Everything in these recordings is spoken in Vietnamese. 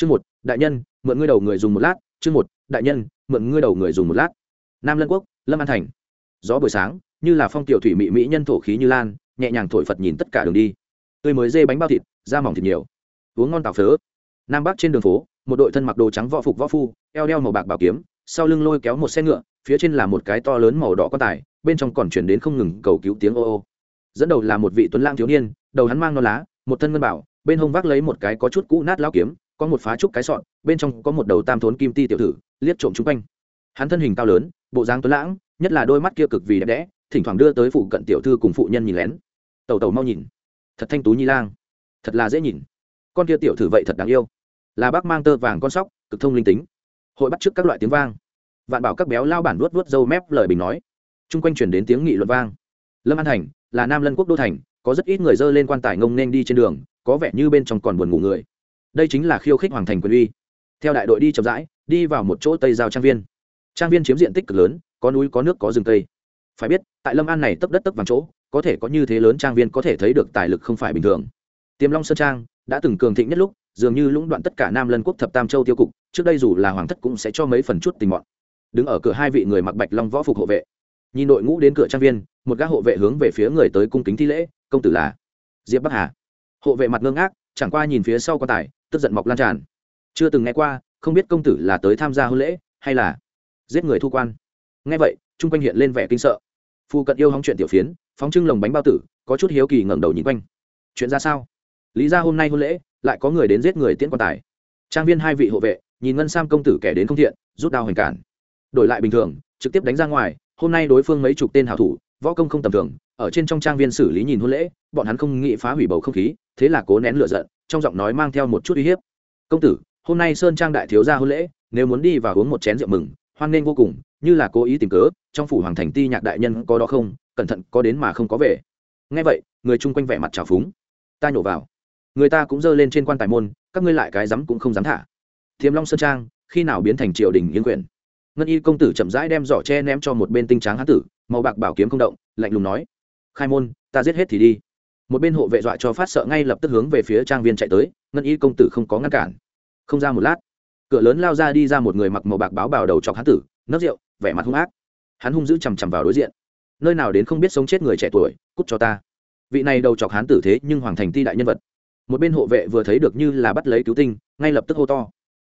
chương một, đại nhân, mượn ngươi đầu người dùng một lát. Chương một, đại nhân, mượn ngươi đầu người dùng một lát. Nam lân quốc, lâm an thành. Gió buổi sáng, như là phong tiểu thủy mỹ mỹ nhân thổ khí như lan, nhẹ nhàng thổi phật nhìn tất cả đường đi. Tươi mới dê bánh bao thịt, da mỏng thịt nhiều. Uống ngon tàu phớ. Nam bắc trên đường phố, một đội thân mặc đồ trắng võ phục võ phu, eo đeo màu bạc bảo kiếm, sau lưng lôi kéo một xe ngựa, phía trên là một cái to lớn màu đỏ quan tài, bên trong còn chuyển đến không ngừng cầu cứu tiếng ô ô. Dẫn đầu là một vị tuấn lang thiếu niên, đầu hắn mang non lá, một thân ngân bảo, bên hông vác lấy một cái có chút cũ nát lao kiếm có một phá trúc cái sọn, bên trong có một đầu tam thốn kim ti tiểu thử liếc trộm chung quanh. Hắn thân hình cao lớn, bộ dáng tuấn lãng, nhất là đôi mắt kia cực vì đẹp đẽ, thỉnh thoảng đưa tới phụ cận tiểu thư cùng phụ nhân nhìn lén. Tẩu tẩu mau nhìn. Thật thanh tú nhi lang. Thật là dễ nhìn. Con kia tiểu thử vậy thật đáng yêu. Là bác mang tơ vàng con sóc, cực thông linh tính. Hội bắt trước các loại tiếng vang. Vạn bảo các béo lao bản vuốt vuốt dâu mép lời bình nói. Chung quanh chuyển đến tiếng nghị luận vang. Lâm an thành, là nam lân quốc đô thành, có rất ít người dơ lên quan tài ngông nên đi trên đường, có vẻ như bên trong còn buồn ngủ người đây chính là khiêu khích hoàng thành quyền uy. Theo đại đội đi chậm rãi, đi vào một chỗ tây giao trang viên. Trang viên chiếm diện tích cực lớn, có núi, có nước, có rừng tây phải biết, tại lâm an này tấp đất tấp vàng chỗ, có thể có như thế lớn trang viên có thể thấy được tài lực không phải bình thường. Tiềm long sơn trang đã từng cường thịnh nhất lúc, dường như lũng đoạn tất cả nam lân quốc thập tam châu tiêu cục, trước đây dù là hoàng thất cũng sẽ cho mấy phần chút tình mọn. Đứng ở cửa hai vị người mặc bạch long võ phục hộ vệ. Nhìn đội ngũ đến cửa trang viên, một gác hộ vệ hướng về phía người tới cung kính thi lễ, công tử là diệp bắc hà. Hộ vệ mặt ngơ ngác chẳng qua nhìn phía sau quan tài, tức giận mọc lan tràn. Chưa từng nghe qua, không biết công tử là tới tham gia hôn lễ, hay là giết người thu quan. Nghe vậy, chung quanh hiện lên vẻ kinh sợ. Phu cận yêu hóng chuyện tiểu phiến, phóng trưng lồng bánh bao tử, có chút hiếu kỳ ngẩng đầu nhìn quanh. Chuyện ra sao? Lý ra hôm nay hôn lễ, lại có người đến giết người tiễn quan tài. Trang viên hai vị hộ vệ, nhìn ngân sam công tử kẻ đến không thiện, rút đao hoành cản. Đổi lại bình thường, trực tiếp đánh ra ngoài, hôm nay đối phương mấy chục tên hảo thủ, võ công không tầm thường ở trên trong trang viên xử lý nhìn hôn lễ, bọn hắn không nghĩ phá hủy bầu không khí, thế là cố nén lửa giận, trong giọng nói mang theo một chút uy hiếp. Công tử, hôm nay sơn trang đại thiếu gia hôn lễ, nếu muốn đi và uống một chén rượu mừng, hoan nghênh vô cùng, như là cố ý tìm cớ, trong phủ hoàng thành ti nhạc đại nhân có đó không, cẩn thận có đến mà không có về. Nghe vậy, người chung quanh vẻ mặt trào phúng. Ta nhổ vào. Người ta cũng giơ lên trên quan tài môn, các ngươi lại cái dám cũng không dám thả. Thiềm long sơn trang, khi nào biến thành triều đình yên quyền? Ngân y công tử chậm rãi đem giỏ tre ném cho một bên tinh tráng hán tử, màu bạc bảo kiếm không động, lạnh lùng nói khai môn, ta giết hết thì đi. Một bên hộ vệ dọa cho phát sợ ngay lập tức hướng về phía trang viên chạy tới, ngân y công tử không có ngăn cản. Không ra một lát, cửa lớn lao ra đi ra một người mặc màu bạc báo bào đầu chọc hán tử, nấc rượu, vẻ mặt hung ác. Hắn hung dữ chằm chằm vào đối diện. Nơi nào đến không biết sống chết người trẻ tuổi, cút cho ta. Vị này đầu chọc hán tử thế nhưng hoàng thành ti đại nhân vật. Một bên hộ vệ vừa thấy được như là bắt lấy cứu tinh, ngay lập tức hô to.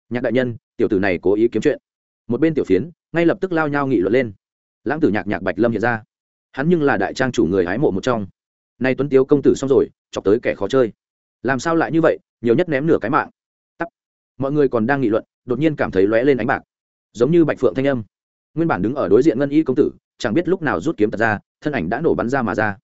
Nhạc đại nhân, tiểu tử này cố ý kiếm chuyện. Một bên tiểu phiến, ngay lập tức lao nhau nghị luận lên. Lãng tử nhạc nhạc bạch lâm hiện ra hắn nhưng là đại trang chủ người hái mộ một trong. Nay tuấn tiếu công tử xong rồi, chọc tới kẻ khó chơi. Làm sao lại như vậy, nhiều nhất ném nửa cái mạng. Tắt mọi người còn đang nghị luận, đột nhiên cảm thấy lóe lên ánh bạc. Giống như bạch phượng thanh âm. Nguyên bản đứng ở đối diện ngân y công tử, chẳng biết lúc nào rút kiếm tật ra, thân ảnh đã nổ bắn ra mà ra.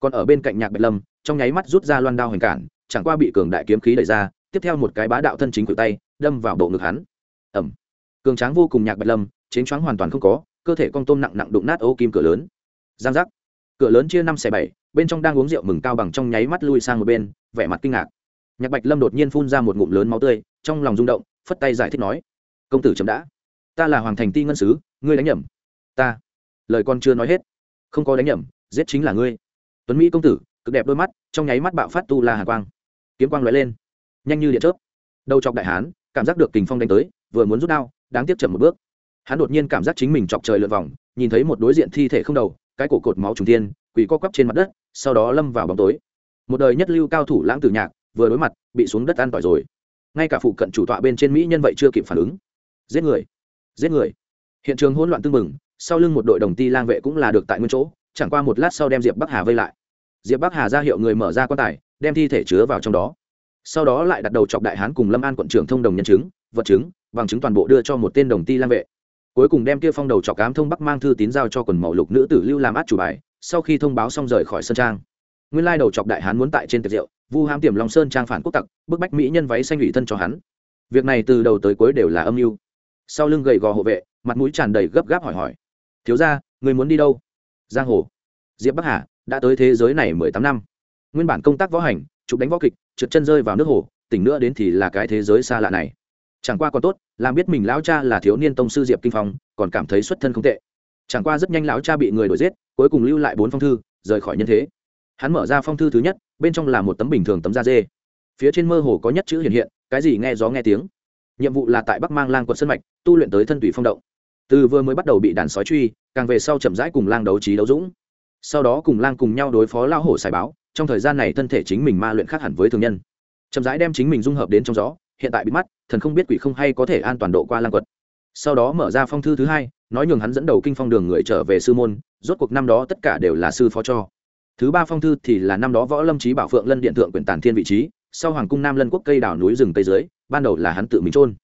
Còn ở bên cạnh nhạc bạch lâm, trong nháy mắt rút ra loan đao hoành cản, chẳng qua bị cường đại kiếm khí đẩy ra, tiếp theo một cái bá đạo thân chính cử tay, đâm vào bộ ngực hắn. Ẩm cường tráng vô cùng nhạc bạch lâm, chiến choáng hoàn toàn không có, cơ thể con tôm nặng nặng đụng nát ô kim cửa lớn giang giác. Cửa lớn chia năm xẻ bảy, bên trong đang uống rượu mừng cao bằng trong nháy mắt lui sang một bên, vẻ mặt kinh ngạc. Nhạc bạch lâm đột nhiên phun ra một ngụm lớn máu tươi, trong lòng rung động, phất tay giải thích nói, công tử chậm đã. Ta là hoàng thành ti ngân sứ, ngươi đánh nhầm. Ta. Lời con chưa nói hết, không có đánh nhầm, giết chính là ngươi. Tuấn mỹ công tử, cực đẹp đôi mắt, trong nháy mắt bạo phát tu la hà quang. Kiếm quang lóe lên, nhanh như điện chớp. Đầu chọc đại hán, cảm giác được kình phong đánh tới, vừa muốn rút đao, đáng tiếc chậm một bước. Hắn đột nhiên cảm giác chính mình chọc trời lượn vòng, nhìn thấy một đối diện thi thể không đầu cái cổ cột máu trùng thiên, quỳ co quắp trên mặt đất, sau đó lâm vào bóng tối. Một đời nhất lưu cao thủ lãng tử nhạc, vừa đối mặt, bị xuống đất ăn tỏi rồi. Ngay cả phụ cận chủ tọa bên trên mỹ nhân vậy chưa kịp phản ứng. Giết người giết người. Hiện trường hỗn loạn tưng bừng, sau lưng một đội đồng ti lang vệ cũng là được tại nguyên chỗ, chẳng qua một lát sau đem diệp bắc hà vây lại. Diệp bắc hà ra hiệu người mở ra quan tài, đem thi thể chứa vào trong đó. Sau đó lại đặt đầu chọc đại hán cùng lâm an quận trưởng thông đồng nhân chứng, vật chứng, bằng chứng toàn bộ đưa cho một tên đồng ti lang vệ cuối cùng đem kia phong đầu chọc cám thông bắc mang thư tín giao cho quần mẫu lục nữ tử lưu làm át chủ bài, sau khi thông báo xong rời khỏi sân trang. Nguyên lai đầu chọc đại hán muốn tại trên tiệc rượu, vu hãm tiềm long sơn trang phản quốc tặc, bức bách mỹ nhân váy xanh ủy thân cho hắn. Việc này từ đầu tới cuối đều là âm mưu. Sau lưng gầy gò hộ vệ, mặt mũi tràn đầy gấp gáp hỏi hỏi. Thiếu ra người muốn đi đâu? Giang hồ. Diệp bắc hà, đã tới thế giới này mười tám năm. Nguyên bản công tác võ hành, chụp đánh võ kịch, trượt chân rơi vào nước hồ, tỉnh nữa đến thì là cái thế giới xa lạ này chẳng qua còn tốt, làm biết mình lão cha là thiếu niên tông sư diệp kinh phong, còn cảm thấy xuất thân không tệ. Chẳng qua rất nhanh lão cha bị người đuổi giết, cuối cùng lưu lại bốn phong thư, rời khỏi nhân thế. Hắn mở ra phong thư thứ nhất, bên trong là một tấm bình thường tấm da dê. Phía trên mơ hồ có nhất chữ hiện hiện, cái gì nghe gió nghe tiếng. Nhiệm vụ là tại bắc mang lang quận sân mạch, tu luyện tới thân tùy phong động. Từ vừa mới bắt đầu bị đàn sói truy, càng về sau chậm rãi cùng lang đấu trí đấu dũng. Sau đó cùng lang cùng nhau đối phó lao hổ xài báo, trong thời gian này thân thể chính mình ma luyện khác hẳn với thường nhân. Chậm rãi đem chính mình dung hợp đến trong gió hiện tại bị mắt, thần không biết quỷ không hay có thể an toàn độ qua lang quật. Sau đó mở ra phong thư thứ hai, nói nhường hắn dẫn đầu kinh phong đường người trở về sư môn, rốt cuộc năm đó tất cả đều là sư phó cho. Thứ ba phong thư thì là năm đó võ lâm trí bảo phượng lân điện thượng quyền tàn thiên vị trí, sau hoàng cung nam lân quốc cây đảo núi rừng tây dưới, ban đầu là hắn tự mình trôn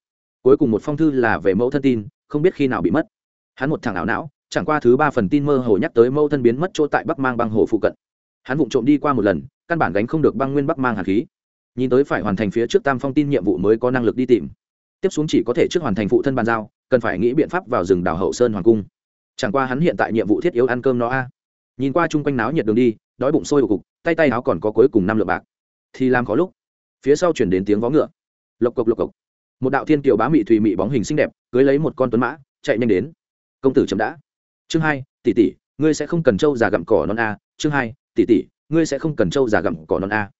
cuối cùng một phong thư là về mẫu thân tin, không biết khi nào bị mất. Hắn một thằng ảo não, chẳng qua thứ ba phần tin mơ hồ nhắc tới mẫu thân biến mất chỗ tại bắc mang băng hồ phụ cận. Hắn vụng trộm đi qua một lần, căn bản gánh không được băng nguyên bắc mang hạt khí nhìn tới phải hoàn thành phía trước tam phong tin nhiệm vụ mới có năng lực đi tìm. Tiếp xuống chỉ có thể trước hoàn thành phụ thân bàn giao, cần phải nghĩ biện pháp vào rừng đào hậu sơn hoàng cung. Chẳng qua hắn hiện tại nhiệm vụ thiết yếu ăn cơm nó a. Nhìn qua chung quanh náo nhiệt đường đi, đói bụng sôi ổ cục, tay tay áo còn có cuối cùng năm lượng bạc. Thì làm có lúc. Phía sau chuyển đến tiếng vó ngựa. Lộc cộc lộc cộc. Một đạo thiên kiều bá mị thùy mị bóng hình xinh đẹp, cưới lấy một con tuấn mã, chạy nhanh đến. Công tử chấm đã. Chương hai, tỷ tỷ, ngươi sẽ không cần trâu già gặm cỏ non a. Chương hai, tỷ tỷ, ngươi sẽ không cần trâu già gặm cỏ non a.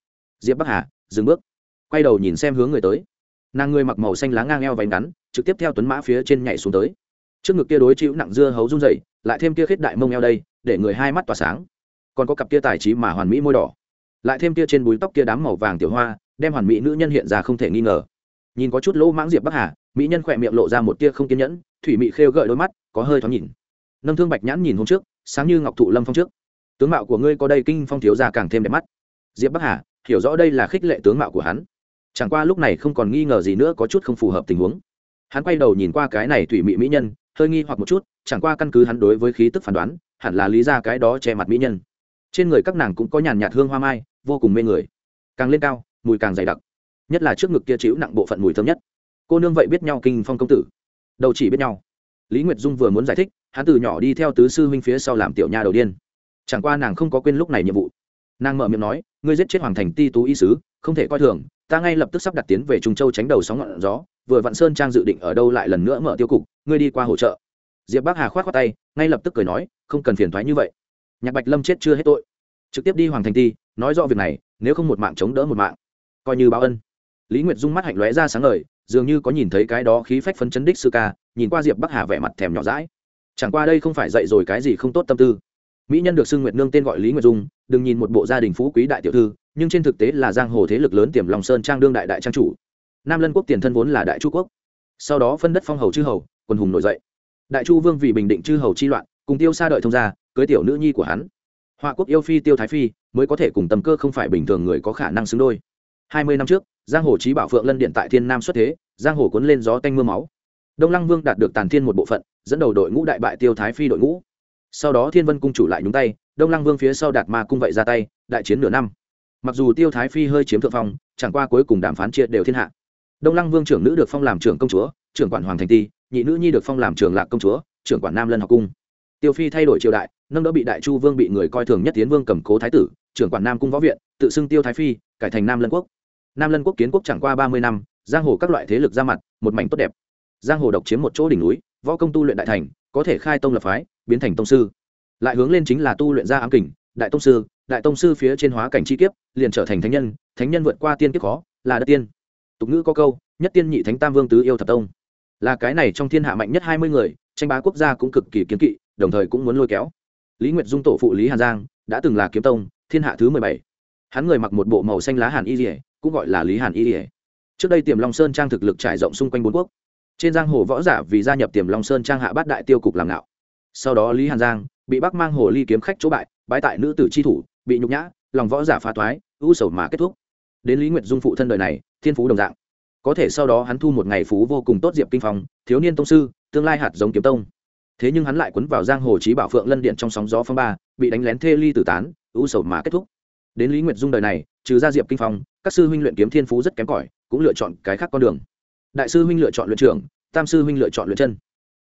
Diệp bắc hà dừng bước, quay đầu nhìn xem hướng người tới. Nàng người mặc màu xanh lá ngang eo váy ngắn, trực tiếp theo tuấn mã phía trên nhảy xuống tới. Trước ngực kia đối chịu nặng dưa hấu run dậy lại thêm kia khết đại mông eo đây, để người hai mắt tỏa sáng. Còn có cặp kia tài trí mà hoàn mỹ môi đỏ. Lại thêm kia trên búi tóc kia đám màu vàng tiểu hoa, đem hoàn mỹ nữ nhân hiện ra không thể nghi ngờ. Nhìn có chút lỗ mãng diệp bắc hà, mỹ nhân khỏe miệng lộ ra một tia không kiên nhẫn, thủy mị khêu gợi đôi mắt, có hơi thoáng nhìn. Nâng thương bạch nhãn nhìn hôm trước, sáng như ngọc thụ lâm phong trước. Tướng mạo của ngươi có đây, kinh phong thiếu ra càng thêm đẹp mắt. Diệp bắc hà hiểu rõ đây là khích lệ tướng mạo của hắn. Chẳng qua lúc này không còn nghi ngờ gì nữa, có chút không phù hợp tình huống. Hắn quay đầu nhìn qua cái này thủy mị mỹ nhân, hơi nghi hoặc một chút, chẳng qua căn cứ hắn đối với khí tức phán đoán, hẳn là lý ra cái đó che mặt mỹ nhân. Trên người các nàng cũng có nhàn nhạt hương hoa mai, vô cùng mê người. Càng lên cao, mùi càng dày đặc. Nhất là trước ngực kia chịu nặng bộ phận mùi thơm nhất. Cô nương vậy biết nhau kinh phong công tử. Đầu chỉ biết nhau. Lý nguyệt dung vừa muốn giải thích, hắn từ nhỏ đi theo tứ sư huynh phía sau làm tiểu nha đầu điên. Chẳng qua nàng không có quên lúc này nhiệm vụ nàng mở miệng nói, ngươi giết chết hoàng thành ti tú y sứ, không thể coi thường, ta ngay lập tức sắp đặt tiến về trung châu tránh đầu sóng ngọn gió, vừa vạn sơn trang dự định ở đâu lại lần nữa mở tiêu cục, ngươi đi qua hỗ trợ. Diệp bắc hà khoát khoát tay, ngay lập tức cười nói, không cần phiền thoái như vậy. Nhạc bạch lâm chết chưa hết tội. Trực tiếp đi hoàng thành ti, nói rõ việc này, nếu không một mạng chống đỡ một mạng. Coi như báo ân. Lý nguyệt dung mắt hạnh lóe ra sáng ngời, dường như có nhìn thấy cái đó khí phách phấn chấn đích sư ca, nhìn qua diệp bắc hà vẻ mặt thèm nhỏ rãi chẳng qua đây không phải dạy rồi cái gì không tốt tâm tư mỹ nhân được xưng nguyệt nương tên gọi lý nguyệt dung, đừng nhìn một bộ gia đình phú quý đại tiểu thư, nhưng trên thực tế là giang hồ thế lực lớn tiềm lòng sơn trang đương đại đại trang chủ. Nam lân quốc tiền thân vốn là đại chu quốc. Sau đó phân đất phong hầu chư hầu quần hùng nổi dậy. Đại chu vương vì bình định chư hầu chi loạn, cùng tiêu xa đợi thông gia, cưới tiểu nữ nhi của hắn. Họa quốc yêu phi tiêu thái phi mới có thể cùng tầm cơ không phải bình thường người có khả năng xứng đôi. Hai mươi năm trước, giang hồ trí bảo phượng lân điện tại thiên nam xuất thế, giang hồ cuốn lên gió canh m ư a máu. Đông lăng vương đạt được tàn thiên một bộ phận, dẫn đầu đội ngũ đại bại tiêu thái phi đội ngũ sau đó thiên vân cung chủ lại nhúng tay, đông lăng vương phía sau đạt ma cung vậy ra tay, đại chiến nửa năm. Mặc dù tiêu thái phi hơi chiếm thượng phong, chẳng qua cuối cùng đàm phán chia đều thiên hạ. Đông lăng vương trưởng nữ được phong làm trưởng công chúa, trưởng quản hoàng thành ti, nhị nữ nhi được phong làm trưởng lạc công chúa, trưởng quản nam lân học cung. Tiêu phi thay đổi triều đại, nâng đỡ bị đại chu vương bị người coi thường nhất tiến vương cầm cố thái tử, trưởng quản nam cung võ viện, tự xưng tiêu thái phi, cải thành nam lân quốc. Nam lân quốc kiến quốc chẳng qua ba mươi năm, giang hồ các loại thế lực ra mặt, một mảnh tốt đẹp. Giang hồ độc chiếm một chỗ đỉnh núi, võ công tu luyện đại thành, có thể khai tông lập phái biến thành tông sư. Lại hướng lên chính là tu luyện ra ám kình, đại tông sư, đại tông sư phía trên hóa cảnh chi kiếp, liền trở thành thánh nhân thánh nhân vượt qua tiên kiếp khó, là đất tiên. Tục ngữ có câu, nhất tiên nhị thánh tam vương tứ yêu thập tông. Là cái này trong thiên hạ mạnh nhất hai mươi người, tranh bá quốc gia cũng cực kỳ kiến kỵ, đồng thời cũng muốn lôi kéo. Lý nguyệt dung tổ phụ lý hàn giang đã từng là kiếm tông, thiên hạ thứ mười bảy. Hắn người mặc một bộ màu xanh lá hàn y rỉa cũng gọi là lý hàn y rỉa trước đây tiềm long sơn trang thực lực trải rộng xung quanh bốn quốc. Trên giang hồ võ giả vì gia nhập tiềm long sơn trang hạ bát đại tiêu cục làm nạo sau đó lý hàn giang bị bắc mang hồ ly kiếm khách chỗ bại, bái tại nữ tử c h i thủ, bị nhục nhã, lòng võ giả phá thoái, ưu sầu mà kết thúc. Đến lý nguyệt dung phụ thân đời này, thiên phú đồng dạng. Có thể sau đó hắn thu một ngày phú vô cùng tốt diệp kinh phong, thiếu niên tông sư, tương lai hạt giống kiếm tông. Thế nhưng hắn lại quấn vào giang hồ trí bảo phượng lân điện trong sóng gió phong ba, bị đánh lén thê ly tử tán, ưu sầu mà kết thúc. Đến lý nguyệt dung đời này, trừ ra diệp kinh phong, các sư huynh luyện kiếm thiên phú rất kém cỏi, cũng lựa chọn cái khác con đường. Đại sư huynh lựa chọn luyện trưởng, tam sư huynh lựa chọn luyện chân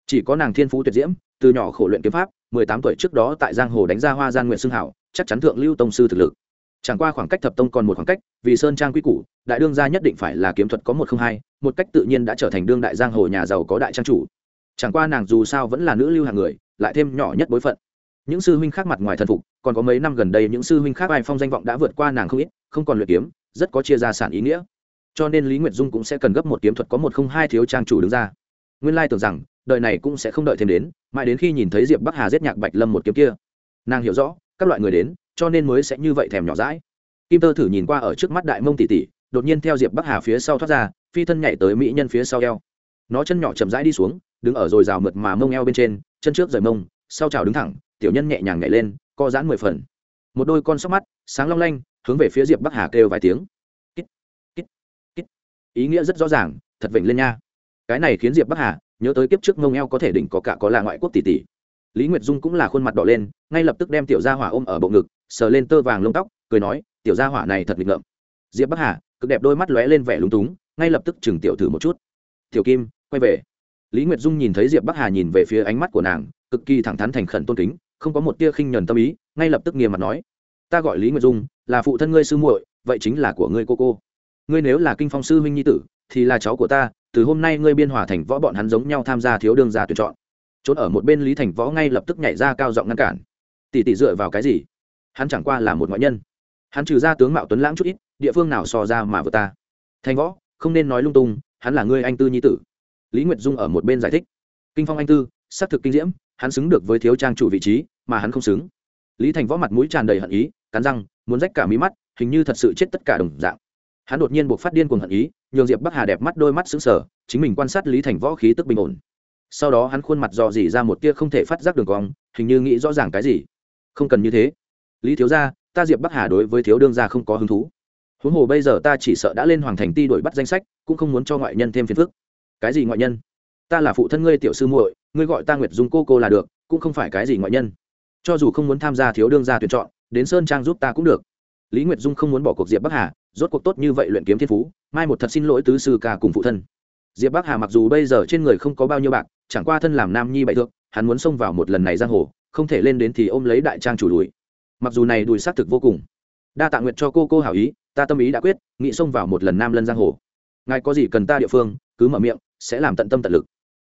chỉ có nàng thiên phú tuyệt diễm, từ nhỏ khổ luyện kiếm pháp, mười tám tuổi trước đó tại giang hồ đánh ra hoa gian nguyện xưng hảo, chắc chắn thượng lưu tông sư thực lực. Chẳng qua khoảng cách thập tông còn một khoảng cách, vì sơn trang quy củ, đại đương gia nhất định phải là kiếm thuật có một không hai, một cách tự nhiên đã trở thành đương đại giang hồ nhà giàu có đại trang chủ. Chẳng qua nàng dù sao vẫn là nữ lưu hàng người, lại thêm nhỏ nhất bối phận. Những sư huynh khác mặt ngoài thần phục, còn có mấy năm gần đây những sư huynh khác ai phong danh vọng đã vượt qua nàng không ít, không còn luyện kiếm, rất có chia gia sản ý nghĩa. Cho nên lý nguyệt dung cũng sẽ cần gấp một kiếm thuật có một không hai thiếu trang chủ đứng ra nguyên lai tưởng rằng đời này cũng sẽ không đợi thêm đến mãi đến khi nhìn thấy diệp bắc hà giết nhạc bạch lâm một kiếm kia. Nàng hiểu rõ các loại người đến cho nên mới sẽ như vậy thèm nhỏ rãi kim tơ thử nhìn qua ở trước mắt đại mông tỷ tỷ đột nhiên theo diệp bắc hà phía sau thoát ra phi thân nhảy tới mỹ nhân phía sau eo. Nó chân nhỏ chậm rãi đi xuống đứng ở rồi rào mượt mà mông eo bên trên chân trước rời mông sau chào đứng thẳng tiểu nhân nhẹ nhàng nhảy lên co giãn mười phần. Một đôi con sóc mắt sáng long lanh hướng về phía diệp bắc hà kêu vài tiếng. Kít, kít, kít. ý nghĩa rất rõ ràng thật vịnh lên nha cái này khiến diệp bắc hà nhớ tới kiếp trước mông eo có thể đỉnh có cả có là ngoại quốc tỷ tỷ. Lý nguyệt dung cũng là khuôn mặt đỏ lên, ngay lập tức đem tiểu gia hỏa ôm ở bộ ngực, sờ lên tơ vàng lông tóc, cười nói, tiểu gia hỏa này thật nghịch ngợm. Diệp bắc hà, cực đẹp đôi mắt lóe lên vẻ lúng túng, ngay lập tức chừng tiểu thử một chút. Tiểu kim, quay về. Lý nguyệt dung nhìn thấy diệp bắc hà nhìn về phía ánh mắt của nàng, cực kỳ thẳng thắn thành khẩn tôn kính, không có một tia khinh nhờn tâm ý, ngay lập tức nghiêm mặt nói, ta gọi lý nguyệt dung, là phụ thân ngươi sư muội, vậy chính là của ngươi cô cô. Ngươi nếu là kinh phong sư huynh nhi tử thì là cháu của ta, từ hôm nay ngươi biên hòa thành võ bọn hắn giống nhau tham gia thiếu đương gia tuyển chọn. Trốn ở một bên lý thành võ ngay lập tức nhảy ra cao giọng ngăn cản. Tỷ tỷ dựa vào cái gì? Hắn chẳng qua là một ngoại nhân. Hắn trừ ra tướng mạo tuấn lãng chút ít, địa phương nào so ra mà vừa ta. Thành võ, không nên nói lung tung, hắn là ngươi anh tư nhi tử. Lý nguyệt dung ở một bên giải thích. Kinh phong anh tư, xác thực kinh diễm, hắn xứng được với thiếu trang chủ vị trí, mà hắn không xứng. Lý thành võ mặt mũi tràn đầy hận ý, cắn răng, muốn rách cả mí mắt, hình như thật sự chết tất cả đồng dạng hắn đột nhiên buộc phát điên cuồng hận ý, nhường diệp bắc hà đẹp mắt đôi mắt xứng sở chính mình quan sát lý thành võ khí tức bình ổn. Sau đó hắn khuôn mặt dò dỉ ra một tia không thể phát giác đường cong, hình như nghĩ rõ ràng cái gì. Không cần như thế. Lý thiếu gia, ta diệp bắc hà đối với thiếu đương gia không có hứng thú. Huống hồ bây giờ ta chỉ sợ đã lên hoàng thành ti đổi bắt danh sách, cũng không muốn cho ngoại nhân thêm phiền phức. Cái gì ngoại nhân? Ta là phụ thân ngươi tiểu sư muội, ngươi gọi ta nguyệt dung cô cô là được, cũng không phải cái gì ngoại nhân. Cho dù không muốn tham gia thiếu đương gia tuyển chọn, đến sơn trang giúp ta cũng được. Lý nguyệt dung không muốn bỏ cuộc diệp bắc hà rốt cuộc tốt như vậy luyện kiếm thiên phú, mai một thật xin lỗi tứ sư ca cùng phụ thân. Diệp bắc hà mặc dù bây giờ trên người không có bao nhiêu bạc, chẳng qua thân làm nam nhi bại thượng hắn muốn xông vào một lần này giang hồ, không thể lên đến thì ôm lấy đại trang chủ đùi. Mặc dù này đùi xác thực vô cùng. Đa tạ nguyện cho cô cô hảo ý, ta tâm ý đã quyết, nghĩ xông vào một lần nam lân giang hồ. Ngài có gì cần ta địa phương, cứ mở miệng, sẽ làm tận tâm tận lực.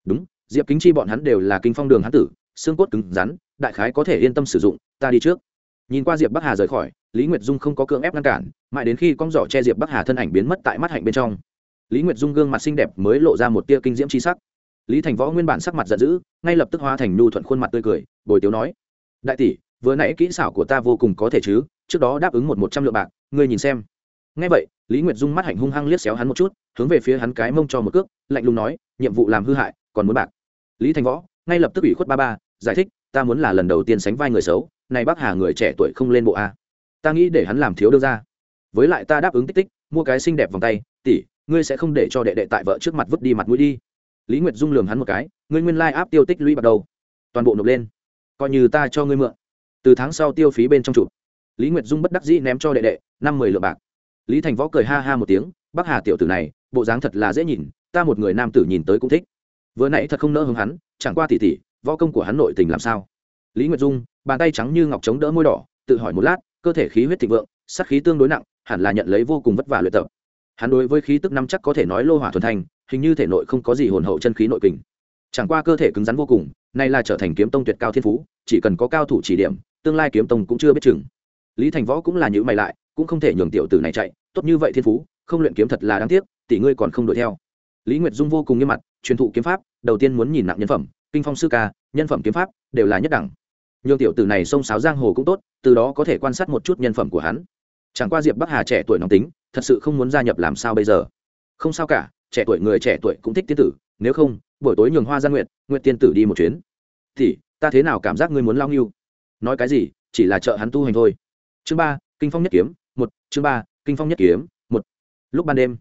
Đúng, diệp kính chi bọn hắn đều là kinh phong đường hán tử, xương cốt cứng rắn, đại khái có thể yên tâm sử dụng, ta đi trước nhìn qua diệp bắc hà rời khỏi, lý nguyệt dung không có cưỡng ép ngăn cản, mãi đến khi con giỏ che diệp bắc hà thân ảnh biến mất tại mắt hạnh bên trong. Lý nguyệt dung gương mặt xinh đẹp mới lộ ra một tia kinh diễm c sắc. Lý thành võ nguyên bản sắc mặt giận dữ, ngay lập tức hóa thành nhu thuận khuôn mặt tươi cười, bồi tiếu nói, đại tỷ, vừa nãy kỹ xảo của ta vô cùng có thể chứ, trước đó đáp ứng một một trăm lượng bạc, ngươi nhìn xem. Ngay vậy, lý nguyệt dung mắt hạnh hung hăng liếc xéo hắn một chút, hướng về phía hắn cái mông cho một cước, lạnh lùng nói, nhiệm vụ làm hư hại, còn muốn bạc. Lý thành võ, ngay lập tức ủy khuất ba ba, giải thích, ta muốn là lần đầu tiên sánh vai người xấu này bác hà người trẻ tuổi không lên bộ a. Ta nghĩ để hắn làm thiếu đương ra. Với lại ta đáp ứng tích tích, mua cái xinh đẹp vòng tay, tỷ, ngươi sẽ không để cho đệ đệ tại vợ trước mặt vứt đi mặt mũi đi. Lý nguyệt dung lường hắn một cái, ngươi nguyên lai、like、áp tiêu tích lũy bắt đầu toàn bộ nộp lên. Coi như ta cho ngươi mượn. Từ tháng sau tiêu phí bên trong chụp lý nguyệt dung bất đắc dĩ ném cho đệ đệ, năm mười lượng bạc. Lý thành võ cười ha ha một tiếng, bác hà tiểu tử này, bộ dáng thật là dễ nhìn, ta một người nam tử nhìn tới cũng thích. Vừa nãy thật không nỡ hứng hắn, chẳng qua tỉ tỉ võ công của hắn nội tình làm sao? Lý nguyệt dung, bàn tay trắng như ngọc chống đỡ môi đỏ, tự hỏi một lát, cơ thể khí huyết thịnh vượng sắc khí tương đối nặng, hẳn là nhận lấy vô cùng vất vả luyện tập. Hắn đối với khí tức năm chắc có thể nói lô hỏa thuần thành, hình như thể nội không có gì hồn hậu chân khí nội kình. Chẳng qua cơ thể cứng rắn vô cùng, nay là trở thành kiếm tông tuyệt cao thiên phú, chỉ cần có cao thủ chỉ điểm, tương lai kiếm tông cũng chưa biết chừng. Lý thành võ cũng là nhữ mày lại, cũng không thể nhường tiểu tử này chạy, tốt như vậy thiên phú, không luyện kiếm thật là đáng tiếc, tỷ ngươi còn không đuổi theo. Lý nguyệt dung vô cùng nghiêm mặt, truyền thụ kiếm pháp, đầu tiên muốn nhìn nặng nhân phẩm, kinh phong sư ca, nhân phẩm kiếm pháp, đều là nhất đẳng nhường tiểu tử này xông sáo giang hồ cũng tốt, từ đó có thể quan sát một chút nhân phẩm của hắn. Chẳng qua diệp bắc hà trẻ tuổi nóng tính, thật sự không muốn gia nhập làm sao bây giờ? Không sao cả, trẻ tuổi người trẻ tuổi cũng thích tiên tử, nếu không, buổi tối nhường hoa gia nguyện nguyện tiên tử đi một chuyến. Thì, ta thế nào cảm giác ngươi muốn lao nghiêu nói cái gì, chỉ là trợ hắn tu hành thôi. Chương ba, kinh phong nhất kiếm, một, chương ba, kinh phong nhất kiếm, một. Lúc ban đêm,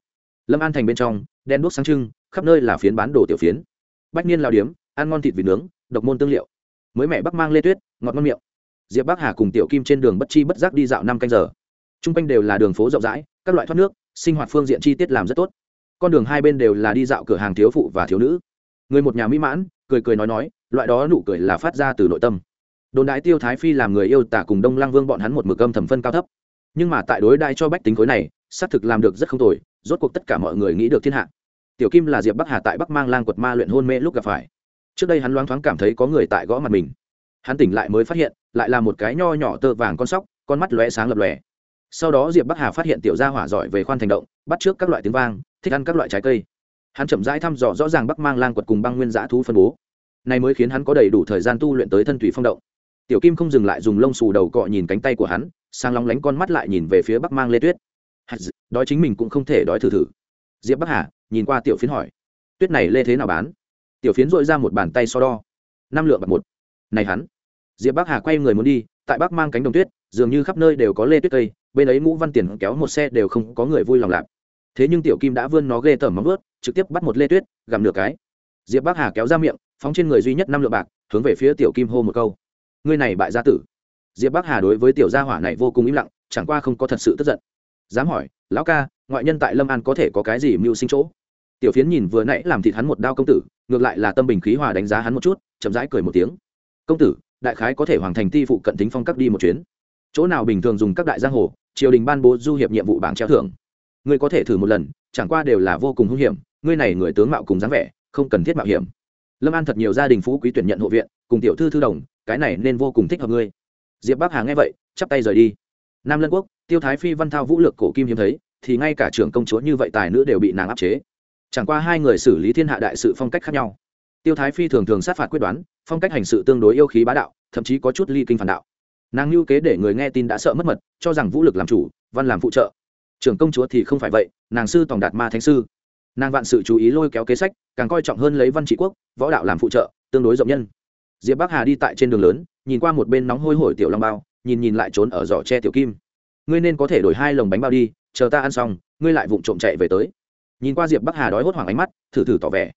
lâm an thành bên trong, đen đuốc sáng trưng, khắp nơi là phiến bán đồ tiểu phiến. Bách niên lao điếm, ăn ngon thịt vịt nướng, độc môn tương liệu. Mới mẹ bắc mang lê tuyết ngọt ngon miệng. Diệp bắc hà cùng tiểu kim trên đường bất chi bất giác đi dạo năm canh giờ. T r u n g quanh đều là đường phố rộng rãi, các loại thoát nước, sinh hoạt phương diện chi tiết làm rất tốt. Con đường hai bên đều là đi dạo cửa hàng thiếu phụ và thiếu nữ. Người một nhà mỹ mãn, cười cười nói nói, loại đó nụ cười là phát ra từ nội tâm. Đồn đại tiêu thái phi làm người yêu tả cùng đông Lang vương bọn hắn một mực âm thầm phân cao thấp. Nhưng mà tại đối đại cho bách tính khối này, xác thực làm được rất không tồi, rốt cuộc tất cả mọi người nghĩ được thiên hạ. Tiểu kim là diệp bắc hà tại bắc mang lang quật ma luyện hôn mê lúc gặp phải. Trước đây hắn loáng thoáng cảm thấy có người tại gõ mặt mình hắn tỉnh lại mới phát hiện, lại là một cái nho nhỏ tơ vàng con sóc, con mắt lóe sáng lập lòe. Sau đó diệp bắc hà phát hiện tiểu gia hỏa giỏi về khoan thành động, bắt trước các loại tiếng vang, thích ăn các loại trái cây. Hắn chậm rãi thăm dò rõ ràng bắc mang lang quật cùng băng nguyên giã thú phân bố. Này mới khiến hắn có đầy đủ thời gian tu luyện tới thân thủy phong động. Tiểu kim không dừng lại dùng lông xù đầu cọ nhìn cánh tay của hắn, sang lóng lánh con mắt lại nhìn về phía bắc mang lê tuyết. Đói chính mình cũng không thể đói thử thử. Diệp bắc hà nhìn qua tiểu phiến hỏi, tuyết này lê thế nào bán? Tiểu phiến dội ra một bàn tay so đo, năm lượng bạc một. Này hắn diệp bắc hà quay người muốn đi, tại bắc mang cánh đồng tuyết, dường như khắp nơi đều có lê tuyết cây, bên ấy ngũ văn tiền kéo một xe đều không có người vui lòng lạp thế nhưng tiểu kim đã vươn nó ghê tởm móng ướt trực tiếp bắt một lê tuyết, gặm nửa cái. Diệp bắc hà kéo ra miệng, phóng trên người duy nhất năm lượng bạc, hướng về phía tiểu kim hô một câu. Ngươi này bại gia tử. Diệp bắc hà đối với tiểu gia hỏa này vô cùng im lặng, chẳng qua không có thật sự tức giận. Dám hỏi, lão ca, ngoại nhân tại lâm an có thể có cái gì mưu sinh chỗ? Tiểu phiến nhìn vừa nãy làm thịt hắn một đao công tử, ngược lại là tâm bình khí hòa đánh giá hắn một chút, chậm rãi cười một tiếng. Công tử đại khái có thể hoàn thành ti phụ cận tính phong các đi một chuyến. Chỗ nào bình thường dùng các đại giang hồ, triều đình ban bố du hiệp nhiệm vụ bảng treo thưởng. Ngươi có thể thử một lần, chẳng qua đều là vô cùng hung hiểm, ngươi này người tướng mạo cùng dáng vẻ, không cần thiết mạo hiểm. Lâm an thật nhiều gia đình phú quý tuyển nhận hộ viện, cùng tiểu thư thư đồng, cái này nên vô cùng thích hợp ngươi. Diệp bắc hà nghe vậy, chắp tay rời đi. Nam lân quốc, tiêu thái phi văn thao vũ lược cổ kim hiếm thấy, thì ngay cả trưởng công chúa như vậy tài nữ đều bị nàng áp chế. Chẳng qua hai người xử lý thiên hạ đại sự phong cách khác nhau tiêu thái phi thường thường sát phạt quyết đoán, phong cách hành sự tương đối yêu khí bá đạo, thậm chí có chút ly kinh phản đạo. Nàng lưu kế để người nghe tin đã sợ mất mật, cho rằng vũ lực làm chủ, văn làm phụ trợ. Trưởng công chúa thì không phải vậy, nàng sư tòng đạt ma thánh sư. Nàng vạn sự chú ý lôi kéo kế sách, càng coi trọng hơn lấy văn trị quốc, võ đạo làm phụ trợ, tương đối rộng nhân. Diệp bắc hà đi tại trên đường lớn, nhìn qua một bên nóng hôi hổi tiểu long bao, nhìn nhìn lại trốn ở giỏ tre tiểu kim. Ngươi nên có thể đổi hai lồng bánh bao đi, chờ ta ăn xong, ngươi lại vụng trộm chạy về tới. Nhìn qua diệp bắc hà đói hốt hoảng ánh mắt, thử thử tỏ vẻ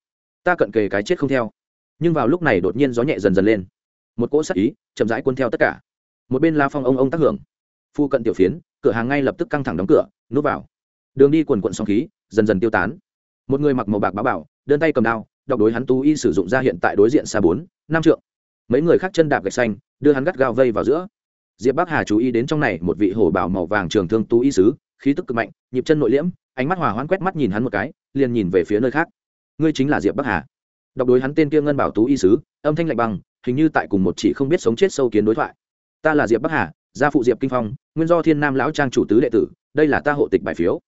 ta cận kề cái chết không theo. Nhưng vào lúc này đột nhiên gió nhẹ dần dần lên. Một cỗ sắc ý chậm rãi cuốn theo tất cả. Một bên la phong ông ông tác hưởng. Phu cận tiểu phiến, cửa hàng ngay lập tức căng thẳng đóng cửa, núp vào. Đường đi quần quận sóng khí, dần dần tiêu tán. Một người mặc màu bạc báo bảo, đơn tay cầm đao, đọc đối hắn tú y sử dụng ra hiện tại đối diện xa bốn, năm trượng. Mấy người khác chân đạp gạch xanh, đưa hắn gắt gao vây vào giữa. Diệp bắc hà chú ý đến trong này, một vị hổ bảo màu vàng trường thương tú y sứ, khí tức cực mạnh, nhịp chân nội liễm, ánh mắt hòa hoãn quét mắt nhìn hắn một cái, liền nhìn về phía nơi khác ngươi chính là diệp bắc hà đọc đối hắn tên kia ngân bảo tú y sứ âm thanh lạnh băng hình như tại cùng một chỉ không biết sống chết sâu kiến đối thoại ta là diệp bắc hà gia phụ diệp kinh phong nguyên do thiên nam lão trang chủ tứ đệ tử đây là ta hộ tịch bài phiếu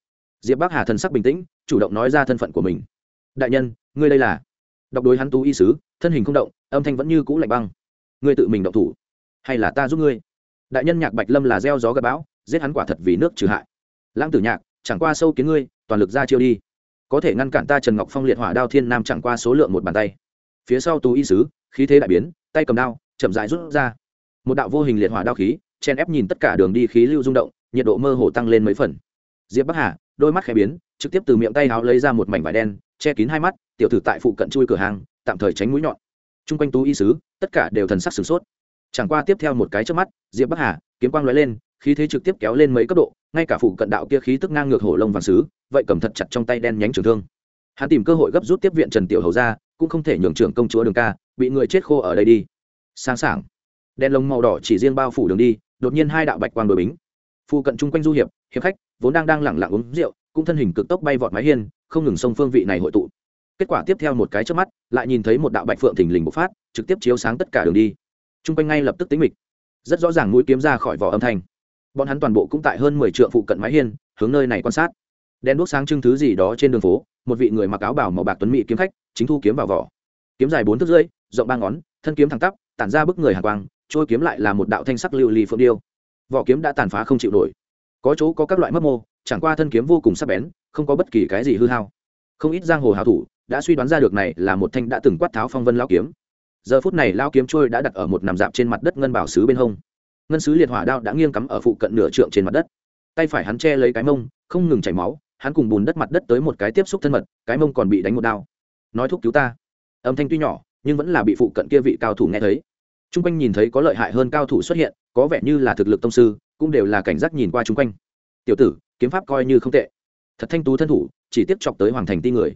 diệp bắc hà thần sắc bình tĩnh chủ động nói ra thân phận của mình đại nhân ngươi đây là đọc đối hắn tú y sứ thân hình không động âm thanh vẫn như cũ lạnh băng ngươi tự mình động thủ hay là ta giúp ngươi đại nhân nhạc bạch lâm là gieo gió gặp bão giết hắn quả thật vì nước trừ hại lãng tử nhạc chẳng qua sâu kiến ngươi toàn lực ra chiêu đi có thể ngăn cản ta trần ngọc phong liệt hỏa đao thiên nam chẳng qua số lượng một bàn tay. Phía sau tú y sứ, khí thế đại biến, tay cầm đao, chậm rãi rút ra. Một đạo vô hình liệt hỏa đao khí, chen ép nhìn tất cả đường đi khí lưu rung động, nhiệt độ mơ hồ tăng lên mấy phần. Diệp bắc hà, đôi mắt khẽ biến, trực tiếp từ miệng tay áo lấy ra một mảnh vải đen, che kín hai mắt, tiểu thử tại phụ cận chui cửa hàng, tạm thời tránh mũi nhọn. T r u n g quanh tú y sứ, tất cả đều thần sắc sửng sốt. Chẳng qua tiếp theo một cái trước mắt, diệp bắc hà, kiếm quang l ó e lên khí thế trực tiếp kéo lên mấy cấp độ, ngay cả phụ cận đạo kia khí tức ngang ngược hổ lông vàng sứ, vậy cầm thật chặt trong tay đen nhánh trường thương. Hắn tìm cơ hội gấp rút tiếp viện trần tiểu hầu ra, cũng không thể nhường trưởng công chúa đường ca bị người chết khô ở đây đi. Sáng sảng đen lông màu đỏ chỉ riêng bao phủ đường đi, đột nhiên hai đạo bạch quang đổi bính. Phụ cận chung quanh du hiệp hiệp khách, vốn đang đang lẳng lặng uống rượu, cũng thân hình cực tốc bay vọt mái hiên, không ngừng sông phương vị này hội tụ. Kết quả tiếp theo một cái trước mắt, lại nhìn thấy một đạo bạch phượng thình lình bộc phát, trực tiếp chiếu sáng tất cả đường đi. Chung quanh ngay lập tức tính mịch. Rất rõ ràng mũi kiếm ra khỏi vỏ âm thanh bọn hắn toàn bộ cũng tại hơn mười triệu phụ cận mái hiên, hướng nơi này quan sát. Đen đuốc sáng trưng thứ gì đó trên đường phố, một vị người mặc áo bảo màu bạc tuấn mỹ kiếm khách, chính thu kiếm vào vỏ. Kiếm dài bốn thước rưỡi, rộng ba ngón, thân kiếm thẳng tắp, tản ra bức người hàng quang, trôi kiếm lại là một đạo thanh sắc lưu ly phượng điêu. Vỏ kiếm đã tàn phá không chịu nổi. Có chỗ có các loại mất mô, chẳng qua thân kiếm vô cùng sắc bén, không có bất kỳ cái gì hư hao. Không ít giang hồ hào thủ đã suy đoán ra được này là một thanh đã từng quát tháo phong vân lao kiếm. Giờ phút này lao kiếm trôi đã đặt ở một nằm dạp trên mặt đất ngân bảo sứ bên hông ngân sứ liệt hỏa đao đã nghiêng cắm ở phụ cận nửa trượng trên mặt đất. Tay phải hắn che lấy cái mông, không ngừng chảy máu, hắn cùng bùn đất mặt đất tới một cái tiếp xúc thân mật, cái mông còn bị đánh một đao. Nói thúc cứu ta. Âm thanh tuy nhỏ, nhưng vẫn là bị phụ cận kia vị cao thủ nghe thấy. T r u n g quanh nhìn thấy có lợi hại hơn cao thủ xuất hiện, có vẻ như là thực lực tông sư, cũng đều là cảnh giác nhìn qua chung quanh. Tiểu tử, kiếm pháp coi như không tệ. Thật thanh tú thân thủ, chỉ tiếp chọc tới hoàng thành ti người.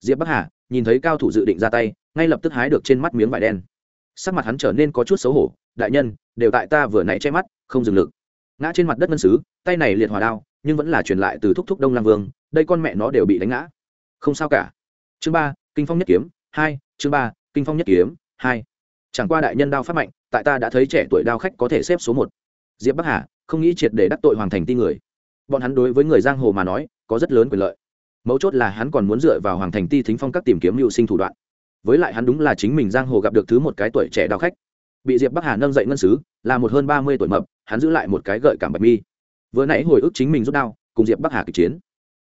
Diệp bắc hà, nhìn thấy cao thủ dự định ra tay, ngay lập tức hái được trên mắt miếng vải đen sắc mặt hắn trở nên có chút xấu hổ đại nhân đều tại ta vừa nãy che mắt không dừng lực. Ngã trên mặt đất ngân sứ, tay này liệt hòa đao nhưng vẫn là truyền lại từ thúc thúc đông lang vương đây con mẹ nó đều bị đánh ngã. Không sao cả. Chương ba kinh phong nhất kiếm hai chương ba kinh phong nhất kiếm hai. Chẳng qua đại nhân đao phát mạnh tại ta đã thấy trẻ tuổi đao khách có thể xếp số một. Diệp bắc hà không nghĩ triệt để đắc tội hoàng thành ti người. Bọn hắn đối với người giang hồ mà nói có rất lớn quyền lợi. Mấu chốt là hắn còn muốn dựa vào hoàng thành ti thính phong các tìm kiếm mưu sinh thủ đoạn với lại hắn đúng là chính mình giang hồ gặp được thứ một cái tuổi trẻ đào khách. Bị diệp bắc hà nâng dậy ngân sứ, là một hơn ba mươi tuổi mập, hắn giữ lại một cái gợi cảm bạch mi. Vừa nãy hồi ức chính mình rút đao, cùng diệp bắc hà kịch chiến.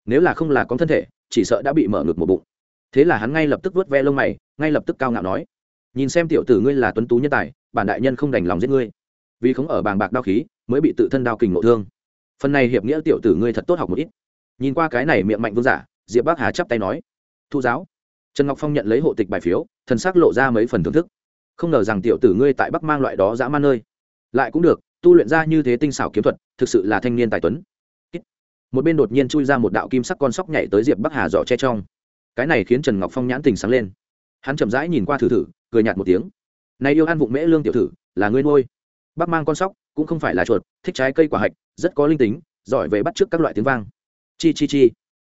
Nếu là không là có thân thể, chỉ sợ đã bị mở ngực một bụng. Thế là hắn ngay lập tức vớt ve lông mày, ngay lập tức cao ngạo nói, nhìn xem tiểu tử ngươi là tuấn tú nhân tài, bản đại nhân không đành lòng giết ngươi. Vì không ở bàng bạc đao khí, mới bị tự thân đao kình ngộ thương. Phần này hiệp nghĩa tiểu tử ngươi thật tốt học một ít. Nhìn qua cái này miệng mạnh vương giả, diệp bắc hà chắp tay nói, thu giáo trần ngọc phong nhận lấy hộ tịch bài phiếu, thần s ắ c lộ ra mấy phần thưởng thức. Không ngờ rằng tiểu tử ngươi tại bắc mang loại đó dã man nơi. Lại cũng được, tu luyện ra như thế tinh xảo kiếm thuật, thực sự là thanh niên tài tuấn. Một bên đột nhiên chui ra một đạo kim sắc con sóc nhảy tới diệp bắc hà dọ che trong. Cái này khiến trần ngọc phong nhãn tình sáng lên. Hắn chậm rãi nhìn qua thử thử, cười nhạt một tiếng. Này yêu ăn vụng mễ lương tiểu thử là ngươi nuôi. Bắc mang con sóc, cũng không phải là chuột, thích trái cây quả hạch, rất có linh tính, giỏi về bắt trước các loại tiếng vang. Chi chi chi.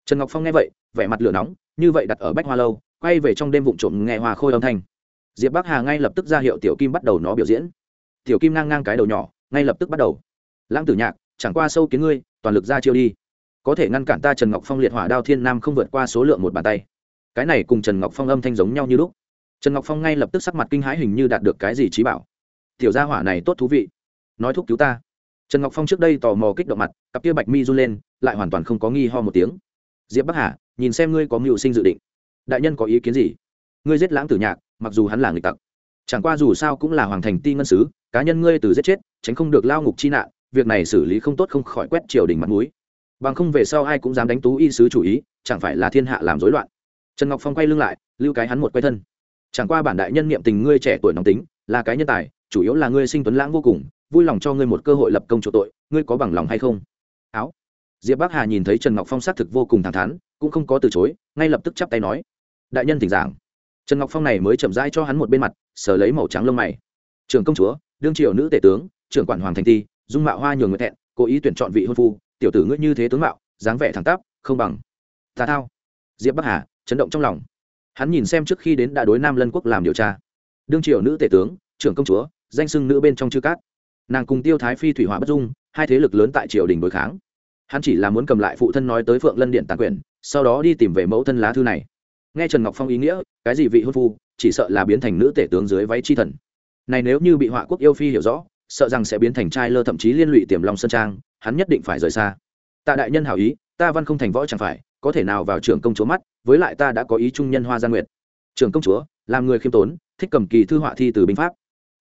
Trần ngọc phong nghe vậy, vẻ mặt lửa nóng như vậy đặt ở bách hoa lâu, quay về trong đêm vụn trộm nghe hoa khôi âm thanh. Diệp bắc hà ngay lập tức ra hiệu tiểu kim bắt đầu nó biểu diễn. Tiểu kim ngang ngang cái đầu nhỏ, ngay lập tức bắt đầu. Lãng tử nhạc, chẳng qua sâu kiến ngươi, toàn lực ra chiêu đi. Có thể ngăn cản ta trần ngọc phong liệt hỏa đao thiên nam không vượt qua số lượng một bàn tay. Cái này cùng trần ngọc phong âm thanh giống nhau như lúc. Trần ngọc phong ngay lập tức sắc mặt kinh hãi hình như đạt được cái gì trí bảo. Tiểu gia hỏa này tốt thú vị. Nói thúc cứu ta. Trần ngọc phong trước đây tò mò kích động mặt, cặp kia bạch mi run lên, lại hoàn toàn không có nghi ho một tiếng. Diệp bắc hà nhìn xem ngươi có mưu sinh dự định. Đại nhân có ý kiến gì? Ngươi giết lãng tử nhạc, mặc dù hắn là người tặc, chẳng qua dù sao cũng là hoàng thành ti ngân sứ, cá nhân ngươi từ giết chết, tránh không được lao ngục chi nạn, việc này xử lý không tốt không khỏi quét triều đình mặt mũi. Bằng không về sau ai cũng dám đánh tú y sứ chủ ý, chẳng phải là thiên hạ làm rối loạn. Trần ngọc phong quay lưng lại, lưu cái hắn một quay thân. Chẳng qua bản đại nhân niệm tình ngươi trẻ tuổi nóng tính, là cái nhân tài, chủ yếu là ngươi sinh tuấn lãng vô cùng, vui lòng cho ngươi một cơ hội lập công chỗ tội, ngươi có bằng lòng hay không? Áo. Diệp bắc hà nhìn thấy trần ngọc phong xác thực vô cùng thẳng thắn cũng không có từ chối, ngay lập tức chắp tay nói. Đại nhân thỉnh giảng. Trần ngọc phong này mới chậm rãi cho hắn một bên mặt, sờ lấy màu trắng lông mày. Trường công chúa, đương triều nữ tể tướng, trưởng quản hoàng thành ti dung mạo hoa nhường người thẹn, cố ý tuyển chọn vị hôn phu, tiểu tử ngươi như thế tướng mạo, dáng vẻ thẳng tắp, không bằng. Tà thao. Diệp bắc hà, chấn động trong lòng. Hắn nhìn xem trước khi đến đã đối nam lân quốc làm điều tra. Đương triều nữ tể tướng, trưởng công chúa, danh sưng nữ bên trong chư cát. Nàng cùng tiêu thái phi thủy hỏa bất dung, hai thế lực lớn tại triều đình đối kháng hắn chỉ là muốn cầm lại phụ thân nói tới phượng lân điện tàn quyền, sau đó đi tìm về mẫu thân lá thư này. Nghe trần ngọc phong ý nghĩa, cái gì vị hôn phu, chỉ sợ là biến thành nữ tể tướng dưới váy chi thần. Này nếu như bị họa quốc yêu phi hiểu rõ, sợ rằng sẽ biến thành trai lơ thậm chí liên lụy tiềm long sơn trang, hắn nhất định phải rời xa. Tạ đại nhân hảo ý, ta văn không thành võ chẳng phải, có thể nào vào trưởng công chúa mắt, với lại ta đã có ý trung nhân hoa gia nguyệt. Trường công chúa, làm người khiêm tốn, thích cầm kỳ thư họa thi từ binh pháp.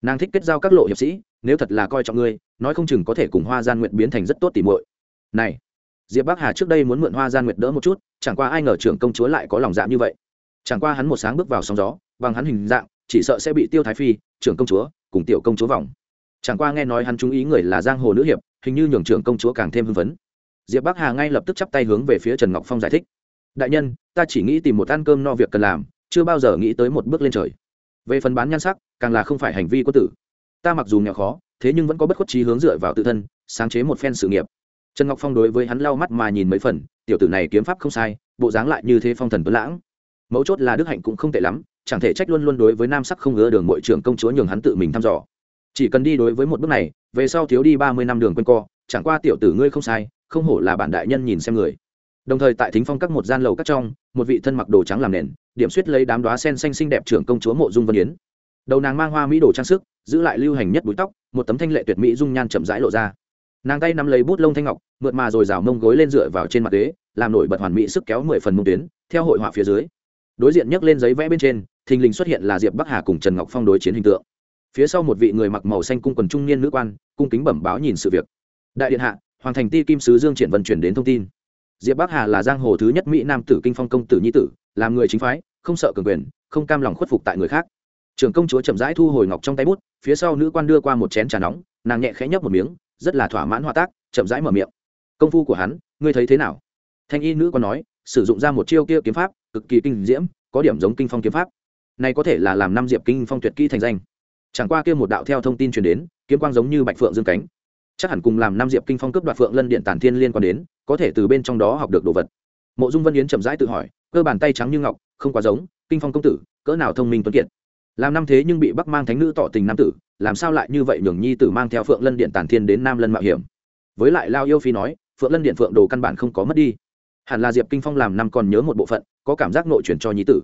Nàng thích kết giao các lộ hiệp sĩ, nếu thật là coi trọng ngươi, nói không chừng có thể cùng hoa gian nguyệt biến thành rất tốt tỉ muội này, diệp bắc hà trước đây muốn mượn hoa gian nguyệt đỡ một chút, chẳng qua ai ngờ trưởng công chúa lại có lòng dạ như vậy. Chẳng qua hắn một sáng bước vào sóng gió, bằng hắn hình dạng, chỉ sợ sẽ bị tiêu thái phi, trưởng công chúa, cùng tiểu công chúa vòng. Chẳng qua nghe nói hắn chú ý người là giang hồ nữ hiệp, hình như nhường trưởng công chúa càng thêm hưng phấn. Diệp bắc hà ngay lập tức chắp tay hướng về phía trần ngọc phong giải thích. Đại nhân, ta chỉ nghĩ tìm một ăn cơm no việc cần làm, chưa bao giờ nghĩ tới một bước lên trời. Về phần bán nhan sắc, càng là không phải hành vi quân tử. Ta mặc dù nghèo khó, thế nhưng vẫn có bất khuất trí hướng dựa vào tự thân, sáng chế một phen sự nghiệp trần ngọc phong đối với hắn lau mắt mà nhìn mấy phần, tiểu tử này kiếm pháp không sai, bộ dáng lại như thế phong thần tuấn lãng. Mấu chốt là đức hạnh cũng không tệ lắm, chẳng thể trách luôn luôn đối với nam sắc không ngứa đường mọi trưởng công chúa nhường hắn tự mình thăm dò. Chỉ cần đi đối với một bước này, về sau thiếu đi ba mươi năm đường q u a n co, chẳng qua tiểu tử ngươi không sai, không hổ là bạn đại nhân nhìn xem người. Đồng thời tại thính phong các một gian lầu các trong, một vị thân mặc đồ trắng làm nền, điểm suýt lấy đám đoá sen xanh xinh đẹp trưởng công chúa mộ dung vân yến. Đầu nàng mang hoa mỹ đồ trang sức, giữ lại lưu hành nhất búi tóc, một tấm thanh lệ tuyệt mỹ dung nhan chậm rãi lộ ra nàng tay nắm lấy bút lông thanh ngọc, mượt mà rồi rào mông gối lên dựa vào trên mặt đế làm nổi bật hoàn mỹ sức kéo mười phần mông tuyến, theo hội họa phía dưới. Đối diện nhấc lên giấy vẽ bên trên, thình lình xuất hiện là diệp bắc hà cùng trần ngọc phong đối chiến hình tượng. Phía sau một vị người mặc màu xanh cung quần trung niên nữ quan, cung kính bẩm báo nhìn sự việc. Đại điện hạ, hoàng thành ti kim sứ dương triển vận chuyển đến thông tin. Diệp bắc hà là giang hồ thứ nhất mỹ nam tử kinh phong công tử nhi tử, làm người chính phái, không sợ cường quyền, không cam lòng khuất phục tại người khác. Trưởng công chúa chậm rãi thu hồi ngọc trong tay bút, phía sau nữ quan đưa qua một chén trà nóng, nàng nhẹ khẽ nhấp một miếng rất là thỏa mãn hoa tác, chậm rãi mở miệng. Công phu của hắn, ngươi thấy thế nào? Thanh y nữ quan nói, sử dụng ra một chiêu kia kiếm pháp, cực kỳ kinh diễm, có điểm giống kinh phong kiếm pháp. Này có thể là làm năm diệp kinh phong tuyệt kỹ thành danh. Chẳng qua kia một đạo theo thông tin truyền đến, kiếm quang giống như bạch phượng dương cánh. Chắc hẳn cùng làm năm diệp kinh phong cướp đoạt phượng lân điện tản thiên liên quan đến, có thể từ bên trong đó học được đồ vật. Mộ dung vân yến chậm rãi tự hỏi, cơ bàn tay trắng như ngọc, không quá giống, kinh phong công tử, cỡ nào thông minh tuấn kiệt làm năm thế nhưng bị bắc mang thánh nữ tỏ tình nam tử, làm sao lại như vậy nhường nhi tử mang theo phượng lân điện tản thiên đến nam lân mạo hiểm? Với lại lao yêu phi nói, phượng lân điện phượng đồ căn bản không có mất đi. Hẳn là diệp kinh phong làm năm còn nhớ một bộ phận, có cảm giác nội chuyển cho nhi tử.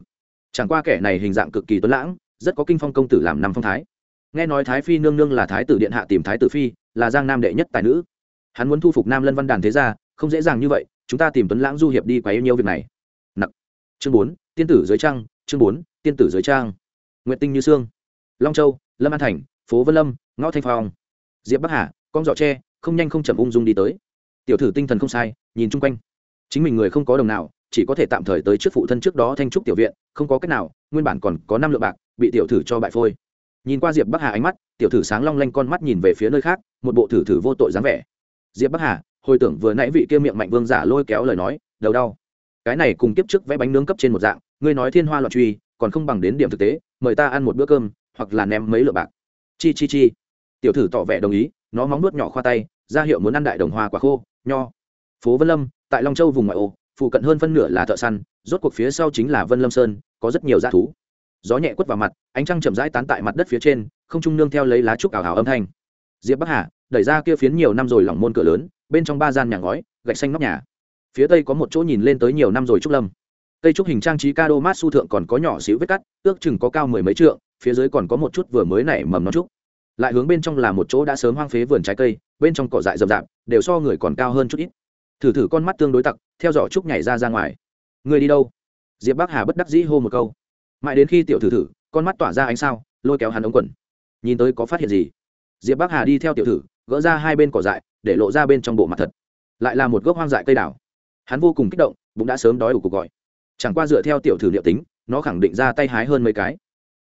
Chẳng qua kẻ này hình dạng cực kỳ tuấn lãng, rất có kinh phong công tử làm năm phong thái. Nghe nói thái phi nương nương là thái tử điện hạ tìm thái tử phi, là giang nam đệ nhất tài nữ. Hắn muốn thu phục nam lân văn đàn thế ra không dễ dàng như vậy, chúng ta tìm tuấn lãng du hiệp đi quá yêu nhiều việc này. Nặng chương bốn, tiên tử dưới trang chương bốn, tiên tử dưới trang nguyện tinh như sương long châu, lâm an thành, phố vân lâm, ngõ thanh phong, diệp bắc hà, con giỏ tre, không nhanh không chậm ung dung đi tới. tiểu thử tinh thần không sai, nhìn chung quanh, chính mình người không có đồng nào, chỉ có thể tạm thời tới trước phụ thân trước đó thanh trúc tiểu viện, không có cách nào, nguyên bản còn có năm lượng bạc, bị tiểu thử cho bại phôi. nhìn qua diệp bắc hà ánh mắt, tiểu thử sáng long lanh con mắt nhìn về phía nơi khác, một bộ thử thử vô tội dáng vẻ. diệp bắc hà, hồi tưởng vừa nãy vị kia miệng mạnh vương giả lôi kéo lời nói, đầu đau. cái này cùng kiếp trước vẽ bánh nướng cấp trên một dạng, ngươi nói thiên hoa loạn truy còn không bằng đến điểm thực tế, mời ta ăn một bữa cơm, hoặc là ném mấy lượng bạc. Chi chi chi. Tiểu thử tỏ vẻ đồng ý, nó móng nuốt nhỏ khoa tay, ra hiệu muốn ăn đại đồng hoa quả khô, nho. Phố vân lâm, tại long châu vùng ngoại ô, phụ cận hơn phân nửa là thợ săn, rốt cuộc phía sau chính là vân lâm sơn, có rất nhiều g thú. Gió nhẹ quất vào mặt, ánh trăng chậm rãi tán tại mặt đất phía trên, không trung nương theo lấy lá trúc ảo hảo âm thanh. Diệp bắc hà, đẩy ra kia phiến nhiều năm rồi lỏng môn cửa lớn, bên trong ba gian nhà ngói, gạch xanh nóc nhà. Phía tây có một chỗ nhìn lên tới nhiều năm rồi trúc lâm cây trúc hình trang trí ca đô mát su thượng còn có nhỏ xíu vết cắt, ước chừng có cao mười mấy trượng, phía dưới còn có một chút vừa mới nảy mầm non trúc. Lại hướng bên trong là một chỗ đã sớm hoang phế vườn trái cây, bên trong cỏ dại rậm rạp, đều so người còn cao hơn chút ít. Thử thử con mắt tương đối tặc, theo dõi trúc nhảy ra ra ngoài. Người đi đâu? Diệp bắc hà bất đắc dĩ hô một câu. Mãi đến khi tiểu thử thử, con mắt tỏa ra ánh sao, lôi kéo hắn ống quần. Nhìn tới có phát hiện gì? Diệp bắc hà đi theo tiểu thử, gỡ ra hai bên cỏ dại, để lộ ra bên trong bộ mặt thật. Lại là một gốc hoang dại cây đảo hắn vô cùng kích động, bụng đã sớm đói ủ cuộc gọi chẳng qua dựa theo tiểu thử liệu tính, nó khẳng định ra tay hái hơn mấy cái.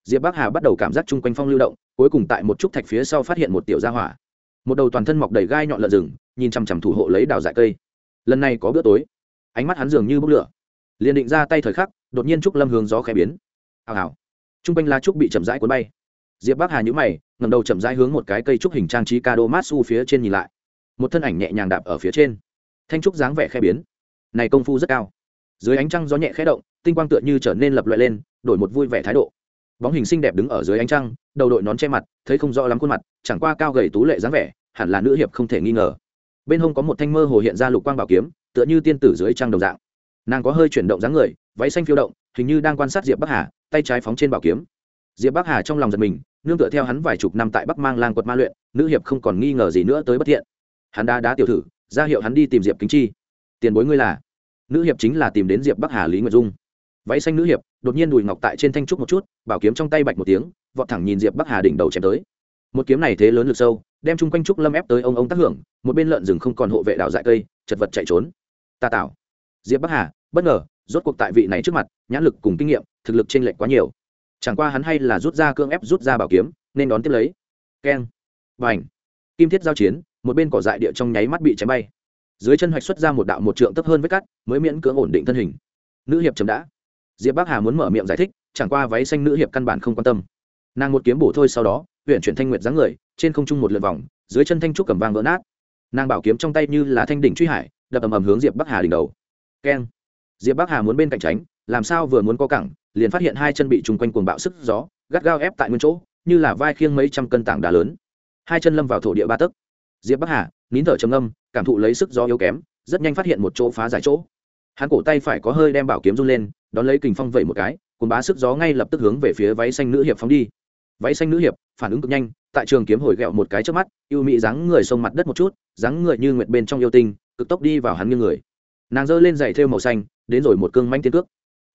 Diệp bắc hà bắt đầu cảm giác chung quanh phong lưu động, cuối cùng tại một trúc thạch phía sau phát hiện một tiểu gia hỏa. Một đầu toàn thân mọc đầy gai nhọn lợn rừng, nhìn chằm chằm thủ hộ lấy đào dại cây. Lần này có bữa tối. Ánh mắt hắn dường như bốc lửa. Liền định ra tay thời khắc, đột nhiên trúc lâm hướng gió khẽ biến. Hào hào. Chung quanh lá trúc bị chậm rãi cuốn bay. Diệp bắc hà nhũ mày ngầm đầu chậm rãi hướng một cái cây trúc hình trang trí ca đô mát su phía trên nhìn lại. Một thân ảnh nhẹ nhàng đạp ở phía trên. Thanh trúc dáng vẻ khẽ biến. Này công phu rất cao dưới ánh trăng gió nhẹ khẽ động, tinh quang tựa như trở nên lập loại lên, đổi một vui vẻ thái độ. Bóng hình xinh đẹp đứng ở dưới ánh trăng, đầu đội nón che mặt, thấy không rõ lắm khuôn mặt, chẳng qua cao gầy tú lệ dáng vẻ, hẳn là nữ hiệp không thể nghi ngờ. Bên hông có một thanh mơ hồ hiện ra lục quang bảo kiếm, tựa như tiên tử dưới trăng đồng dạng. Nàng có hơi chuyển động dáng người, váy xanh phiêu động, hình như đang quan sát diệp bắc hà, tay trái phóng trên bảo kiếm. Diệp bắc hà trong lòng giật mình, nương tựa theo hắn vài chục năm tại bắc mang lang quật ma luyện, nữ hiệp không còn nghi ngờ gì nữa tới bất thiện. Hắn đã đá tiểu thử, ra hiệu hắn đi tìm diệp kính chi. Tiền bối ngươi là? Nữ hiệp chính là tìm đến diệp bắc hà lý nguyệt dung váy xanh nữ hiệp đột nhiên đùi ngọc tại trên thanh trúc một chút bảo kiếm trong tay bạch một tiếng vọt thẳng nhìn diệp bắc hà đỉnh đầu chém tới một kiếm này thế lớn lực sâu đem chung quanh trúc lâm ép tới ông ông tác hưởng một bên lợn rừng không còn hộ vệ đảo dại cây chật vật chạy trốn ta tạo diệp bắc hà bất ngờ rốt cuộc tại vị này trước mặt nhãn lực cùng kinh nghiệm thực lực t r ê n lệch quá nhiều chẳng qua hắn hay là rút ra cương ép rút ra bảo kiếm nên đón tiếp lấy keng b à n h kim thiết giao chiến một bên cỏ dại địa trong nháy mắt bị chém bay dưới chân hoạch xuất ra một đạo một trượng tấp hơn với cắt, mới miễn cưỡng ổn định thân hình. Nữ hiệp chấm đã. Diệp bắc hà muốn mở miệng giải thích, chẳng qua váy xanh nữ hiệp căn bản không quan tâm. Nàng một kiếm bổ thôi sau đó huyện chuyển thanh nguyệt dáng người, trên không trung một lượt vòng, dưới chân thanh trúc cầm vang vỡ nát. Nàng bảo kiếm trong tay như là thanh đỉnh truy hải, đập ầm ầm hướng diệp bắc hà đỉnh đầu. Keng. Diệp bắc hà muốn bên cạnh tránh, làm sao vừa muốn có cẳng, liền phát hiện hai chân bị trùng quanh cuồng bạo sức gió, gắt gao ép tại nguyên chỗ, như là vai khiêng mấy trăm cân tảng đá lớn. Hai chân lâm vào thổ địa ba tấc. Diệp bắc hà, nín thở trầm âm cảm thụ lấy sức gió yếu kém, rất nhanh phát hiện một chỗ phá giải chỗ. Hắn cổ tay phải có hơi đem bảo kiếm run lên, đón lấy kình phong vẩy một cái cùng bá sức gió ngay lập tức hướng về phía váy xanh nữ hiệp phóng đi. Váy xanh nữ hiệp, phản ứng cực nhanh, tại trường kiếm hồi ghẹo một cái trước mắt, yêu mị dáng người xông mặt đất một chút, dáng người như nguyệt bên trong yêu tinh, cực tốc đi vào hắn như người. Nàng giơ lên giày thêu màu xanh, đến rồi một cương manh tiên cước.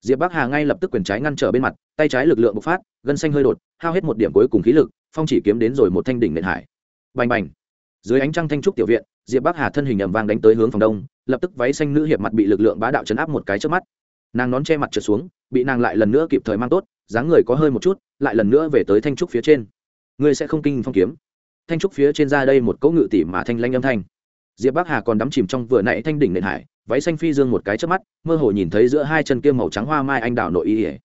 Diệp bắc hà ngay lập tức quyền trái ngăn trở bên mặt, tay trái lực lượng bộc phát, gân xanh hơi đột, hao hết một điểm cuối cùng khí lực, phong chỉ kiếm đến rồi một thanh đỉnh nền hải. Bành bành dưới ánh trăng thanh trúc tiểu viện, diệp bắc hà thân hình ầm vang đánh tới hướng phòng đông, lập tức váy xanh nữ hiệp mặt bị lực lượng bá đạo chấn áp một cái trước mắt. Nàng nón che mặt trượt xuống, bị nàng lại lần nữa kịp thời mang tốt, dáng người có hơi một chút, lại lần nữa về tới thanh trúc phía trên. Ngươi sẽ không kinh phong kiếm. Thanh trúc phía trên ra đây một cỗ ngự tỉ mà thanh lanh âm thanh. Diệp bắc hà còn đắm chìm trong vừa nãy thanh đỉnh nền hải, váy xanh phi dương một cái trước mắt, mơ hồ nhìn thấy giữa hai chân kia màu trắng hoa mai anh đào nội y ỉa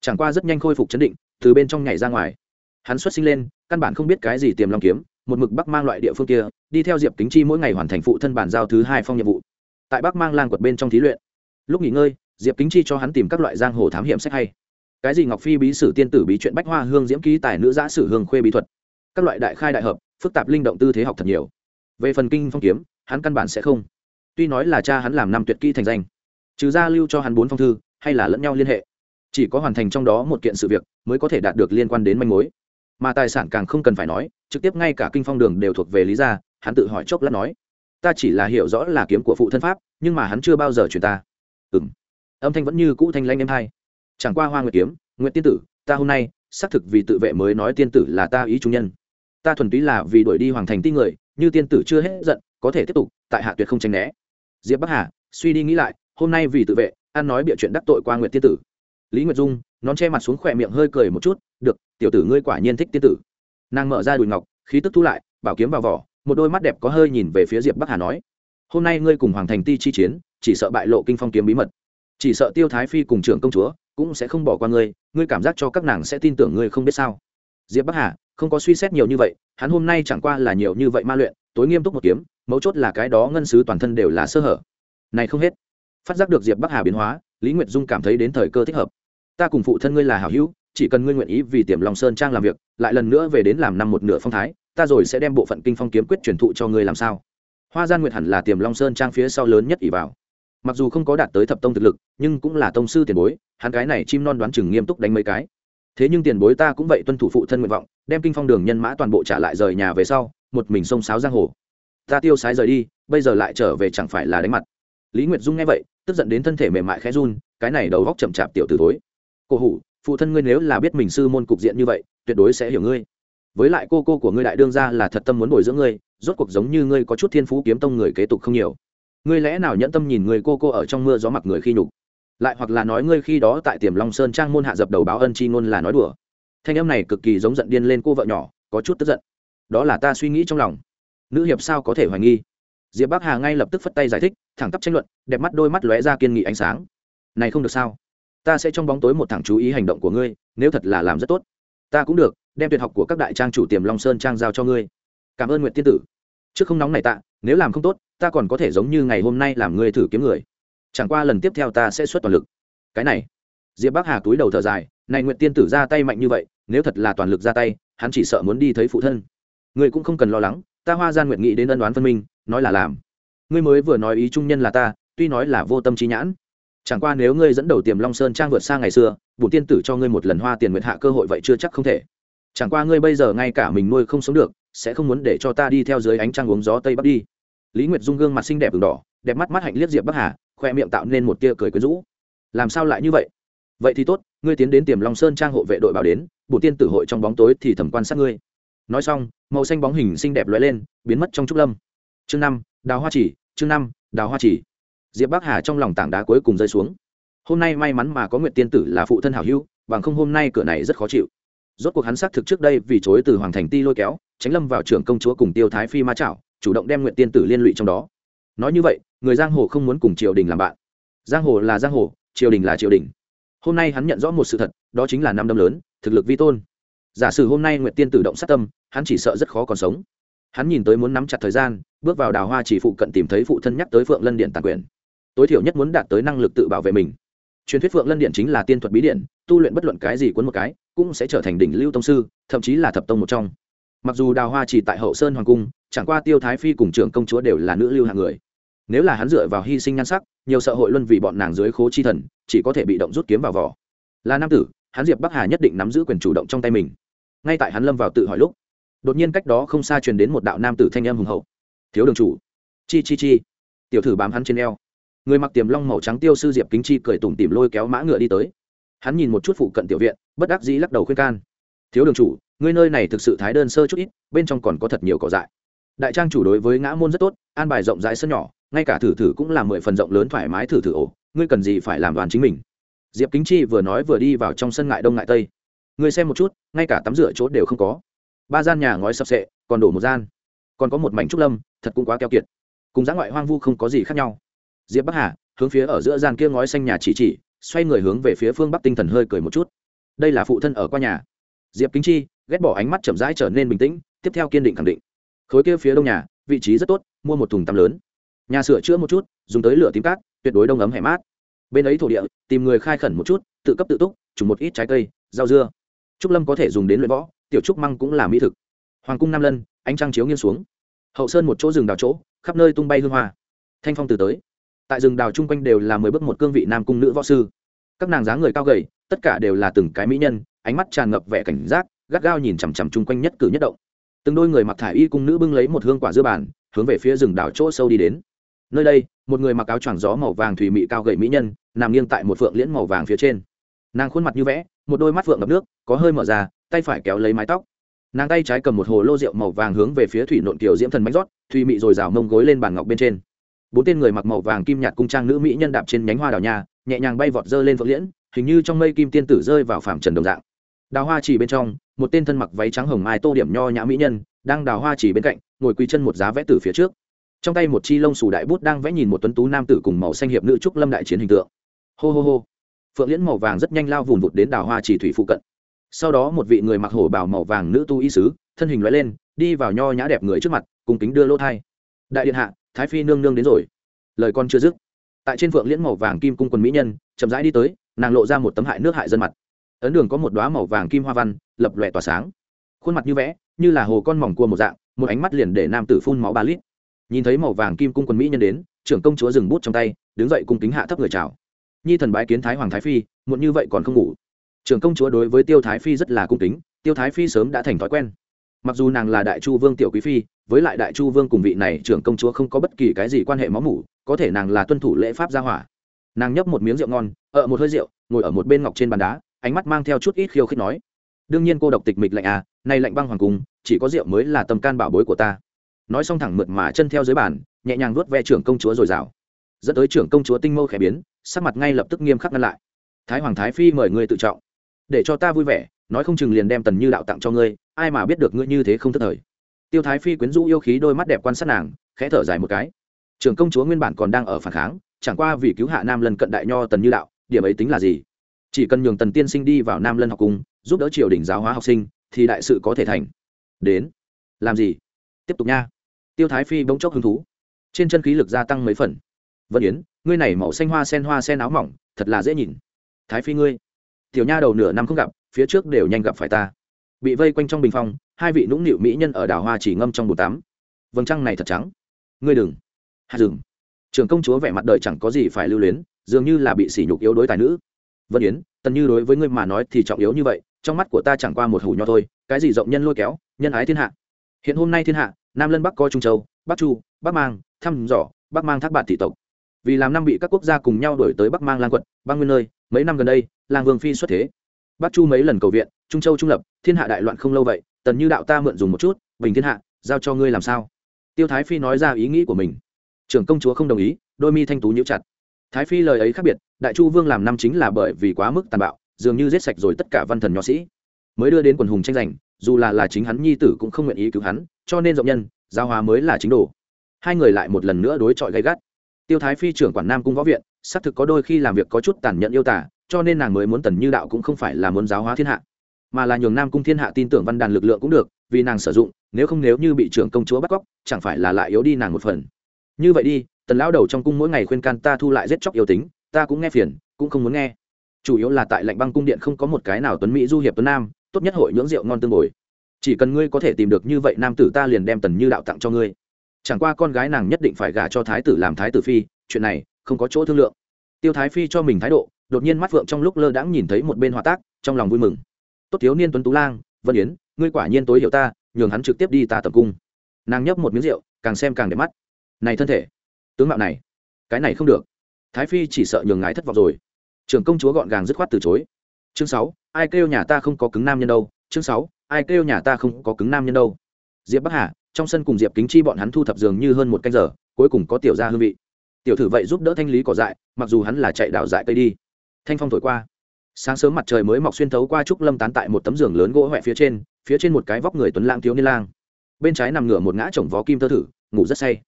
chẳng qua rất nhanh khôi phục chấn định, từ bên trong nhảy ra ngoài. Hắn xuất sinh lên, căn bản không biết cái gì tiềm long kiếm một mực bắc mang loại địa phương kia, đi theo diệp kính chi mỗi ngày hoàn thành phụ thân bản giao thứ hai phong nhiệm vụ. Tại bắc mang lang quật bên trong thí luyện. Lúc nghỉ ngơi, diệp kính chi cho hắn tìm các loại giang hồ thám hiểm sách hay. Cái gì ngọc phi bí sử tiên tử bí chuyện bách hoa hương diễm ký tài nữ giã sử hương khuê bí thuật. Các loại đại khai đại hợp, phức tạp linh động tư thế học thật nhiều. Về phần kinh phong kiếm, hắn căn bản sẽ không. Tuy nói là cha hắn làm năm tuyệt kỹ thành danh, trừ ra lưu cho hắn bốn phong thư, hay là lẫn nhau liên hệ. Chỉ có hoàn thành trong đó một kiện sự việc, mới có thể đạt được liên quan đến manh mối mà tài sản càng không cần phải nói, trực tiếp ngay cả kinh phong đường đều thuộc về lý gia, hắn tự hỏi chốc lát nói, ta chỉ là hiểu rõ là kiếm của phụ thân pháp, nhưng mà hắn chưa bao giờ chuyển ta. Ừ m âm thanh vẫn như cũ thanh lanh em hai chẳng qua hoa nguyệt kiếm, nguyệt tiên tử, ta hôm nay, xác thực vì tự vệ mới nói tiên tử là ta ý trung nhân. Ta thuần túy là vì đuổi đi hoàng thành ti người, như tiên tử chưa hết giận, có thể tiếp tục, tại hạ tuyệt không tránh né. Diệp bắc hà, suy đi nghĩ lại, hôm nay vì tự vệ an nói bịa chuyện đắc tội qua nguyệt tiên tử lý nguyệt dung nón che mặt xuống khỏe miệng hơi cười một chút, được, tiểu tử ngươi quả nhiên thích tiên tử. Nàng mở ra đùi ngọc, khí tức thu lại, bảo kiếm vào vỏ, một đôi mắt đẹp có hơi nhìn về phía diệp bắc hà nói, hôm nay ngươi cùng hoàng thành ti chi chiến, chỉ sợ bại lộ kinh phong kiếm bí mật. Chỉ sợ tiêu thái phi cùng trưởng công chúa cũng sẽ không bỏ qua ngươi ngươi cảm giác cho các nàng sẽ tin tưởng ngươi không biết sao. Diệp bắc hà không có suy xét nhiều như vậy, hắn hôm nay chẳng qua là nhiều như vậy ma luyện, tối nghiêm túc một kiếm, mấu chốt là cái đó ngân sứ toàn thân đều là sơ hở. Này không hết. Phát giác được diệp bắc hà biến hóa, lý nguyệt dung cảm thấy đến thời cơ thích hợp ta cùng phụ thân ngươi là hảo hữu, chỉ cần ngươi nguyện ý vì tiềm lòng sơn trang làm việc, lại lần nữa về đến làm năm một nửa phong thái, ta rồi sẽ đem bộ phận kinh phong kiếm quyết truyền thụ cho ngươi làm sao? Hoa gian nguyệt hẳn là tiềm long sơn trang phía sau lớn nhất ỷ vào. Mặc dù không có đạt tới thập tông thực lực, nhưng cũng là tông sư tiền bối, hắn cái này chim non đoán chừng nghiêm túc đánh mấy cái. Thế nhưng tiền bối ta cũng vậy tuân thủ phụ thân nguyện vọng, đem kinh phong đường nhân mã toàn bộ trả lại rời nhà về sau, một mình xông sáo giang hồ. Ta tiêu sái rời đi, bây giờ lại trở về chẳng phải là đánh mặt. Lý nguyệt dung nghe vậy, tức giận đến thân thể mềm mại khẽ run, cái này đầu góc chậm chạp tiểu từ tối cô hủ, phụ thân ngươi nếu là biết mình sư môn cục diện như vậy, tuyệt đối sẽ hiểu ngươi. Với lại cô cô của ngươi đại đương ra là thật tâm muốn bồi dưỡng ngươi, rốt cuộc giống như ngươi có chút thiên phú kiếm tông người kế tục không nhiều. Ngươi lẽ nào nhẫn tâm nhìn người cô cô ở trong mưa gió mặc người khi nhục? Lại hoặc là nói ngươi khi đó tại tiềm long sơn trang môn hạ dập đầu báo ân chi ngôn là nói đùa. Thanh em này cực kỳ giống giận điên lên cô vợ nhỏ, có chút tức giận. Đó là ta suy nghĩ trong lòng. Nữ hiệp sao có thể hoài nghi? Diệp bắc hà ngay lập tức phất tay giải thích, thẳng tắp tranh luận, đẹp mắt đôi mắt lóe ra kiên nghị ánh sáng. Này không được sao? Ta sẽ trong bóng tối một thẳng chú ý hành động của ngươi, nếu thật là làm rất tốt. Ta cũng được, đem tuyệt học của các đại trang chủ tiềm long sơn trang giao cho ngươi. Cảm ơn nguyện tiên tử. Trước không nóng này tạ, nếu làm không tốt, ta còn có thể giống như ngày hôm nay làm ngươi thử kiếm người. Chẳng qua lần tiếp theo ta sẽ xuất toàn lực. Cái này. Diệp bắc hà túi đầu thở dài, này nguyện tiên tử ra tay mạnh như vậy, nếu thật là toàn lực ra tay, hắn chỉ sợ muốn đi thấy phụ thân. Ngươi cũng không cần lo lắng, ta hoa gian nguyện nghĩ đến ân đoán phân minh, nói là làm. Ngươi mới vừa nói ý trung nhân là ta, tuy nói là vô tâm trí nhãn chẳng qua nếu ngươi dẫn đầu tiềm long sơn trang vượt xa ngày xưa bùn tiên tử cho ngươi một lần hoa tiền nguyện hạ cơ hội vậy chưa chắc không thể. Chẳng qua ngươi bây giờ ngay cả mình nuôi không sống được, sẽ không muốn để cho ta đi theo dưới ánh trăng uống gió tây bắc đi. Lý nguyệt dung gương mặt xinh đẹp v đỏ, đẹp mắt mắt hạnh liếc diệp bắc hà, khoe miệng tạo nên một tia cười quyến rũ. Làm sao lại như vậy? Vậy thì tốt, ngươi tiến đến tiềm long sơn trang hộ vệ đội bảo đến bùn tiên tử hội trong bóng tối thì thẩm quan sát ngươi. Nói xong, màu xanh bóng hình xinh đẹp lóe lên, biến mất trong trúc lâm. Chương năm, đào hoa chỉ, chương năm, đào hoa chỉ diệp bắc hà trong lòng tảng đá cuối cùng rơi xuống. Hôm nay may mắn mà có nguyện tiên tử là phụ thân hảo hữu, bằng không hôm nay cửa này rất khó chịu. Rốt cuộc hắn xác thực trước đây vì chối từ hoàng thành ti lôi kéo, tránh lâm vào trưởng công chúa cùng tiêu thái phi ma chảo, chủ động đem nguyện tiên tử liên lụy trong đó. Nói như vậy, người giang hồ không muốn cùng triều đình làm bạn. Giang hồ là giang hồ, triều đình là triều đình. Hôm nay hắn nhận rõ một sự thật, đó chính là năm đâm lớn, thực lực vi tôn. Giả sử hôm nay nguyện tiên tử động sát tâm, hắn chỉ sợ rất khó còn sống. Hắn nhìn tới muốn nắm chặt thời gian, bước vào đào hoa chỉ phụ cận tìm thấy phụ thân nhắc tới phượng lân điện tàn quyền tối thiểu nhất muốn đạt tới năng lực tự bảo vệ mình. Truyền thuyết phượng lân điện chính là tiên thuật bí điện, tu luyện bất luận cái gì cuốn một cái, cũng sẽ trở thành đỉnh lưu tông sư, thậm chí là thập tông một trong. Mặc dù đào hoa chỉ tại hậu sơn hoàng cung, chẳng qua tiêu thái phi cùng trưởng công chúa đều là nữ lưu hạng người. Nếu là hắn dựa vào hy sinh nhan sắc, nhiều xã hội luân vì bọn nàng dưới khố chi thần, chỉ có thể bị động rút kiếm vào vỏ. Là nam tử, hắn diệp bắc hà nhất định nắm giữ quyền chủ động trong tay mình. Ngay tại hắn lâm vào tự hỏi lúc, đột nhiên cách đó không xa truyền đến một đạo nam tử thanh âm hùng hậu. Thiếu đường chủ. Chi chi chi. Tiểu thử bám hắn trên eo người mặc tiềm long màu trắng tiêu sư diệp kính chi cười tủm tìm lôi kéo mã ngựa đi tới. Hắn nhìn một chút phụ cận tiểu viện, bất đắc dĩ lắc đầu khuyên can. Thiếu đường chủ, ngươi nơi này thực sự thái đơn sơ chút ít, bên trong còn có thật nhiều cỏ dại. Đại trang chủ đối với ngã môn rất tốt, an bài rộng rãi sân nhỏ, ngay cả thử thử cũng là mười phần rộng lớn thoải mái thử thử ổ, ngươi cần gì phải làm đoàn chính mình. Diệp kính chi vừa nói vừa đi vào trong sân ngại đông ngại tây. Ngươi xem một chút, ngay cả tắm rửa chỗ đều không có. Ba gian nhà ngói sập sệ, còn đổ một gian. Còn có một mảnh trúc lâm, thật cũng quá keo kiệt. Cùng dã ngoại hoang vu không có gì khác nhau diệp bắc hà, hướng phía ở giữa gian kia ngói xanh nhà chỉ chỉ, xoay người hướng về phía phương bắc tinh thần hơi cười một chút. Đây là phụ thân ở qua nhà. Diệp kính chi, ghét bỏ ánh mắt chậm rãi trở nên bình tĩnh, tiếp theo kiên định khẳng định. Khối kia phía đông nhà, vị trí rất tốt, mua một thùng tắm lớn. Nhà sửa chữa một chút, dùng tới lửa tím cát, tuyệt đối đông ấm hẻ mát. Bên ấy thổ địa, tìm người khai khẩn một chút, tự cấp tự túc, trùng một ít trái cây, rau dưa. Trúc lâm có thể dùng đến luyện võ, tiểu trúc măng cũng là mỹ thực. Hoàng cung nam lân, ánh trăng chiếu nghiêng xuống. Hậu sơn một chỗ rừng đào chỗ, khắp nơi tung bay hương hoa. Thanh phong từ tới tại rừng đào chung quanh đều là mười bước một cương vị nam cung nữ võ sư. Các nàng dáng người cao gầy, tất cả đều là từng cái mỹ nhân, ánh mắt tràn ngập vẻ cảnh giác, gắt gao nhìn chằm chằm chung quanh nhất cử nhất động. Từng đôi người mặc thải y cung nữ bưng lấy một hương quả dưa bàn, hướng về phía rừng đào chỗ sâu đi đến. Nơi đây, một người mặc áo choàng gió màu vàng thủy mị cao gầy mỹ nhân, nằm nghiêng tại một phượng liễn màu vàng phía trên. Nàng khuôn mặt như vẽ, một đôi mắt phượng ngập nước, có hơi mở ra, tay phải kéo lấy mái tóc. Nàng tay trái cầm một hồ lô rượu màu vàng hướng về phía thủy nộn kiều diễm thần bánh rót thùy mị rồi rào mông gối lên bàn ngọc bên trên bốn tên người mặc màu vàng kim nhạt cung trang nữ mỹ nhân đạp trên nhánh hoa đào nha, nhẹ nhàng bay vọt dơ lên phượng liễn, hình như trong mây kim tiên tử rơi vào phạm trần đồng dạng. Đào hoa chỉ bên trong, một tên thân mặc váy trắng hồng mai tô điểm nho nhã mỹ nhân, đang đào hoa chỉ bên cạnh, ngồi quỳ chân một giá vẽ từ phía trước. Trong tay một chi lông xù đại bút đang vẽ nhìn một tuấn tú nam tử cùng màu xanh hiệp nữ trúc lâm đại chiến hình tượng. Hô hô hô. Phượng liễn màu vàng rất nhanh lao vùn vụt đến đào hoa chỉ thủy phụ cận. Sau đó một vị người mặc hổ bào màu vàng nữ tu y sứ, thân hình loại lên, đi vào nho nhã đẹp người trước mặt cùng kính đưa lỗ thai. Đại điện hạ thái phi nương nương đến rồi. Lời con chưa dứt, tại trên phượng liễn màu vàng kim cung quần mỹ nhân, chậm rãi đi tới, nàng lộ ra một tấm hại nước hại dân mặt. Ấn đường có một đoá màu vàng kim hoa văn, lập lòe tỏa sáng. Khuôn mặt như vẽ, như là hồ con mỏng cua một dạng, một ánh mắt liền để nam tử phun máu ba lít. Nhìn thấy màu vàng kim cung quần mỹ nhân đến, trưởng công chúa dừng bút trong tay, đứng dậy cung kính hạ thấp người chào. Nhi thần bái kiến thái hoàng thái phi, muộn như vậy còn không ngủ. Trưởng công chúa đối với tiêu thái phi rất là cung kính, tiêu thái phi sớm đã thành thói quen mặc dù nàng là đại chu vương tiểu quý phi, với lại đại chu vương cùng vị này trưởng công chúa không có bất kỳ cái gì quan hệ máu mủ, có thể nàng là tuân thủ lễ pháp gia hỏa. Nàng nhấp một miếng rượu ngon, ở một hơi rượu, ngồi ở một bên ngọc trên bàn đá, ánh mắt mang theo chút ít khiêu khích nói, đương nhiên cô độc tịch mịch lạnh à nay lạnh băng hoàng cung, chỉ có rượu mới là tâm can bảo bối của ta. Nói xong thẳng mượt mà chân theo dưới bàn, nhẹ nhàng vuốt ve trưởng công chúa rồi rào dẫn tới trưởng công chúa tinh mâu khẽ biến, sắc mặt ngay lập tức nghiêm khắc ngăn lại. Thái hoàng thái phi mời người tự trọng, để cho ta vui vẻ nói không chừng liền đem tần như đạo tặng cho ngươi, ai mà biết được ngươi như thế không thất thời. Tiêu thái phi quyến rũ yêu khí đôi mắt đẹp quan sát nàng, khẽ thở dài một cái. Trưởng công chúa nguyên bản còn đang ở phản kháng, chẳng qua vì cứu hạ nam lân cận đại nho tần như đạo, điểm ấy tính là gì? Chỉ cần nhường tần tiên sinh đi vào nam lân học cung, giúp đỡ triều đình giáo hóa học sinh, thì đại sự có thể thành. Đến. Làm gì? Tiếp tục nha. Tiêu thái phi bỗng chốc hứng thú. Trên chân khí lực gia tăng mấy phần. Vân yến, ngươi này màu xanh hoa sen hoa sen áo mỏng, thật là dễ nhìn. Thái phi ngươi. Tiểu nha đầu nửa năm không gặp phía trước đều nhanh gặp phải ta. Bị vây quanh trong bình phong hai vị nũng nịu mỹ nhân ở đảo hoa chỉ ngâm trong bồn tắm. Vầng trăng này thật trắng. Ngươi đừng. Hạt rừng trường công chúa vẻ mặt đời chẳng có gì phải lưu luyến, dường như là bị sỉ nhục yếu đối tài nữ. Vân yến, tần như đối với ngươi mà nói thì trọng yếu như vậy, trong mắt của ta chẳng qua một hủ nho thôi, cái gì rộng nhân lôi kéo, nhân ái thiên hạ. Hiện hôm nay thiên hạ, nam lân bắc coi trung châu, bắc chu, bắc mang, thăm dò, bắc mang thác bạn thị tộc. Vì làm năm bị các quốc gia cùng nhau đổi tới bắc mang lang quận băng nguyên nơi, mấy năm gần đây, lang vương phi xuất thế bắc chu mấy lần cầu viện, trung châu trung lập, thiên hạ đại loạn không lâu vậy, tần như đạo ta mượn dùng một chút, bình thiên hạ, giao cho ngươi làm sao? Tiêu thái phi nói ra ý nghĩ của mình. Trưởng công chúa không đồng ý, đôi mi thanh tú nhíu chặt. Thái phi lời ấy khác biệt, đại chu vương làm năm chính là bởi vì quá mức tàn bạo, dường như giết sạch rồi tất cả văn thần nho sĩ. Mới đưa đến quần hùng tranh giành, dù là là chính hắn nhi tử cũng không nguyện ý cứu hắn, cho nên rộng nhân, giao hóa mới là chính đồ. Hai người lại một lần nữa đối chọi gay gắt. Tiêu thái phi trưởng quản nam cung võ viện, xác thực có đôi khi làm việc có chút tàn nhẫn yêu tả cho nên nàng mới muốn tần như đạo cũng không phải là muốn giáo hóa thiên hạ, mà là nhường nam cung thiên hạ tin tưởng văn đàn lực lượng cũng được, vì nàng sử dụng, nếu không nếu như bị trưởng công chúa bắt cóc, chẳng phải là lại yếu đi nàng một phần. Như vậy đi, tần lão đầu trong cung mỗi ngày khuyên can ta thu lại giết chóc yêu tính, ta cũng nghe phiền, cũng không muốn nghe. Chủ yếu là tại lệnh băng cung điện không có một cái nào tuấn mỹ du hiệp tuấn nam, tốt nhất hội nhưỡng rượu ngon tương bồi. Chỉ cần ngươi có thể tìm được như vậy, nam tử ta liền đem tần như đạo tặng cho ngươi. Chẳng qua con gái nàng nhất định phải gả cho thái tử làm thái tử phi, chuyện này không có chỗ thương lượng tiêu thái phi cho mình thái độ, đột nhiên mắt phượng trong lúc lơ đãng nhìn thấy một bên hòa tác, trong lòng vui mừng. Tốt thiếu niên tuấn tú lang, vân yến, ngươi quả nhiên tối hiểu ta, nhường hắn trực tiếp đi ta tập cung. Nàng nhấp một miếng rượu, càng xem càng đẹp mắt. Này thân thể, tướng mạo này, cái này không được. Thái phi chỉ sợ nhường ngài thất vọng rồi. Trưởng công chúa gọn gàng dứt khoát từ chối. Chương sáu, ai kêu nhà ta không có cứng nam nhân đâu? Chương sáu, ai kêu nhà ta không có cứng nam nhân đâu? Diệp bắc hà, trong sân cùng diệp kính chi bọn hắn thu thập giường như hơn một canh giờ, cuối cùng có tiểu ra hương vị tiểu thử vậy giúp đỡ thanh lý cỏ dại, mặc dù hắn là chạy đảo dại cây đi. Thanh phong thổi qua. Sáng sớm mặt trời mới mọc xuyên thấu qua trúc lâm tán tại một tấm giường lớn gỗ huệ phía trên phía trên một cái vóc người tuấn lang thiếu niên lang. Bên trái nằm ngửa một ngã chồng vó kim thơ thử, ngủ rất say.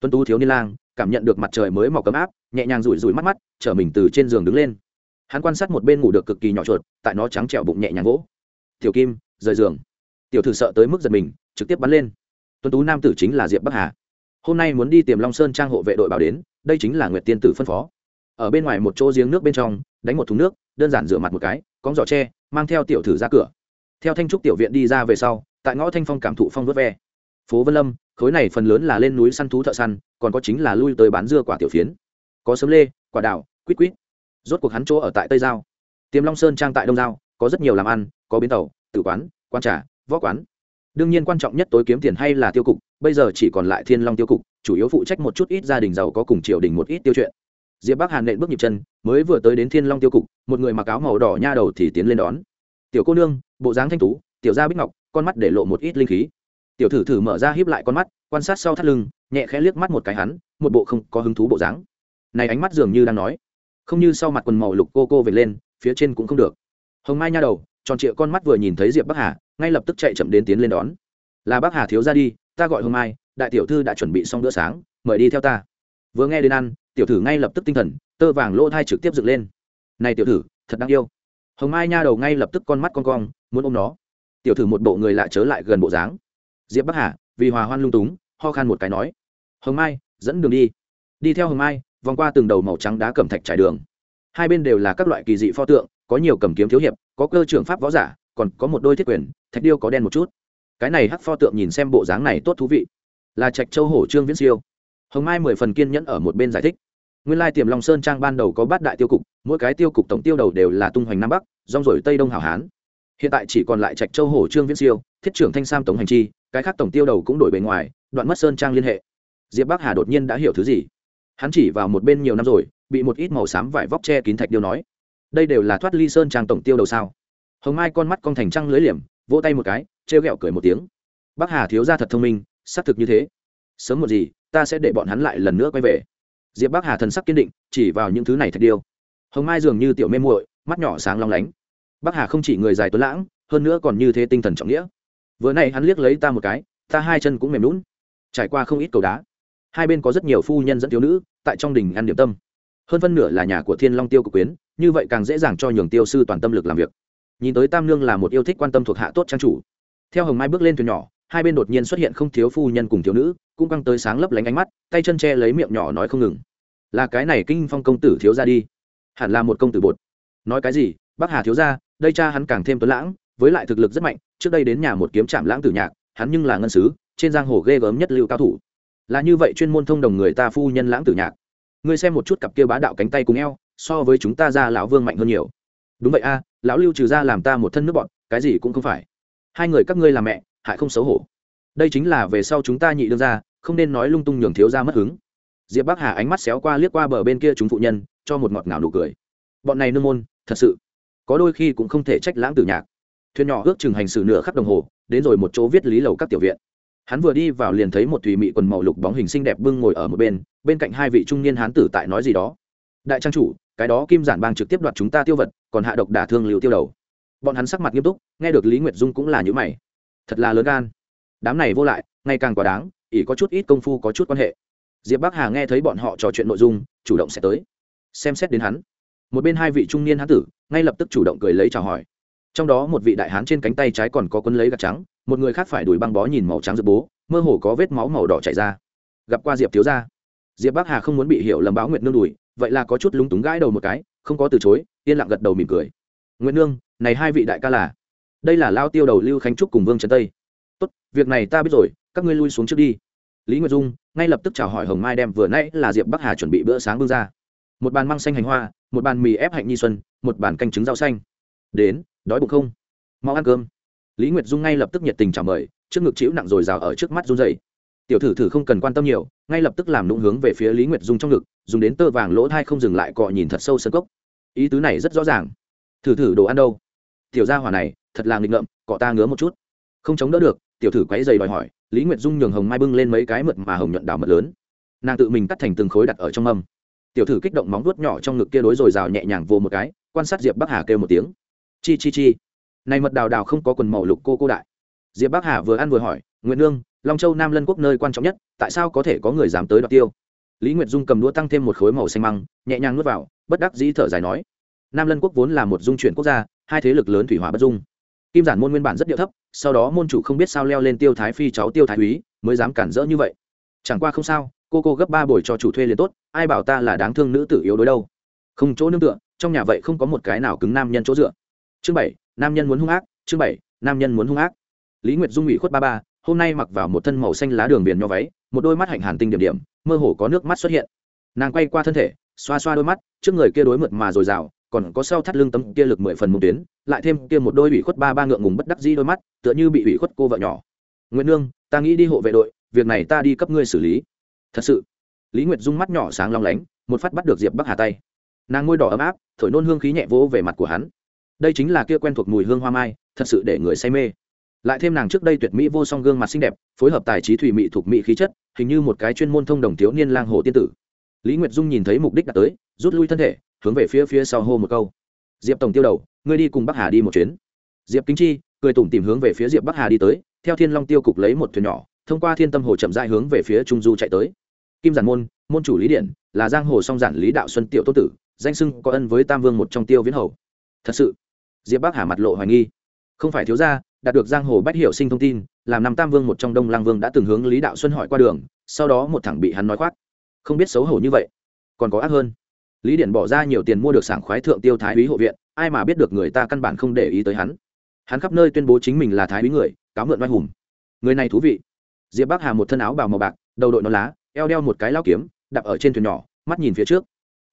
Tuấn tú thiếu niên lang, cảm nhận được mặt trời mới mọc ấm áp, nhẹ nhàng rủi rủi mắt mắt, chở mình từ trên giường đứng lên. Hắn quan sát một bên ngủ được cực kỳ nhỏ chuột, tại nó trắng trẹo bụng nhẹ nhàng gỗ. tiểu kim, rời giường. Tiểu thử sợ tới mức giật mình, trực tiếp bắn lên. Tuấn tú nam tử chính là diệp bắc hà. Hôm nay muốn đi tìm long sơn trang hộ vệ đội bảo đến đây chính là nguyệt tiên tử phân phó. Ở bên ngoài một chỗ giếng nước bên trong, đánh một thùng nước, đơn giản rửa mặt một cái, cóng giỏ tre, mang theo tiểu thử ra cửa. Theo thanh trúc tiểu viện đi ra về sau, tại ngõ thanh phong cảm thụ phong vớt ve. Phố vân lâm, khối này phần lớn là lên núi săn thú thợ săn, còn có chính là lui tới bán dưa quả tiểu phiến. Có sấm lê, quả đào, quýt quýt. Rốt cuộc hắn chỗ ở tại tây giao. Tiềm long sơn trang tại đông giao, có rất nhiều làm ăn, có bến tàu, tử quán quan trà, võ quán đương nhiên quan trọng nhất tối kiếm tiền hay là tiêu cục, bây giờ chỉ còn lại thiên long tiêu cục, chủ yếu phụ trách một chút ít gia đình giàu có cùng triều đình một ít tiêu chuyện. Diệp bắc hàn nện bước nhịp chân, mới vừa tới đến thiên long tiêu cục, một người mặc áo màu đỏ nha đầu thì tiến lên đón. Tiểu cô nương, bộ dáng thanh tú, tiểu gia bích ngọc, con mắt để lộ một ít linh khí. Tiểu thử thử mở ra híp lại con mắt, quan sát sau thắt lưng, nhẹ khẽ liếc mắt một cái hắn, một bộ không có hứng thú bộ dáng. Này ánh mắt dường như đang nói, không như sau mặt quần màu lục cô cô về lên, phía trên cũng không được. Hồng mai nha đầu tròn trịa con mắt vừa nhìn thấy diệp bắc hà ngay lập tức chạy chậm đến tiến lên đón là bắc hà thiếu ra đi ta gọi hôm mai đại tiểu thư đã chuẩn bị xong bữa sáng mời đi theo ta vừa nghe đến ăn tiểu thử ngay lập tức tinh thần tơ vàng lỗ thai trực tiếp dựng lên này tiểu thử thật đáng yêu hồng mai nha đầu ngay lập tức con mắt con cong muốn ôm nó tiểu thử một bộ người lại chớ lại gần bộ dáng diệp bắc hà vì hòa hoan lung túng ho khan một cái nói hồng mai dẫn đường đi đi theo hồng mai vòng qua từng đầu màu trắng đá cẩm thạch trải đường hai bên đều là các loại kỳ dị pho tượng có nhiều cầm kiếm thiếu hiệp, có cơ trưởng pháp võ giả, còn có một đôi thiết quyền, thạch điêu có đen một chút. Cái này hắc pho tượng nhìn xem bộ dáng này tốt thú vị. Là trạch châu hổ trương viễn siêu. Hồng mai mười phần kiên nhẫn ở một bên giải thích. Nguyên lai tiềm long sơn trang ban đầu có bát đại tiêu cục, mỗi cái tiêu cục tổng tiêu đầu đều là tung hoành nam bắc, rong rổi tây đông hảo hán. Hiện tại chỉ còn lại trạch châu hổ trương viễn siêu, thiết trưởng thanh sam tổng hành chi, cái khác tổng tiêu đầu cũng đổi bề ngoài, đoạn mất sơn trang liên hệ. Diệp bắc hà đột nhiên đã hiểu thứ gì. Hắn chỉ vào một bên nhiều năm rồi, bị một ít màu xám vải vóc che kín thạch điêu nói đây đều là thoát ly sơn trang tổng tiêu đầu sao? Hồng mai con mắt con thành trăng lưới liềm, vỗ tay một cái, trêu ghẹo cười một tiếng. Bắc hà thiếu ra thật thông minh, xác thực như thế. Sớm một gì, ta sẽ để bọn hắn lại lần nữa quay về. Diệp bắc hà thần sắc kiên định, chỉ vào những thứ này thật điêu. Hồng mai dường như tiểu mê muội, mắt nhỏ sáng long lánh. Bắc hà không chỉ người dài tuấn lãng, hơn nữa còn như thế tinh thần trọng nghĩa. Vừa nay hắn liếc lấy ta một cái, ta hai chân cũng mềm lún trải qua không ít cầu đá. Hai bên có rất nhiều phu nhân dẫn thiếu nữ, tại trong đình ăn điểm tâm hơn phân nửa là nhà của thiên long tiêu cực quyến, như vậy càng dễ dàng cho nhường tiêu sư toàn tâm lực làm việc. Nhìn tới tam nương là một yêu thích quan tâm thuộc hạ tốt trang chủ. Theo hồng mai bước lên thuyền nhỏ, hai bên đột nhiên xuất hiện không thiếu phu nhân cùng thiếu nữ, cũng căng tới sáng lấp lánh ánh mắt, tay chân che lấy miệng nhỏ nói không ngừng. Là cái này kinh phong công tử thiếu ra đi. Hẳn là một công tử bột. Nói cái gì? Bác hà thiếu ra đây cha hắn càng thêm tuấn lãng, với lại thực lực rất mạnh, trước đây đến nhà một kiếm trạm lãng tử nhạc, hắn nhưng là ngân sứ, trên giang hồ ghê gớm nhất lưu cao thủ. Là như vậy chuyên môn thông đồng người ta phu nhân lãng tử nhạc ngươi xem một chút cặp kia bá đạo cánh tay cùng eo, so với chúng ta ra lão vương mạnh hơn nhiều. Đúng vậy a, lão lưu trừ ra làm ta một thân nước bọn cái gì cũng không phải. Hai người các ngươi là mẹ, hại không xấu hổ. Đây chính là về sau chúng ta nhị đương ra không nên nói lung tung nhường thiếu ra mất hứng. Diệp bắc hà ánh mắt xéo qua liếc qua bờ bên kia chúng phụ nhân, cho một ngọt ngào nụ cười. Bọn này nương môn, thật sự, có đôi khi cũng không thể trách lãng tử nhạc. Thuyền nhỏ ước chừng hành xử nửa khắc đồng hồ, đến rồi một chỗ viết lý lầu các tiểu viện hắn vừa đi vào liền thấy một thùy mị quần màu lục bóng hình xinh đẹp bưng ngồi ở một bên bên cạnh hai vị trung niên hán tử tại nói gì đó. Đại trang chủ, cái đó kim giản bang trực tiếp đoạt chúng ta tiêu vật, còn hạ độc đả thương liều tiêu đầu. Bọn hắn sắc mặt nghiêm túc, nghe được lý nguyệt dung cũng là những mày. Thật là lớn gan. Đám này vô lại, ngày càng quá đáng, ỷ có chút ít công phu có chút quan hệ. Diệp bắc hà nghe thấy bọn họ trò chuyện nội dung, chủ động sẽ tới, xem xét đến hắn. Một bên hai vị trung niên hán tử, ngay lập tức chủ động cười lấy chào hỏi trong đó một vị đại hán trên cánh tay trái còn có quấn lấy gạt trắng, một người khác phải đuổi băng bó nhìn màu trắng dược bố, mơ hồ có vết máu màu đỏ chảy ra. Gặp qua diệp thiếu gia. Diệp bắc hà không muốn bị hiểu lầm báo nguyệt nương đùi vậy là có chút lúng túng gãi đầu một cái, không có từ chối, yên lặng gật đầu mỉm cười. Nguyệt nương, này hai vị đại ca là? Đây là lao tiêu đầu lưu khánh trúc cùng vương trần tây. Tốt, việc này ta biết rồi, các ngươi lui xuống trước đi. Lý nguyệt dung, ngay lập tức chào hỏi hồng mai đem vừa nãy là diệp bắc hà chuẩn bị bữa sáng bưng ra. Một bàn măng xanh hành hoa, một bàn mì ép hạnh nhi xuân, một bàn canh trứng rau xanh. Đến đói bụng không? Mau ăn cơm. Lý nguyệt dung ngay lập tức nhiệt tình chào mời, trước ngực chịu nặng rồi rào ở trước mắt run dày tiểu thử thử không cần quan tâm nhiều, ngay lập tức làm nũng hướng về phía lý nguyệt dung trong ngực, dùng đến tơ vàng lỗ thai không dừng lại cọ nhìn thật sâu sân cốc. Ý tứ này rất rõ ràng. Thử thử đồ ăn đâu? Tiểu gia hỏa này, thật là nghịch ngợm, cọ ta ngứa một chút. Không chống đỡ được, tiểu thử quấy dày đòi hỏi, lý nguyệt dung nhường hồng mai bưng lên mấy cái mượt mà hồng nhuận đào mật lớn. Nàng tự mình cắt thành từng khối đặt ở trong âm tiểu thử kích động móng vuốt nhỏ trong ngực kia đối rồi rào nhẹ nhàng vô một cái, quan sát diệp bắc hà kêu một tiếng chi chi chi. Này mật đào đào không có quần màu lục cô cô đại. Diệp bắc hà vừa ăn vừa hỏi nguyễn nương, long châu nam lân quốc nơi quan trọng nhất, tại sao có thể có người dám tới đoạt tiêu? Lý nguyệt dung cầm đũa tăng thêm một khối màu xanh măng, nhẹ nhàng nuốt vào, bất đắc dĩ thở dài nói, nam lân quốc vốn là một dung chuyển quốc gia, hai thế lực lớn thủy hỏa bất dung. Kim giản môn nguyên bản rất điệu thấp, sau đó môn chủ không biết sao leo lên tiêu thái phi cháu tiêu thái úy, mới dám cản rỡ như vậy. Chẳng qua không sao, cô cô gấp ba buổi cho chủ thuê liền tốt, ai bảo ta là đáng thương nữ tử yếu đối đâu. Không chỗ nương tựa, trong nhà vậy không có một cái nào cứng nam nhân chỗ dựa chương bảy, nam nhân muốn hung ác, chương bảy, nam nhân muốn hung ác. Lý nguyệt dung ủy khuất ba ba, hôm nay mặc vào một thân màu xanh lá đường viền nho váy, một đôi mắt hạnh hàn tinh điểm điểm, mơ hồ có nước mắt xuất hiện. Nàng quay qua thân thể, xoa xoa đôi mắt, trước người kia đối mượt mà dồi dào, còn có sau thắt lưng tấm kia lực mười phần một tuyến, lại thêm kia một đôi ủy khuất ba ba ngượng ngùng bất đắc dĩ đôi mắt, tựa như bị ủy khuất cô vợ nhỏ. Nguyễn nương, ta nghĩ đi hộ vệ đội, việc này ta đi cấp ngươi xử lý. Thật sự. Lý nguyệt dung mắt nhỏ sáng long lánh, một phát bắt được diệp bắc hà tay. Nàng ngôi đỏ ấm áp, thổi nôn hương khí nhẹ vỗ về mặt của hắn đây chính là kia quen thuộc mùi hương hoa mai, thật sự để người say mê. Lại thêm nàng trước đây tuyệt mỹ vô song gương mặt xinh đẹp, phối hợp tài trí thủy mỹ thuộc mỹ khí chất, hình như một cái chuyên môn thông đồng thiếu niên lang hồ tiên tử. Lý nguyệt dung nhìn thấy mục đích đã tới, rút lui thân thể, hướng về phía phía sau hô một câu. Diệp tổng tiêu đầu, ngươi đi cùng bắc hà đi một chuyến. Diệp kính chi, cười tủm tìm hướng về phía diệp bắc hà đi tới, theo thiên long tiêu cục lấy một thuyền nhỏ, thông qua thiên tâm hồ chậm dại hướng về phía trung du chạy tới. Kim giản môn môn chủ lý điện, là giang hồ song giản lý đạo xuân tiểu tô tử, danh sưng có ân với tam vương một trong tiêu viễn hầu. Thật sự diệp bắc hà mặt lộ hoài nghi. Không phải thiếu gia, đạt được giang hồ bách hiểu sinh thông tin, làm năm tam vương một trong đông lang vương đã từng hướng lý đạo xuân hỏi qua đường, sau đó một thẳng bị hắn nói khoác. Không biết xấu hổ như vậy, còn có ác hơn. Lý điển bỏ ra nhiều tiền mua được sảng khoái thượng tiêu thái úy hộ viện, ai mà biết được người ta căn bản không để ý tới hắn. Hắn khắp nơi tuyên bố chính mình là thái úy người, cáo mượn oai hùng. Người này thú vị. Diệp bắc hà một thân áo bào màu bạc, đầu đội nón lá, eo đeo một cái lao kiếm, đạp ở trên thuyền nhỏ, mắt nhìn phía trước.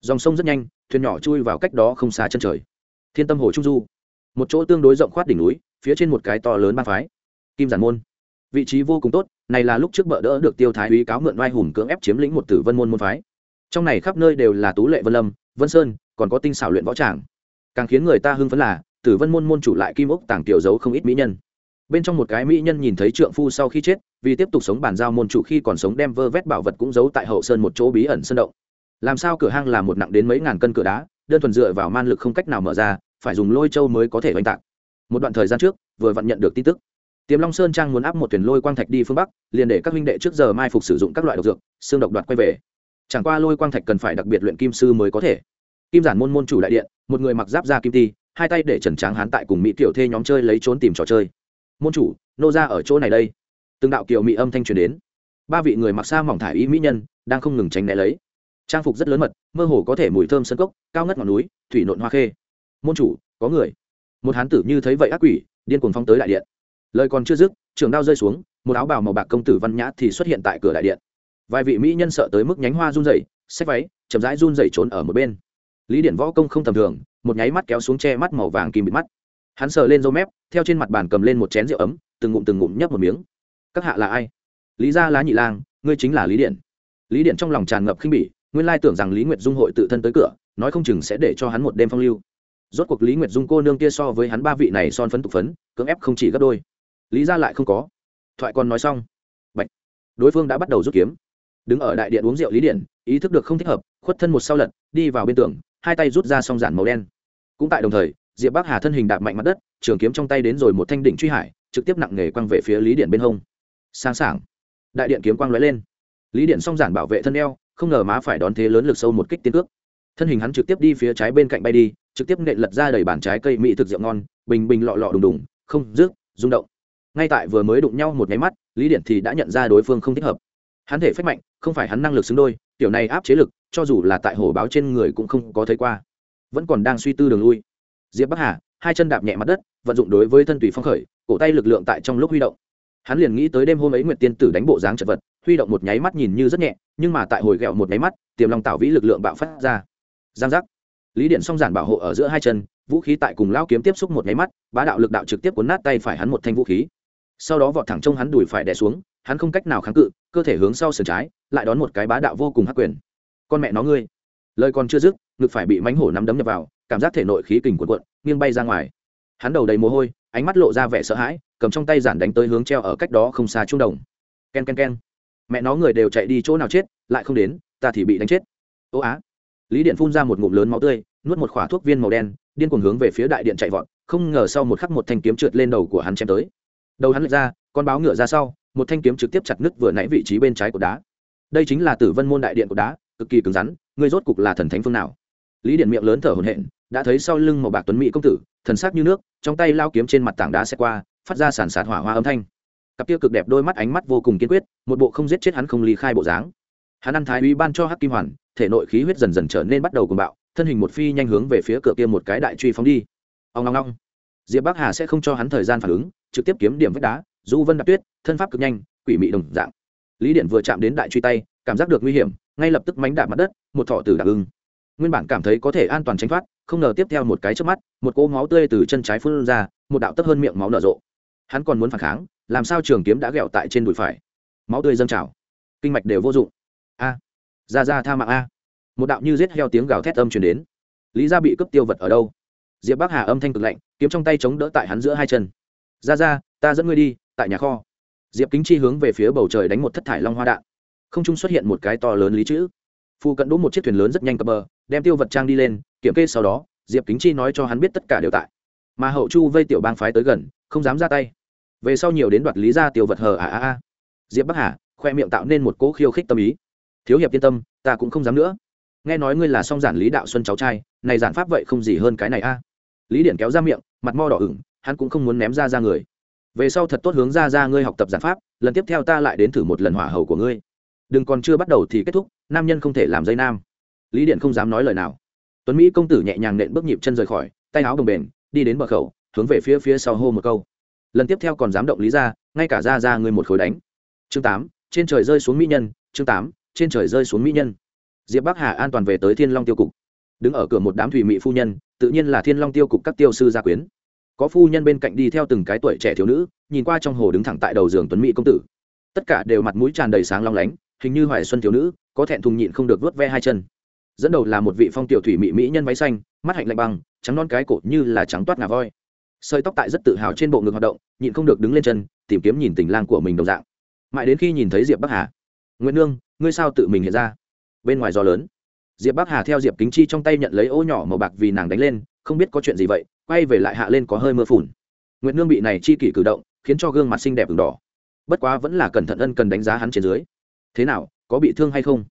Dòng sông rất nhanh, thuyền nhỏ chui vào cách đó không xa chân trời. Thiên tâm hồ trung du một chỗ tương đối rộng khoát đỉnh núi, phía trên một cái to lớn ba phái. Kim giản môn. Vị trí vô cùng tốt, này là lúc trước bợ đỡ được tiêu thái úy cáo mượn vai hùng cưỡng ép chiếm lĩnh một tử vân môn môn phái. Trong này khắp nơi đều là tú lệ vân lâm, vân sơn, còn có tinh xảo luyện võ tràng. Càng khiến người ta hưng phấn là, tử vân môn môn chủ lại kim ốc tàng tiểu giấu không ít mỹ nhân. Bên trong một cái mỹ nhân nhìn thấy trượng phu sau khi chết, vì tiếp tục sống bàn giao môn chủ khi còn sống đem vơ vét bảo vật cũng giấu tại hậu sơn một chỗ bí ẩn sơn động. Làm sao cửa hang là một nặng đến mấy ngàn cân cửa đá, đơn thuần dựa vào man lực không cách nào mở ra phải dùng lôi châu mới có thể oanh tạc. Một đoạn thời gian trước, vừa vặn nhận được tin tức. Tiềm long sơn trang muốn áp một thuyền lôi quang thạch đi phương bắc, liền để các huynh đệ trước giờ mai phục sử dụng các loại độc dược, xương độc đoạt quay về. Chẳng qua lôi quang thạch cần phải đặc biệt luyện kim sư mới có thể. Kim giản môn môn chủ đại điện, một người mặc giáp da kim ti, hai tay để trần tráng hán tại cùng mỹ tiểu thê nhóm chơi lấy trốn tìm trò chơi. Môn chủ, nô ra ở chỗ này đây. Từng đạo kiều mỹ âm thanh truyền đến. Ba vị người mặc xa mỏng thải ý mỹ nhân, đang không ngừng tránh né lấy. Trang phục rất lớn mật, mơ hồ có thể mùi thơm sân cốc, cao ngất ngọn núi, thủy nộn hoa khê môn chủ, có người. Một hán tử như thấy vậy ác quỷ, điên cuồng phong tới đại điện. Lời còn chưa dứt, trường đao rơi xuống, một áo bào màu bạc công tử văn nhã thì xuất hiện tại cửa đại điện. Vài vị mỹ nhân sợ tới mức nhánh hoa run rẩy, xách váy, chậm rãi run rẩy trốn ở một bên. Lý điển võ công không tầm thường, một nháy mắt kéo xuống che mắt màu vàng kim bịt mắt. Hắn sờ lên râu mép, theo trên mặt bàn cầm lên một chén rượu ấm, từng ngụm từng ngụm nhấp một miếng. Các hạ là ai? Lý gia lá nhị lang, ngươi chính là lý điện lý điện trong lòng tràn ngập khinh bỉ, nguyên lai tưởng rằng lý nguyệt dung hội tự thân tới cửa, nói không chừng sẽ để cho hắn một đêm phong lưu rốt cuộc lý nguyệt dung cô nương kia so với hắn ba vị này son phấn tục phấn, cưỡng ép không chỉ gấp đôi. Lý ra lại không có. Thoại còn nói xong. Bạch. đối phương đã bắt đầu rút kiếm. Đứng ở đại điện uống rượu lý điện ý thức được không thích hợp, khuất thân một sau lật, đi vào bên tường, hai tay rút ra song giản màu đen. Cũng tại đồng thời, diệp bắc hà thân hình đạp mạnh mặt đất, trường kiếm trong tay đến rồi một thanh đỉnh truy hải, trực tiếp nặng nghề quăng về phía lý điện bên hông. Sang sảng. Đại điện kiếm quang lóe lên. Lý điện song giản bảo vệ thân eo, không ngờ má phải đón thế lớn lực sâu một kích tiến cước. Thân hình hắn trực tiếp đi phía trái bên cạnh bay đi trực tiếp nện lật ra đầy bàn trái cây mỹ thực rượu ngon, bình bình lọ lọ đùng đùng, không rước rung động. Ngay tại vừa mới đụng nhau một nháy mắt, lý điện thì đã nhận ra đối phương không thích hợp. Hắn thể phách mạnh, không phải hắn năng lực xứng đôi, tiểu này áp chế lực, cho dù là tại hồ báo trên người cũng không có thấy qua. Vẫn còn đang suy tư đường lui. Diệp bắc hà, hai chân đạp nhẹ mặt đất, vận dụng đối với thân tùy phong khởi, cổ tay lực lượng tại trong lúc huy động. Hắn liền nghĩ tới đêm hôm ấy nguyệt tiên tử đánh bộ dáng chật vật, huy động một nháy mắt nhìn như rất nhẹ, nhưng mà tại hồi ghẹo một nháy mắt, tiềm lòng tạo vĩ lực lượng bạo phát ra. Giang giác lý điện song giản bảo hộ ở giữa hai chân vũ khí tại cùng lao kiếm tiếp xúc một nháy mắt bá đạo lực đạo trực tiếp cuốn nát tay phải hắn một thanh vũ khí. Sau đó vọt thẳng trông hắn đùi phải đè xuống hắn không cách nào kháng cự cơ thể hướng sau sườn trái lại đón một cái bá đạo vô cùng hắc quyền. Con mẹ nó ngươi! Lời còn chưa dứt ngực phải bị mánh hổ nắm đấm nhập vào cảm giác thể nội khí kình cuộn cuộn nghiêng bay ra ngoài. Hắn đầu đầy mồ hôi ánh mắt lộ ra vẻ sợ hãi cầm trong tay giản đánh tới hướng treo ở cách đó không xa trung đồng. Ken ken ken, mẹ nó người đều chạy đi chỗ nào chết lại không đến ta thì bị đánh chết. Ô á lý điện phun ra một ngụm lớn máu tươi, nuốt một khỏa thuốc viên màu đen, điên cuồng hướng về phía đại điện chạy vọt, không ngờ sau một khắc một thanh kiếm trượt lên đầu của hắn chém tới. Đầu hắn lệch ra, con báo ngựa ra sau, một thanh kiếm trực tiếp chặt nứt vừa nãy vị trí bên trái của đá. Đây chính là tử vân môn đại điện của đá, cực kỳ cứng rắn người rốt cục là thần thánh phương nào? Lý điện miệng lớn thở hổn hển, đã thấy sau lưng một bạc tuấn mỹ công tử, thần sắc như nước, trong tay lao kiếm trên mặt tảng đá xe qua, phát ra sản sạt hỏa hoa âm thanh. Cặp kia cực đẹp đôi mắt ánh mắt vô cùng kiên quyết, một bộ không giết chết hắn không ly khai bộ dáng hắn ăn thái uy ban cho hắc kim hoàn, thể nội khí huyết dần dần trở nên bắt đầu cuồng bạo, thân hình một phi nhanh hướng về phía cửa kia một cái đại truy phóng đi. Ông long long diệp bắc hà sẽ không cho hắn thời gian phản ứng, trực tiếp kiếm điểm vách đá, du vân đạp tuyết, thân pháp cực nhanh, quỷ mị đồng dạng. Lý điện vừa chạm đến đại truy tay, cảm giác được nguy hiểm, ngay lập tức mánh đạp mặt đất, một thọ tử đạp ưng. Nguyên bản cảm thấy có thể an toàn tránh thoát, không ngờ tiếp theo một cái trước mắt, một cỗ máu tươi từ chân trái phun ra, một đạo tấp hơn miệng máu nở rộ. Hắn còn muốn phản kháng, làm sao trường kiếm đã ghẹo tại trên đùi phải? Máu tươi dâng trào. Kinh mạch đều vô dụng a. Ra ra tha mạng a. Một đạo như giết heo tiếng gào thét âm truyền đến. Lý gia bị cướp tiêu vật ở đâu? Diệp bắc hà âm thanh cực lạnh, kiếm trong tay chống đỡ tại hắn giữa hai chân. Ra ra, ta dẫn ngươi đi, tại nhà kho. Diệp kính chi hướng về phía bầu trời đánh một thất thải long hoa đạn. Không trung xuất hiện một cái to lớn lý chữ. Phu cận đỗ một chiếc thuyền lớn rất nhanh cập bờ, đem tiêu vật trang đi lên, kiểm kê sau đó, diệp kính chi nói cho hắn biết tất cả đều tại. Mà hậu chu vây tiểu bang phái tới gần, không dám ra tay. Về sau nhiều đến đoạt lý ra tiêu vật hờ à à à diệp bắc hà, khoe miệng tạo nên một cỗ khiêu khích tâm ý thiếu hiệp yên tâm, ta cũng không dám nữa. Nghe nói ngươi là song giản lý đạo xuân cháu trai, này giản pháp vậy không gì hơn cái này a. Lý điển kéo ra miệng, mặt mo đỏ ửng, hắn cũng không muốn ném ra ra người. Về sau thật tốt hướng ra ra ngươi học tập giản pháp, lần tiếp theo ta lại đến thử một lần hỏa hầu của ngươi. Đừng còn chưa bắt đầu thì kết thúc, nam nhân không thể làm dây nam. Lý điện không dám nói lời nào. Tuấn mỹ công tử nhẹ nhàng nện bước nhịp chân rời khỏi, tay áo đồng bền, đi đến bờ khẩu, hướng về phía phía sau hô một câu. Lần tiếp theo còn dám động lý ra, ngay cả ra ra ngươi một khối đánh. Chương tám, trên trời rơi xuống mỹ nhân, chương tám trên trời rơi xuống mỹ nhân. Diệp bắc hà an toàn về tới thiên long tiêu cục. Đứng ở cửa một đám thủy mỹ phu nhân, tự nhiên là thiên long tiêu cục các tiêu sư gia quyến. Có phu nhân bên cạnh đi theo từng cái tuổi trẻ thiếu nữ, nhìn qua trong hồ đứng thẳng tại đầu giường tuấn mỹ công tử. Tất cả đều mặt mũi tràn đầy sáng long lánh, hình như hoài xuân thiếu nữ, có thẹn thùng nhịn không được vớt ve hai chân. Dẫn đầu là một vị phong tiểu thủy mỹ mỹ nhân váy xanh, mắt hạnh lạnh băng, trắng non cái cổ như là trắng toát ngà voi. Sợi tóc tại rất tự hào trên bộ ngực hoạt động, nhịn không được đứng lên chân, tìm kiếm nhìn tình lang của mình đồng dạng. Mãi đến khi nhìn thấy diệp bắc hà nguyễn nương ngươi sao tự mình hiện ra? Bên ngoài gió lớn. Diệp bắc hà theo diệp kính chi trong tay nhận lấy ô nhỏ màu bạc vì nàng đánh lên, không biết có chuyện gì vậy, quay về lại hạ lên có hơi mưa phùn. Nguyệt nương bị này chi kỷ cử động, khiến cho gương mặt xinh đẹp ửng đỏ. Bất quá vẫn là cẩn thận ân cần đánh giá hắn trên dưới. Thế nào, có bị thương hay không?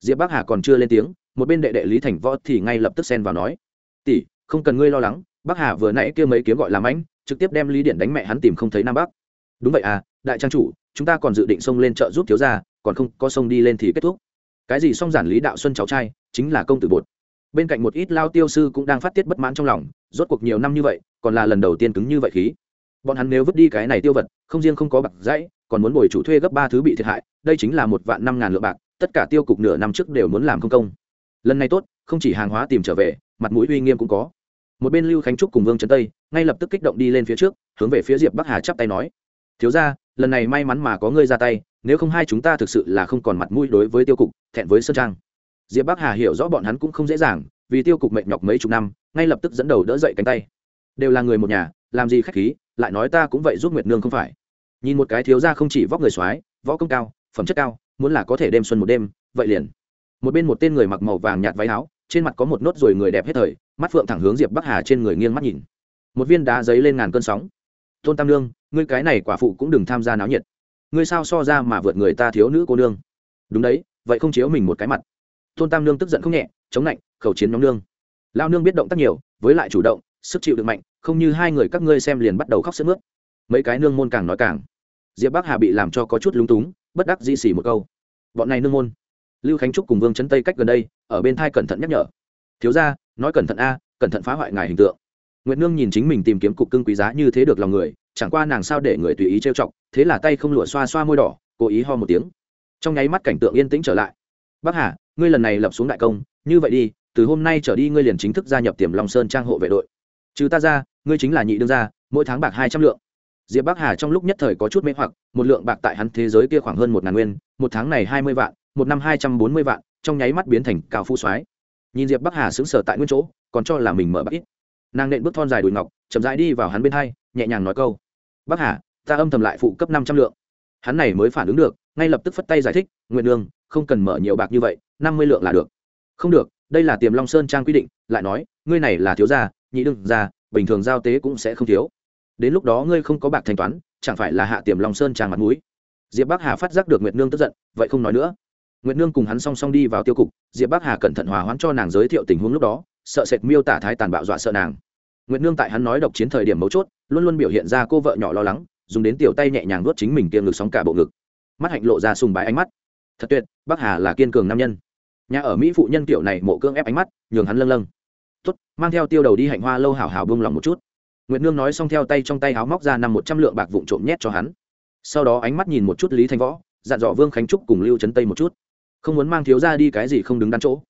Diệp bắc hà còn chưa lên tiếng, một bên đệ đệ lý thành võ thì ngay lập tức xen vào nói. Tỷ, không cần ngươi lo lắng, bắc hà vừa nãy kia mấy kiếm gọi làm ánh trực tiếp đem lý điện đánh mẹ hắn tìm không thấy nam bắc. Đúng vậy à đại trang chủ, chúng ta còn dự định xông lên chợ giúp thiếu gia, còn không có xông đi lên thì kết thúc. Cái gì song giản lý đạo xuân cháu trai, chính là công tử bột. Bên cạnh một ít lao tiêu sư cũng đang phát tiết bất mãn trong lòng, rốt cuộc nhiều năm như vậy, còn là lần đầu tiên cứng như vậy khí. Bọn hắn nếu vứt đi cái này tiêu vật, không riêng không có bạc dãy, còn muốn bồi chủ thuê gấp ba thứ bị thiệt hại, đây chính là một vạn năm ngàn lượng bạc, tất cả tiêu cục nửa năm trước đều muốn làm không công. Lần này tốt, không chỉ hàng hóa tìm trở về, mặt mũi uy nghiêm cũng có. Một bên lưu khánh trúc cùng vương trấn tây, ngay lập tức kích động đi lên phía trước, hướng về phía diệp bắc hà chắp tay nói thiếu ra, lần này may mắn mà có ngươi ra tay, nếu không hai chúng ta thực sự là không còn mặt mũi đối với tiêu cục, thẹn với sơn trang. Diệp bắc hà hiểu rõ bọn hắn cũng không dễ dàng, vì tiêu cục mệnh nhọc mấy chục năm, ngay lập tức dẫn đầu đỡ dậy cánh tay. Đều là người một nhà, làm gì khách khí, lại nói ta cũng vậy giúp nguyệt nương không phải. Nhìn một cái thiếu ra không chỉ vóc người soái, võ công cao, phẩm chất cao, muốn là có thể đêm xuân một đêm, vậy liền. Một bên một tên người mặc màu vàng nhạt váy áo, trên mặt có một nốt ruồi người đẹp hết thời, mắt phượng thẳng hướng diệp bắc hà trên người nghiêng mắt nhìn. Một viên đá giấy lên ngàn cơn sóng. Tôn tam lương ngươi cái này quả phụ cũng đừng tham gia náo nhiệt. Ngươi sao so ra mà vượt người ta thiếu nữ cô nương? Đúng đấy, vậy không chiếu mình một cái mặt. Tôn tam nương tức giận không nhẹ, chống lạnh, khẩu chiến nhóm nương. Lao nương biết động tác nhiều, với lại chủ động, sức chịu được mạnh, không như hai người các ngươi xem liền bắt đầu khóc sức mướt. Mấy cái nương môn càng nói càng. Diệp bắc hà bị làm cho có chút lúng túng, bất đắc di xỉ một câu. Bọn này nương môn. Lưu khánh trúc cùng vương chấn tây cách gần đây, ở bên thai cẩn thận nhắc nhở. Thiếu ra nói cẩn thận a, cẩn thận phá hoại ngài hình tượng. Nguyệt nương nhìn chính mình tìm kiếm cục cưng quý giá như thế được lòng người chẳng qua nàng sao để người tùy ý trêu chọc, thế là tay không lụa xoa xoa môi đỏ, cố ý ho một tiếng. Trong nháy mắt cảnh tượng yên tĩnh trở lại. Bác hà, ngươi lần này lập xuống đại công, như vậy đi, từ hôm nay trở đi ngươi liền chính thức gia nhập tiềm long sơn trang hộ vệ đội. Trừ ta ra, ngươi chính là nhị đương gia, mỗi tháng bạc hai trăm lượng. Diệp bắc hà trong lúc nhất thời có chút mê hoặc, một lượng bạc tại hắn thế giới kia khoảng hơn một ngàn nguyên, một tháng này hai mươi vạn, một năm hai trăm bốn mươi vạn, trong nháy mắt biến thành cao phu soái. Nhìn diệp bắc hà xứng sở tại nguyên chỗ, còn cho là mình mở bạc ít. Nàng nện bước thon dài đùi ngọc, chậm rãi đi vào hắn bên hai, nhẹ nhàng nói câu bắc hà, ta âm thầm lại phụ cấp năm trăm lượng. Hắn này mới phản ứng được, ngay lập tức phất tay giải thích nguyện lương không cần mở nhiều bạc như vậy, năm mươi lượng là được. Không được, đây là tiềm long sơn trang quy định, lại nói, ngươi này là thiếu gia, nhị đương gia, bình thường giao tế cũng sẽ không thiếu. Đến lúc đó ngươi không có bạc thanh toán, chẳng phải là hạ tiềm long sơn trang mặt mũi. Diệp bắc hà phát giác được nguyệt nương tức giận, vậy không nói nữa. Nguyệt nương cùng hắn song song đi vào tiêu cục, diệp bắc hà cẩn thận hòa hoãn cho nàng giới thiệu tình huống lúc đó, sợ sệt miêu tả thái tàn bạo dọa sợ nàng nguyệt nương tại hắn nói độc chiến thời điểm mấu chốt, luôn luôn biểu hiện ra cô vợ nhỏ lo lắng, dùng đến tiểu tay nhẹ nhàng nuốt chính mình tiêm ngực sóng cả bộ ngực. Mắt hạnh lộ ra sùng bái ánh mắt. Thật tuyệt, bắc hà là kiên cường nam nhân. Nhà ở mỹ phụ nhân kiểu này mộ cương ép ánh mắt, nhường hắn lâng lâng. Tốt, mang theo tiêu đầu đi hạnh hoa lâu hảo hảo bông lòng một chút. Nguyệt nương nói xong theo tay trong tay áo móc ra năm một trăm lượng bạc vụn trộm nhét cho hắn. Sau đó ánh mắt nhìn một chút lý thanh võ, dặn dò vương khánh trúc cùng lưu trấn tây một chút. Không muốn mang thiếu ra đi cái gì không đứng đắn chỗ.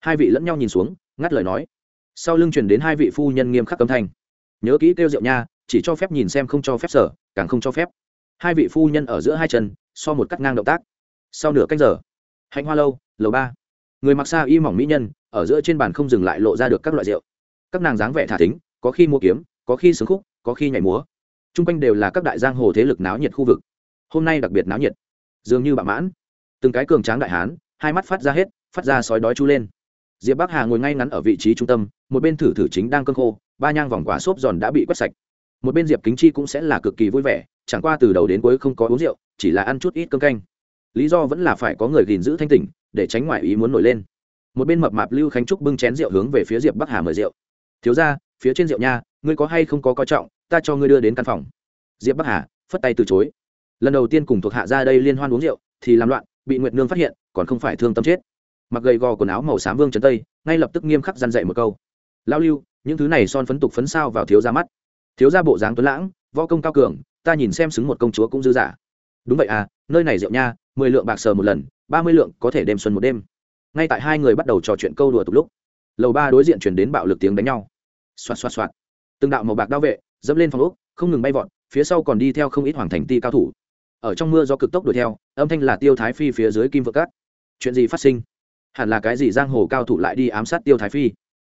Hai vị lẫn nhau nhìn xuống, ngắt lời nói sau lưng chuyển đến hai vị phu nhân nghiêm khắc cấm thanh. Nhớ kỹ kêu rượu nha, chỉ cho phép nhìn xem không cho phép sở, càng không cho phép. Hai vị phu nhân ở giữa hai chân, so một cắt ngang động tác. Sau nửa cách giờ, hạnh hoa lâu, lầu ba. Người mặc xa y mỏng mỹ nhân, ở giữa trên bàn không dừng lại lộ ra được các loại rượu. Các nàng dáng vẻ thả thính, có khi mua kiếm, có khi sướng khúc, có khi nhảy múa. T r u n g quanh đều là các đại giang hồ thế lực náo nhiệt khu vực. Hôm nay đặc biệt náo nhiệt. Dường như bạo mãn. Từng cái cường tráng đại hán, hai mắt phát ra hết, phát ra sói đói chú lên diệp bắc hà ngồi ngay ngắn ở vị trí trung tâm, một bên thử thử chính đang cơn khô, ba nhang vòng quả xốp giòn đã bị quét sạch. Một bên diệp kính chi cũng sẽ là cực kỳ vui vẻ, chẳng qua từ đầu đến cuối không có uống rượu, chỉ là ăn chút ít cơm canh. Lý do vẫn là phải có người gìn giữ thanh tỉnh, để tránh ngoại ý muốn nổi lên. Một bên mập mạp lưu khánh trúc bưng chén rượu hướng về phía diệp bắc hà mời rượu. Thiếu ra phía trên rượu nha, ngươi có hay không có coi trọng, ta cho ngươi đưa đến căn phòng. Diệp bắc hà phất tay từ chối. Lần đầu tiên cùng thuộc hạ ra đây liên hoan uống rượu, thì làm loạn, bị nguyệt nương phát hiện, còn không phải thương tâm chết mặc gầy gò quần áo màu xám vương trấn tây, ngay lập tức nghiêm khắc dăn dậy một câu. Lao lưu, những thứ này son phấn tục phấn sao vào thiếu ra mắt. Thiếu ra bộ dáng tuấn lãng, võ công cao cường, ta nhìn xem xứng một công chúa cũng dư giả đúng vậy à nơi này rượu nha, mười lượng bạc sờ một lần, ba mươi lượng có thể đêm xuân một đêm. Ngay tại hai người bắt đầu trò chuyện câu đùa tục lúc, lầu ba đối diện chuyển đến bạo lực tiếng đánh nhau. Xoạt xoạt xoạt. Từng đạo màu bạc đao vệ dẫm lên phòng úc không ngừng bay vọt, phía sau còn đi theo không ít hoàng thành ti cao thủ. Ở trong mưa do cực tốc đuổi theo, âm thanh là tiêu thái phi phía dưới kim vợ cát. Chuyện gì phát sinh? Hẳn là cái gì giang hồ cao thủ lại đi ám sát tiêu thái phi?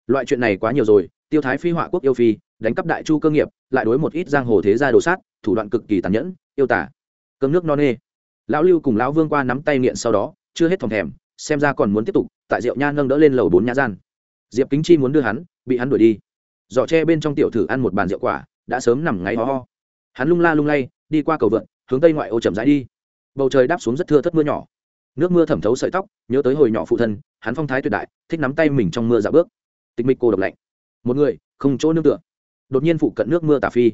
Loại chuyện này quá nhiều rồi, tiêu thái phi họa quốc yêu phi, đánh cắp đại chu cơ nghiệp, lại đối một ít giang hồ thế gia đồ sát, thủ đoạn cực kỳ tàn nhẫn, yêu tả. Cơm nước no nê. Lão lưu cùng lão vương qua nắm tay nghiện sau đó, chưa hết thòng thèm, xem ra còn muốn tiếp tục, tại rượu nha nâng đỡ lên lầu bốn nhã gian. Diệp kính chi muốn đưa hắn, bị hắn đuổi đi. Giỏ tre bên trong tiểu thử ăn một bàn rượu quả, đã sớm nằm ngáy ho ho. Hắn lung la lung lay, đi qua cầu vượn, hướng tây ngoại ô chậm rãi đi. Bầu trời đáp xuống rất thưa thất mưa nhỏ nước mưa thẩm thấu sợi tóc, nhớ tới hồi nhỏ phụ thân, hắn phong thái tuyệt đại, thích nắm tay mình trong mưa dạo bước. Tịch mịch cô độc lạnh. Một người, không chỗ nương tựa. Đột nhiên phụ cận nước mưa tà phi.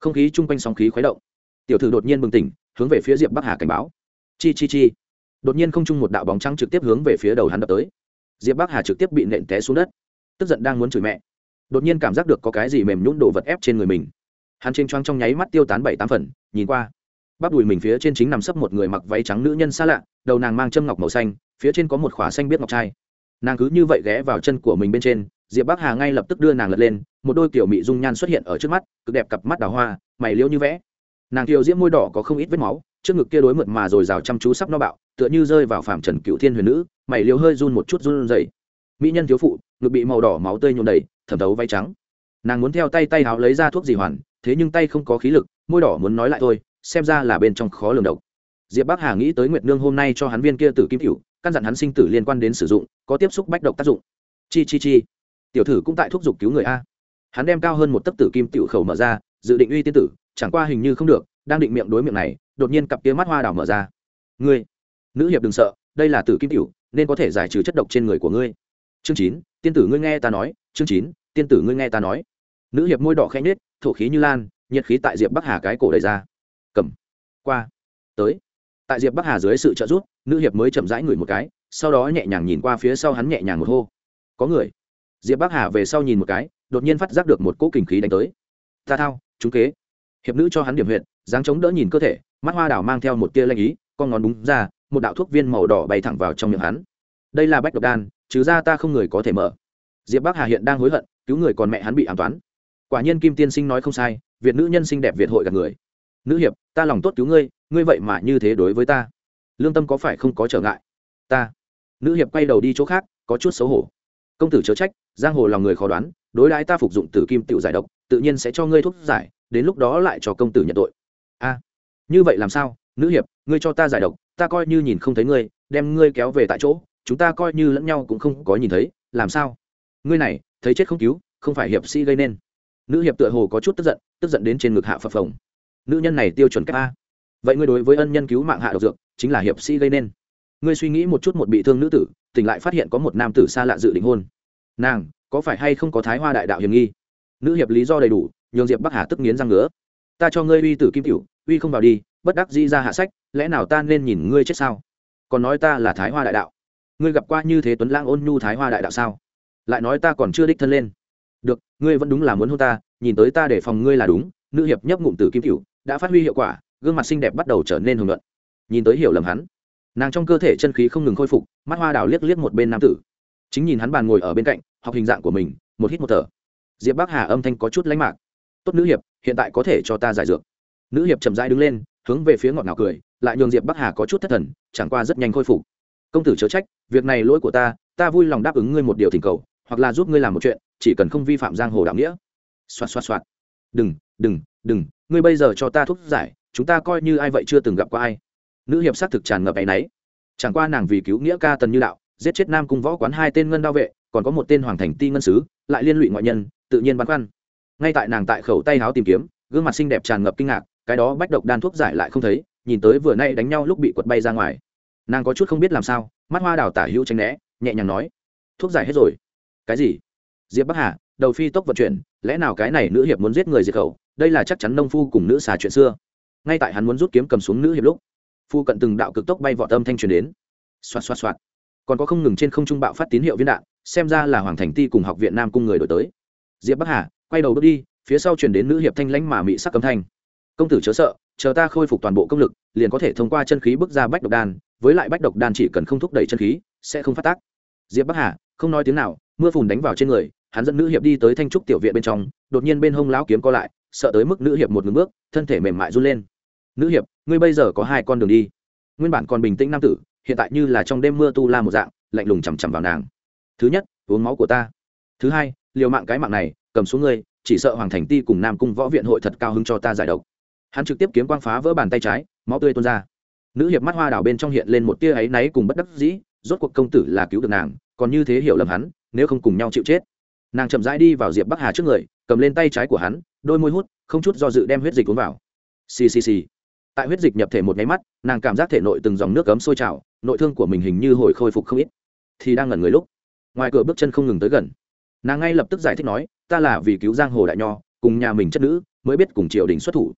Không khí chung quanh sóng khí khuấy động. Tiểu thử đột nhiên bừng tỉnh, hướng về phía diệp bắc hà cảnh báo. Chi chi chi. Đột nhiên không chung một đạo bóng trắng trực tiếp hướng về phía đầu hắn đập tới. Diệp bắc hà trực tiếp bị nện té xuống đất. Tức giận đang muốn chửi mẹ. Đột nhiên cảm giác được có cái gì mềm nhũng đổ vật ép trên người mình. Hắn trên choang trong nháy mắt tiêu tán bảy tám phần, nhìn qua bắp đùi mình phía trên chính nằm sấp một người mặc váy trắng nữ nhân xa lạ, đầu nàng mang châm ngọc màu xanh, phía trên có một khóa xanh biết ngọc trai. Nàng cứ như vậy ghé vào chân của mình bên trên, diệp bắc hà ngay lập tức đưa nàng lật lên, một đôi kiểu mị dung nhan xuất hiện ở trước mắt, cực đẹp cặp mắt đào hoa, mày liêu như vẽ. Nàng kiều diễm môi đỏ có không ít vết máu, trước ngực kia đối mượt mà rồi rào chăm chú sắp no bạo, tựa như rơi vào phạm trần cựu thiên huyền nữ, mày liêu hơi run một chút run dày mỹ nhân thiếu phụ, ngực bị màu đỏ máu tươi nhuộm đầy, thẩm thấu váy trắng. Nàng muốn theo tay tay háo lấy ra thuốc gì hoàn, thế nhưng tay không có khí lực, môi đỏ muốn nói lại thôi xem ra là bên trong khó lường độc. Diệp bắc hà nghĩ tới nguyệt nương hôm nay cho hắn viên kia tử kim cựu căn dặn hắn sinh tử liên quan đến sử dụng, có tiếp xúc bách độc tác dụng. Chi chi chi. Tiểu thử cũng tại thuốc dục cứu người a. Hắn đem cao hơn một tấc tử kim cựu khẩu mở ra, dự định uy tiên tử, chẳng qua hình như không được, đang định miệng đối miệng này, đột nhiên cặp kia mắt hoa đảo mở ra. Ngươi, nữ hiệp đừng sợ, đây là tử kim cựu nên có thể giải trừ chất độc trên người của ngươi. Chương chín, tiên tử ngươi nghe ta nói, chương chín, tiên tử ngươi nghe ta nói. Nữ hiệp môi đỏ khẽ nết thổ khí như lan, nhiệt khí tại diệp bắc hà cái cổ đầy ra cầm. Qua. Tới. Tại diệp bắc hà dưới sự trợ giúp, nữ hiệp mới chậm rãi ngửi một cái, sau đó nhẹ nhàng nhìn qua phía sau hắn nhẹ nhàng một hô. Có người. Diệp bắc hà về sau nhìn một cái, đột nhiên phát giác được một cỗ kình khí đánh tới. Ta thao, trúng kế. Hiệp nữ cho hắn điểm huyện dáng chống đỡ nhìn cơ thể, mắt hoa đảo mang theo một tia lanh ý, con ngón đúng ra, một đạo thuốc viên màu đỏ bay thẳng vào trong miệng hắn. Đây là bách độc đan chứ ra ta không người có thể mở. Diệp bắc hà hiện đang hối hận, cứu người còn mẹ hắn bị an toán. Quả nhiên kim tiên sinh nói không sai, việt nữ nhân sinh đẹp việt hội gặp người nữ hiệp, ta lòng tốt cứu ngươi ngươi vậy mà như thế đối với ta. Lương tâm có phải không có trở ngại? Ta. Nữ hiệp quay đầu đi chỗ khác, có chút xấu hổ. Công tử chớ trách, giang hồ lòng người khó đoán, đối đãi ta phục dụng tử kim tiểu giải độc, tự nhiên sẽ cho ngươi thuốc giải, đến lúc đó lại cho công tử nhận tội. A. Như vậy làm sao? Nữ hiệp, ngươi cho ta giải độc, ta coi như nhìn không thấy ngươi, đem ngươi kéo về tại chỗ, chúng ta coi như lẫn nhau cũng không có nhìn thấy, làm sao? Ngươi này, thấy chết không cứu, không phải hiệp sĩ gây nên. Nữ hiệp tựa hồ có chút tức giận tức giận đến trên ngực hạ phập phồng nữ nhân này tiêu chuẩn cấp a. Vậy ngươi đối với ân nhân cứu mạng hạ độc dược, chính là hiệp sĩ gây nên. Ngươi suy nghĩ một chút một bị thương nữ tử, tỉnh lại phát hiện có một nam tử xa lạ dự định hôn. Nàng, có phải hay không có thái hoa đại đạo hiểm nghi? Nữ hiệp lý do đầy đủ, nhường diệp bắc hà tức nghiến răng ngứa. Ta cho ngươi uy tử kim cựu uy không vào đi, bất đắc di ra hạ sách, lẽ nào ta nên nhìn ngươi chết sao? Còn nói ta là thái hoa đại đạo. Ngươi gặp qua như thế tuấn lang ôn nhu thái hoa đại đạo sao? Lại nói ta còn chưa đích thân lên. Được, ngươi vẫn đúng là muốn hôn ta, nhìn tới ta để phòng ngươi là đúng, nữ hiệp nhấp ngụm tử kim cựu đã phát huy hiệu quả, gương mặt xinh đẹp bắt đầu trở nên hưởng luận nhìn tới hiểu lầm hắn, nàng trong cơ thể chân khí không ngừng khôi phục, mắt hoa đào liếc liếc một bên nam tử. Chính nhìn hắn bàn ngồi ở bên cạnh, học hình dạng của mình, một hít một thở. Diệp bắc hà âm thanh có chút lánh mạc. Tốt nữ hiệp, hiện tại có thể cho ta giải dược. Nữ hiệp chậm rãi đứng lên, hướng về phía ngọt ngào cười, lại nhường diệp bắc hà có chút thất thần, chẳng qua rất nhanh khôi phục. Công tử chớ trách, việc này lỗi của ta ta vui lòng đáp ứng ngươi một điều thỉnh cầu, hoặc là giúp ngươi làm một chuyện, chỉ cần không vi phạm giang hồ đạo nghĩa. Xoạt xoạt xoạt. Đừng đừng đừng ngươi bây giờ cho ta thuốc giải, chúng ta coi như ai vậy chưa từng gặp qua ai. Nữ hiệp xác thực tràn ngập áy náy. Chẳng qua nàng vì cứu nghĩa ca tần như đạo, giết chết nam cung võ quán hai tên ngân đao vệ, còn có một tên hoàng thành ti ngân sứ, lại liên lụy ngoại nhân, tự nhiên băn khoăn. Ngay tại nàng tại khẩu tay háo tìm kiếm, gương mặt xinh đẹp tràn ngập kinh ngạc, cái đó bách độc đan thuốc giải lại không thấy, nhìn tới vừa nay đánh nhau lúc bị quật bay ra ngoài. Nàng có chút không biết làm sao, mắt hoa đào tả hữu tranh né, nhẹ nhàng nói, thuốc giải hết rồi. Cái gì? Diệp bắc hà, đầu phi tốc vận chuyển, lẽ nào cái này nữ hiệp muốn giết người diệt khẩu? Đây là chắc chắn nông phu cùng nữ xà chuyện xưa. Ngay tại hắn muốn rút kiếm cầm xuống nữ hiệp lúc, phu cận từng đạo cực tốc bay vọt âm thanh truyền đến. Xoạt xoạt xoạt. Còn có không ngừng trên không trung bạo phát tín hiệu viên đạn, xem ra là hoàng thành ti cùng học viện nam cung người đổi tới. Diệp bắc hà, quay đầu bước đi, phía sau truyền đến nữ hiệp thanh lãnh mà mỹ sắc cấm thanh. Công tử chớ sợ, chờ ta khôi phục toàn bộ công lực, liền có thể thông qua chân khí bước ra bách độc đan, với lại bách độc đan chỉ cần không thúc đẩy chân khí, sẽ không phát tác. Diệp bắc hà, không nói tiếng nào, mưa phùn đánh vào trên người, hắn dẫn nữ hiệp đi tới thanh trúc tiểu viện bên trong, đột nhiên bên hông lão kiếm co lại sợ tới mức nữ hiệp một ngừng bước, thân thể mềm mại run lên. Nữ hiệp, ngươi bây giờ có hai con đường đi. Nguyên bản còn bình tĩnh nam tử, hiện tại như là trong đêm mưa tu la một dạng, lạnh lùng chằm chằm vào nàng. Thứ nhất, uống máu của ta. Thứ hai, liều mạng cái mạng này, cầm xuống ngươi, chỉ sợ hoàng thành ti cùng nam cung võ viện hội thật cao hứng cho ta giải độc. Hắn trực tiếp kiếm quang phá vỡ bàn tay trái, máu tươi tuôn ra. Nữ hiệp mắt hoa đảo bên trong hiện lên một tia áy náy cùng bất đắc dĩ, rốt cuộc công tử là cứu được nàng, còn như thế hiểu lầm hắn, nếu không cùng nhau chịu chết. Nàng chậm rãi đi vào diệp bắc hà trước người, cầm lên tay trái của hắn đôi môi hút, không chút do dự đem huyết dịch uống vào. Xì xì xì. Tại huyết dịch nhập thể một nháy mắt, nàng cảm giác thể nội từng dòng nước cấm sôi trào, nội thương của mình hình như hồi khôi phục không ít. Thì đang ngẩn người lúc, ngoài cửa bước chân không ngừng tới gần. Nàng ngay lập tức giải thích nói, ta là vì cứu giang hồ đại nho, cùng nhà mình chất nữ, mới biết cùng triều đình xuất thủ.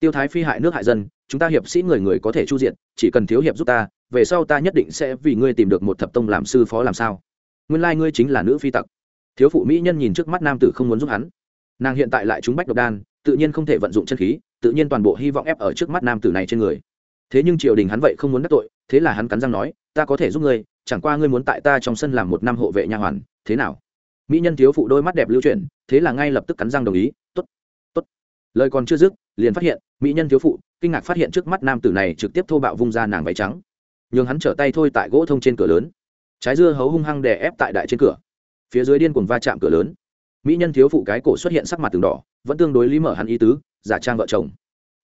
Tiêu thái phi hại nước hại dân, chúng ta hiệp sĩ người người có thể chu diện, chỉ cần thiếu hiệp giúp ta, về sau ta nhất định sẽ vì ngươi tìm được một thập tông làm sư phó làm sao. Nguyên lai ngươi chính là nữ phi tặc. Thiếu phụ mỹ nhân nhìn trước mắt nam tử không muốn giúp hắn nàng hiện tại lại trúng bách độc đan, tự nhiên không thể vận dụng chân khí, tự nhiên toàn bộ hy vọng ép ở trước mắt nam tử này trên người. Thế nhưng triều đình hắn vậy không muốn đắc tội, thế là hắn cắn răng nói, ta có thể giúp ngươi, chẳng qua ngươi muốn tại ta trong sân làm một năm hộ vệ nha hoàn, thế nào? Mỹ nhân thiếu phụ đôi mắt đẹp lưu chuyển, thế là ngay lập tức cắn răng đồng ý t ố t t ố t lời còn chưa dứt, liền phát hiện, mỹ nhân thiếu phụ kinh ngạc phát hiện trước mắt nam tử này trực tiếp thô bạo vung ra nàng váy trắng. Nhường hắn trở tay thôi tại gỗ thông trên cửa lớn. Trái dưa hấu hung hăng đè ép tại đại trên cửa. Phía dưới điên cuồng va chạm cửa lớn mỹ nhân thiếu phụ cái cổ xuất hiện sắc mặt từng đỏ, vẫn tương đối lý mở hắn ý tứ, giả trang vợ chồng.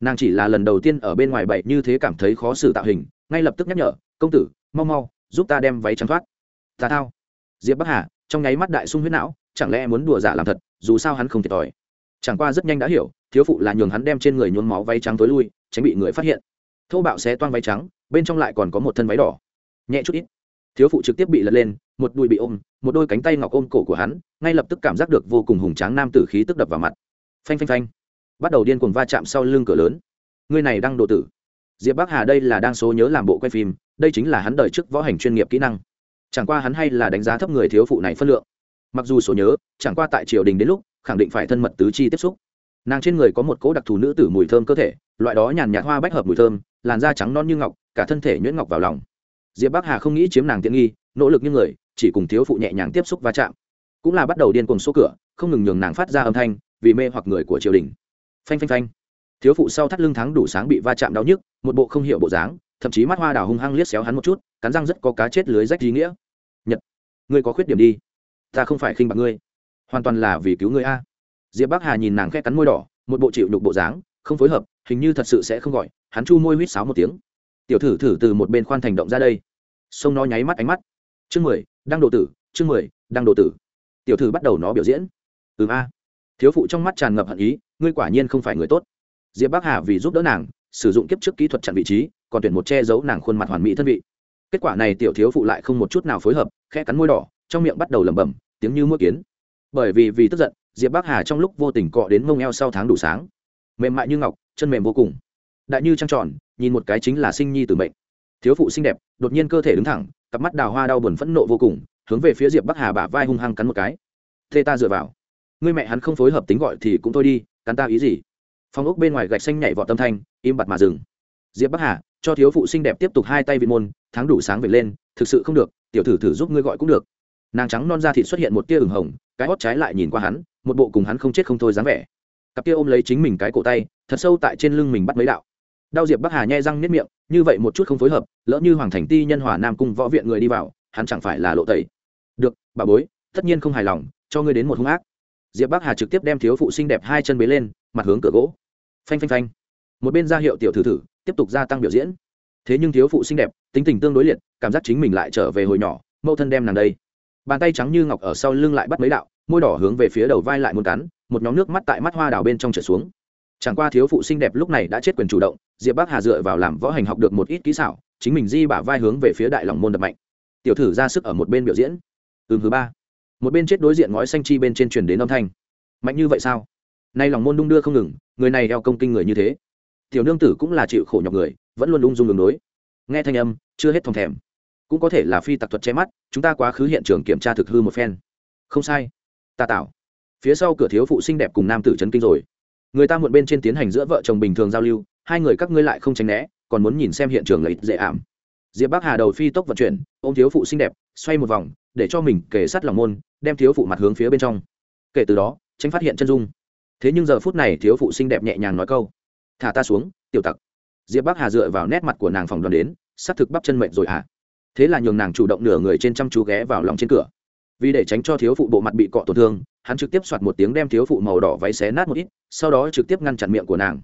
Nàng chỉ là lần đầu tiên ở bên ngoài bậy như thế cảm thấy khó xử tạo hình, ngay lập tức nhắc nhở, công tử, mau mau, giúp ta đem váy trắng thoát. Tà thao. Diệp bắc hà, trong nháy mắt đại sung huyết não, chẳng lẽ muốn đùa giả làm thật, dù sao hắn không thiệt thòi. Chẳng qua rất nhanh đã hiểu, thiếu phụ là nhường hắn đem trên người nhuốm máu váy trắng tối lui, tránh bị người phát hiện. Thô bạo xé toang váy trắng, bên trong lại còn có một thân váy đỏ. Nhẹ chút ít thiếu phụ trực tiếp bị lật lên, một đùi bị ôm, một đôi cánh tay ngọc ôm cổ của hắn, ngay lập tức cảm giác được vô cùng hùng tráng nam tử khí tức đập vào mặt. Phanh phanh phanh. Bắt đầu điên cuồng va chạm sau lưng cửa lớn. Người này đang độ tử. Diệp bắc hà đây là đang số nhớ làm bộ quay phim, đây chính là hắn đời trước võ hành chuyên nghiệp kỹ năng. Chẳng qua hắn hay là đánh giá thấp người thiếu phụ này phân lượng. Mặc dù số nhớ, chẳng qua tại triều đình đến lúc, khẳng định phải thân mật tứ chi tiếp xúc. Nàng trên người có một cỗ đặc thù nữ tử mùi thơm cơ thể, loại đó nhàn nhạt hoa bách hợp mùi thơm, làn da trắng non như ngọc, cả thân thể nhuyễn ngọc vào lòng diệp bắc hà không nghĩ chiếm nàng tiện nghi nỗ lực như người chỉ cùng thiếu phụ nhẹ nhàng tiếp xúc va chạm cũng là bắt đầu điên cuồng số cửa không ngừng nhường nàng phát ra âm thanh vì mê hoặc người của triều đình phanh phanh phanh thiếu phụ sau thắt lưng thắng đủ sáng bị va chạm đau nhức một bộ không hiểu bộ dáng thậm chí mắt hoa đào hung hăng liếc xéo hắn một chút cắn răng rất có cá chết lưới rách ý nghĩa nhật ngươi có khuyết điểm đi ta không phải khinh bạc ngươi hoàn toàn là vì cứu ngươi a diệp bắc hà nhìn nàng khẽ cắn môi đỏ một bộ chịu đục bộ dáng không phối hợp hình như thật sự sẽ không gọi hắn chu môi huýt sáo một tiếng tiểu thử thử từ một bên khoan thành động ra đây. Sông nó nháy mắt ánh mắt. Chương mười đang độ tử, chương mười đang độ tử. Tiểu thử bắt đầu nó biểu diễn. Ừ a. Thiếu phụ trong mắt tràn ngập hận ý, ngươi quả nhiên không phải người tốt. Diệp bắc hà vì giúp đỡ nàng, sử dụng kiếp trước kỹ thuật chặn vị trí, còn tuyển một che giấu nàng khuôn mặt hoàn mỹ thân vị. Kết quả này tiểu thiếu phụ lại không một chút nào phối hợp khe cắn môi đỏ, trong miệng bắt đầu lẩm bẩm, tiếng như mũi kiến. Bởi vì vì tức giận, diệp bắc hà trong lúc vô tình cọ đến mông eo sau tháng đủ sáng. Mềm mại như ngọc, chân mềm vô cùng. Đại như trăng tròn nhìn một cái chính là sinh nhi tử mệnh. Thiếu phụ xinh đẹp, đột nhiên cơ thể đứng thẳng, cặp mắt đào hoa đau buồn phẫn nộ vô cùng, hướng về phía diệp bắc hà bả vai hung hăng cắn một cái. Thê ta dựa vào. Ngươi mẹ hắn không phối hợp tính gọi thì cũng thôi đi, cắn ta ý gì? Phòng ốc bên ngoài gạch xanh nhảy vọt tâm thanh, im bặt mà dừng. Diệp bắc hà, cho thiếu phụ xinh đẹp tiếp tục hai tay vị môn, tháng đủ sáng về lên, thực sự không được, tiểu thử thử giúp ngươi gọi cũng được. Nàng trắng non da thịt xuất hiện một tia ửng hồng, cái hót trái lại nhìn qua hắn, một bộ cùng hắn không chết không thôi dáng vẻ. Cặp kia ôm lấy chính mình cái cổ tay, thật sâu tại trên lưng mình bắt mấy đạo đao diệp bắc hà nhai răng nếp miệng, như vậy một chút không phối hợp, lỡ như hoàng thành ti nhân hòa nam cung võ viện người đi vào, hắn chẳng phải là lộ tẩy. Được, bà bối, tất nhiên không hài lòng, cho ngươi đến một hung ác. Diệp bắc hà trực tiếp đem thiếu phụ xinh đẹp hai chân bế lên, mặt hướng cửa gỗ. Phanh phanh phanh. Một bên ra hiệu tiểu thử thử, tiếp tục gia tăng biểu diễn. Thế nhưng thiếu phụ xinh đẹp, tính tình tương đối liệt, cảm giác chính mình lại trở về hồi nhỏ, mẫu thân đem nàng đây. Bàn tay trắng như ngọc ở sau lưng lại bắt mấy đạo, môi đỏ hướng về phía đầu vai lại muốn cắn, một nhóm nước mắt tại mắt hoa đào bên trong trở xuống chẳng qua thiếu phụ xinh đẹp lúc này đã chết quyền chủ động, diệp bắc hà dựa vào làm võ hành học được một ít kỹ xảo, chính mình di bả vai hướng về phía đại lòng môn đập mạnh. Tiểu thử ra sức ở một bên biểu diễn. Ừm, thứ ba. Một bên chết đối diện ngói xanh chi bên trên truyền đến âm thanh. Mạnh như vậy sao? Nay lòng môn đung đưa không ngừng, người này eo công kinh người như thế. Tiểu nương tử cũng là chịu khổ nhọc người, vẫn luôn ung dung đường đối. Nghe thanh âm, chưa hết thòng thèm. Cũng có thể là phi tặc thuật che mắt, chúng ta quá khứ hiện trường kiểm tra thực hư một phen. Không sai. Ta tạo. Phía sau cửa thiếu phụ xinh đẹp cùng nam tử trấn kinh rồi người ta muộn bên trên tiến hành giữa vợ chồng bình thường giao lưu, hai người các ngươi lại không tránh né, còn muốn nhìn xem hiện trường lợi dễ ảm. Diệp bắc hà đầu phi tốc vận chuyển ô m thiếu phụ xinh đẹp, xoay một vòng, để cho mình kể sát lòng môn, đem thiếu phụ mặt hướng phía bên trong. Kể từ đó, tránh phát hiện chân dung. Thế nhưng giờ phút này thiếu phụ xinh đẹp nhẹ nhàng nói câu, thả ta xuống, tiểu tặc. Diệp bắc hà dựa vào nét mặt của nàng phòng đoàn đến xác thực bắp chân mệnh rồi hả? Thế là nhường nàng chủ động nửa người trên chăm chú ghé vào lòng trên cửa. Vì để tránh cho thiếu phụ bộ mặt bị cọ tổn thương hắn trực tiếp soạt một tiếng đem thiếu phụ màu đỏ váy xé nát một ít, sau đó trực tiếp ngăn chặn miệng của nàng.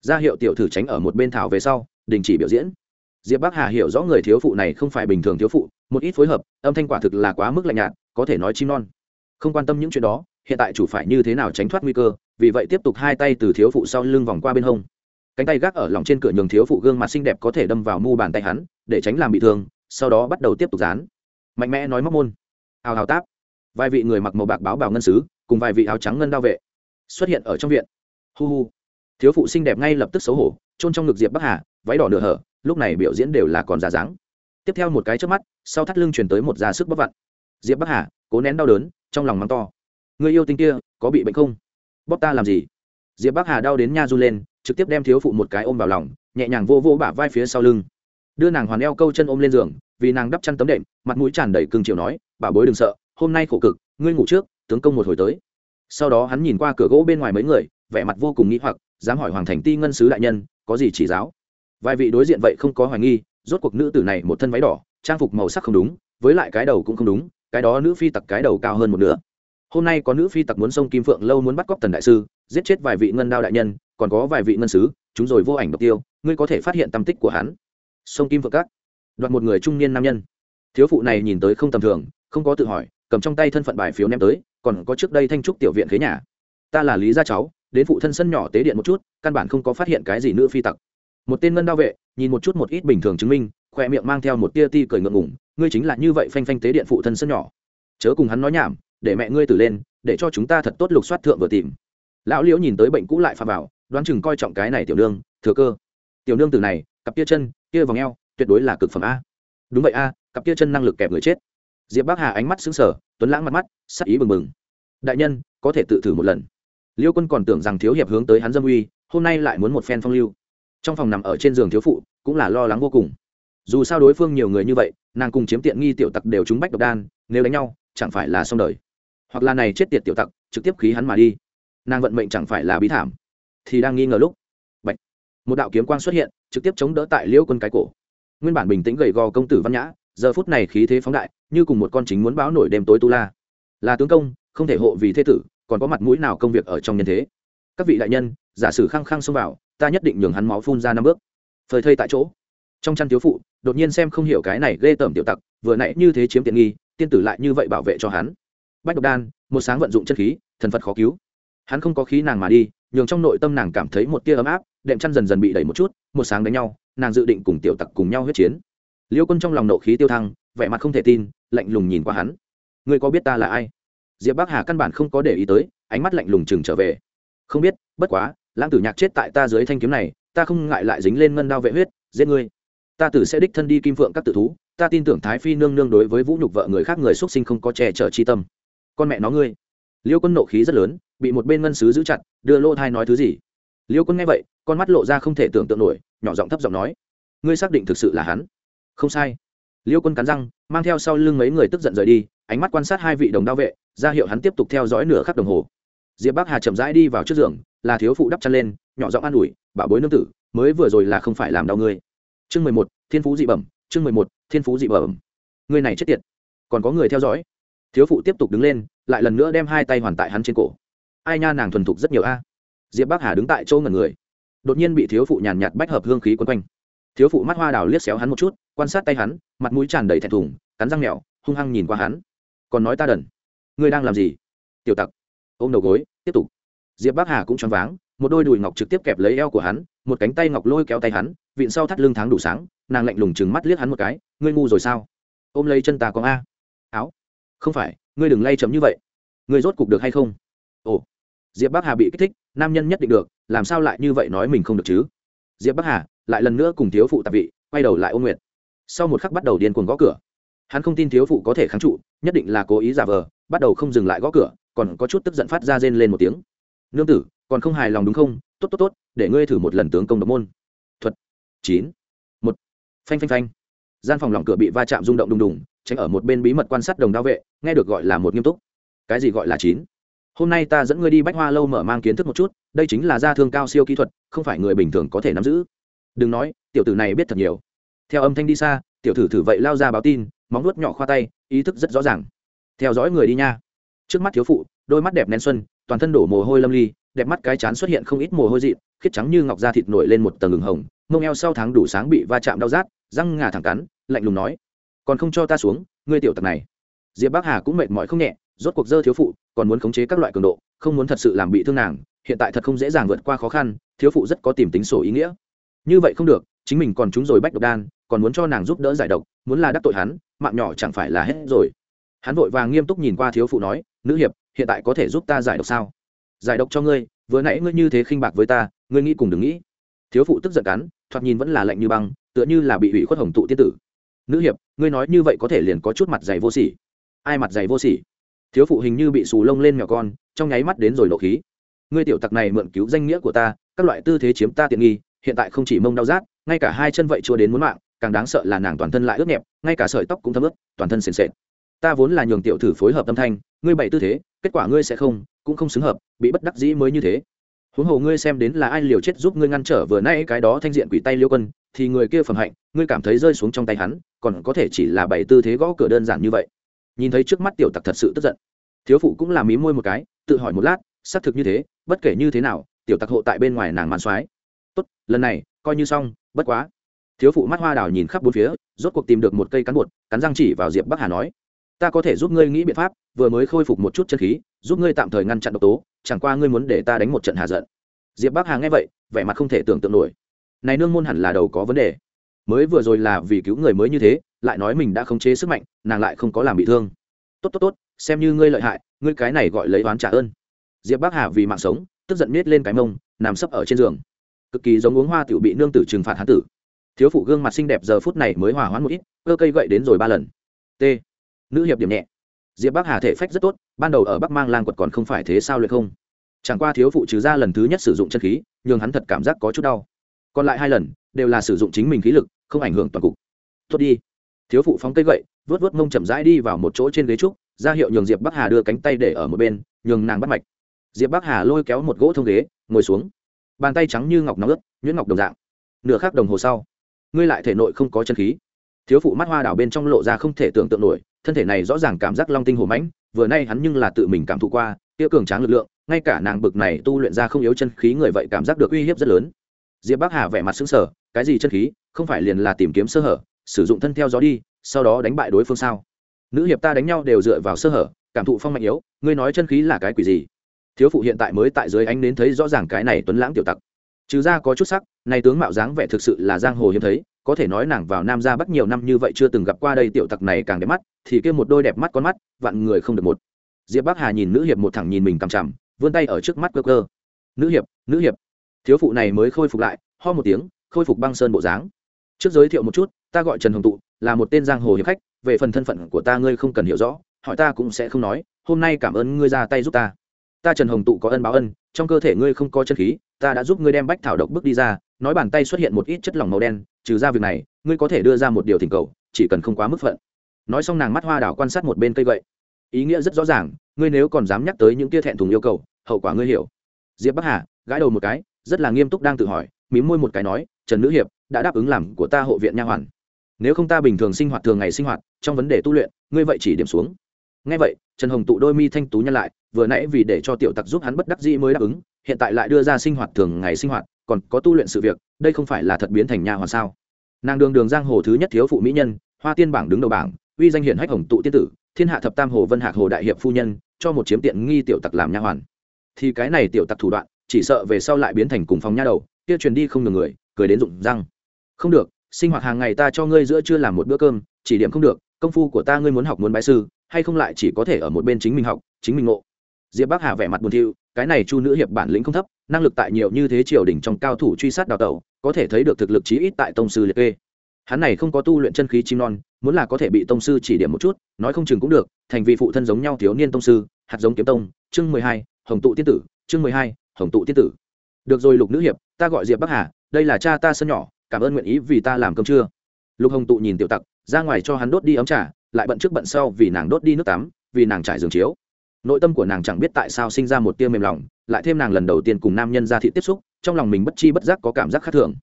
Ra hiệu tiểu thử tránh ở một bên thảo về sau, đình chỉ biểu diễn. Diệp bắc hà hiểu rõ người thiếu phụ này không phải bình thường thiếu phụ, một ít phối hợp, âm thanh quả thực là quá mức lạnh nhạt, có thể nói chim non. Không quan tâm những chuyện đó, hiện tại chủ phải như thế nào tránh thoát nguy cơ, vì vậy tiếp tục hai tay từ thiếu phụ sau lưng vòng qua bên hông. Cánh tay gác ở lòng trên cửa nhường thiếu phụ gương mặt xinh đẹp có thể đâm vào mu bàn tay hắn, để tránh làm bị thương, sau đó bắt đầu tiếp tục dán. Mạnh mẽ nói móc môn. Hào hào táp vài vị người mặc màu bạc báo bào ngân sứ, cùng vài vị áo trắng ngân đao vệ, xuất hiện ở trong viện. Hu hu. Thiếu phụ xinh đẹp ngay lập tức xấu hổ trôn trong ngực diệp bắc hà, váy đỏ nửa hở, lúc này biểu diễn đều là còn giả dáng. Tiếp theo một cái trước mắt, sau thắt lưng chuyển tới một da sức bất vặn. Diệp bắc hà, cố nén đau đớn, trong lòng mắng to. Người yêu tinh kia, có bị bệnh không? Bóc ta làm gì? Diệp bắc hà đau đến nha r u lên, trực tiếp đem thiếu phụ một cái ôm vào lòng, nhẹ nhàng vô vô bả vai phía sau lưng. Đưa nàng hoàn eo câu chân ôm lên giường, vì nàng đắp chăn tấm đệm, mặt mũi tràn đầy cưng chiều nói, bà bối đừng sợ hôm nay khổ cực, ngươi ngủ trước, tướng công một hồi tới. Sau đó hắn nhìn qua cửa gỗ bên ngoài mấy người, vẻ mặt vô cùng nghĩ hoặc, dám hỏi hoàng thành ti ngân sứ đại nhân, có gì chỉ giáo? Vài vị đối diện vậy không có hoài nghi, rốt cuộc nữ tử này một thân váy đỏ, trang phục màu sắc không đúng, với lại cái đầu cũng không đúng, cái đó nữ phi tặc cái đầu cao hơn một nửa. Hôm nay có nữ phi tặc muốn sông kim phượng lâu muốn bắt cóc tần đại sư, giết chết vài vị ngân đao đại nhân, còn có vài vị ngân sứ, chúng rồi vô ảnh độc tiêu, ngươi có thể phát hiện tâm tích của hắn. Sông kim phượng các. Đoạt một người trung niên nam nhân. Thiếu phụ này nhìn tới không tầm thường, không có tự hỏi cầm trong tay thân phận bài phiếu ném tới, còn có trước đây thanh trúc tiểu viện khế nhà. Ta là lý gia cháu, đến phụ thân sân nhỏ tế điện một chút, căn bản không có phát hiện cái gì nữa phi tặc. Một tên ngân đao vệ, nhìn một chút một ít bình thường chứng minh, khoe miệng mang theo một tia ti cười ngượng ngủng ngươi chính là như vậy phanh phanh tế điện phụ thân sân nhỏ. Chớ cùng hắn nói nhảm, để mẹ ngươi tử lên, để cho chúng ta thật tốt lục soát thượng vừa tìm. Lão liễu nhìn tới bệnh cũ lại phà vào, đoán chừng coi trọng cái này tiểu nương, thừa cơ. Tiểu nương từ này, cặp kia chân, kia vòng eo, tuyệt đối là cực phẩm a. Đúng vậy a, cặp kia chân năng lực kẹp người chết. Diệp bắc hà ánh mắt xứng sở tuấn lãng mặt mắt, sắc ý bừng bừng. Đại nhân, có thể tự thử một lần. Liêu quân còn tưởng rằng thiếu hiệp hướng tới hắn dâm uy, hôm nay lại muốn một phen phong lưu. Trong phòng nằm ở trên giường thiếu phụ, cũng là lo lắng vô cùng. Dù sao đối phương nhiều người như vậy, nàng cùng chiếm tiện nghi tiểu tặc đều trúng bách độc đan, nếu đánh nhau, chẳng phải là xong đời. Hoặc là này chết tiệt tiểu tặc, trực tiếp khí hắn mà đi. Nàng vận mệnh chẳng phải là bí thảm. Thì đang nghi ngờ lúc, Bạch. một đạo kiếm quang xuất hiện, trực tiếp chống đỡ tại liêu quân cái cổ. Nguyên bản bình tĩnh gầy gò công tử văn nhã, giờ phút này khí thế phóng đại như cùng một con chính muốn báo nổi đêm tối tu la. Là tướng công, không thể hộ vì thế tử, còn có mặt mũi nào công việc ở trong nhân thế? Các vị đại nhân, giả sử khăng khăng xông vào, ta nhất định nhường hắn máu phun ra năm bước. Phơi thây tại chỗ. Trong chăn thiếu phụ, đột nhiên xem không hiểu cái này ghê tởm tiểu tặc, vừa nãy như thế chiếm tiện nghi, tiên tử lại như vậy bảo vệ cho hắn. Bách độc đan, một sáng vận dụng chân khí, thần phật khó cứu. Hắn không có khí nàng mà đi, nhường trong nội tâm nàng cảm thấy một tia ấm áp, đệm chăn dần dần bị đẩy một chút, một sáng đánh nhau, nàng dự định cùng tiểu tặc cùng nhau huyết chiến. Liêu quân trong lòng nộ khí tiêu thăng vẻ mặt không thể tin, lạnh lùng nhìn qua hắn. Ngươi có biết ta là ai? Diệp bắc hà căn bản không có để ý tới, ánh mắt lạnh lùng chừng trở về. Không biết, bất quá, lãng tử nhạc chết tại ta dưới thanh kiếm này, ta không ngại lại dính lên ngân đao vệ huyết, giết ngươi. Ta tử sẽ đích thân đi kim phượng các tự thú, ta tin tưởng thái phi nương nương đối với vũ nhục vợ người khác người xuất sinh không có che chở chi tâm. Con mẹ nó ngươi. Liêu quân nộ khí rất lớn, bị một bên ngân sứ giữ chặt, đưa lô thai nói thứ gì. Liêu quân nghe vậy, con mắt lộ ra không thể tưởng tượng nổi, nhỏ giọng thấp giọng nói, ngươi xác định thực sự là hắn? Không sai liêu quân cắn răng, mang theo sau lưng mấy người tức giận rời đi, ánh mắt quan sát hai vị đồng đao vệ, ra hiệu hắn tiếp tục theo dõi nửa khắc đồng hồ. Diệp bắc hà chậm rãi đi vào trước giường, là thiếu phụ đắp chăn lên, nhỏ giọng an ủi, bảo bối nương tử, mới vừa rồi là không phải làm đau ngươi. Chương mười một, thiên phú dị bẩm, chương mười một, thiên phú dị bẩm. Người này chết tiệt, còn có người theo dõi. Thiếu phụ tiếp tục đứng lên, lại lần nữa đem hai tay hoàn tại hắn trên cổ. Ai nha, nàng thuần thục rất nhiều a. Diệp bắc hà đứng tại chỗ ngần người. Đột nhiên bị thiếu phụ nhàn nhạt bách hợp hương khí quấn quanh. Thiếu phụ mắt hoa đào liếc xéo hắn một chút quan sát tay hắn, mặt mũi tràn đầy thẹn thùng, cắn răng mèo, hung hăng nhìn qua hắn. Còn nói ta đần, ngươi đang làm gì? Tiểu tặc. Ôm đầu gối, tiếp tục. Diệp bắc hà cũng choáng váng, một đôi đùi ngọc trực tiếp kẹp lấy eo của hắn, một cánh tay ngọc lôi kéo tay hắn, vịn sau thắt lưng tháng đủ sáng, nàng lạnh lùng chừng mắt liếc hắn một cái, ngươi ngu rồi sao? Ôm lấy chân ta có a. Áo. Không phải, ngươi đừng lay chấm như vậy. Ngươi rốt cục được hay không? Ồ. Diệp bắc hà bị kích thích, nam nhân nhất định được, làm sao lại như vậy nói mình không được chứ? Diệp bắc hà, lại lần nữa cùng thiếu phụ tạp vị, quay đầu lại ôm nguyệt sau một khắc bắt đầu điên cuồng gõ cửa. Hắn không tin thiếu phụ có thể kháng trụ, nhất định là cố ý giả vờ, bắt đầu không dừng lại gõ cửa, còn có chút tức giận phát ra rên lên một tiếng. Nương tử, còn không hài lòng đúng không? Tốt tốt tốt, để ngươi thử một lần tướng công độc môn. Thuật chín, một. Phanh phanh phanh. Gian phòng lòng cửa bị va chạm rung động đùng đùng, tránh ở một bên bí mật quan sát đồng đao vệ, nghe được gọi là một nghiêm túc. Cái gì gọi là chín? Hôm nay ta dẫn ngươi đi bách hoa lâu mở mang kiến thức một chút, đây chính là gia thương cao siêu kỹ thuật, không phải người bình thường có thể nắm giữ. Đừng nói, tiểu tử này biết thật nhiều theo âm thanh đi xa, tiểu thử thử vậy lao ra báo tin, móng nuốt nhỏ khoa tay, ý thức rất rõ ràng. Theo dõi người đi nha. Trước mắt thiếu phụ, đôi mắt đẹp nén xuân, toàn thân đổ mồ hôi lâm ly, đẹp mắt cái chán xuất hiện không ít mồ hôi dị khiết trắng như ngọc da thịt nổi lên một tầng ngừng hồng, mông eo sau tháng đủ sáng bị va chạm đau rát, răng ngà thẳng cắn, lạnh lùng nói, còn không cho ta xuống, ngươi tiểu tặc này. Diệp bắc hà cũng mệt mỏi không nhẹ, rốt cuộc dơ thiếu phụ, còn muốn khống chế các loại cường độ, không muốn thật sự làm bị thương nàng, hiện tại thật không dễ dàng vượt qua khó khăn, thiếu phụ rất có tìm tính sổ ý nghĩa. Như vậy không được, chính mình còn trúng rồi bách độc đan còn muốn cho nàng giúp đỡ giải độc, muốn là đắc tội hắn, mạng nhỏ chẳng phải là hết rồi. Hắn vội vàng nghiêm túc nhìn qua thiếu phụ nói, nữ hiệp, hiện tại có thể giúp ta giải độc sao? Giải độc cho ngươi, vừa nãy ngươi như thế khinh bạc với ta, ngươi nghĩ cùng đừng nghĩ. Thiếu phụ tức giận cắn, thoạt nhìn vẫn là lạnh như băng, tựa như là bị hủy khuất hồng tụ tiên tử. Nữ hiệp, ngươi nói như vậy có thể liền có chút mặt dày vô sỉ. Ai mặt dày vô sỉ? Thiếu phụ hình như bị xù lông lên mèo con, trong nháy mắt đến rồi nộ khí. Ngươi tiểu tặc này mượn cứu danh nghĩa của ta, các loại tư thế chiếm ta tiện nghi, hiện tại không chỉ mông đau rát, ngay cả hai chân vậy chưa đến muốn mạng càng đáng sợ là nàng toàn thân lại ướt nhẹp, ngay cả sợi tóc cũng thấm ướt, toàn thân sền sệt. Ta vốn là nhường tiểu thử phối hợp tâm thanh, ngươi bày tư thế, kết quả ngươi sẽ không, cũng không xứng hợp, bị bất đắc dĩ mới như thế. Huống hồ ngươi xem đến là ai liều chết giúp ngươi ngăn trở vừa nay cái đó thanh diện quỷ tay liêu quân, thì người kia phẩm hạnh, ngươi cảm thấy rơi xuống trong tay hắn, còn có thể chỉ là bày tư thế gõ cửa đơn giản như vậy. Nhìn thấy trước mắt tiểu tặc thật sự tức giận. Thiếu phụ cũng làm mí môi một cái, tự hỏi một lát, xác thực như thế, bất kể như thế nào, tiểu tặc hộ tại bên ngoài nàng màn soái tốt, lần này, coi như xong, bất quá thiếu phụ mắt hoa đào nhìn khắp bốn phía, rốt cuộc tìm được một cây cán bột, cắn răng chỉ vào diệp bắc hà nói, ta có thể giúp ngươi nghĩ biện pháp, vừa mới khôi phục một chút chân khí, giúp ngươi tạm thời ngăn chặn độc tố, chẳng qua ngươi muốn để ta đánh một trận hà giận. Diệp bắc hà nghe vậy, vẻ mặt không thể tưởng tượng nổi. Này nương môn hẳn là đầu có vấn đề. Mới vừa rồi là vì cứu người mới như thế, lại nói mình đã khống chế sức mạnh, nàng lại không có làm bị thương. Tốt tốt tốt, xem như ngươi lợi hại, ngươi cái này gọi lấy oán trả ơn. Diệp bắc hà vì mạng sống, tức giận miết lên cái mông, nằm sấp ở trên giường. Cực kỳ giống uống hoa tiểu bị nương tử trừng phạt hán tử thiếu phụ gương mặt xinh đẹp giờ phút này mới hòa hoãn một ít, cơ cây gậy đến rồi ba lần. T. Nữ hiệp điểm nhẹ. Diệp bắc hà thể phách rất tốt, ban đầu ở bắc mang lang quật còn không phải thế sao luyện không? Chẳng qua thiếu phụ trừ ra lần thứ nhất sử dụng chân khí, nhường hắn thật cảm giác có chút đau. Còn lại hai lần, đều là sử dụng chính mình khí lực, không ảnh hưởng toàn cục. Tốt đi. Thiếu phụ phóng cây gậy vớt vớt mông chậm rãi đi vào một chỗ trên ghế trúc, ra hiệu nhường diệp bắc hà đưa cánh tay để ở một bên, nhường nàng bắt mạch. Diệp bắc hà lôi kéo một gỗ thông ghế, ngồi xuống. Bàn tay trắng như ngọc nóng ướt, nhuyễn ngọc đồng dạng. Nửa khắc đồng hồ sau ngươi lại thể nội không có chân khí. Thiếu phụ mắt hoa đảo bên trong lộ ra không thể tưởng tượng nổi, thân thể này rõ ràng cảm giác long tinh hồ mãnh, vừa nay hắn nhưng là tự mình cảm thụ qua tiêu cường tráng lực lượng, ngay cả nàng bực này tu luyện ra không yếu chân khí người vậy cảm giác được uy hiếp rất lớn. Diệp bắc hà vẻ mặt xứng sở cái gì chân khí, không phải liền là tìm kiếm sơ hở, sử dụng thân theo gió đi, sau đó đánh bại đối phương sao? Nữ hiệp ta đánh nhau đều dựa vào sơ hở, cảm thụ phong mạnh yếu, ngươi nói chân khí là cái quỷ gì? Thiếu phụ hiện tại mới tại dưới ánh đến thấy rõ ràng cái này tuấn lãng tiểu tặc trừ ra có chút sắc này tướng mạo dáng vẻ thực sự là giang hồ hiếm thấy, có thể nói nàng vào nam ra bắc nhiều năm như vậy chưa từng gặp qua đây tiểu tặc này càng đẹp mắt, thì kia một đôi đẹp mắt con mắt, vạn người không được một. Diệp bắc hà nhìn nữ hiệp một thẳng nhìn mình cằm chằm, vươn tay ở trước mắt cơ cơ. Nữ hiệp nữ hiệp. Thiếu phụ này mới khôi phục lại, ho một tiếng, khôi phục băng sơn bộ dáng. Trước giới thiệu một chút, ta gọi trần hồng tụ, là một tên giang hồ hiệp khách, về phần thân phận của ta ngươi không cần hiểu rõ, hỏi ta cũng sẽ không nói, hôm nay cảm ơn ngươi ra tay giúp ta. Ta trần hồng tụ có ân báo ân, trong cơ thể ngươi không có chân khí ta đã giúp ngươi đem bách thảo độc bước đi ra, nói bàn tay xuất hiện một ít chất lỏng màu đen, trừ ra việc này, ngươi có thể đưa ra một điều thỉnh cầu, chỉ cần không quá mức phận. Nói xong nàng mắt hoa đảo quan sát một bên cây gậy. Ý nghĩa rất rõ ràng, ngươi nếu còn dám nhắc tới những tia thẹn thùng yêu cầu, hậu quả ngươi hiểu. Diệp bắc hà gãi đầu một cái, rất là nghiêm túc đang tự hỏi, mím môi một cái nói, trần nữ hiệp đã đáp ứng làm của ta hộ viện nha hoàn. Nếu không ta bình thường sinh hoạt thường ngày sinh hoạt, trong vấn đề tu luyện, ngươi vậy chỉ điểm xuống. Ngay vậy, trần hồng tụ đôi mi thanh tú nhăn lại, vừa nãy vì để cho tiểu tặc giúp hắn bất đắc dĩ mới đáp ứng hiện tại lại đưa ra sinh hoạt thường ngày sinh hoạt, còn có tu luyện sự việc, đây không phải là thật biến thành nha hoàn sao? Nàng đường đường giang hồ thứ nhất thiếu phụ mỹ nhân, hoa tiên bảng đứng đầu bảng, uy danh hiển hách hồng tụ tiên tử, thiên hạ thập tam hồ vân hạc hồ đại hiệp phu nhân, cho một chiếm tiện nghi tiểu tặc làm nha hoàn. Thì cái này tiểu tặc thủ đoạn, chỉ sợ về sau lại biến thành cùng phòng nha đầu, kia truyền đi không ngừng người, cười đến rụng răng. Không được, sinh hoạt hàng ngày ta cho ngươi giữa chưa làm một bữa cơm, chỉ điểm không được, công phu của ta ngươi muốn học muốn bái sư, hay không lại chỉ có thể ở một bên chính mình học, chính mình ngộ. Diệp bắc hà vẻ mặt buồn thiu cái này chu nữ hiệp bản lĩnh không thấp, năng lực tại nhiều như thế triều đình trong cao thủ truy sát đào tẩu, có thể thấy được thực lực chí ít tại tông sư liệt kê. Hắn này không có tu luyện chân khí chim non, muốn là có thể bị tông sư chỉ điểm một chút, nói không chừng cũng được, thành vị phụ thân giống nhau thiếu niên tông sư, hạt giống kiếm tông, chương mười hai, hồng tụ tiên tử, chương mười hai, hồng tụ tiên tử. Được rồi lục nữ hiệp, ta gọi diệp bắc hà, đây là cha ta sân nhỏ, cảm ơn nguyện ý vì ta làm cơm trưa. Lục hồng tụ nhìn tiểu tặc, ra ngoài cho hắn đốt đi ấm trà, lại bận trước bận sau vì nàng đốt đi nước tắm, vì nàng trải giường chiếu nội tâm của nàng chẳng biết tại sao sinh ra một tia mềm lòng, lại thêm nàng lần đầu tiên cùng nam nhân ra thị tiếp xúc, trong lòng mình bất chi bất giác có cảm giác khác thường.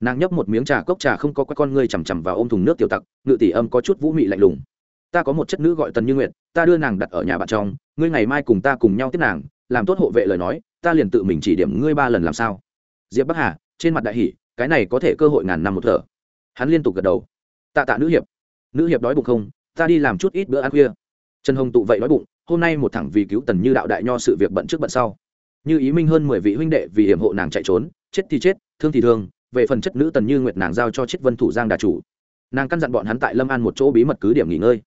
Nàng nhấp một miếng trà cốc trà không có quét con ngươi chằm chằm vào ôm thùng nước tiểu tặc, ngự tỷ âm có chút vũ mị lạnh lùng. Ta có một chất nữ gọi tần như nguyện ta đưa nàng đặt ở nhà bạn trong, ngươi ngày mai cùng ta cùng nhau tiếp nàng, làm tốt hộ vệ lời nói, ta liền tự mình chỉ điểm ngươi ba lần làm sao? Diệp bắc hà, trên mặt đại hỷ cái này có thể cơ hội ngàn năm một thở. Hắn liên tục gật đầu. Tạ tạ nữ hiệp. Nữ hiệp đói bụng không? Ta đi làm chút ít bữa ăn khuya trần hồng tụ vậy nói bụng, hôm nay một thẳng vì cứu tần như đạo đại nho sự việc bận trước bận sau. Như ý minh hơn mười vị huynh đệ vì hiểm hộ nàng chạy trốn, chết thì chết, thương thì thương, về phần chất nữ tần như nguyệt nàng giao cho chiết vân thủ giang đà chủ. Nàng căn dặn bọn hắn tại lâm an một chỗ bí mật cứ điểm nghỉ ngơi.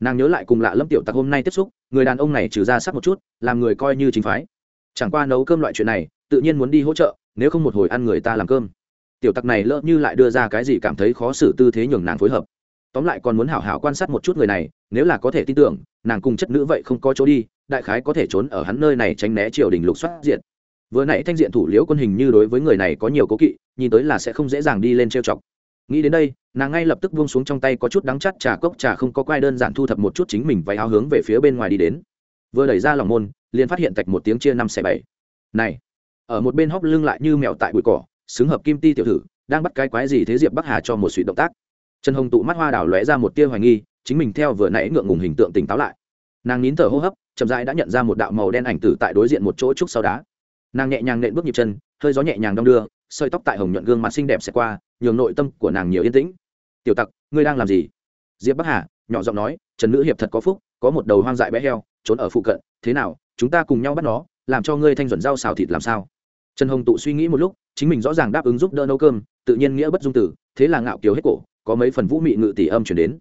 Nàng nhớ lại cùng lạ lâm tiểu tặc hôm nay tiếp xúc, người đàn ông này trừ ra sắc một chút, làm người coi như chính phái. Chẳng qua nấu cơm loại chuyện này, tự nhiên muốn đi hỗ trợ, nếu không một hồi ăn người ta làm cơm. Tiểu tặc này lỡ như lại đưa ra cái gì cảm thấy khó xử tư thế nhường nàng phối hợp tóm lại còn muốn hảo hảo quan sát một chút người này, nếu là có thể tin tưởng, nàng cùng chất nữ vậy không có chỗ đi, đại khái có thể trốn ở hắn nơi này tránh né triều đình lục soát diện vừa nãy thanh diện thủ liễu quân hình như đối với người này có nhiều cố kỵ, nhìn tới là sẽ không dễ dàng đi lên trêu chọc. Nghĩ đến đây, nàng ngay lập tức buông xuống trong tay có chút đắng chắt trà cốc trà không có quai đơn giản thu thập một chút chính mình váy áo hướng về phía bên ngoài đi đến. Vừa đẩy ra lòng môn, liền phát hiện tạch một tiếng chia năm xẻ bảy. Này, ở một bên hóc lưng lại như mèo tại bụi cỏ, xứng hợp kim ti tiểu thử đang bắt cái quái gì thế diệp bắc hà cho một suy động tác trần hồng tụ mắt hoa đảo lóe ra một tia hoài nghi, chính mình theo vừa nãy ngượng ngùng hình tượng tỉnh táo lại. Nàng nín thở hô hấp, chậm rãi đã nhận ra một đạo màu đen ảnh tử tại đối diện một chỗ trúc sau đá. Nàng nhẹ nhàng nện bước nhịp chân, hơi gió nhẹ nhàng đong đưa, sợi tóc tại hồng nhuận gương mặt xinh đẹp sẽ qua, nhường nội tâm của nàng nhiều yên tĩnh. Tiểu tặc, ngươi đang làm gì? Diệp bắc hà nhỏ giọng nói, trần nữ hiệp thật có phúc, có một đầu hoang dại bé heo, trốn ở phụ cận, thế nào, chúng ta cùng nhau bắt nó, làm cho ngươi thanh duẩn rau xào thịt làm sao? Trần hồng tụ suy nghĩ một lúc, chính mình rõ ràng đáp ứng giúp đỡ nấu cơm, tự nhiên nghĩa bất dung tử, thế là ngạo kiều hết cổ có mấy phần vũ mị ngự tỷ âm chuyển đến.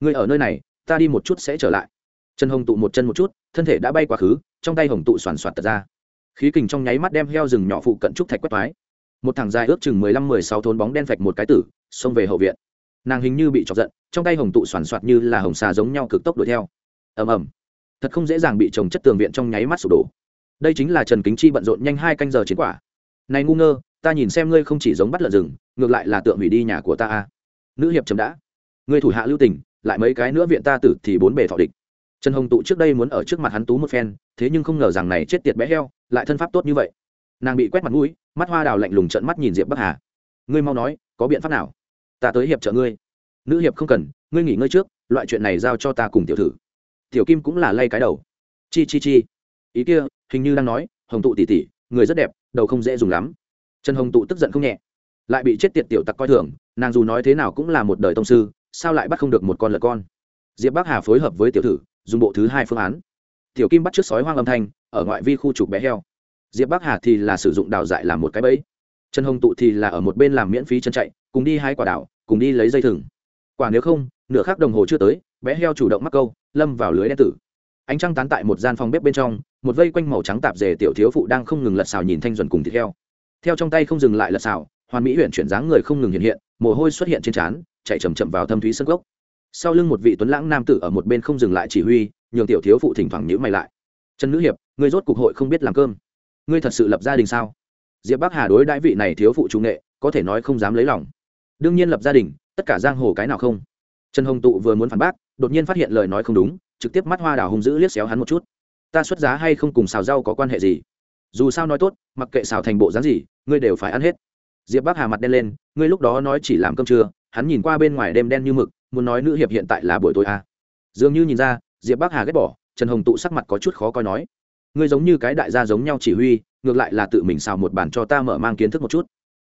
Ngươi ở nơi này, ta đi một chút sẽ trở lại. Trần hồng tụ một chân một chút, thân thể đã bay quá khứ, trong tay hồng tụ soàn soạt tật ra. Khí kình trong nháy mắt đem heo rừng nhỏ phụ cận trúc thạch quét toái. Một thằng dài ước chừng mười lăm mười sáu thốn bóng đen phạch một cái tử, xông về hậu viện. Nàng hình như bị chọc giận, trong tay hồng tụ soàn soạt như là hồng xà giống nhau cực tốc đuổi theo. Ầm ầm. Thật không dễ dàng bị trồng chất tường viện trong nháy mắt sụp đổ. Đây chính là trần kính chi bận rộn nhanh hai canh giờ chiến quả. Này ngu ngơ, ta nhìn xem ngươi không chỉ giống bắt lợn rừng, ngược lại là tượng hủy đi nhà của ta a nữ hiệp chấm đã. Người thủ hạ lưu tình, lại mấy cái nữa viện ta tử thì bốn bề thọ địch. Trần hồng tụ trước đây muốn ở trước mặt hắn tú một phen, thế nhưng không ngờ rằng này chết tiệt bé heo, lại thân pháp tốt như vậy. Nàng bị quét mặt mũi, mắt hoa đào lạnh lùng trận mắt nhìn diệp bắc hà. Ngươi mau nói, có biện pháp nào? Ta tới hiệp trợ ngươi. Nữ hiệp không cần, ngươi nghỉ ngơi trước, loại chuyện này giao cho ta cùng tiểu thử. Tiểu kim cũng là lay cái đầu. Chi chi chi. Ý kia, hình như đang nói, hồng tụ tỉ tỉ, người rất đẹp, đầu không dễ dùng lắm. Trần hồng tụ tức giận không nhẹ. Lại bị chết tiệt tiểu tặc coi thường nàng dù nói thế nào cũng là một đời tông sư, sao lại bắt không được một con lợn con? Diệp bắc hà phối hợp với tiểu thử dùng bộ thứ hai phương án. Tiểu kim bắt trước sói hoang âm thanh, ở ngoại vi khu trục bé heo. Diệp bắc hà thì là sử dụng đào dại làm một cái bẫy. Trần hồng tụ thì là ở một bên làm miễn phí chân chạy, cùng đi hai quả đảo cùng đi lấy dây thừng. Quả nếu không, nửa khắc đồng hồ chưa tới bé heo chủ động mắc câu, lâm vào lưới đen tử. Ánh trăng tán tại một gian phòng bếp bên trong, một vây quanh màu trắng tạp dề tiểu thiếu phụ đang không ngừng lật xào nhìn thanh duẩn cùng thịt heo. Theo trong tay không dừng lại lật xào hoàn mỹ huyện chuyển dáng người không ngừng hiện hiện, mồ hôi xuất hiện trên trán, chạy chầm chậm vào thâm thúy sân gốc. Sau lưng một vị tuấn lãng nam tử ở một bên không dừng lại chỉ huy, nhường tiểu thiếu phụ thỉnh thoảng nhữ mày lại. Trần nữ hiệp, ngươi rốt cục hội không biết làm cơm. Ngươi thật sự lập gia đình sao? Diệp bắc hà đối đãi vị này thiếu phụ trung nghệ, có thể nói không dám lấy lòng. Đương nhiên lập gia đình, tất cả giang hồ cái nào không? Trần hồng tụ vừa muốn phản bác, đột nhiên phát hiện lời nói không đúng, trực tiếp mắt hoa đào hung dữ liếc xéo hắn một chút. Ta xuất giá hay không cùng xào rau có quan hệ gì? Dù sao nói tốt, mặc kệ xào thành bộ dáng gì, ngươi đều phải ăn hết diệp bắc hà mặt đen lên, ngươi lúc đó nói chỉ làm cơm trưa, hắn nhìn qua bên ngoài đêm đen như mực, muốn nói nữ hiệp hiện tại là buổi tối à. dường như nhìn ra, diệp bắc hà ghét bỏ, trần hồng tụ sắc mặt có chút khó coi nói, ngươi giống như cái đại gia giống nhau chỉ huy, ngược lại là tự mình xào một bản cho ta mở mang kiến thức một chút.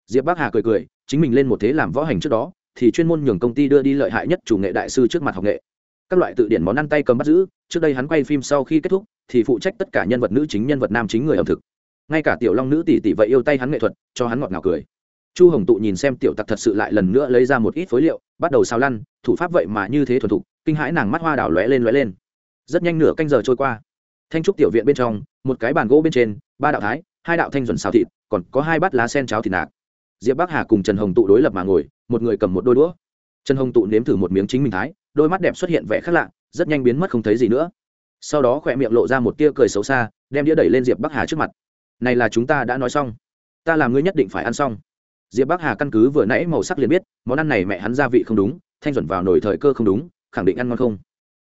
Diệp bắc hà cười cười, chính mình lên một thế làm võ hành trước đó, thì chuyên môn nhường công ty đưa đi lợi hại nhất chủ nghệ đại sư trước mặt học nghệ. Các loại tự điển món ăn tay cầm bắt giữ, trước đây hắn quay phim sau khi kết thúc, thì phụ trách tất cả nhân vật nữ chính, nhân vật nam chính người ẩm thực. Ngay cả tiểu long nữ tỷ tỷ vậy yêu tay hắn nghệ thuật, cho hắn ngọt ngào cười chu hồng tụ nhìn xem tiểu tặc thật sự lại lần nữa lấy ra một ít phối liệu, bắt đầu sao lăn, thủ pháp vậy mà như thế thuần thục, kinh hãi nàng mắt hoa đảo lóe lên lóe lên. Rất nhanh nửa canh giờ trôi qua. Thanh trúc tiểu viện bên trong, một cái bàn gỗ bên trên, ba đạo thái, hai đạo thanh duẩn xào thịt, còn có hai bát lá sen cháo thịt nạc. Diệp bắc hà cùng trần hồng tụ đối lập mà ngồi, một người cầm một đôi đũa. Trần hồng tụ nếm thử một miếng chính mình thái, đôi mắt đẹp xuất hiện vẻ khác lạ, rất nhanh biến mất không thấy gì nữa. Sau đó khỏe miệng lộ ra một tia cười xấu xa, đem đĩa đẩy lên diệp bắc hà trước mặt. Này là chúng ta đã nói xong. Ta làm ngươi nhất định phải ăn xong diệp bắc hà căn cứ vừa nãy màu sắc liền biết, món ăn này mẹ hắn gia vị không đúng, thanh chuẩn vào nồi thời cơ không đúng, khẳng định ăn ngon không?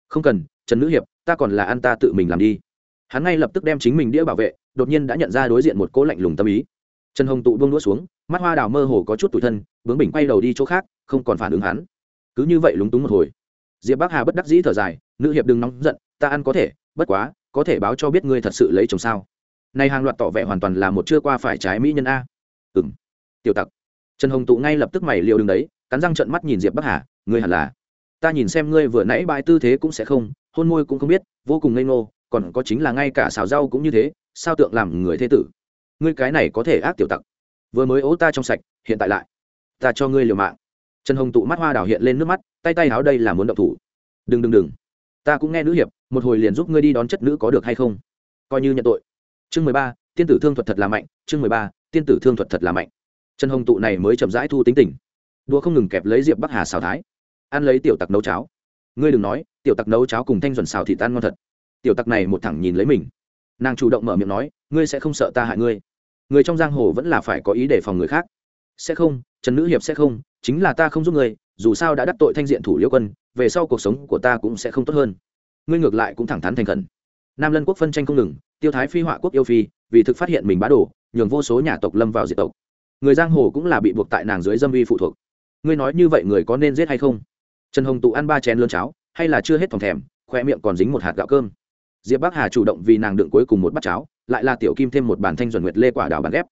Không cần, trần nữ hiệp, ta còn là ăn ta tự mình làm đi. Hắn ngay lập tức đem chính mình đĩa bảo vệ, đột nhiên đã nhận ra đối diện một cỗ lạnh lùng tâm ý. Trần hồng tụ buông đũa xuống, mắt hoa đào mơ hồ có chút tủi thân, bướng bình quay đầu đi chỗ khác, không còn phản ứng hắn. Cứ như vậy lúng túng một hồi. Diệp bắc hà bất đắc dĩ thở dài, nữ hiệp đừng nóng giận, ta ăn có thể, bất quá, có thể báo cho biết ngươi thật sự lấy chồng sao? Này hàng loạt tỏ vẻ hoàn toàn là một chưa qua phải trái mỹ nhân a. Ừng tiểu tặc trần hồng tụ ngay lập tức mày liều đứng đấy, cắn răng trận mắt nhìn diệp bắc hà, ngươi hẳn là, ta nhìn xem ngươi vừa nãy bãi tư thế cũng sẽ không, hôn môi cũng không biết, vô cùng ngây ngô, còn có chính là ngay cả xào rau cũng như thế, sao tượng làm người thế tử? Ngươi cái này có thể ác tiểu tặc. Vừa mới ố ta trong sạch, hiện tại lại, ta cho ngươi liều mạng. Trần hồng tụ mắt hoa đảo hiện lên nước mắt, tay tay háo đây là muốn động thủ. Đừng đừng đừng, ta cũng nghe nữ hiệp, một hồi liền giúp ngươi đi đón chất nữ có được hay không? Coi như nhận tội. Chương mười ba, tiên tử thương thuật thật là mạnh, chương mười ba, tiên tử thương thuật thật là mạnh trần hồng tụ này mới chậm rãi thu tính tình. Đua không ngừng kẹp lấy diệp bắc hà xào thái. Ăn lấy tiểu tặc nấu cháo. Ngươi đừng nói, tiểu tặc nấu cháo cùng thanh duẩn xào thị tan ngon thật. Tiểu tặc này một thẳng nhìn lấy mình. Nàng chủ động mở miệng nói, ngươi sẽ không sợ ta hại ngươi. Người trong giang hồ vẫn là phải có ý để phòng người khác. Sẽ không, trần nữ hiệp sẽ không, chính là ta không giúp ngươi, dù sao đã đắc tội thanh diện thủ liễu quân, về sau cuộc sống của ta cũng sẽ không tốt hơn. Ngươi ngược lại cũng thẳng thắn thành khẩn. Nam lân quốc phân tranh không ngừng, tiêu thái phi họa quốc yêu phi, vì thực phát hiện mình bá đồ, nhường vô số nhà tộc lâm vào diệt tộc người giang hồ cũng là bị buộc tại nàng dưới dâm vi phụ thuộc. Ngươi nói như vậy người có nên giết hay không? Trần hồng tụ ăn ba chén lươn cháo, hay là chưa hết thòng thèm, khoe miệng còn dính một hạt gạo cơm. Diệp bắc hà chủ động vì nàng đựng cuối cùng một bát cháo, lại là tiểu kim thêm một bàn thanh duẩn nguyệt lê quả đào bàn ghép.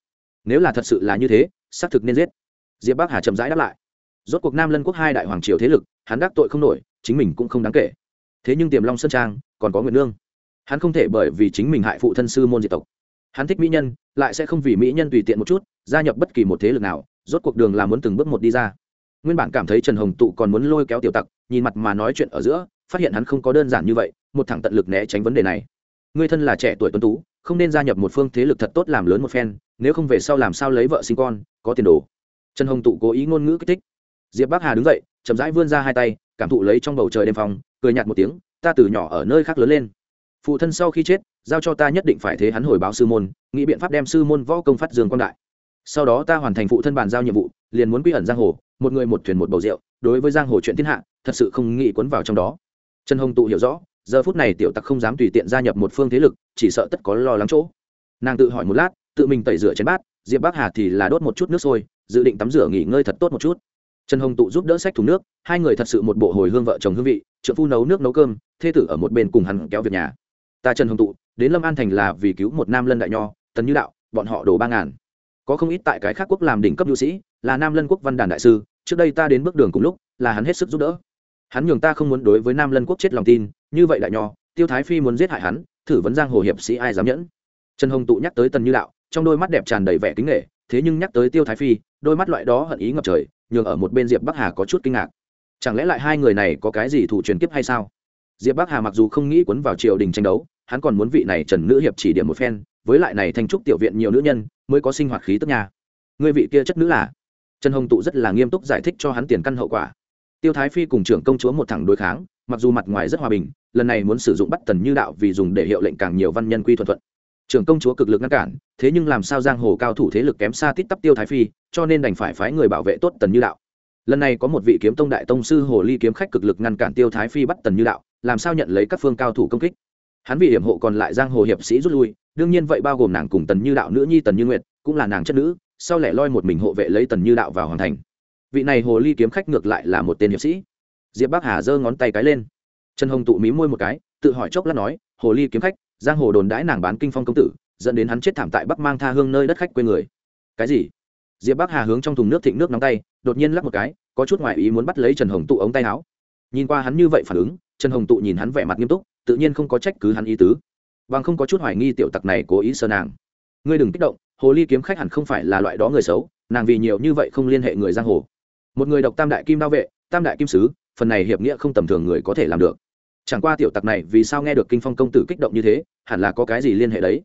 Nếu là thật sự là như thế, xác thực nên giết. Diệp bắc hà chậm rãi đáp lại. Rốt cuộc nam lân quốc hai đại hoàng triều thế lực, hắn đắc tội không nổi, chính mình cũng không đáng kể. Thế nhưng tiềm long sơn trang, còn có nguyện nương. Hắn không thể bởi vì chính mình hại phụ thân sư môn diệt tộc hắn thích mỹ nhân, lại sẽ không vì mỹ nhân tùy tiện một chút, gia nhập bất kỳ một thế lực nào, rốt cuộc đường là muốn từng bước một đi ra. Nguyên bản cảm thấy trần hồng tụ còn muốn lôi kéo tiểu tặc, nhìn mặt mà nói chuyện ở giữa, phát hiện hắn không có đơn giản như vậy, một thẳng tận lực né tránh vấn đề này. Người thân là trẻ tuổi tuấn tú, không nên gia nhập một phương thế lực thật tốt làm lớn một phen, nếu không về sau làm sao lấy vợ sinh con, có tiền đồ. Trần hồng tụ cố ý ngôn ngữ kích thích. Diệp bắc hà đứng dậy, chậm rãi vươn ra hai tay, cảm thụ lấy trong bầu trời đêm phòng cười nhạt một tiếng, ta từ nhỏ ở nơi khác lớn lên. Phụ thân sau khi chết giao cho ta nhất định phải thế hắn hồi báo sư môn, nghĩ biện pháp đem sư môn võ công phát dương quan đại. Sau đó ta hoàn thành phụ thân bàn giao nhiệm vụ, liền muốn quy ẩn giang hồ, một người một thuyền một bầu rượu, đối với giang hồ chuyện thiên hạ, thật sự không nghĩ quấn vào trong đó. Trần hồng tụ hiểu rõ, giờ phút này tiểu tặc không dám tùy tiện gia nhập một phương thế lực, chỉ sợ tất có lo lắng chỗ. Nàng tự hỏi một lát, tự mình tẩy rửa chén bát, diệp bắc hà thì là đốt một chút nước sôi, dự định tắm rửa nghỉ ngơi thật tốt một chút. Trần hồng tụ giúp đỡ sách thùng nước, hai người thật sự một bộ hồi hương vợ chồng hương vị trợ phu nấu nước nấu cơm, thê tử ở một bên cùng hắn kéo việc nhà. Ta trần hồng tụ đến lâm an thành là vì cứu một nam lân đại nho, tần như đạo, bọn họ đổ ba ngàn. Có không ít tại cái khác quốc làm đỉnh cấp nhu sĩ, là nam lân quốc văn đàn đại sư, trước đây ta đến bước đường cùng lúc, là hắn hết sức giúp đỡ. Hắn nhường ta không muốn đối với nam lân quốc chết lòng tin, như vậy đại nho, tiêu thái phi muốn giết hại hắn, thử vấn giang hồ hiệp sĩ ai dám nhẫn. Trần hồng tụ nhắc tới tần như đạo, trong đôi mắt đẹp tràn đầy vẻ kính nghệ, thế nhưng nhắc tới tiêu thái phi, đôi mắt loại đó hận ý ngập trời, nhường ở một bên diệp bắc hà có chút kinh ngạc. Chẳng lẽ lại hai người này có cái gì thủ truyền kiếp hay sao? Diệp bắc hà mặc dù không nghĩ quấn vào triều đình tranh đấu hắn còn muốn vị này trần nữ hiệp chỉ điểm một phen, với lại này thanh trúc tiểu viện nhiều nữ nhân, mới có sinh hoạt khí tức nhà người vị kia chất nữ là? Trần hồng tụ rất là nghiêm túc giải thích cho hắn tiền căn hậu quả. Tiêu thái phi cùng trưởng công chúa một thẳng đối kháng, mặc dù mặt ngoài rất hòa bình, lần này muốn sử dụng bắt tần như đạo vì dùng để hiệu lệnh càng nhiều văn nhân quy thuận thuận. Trưởng công chúa cực lực ngăn cản, thế nhưng làm sao giang hồ cao thủ thế lực kém xa tít tắp tiêu thái phi, cho nên đành phải phái người bảo vệ tốt tần như đạo. Lần này có một vị kiếm tông đại tông sư hồ ly kiếm khách cực lực ngăn cản tiêu thái phi bắt tần như đạo, làm sao nhận lấy các phương cao thủ công kích? Hắn vì hiểm hộ còn lại giang hồ hiệp sĩ rút lui, đương nhiên vậy bao gồm nàng cùng tần như đạo nữ nhi tần như nguyệt, cũng là nàng chất nữ, sau lẻ loi một mình hộ vệ lấy tần như đạo vào hoàn thành. Vị này hồ ly kiếm khách ngược lại là một tên hiệp sĩ. Diệp bắc hà giơ ngón tay cái lên. Trần hồng tụ mí môi một cái, tự hỏi chốc lát nói, hồ ly kiếm khách, giang hồ đồn đãi nàng bán kinh phong công tử, dẫn đến hắn chết thảm tại bắc mang tha hương nơi đất khách quê người. Cái gì? Diệp bắc hà hướng trong thùng nước thịnh nước nóng tay, đột nhiên lắc một cái, có chút ngoại ý muốn bắt lấy trần hồng tụ ống tay áo. Nhìn qua hắn như vậy phản ứng, trần hồng tụ nhìn hắn vẻ mặt nghiêm túc tự nhiên không có trách cứ hắn ý tứ. Bằng không có chút hoài nghi tiểu tặc này cố ý sơ nàng. Ngươi đừng kích động, hồ ly kiếm khách hẳn không phải là loại đó người xấu, nàng vì nhiều như vậy không liên hệ người giang hồ. Một người độc tam đại kim đao vệ, tam đại kim sứ, phần này hiệp nghĩa không tầm thường người có thể làm được. Chẳng qua tiểu tặc này vì sao nghe được kinh phong công tử kích động như thế, hẳn là có cái gì liên hệ đấy?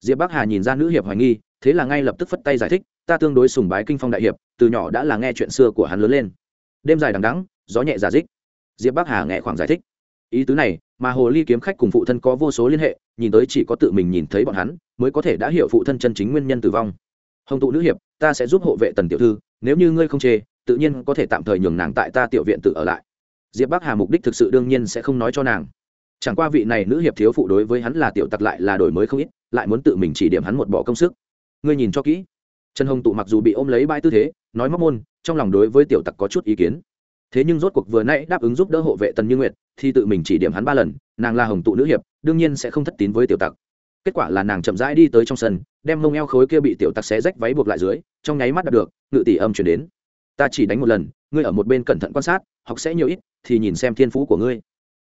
Diệp bắc hà nhìn ra nữ hiệp hoài nghi, thế là ngay lập tức phất tay giải thích, ta tương đối sùng bái kinh phong đại hiệp, từ nhỏ đã là nghe chuyện xưa của hắn lớn lên. Đêm dài đằng đắng gió nhẹ giả dích. Diệp bắc hà nghe khoảng giải thích. Ý tứ này mà hồ ly kiếm khách cùng phụ thân có vô số liên hệ, nhìn tới chỉ có tự mình nhìn thấy bọn hắn, mới có thể đã hiểu phụ thân chân chính nguyên nhân tử vong. Hồng tụ nữ hiệp, ta sẽ giúp hộ vệ tần tiểu thư, nếu như ngươi không chê, tự nhiên có thể tạm thời nhường nàng tại ta tiểu viện tự ở lại. Diệp bắc hà mục đích thực sự đương nhiên sẽ không nói cho nàng. Chẳng qua vị này nữ hiệp thiếu phụ đối với hắn là tiểu tặc lại là đổi mới không ít, lại muốn tự mình chỉ điểm hắn một bỏ công sức. Ngươi nhìn cho kỹ. Trần hồng tụ mặc dù bị ôm lấy bãi tư thế, nói móc môn, trong lòng đối với tiểu tặc có chút ý kiến thế nhưng rốt cuộc vừa nãy đáp ứng giúp đỡ hộ vệ tần như nguyệt, thì tự mình chỉ điểm hắn ba lần, nàng là hồng tụ nữ hiệp, đương nhiên sẽ không thất tín với tiểu tặc. Kết quả là nàng chậm rãi đi tới trong sân, đem mông eo khối kia bị tiểu tặc xé rách váy buộc lại dưới, trong nháy mắt đạt được, ngự tỷ âm chuyển đến. Ta chỉ đánh một lần, ngươi ở một bên cẩn thận quan sát, học sẽ nhiều ít, thì nhìn xem thiên phú của ngươi.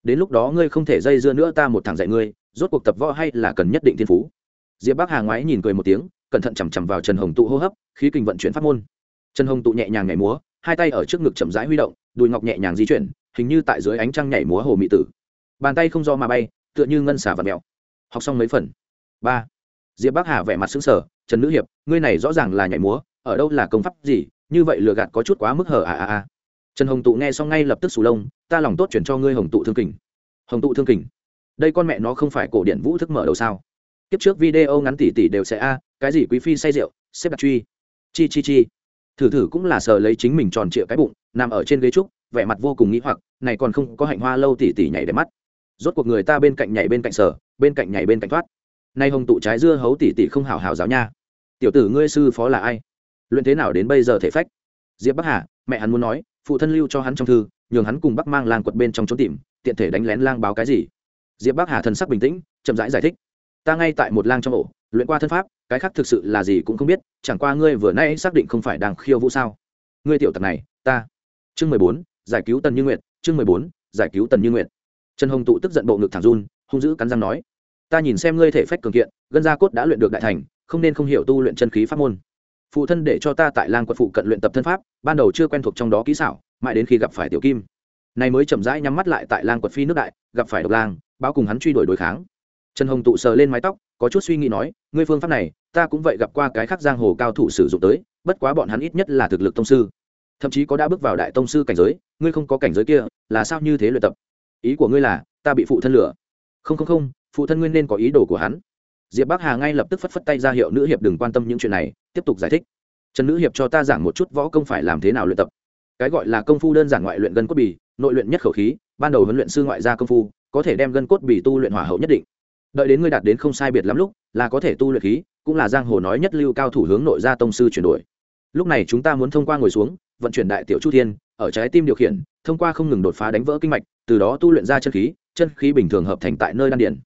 Đến lúc đó ngươi không thể dây dưa nữa ta một thằng dạy ngươi, rốt cuộc tập võ hay là cần nhất định thiên phú. Diệp bắc hà ngoái nhìn cười một tiếng, cẩn thận chằm chằm vào trần hồng tụ hô hấp, khí kinh vận chuyển pháp môn. Trần hồng tụ nhẹ nhàng nhảy múa hai tay ở trước ngực chậm rãi huy động, đùi ngọc nhẹ nhàng di chuyển, hình như tại dưới ánh trăng nhảy múa hồ mị tử. Bàn tay không do mà bay, tựa như ngân xà và mèo. Học xong mấy phần? Ba. Diệp bắc hà vẻ mặt xứng sở trần nữ hiệp, ngươi này rõ ràng là nhảy múa, ở đâu là công pháp gì? Như vậy lừa gạt có chút quá mức hở à à à. Trần hồng tụ nghe xong ngay lập tức sù lông, ta lòng tốt chuyển cho ngươi hồng tụ thương kình. Hồng tụ thương kình? Đây con mẹ nó không phải cổ điển vũ thức mở đầu sao? Kiếp trước video ngắn tỷ tỷ đều sẽ a, cái gì quý phi say rượu, xếp đặt truy. Chi chi chi thử thử cũng là sờ lấy chính mình tròn trịa cái bụng nằm ở trên ghế trúc vẻ mặt vô cùng nghĩ hoặc này còn không có hạnh hoa lâu tỉ tỉ nhảy đẹp mắt. Rốt cuộc người ta bên cạnh nhảy bên cạnh sở bên cạnh nhảy bên cạnh thoát. Nay hồng tụ trái dưa hấu tỉ tỉ không hào hào giáo nha. Tiểu tử ngươi sư phó là ai? Luyện thế nào đến bây giờ thể phách? Diệp bắc hà mẹ hắn muốn nói phụ thân lưu cho hắn trong thư nhường hắn cùng bắc mang lang quật bên trong trốn tìm tiện thể đánh lén lang báo cái gì? Diệp bắc hà thần sắc bình tĩnh chậm rãi giải, giải thích. Ta ngay tại một lang trong ổ luyện qua thân pháp, cái khác thực sự là gì cũng không biết, chẳng qua ngươi vừa nay xác định không phải đang khiêu vũ sao? Ngươi tiểu tặc này, ta. Chương mười bốn, giải cứu tần như nguyện chương mười bốn, giải cứu tần như nguyện trần hồng tụ tức giận bộ ngực thẳng run, hung dữ cắn răng nói, ta nhìn xem ngươi thể phách cường kiện, gân gia cốt đã luyện được đại thành, không nên không hiểu tu luyện chân khí pháp môn. Phụ thân để cho ta tại lang quận phụ cận luyện tập thân pháp, ban đầu chưa quen thuộc trong đó kỹ xảo, mãi đến khi gặp phải tiểu kim. Này mới chậm rãi nhắm mắt lại tại lang quật phi nước đại, gặp phải độc lang, báo cùng hắn truy đuổi đối kháng. Trần hồng tụ sờ lên mái tóc có chút suy nghĩ nói, ngươi phương pháp này, ta cũng vậy gặp qua cái khác giang hồ cao thủ sử dụng tới, bất quá bọn hắn ít nhất là thực lực tông sư. Thậm chí có đã bước vào đại tông sư cảnh giới, ngươi không có cảnh giới kia, là sao như thế luyện tập? Ý của ngươi là, ta bị phụ thân lửa không không không, phụ thân ngươi nên có ý đồ của hắn. Diệp bắc hà ngay lập tức phất phất tay ra hiệu nữ hiệp đừng quan tâm những chuyện này, tiếp tục giải thích. Trần nữ hiệp cho ta giảng một chút võ công phải làm thế nào luyện tập. Cái gọi là công phu đơn giản ngoại luyện gân cốt bì, nội luyện nhất khẩu khí, ban đầu huấn luyện sư ngoại gia công phu, có thể đem gân cốt bì tu luyện hỏa hậu nhất định đợi đến ngươi đạt đến không sai biệt lắm lúc, là có thể tu luyện khí, cũng là giang hồ nói nhất lưu cao thủ hướng nội gia tông sư chuyển đổi. Lúc này chúng ta muốn thông qua ngồi xuống, vận chuyển đại tiểu chu thiên, ở trái tim điều khiển, thông qua không ngừng đột phá đánh vỡ kinh mạch, từ đó tu luyện ra chân khí chân khí bình thường hợp thành tại nơi đan điển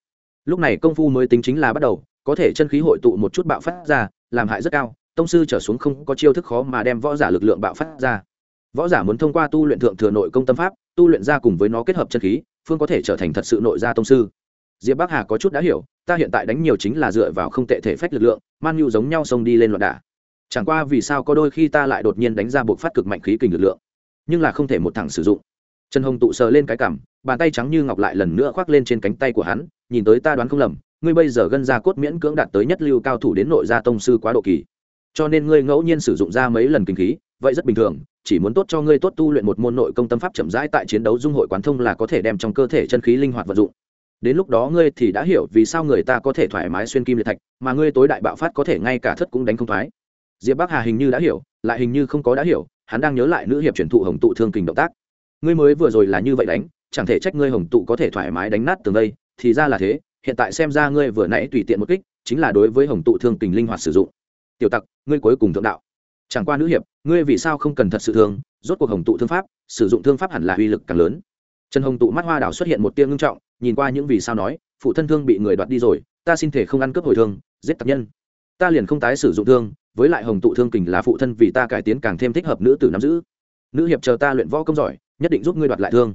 lúc này công phu mới tính chính là bắt đầu, có thể chân khí hội tụ một chút bạo phát ra, làm hại rất cao, tông sư trở xuống không có chiêu thức khó mà đem võ giả lực lượng bạo phát ra. Võ giả muốn thông qua tu luyện thượng thừa nội công tâm pháp, tu luyện ra cùng với nó kết hợp chân khí, phương có thể trở thành thật sự nội gia tông sư diệp bắc hà có chút đã hiểu, ta hiện tại đánh nhiều chính là dựa vào không tệ thể phách lực lượng, man nhu giống nhau xông đi lên loạn đả. Chẳng qua vì sao có đôi khi ta lại đột nhiên đánh ra buộc phát cực mạnh khí kình lực lượng, nhưng là không thể một thẳng sử dụng. Trần hồng tụ sờ lên cái cảm bàn tay trắng như ngọc lại lần nữa khoác lên trên cánh tay của hắn, nhìn tới ta đoán không lầm, ngươi bây giờ gân ra cốt miễn cưỡng đạt tới nhất lưu cao thủ đến nội gia tông sư quá độ kỳ. Cho nên ngươi ngẫu nhiên sử dụng ra mấy lần kinh khí, vậy rất bình thường, chỉ muốn tốt cho ngươi tốt tu luyện một môn nội công tâm pháp chậm rãi tại chiến đấu dung hội quán thông là có thể đem trong cơ thể chân khí linh hoạt vận dụng đến lúc đó ngươi thì đã hiểu vì sao người ta có thể thoải mái xuyên kim liệt thạch, mà ngươi tối đại bạo phát có thể ngay cả thất cũng đánh không thoái. Diệp bắc hà hình như đã hiểu, lại hình như không có đã hiểu, hắn đang nhớ lại nữ hiệp truyền thụ hồng tụ thương kình động tác. Ngươi mới vừa rồi là như vậy đánh, chẳng thể trách ngươi hồng tụ có thể thoải mái đánh nát tường đây, thì ra là thế, hiện tại xem ra ngươi vừa nãy tùy tiện một kích, chính là đối với hồng tụ thương kình linh hoạt sử dụng. Tiểu tặc, ngươi cuối cùng thượng đạo. Chẳng qua nữ hiệp, ngươi vì sao không cần thật sự thương, rốt cuộc hồng tụ thương pháp, sử dụng thương pháp hẳn là uy lực càng lớn trần hồng tụ mắt hoa đảo xuất hiện một tia ngưng trọng, nhìn qua những vì sao nói, phụ thân thương bị người đoạt đi rồi, ta xin thể không ăn cướp hồi thương, giết tặc nhân. Ta liền không tái sử dụng thương, với lại hồng tụ thương kình là phụ thân vì ta cải tiến càng thêm thích hợp nữ tử nắm giữ. Nữ hiệp chờ ta luyện võ công giỏi, nhất định giúp ngươi đoạt lại thương.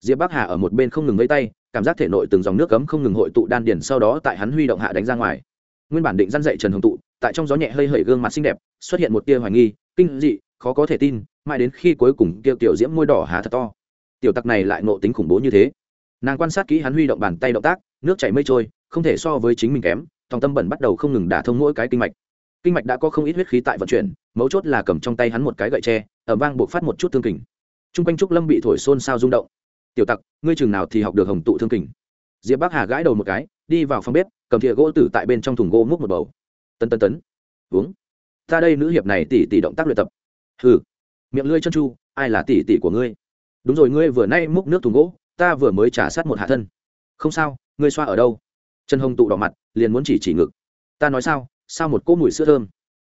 Diệp bắc hà ở một bên không ngừng vây tay, cảm giác thể nội từng dòng nước cấm không ngừng hội tụ đan điền sau đó tại hắn huy động hạ đánh ra ngoài. Nguyên bản định dăn dậy trần hồng tụ, tại trong gió nhẹ hơi hởi gương mặt xinh đẹp, xuất hiện một tia hoài nghi, kinh dị, khó có thể tin, mãi đến khi cuối cùng kia tiểu diễm môi đỏ há thật to tiểu tặc này lại ngộ tính khủng bố như thế. Nàng quan sát kỹ hắn huy động bàn tay động tác, nước chảy mây trôi, không thể so với chính mình kém thòng tâm bẩn bắt đầu không ngừng đả thông mỗi cái kinh mạch. Kinh mạch đã có không ít huyết khí tại vận chuyển, mấu chốt là cầm trong tay hắn một cái gậy tre, ở vang buộc phát một chút thương kình. T r u n g quanh trúc lâm bị thổi xôn xao rung động. Tiểu tặc, ngươi chừng nào thì học được hồng tụ thương kình? Diệp bắc hà gãi đầu một cái, đi vào phòng bếp, cầm thìa gỗ tử tại bên trong thùng gỗ múc một bầu. Tân tân tấn, uống. Ta đây nữ hiệp này tỉ tỉ động tác luyện tập. Hừ. Miệng lưỡi chân chu, ai là tỉ tỉ của ngươi? Đúng rồi, ngươi vừa nay múc nước thùng gỗ, ta vừa mới trả sát một hạ thân. Không sao, ngươi xoa ở đâu? Trần hồng tụ đỏ mặt, liền muốn chỉ chỉ ngực. Ta nói sao sao một cỗ mùi sữa thơm?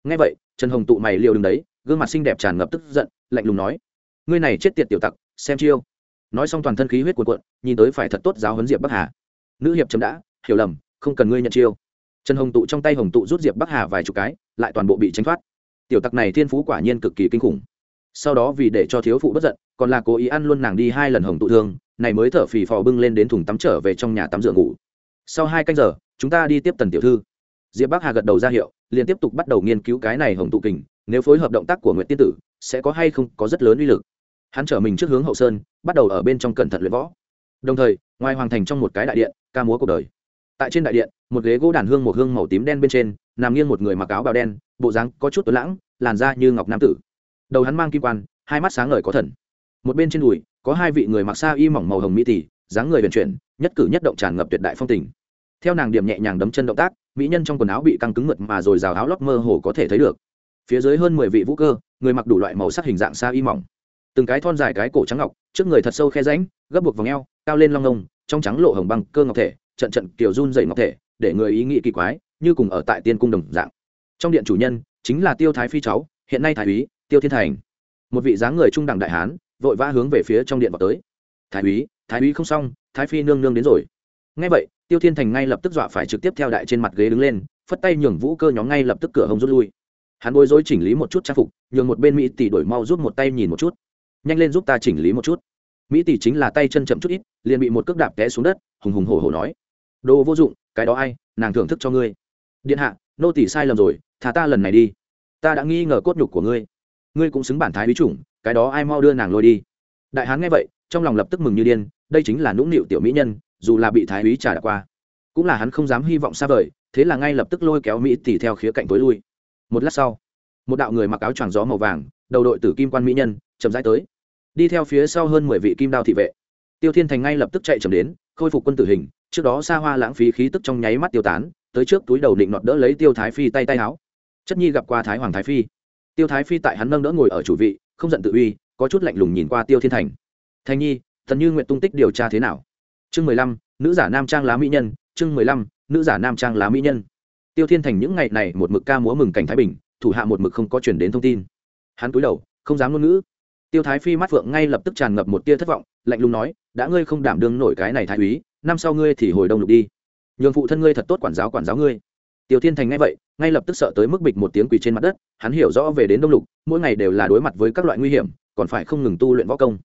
Ngay vậy, trần hồng tụ mày liều đứng đấy, gương mặt xinh đẹp tràn ngập tức giận, lạnh lùng nói. Ngươi này chết tiệt tiểu tặc, xem chiêu. Nói xong toàn thân khí huyết cuộn cuộn, nhìn tới phải thật tốt giáo huấn diệp bắc hà. Nữ hiệp chấm đã, hiểu lầm, không cần ngươi nhận chiêu. Trần hồng tụ trong tay hồng tụ rút diệp bắc hà vài chục cái, lại toàn bộ bị tránh thoát. Tiểu tặc này thiên phú quả nhiên cực kỳ kinh khủng sau đó vì để cho thiếu phụ bất giận, còn là cố ý ăn luôn nàng đi hai lần hồng tụ thương, này mới thở phì phò bưng lên đến thùng tắm trở về trong nhà tắm rửa ngủ. Sau hai canh giờ, chúng ta đi tiếp tần tiểu thư. Diệp bắc hà gật đầu ra hiệu, liền tiếp tục bắt đầu nghiên cứu cái này hồng tụ kình, nếu phối hợp động tác của nguyễn tiên tử, sẽ có hay không có rất lớn uy lực. Hắn trở mình trước hướng hậu sơn, bắt đầu ở bên trong cẩn thận luyện võ. Đồng thời, ngoài hoàng thành trong một cái đại điện, ca múa cuộc đời. Tại trên đại điện, một ghế gỗ đàn hương một hương màu tím đen bên trên, nằm nghiêng một người mặc áo bào đen, bộ dáng có chút tối lãng, làn da như ngọc nam tử đầu hắn mang kim quan, hai mắt sáng ngời có thần. Một bên trên đùi, có hai vị người mặc xa y mỏng màu hồng mỹ tỷ, dáng người vận chuyển, nhất cử nhất động tràn ngập tuyệt đại phong tình. Theo nàng điểm nhẹ nhàng đấm chân động tác, mỹ nhân trong quần áo bị căng cứng mượt mà rồi rào áo lót mơ hồ có thể thấy được. Phía dưới hơn mười vị vũ cơ, người mặc đủ loại màu sắc hình dạng xa y mỏng. Từng cái thon dài cái cổ trắng ngọc, trước người thật sâu khe ránh gấp buộc vòng eo, cao lên long ngông trong trắng lộ hồng băng cơ ngọc thể, trận trận kiểu run dày ngọc thể, để người ý nghĩ kỳ quái, như cùng ở tại tiên cung đồng dạng. Trong điện chủ nhân, chính là tiêu thái phi cháu, hiện nay thái úy tiêu thiên thành. Một vị dáng người trung đẳng đại hán, vội vã hướng về phía trong điện vào tới. Thái úy thái úy không xong, thái phi nương nương đến rồi. Ngay vậy, tiêu thiên thành ngay lập tức dọa phải trực tiếp theo đại trên mặt ghế đứng lên, phất tay nhường vũ cơ nhóm ngay lập tức cửa hông rút lui. Hắn bối rối chỉnh lý một chút trang phục, nhường một bên mỹ tỷ đổi mau giúp một tay nhìn một chút. Nhanh lên giúp ta chỉnh lý một chút. Mỹ tỷ chính là tay chân chậm chút ít, liền bị một cước đạp té xuống đất, hùng hùng hổ hổ nói. Đồ vô dụng, cái đó ai, nàng thưởng thức cho ngươi. Điện hạ, nô tỷ sai lầm rồi thả ta lần này đi. Ta đã nghi ngờ cốt nhục của ngươi ngươi cũng xứng bản thái bí chủng, cái đó ai mau đưa nàng lôi đi. Đại hán nghe vậy, trong lòng lập tức mừng như điên, đây chính là nũng nịu tiểu mỹ nhân, dù là bị thái úy trả đã qua. Cũng là hắn không dám hy vọng xa vời, thế là ngay lập tức lôi kéo mỹ tỷ theo khía cạnh tối lui. Một lát sau, một đạo người mặc áo choàng gió màu vàng, đầu đội tử kim quan mỹ nhân, chậm rãi tới. Đi theo phía sau hơn mười vị kim đao thị vệ. Tiêu thiên thành ngay lập tức chạy chậm đến, khôi phục quân tử hình, trước đó xa hoa lãng phí khí tức trong nháy mắt tiêu tán, tới trước túi đầu định nọt đỡ lấy tiêu thái phi tay tay áo. Chất nhi gặp qua thái hoàng thái phi tiêu thái phi tại hắn nâng đỡ ngồi ở chủ vị, không giận tự uy, có chút lạnh lùng nhìn qua tiêu thiên thành. Thành nhi, thần như nguyện tung tích điều tra thế nào? Chương mười lăm, nữ giả nam trang lá mỹ nhân, chương mười lăm, nữ giả nam trang lá mỹ nhân. Tiêu thiên thành những ngày này một mực ca múa mừng cảnh thái bình, thủ hạ một mực không có chuyển đến thông tin. Hắn cúi đầu, không dám ngôn ngữ. Tiêu thái phi mắt phượng ngay lập tức tràn ngập một tia thất vọng, lạnh lùng nói, đã ngươi không đảm đương nổi cái này thái úy, năm sau ngươi thì hồi đông lục đi. Nhường phụ thân ngươi thật tốt quản giáo quản giáo ngươi tiêu thiên thành nghe vậy, ngay lập tức sợ tới mức bịch một tiếng quỳ trên mặt đất, hắn hiểu rõ về đến đông lục, mỗi ngày đều là đối mặt với các loại nguy hiểm, còn phải không ngừng tu luyện võ công.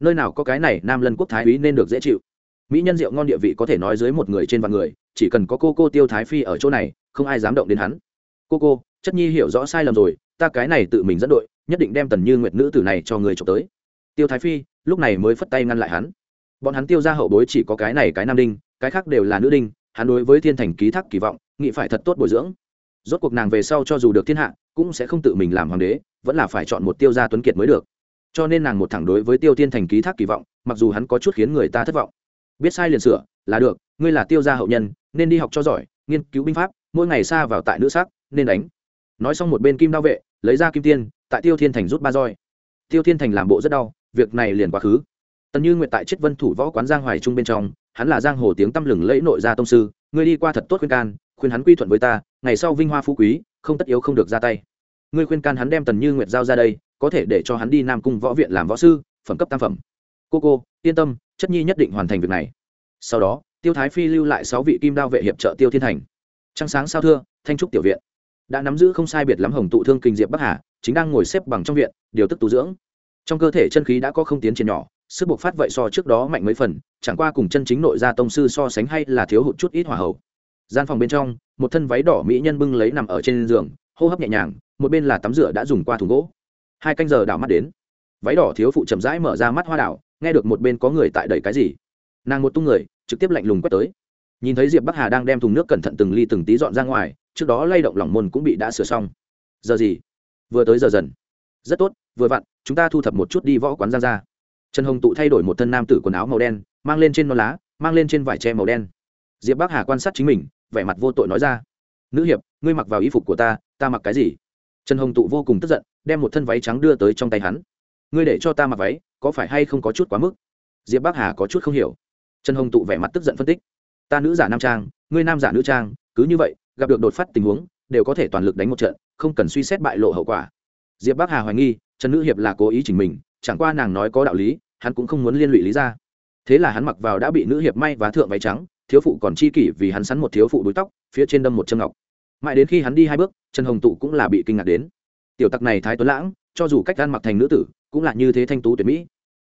Nơi nào có cái này nam lân quốc thái úy nên được dễ chịu. Mỹ nhân rượu ngon địa vị có thể nói dưới một người trên vạn người, chỉ cần có cô cô tiêu thái phi ở chỗ này, không ai dám động đến hắn. Cô cô, chất nhi hiểu rõ sai lầm rồi, ta cái này tự mình dẫn đội, nhất định đem tần như nguyệt nữ tử này cho người chụp tới. Tiêu thái phi, lúc này mới phất tay ngăn lại hắn. Bọn hắn tiêu ra hậu bối chỉ có cái này cái nam đinh, cái khác đều là nữ đinh, hắn đối với thiên thành ký thác kỳ vọng nghĩ phải thật tốt bồi dưỡng. Rốt cuộc nàng về sau cho dù được thiên hạ, cũng sẽ không tự mình làm hoàng đế, vẫn là phải chọn một tiêu gia tuấn kiệt mới được. Cho nên nàng một thẳng đối với tiêu thiên thành ký thác kỳ vọng, mặc dù hắn có chút khiến người ta thất vọng. Biết sai liền sửa, là được, ngươi là tiêu gia hậu nhân, nên đi học cho giỏi, nghiên cứu binh pháp, mỗi ngày xa vào tại nữ sắc, nên đánh. Nói xong một bên kim đao vệ, lấy ra kim tiên, tại tiêu thiên thành rút ba roi. Tiêu thiên thành làm bộ rất đau, việc này liền quá khứ. Tần như nguyện tại chiết vân thủ võ quán giang hoài trung bên trong, hắn là giang hồ tiếng tăm lừng lẫy nội gia tông sư, ngươi đi qua thật tốt khuyên can khuyên hắn quy thuận với ta, ngày sau vinh hoa phú quý, không tất yếu không được ra tay. Ngươi khuyên can hắn đem tần như nguyệt giao ra đây, có thể để cho hắn đi nam cung võ viện làm võ sư, phẩm cấp tam phẩm. Cô cô, yên tâm, chất nhi nhất định hoàn thành việc này. Sau đó, tiêu thái phi lưu lại sáu vị kim đao vệ hiệp trợ tiêu thiên thành. Trăng sáng sao thưa, thanh trúc tiểu viện. Đã nắm giữ không sai biệt lắm hồng tụ thương kinh diệp bắc hà, chính đang ngồi xếp bằng trong viện, điều tức tu dưỡng. Trong cơ thể chân khí đã có không tiến triển nhỏ, sức bộc phát vậy so trước đó mạnh mấy phần, chẳng qua cùng chân chính nội gia tông sư so sánh hay là thiếu hụt chút ít hỏa hậu gian phòng bên trong, một thân váy đỏ mỹ nhân bưng lấy nằm ở trên giường, hô hấp nhẹ nhàng, một bên là tắm rửa đã dùng qua thùng gỗ. Hai canh giờ đảo mắt đến, váy đỏ thiếu phụ chậm rãi mở ra mắt hoa đảo, nghe được một bên có người tại đẩy cái gì. Nàng một tung người, trực tiếp lạnh lùng quét tới. Nhìn thấy diệp bắc hà đang đem thùng nước cẩn thận từng ly từng tí dọn ra ngoài, trước đó lay động lòng môn cũng bị đã sửa xong. Giờ gì? Vừa tới giờ dần. Rất tốt, vừa vặn, chúng ta thu thập một chút đi võ quán giang ra trần hồng tụ thay đổi một thân nam tử quần áo màu đen, mang lên trên non lá, mang lên trên vải tre màu đen. Diệp bắc hà quan sát chính mình vẻ mặt vô tội nói ra. Nữ hiệp, ngươi mặc vào y phục của ta ta mặc cái gì? Trần hồng tụ vô cùng tức giận, đem một thân váy trắng đưa tới trong tay hắn. Ngươi để cho ta mặc váy, có phải hay không có chút quá mức? Diệp bắc hà có chút không hiểu. Trần hồng tụ vẻ mặt tức giận phân tích. Ta nữ giả nam trang, ngươi nam giả nữ trang, cứ như vậy, gặp được đột phát tình huống, đều có thể toàn lực đánh một trận, không cần suy xét bại lộ hậu quả. Diệp bắc hà hoài nghi, trần nữ hiệp là cố ý chỉnh mình, chẳng qua nàng nói có đạo lý, hắn cũng không muốn liên lụy lý ra. Thế là hắn mặc vào đã bị nữ hiệp may và thượng váy trắng thiếu phụ còn chi kỷ vì hắn sắn một thiếu phụ đuôi tóc, phía trên đâm một chân ngọc. Mãi đến khi hắn đi hai bước, trần hồng tụ cũng là bị kinh ngạc đến. Tiểu tặc này thái tuấn lãng, cho dù cách gan mặc thành nữ tử, cũng là như thế thanh tú tuyệt mỹ.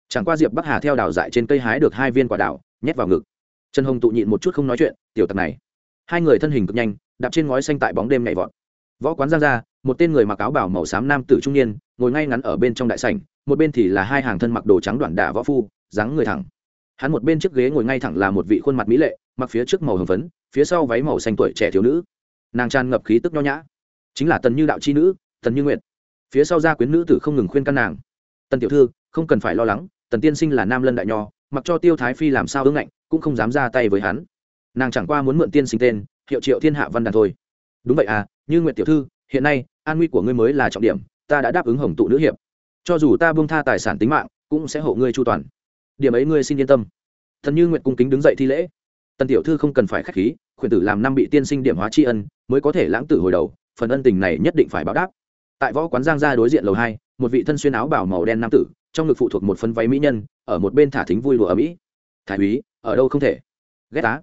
Chẳng qua diệp bắc hà theo đào dại trên cây hái được hai viên quả đào, nhét vào ngực. Trần hồng tụ nhịn một chút không nói chuyện, tiểu tặc này. Hai người thân hình cực nhanh, đạp trên ngói xanh tại bóng đêm nhảy vọt. Võ quán giang ra, một tên người mặc áo bảo màu xám nam tử trung niên, ngồi ngay ngắn ở bên trong đại sảnh, một bên thì là hai hàng thân mặc đồ trắng đoạn đả võ phu, dáng người thẳng hắn một bên chiếc ghế ngồi ngay thẳng là một vị khuôn mặt mỹ lệ, mặc phía trước màu hồng phấn, phía sau váy màu xanh tuổi trẻ thiếu nữ. Nàng tràn ngập khí tức nho nhã. Chính là tần như đạo chi nữ, tần như nguyện phía sau gia quyến nữ tử không ngừng khuyên căn nàng. Tần tiểu thư, không cần phải lo lắng, tần tiên sinh là nam lân đại nho, mặc cho tiêu thái phi làm sao ưng ngạnh, cũng không dám ra tay với hắn. Nàng chẳng qua muốn mượn tiên sinh tên, hiệu triệu thiên hạ văn đàn thôi. Đúng vậy à như nguyện tiểu thư, hiện nay, an nguy của ngươi mới là trọng điểm, ta đã đáp ứng hồng tụ nữ hiệp. Cho dù ta buông tha tài sản tính mạng, cũng sẽ hộ ngươi chu toàn điểm ấy ngươi xin yên tâm. Thần như nguyện cung kính đứng dậy thi lễ. Tần tiểu thư không cần phải k h á c h khí, khuyển tử làm năm bị tiên sinh điểm hóa tri ân, mới có thể lãng tử hồi đầu, phần ân tình này nhất định phải báo đáp. Tại võ quán giang gia đối diện lầu hai, một vị thân xuyên áo bảo màu đen nam tử, trong ngực phụ thuộc một phân váy mỹ nhân, ở một bên thả thính vui lụa ở mỹ. Thái úy, ở đâu không thể? Ghét á.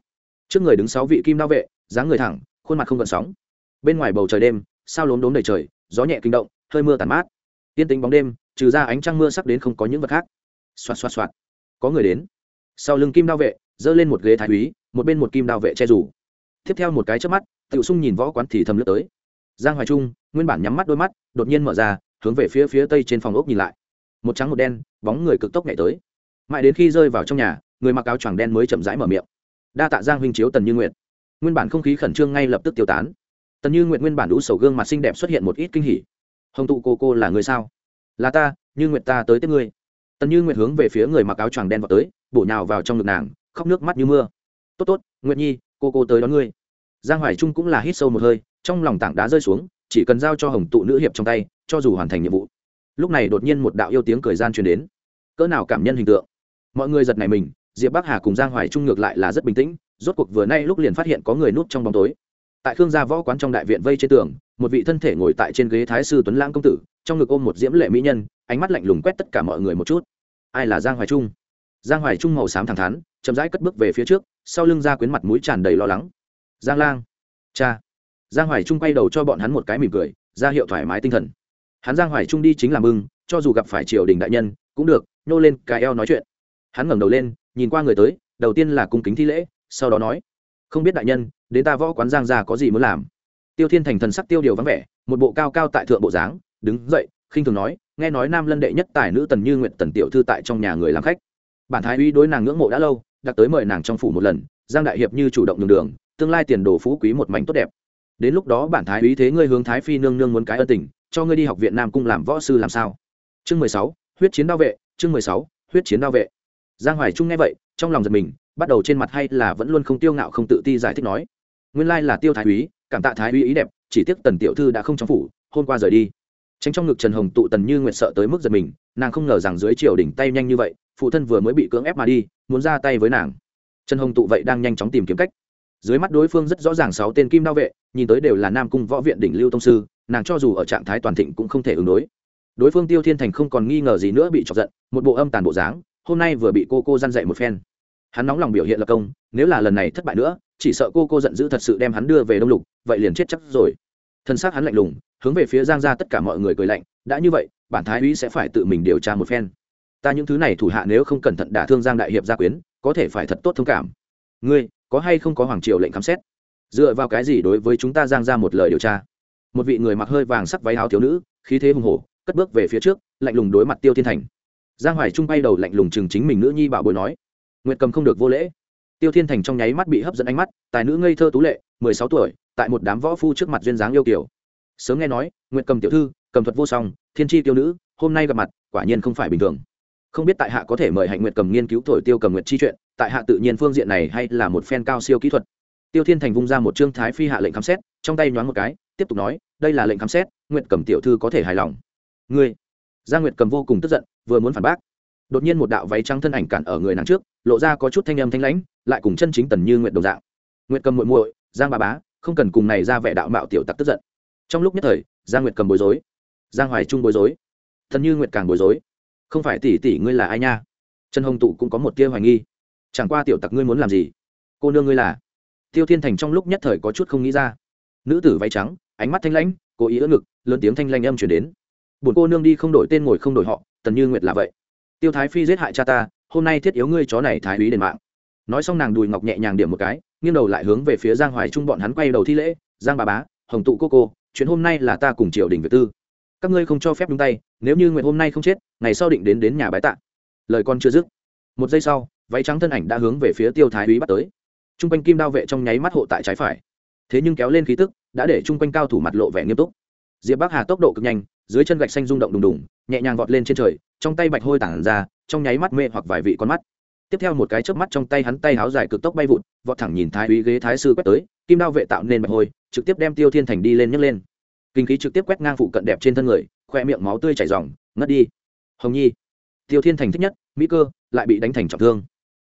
Trước người đứng sáu vị kim đao vệ, dáng người thẳng, khuôn mặt không gợn sóng. Bên ngoài bầu trời đêm, sao lốm đốm đầy trời, gió nhẹ kinh động, hơi mưa tàn mát. Tiên tính bóng đêm, trừ ra ánh trăng mưa sắp đến không có những vật khác. Xoạt xoạt xoạt có người đến. Sau lưng kim đao vệ, giơ lên một ghế thái úy, một bên một kim đao vệ che rủ tiếp theo một cái chớp mắt, tiểu sung nhìn võ quán thì thầm lướt tới. Giang hoài trung, nguyên bản nhắm mắt đôi mắt, đột nhiên mở ra, hướng về phía phía tây trên phòng ốc nhìn lại. Một trắng một đen, bóng người cực tốc nhảy tới. Mãi đến khi rơi vào trong nhà, người mặc áo choàng đen mới chậm rãi mở miệng. Đa tạ giang huynh chiếu tần như nguyệt. Nguyên bản không khí khẩn trương ngay lập tức tiêu tán. Tần như nguyệt nguyên bản đủ sầu gương mặt xinh đẹp xuất hiện một ít kinh hỉ. Hồng tụ cô cô là người sao? Là ta, như nguyệt ta tới tiếp ngươi tần như nguyệt hướng về phía người mặc áo choàng đen vào tới, bổ nhào vào trong ngực nàng, khóc nước mắt như mưa. Tốt tốt, nguyệt nhi, cô cô tới đón ngươi. Giang hoài trung cũng là hít sâu một hơi, trong lòng tảng đá rơi xuống, chỉ cần giao cho hồng tụ nữ hiệp trong tay, cho dù hoàn thành nhiệm vụ. Lúc này đột nhiên một đạo yêu tiếng cười gian truyền đến. Cỡ nào cảm nhân hình tượng. Mọi người giật này mình, diệp bắc hà cùng giang hoài trung ngược lại là rất bình tĩnh, rốt cuộc vừa nay lúc liền phát hiện có người núp trong bóng tối. Tại khương gia võ quán trong đại viện vây trên tường, một vị thân thể ngồi tại trên ghế thái sư tuấn lãng công tử trong ngực ôm một diễm lệ mỹ nhân, ánh mắt lạnh lùng quét tất cả mọi người một chút. Ai là giang hoài trung? Giang hoài trung màu xám thẳng thắn, chậm rãi cất bước về phía trước, sau lưng ra quyến mặt mũi tràn đầy lo lắng. Giang lang, cha. Giang hoài trung quay đầu cho bọn hắn một cái mỉm cười, ra hiệu thoải mái tinh thần. Hắn giang hoài trung đi chính là mừng, cho dù gặp phải triều đình đại nhân, cũng được, nhô lên cài eo nói chuyện. Hắn ngẩng đầu lên, nhìn qua người tới, đầu tiên là cung kính thi lễ, sau đó nói, không biết đại nhân, đến ta võ quán giang ra có gì muốn làm? Tiêu thiên thành thần sắc tiêu điều vắng vẻ, một bộ cao cao tại thượng bộ dáng đứng dậy, khinh thường nói, nghe nói nam lân đệ nhất tài nữ tần như nguyện tần tiểu thư tại trong nhà người làm khách. Bản thái uy đối nàng ngưỡng mộ đã lâu, đặc tới mời nàng trong phủ một lần, giang đại hiệp như chủ động đường đường, tương lai tiền đồ phú quý một mảnh tốt đẹp. Đến lúc đó bản thái úy thế ngươi hướng thái phi nương nương muốn cái ân tình, cho ngươi đi học viện nam cung làm võ sư làm sao? Chương mười sáu, huyết chiến đao vệ, chương mười sáu, huyết chiến đao vệ. Giang hoài trung nghe vậy, trong lòng giật mình, bắt đầu trên mặt hay là vẫn luôn không tiêu ngạo không tự ti giải thích nói, nguyên lai là tiêu thái úy, cảm tạ thái úy ý đẹp, chỉ tiếc tần tiểu thư đã không trong phủ, hôm qua rời đi tránh trong ngực trần hồng tụ tần như nguyệt sợ tới mức giật mình, nàng không ngờ rằng dưới triều đỉnh tay nhanh như vậy, phụ thân vừa mới bị cưỡng ép mà đi, muốn ra tay với nàng. Trần hồng tụ vậy đang nhanh chóng tìm kiếm cách. Dưới mắt đối phương rất rõ ràng sáu tên kim đao vệ, nhìn tới đều là nam cung võ viện đỉnh lưu tông sư, nàng cho dù ở trạng thái toàn thịnh cũng không thể ứng đối. Đối phương tiêu thiên thành không còn nghi ngờ gì nữa bị chọc giận, một bộ âm tàn bộ dáng, hôm nay vừa bị cô cô gian dạy một phen. Hắn nóng lòng biểu hiện lập công, nếu là lần này thất bại nữa, chỉ sợ cô cô giận dữ thật sự đem hắn đưa về đông lục, vậy liền chết chắc rồi. Thân xác hắn lạnh lùng hướng về phía giang ra tất cả mọi người cười lạnh, đã như vậy, bản thái úy sẽ phải tự mình điều tra một phen. Ta những thứ này thủ hạ nếu không cẩn thận đả thương giang đại hiệp gia quyến, có thể phải thật tốt thông cảm. Ngươi, có hay không có hoàng triều lệnh khám xét? Dựa vào cái gì đối với chúng ta giang ra một lời điều tra? Một vị người mặc hơi vàng sắc váy áo thiếu nữ, khí thế hùng hổ, cất bước về phía trước, lạnh lùng đối mặt tiêu thiên thành. Giang hoài trung bay đầu lạnh lùng chừng chính mình nữ nhi bảo bồi nói, nguyệt cầm không được vô lễ. Tiêu thiên thành trong nháy mắt bị hấp dẫn ánh mắt, tài nữ ngây thơ tú lệ, mười sáu tuổi, tại một đám võ phu trước mặt duyên dáng yêu kiểu sớm nghe nói, nguyệt cầm tiểu thư, cầm thuật vô song, thiên tri tiêu nữ, hôm nay gặp mặt, quả nhiên không phải bình thường. Không biết tại hạ có thể mời hạnh nguyệt cầm nghiên cứu thổi tiêu cầm nguyệt chi chuyện, tại hạ tự nhiên phương diện này hay là một phen cao siêu kỹ thuật. Tiêu thiên thành vung ra một trương thái phi hạ lệnh khám xét, trong tay nhoáng một cái, tiếp tục nói, đây là lệnh khám xét, nguyệt cầm tiểu thư có thể hài lòng. Ngươi. Gia nguyệt cầm vô cùng tức giận, vừa muốn phản bác. Đột nhiên một đạo váy trắng thân ảnh cản ở người nàng trước, lộ ra có chút thanh âm thanh lãnh, lại cùng chân chính tần như nguyệt đồng dạng. Nguyệt cầm muội muội, giang bà bá, không cần cùng này ra vẻ đạo mạo tiểu tặc tức giận trong lúc nhất thời, giang nguyệt cầm bối rối. Giang hoài trung bối rối. Thần như nguyệt càng bối rối. Không phải tỷ tỷ ngươi là ai nha? Trần hồng tụ cũng có một tia hoài nghi. Chẳng qua tiểu tặc ngươi muốn làm gì? Cô nương ngươi là? Tiêu thiên thành trong lúc nhất thời có chút không nghĩ ra. Nữ tử váy trắng, ánh mắt thanh lãnh, cố ý ưỡn ngực, lớn tiếng thanh lanh âm chuyển đến. Buồn cô nương đi không đổi tên ngồi không đổi họ, tần như nguyệt là vậy. Tiêu thái phi giết hại cha ta, hôm nay thiết yếu ngươi chó này thái úy đền mạng. Nói xong nàng đùi ngọc nhẹ nhàng điểm một cái, nghiêng đầu lại hướng về phía giang hoài trung bọn hắn quay đầu thi lễ. Giang bà bá, hồng tụ cô cô chuyện hôm nay là ta cùng triều đình việt tư. Các ngươi không cho phép đúng tay, nếu như nguyện hôm nay không chết, ngày sau định đến đến nhà bái tạ. Lời con chưa dứt, một giây sau, váy trắng thân ảnh đã hướng về phía tiêu thái úy bắt tới. T r u n g quanh kim đao vệ trong nháy mắt hộ tại trái phải. Thế nhưng kéo lên khí tức, đã để t r u n g quanh cao thủ mặt lộ vẻ nghiêm túc. Diệp bắc hà tốc độ cực nhanh, dưới chân gạch xanh rung động đùng đùng, nhẹ nhàng vọt lên trên trời, trong tay bạch hôi tản ra, trong nháy mắt mê hoặc vài vị con mắt. Tiếp theo một cái chớp mắt trong tay hắn tay háo dài cực tốc bay vụt, vọt thẳng nhìn thái úy ghế thái sư quét tới, kim đao vệ tạo nên bạch hôi trực tiếp đem tiêu thiên thành đi lên nhấc lên. Kinh khí trực tiếp quét ngang phụ cận đẹp trên thân người, khoe miệng máu tươi chảy ròng, ngất đi. Hồng nhi. Tiêu thiên thành thích nhất, mỹ cơ, lại bị đánh thành trọng thương.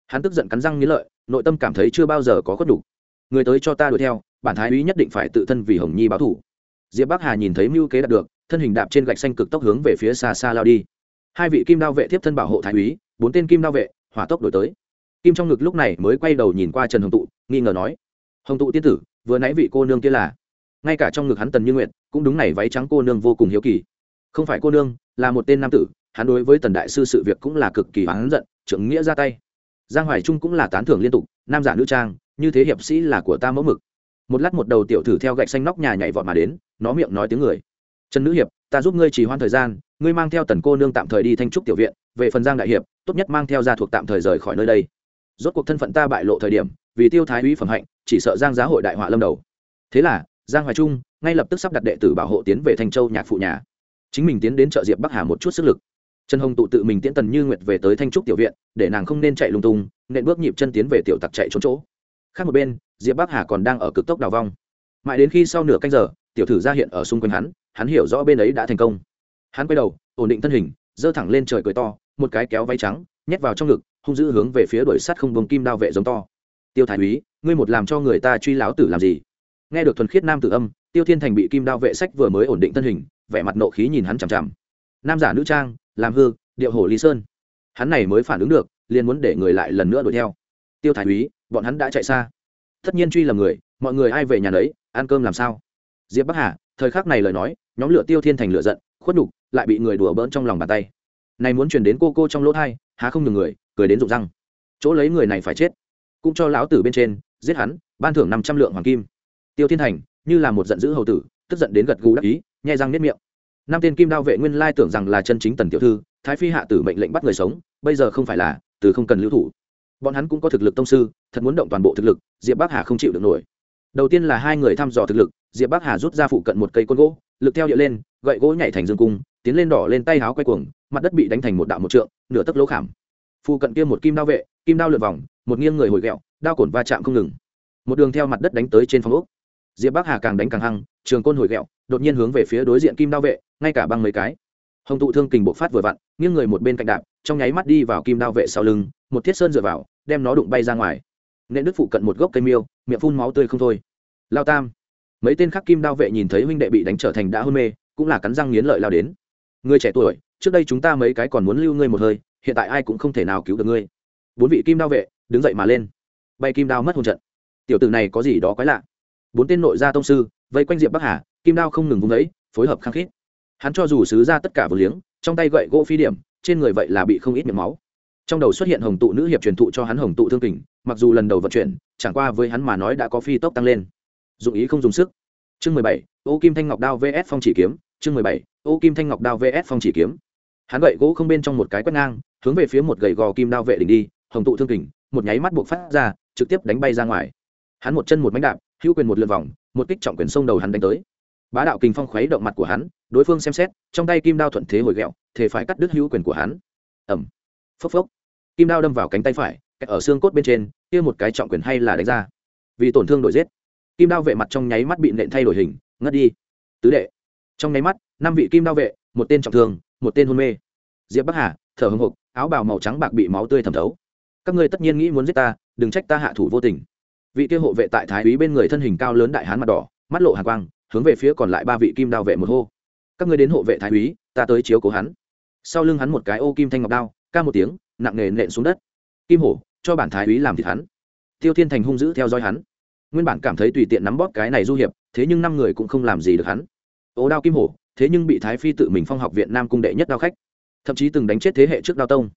Hắn tức giận cắn răng nghĩ lợi, nội tâm cảm thấy chưa bao giờ có khuất đủ. Người tới cho ta đuổi theo, bản thái úy nhất định phải tự thân vì hồng nhi báo thủ. Diệp bắc hà nhìn thấy mưu kế đạt được, thân hình đạp trên gạch xanh cực tốc hướng về phía xa xa lao đi. Hai vị kim đao vệ tiếp thân bảo hộ thái úy, bốn tên kim đao vệ, hỏa tốc đổi tới. Kim trong ngực lúc này mới quay đầu nhìn qua trần hồng tụ, nghi ngờ nói, hồng tụ tiên tử vừa nãy vị cô nương kia là. Ngay cả trong ngực hắn tần như nguyện cũng đúng này váy trắng cô nương vô cùng hiếu kỳ. Không phải cô nương, là một tên nam tử, hắn đối với tần đại sư sự việc cũng là cực kỳ hắn giận, trưởng nghĩa ra tay. Giang hoài trung cũng là tán thưởng liên tục, nam giả nữ trang, như thế hiệp sĩ là của ta mẫu mực. Một lát một đầu tiểu thử theo gạch xanh nóc nhà nhảy vọt mà đến, nó miệng nói tiếng người. Trần nữ hiệp, ta giúp ngươi trì hoãn thời gian, ngươi mang theo tần cô nương tạm thời đi thanh trúc tiểu viện, về phần giang đại hiệp, tốt nhất mang theo gia thuộc tạm thời rời khỏi nơi đây. Rốt cuộc thân phận ta bại lộ thời điểm vì tiêu thái úy phẩm hạnh, chỉ sợ giang giá hội đại họa lâm đầu. Thế là, giang hoài trung ngay lập tức sắp đặt đệ tử bảo hộ tiến về thanh châu nhạc phụ nhà. Chính mình tiến đến chợ diệp bắc hà một chút sức lực. Trần hồng tụ tự mình tiễn tần như nguyệt về tới thanh trúc tiểu viện, để nàng không nên chạy lung tung nện bước nhịp chân tiến về tiểu tặc chạy trốn chỗ. Khác một bên, diệp bắc hà còn đang ở cực tốc đào vong. Mãi đến khi sau nửa canh giờ, tiểu thử ra hiện ở xung quanh hắn hắn hiểu rõ bên ấy đã thành công. Hắn quay đầu, ổn định thân hình, giơ thẳng lên trời cười to, một cái kéo váy trắng, nhét vào trong ngực, hung dữ hướng về phía đuổi sắt không vùng kim đao vệ giống to tiêu thái úy, ngươi một làm cho người ta truy láo tử làm gì? Nghe được thuần khiết nam tử âm, tiêu thiên thành bị kim đao vệ sách vừa mới ổn định thân hình, vẻ mặt nộ khí nhìn hắn chằm chằm. Nam giả nữ trang, làm hư, điệu hồ lý sơn. Hắn này mới phản ứng được, liền muốn để người lại lần nữa đuổi theo. Tiêu thái úy, bọn hắn đã chạy xa. Tất nhiên truy lầm người, mọi người ai về nhà đấy ăn cơm làm sao? Diệp bắc hà, thời khắc này lời nói, nhóm lửa tiêu thiên thành lửa giận, khuất đục lại bị người đùa bỡn trong lòng bàn tay. Này muốn chuyển đến cô cô trong lỗ thai, há không nhường người, cười đến rụng răng. Chỗ lấy người này phải chết cũng cho lão tử bên trên, giết hắn, ban thưởng năm trăm lượng hoàng kim. Tiêu thiên thành, như là một giận dữ hầu tử, tức giận đến gật gù đắc ý, nhai răng nếp miệng. Năm tên kim đao vệ nguyên lai tưởng rằng là chân chính tần tiểu thư, thái phi hạ tử mệnh lệnh bắt người sống, bây giờ không phải là, từ không cần lưu thủ. Bọn hắn cũng có thực lực tông sư, thật muốn động toàn bộ thực lực, diệp bắc hà không chịu được nổi. Đầu tiên là hai người thăm dò thực lực, diệp bắc hà rút ra phụ cận một cây côn gỗ, lực theo địa lên, gậy gỗ nhảy thành dương cung, tiến lên đỏ lên tay háo quay cuồng, mặt đất bị đánh thành một đạo một trượng, nửa tấc lỗ khảm. Phụ cận kia một kim đao vệ, kim đao lượt vòng một nghiêng người hồi ghẹo đao cổn va chạm không ngừng. Một đường theo mặt đất đánh tới trên phòng ốc. Diệp bắc hà càng đánh càng hăng, trường côn hồi ghẹo đột nhiên hướng về phía đối diện kim đao vệ, ngay cả băng mấy cái. Hồng tụ thương kình bộc phát vừa vặn, nghiêng người một bên cạnh đạp, trong nháy mắt đi vào kim đao vệ sau lưng, một thiết sơn dựa vào, đem nó đụng bay ra ngoài. Nện đức phụ cận một gốc cây miêu, miệng phun máu tươi không thôi. Lao tam. Mấy tên khác kim đao vệ nhìn thấy huynh đệ bị đánh trở thành đã hôn mê, cũng là cắn răng nghiến lợi lao đến. Người trẻ tuổi, trước đây chúng ta mấy cái còn muốn lưu ngươi một hơi, hiện tại ai cũng không thể nào cứu được ngươi. Bốn vị kim đao vệ đứng dậy mà lên. Bay kim đao mất hồn trận. Tiểu tử này có gì đó quái lạ. Bốn tên nội gia tông sư, vây quanh diệp bắc hà, kim đao không ngừng vung ấy, phối hợp khăng khít. Hắn cho dù sứ ra tất cả vừa liếng, trong tay gậy gỗ phi điểm, trên người vậy là bị không ít miệng máu. Trong đầu xuất hiện hồng tụ nữ hiệp truyền thụ cho hắn hồng tụ thương kình, mặc dù lần đầu vận chuyển, chẳng qua với hắn mà nói đã có phi tốc tăng lên. Dụng ý không dùng sức. Chương mười bảy, ô kim thanh ngọc đao vs phong chỉ kiếm. Chương mười bảy, ô kim thanh ngọc đao vs phong chỉ kiếm. Hắn gậy gỗ không bên trong một cái quét ngang, hướng về phía một gậy gò kim đao vệ đỉnh đi, hồng tụ thương kình một nháy mắt buộc phát ra, trực tiếp đánh bay ra ngoài. Hắn một chân một mánh đạp, hữu quyền một lượt vòng, một kích trọng quyền sông đầu hắn đánh tới. Bá đạo kình phong khuấy động mặt của hắn, đối phương xem xét, trong tay kim đao thuận thế hồi ghẹo thể phải cắt đứt hữu quyền của hắn. Ẩm phốc phốc. Kim đao đâm vào cánh tay phải ở xương cốt bên trên, kia một cái trọng quyền hay là đánh ra. Vì tổn thương đổi giết, kim đao vệ mặt trong nháy mắt bị nện thay đổi hình, ngất đi. Tứ đệ. Trong nháy mắt, năm vị kim đao vệ, một tên trọng thương, một tên hôn mê. Diệp bắc hà, thở hồng hộc, áo bào màu trắng bạc bị máu tươi thẩm thấu các ngươi tất nhiên nghĩ muốn giết ta, đừng trách ta hạ thủ vô tình. Vị kia hộ vệ tại thái úy bên người thân hình cao lớn đại hán mặt đỏ, mắt lộ hàng quang, hướng về phía còn lại ba vị kim đao vệ một hô. Các ngươi đến hộ vệ thái úy, ta tới chiếu cố hắn. Sau lưng hắn một cái ô kim thanh ngọc đao, ca một tiếng, nặng nề nện xuống đất. Kim hổ, cho bản thái úy làm thịt hắn. Tiêu thiên thành hung dữ theo dõi hắn. Nguyên bản cảm thấy tùy tiện nắm bóp cái này du hiệp, thế nhưng năm người cũng không làm gì được hắn. Ố đao kim hổ, thế nhưng bị thái phi tự mình phong học viện nam cung đệ nhất đao khách. Thậm chí từng đánh chết thế hệ trước đao tông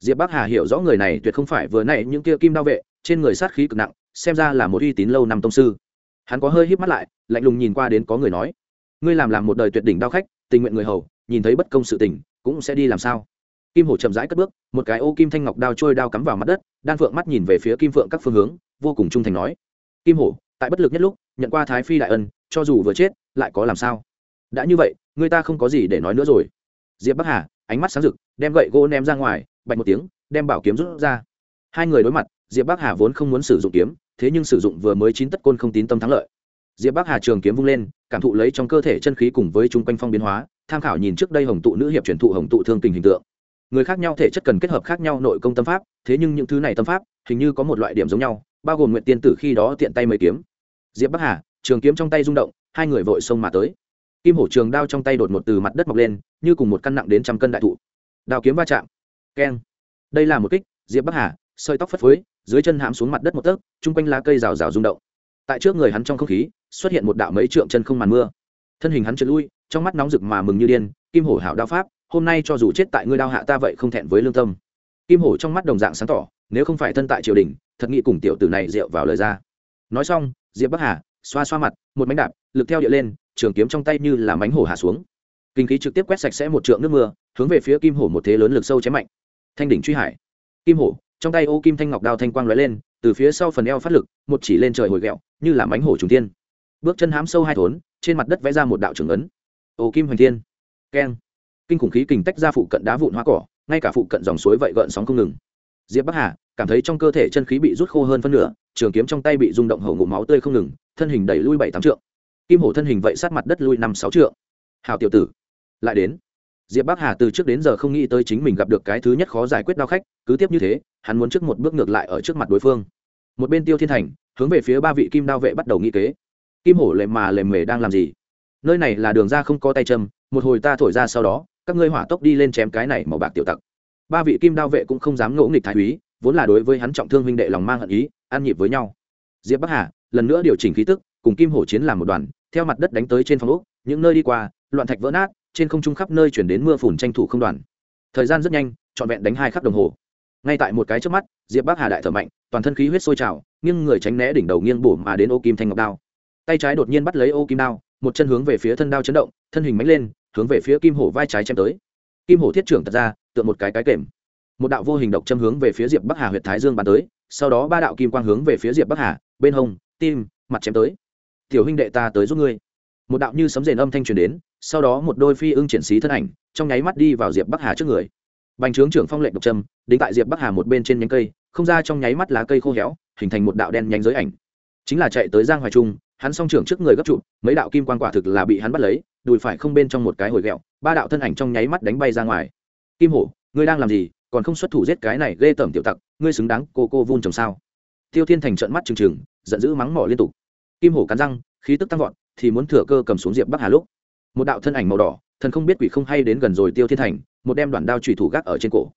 diệp bắc hà hiểu rõ người này tuyệt không phải vừa nãy những kia kim đao vệ, trên người sát khí cực nặng, xem ra là một uy tín lâu năm tông sư. Hắn có hơi híp mắt lại, lạnh lùng nhìn qua đến có người nói, ngươi làm làm một đời tuyệt đỉnh đao khách, tình nguyện người hầu, nhìn thấy bất công sự tình, cũng sẽ đi làm sao? Kim hổ chậm rãi cất bước, một cái ô kim thanh ngọc đao trôi đao cắm vào mặt đất, đan phượng mắt nhìn về phía kim phượng các phương hướng, vô cùng trung thành nói, kim hổ, tại bất lực nhất lúc, nhận qua thái phi đại ân, cho dù vừa chết, lại có làm sao? Đã như vậy, người ta không có gì để nói nữa rồi. Diệp bắc hà, ánh mắt sáng rực, đem gậy gỗ ném ra ngoài bạch một tiếng, đem bảo kiếm rút ra. Hai người đối mặt, diệp bắc hà vốn không muốn sử dụng kiếm, thế nhưng sử dụng vừa mới chín tất côn không tín tâm thắng lợi. Diệp bắc hà trường kiếm vung lên, cảm thụ lấy trong cơ thể chân khí cùng với chung quanh phong biến hóa, tham khảo nhìn trước đây hồng tụ nữ hiệp truyền thụ hồng tụ thương tình hình tượng. Người khác nhau thể chất cần kết hợp khác nhau nội công tâm pháp, thế nhưng những thứ này tâm pháp, hình như có một loại điểm giống nhau, bao gồm nguyện tiên tử khi đó tiện tay mấy kiếm. Diệp bắc hà, trường kiếm trong tay rung động, hai người vội xông mà tới. Kim hổ trường đao trong tay đột một từ mặt đất mọc lên, như cùng một căn nặng đến trăm cân đại thụ. Đao kiếm va chạm keng. Đây là một kích, diệp bắc hà, sợi tóc phất phới, dưới chân hãm xuống mặt đất một tấc, chung quanh lá cây rào rào rung động. Tại trước người hắn trong không khí, xuất hiện một đạo mấy trượng chân không màn mưa. Thân hình hắn trượt lui, trong mắt nóng rực mà mừng như điên, kim hổ hảo đao pháp, hôm nay cho dù chết tại ngươi đao hạ ta vậy không thẹn với lương tâm. Kim hổ trong mắt đồng dạng sáng tỏ, nếu không phải thân tại triều đình, thật nghĩ cùng tiểu tử này rượu vào lời ra. Nói xong, diệp bắc hà xoa xoa mặt, một mánh đạp, lực theo địa lên, trường kiếm trong tay như là mánh hổ hạ xuống. Kinh khí trực tiếp quét sạch sẽ một trượng nước mưa, hướng về phía kim hổ một thế lớn lực sâu chém mạnh thanh đỉnh truy hải. Kim hổ, trong tay ô kim thanh ngọc đao thanh quang lóe lên, từ phía sau phần eo phát lực, một chỉ lên trời hồi ghẹo như là mánh hổ trùng tiên bước chân hám sâu hai thốn, trên mặt đất vẽ ra một đạo trưởng ấn. Ô kim hoành thiên. Keng. Kinh khủng khí kình tách ra phụ cận đá vụn hoa cỏ, ngay cả phụ cận dòng suối vậy gợn sóng không ngừng. Diệp bắc hà, cảm thấy trong cơ thể chân khí bị rút khô hơn phân nửa, trường kiếm trong tay bị rung động hầu ngụm máu tươi không ngừng, thân hình đẩy lui bảy tám trượng. Kim hổ thân hình vậy sát mặt đất lui năm sáu trượng. Hào tiểu tử, lại đến diệp bắc hà từ trước đến giờ không nghĩ tới chính mình gặp được cái thứ nhất khó giải quyết đau khách, cứ tiếp như thế, hắn muốn trước một bước ngược lại ở trước mặt đối phương. Một bên tiêu thiên thành, hướng về phía ba vị kim đao vệ bắt đầu nghĩ kế. Kim hổ lề mà lề mề đang làm gì? Nơi này là đường ra không có tay châm, một hồi ta thổi ra sau đó, các ngươi hỏa tốc đi lên chém cái này màu bạc tiểu tặc. Ba vị kim đao vệ cũng không dám ngỗ nghịch thái úy, vốn là đối với hắn trọng thương huynh đệ lòng mang hận ý, ăn nhịp với nhau. Diệp bắc hà, lần nữa điều chỉnh khí tức, cùng kim hổ chiến làm một đoàn, theo mặt đất đánh tới trên phòng úc những nơi đi qua, loạn thạch vỡ nát trên không trung khắp nơi chuyển đến mưa phùn tranh thủ không đoàn. Thời gian rất nhanh, trọn vẹn đánh hai khắc đồng hồ. Ngay tại một cái trước mắt, diệp bắc hà đại thở mạnh, toàn thân khí huyết sôi trào, nghiêng người tránh né đỉnh đầu nghiêng bổ mà đến ô kim thanh ngọc đao. Tay trái đột nhiên bắt lấy ô kim đao, một chân hướng về phía thân đao chấn động, thân hình mánh lên, hướng về phía kim hổ vai trái chém tới. Kim hổ thiết trưởng tật ra tựa một cái cái kềm. Một đạo vô hình độc châm hướng về phía diệp bắc hà huyện thái dương bắn tới, sau đó ba đạo kim quang hướng về phía diệp bắc hà, bên hông, tim, mặt chém tới. Tiểu huynh đệ ta tới giúp ngươi. Một đạo như sấm rền âm thanh truyền đến sau đó một đôi phi ưng triển xí thân ảnh, trong nháy mắt đi vào diệp bắc hà trước người. Bành trướng trưởng phong lệnh độc trâm, đính tại diệp bắc hà một bên trên nhánh cây, không ra trong nháy mắt lá cây khô héo, hình thành một đạo đen nhánh giới ảnh. Chính là chạy tới giang hoài trung, hắn song trưởng trước người gấp trụ, mấy đạo kim quan quả thực là bị hắn bắt lấy, đùi phải không bên trong một cái hồi ghẹo ba đạo thân ảnh trong nháy mắt đánh bay ra ngoài. Kim hổ, ngươi đang làm gì? Còn không xuất thủ giết cái này ghê tởm tiểu tặc, ngươi xứng đáng cô cô vun trồng sao? Tiêu thiên thành trận mắt trừng trừng, giận dữ mắng mỏ liên tục. Kim hổ cắn răng, khí tức tăng vọt, thì muốn thừa cơ cầm xuống diệp bắc hà lúc một đạo thân ảnh màu đỏ, thần không biết quỷ không hay đến gần rồi tiêu thiên thành, một đem đoạn đao trùy thủ gác ở trên cổ.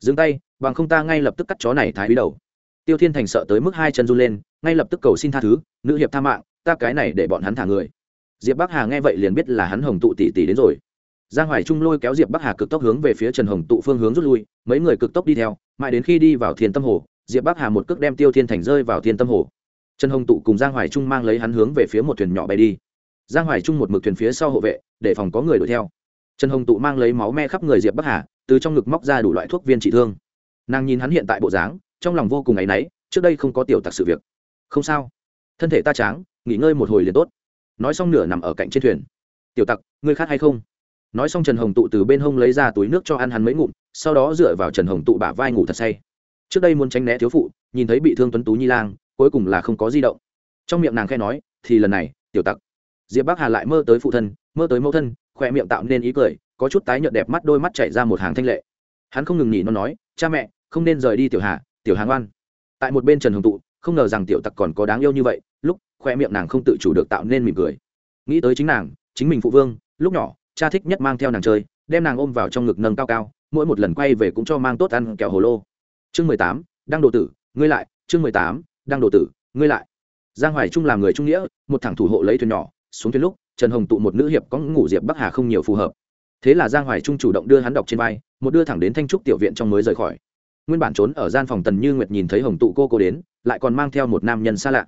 Dừng tay, bằng không ta ngay lập tức cắt chó này thái bí đầu. Tiêu thiên thành sợ tới mức hai chân run lên, ngay lập tức cầu xin tha thứ, nữ hiệp tha mạng, ta cái này để bọn hắn thả người. Diệp bắc hà nghe vậy liền biết là hắn hồng tụ tỷ tỷ đến rồi. Giang hoài trung lôi kéo diệp bắc hà cực tốc hướng về phía trần hồng tụ phương hướng rút lui, mấy người cực tốc đi theo, mãi đến khi đi vào thiên tâm hồ, diệp bắc hà một cước đem tiêu thiên thành rơi vào thiên tâm hồ. Trần hồng tụ cùng giang hoài trung mang lấy hắn hướng về phía một thuyền nhỏ bay đi giang hoài trung một mực thuyền phía sau hộ vệ, để phòng có người đuổi theo. Trần hồng tụ mang lấy máu me khắp người diệp bắc hà, từ trong ngực móc ra đủ loại thuốc viên trị thương. Nàng nhìn hắn hiện tại bộ dáng, trong lòng vô cùng áy náy, trước đây không có tiểu tặc sự việc. Không sao. Thân thể ta tráng, nghỉ ngơi một hồi liền tốt. Nói xong nửa nằm ở cạnh trên thuyền. Tiểu tặc, ngươi khát hay không? Nói xong trần hồng tụ từ bên hông lấy ra túi nước cho ăn hắn mấy ngụm, sau đó dựa vào trần hồng tụ bả vai ngủ thật say. Trước đây muốn tránh né thiếu phụ, nhìn thấy bị thương tuấn tú nhi lang, cuối cùng là không có di động. Trong miệng nàng khe nói, thì lần này, tiểu tặc diệp bắc hà lại mơ tới phụ thân, mơ tới mẫu thân khoe miệng tạo nên ý cười, có chút tái nhợt đẹp mắt đôi mắt chảy ra một hàng thanh lệ. Hắn không ngừng nghỉ nó nói, cha mẹ, không nên rời đi tiểu hà tiểu Hà ngoan. tại một bên trần hồng tụ, không ngờ rằng tiểu tặc còn có đáng yêu như vậy, lúc khoe miệng nàng không tự chủ được tạo nên mỉm cười. Nghĩ tới chính nàng, chính mình phụ vương, lúc nhỏ, cha thích nhất mang theo nàng chơi, đem nàng ôm vào trong ngực nâng cao cao, mỗi một lần quay về cũng cho mang tốt ăn kẹo hồ lô. Chương mười tám đang đồ tử, ngươi lại, chương mười tám đang đồ tử, ngươi lại. Giang hoài trung làm người trung nghĩa, một thằng thủ hộ lấy thuyền nhỏ xuống thuyền lúc, trần hồng tụ một nữ hiệp có ngủ diệp bắc hà không nhiều phù hợp. Thế là giang hoài trung chủ động đưa hắn đọc trên vai, một đưa thẳng đến thanh trúc tiểu viện trong mới rời khỏi. Nguyên bản trốn ở gian phòng tần như nguyệt nhìn thấy hồng tụ cô cô đến, lại còn mang theo một nam nhân xa lạ.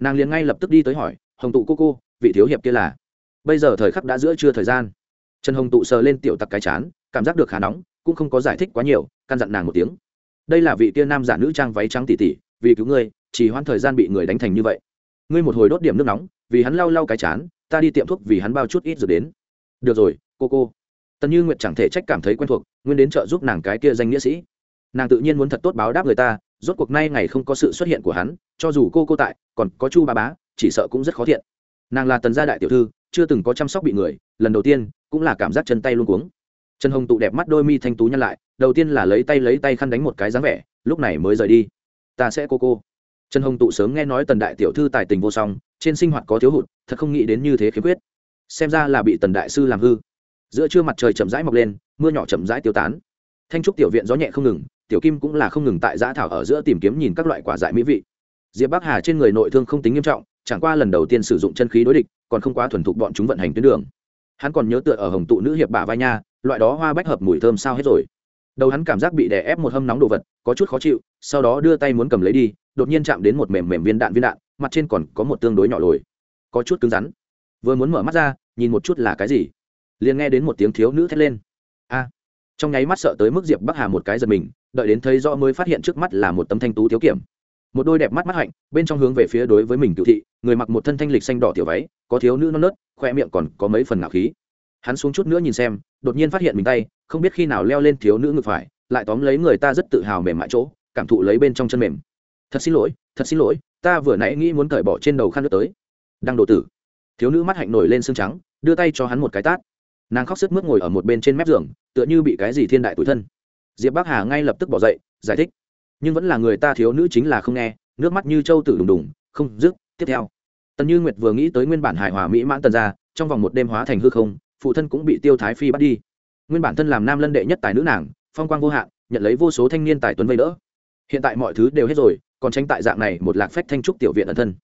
Nàng liền ngay lập tức đi tới hỏi, hồng tụ cô cô, vị thiếu hiệp kia là? Bây giờ thời khắc đã giữa trưa thời gian. Trần hồng tụ sờ lên tiểu tặc cái chán, cảm giác được khá nóng, cũng không có giải thích quá nhiều, căn dặn nàng một tiếng. Đây là vị tiên nam giả nữ trang váy trắng tỉ tỉ vì cứu ngươi, chỉ hoãn thời gian bị người đánh thành như vậy ngươi một hồi đốt điểm nước nóng, vì hắn lau lau cái chán, ta đi tiệm thuốc vì hắn bao chút ít rồi đến. Được rồi, cô cô. Tần như nguyệt chẳng thể trách cảm thấy quen thuộc, nguyên đến trợ giúp nàng cái kia danh nghĩa sĩ. Nàng tự nhiên muốn thật tốt báo đáp người ta, rốt cuộc nay ngày không có sự xuất hiện của hắn, cho dù cô cô tại, còn có chu ba bá, chỉ sợ cũng rất khó thiện. Nàng là tần gia đại tiểu thư, chưa từng có chăm sóc bị người, lần đầu tiên, cũng là cảm giác chân tay luôn cuống. Trần hồng tụ đẹp mắt đôi mi thanh tú nhăn lại, đầu tiên là lấy tay lấy tay khăn đánh một cái dáng vẻ, lúc này mới rời đi. Ta sẽ cô cô trần hồng tụ sớm nghe nói tần đại tiểu thư tài tình vô song, trên sinh hoạt có thiếu hụt, thật không nghĩ đến như thế khiếm khuyết. Xem ra là bị tần đại sư làm hư. Giữa trưa mặt trời chậm rãi mọc lên, mưa nhỏ chậm rãi tiêu tán. Thanh trúc tiểu viện gió nhẹ không ngừng, tiểu kim cũng là không ngừng tại giã thảo ở giữa tìm kiếm nhìn các loại quả dại mỹ vị. Diệp bắc hà trên người nội thương không tính nghiêm trọng, chẳng qua lần đầu tiên sử dụng chân khí đối địch, còn không quá thuần thục bọn chúng vận hành tuyến đường. Hắn còn nhớ tựa ở hồng tụ nữ hiệp bả vai nha, loại đó hoa bách hợp mùi thơm sao hết rồi. Đầu hắn cảm giác bị đè ép một hâm nóng đồ vật, có chút khó chịu, sau đó đưa tay muốn cầm lấy đi đột nhiên chạm đến một mềm mềm viên đạn viên đạn, mặt trên còn có một tương đối nhỏ lồi. Có chút cứng rắn. Vừa muốn mở mắt ra, nhìn một chút là cái gì. Liền nghe đến một tiếng thiếu nữ thét lên. A. Trong nháy mắt sợ tới mức diệp bắc hà một cái giật mình, đợi đến thấy rõ mới phát hiện trước mắt là một tấm thanh tú thiếu kiểm. Một đôi đẹp mắt mắt hạnh, bên trong hướng về phía đối với mình cựu thị, người mặc một thân thanh lịch xanh đỏ tiểu váy, có thiếu nữ non nớt, khoe miệng còn có mấy phần ngạo khí. Hắn xuống chút nữa nhìn xem, đột nhiên phát hiện mình tay, không biết khi nào leo lên thiếu nữ ngực phải, lại tóm lấy người ta rất tự hào mềm mại chỗ, cảm thụ lấy bên trong chân mềm thật xin lỗi, thật xin lỗi, ta vừa nãy nghĩ muốn cởi bỏ trên đầu khăn nước tới. Đang đồ tử. Thiếu nữ mắt hạnh nổi lên xương trắng, đưa tay cho hắn một cái tát. Nàng khóc sức mướt ngồi ở một bên trên mép giường, tựa như bị cái gì thiên đại tủi thân. Diệp bắc hà ngay lập tức bỏ dậy, giải thích. Nhưng vẫn là người ta thiếu nữ chính là không nghe, nước mắt như trâu tử đùng đùng, không, dứt, tiếp theo. Tần như nguyệt vừa nghĩ tới nguyên bản hài hòa mỹ mãn tần ra trong vòng một đêm hóa thành hư không, phụ thân cũng bị tiêu thái phi bắt đi. Nguyên bản thân làm nam lân đệ nhất tài nữ nàng, phong quang vô hạn, nhận lấy vô số thanh niên tài tuấn vây đỡ. Hiện tại mọi thứ đều hết rồi còn tránh tại dạng này một lạc phách thanh trúc tiểu viện ẩn thân.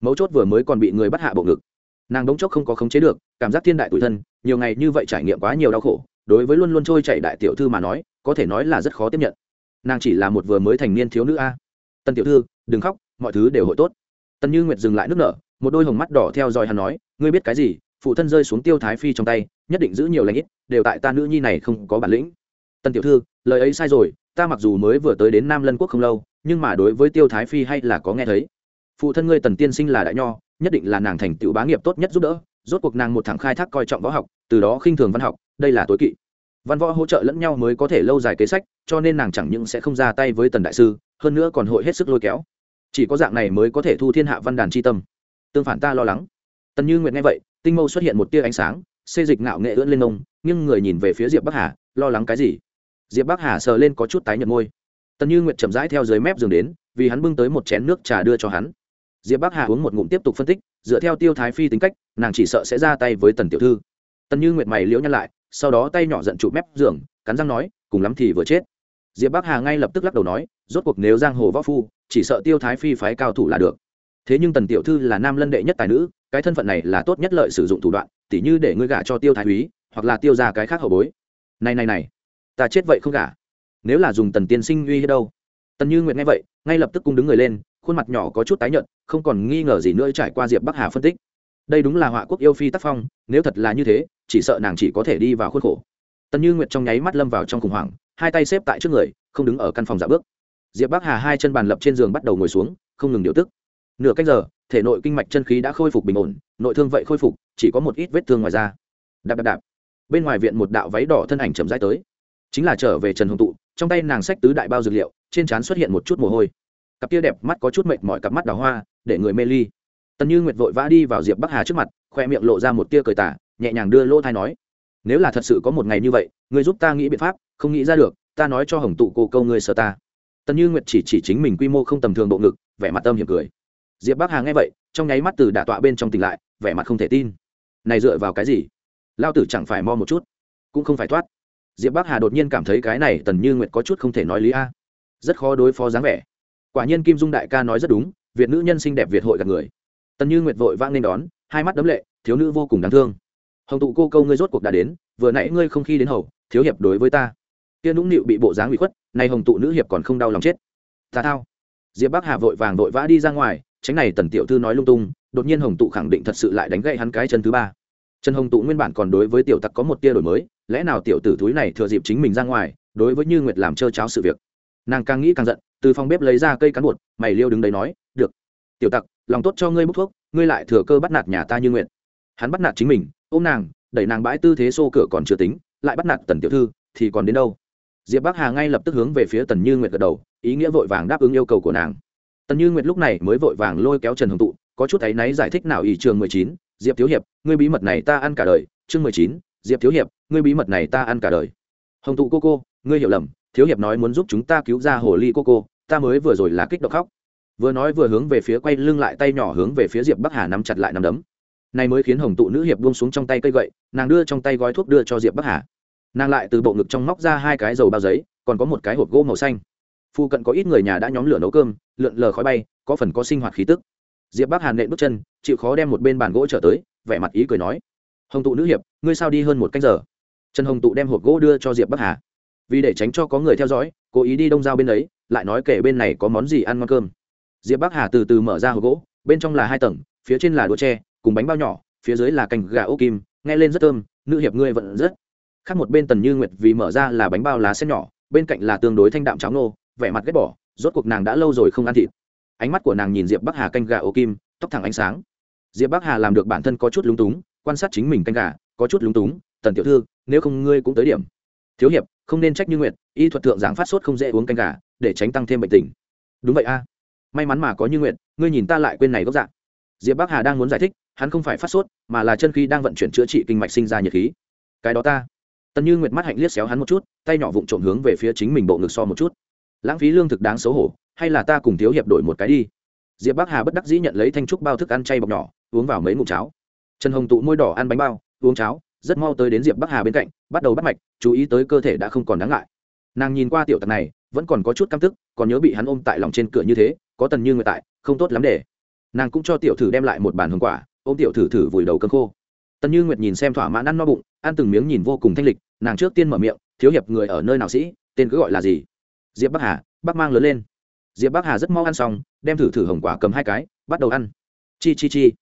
Mấu chốt vừa mới còn bị người bắt hạ bộ ngực. Nàng đống chốc không có khống chế được, cảm giác thiên đại tủi thân, nhiều ngày như vậy trải nghiệm quá nhiều đau khổ, đối với luôn luôn trôi chảy đại tiểu thư mà nói, có thể nói là rất khó tiếp nhận. Nàng chỉ là một vừa mới thành niên thiếu nữ a. Tân tiểu thư, đừng khóc, mọi thứ đều hội tốt. Tần như nguyệt dừng lại nước nở, một đôi hồng mắt đỏ theo dõi hắn nói, ngươi biết cái gì, phụ thân rơi xuống tiêu thái phi trong tay, nhất định giữ nhiều lãnh ít, đều tại ta nữ nhi này không có bản lĩnh. Tân tiểu thư, lời ấy sai rồi, ta mặc dù mới vừa tới đến nam lân quốc không lâu nhưng mà đối với tiêu thái phi hay là có nghe thấy. Phụ thân ngươi tần tiên sinh là đại nho, nhất định là nàng thành tựu bá nghiệp tốt nhất giúp đỡ, rốt cuộc nàng một thằng khai thác coi trọng võ học, từ đó khinh thường văn học, đây là tối kỵ. Văn võ hỗ trợ lẫn nhau mới có thể lâu dài kế sách, cho nên nàng chẳng những sẽ không ra tay với tần đại sư, hơn nữa còn hội hết sức lôi kéo. Chỉ có dạng này mới có thể thu thiên hạ văn đàn c tâm. Tương phản ta lo lắng. Tần như nguyện nghe vậy, tinh mâu xuất hiện một tia ánh sáng, xê dịch ngạo nghệ ưỡn lên ông, nhưng người nhìn về phía diệp bắc hà, lo lắng cái gì? Diệp bắc hà sờ lên có chút tái nhợt môi tần như nguyệt chậm rãi theo dưới mép giường đến, vì hắn bưng tới một chén nước trà đưa cho hắn. Diệp bắc hà uống một ngụm tiếp tục phân tích, dựa theo tiêu thái phi tính cách, nàng chỉ sợ sẽ ra tay với tần tiểu thư. Tần như nguyệt mày liễu nhăn lại, sau đó tay nhỏ giận trụ mép giường, cắn răng nói, cùng lắm thì vừa chết. Diệp bắc hà ngay lập tức lắc đầu nói, rốt cuộc nếu giang hồ võ phu, chỉ sợ tiêu thái phi phái cao thủ là được. Thế nhưng tần tiểu thư là nam lân đệ nhất tài nữ, cái thân phận này là tốt nhất lợi sử dụng thủ đoạn, tỉ như để ngươi gả cho tiêu thái úy, hoặc là tiêu ra cái khác hậu bối. Này này này, ta chết vậy không gả nếu là dùng tần tiên sinh uy đâu? Tần như nguyệt nghe vậy, ngay lập tức cung đứng người lên, khuôn mặt nhỏ có chút tái nhợt, không còn nghi ngờ gì nữa trải qua diệp bắc hà phân tích. Đây đúng là họa quốc yêu phi tác phong, nếu thật là như thế, chỉ sợ nàng chỉ có thể đi vào khuôn khổ. Tần như nguyệt trong nháy mắt lâm vào trong khủng hoảng, hai tay xếp tại trước người, không đứng ở căn phòng giả bước. Diệp bắc hà hai chân bàn lập trên giường bắt đầu ngồi xuống, không ngừng điều tức. Nửa cách giờ, thể nội kinh mạch chân khí đã khôi phục bình ổn, nội thương vậy khôi phục, chỉ có một ít vết thương ngoài da. Đạp đạp đạp. Bên ngoài viện một đạo váy đỏ thân ảnh chậm rãi tới chính là trở về trần hồng tụ, trong tay nàng sách tứ đại bao dược liệu, trên trán xuất hiện một chút mồ hôi. Cặp kia đẹp mắt có chút mệt mỏi cặp mắt đào hoa, để người mê ly. Tần như nguyệt vội vã đi vào diệp bắc hà trước mặt, khoe miệng lộ ra một tia cười tả nhẹ nhàng đưa lỗ thai nói, nếu là thật sự có một ngày như vậy người giúp ta nghĩ biện pháp, không nghĩ ra được, ta nói cho hồng tụ cô câu ngươi sợ ta. Tần như nguyệt chỉ chỉ chính mình quy mô không tầm thường bộ ngực, vẻ mặt tâm hiểm cười. Diệp bắc hà nghe vậy, trong nháy mắt từ đả tọa bên trong tỉnh lại, vẻ mặt không thể tin. Này dựa vào cái gì? Lao tử chẳng phải mo một chút, cũng không phải thoát diệp bắc hà đột nhiên cảm thấy cái này tần như nguyệt có chút không thể nói lý a. Rất khó đối phó dáng vẻ. Quả nhiên kim dung đại ca nói rất đúng, việt nữ nhân xinh đẹp việt hội gặp người. Tần như nguyệt vội vang nên đón, hai mắt đấm lệ, thiếu nữ vô cùng đáng thương. Hồng tụ cô câu ngươi rốt cuộc đã đến, vừa nãy ngươi không khi đến hầu, thiếu hiệp đối với ta. Tiên nũng nịu bị bộ dáng bị khuất, nay hồng tụ nữ hiệp còn không đau lòng chết. Ta thao. Diệp bắc hà vội vàng vội vã đi ra ngoài, tránh này tần tiểu thư nói lung tung, đột nhiên hồng tụ khẳng định thật sự lại đánh gậy hắn cái chân thứ ba. Trần hồng tụ nguyên bản còn đối với tiểu tặc có một tia đổi mới lẽ nào tiểu tử túi này thừa dịp chính mình ra ngoài, đối với như nguyệt làm trơ cháo sự việc. Nàng càng nghĩ càng giận, từ phòng bếp lấy ra cây cán bột, mày liêu đứng đấy nói, được. Tiểu tặc, lòng tốt cho ngươi bốc thuốc, ngươi lại thừa cơ bắt nạt nhà ta như nguyện hắn bắt nạt chính mình, ôm nàng, đẩy nàng bãi tư thế xô cửa còn chưa tính, lại bắt nạt tần tiểu thư, thì còn đến đâu? Diệp bắc hà ngay lập tức hướng về phía tần như nguyệt gật đầu, ý nghĩa vội vàng đáp ứng yêu cầu của nàng. Tần như nguyệt lúc này mới vội vàng lôi kéo trần hồng tụ, có chút áy náy giải thích nào ý trường mười chín, diệp thiếu hiệp, ngươi bí mật này ta ăn cả đời, chương mười chín diệp thiếu hiệp, ngươi bí mật này ta ăn cả đời. Hồng tụ cô cô, ngươi hiểu lầm, thiếu hiệp nói muốn giúp chúng ta cứu ra hồ ly cô cô, ta mới vừa rồi là kích động khóc. Vừa nói vừa hướng về phía quay lưng lại tay nhỏ hướng về phía diệp bắc hà nắm chặt lại nắm đấm. Này mới khiến hồng tụ nữ hiệp buông xuống trong tay cây gậy, nàng đưa trong tay gói thuốc đưa cho diệp bắc hà. Nàng lại từ bộ ngực trong móc ra hai cái dầu bao giấy, còn có một cái hộp gỗ màu xanh. Phu cận có ít người nhà đã nhóm lửa nấu cơm, lượn lờ khói bay, có phần có sinh hoạt khí tức. Diệp bắc hà nện bước chân, chịu khó đem một bên bàn gỗ trở tới, vẻ mặt ý cười nói hồng tụ nữ hiệp, ngươi sao đi hơn một cách giờ? Trần hồng tụ đem hộp gỗ đưa cho diệp bắc hà. Vì để tránh cho có người theo dõi, cố ý đi đông giao bên đấy lại nói kể bên này có món gì ăn ngon cơm. Diệp bắc hà từ từ mở ra hộp gỗ, bên trong là hai tầng, phía trên là đũa tre, cùng bánh bao nhỏ, phía dưới là cành gà ô kim, nghe lên rất thơm, nữ hiệp ngươi vẫn rất. Khác một bên tần như nguyệt vì mở ra là bánh bao lá sen nhỏ, bên cạnh là tương đối thanh đạm cháo nô, vẻ mặt ghét bỏ, rốt cuộc nàng đã lâu rồi không ăn thịt. Ánh mắt của nàng nhìn diệp bắc hà canh gà ô kim, tóc thẳng ánh sáng. Diệp bắc hà làm được bản thân có chút lúng túng quan sát chính mình canh gà, có chút lúng túng, tần tiểu thư, nếu không ngươi cũng tới điểm. Thiếu hiệp, không nên trách như nguyện y thuật thượng giảng phát sốt không dễ uống canh gà, để tránh tăng thêm bệnh tình. Đúng vậy a. May mắn mà có như nguyện ngươi nhìn ta lại quên này gốc dạng diệp bắc hà đang muốn giải thích, hắn không phải phát sốt, mà là chân khí đang vận chuyển chữa trị kinh mạch sinh ra nhiệt khí. Cái đó ta. Tần như nguyệt mắt hạnh liếc xéo hắn một chút, tay nhỏ vụng trộm hướng về phía chính mình bộ ngực so một chút. Lãng phí lương thực đáng xấu hổ, hay là ta cùng thiếu hiệp đổi một cái đi. Diệp bắc hà bất đắc dĩ nhận lấy thanh trúc bao thức ăn chay bọc nhỏ, uống vào mấy ngụm cháo trần hồng tụ môi đỏ ăn bánh bao, uống cháo, rất mau tới đến diệp bắc hà bên cạnh, bắt đầu bắt mạch, chú ý tới cơ thể đã không còn đáng ngại. Nàng nhìn qua tiểu tặc này, vẫn còn có chút căm tức, còn nhớ bị hắn ôm tại lòng trên cửa như thế, có tần như người tại, không tốt lắm để. Nàng cũng cho tiểu thử đem lại một bàn hương quả, ôm tiểu thử thử vùi đầu cơn khô. Tần như nguyệt nhìn xem thỏa mãn ăn no bụng, ăn từng miếng nhìn vô cùng thanh lịch, nàng trước tiên mở miệng, thiếu hiệp người ở nơi nào sĩ, tên cứ gọi là gì? Diệp bắc hà, bắc mang lớn lên. Diệp bắc hà rất mau ăn xong, đem thử thử hồng quả cầm hai cái, bắt đầu ăn. Chi chi chi.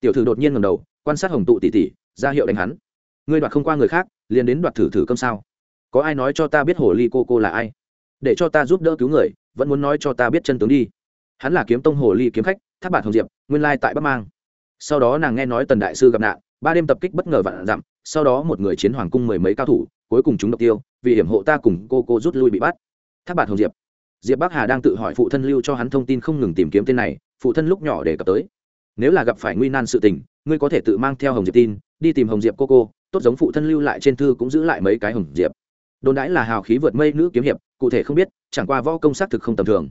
Tiểu thử đột nhiên ngầm đầu quan sát hồng tụ tỉ tỉ, ra hiệu đánh hắn. Ngươi đoạt không qua người khác, liền đến đoạt thử thử cơm sao? Có ai nói cho ta biết hồ ly cô cô là ai? Để cho ta giúp đỡ cứu người, vẫn muốn nói cho ta biết chân tướng đi. Hắn là kiếm tông hồ ly kiếm khách tháp bản hồng diệp, nguyên lai tại bắc mang. Sau đó nàng nghe nói tần đại sư gặp nạn, ba đêm tập kích bất ngờ vạn dặm, sau đó một người chiến hoàng cung mười mấy cao thủ, cuối cùng chúng độc tiêu, vì hiểm hộ ta cùng cô cô rút lui bị bắt. Tháp bản hồng diệp. Diệp bắc hà đang tự hỏi phụ thân lưu cho hắn thông tin không ngừng tìm kiếm tên này, phụ thân lúc nhỏ để cập tới. Nếu là gặp phải nguy nan sự tình ngươi có thể tự mang theo hồng diệp tin, đi tìm hồng diệp cô cô, tốt giống phụ thân lưu lại trên thư cũng giữ lại mấy cái hồng diệp. Đồn đãi là hào khí vượt mây nữ kiếm hiệp, cụ thể không biết, chẳng qua võ công xác thực không tầm thường.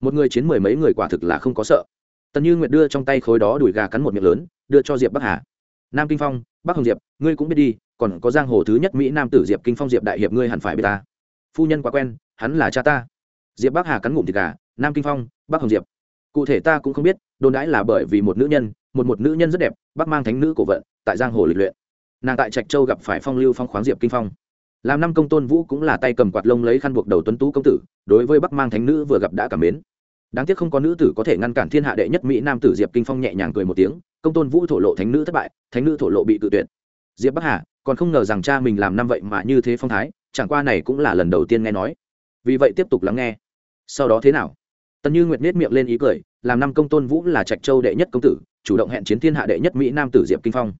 Một người chiến mười mấy người quả thực là không có sợ. Tần như nguyệt đưa trong tay khối đó đùi gà cắn một miệng lớn, đưa cho diệp bắc hà. Nam kinh phong, bắc hồng diệp, ngươi cũng biết đi, còn có giang hồ thứ nhất mỹ nam tử diệp kinh phong diệp đại hiệp ngươi hẳn phải biết ta. Phu nhân quá quen, hắn là cha ta. Diệp bắc hà cắn ngụm thịt gà, nam kinh phong, bắc hồng diệp. Cụ thể ta cũng không biết, đồn đãi là bởi vì một nữ nhân một một nữ nhân rất đẹp bắc mang thánh nữ cổ vận, tại giang hồ lịch luyện. Nàng tại trạch châu gặp phải phong lưu phong khoáng diệp kinh phong. Làm năm công tôn vũ cũng là tay cầm quạt lông lấy khăn buộc đầu tuấn tú công tử, đối với bắc mang thánh nữ vừa gặp đã cảm mến. Đáng tiếc không có nữ tử có thể ngăn cản thiên hạ đệ nhất mỹ nam tử diệp kinh phong nhẹ nhàng cười một tiếng, công tôn vũ thổ lộ thánh nữ thất bại, thánh nữ thổ lộ bị cự tuyệt. Diệp bắc hà, còn không ngờ rằng cha mình làm năm vậy mà như thế phong thái, chẳng qua này cũng là lần đầu tiên nghe nói. Vì vậy tiếp tục lắng nghe. Sau đó thế nào? Tần như nguyệt nết miệng lên ý cười, làm năm công tôn vũ là trạch châu đệ nhất công tử chủ động hẹn chiến thiên hạ đệ nhất mỹ nam tử diệp kinh phong.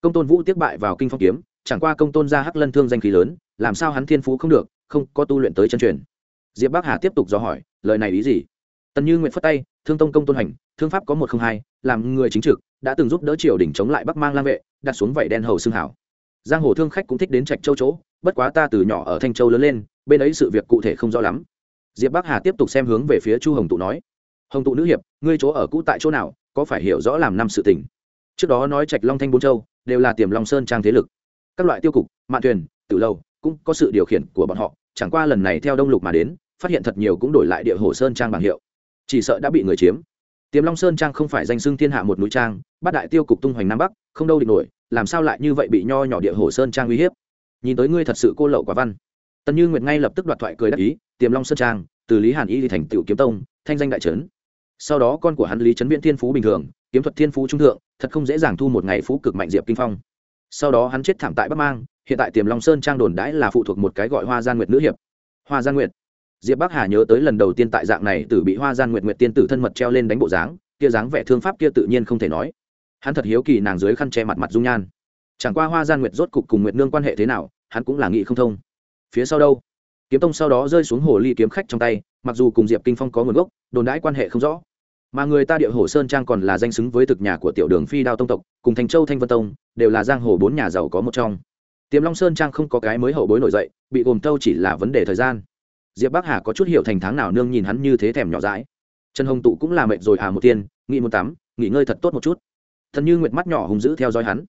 Công tôn vũ tiếp bại vào kinh phong kiếm, chẳng qua công tôn ra hắc lân thương danh khí lớn, làm sao hắn thiên phú không được, không có tu luyện tới chân truyền. Diệp bắc hà tiếp tục dò hỏi, lời này ý gì? Tần như nguyện phất tay, thương tông công tôn hành, thương pháp có một không hai, làm người chính trực, đã từng giúp đỡ triều đình chống lại bắc mang lang vệ, đặt xuống vảy đen hầu xương hảo. Giang hồ thương khách cũng thích đến trạch châu chỗ, bất quá ta từ nhỏ ở thanh châu lớn lên, bên ấy sự việc cụ thể không rõ lắm. Diệp bắc hà tiếp tục xem hướng về phía chu hồng tụ nói, hồng tụ nữ hiệp, ngươi chỗ ở cũ tại chỗ nào? Có phải hiểu rõ làm năm sự tình. Trước đó nói trạch long thanh bốn châu đều là tiềm long sơn trang thế lực. Các loại tiêu cục, mạn thuyền từ lâu cũng có sự điều khiển của bọn họ, chẳng qua lần này theo đông lục mà đến, phát hiện thật nhiều cũng đổi lại địa hồ sơn trang bảng hiệu. Chỉ sợ đã bị người chiếm. Tiềm long sơn trang không phải danh xưng thiên hạ một núi trang, bát đại tiêu cục tung hoành nam bắc, không đâu địch nổi, làm sao lại như vậy bị nho nhỏ địa hồ sơn trang uy hiếp? Nhìn tới ngươi thật sự cô lậu quả văn. Tần như nguyệt ngay lập tức đoạt thoại cười đắc ý, tiềm long sơn trang, từ lý hàn y đi thành tựu kiếm tông, thanh danh đại trấn sau đó con của hắn lý trấn viễn thiên phú bình thường, kiếm thuật thiên phú trung thượng, thật không dễ dàng thu một ngày phú cực mạnh diệp kinh phong. Sau đó hắn chết thảm tại bắc mang, hiện tại tiềm long sơn trang đồn đãi là phụ thuộc một cái gọi hoa gian nguyệt nữ hiệp. Hoa gian nguyệt. Diệp bắc hà nhớ tới lần đầu tiên tại dạng này tử bị hoa gian nguyệt nguyệt tiên tử thân mật treo lên đánh bộ dáng, kia dáng vẻ thương pháp kia tự nhiên không thể nói. Hắn thật hiếu kỳ nàng dưới khăn che mặt mặt dung nhan. Chẳng qua hoa gian nguyệt rốt cục cùng nguyệt nương quan hệ thế nào, hắn cũng là nghĩ không thông. Phía sau đâu? Kiếm tông sau đó rơi xuống hồ ly kiếm khách trong tay, mặc dù cùng diệp kinh phong có nguồn gốc, đồn đãi quan hệ không rõ mà người ta địa hồ sơn trang còn là danh xứng với thực nhà của tiểu đường phi đao tông tộc, cùng thành châu thanh vân tông, đều là giang hồ bốn nhà giàu có một trong. Tiềm long sơn trang không có cái mới hậu bối nổi dậy, bị gồm tâu chỉ là vấn đề thời gian. Diệp bắc hà có chút hiểu thành tháng nào nương nhìn hắn như thế thèm nhỏ dãi. Trần hồng tụ cũng là mệt rồi à một tiên nghị một tắm, nghỉ ngơi thật tốt một chút. Thần như nguyệt mắt nhỏ hùng dữ theo dõi hắn.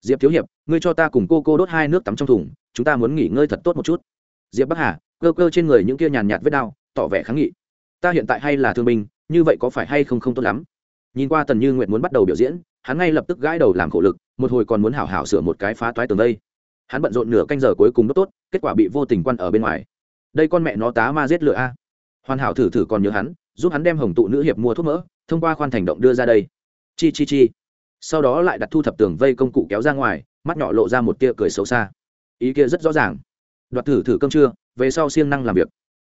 Diệp thiếu hiệp, ngươi cho ta cùng cô cô đốt hai nước tắm trong thùng, chúng ta muốn nghỉ ngơi thật tốt một chút. Diệp bắc hà, cơ cơ trên người những kia nhàn nhạt vết đau, tỏ vẻ kháng nghị. Ta hiện tại hay là thương binh như vậy có phải hay không không tốt lắm? Nhìn qua tần như nguyện muốn bắt đầu biểu diễn, hắn ngay lập tức gãi đầu làm khổ lực, một hồi còn muốn hảo hảo sửa một cái phá toái tường đây. Hắn bận rộn nửa canh giờ cuối cùng đốt tốt, kết quả bị vô tình quan ở bên ngoài. Đây con mẹ nó tá ma giết lửa a. Hoàn hảo thử thử còn nhớ hắn, giúp hắn đem hồng tụ nữ hiệp mua thuốc mỡ, thông qua khoan thành động đưa ra đây. Chi chi chi. Sau đó lại đặt thu thập tường vây công cụ kéo ra ngoài, mắt nhỏ lộ ra một tia cười xấu xa. Ý kia rất rõ ràng. Đoạt thử thử cơm trưa, về sau siêng năng làm việc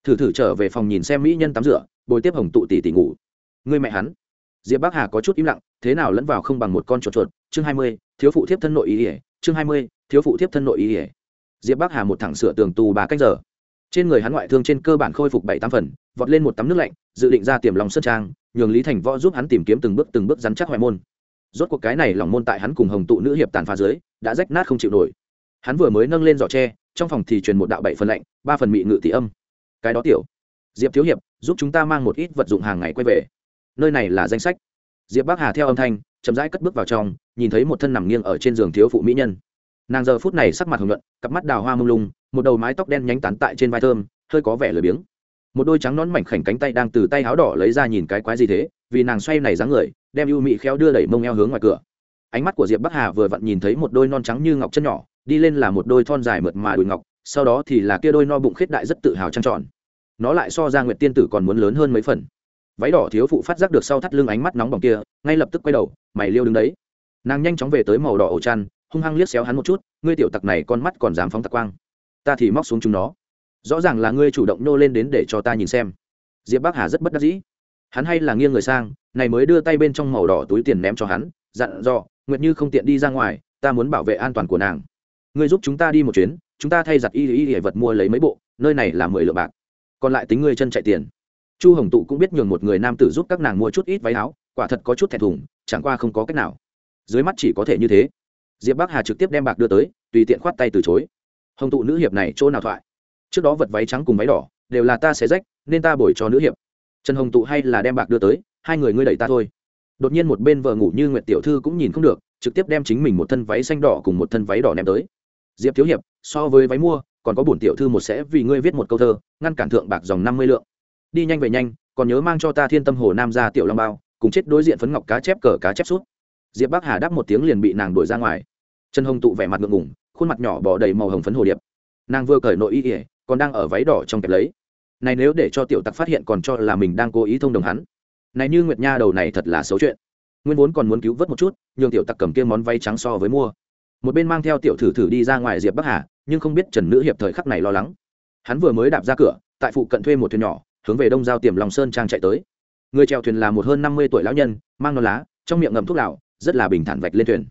thử thử trở về phòng nhìn xem mỹ nhân tắm rửa, bồi tiếp hồng tụ tỷ tỷ ngủ. Người mẹ hắn. Diệp bắc hà có chút im lặng, thế nào lẫn vào không bằng một con chuột chuột. Chương hai mươi, thiếu phụ thiếp thân nội ý ỉa chương hai mươi, thiếu phụ thiếp thân nội ý ỉa diệp bắc hà một thẳng sửa tường tù bà cách giờ. Trên người hắn ngoại thương trên cơ bản khôi phục bảy tám phần, vọt lên một tắm nước lạnh, dự định ra tiềm lòng sơn trang, nhường lý thành võ giúp hắn tìm kiếm từng bước từng bước rắn chắc hoại môn. Rốt cuộc cái này lòng môn tại hắn cùng hồng tụ nữ hiệp tàn phá dưới, đã rách nát không chịu nổi. Hắn vừa mới nâng lên giỏ tre, trong phòng thì truyền một đạo bảy phần lạnh, ba phần mị ngự tỷ âm cái đó tiểu. Diệp thiếu hiệp, giúp chúng ta mang một ít vật dụng hàng ngày quay về. Nơi này là danh sách. Diệp bắc hà theo âm thanh, chậm rãi cất bước vào trong, nhìn thấy một thân nằm nghiêng ở trên giường thiếu phụ mỹ nhân. Nàng giờ phút này sắc mặt hồng nhuận, cặp mắt đào hoa mông lung, một đầu mái tóc đen nhánh tán tại trên vai thơm, hơi có vẻ lười biếng. Một đôi trắng nón mảnh khảnh cánh tay đang từ tay áo đỏ lấy ra nhìn cái quái gì thế, vì nàng xoay này dáng người, đem ưu mị khéo đưa đẩy mông eo hướng ngoài cửa. Ánh mắt của diệp bắc hà vừa vặn nhìn thấy một đôi non trắng như ngọc chân nhỏ, đi lên là một đôi thon dài mượt mà đùi ngọc sau đó thì là kia đôi no bụng khuyết đại rất tự hào trăng tròn. Nó lại so ra nguyệt tiên tử còn muốn lớn hơn mấy phần. Váy đỏ thiếu phụ phát giác được sau thắt lưng ánh mắt nóng bỏng kia, ngay lập tức quay đầu, mày liêu đứng đấy. Nàng nhanh chóng về tới màu đỏ ổ chăn, hung hăng liếc xéo hắn một chút, ngươi tiểu tặc này con mắt còn dám phóng tặc quang. Ta thì móc xuống chúng nó. Rõ ràng là ngươi chủ động nô lên đến để cho ta nhìn xem. Diệp bắc hà rất bất đắc dĩ. Hắn hay là nghiêng người sang, này mới đưa tay bên trong màu đỏ túi tiền ném cho hắn, dặn dò, nguyệt như không tiện đi ra ngoài, ta muốn bảo vệ an toàn của nàng. Ngươi giúp chúng ta đi một chuyến chúng ta thay giặt y y y vật mua lấy mấy bộ, nơi này là mười lượng bạc. Còn lại tính ngươi chân chạy tiền. Chu hồng tụ cũng biết nhường một người nam tử giúp các nàng mua chút ít váy áo, quả thật có chút thẹn thùng, chẳng qua không có cách nào. Dưới mắt chỉ có thể như thế. Diệp bắc hà trực tiếp đem bạc đưa tới, tùy tiện khoát tay từ chối. Hồng tụ nữ hiệp này chỗ nào thoại? Trước đó vật váy trắng cùng váy đỏ, đều là ta sẽ rách, nên ta bồi cho nữ hiệp. Trần hồng tụ hay là đem bạc đưa tới, hai người ngươi đẩy ta thôi. Đột nhiên một bên vợ ngủ như nguyệt tiểu thư cũng nhìn không được, trực tiếp đem chính mình một thân váy xanh đỏ cùng một thân váy đỏ ném tới diệp thiếu hiệp, so với váy mua, còn có bổn tiểu thư một sẽ vì ngươi viết một câu thơ, ngăn cản thượng bạc dòng năm mươi lượng. Đi nhanh về nhanh, còn nhớ mang cho ta thiên tâm hồ nam ra tiểu long bao, cùng chết đối diện phấn ngọc cá chép cờ cá chép suốt. diệp bắc hà đáp một tiếng liền bị nàng đuổi ra ngoài. Trần hồng tụ vẻ mặt ngượng ngủng khuôn mặt nhỏ bỏ đầy màu hồng phấn hồ điệp. Nàng vừa cởi nội y ỉa còn đang ở váy đỏ trong kẹp lấy. Này nếu để cho tiểu tặc phát hiện còn cho là mình đang cố ý thông đồng hắn. Này như nguyệt nha đầu này thật là xấu chuyện. Nguyên vốn còn muốn cứu vớt một chút, nhường tiểu tặc cầm kia món váy trắng so với mua một bên mang theo tiểu thử thử đi ra ngoài diệp bắc hà nhưng không biết trần nữ hiệp thời khắc này lo lắng hắn vừa mới đạp ra cửa tại phụ cận thuê một thuyền nhỏ hướng về đông giao tiềm lòng sơn trang chạy tới người chèo thuyền là một hơn năm mươi tuổi lão nhân mang non lá trong miệng ngậm thuốc lào rất là bình thản vạch lên thuyền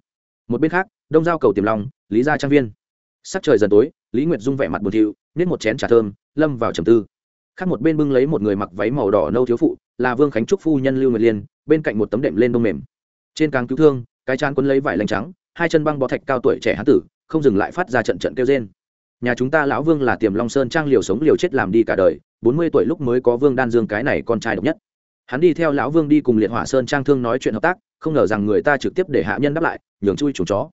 một bên khác đông giao cầu tiềm long lý gia trang viên sắc trời dần tối lý nguyệt dung vẻ mặt buồn thiu nết một chén trà thơm lâm vào trầm tư khác một bên bưng lấy một người mặc váy màu đỏ nâu thiếu phụ là vương khánh trúc phu nhân lưu nguyệt liên bên cạnh một tấm đệm lên đông mềm trên càng cứu thương cái chán quân lấy vải lành trắng hai chân băng bó thạch cao tuổi trẻ hán tử, không dừng lại phát ra trận trận kêu trên nhà chúng ta lão vương là tiềm long sơn trang liều sống liều chết làm đi cả đời, bốn mươi tuổi lúc mới có vương đan dương cái này con trai độc nhất. Hắn đi theo lão vương đi cùng liệt hỏa sơn trang thương nói chuyện hợp tác, không ngờ rằng người ta trực tiếp để hạ nhân đáp lại, nhường chui chủ chó.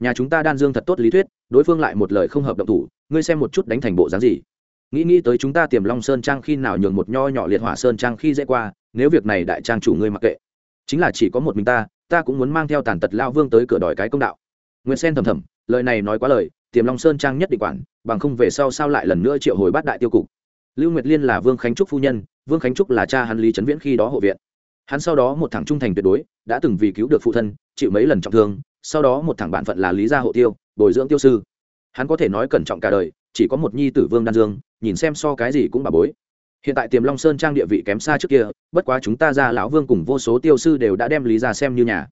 Nhà chúng ta đan dương thật tốt lý thuyết, đối phương lại một lời không hợp động thủ, ngươi xem một chút đánh thành bộ dáng gì. Nghĩ nghĩ tới chúng ta tiềm long sơn trang khi nào nhường một nho nhỏ liệt hỏa sơn trang khi dễ qua, nếu việc này đại trang chủ ngươi mặc kệ. Chính là chỉ có một mình ta ta cũng muốn mang theo tàn tật lao vương tới cửa đòi cái công đạo. Nguyễn sen thầm thầm, lời này nói quá lời, tiềm long sơn trang nhất định quản, bằng không về sau sao lại lần nữa triệu hồi bát đại tiêu cục? Lưu nguyệt liên là vương khánh trúc phu nhân, vương khánh trúc là cha hắn lý trấn viễn khi đó hộ viện. Hắn sau đó một thằng trung thành tuyệt đối, đã từng vì cứu được phụ thân, chịu mấy lần trọng thương, sau đó một thằng bạn phận là lý gia hộ tiêu, bồi dưỡng tiêu sư. Hắn có thể nói cẩn trọng cả đời, chỉ có một nhi tử vương đan dương, nhìn xem so cái gì cũng bà bối hiện tại tiềm long sơn trang địa vị kém xa trước kia, bất quá chúng ta ra lão vương cùng vô số tiêu sư đều đã đem lý ra xem như nhà.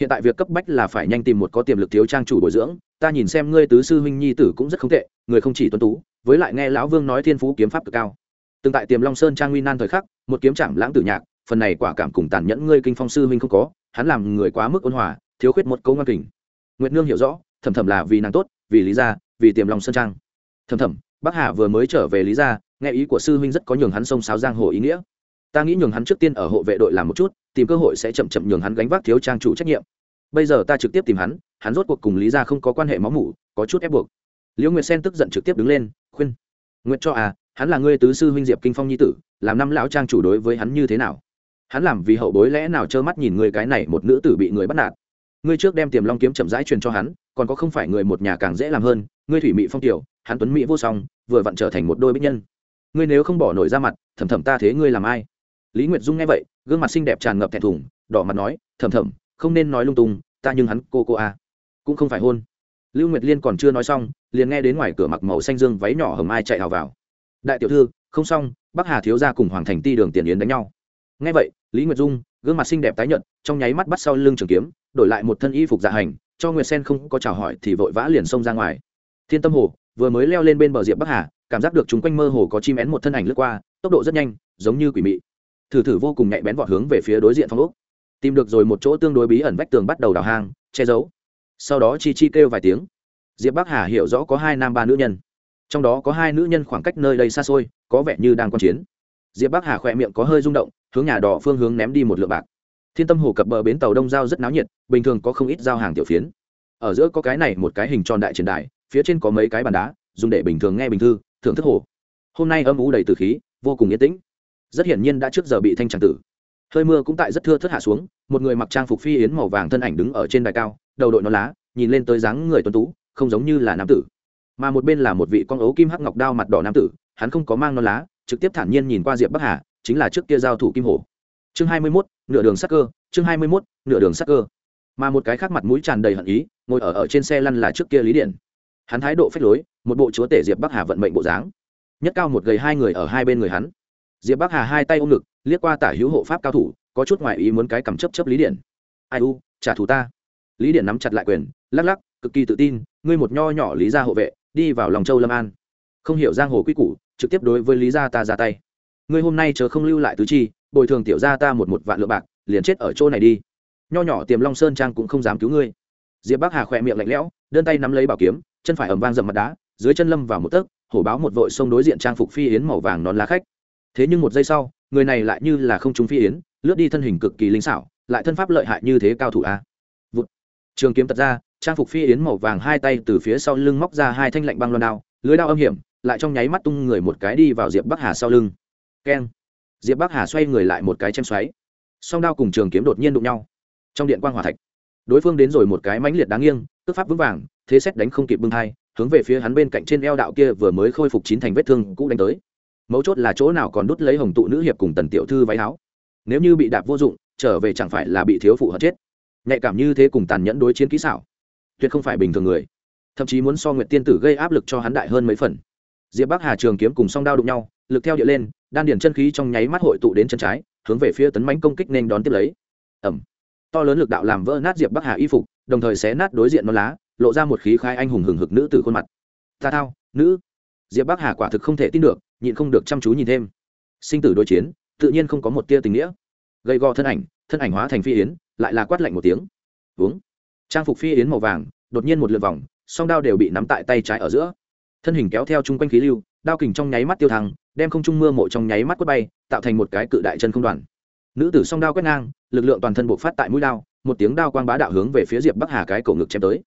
Hiện tại việc cấp bách là phải nhanh tìm một có tiềm lực thiếu trang chủ bồi dưỡng, ta nhìn xem ngươi tứ sư huynh nhi tử cũng rất không tệ, người không chỉ tuân tú, với lại nghe lão vương nói thiên phú kiếm pháp cực cao. Từng tại tiềm long sơn trang nguy nan thời khắc, một kiếm trảm lãng tử nhạc, phần này quả cảm cùng tàn nhẫn ngươi kinh phong sư huynh không có, hắn làm người quá mức ôn hòa, thiếu khuyết một câu ngoan kình. Nguyệt nương hiểu rõ, thầm thầm là vì nàng tốt, vì lý gia, vì tiềm long sơn trang. Thầm thầm bắc hà vừa mới trở về lý gia, nghe ý của sư huynh rất có nhường hắn xông xáo giang hồ ý nghĩa. Ta nghĩ nhường hắn trước tiên ở hộ vệ đội làm một chút, tìm cơ hội sẽ chậm chậm nhường hắn gánh vác thiếu trang chủ trách nhiệm. Bây giờ ta trực tiếp tìm hắn hắn rốt cuộc cùng lý gia không có quan hệ máu mủ, có chút ép buộc. Liễu nguyệt sen tức giận trực tiếp đứng lên, khuyên. Nguyệt cho à hắn là ngươi tứ sư huynh diệp kinh phong nhi tử, làm năm lão trang chủ đối với hắn như thế nào? Hắn làm vì hậu bối lẽ nào trơ mắt nhìn người cái này một nữ tử bị người bắt nạt? Ngươi trước đem tiềm long kiếm chậm rãi truyền cho hắn còn có không phải người một nhà càng dễ làm hơn, ngươi thủy mỹ phong tiểu, hắn tuấn mỹ vô song, vừa vặn trở thành một đôi bích nhân. Ngươi nếu không bỏ nổi ra mặt, thầm thầm ta thế ngươi làm ai? Lý nguyệt dung nghe vậy, gương mặt xinh đẹp tràn ngập thẹn thùng, đỏ mặt nói, thầm thầm, không nên nói lung tung, ta nhưng hắn cô cô a cũng không phải hôn. Lưu nguyệt liên còn chưa nói xong, liền nghe đến ngoài cửa mặc màu xanh dương váy nhỏ hầm ai chạy hào vào. Đại tiểu thư, không xong, bắc hà thiếu gia cùng hoàng thành ti đường tiền yến đánh nhau. Nghe vậy, lý nguyệt dung, gương mặt xinh đẹp tái nhợt, trong nháy mắt bắt sau lưng trường kiếm, đổi lại một thân y phục dạ hành cho nguyệt sen không có chào hỏi thì vội vã liền xông ra ngoài. Thiên tâm hồ, vừa mới leo lên bên bờ diệp bắc hà, cảm giác được chúng quanh mơ hồ có chim én một thân ảnh lướt qua, tốc độ rất nhanh, giống như quỷ mị. Thử thử vô cùng nhạy bén vọt hướng về phía đối diện phong ốc. Tìm được rồi một chỗ tương đối bí ẩn vách tường bắt đầu đào hang, che giấu. Sau đó chi chi kêu vài tiếng. Diệp bắc hà hiểu rõ có hai nam ba nữ nhân. Trong đó có hai nữ nhân khoảng cách nơi đây xa xôi, có vẻ như đang quan chiến. Diệp bắc hà khỏe miệng có hơi rung động, hướng nhà đỏ phương hướng ném đi một lượng bạc thiên tâm hồ cập bờ bến tàu đông giao rất náo nhiệt, bình thường có không ít giao hàng tiểu phiến. Ở giữa có cái này một cái hình tròn đại triển đại phía trên có mấy cái bàn đá, dùng để bình thường nghe bình thư, thưởng thức hồ. Hôm nay âm ú đầy từ khí, vô cùng yên tĩnh. Rất hiển nhiên đã trước giờ bị thanh tràng tử. Hơi mưa cũng tại rất thưa thất hạ xuống, một người mặc trang phục phi yến màu vàng thân ảnh đứng ở trên đài cao, đầu đội nó lá, nhìn lên tới dáng người tuấn tú, không giống như là nam tử. Mà một bên là một vị con ấu kim hắc ngọc đao mặt đỏ nam tử, hắn không có mang non lá, trực tiếp thản nhiên nhìn qua diệp bắc hà, chính là trước kia giao thủ kim hồ chương hai mươi 21, nửa đường sắc cơ chương hai mươi 21, nửa đường sắc cơ. Mà một cái khác mặt mũi tràn đầy hận ý ngồi ở ở trên xe lăn là trước kia lý điện. Hắn thái độ phách lối một bộ chúa tể diệp bắc hà vận mệnh bộ dáng. Nhất cao một gầy hai người ở hai bên người hắn. Diệp bắc hà hai tay ôm ngực liếc qua tả hữu hộ pháp cao thủ có chút ngoại ý muốn cái cầm chấp chấp lý điện. Ai u trả thù ta. Lý điện nắm chặt lại quyền lắc lắc cực kỳ tự tin ngươi một nho nhỏ lý gia hộ vệ đi vào lòng châu lâm an. Không hiểu giang hồ quy củ trực tiếp đối với lý gia ta ra tay ngươi hôm nay chớ không lưu lại tứ chi, bồi thường tiểu gia ta một một vạn lượng bạc, liền chết ở chỗ này đi. Nho nhỏ tiềm long sơn trang cũng không dám cứu ngươi. Diệp bắc hà khỏe miệng lạnh lẽo, đơn tay nắm lấy bảo kiếm, chân phải ầm vang dầm mặt đá, dưới chân lâm vào một tấc, hổ báo một vội xông đối diện trang phục phi yến màu vàng nón lá khách. Thế nhưng một giây sau, người này lại như là không trúng phi yến, lướt đi thân hình cực kỳ linh xảo, lại thân pháp lợi hại như thế cao thủ a. Vụt. Trường kiếm tật ra, trang phục phi yến màu vàng hai tay từ phía sau lưng móc ra hai thanh lạnh băng loan đao, lưới đao âm hiểm, lại trong nháy mắt tung người một cái đi vào diệp bắc hà sau lưng keng. Diệp bắc hà xoay người lại một cái chém xoáy. Song đao cùng trường kiếm đột nhiên đụng nhau. Trong điện quang hòa thạch, đối phương đến rồi một cái mãnh liệt đáng nghiêng, tức pháp vững vàng, thế xét đánh không kịp bưng hai hướng về phía hắn bên cạnh trên eo đạo kia vừa mới khôi phục chín thành vết thương cũ đánh tới. Mấu chốt là chỗ nào còn đút lấy hồng tụ nữ hiệp cùng tần tiểu thư váy áo. Nếu như bị đạp vô dụng, trở về chẳng phải là bị thiếu phụ hận chết. Nhạy cảm như thế cùng tàn nhẫn đối chiến kỹ xảo, tuyệt không phải bình thường người. Thậm chí muốn so nguyện tiên tử gây áp lực cho hắn đại hơn mấy phần. Diệp bắc hà trường kiếm cùng song đao đụng nhau, lực theo địa lên đan điền chân khí trong nháy mắt hội tụ đến chân trái, hướng về phía tấn mãnh công kích nên đón tiếp lấy. Ẩm to lớn lực đạo làm vỡ nát diệp bắc hà y phục, đồng thời xé nát đối diện non lá, lộ ra một khí khai anh hùng hừng hực nữ từ khuôn mặt. Ta thao, nữ. Diệp bắc hà quả thực không thể tin được, nhịn không được chăm chú nhìn thêm. Sinh tử đối chiến, tự nhiên không có một tia tình nghĩa. Gây gò thân ảnh thân ảnh hóa thành phi yến, lại là quát lạnh một tiếng. Uống. Trang phục phi yến màu vàng, đột nhiên một lượt vòng, song đao đều bị nắm tại tay trái ở giữa. Thân hình kéo theo chung quanh khí lưu đao kình trong nháy mắt tiêu thăng, đem không trung mưa mộ trong nháy mắt quất bay, tạo thành một cái cự đại chân không đoàn. Nữ tử song đao quét ngang, lực lượng toàn thân bộc phát tại mũi đao, một tiếng đao quang bá đạo hướng về phía diệp bắc hà cái cổ ngực chém tới.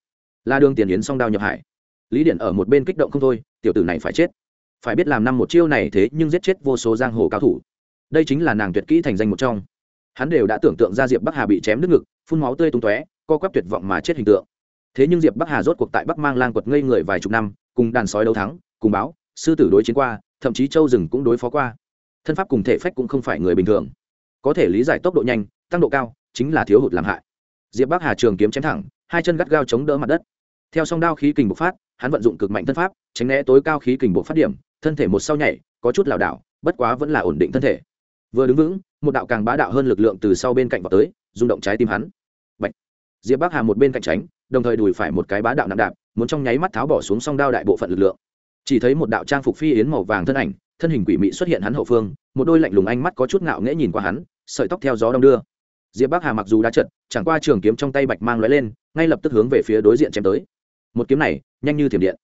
La đường tiền yến song đao nhập hải. Lý điện ở một bên kích động không thôi, tiểu tử này phải chết. Phải biết làm năm một chiêu này thế nhưng giết chết vô số giang hồ cao thủ. Đây chính là nàng tuyệt kỹ thành danh một trong. Hắn đều đã tưởng tượng ra diệp bắc hà bị chém đứt ngực, phun máu tươi tung tóe, co quắp tuyệt vọng mà chết hình tượng. Thế nhưng diệp bắc hà rốt cuộc tại bắc mang lang quật ngây người vài chục năm, cùng đàn sói đấu thắng, cùng báo sư tử đối chiến qua, thậm chí châu rừng cũng đối phó qua. Thân pháp cùng thể phách cũng không phải người bình thường. Có thể lý giải tốc độ nhanh, tăng độ cao, chính là thiếu hụt làm hại. Diệp bắc hà trường kiếm chém thẳng, hai chân gắt gao chống đỡ mặt đất. Theo song đao khí kình bộc phát, hắn vận dụng cực mạnh thân pháp, tránh né tối cao khí kình bộc phát điểm, thân thể một sau nhảy, có chút lảo đảo, bất quá vẫn là ổn định thân thể. Vừa đứng vững, một đạo càng bá đạo hơn lực lượng từ sau bên cạnh vào tới, rung động trái tim hắn. Bạch. diệp bắc hà một bên cạnh tránh, đồng thời đùi phải một cái bá đạo nặng đạp, muốn trong nháy mắt tháo bỏ xuống song đao đại bộ phận lực lượng chỉ thấy một đạo trang phục phi yến màu vàng thân ảnh, thân hình quỷ mị xuất hiện hắn hậu phương, một đôi lạnh lùng ánh mắt có chút ngạo nghễ nhìn qua hắn, sợi tóc theo gió đông đưa. Diệp bắc hà mặc dù đã trận chẳng qua trường kiếm trong tay bạch mang lóe lên, ngay lập tức hướng về phía đối diện chém tới. Một kiếm này, nhanh như thiểm điện.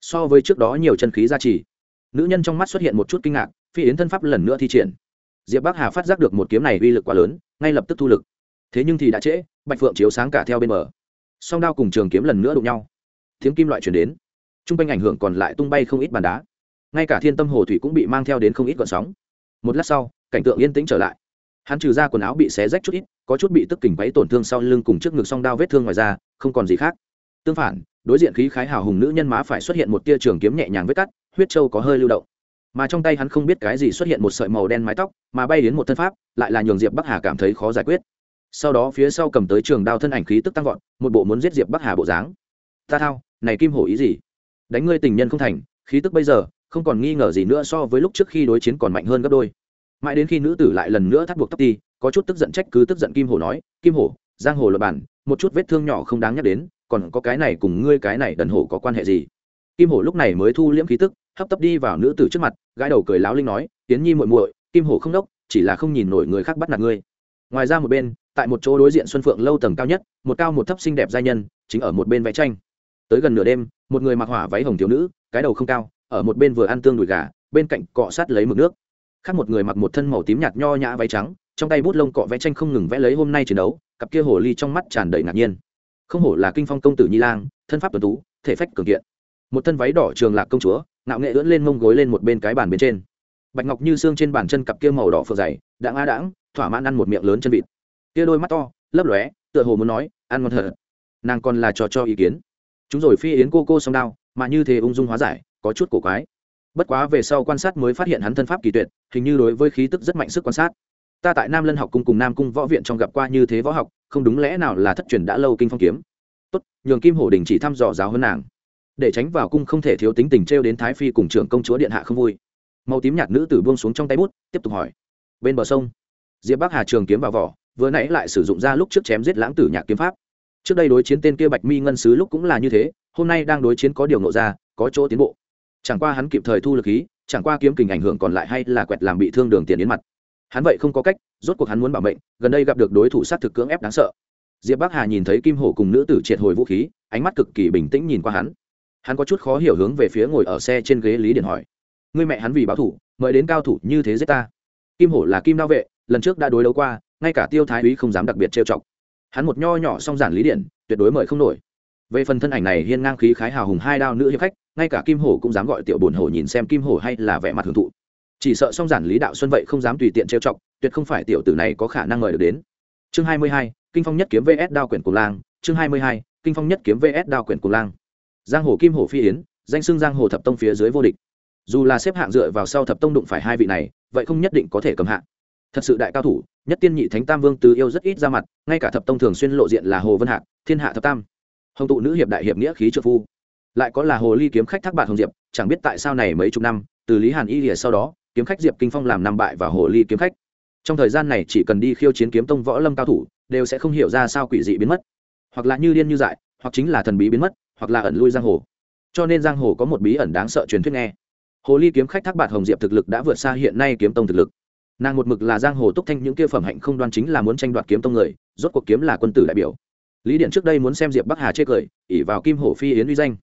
So với trước đó nhiều chân khí gia trì. Nữ nhân trong mắt xuất hiện một chút kinh ngạc, phi yến thân pháp lần nữa thi triển. Diệp bắc hà phát giác được một kiếm này uy lực quá lớn, ngay lập tức thu lực. Thế nhưng thì đã trễ, bạch phượng chiếu sáng cả theo bên mở song đao cùng trường kiếm lần nữa đụng nhau. Tiếng kim loại chuyển đến t r u n g quanh ảnh hưởng còn lại tung bay không ít bàn đá. Ngay cả thiên tâm hồ thủy cũng bị mang theo đến không ít gọn sóng. Một lát sau, cảnh tượng yên tĩnh trở lại. Hắn trừ ra quần áo bị xé rách chút ít, có chút bị tức kỉnh váy tổn thương sau lưng cùng trước ngực song đao vết thương ngoài ra không còn gì khác. Tương phản, đối diện khí khái hào hùng nữ nhân má phải xuất hiện một tia trường kiếm nhẹ nhàng vết cắt, huyết trâu có hơi lưu động. Mà trong tay hắn không biết cái gì xuất hiện một sợi màu đen mái tóc, mà bay đến một thân pháp, lại là nhường diệp bắc hà cảm thấy khó giải quyết. Sau đó phía sau cầm tới trường đao thân ảnh khí tức tăng vọt, một bộ muốn giết diệp bắc hà bộ dáng. Ta thao, này kim hổ ý gì? Đánh ngươi tình nhân không thành, khí tức bây giờ không còn nghi ngờ gì nữa so với lúc trước khi đối chiến còn mạnh hơn gấp đôi. Mãi đến khi nữ tử lại lần nữa thắt buộc tóc ti, có chút tức giận trách cứ tức giận kim hổ nói, kim hổ, giang hồ luật bản, một chút vết thương nhỏ không đáng nhắc đến, còn có cái này cùng ngươi cái này đần hổ có quan hệ gì? Kim hổ lúc này mới thu liễm khí tức, hấp tấp đi vào nữ tử trước mặt gái đầu cười láo linh nói tiến nhi muội muội, kim hổ không đốc, chỉ là không nhìn nổi người khác bắt nạt ngươi. Ngoài ra một bên, tại một chỗ đối diện xuân phượng lâu tầng cao nhất, một cao một thấp xinh đẹp giai nhân, chính ở một bên vẽ tranh. Tới gần nửa đêm một người mặc hỏa váy hồng thiếu nữ, cái đầu không cao, ở một bên vừa ăn tương đùi gà, bên cạnh cọ sát lấy mực nước. Khác một người mặc một thân màu tím nhạt nho nhã váy trắng, trong tay bút lông cọ vẽ tranh không ngừng vẽ lấy hôm nay chiến đấu, cặp kia hồ ly trong mắt tràn đầy ngạc nhiên. Không hổ là kinh phong công tử nhi lang, thân pháp tuần tú, thể phách cường kiện. Một thân váy đỏ trường lạc công chúa nạo nghệ ưỡn lên mông gối lên một bên cái bàn bên trên. Bạch ngọc như xương trên bàn chân cặp kia màu đỏ phượng dày đãng a đãng, thỏa mãn ăn một miệng lớn chân vịt. Kia đôi mắt to, lấp lóe, tựa hồ muốn nói, ăn ngon thật. Nàng còn là trò cho ý kiến chúng rồi phi yến cô cô song đao, mà như thế ung dung hóa giải, có chút cổ quái. Bất quá về sau quan sát mới phát hiện hắn thân pháp kỳ tuyệt, hình như đối với khí tức rất mạnh sức quan sát. Ta tại nam lân học cung cùng nam cung võ viện trong gặp qua như thế võ học, không đúng lẽ nào là thất truyền đã lâu kinh phong kiếm. Tốt, nhường kim hổ đình chỉ thăm dò giáo hơn nàng. Để tránh vào cung không thể thiếu tính tình t đến thái phi cùng trưởng công chúa điện hạ không vui. Màu tím nhạt nữ tử buông xuống trong tay bút, tiếp tục hỏi. Bên bờ sông, diệp bắc hà trường kiếm vào vỏ, vừa nãy lại sử dụng ra lúc trước chém giết lãng tử nhạc kiếm pháp trước đây đối chiến tên kia bạch mi ngân sứ lúc cũng là như thế, hôm nay đang đối chiến có điều nộ ra, có chỗ tiến bộ. Chẳng qua hắn kịp thời thu lực khí, chẳng qua kiếm kình ảnh hưởng còn lại hay là quẹt làm bị thương đường tiền đến mặt. Hắn vậy không có cách, rốt cuộc hắn muốn bảo mệnh, gần đây gặp được đối thủ sát thực cưỡng ép đáng sợ. Diệp bắc hà nhìn thấy kim hổ cùng nữ tử triệt hồi vũ khí, ánh mắt cực kỳ bình tĩnh nhìn qua hắn. Hắn có chút khó hiểu hướng về phía ngồi ở xe trên ghế lý điện hỏi người mẹ hắn vì báo thủ, mời đến cao thủ như thế giết ta. Kim hổ là kim đao vệ, lần trước đã đối đấu qua, ngay cả tiêu thái úy không dám đặc biệt trêu chọc hắn một nho nhỏ song giản lý điện tuyệt đối mời không nổi. Về phần thân ảnh này, hiên ngang khí khái hào hùng hai đao nữ hiệp khách, ngay cả kim hổ cũng dám gọi tiểu bồn hổ nhìn xem kim hổ hay là vẻ mặt hưởng thụ. Chỉ sợ song giản lý đạo xuân vậy không dám tùy tiện trêu chọc, tuyệt không phải tiểu tử này có khả năng mời được đến. Chương hai mươi hai, kinh phong nhất kiếm vs đao quyển của lang. Chương hai mươi hai, kinh phong nhất kiếm vs đao quyển của lang. Giang hồ kim hổ phi yến, danh xưng giang hồ thập tông phía dưới vô địch. Dù là xếp hạng dựa vào sau thập tông đụng phải hai vị này, vậy không nhất định có thể cầm hạng thật sự đại cao thủ nhất tiên nhị thánh tam vương tứ yêu rất ít ra mặt, ngay cả thập tông thường xuyên lộ diện là hồ vân hạc, thiên hạ thập tam. Hồng tụ nữ hiệp đại hiệp nghĩa khí trợ phu. Lại có là hồ ly kiếm khách thác bạc hồng diệp, chẳng biết tại sao này mấy chục năm, từ lý hàn y lìa sau đó, kiếm khách diệp kinh phong làm năm bại và hồ ly kiếm khách. Trong thời gian này chỉ cần đi khiêu chiến kiếm tông võ lâm cao thủ, đều sẽ không hiểu ra sao quỷ dị biến mất. Hoặc là như điên như dại, hoặc chính là thần bí biến mất, hoặc là ẩn lui giang hồ. Cho nên giang hồ có một bí ẩn đáng sợ truyền thuyết nghe. Hồ ly kiếm khách thác bạt hồng diệp thực lực đã vượt xa hiện nay kiếm tông thực lực nàng một mực là giang hồ túc thanh những kia phẩm hạnh không đoan chính là muốn tranh đoạt kiếm tông người, rốt cuộc kiếm là quân tử đại biểu. Lý điện trước đây muốn xem diệp bắc hà chê cười ỉ vào kim hổ phi yến uy danh.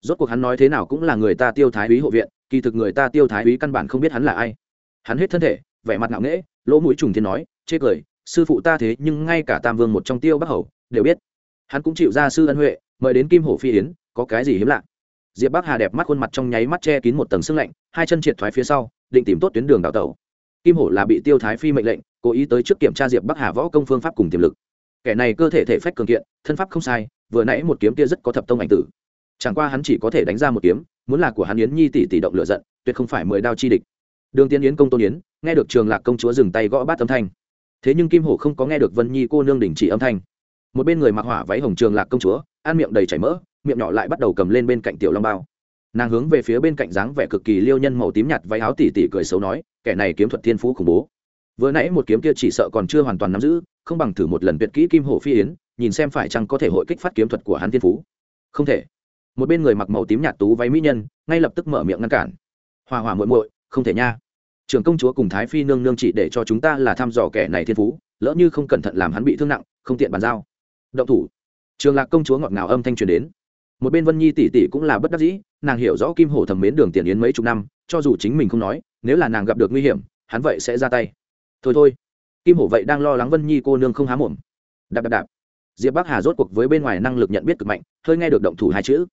Rốt cuộc hắn nói thế nào cũng là người ta tiêu thái úy hộ viện, kỳ thực người ta tiêu thái úy căn bản không biết hắn là ai. Hắn hết thân thể, vẻ mặt ngạo nghễ, lỗ mũi trùng thiên nói, chê cười, sư phụ ta thế nhưng ngay cả tam vương một trong tiêu bắc hầu, đều biết. Hắn cũng chịu ra sư ân huệ, mời đến kim hổ phi yến, có cái gì hiếm lạ. Diệp bắc hà đẹp mắt khuôn mặt trong nháy mắt che kín một tầng sưng lạnh, hai chân triệt thoái phía sau, định tìm tốt tuyến đường đào tẩu kim hổ là bị tiêu thái phi mệnh lệnh, cố ý tới trước kiểm tra diệp bắc hà võ công phương pháp cùng tiềm lực. Kẻ này cơ thể thể phách cường kiện, thân pháp không sai, vừa nãy một kiếm kia rất có thập tông ảnh tử. Chẳng qua hắn chỉ có thể đánh ra một kiếm, muốn là của hắn yến nhi tỷ tỷ động lựa giận, tuyệt không phải mười đao chi địch. Đường tiên yến công tôn yến, nghe được trường lạc công chúa dừng tay gõ bát âm thanh. Thế nhưng kim hổ không có nghe được vân nhi cô nương đình chỉ âm thanh. Một bên người mặc hỏa váy hồng trường lạc công chúa, ăn miệng đầy chảy mỡ, miệng nhỏ lại bắt đầu cầm lên bên cạnh tiểu long bao nàng hướng về phía bên cạnh dáng vẻ cực kỳ liêu nhân màu tím nhạt váy áo tỉ tỉ cười xấu nói, kẻ này kiếm thuật thiên phú khủng bố. Vừa nãy một kiếm kia chỉ sợ còn chưa hoàn toàn nắm giữ, không bằng thử một lần tuyệt kỹ kim hổ phi yến, nhìn xem phải chăng có thể hội kích phát kiếm thuật của hắn thiên phú. Không thể. Một bên người mặc màu tím nhạt tú váy mỹ nhân, ngay lập tức mở miệng ngăn cản. Hòa hòa muội muội, không thể nha. Trưởng công chúa cùng thái phi nương nương chỉ để cho chúng ta là thăm dò kẻ này thiên phú, lỡ như không cẩn thận làm hắn bị thương nặng, không tiện bàn giao. Động thủ. Trường lạc công chúa ngọt ngào âm thanh truyền đến. Một bên vân nhi tỷ tỷ cũng là bất đắc dĩ nàng hiểu rõ kim hổ thầm mến đường tiền yến mấy chục năm, cho dù chính mình không nói, nếu là nàng gặp được nguy hiểm, hắn vậy sẽ ra tay. Thôi thôi. Kim hổ vậy đang lo lắng vân nhi cô nương không há mồm. Đạp đạp đạp. Diệp bắc hà rốt cuộc với bên ngoài năng lực nhận biết cực mạnh, hơi nghe được động thủ hai chữ.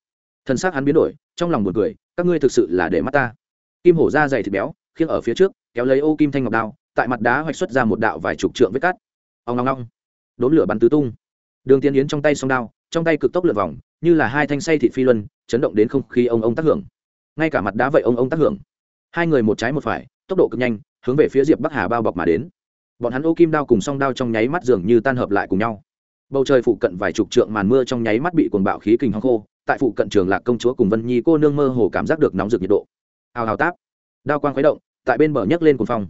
Thân xác hắn biến đổi, trong lòng buồn cười, các ngươi thực sự là để mắt ta. Kim hổ da dày thịt béo, khiêng ở phía trước, kéo lấy ô kim thanh ngọc đao, tại mặt đá hoạch xuất ra một đạo vài chục trượng vết cắt. Ông ngong ngong đốn lửa bắn tứ tung. Đường tiến yến trong tay song đao, trong tay cực tốc lượt vòng, như là hai thanh say thịt phi luân chấn động đến không khí ông ông tác hưởng. Ngay cả mặt đá vậy ông ông tác hưởng. Hai người một trái một phải, tốc độ cực nhanh, hướng về phía diệp bắc hà bao bọc mà đến. Bọn hắn ô kim đao cùng song đao trong nháy mắt dường như tan hợp lại cùng nhau. Bầu trời phụ cận vài chục trượng màn mưa trong nháy mắt bị cuồng bạo khí kình hong khô, tại phụ cận trường lạc công chúa cùng vân nhi cô nương mơ hồ cảm giác được nóng rực nhiệt độ. Hào hào táp. Đao quang khuấy động, tại bên bờ nhấc lên cuồng phong.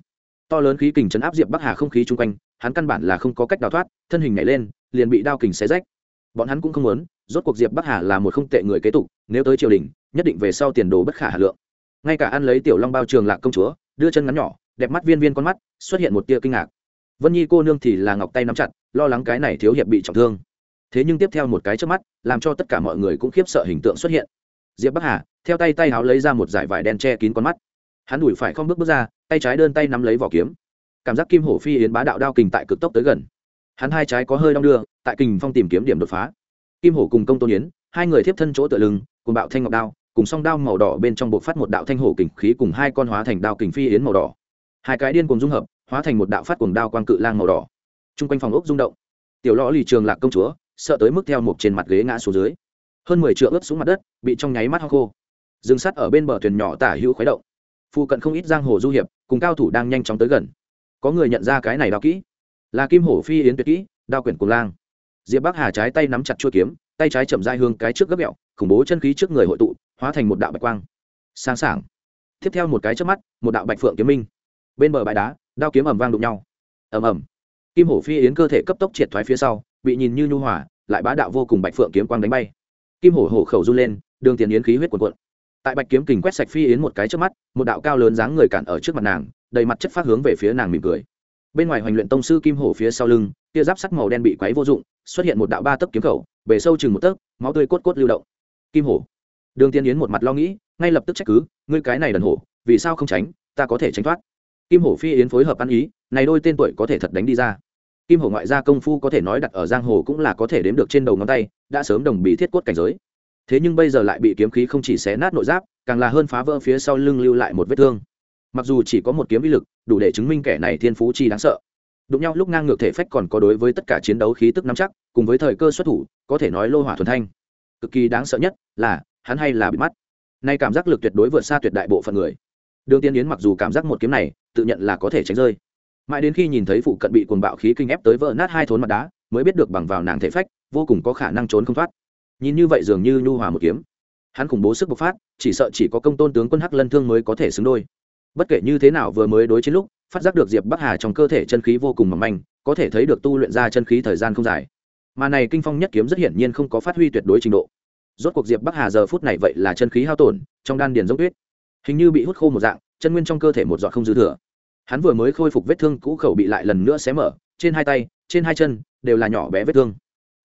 To lớn khí kình chấn áp diệp bắc hà không khí chung quanh, hắn căn bản là không có cách đào thoát, thân hình nhảy lên, liền bị đao kình xé rách bọn hắn cũng không muốn, rốt cuộc diệp bắc hà là một không tệ người kế tục, nếu tới triều đình, nhất định về sau tiền đồ bất khả hà lượng. Ngay cả ăn lấy tiểu long bao trường lạc công chúa, đưa chân ngắn nhỏ, đẹp mắt viên viên con mắt, xuất hiện một tia kinh ngạc. Vân nhi cô nương thì là ngọc tay nắm chặt, lo lắng cái này thiếu hiệp bị trọng thương. Thế nhưng tiếp theo một cái trước mắt, làm cho tất cả mọi người cũng khiếp sợ hình tượng xuất hiện. Diệp bắc hà, theo tay tay háo lấy ra một dải vải đen che kín con mắt. Hắn đuổi phải không bước bước ra, tay trái đơn tay nắm lấy vỏ kiếm. Cảm giác kim hổ phi yến bá đạo đao kình tại cực tốc tới gần hắn hai trái có hơi đong đưa, tại kình phong tìm kiếm điểm đột phá. Kim hổ cùng công tôn yến, hai người tiếp thân chỗ tựa lưng, cùng bạo thanh ngọc đao, cùng song đao màu đỏ bên trong bộ phát một đạo thanh hổ kình khí cùng hai con hóa thành đao kình phi yến màu đỏ. Hai cái điên cùng dung hợp, hóa thành một đạo phát cùng đao quang cự lang màu đỏ. Chung quanh phòng ốc rung động. Tiểu lõ lì trường lạc công chúa, sợ tới mức theo một trên mặt ghế ngã xuống dưới. Hơn mười triệu ướp xuống mặt đất, bị trong nháy mắt ho khô. Rừng sắt ở bên bờ thuyền nhỏ tả hữu khuấy động. Phụ cận không ít giang hồ du hiệp, cùng cao thủ đang nhanh chóng tới gần. Có người nhận ra cái này đao kỹ là kim hổ phi yến tuyệt kỹ, đao quyển cùng lang. Diệp bắc hà trái tay nắm chặt chua kiếm, tay trái chậm dai hương cái trước gấp mẹo, khủng bố chân khí trước người hội tụ, hóa thành một đạo bạch quang. Sáng sảng. Tiếp theo một cái trước mắt, một đạo bạch phượng kiếm minh. Bên bờ bãi đá, đao kiếm ầm vang đụng nhau. Ầm ầm. Kim hổ phi yến cơ thể cấp tốc triệt thoái phía sau, bị nhìn như nhu hỏa lại bá đạo vô cùng bạch phượng kiếm quang đánh bay. Kim hổ hổ khẩu run lên, đường tiền yến khí huyết cuộn cuộn. Tại bạch kiếm kình quét sạch phi yến một cái trước mắt, một đạo cao lớn dáng người cản ở trước mặt nàng, đầy mặt chất phát hướng về phía nàng mỉm cười bên ngoài hoành luyện tông sư kim hổ phía sau lưng, tia giáp sắt màu đen bị quáy vô dụng, xuất hiện một đạo ba tấc kiếm khẩu, bề sâu chừng một tấc, máu tươi cốt cốt lưu động. Kim hổ. Đường tiên yến một mặt lo nghĩ, ngay lập tức trách cứ, ngươi cái này đần hổ, vì sao không tránh, ta có thể tránh thoát. Kim hổ phi yến phối hợp ăn ý, này đôi tên tuổi có thể thật đánh đi ra. Kim hổ ngoại gia công phu có thể nói đặt ở giang hồ cũng là có thể đếm được trên đầu ngón tay, đã sớm đồng bị thiết cốt cảnh giới. Thế nhưng bây giờ lại bị kiếm khí không chỉ xé nát nội giáp, càng là hơn phá vỡ phía sau lưng lưu lại một vết thương mặc dù chỉ có một kiếm vi lực, đủ để chứng minh kẻ này thiên phú chi đáng sợ. Đụng nhau lúc ngang ngược thể phách còn có đối với tất cả chiến đấu khí tức nắm chắc, cùng với thời cơ xuất thủ, có thể nói lô hỏa thuần thanh. Cực kỳ đáng sợ nhất là, hắn hay là bị mắt. Nay cảm giác lực tuyệt đối vượt xa tuyệt đại bộ phận người. Đường tiên yến mặc dù cảm giác một kiếm này, tự nhận là có thể tránh rơi. Mãi đến khi nhìn thấy phụ cận bị cuồng bạo khí kinh ép tới vỡ nát hai thốn mặt đá, mới biết được bằng vào nàng thể phách, vô cùng có khả năng trốn không thoát. Nhìn như vậy dường như nhu hòa một kiếm. Hắn khủng bố sức bộc phát, chỉ sợ chỉ có công tôn tướng quân hắc lân thương mới có thể xứng đôi bất kể như thế nào vừa mới đối chiến lúc, phát giác được diệp bắc hà trong cơ thể chân khí vô cùng mỏng manh, có thể thấy được tu luyện ra chân khí thời gian không dài. Mà này kinh phong nhất kiếm rất hiển nhiên không có phát huy tuyệt đối trình độ. Rốt cuộc diệp bắc hà giờ phút này vậy là chân khí hao tổn, trong đan điền giống tuyết. Hình như bị hút khô một dạng, chân nguyên trong cơ thể một giọt không dư thừa. Hắn vừa mới khôi phục vết thương cũ khẩu bị lại lần nữa xé mở, trên hai tay, trên hai chân, đều là nhỏ bé vết thương.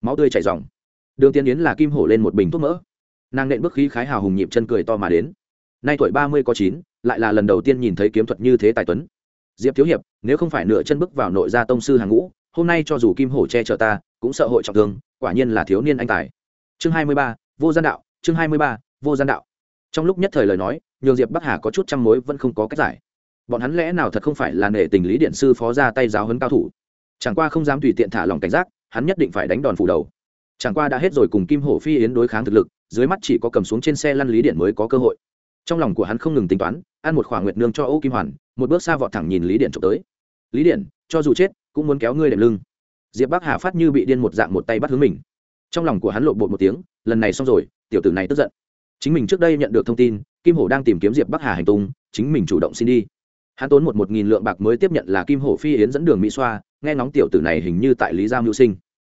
Máu tươi chảy dòng đường tiên yến là kim hổ lên một bình thuốc mỡ. Nàng nện bước khí khái hào hùng nhịp chân cười to mà đến nay tuổi ba mươi có chín, lại là lần đầu tiên nhìn thấy kiếm thuật như thế tài tuấn. Diệp thiếu hiệp, nếu không phải nửa chân bước vào nội gia tông sư hàng ngũ, hôm nay cho dù kim hổ che chở ta, cũng sợ hội trọng thương, quả nhiên là thiếu niên anh tài. Chương hai mươi ba, vô gian đạo, chương hai mươi ba, vô gian đạo. Trong lúc nhất thời lời nói, nhường diệp bắc hà có chút trăm mối vẫn không có cách giải. Bọn hắn lẽ nào thật không phải là nể tình lý điện sư phó ra tay giáo hấn cao thủ? Chẳng qua không dám tùy tiện thả lòng cảnh giác, hắn nhất định phải đánh đòn phủ đầu. Chẳng qua đã hết rồi cùng kim hổ phi yến đối kháng thực lực, dưới mắt chỉ có cầm xuống trên xe lăn lý điện mới có cơ hội trong lòng của hắn không ngừng tính toán, ăn một khoảng nguyệt nương cho ô kim hoàn, một bước xa vọt thẳng nhìn lý điện trộm tới. Lý điện, cho dù chết, cũng muốn kéo ngươi đệm lưng. Diệp bắc hà phát như bị điên một dạng một tay bắt hướng mình. Trong lòng của hắn lộn bột một tiếng, lần này xong rồi, tiểu tử này tức giận. Chính mình trước đây nhận được thông tin, kim hổ đang tìm kiếm diệp bắc hà hành tung, chính mình chủ động xin đi. Hắn tốn một một nghìn lượng bạc mới tiếp nhận là kim hổ phi yến dẫn đường mỹ xoa, nghe ngóng tiểu tử này hình như tại lý giao mưu sinh.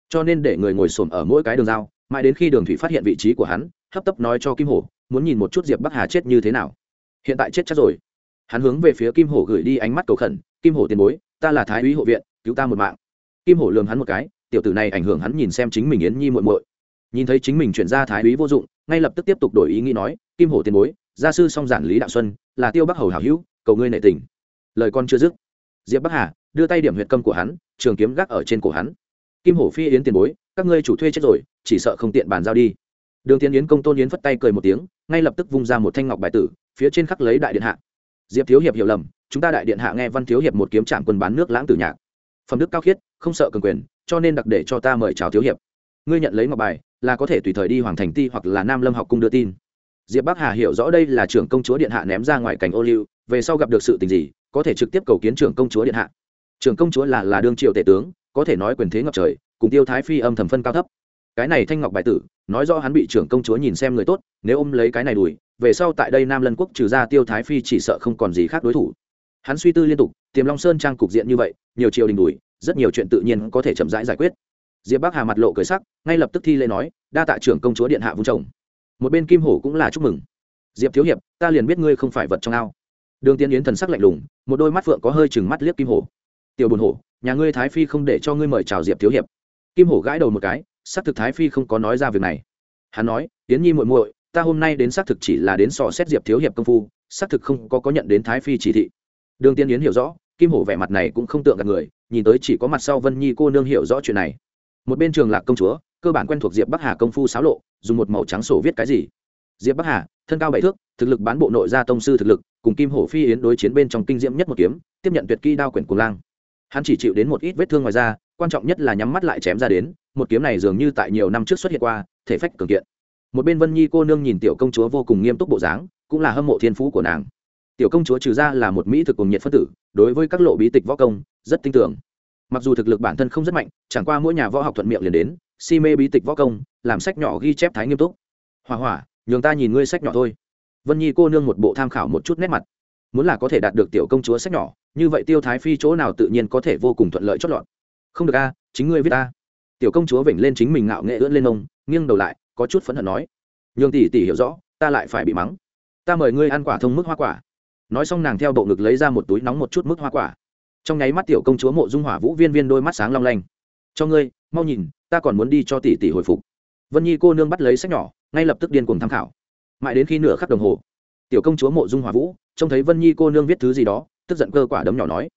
Cho nên để người ngồi xổm ở mỗi cái đường giao, mãi đến khi đường thủy phát hiện vị trí của hắn, hấp tấp nói cho kim hổ muốn nhìn một chút diệp bắc hà chết như thế nào. Hiện tại chết chắc rồi. Hắn hướng về phía kim hổ gửi đi ánh mắt cầu khẩn, kim hổ tiền bối, ta là thái úy hộ viện, cứu ta một mạng. Kim hổ lường hắn một cái, tiểu tử này ảnh hưởng hắn nhìn xem chính mình yến nhi muội muội. Nhìn thấy chính mình chuyển ra thái úy vô dụng, ngay lập tức tiếp tục đổi ý nghĩ nói, kim hổ tiền bối, gia sư song giản lý đạo xuân, là tiêu bắc hầu hảo hữu, cầu ngươi nệ tình. Lời con chưa dứt, diệp bắc hà đưa tay điểm huyệt câm của hắn, trường kiếm gác ở trên cổ hắn. Kim hổ phi yến tiền bối, các ngươi chủ thuê chết rồi, chỉ sợ không tiện bàn giao đi đường tiến yến công tôn yến phất tay cười một tiếng, ngay lập tức vung ra một thanh ngọc bài tử, phía trên khắc lấy đại điện hạ. Diệp thiếu hiệp hiểu lầm, chúng ta đại điện hạ nghe văn thiếu hiệp một kiếm trạm quân bán nước lãng tử nhạc. Phẩm đức cao khiết, không sợ cường quyền, cho nên đặc để cho ta mời chào thiếu hiệp. Ngươi nhận lấy ngọc bài, là có thể tùy thời đi hoàng thành ti hoặc là nam lâm học cung đưa tin. Diệp bắc hà hiểu rõ đây là trưởng công chúa điện hạ ném ra ngoài cảnh ô liu, về sau gặp được sự tình gì, có thể trực tiếp cầu kiến trưởng công chúa điện hạ. Trưởng công chúa là là đương triệu tể tướng, có thể nói quyền thế ngập trời, cùng tiêu thái phi âm thầm phân cao thấp cái này thanh ngọc bài tử, nói rõ hắn bị trưởng công chúa nhìn xem người tốt, nếu ôm lấy cái này đùi, về sau tại đây nam lân quốc trừ ra tiêu thái phi chỉ sợ không còn gì khác đối thủ. Hắn suy tư liên tục, tiềm long sơn trang cục diện như vậy, nhiều triều đình đùi, rất nhiều chuyện tự nhiên có thể chậm rãi giải quyết. Diệp bắc hà mặt lộ cười sắc, ngay lập tức thi lễ nói, đa tạ trưởng công chúa điện hạ vung chồng. Một bên kim hổ cũng là chúc mừng. Diệp thiếu hiệp, ta liền biết ngươi không phải vật trong ao. Đường tiến yến thần sắc lạnh lùng, một đôi mắt phượng có hơi chừng mắt liếc kim hổ. Tiểu bồn hổ, nhà ngươi thái phi không để cho ngươi mời chào diệp thiếu hiệp. Kim hổ gãi đầu một cái xác thực thái phi không có nói ra việc này. Hắn nói tiến nhi muội muội, ta hôm nay đến xác thực chỉ là đến sò xét diệp thiếu hiệp công phu xác thực không có có nhận đến thái phi chỉ thị. Đường tiên yến hiểu rõ, kim hổ vẻ mặt này cũng không tượng gặp người, nhìn tới chỉ có mặt sau vân nhi cô nương hiểu rõ chuyện này. Một bên trường lạc công chúa, cơ bản quen thuộc diệp bắc hà công phu xáo lộ, dùng một màu trắng sổ viết cái gì? Diệp bắc hà, thân cao bảy thước, thực lực bán bộ nội gia tông sư thực lực, cùng kim hổ phi yến đối chiến bên trong kinh diễm nhất một kiếm, tiếp nhận tuyệt kỹ đao quyển của lang. Hắn chỉ chịu đến một ít vết thương ngoài ra quan trọng nhất là nhắm mắt lại chém ra đến một kiếm này dường như tại nhiều năm trước xuất hiện qua, thể phách cường kiện. Một bên vân nhi cô nương nhìn tiểu công chúa vô cùng nghiêm túc bộ dáng, cũng là hâm mộ thiên phú của nàng. Tiểu công chúa trừ ra là một mỹ thực cùng nhiệt phân tử, đối với các lộ bí tịch võ công, rất tin tưởng. Mặc dù thực lực bản thân không rất mạnh, chẳng qua mỗi nhà võ học thuận miệng liền đến, si mê bí tịch võ công, làm sách nhỏ ghi chép thái nghiêm túc. Hỏa hỏa nhường ta nhìn ngươi sách nhỏ thôi. Vân nhi cô nương một bộ tham khảo một chút nét mặt. Muốn là có thể đạt được tiểu công chúa sách nhỏ, như vậy tiêu thái phi chỗ nào tự nhiên có thể vô cùng thuận lợi chót lọt. Không được a, chính ngươi viết a tiểu công chúa vểnh lên chính mình ngạo nghệ ưỡn lên ông, nghiêng đầu lại, có chút phẫn hận nói, nhường tỷ tỷ hiểu rõ, ta lại phải bị mắng. Ta mời ngươi ăn quả thông mức hoa quả. Nói xong nàng theo bộ ngực lấy ra một túi nóng một chút mức hoa quả. Trong nháy mắt tiểu công chúa mộ dung hỏa vũ viên viên đôi mắt sáng long lanh. Cho ngươi, mau nhìn, ta còn muốn đi cho tỷ tỷ hồi phục. Vân nhi cô nương bắt lấy sách nhỏ, ngay lập tức điên cuồng tham khảo. Mãi đến khi nửa khắc đồng hồ, tiểu công chúa mộ dung hỏa vũ, trông thấy vân nhi cô nương viết thứ gì đó, tức giận cơ quả đấm nhỏ nói,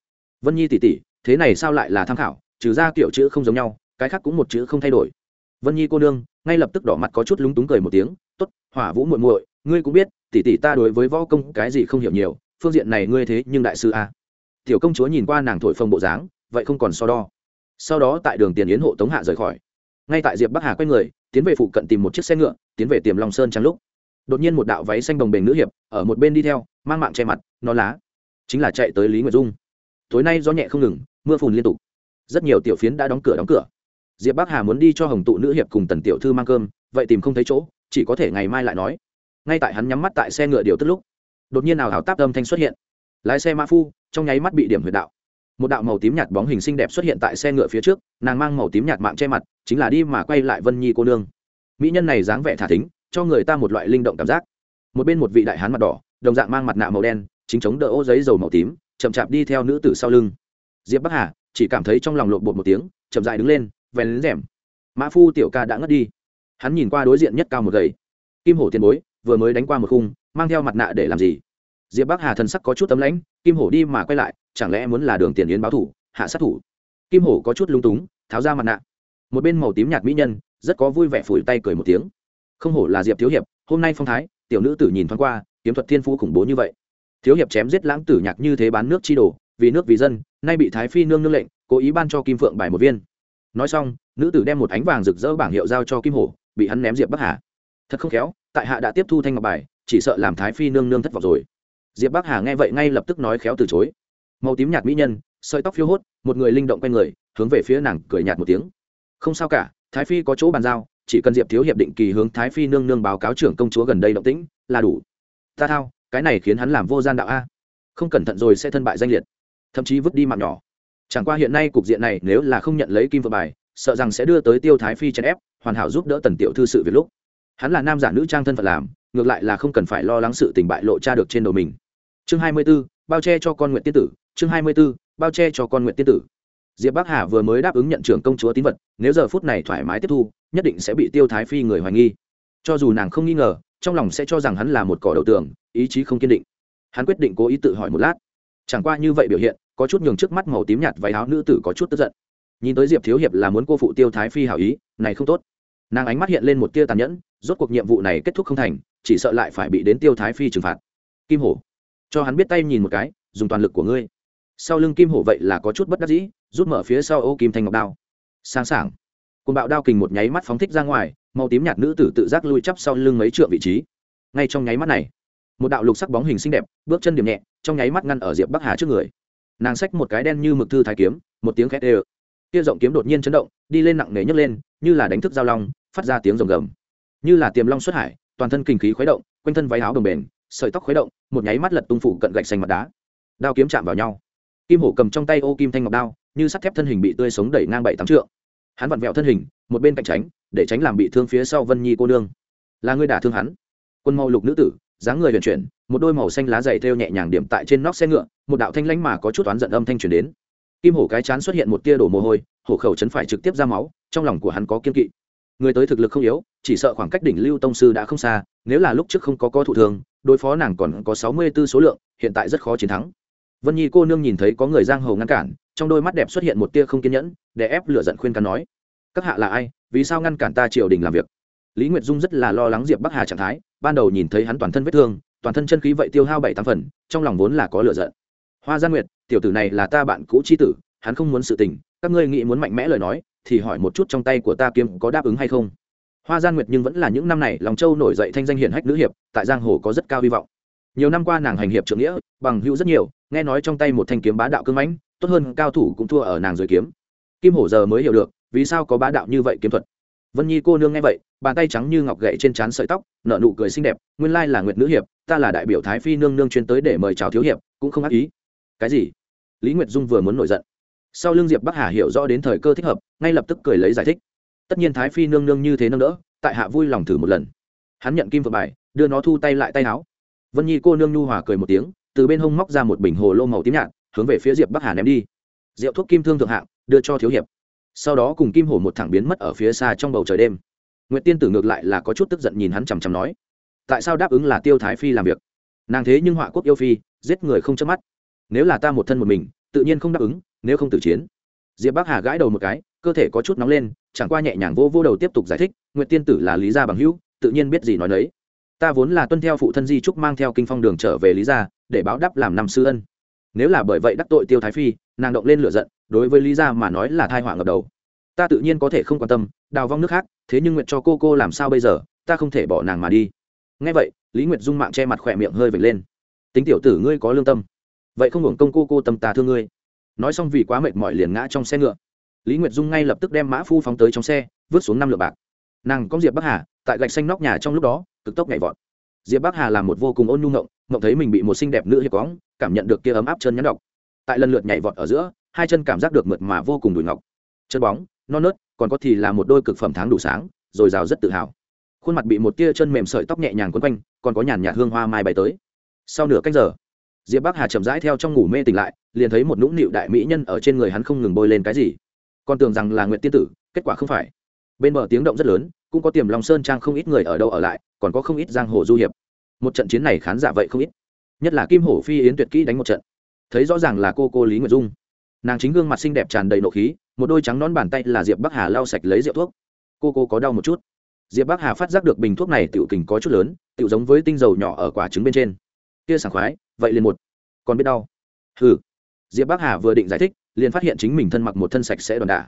vân nhi tỷ tỷ, thế này sao lại là tham khảo? Trừ ra kiểu chữ không giống nhau cái khác cũng một chữ không thay đổi. Vân nhi cô nương, ngay lập tức đỏ mặt có chút lúng túng cười một tiếng t ố t hỏa vũ muội muội, ngươi cũng biết, tỷ tỷ ta đối với võ công cái gì không hiểu nhiều, phương diện này ngươi thế nhưng đại sư a. Tiểu công chúa nhìn qua nàng thổi phồng bộ dáng, vậy không còn so đo. Sau đó tại đường tiền yến hộ tống hạ rời khỏi. Ngay tại diệp bắc hà quay người, tiến về phụ cận tìm một chiếc xe ngựa, tiến về tiềm long sơn trắng lúc. Đột nhiên một đạo váy xanh đồng bềnh nữ hiệp, ở một bên đi theo, mang mạng che mặt, nó lá. Chính là chạy tới lý nguyệt dung. Tối nay gió nhẹ không ngừng, mưa phùn liên tục. Rất nhiều tiểu phiến đã đóng cửa đóng cửa diệp bắc hà muốn đi cho hồng tụ nữ hiệp cùng tần tiểu thư mang cơm, vậy tìm không thấy chỗ, chỉ có thể ngày mai lại nói. Ngay tại hắn nhắm mắt tại xe ngựa điều tức lúc, đột nhiên nào hảo táp âm thanh xuất hiện. Lái xe mã phu, trong nháy mắt bị điểm huyệt đạo. Một đạo màu tím nhạt bóng hình xinh đẹp xuất hiện tại xe ngựa phía trước, nàng mang màu tím nhạt mạng che mặt, chính là đi mà quay lại vân nhi cô nương. Mỹ nhân này dáng vẻ thả thính, cho người ta một loại linh động cảm giác. Một bên một vị đại hán mặt đỏ, đồng dạng mang mặt nạ màu đen, chính chống đỡ ô giấy dầu màu tím, chậm chạp đi theo nữ tử sau lưng. Diệp bắc hà chỉ cảm thấy trong lòng lộn bột một tiếng, chậm dại đứng lên vén rèm. Mã phu tiểu ca đã ngất đi. Hắn nhìn qua đối diện nhất cao một gầy. Kim hổ tiền bối, vừa mới đánh qua một khung, mang theo mặt nạ để làm gì? Diệp bắc hà thần sắc có chút tấm lãnh, kim hổ đi mà quay lại, chẳng lẽ muốn là đường tiền yến báo thủ, hạ sát thủ? Kim hổ có chút lung túng, tháo ra mặt nạ. Một bên màu tím nhạt mỹ nhân, rất có vui vẻ phủi tay cười một tiếng. Không hổ là diệp thiếu hiệp, hôm nay phong thái, tiểu nữ tử nhìn thoáng qua, kiếm thuật thiên phú khủng bố như vậy. Thiếu hiệp chém giết lãng tử nhạc như thế bán nước chi đồ, vì nước vì dân, nay bị thái phi nương nương lệnh, cố ý ban cho kim phượng bài một viên nói xong, nữ tử đem một ánh vàng rực rỡ bảng hiệu giao cho kim hổ, bị hắn ném diệp bắc hà. Thật không khéo, tại hạ đã tiếp thu thanh ngọc bài, chỉ sợ làm thái phi nương nương thất vọng rồi. Diệp bắc hà nghe vậy ngay lập tức nói khéo từ chối. Màu tím nhạt mỹ nhân, sợi tóc phiêu hốt, một người linh động quanh người, hướng về phía nàng cười nhạt một tiếng. Không sao cả, thái phi có chỗ bàn giao, chỉ cần diệp thiếu hiệp định kỳ hướng thái phi nương nương báo cáo trưởng công chúa gần đây động tĩnh, là đủ. Ta thao, cái này khiến hắn làm vô gian đạo a. Không cẩn thận rồi sẽ thân bại danh liệt. Thậm chí vứt đi mạng nhỏ chẳng qua hiện nay cục diện này nếu là không nhận lấy kim vợ bài sợ rằng sẽ đưa tới tiêu thái phi chèn ép hoàn hảo giúp đỡ tần tiểu thư sự việc lúc. Hắn là nam giả nữ trang thân phận làm ngược lại là không cần phải lo lắng sự tình bại lộ cha được trên đầu mình. Chương hai mươi 24, bao che cho con nguyện tiên tử chương hai mươi 24, bao che cho con nguyện tiên tử. Diệp bắc hà vừa mới đáp ứng nhận trưởng công chúa tín vật nếu giờ phút này thoải mái tiếp thu nhất định sẽ bị tiêu thái phi người hoài nghi. Cho dù nàng không nghi ngờ trong lòng sẽ cho rằng hắn là một cỏ đầu tường ý chí không kiên định. Hắn quyết định cố ý tự hỏi một lát. Chẳng qua như vậy biểu hiện có chút nhường trước mắt màu tím nhạt váy áo nữ tử có chút tức giận. Nhìn tới diệp thiếu hiệp là muốn cô phụ tiêu thái phi hảo ý, này không tốt. Nàng ánh mắt hiện lên một tia tàn nhẫn, rốt cuộc nhiệm vụ này kết thúc không thành, chỉ sợ lại phải bị đến tiêu thái phi trừng phạt. Kim hổ, cho hắn biết tay nhìn một cái, dùng toàn lực của ngươi. Sau lưng kim hổ vậy là có chút bất đắc dĩ, rút mở phía sau ô kim thanh ngọc đao. Sáng sảng côn bạo đao kình một nháy mắt phóng thích ra ngoài, màu tím nhạt nữ tử tự giác lui chắp sau lưng mấy trượng vị trí. Ngay trong nháy mắt này, một đạo lục sắc bóng hình xinh đẹp, bước chân điểm nhẹ, trong nháy mắt ngăn ở diệp bắc hà trước người nàng xách một cái đen như mực thư thái kiếm, một tiếng khét ê ơ kia rộng kiếm đột nhiên chấn động, đi lên nặng nề nhấc lên, như là đánh thức giao long, phát ra tiếng rồng gầm. Như là tiềm long xuất hải, toàn thân kinh khí khuấy động, quanh thân váy áo đồng bền sợi tóc khuấy động, một nháy mắt lật tung phủ cận gạch xanh mặt đá. Đao kiếm chạm vào nhau. Kim hổ cầm trong tay ô kim thanh ngọc đao, như sắt thép thân hình bị tươi sống đẩy ngang bảy tám trượng. Hắn vặn vẹo thân hình, một bên cạnh tránh, để tránh làm bị thương phía sau vân nhi cô nương. Là người đả thương hắn. Quân mau lục nữ tử dáng người huyền chuyển, một đôi màu xanh lá dày theo nhẹ nhàng điểm tại trên nóc xe ngựa, một đạo thanh lãnh mà có chút oán giận âm thanh truyền đến. Kim hổ cái chán xuất hiện một tia đổ mồ hôi, hổ khẩu chấn phải trực tiếp ra máu, trong lòng của hắn có kiên kỵ. Người tới thực lực không yếu, chỉ sợ khoảng cách đỉnh lưu tông sư đã không xa, nếu là lúc trước không có có thụ thường đối phó nàng còn có sáu mươi b ố số lượng, hiện tại rất khó chiến thắng. Vân nhi cô nương nhìn thấy có người giang hồ ngăn cản, trong đôi mắt đẹp xuất hiện một tia không kiên nhẫn, để ép lửa giận khuyên cắn nói, các hạ là ai? Vì sao ngăn cản ta triều đình làm việc? Lý nguyệt dung rất là lo lắng diệp bắc hà trạng thái, ban đầu nhìn thấy hắn toàn thân vết thương, toàn thân chân khí vậy tiêu hao bảy tám phần, trong lòng vốn là có lửa giận. Hoa gia nguyệt, tiểu tử này là ta bạn cũ c h i tử, hắn không muốn sự tình, các ngươi nghĩ muốn mạnh mẽ lời nói, thì hỏi một chút trong tay của ta kiếm có đáp ứng hay không. Hoa Gia nguyệt nhưng vẫn là những năm này lòng châu nổi dậy thanh danh hiển hách nữ hiệp, tại giang hồ có rất cao hy vọng. Nhiều năm qua nàng hành hiệp trưởng nghĩa, bằng hữu rất nhiều, nghe nói trong tay một thanh kiếm bá đạo cưng mãnh, tốt hơn cao thủ cũng thua ở nàng dưới kiếm. Kim hổ giờ mới hiểu được, vì sao có bá đạo như vậy kiếm thuật vân nhi cô nương nghe vậy, bàn tay trắng như ngọc gậy trên trán sợi tóc nợ nụ cười xinh đẹp, nguyên lai là nguyệt nữ hiệp, ta là đại biểu thái phi nương nương chuyên tới để mời chào thiếu hiệp, cũng không ác ý. Cái gì? Lý nguyệt dung vừa muốn nổi giận. Sau l ư n g diệp bắc hà hiểu rõ đến thời cơ thích hợp, ngay lập tức cười lấy giải thích. Tất nhiên thái phi nương nương như thế nâng đỡ, tại hạ vui lòng thử một lần. Hắn nhận kim vợ bài, đưa nó thu tay lại tay áo. Vân nhi cô nương nhu hòa cười một tiếng, từ bên hông móc ra một bình hồ lô màu tím nhạt, hướng về phía diệp bắc hà ném đi. Rượu thuốc kim thương thượng hạng, đưa cho thiếu hiệp sau đó cùng kim hổ một thẳng biến mất ở phía xa trong bầu trời đêm. N tiên tử ngược lại là có chút tức giận nhìn hắn chằm chằm nói, tại sao đáp ứng là tiêu thái phi làm việc? Nàng thế nhưng họa quốc yêu phi, giết người không chớp mắt. Nếu là ta một thân một mình, tự nhiên không đáp ứng, nếu không tử chiến. Diệp bắc hà gãi đầu một cái, cơ thể có chút nóng lên, chẳng qua nhẹ nhàng vô vô đầu tiếp tục giải thích, nguyệt tiên tử là lý gia bằng hữu, tự nhiên biết gì nói đấy ta vốn là tuân theo phụ thân di trúc mang theo kinh phong đường trở về lý gia, để báo đáp làm năm sư ân. Nếu là bởi vậy đắc tội tiêu thái phi nàng động lên lửa giận, đối với lý gia mà nói là thai họa ngập đầu. Ta tự nhiên có thể không quan tâm, đào vong nước khác, thế nhưng nguyện cho cô cô làm sao bây giờ, ta không thể bỏ nàng mà đi. Ngay vậy, lý nguyệt dung mạng che mặt khỏe miệng hơi vệt lên. Tính tiểu tử ngươi có lương tâm. Vậy không hưởng công cô cô tâm ta thương ngươi. Nói xong vì quá mệt mỏi liền ngã trong xe ngựa. Lý nguyệt dung ngay lập tức đem mã phu phóng tới trong xe, vứt xuống năm lượng bạc. Nàng có diệp bắc hà, tại gạch xanh nóc nhà trong lúc đó, cực tốc nhảy vọt. Diệp bắc hà làm một vô cùng ôn nhu ngộng ngộng thấy mình bị một xinh đẹp nữ hiệp cóng cảm nhận được kia ấm áp chân nhắn độc tại lần lượt nhảy vọt ở giữa, hai chân cảm giác được mượt mà vô cùng đùi ngọc. Chân bóng, non nớt, còn có thì là một đôi cực phẩm tháng đủ sáng, rồi rào rất tự hào. Khuôn mặt bị một tia chân mềm sợi tóc nhẹ nhàng quấn quanh, còn có nhàn nhạt hương hoa mai bay tới. Sau nửa canh giờ, diệp bắc hà chậm rãi theo trong ngủ mê tỉnh lại, liền thấy một nũng nịu đại mỹ nhân ở trên người hắn không ngừng bôi lên cái gì. Còn tưởng rằng là nguyện tiên tử, kết quả không phải. Bên bờ tiếng động rất lớn, cũng có tiềm lòng sơn trang không ít người ở đâu ở lại, còn có không ít giang hồ du hiệp. Một trận chiến này khán giả vậy không ít. Nhất là kim hổ phi yến tuyệt kỹ đánh một trận thấy rõ ràng là cô cô lý nguyệt dung nàng chính gương mặt xinh đẹp tràn đầy nộ khí một đôi trắng nón bàn tay là diệp bắc hà lau sạch lấy rượu thuốc cô cô có đau một chút diệp bắc hà phát giác được bình thuốc này tiểu kình có chút lớn tiểu giống với tinh dầu nhỏ ở quả trứng bên trên kia sảng khoái vậy liền một còn biết đau hừ diệp bắc hà vừa định giải thích liền phát hiện chính mình thân mặc một thân sạch sẽ đòn đả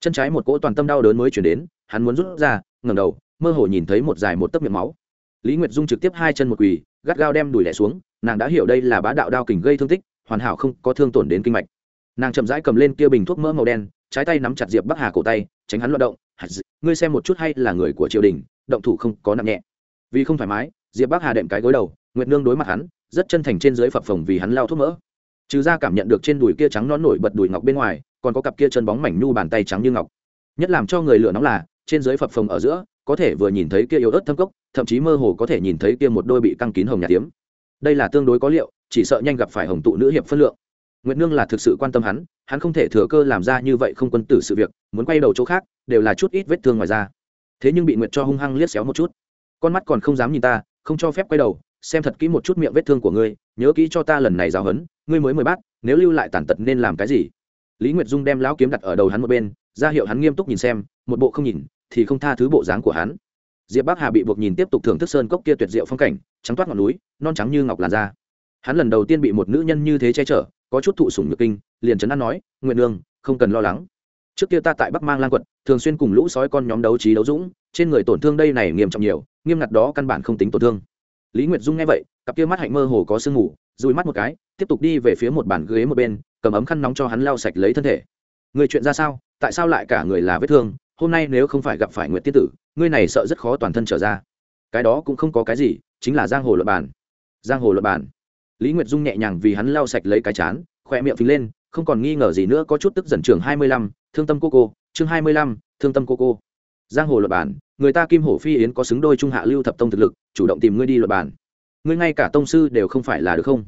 chân trái một cỗ toàn tâm đau đớn mới chuyển đến hắn muốn rút ra ngẩng đầu mơ hồ nhìn thấy một dài một tấc miệng máu lý nguyệt dung trực tiếp hai chân một quỳ gắt gao đem đùi lẻ xuống nàng đã hiểu đây là bá đạo đao kình gây thương tích hoàn hảo không có thương tổn đến kinh mạch. Nàng chậm rãi cầm lên kia bình thuốc mỡ màu đen, trái tay nắm chặt diệp bắc hà cổ tay, tránh hắn loạt động. Ngươi xem một chút hay là người của triều đình, động thủ không có nặng nhẹ. Vì không thoải mái, diệp bắc hà đệm cái gối đầu, nguyệt nương đối mặt hắn, rất chân thành trên dưới phập phồng vì hắn lao thuốc mỡ. Trừ ra cảm nhận được trên đùi kia trắng nón nổi bật đùi ngọc bên ngoài, còn có cặp kia chân bóng mảnh nhu bàn tay trắng như ngọc. Nhất làm cho người lửa nóng là, trên dưới phập phồng ở giữa, có thể vừa nhìn thấy kia yếu ớt thâm cốc, thậm chí mơ hồ có thể nhìn thấy kia một đôi bị căng kín hồng nhà tiếm. Đây là tương đối có liệu chỉ sợ nhanh gặp phải hồng tụ nữ hiệp phân lượng. Nguyệt nương là thực sự quan tâm hắn hắn không thể thừa cơ làm ra như vậy không quân tử sự việc, muốn quay đầu chỗ khác, đều là chút ít vết thương ngoài ra thế nhưng bị nguyệt cho hung hăng liếc xéo một chút. Con mắt còn không dám nhìn ta, không cho phép quay đầu, xem thật kỹ một chút miệng vết thương của ngươi, nhớ kỹ cho ta lần này giáo hấn ngươi mới mười bát, nếu lưu lại tàn tật nên làm cái gì? Lý nguyệt dung đem lão kiếm đặt ở đầu hắn một bên, ra hiệu hắn nghiêm túc nhìn xem, một bộ không nhìn, thì không tha thứ bộ dáng của hắn. Diệp bắc hà bị buộc nhìn tiếp tục thưởng thức sơn cốc kia tuyệt diệu phong cảnh, trắng toát ngọn núi, non trắng như ngọc làn da hắn lần đầu tiên bị một nữ nhân như thế che chở, có chút thụ sủng nhược kinh, liền trấn an nói nguyện nương, không cần lo lắng. Trước kia ta tại bắc mang lan quận, thường xuyên cùng lũ sói con nhóm đấu trí đấu dũng, trên người tổn thương đây này nghiêm trọng nhiều, nghiêm ngặt đó căn bản không tính tổn thương. Lý nguyệt dung nghe vậy, cặp kia mắt hạnh mơ hồ có sương ngủ dùi mắt một cái, tiếp tục đi về phía một bàn ghế một bên, cầm ấm khăn nóng cho hắn lau sạch lấy thân thể. Người chuyện ra sao? Tại sao lại cả người là vết thương? Hôm nay nếu không phải gặp phải nguyệt tiết tử, ngươi này sợ rất khó toàn thân trở ra. Cái đó cũng không có cái gì, chính là giang hồ luật bản giang hồ luật bản lý nguyệt dung nhẹ nhàng vì hắn lau sạch lấy cái chán, khỏe miệng phình lên, không còn nghi ngờ gì nữa, có chút tức giận trường hai mươi lăm, thương tâm cô cô, chương hai mươi lăm, thương tâm cô cô. Giang hồ luật bản, người ta kim hổ phi yến có xứng đôi trung hạ lưu thập tông thực lực, chủ động tìm ngươi đi luật bản. Ngươi ngay cả tông sư đều không phải là được không?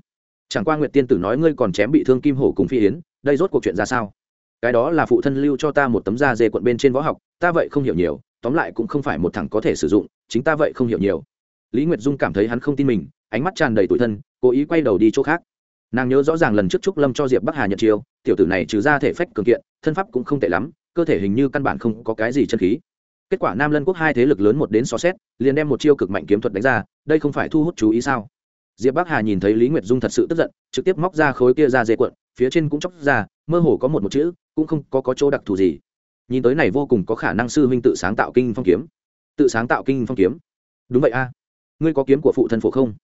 Chẳng qua nguyệt tiên tử nói ngươi còn chém bị thương kim hổ cùng phi yến, đây rốt cuộc chuyện ra sao? Cái đó là phụ thân lưu cho ta một tấm da dê quận bên trên võ học, ta vậy không hiểu nhiều, tóm lại cũng không phải một thằng có thể sử dụng, chính ta vậy không hiểu nhiều. Lý nguyệt dung cảm thấy hắn không tin mình, ánh mắt tràn đầy tủi thân cố ý quay đầu đi chỗ khác. Nàng nhớ rõ ràng lần trước trúc lâm cho diệp bắc hà nhận chiêu tiểu tử này trừ ra thể phách cường kiện thân pháp cũng không tệ lắm cơ thể hình như căn bản không có cái gì chân khí. Kết quả nam lân quốc hai thế lực lớn một đến xó xét liền đem một chiêu cực mạnh kiếm thuật đánh ra đây không phải thu hút chú ý sao? Diệp bắc hà nhìn thấy lý nguyệt dung thật sự tức giận trực tiếp móc ra khối kia ra dê cuộn phía trên cũng chóc ra mơ hồ có một một chữ cũng không có, có chỗ đặc thù gì. Nhìn tới này vô cùng có khả năng sư huynh tự sáng tạo kinh phong kiếm. Tự sáng tạo kinh phong kiếm. Đúng vậy a. Ngươi có kiếm của phụ thân phổ không?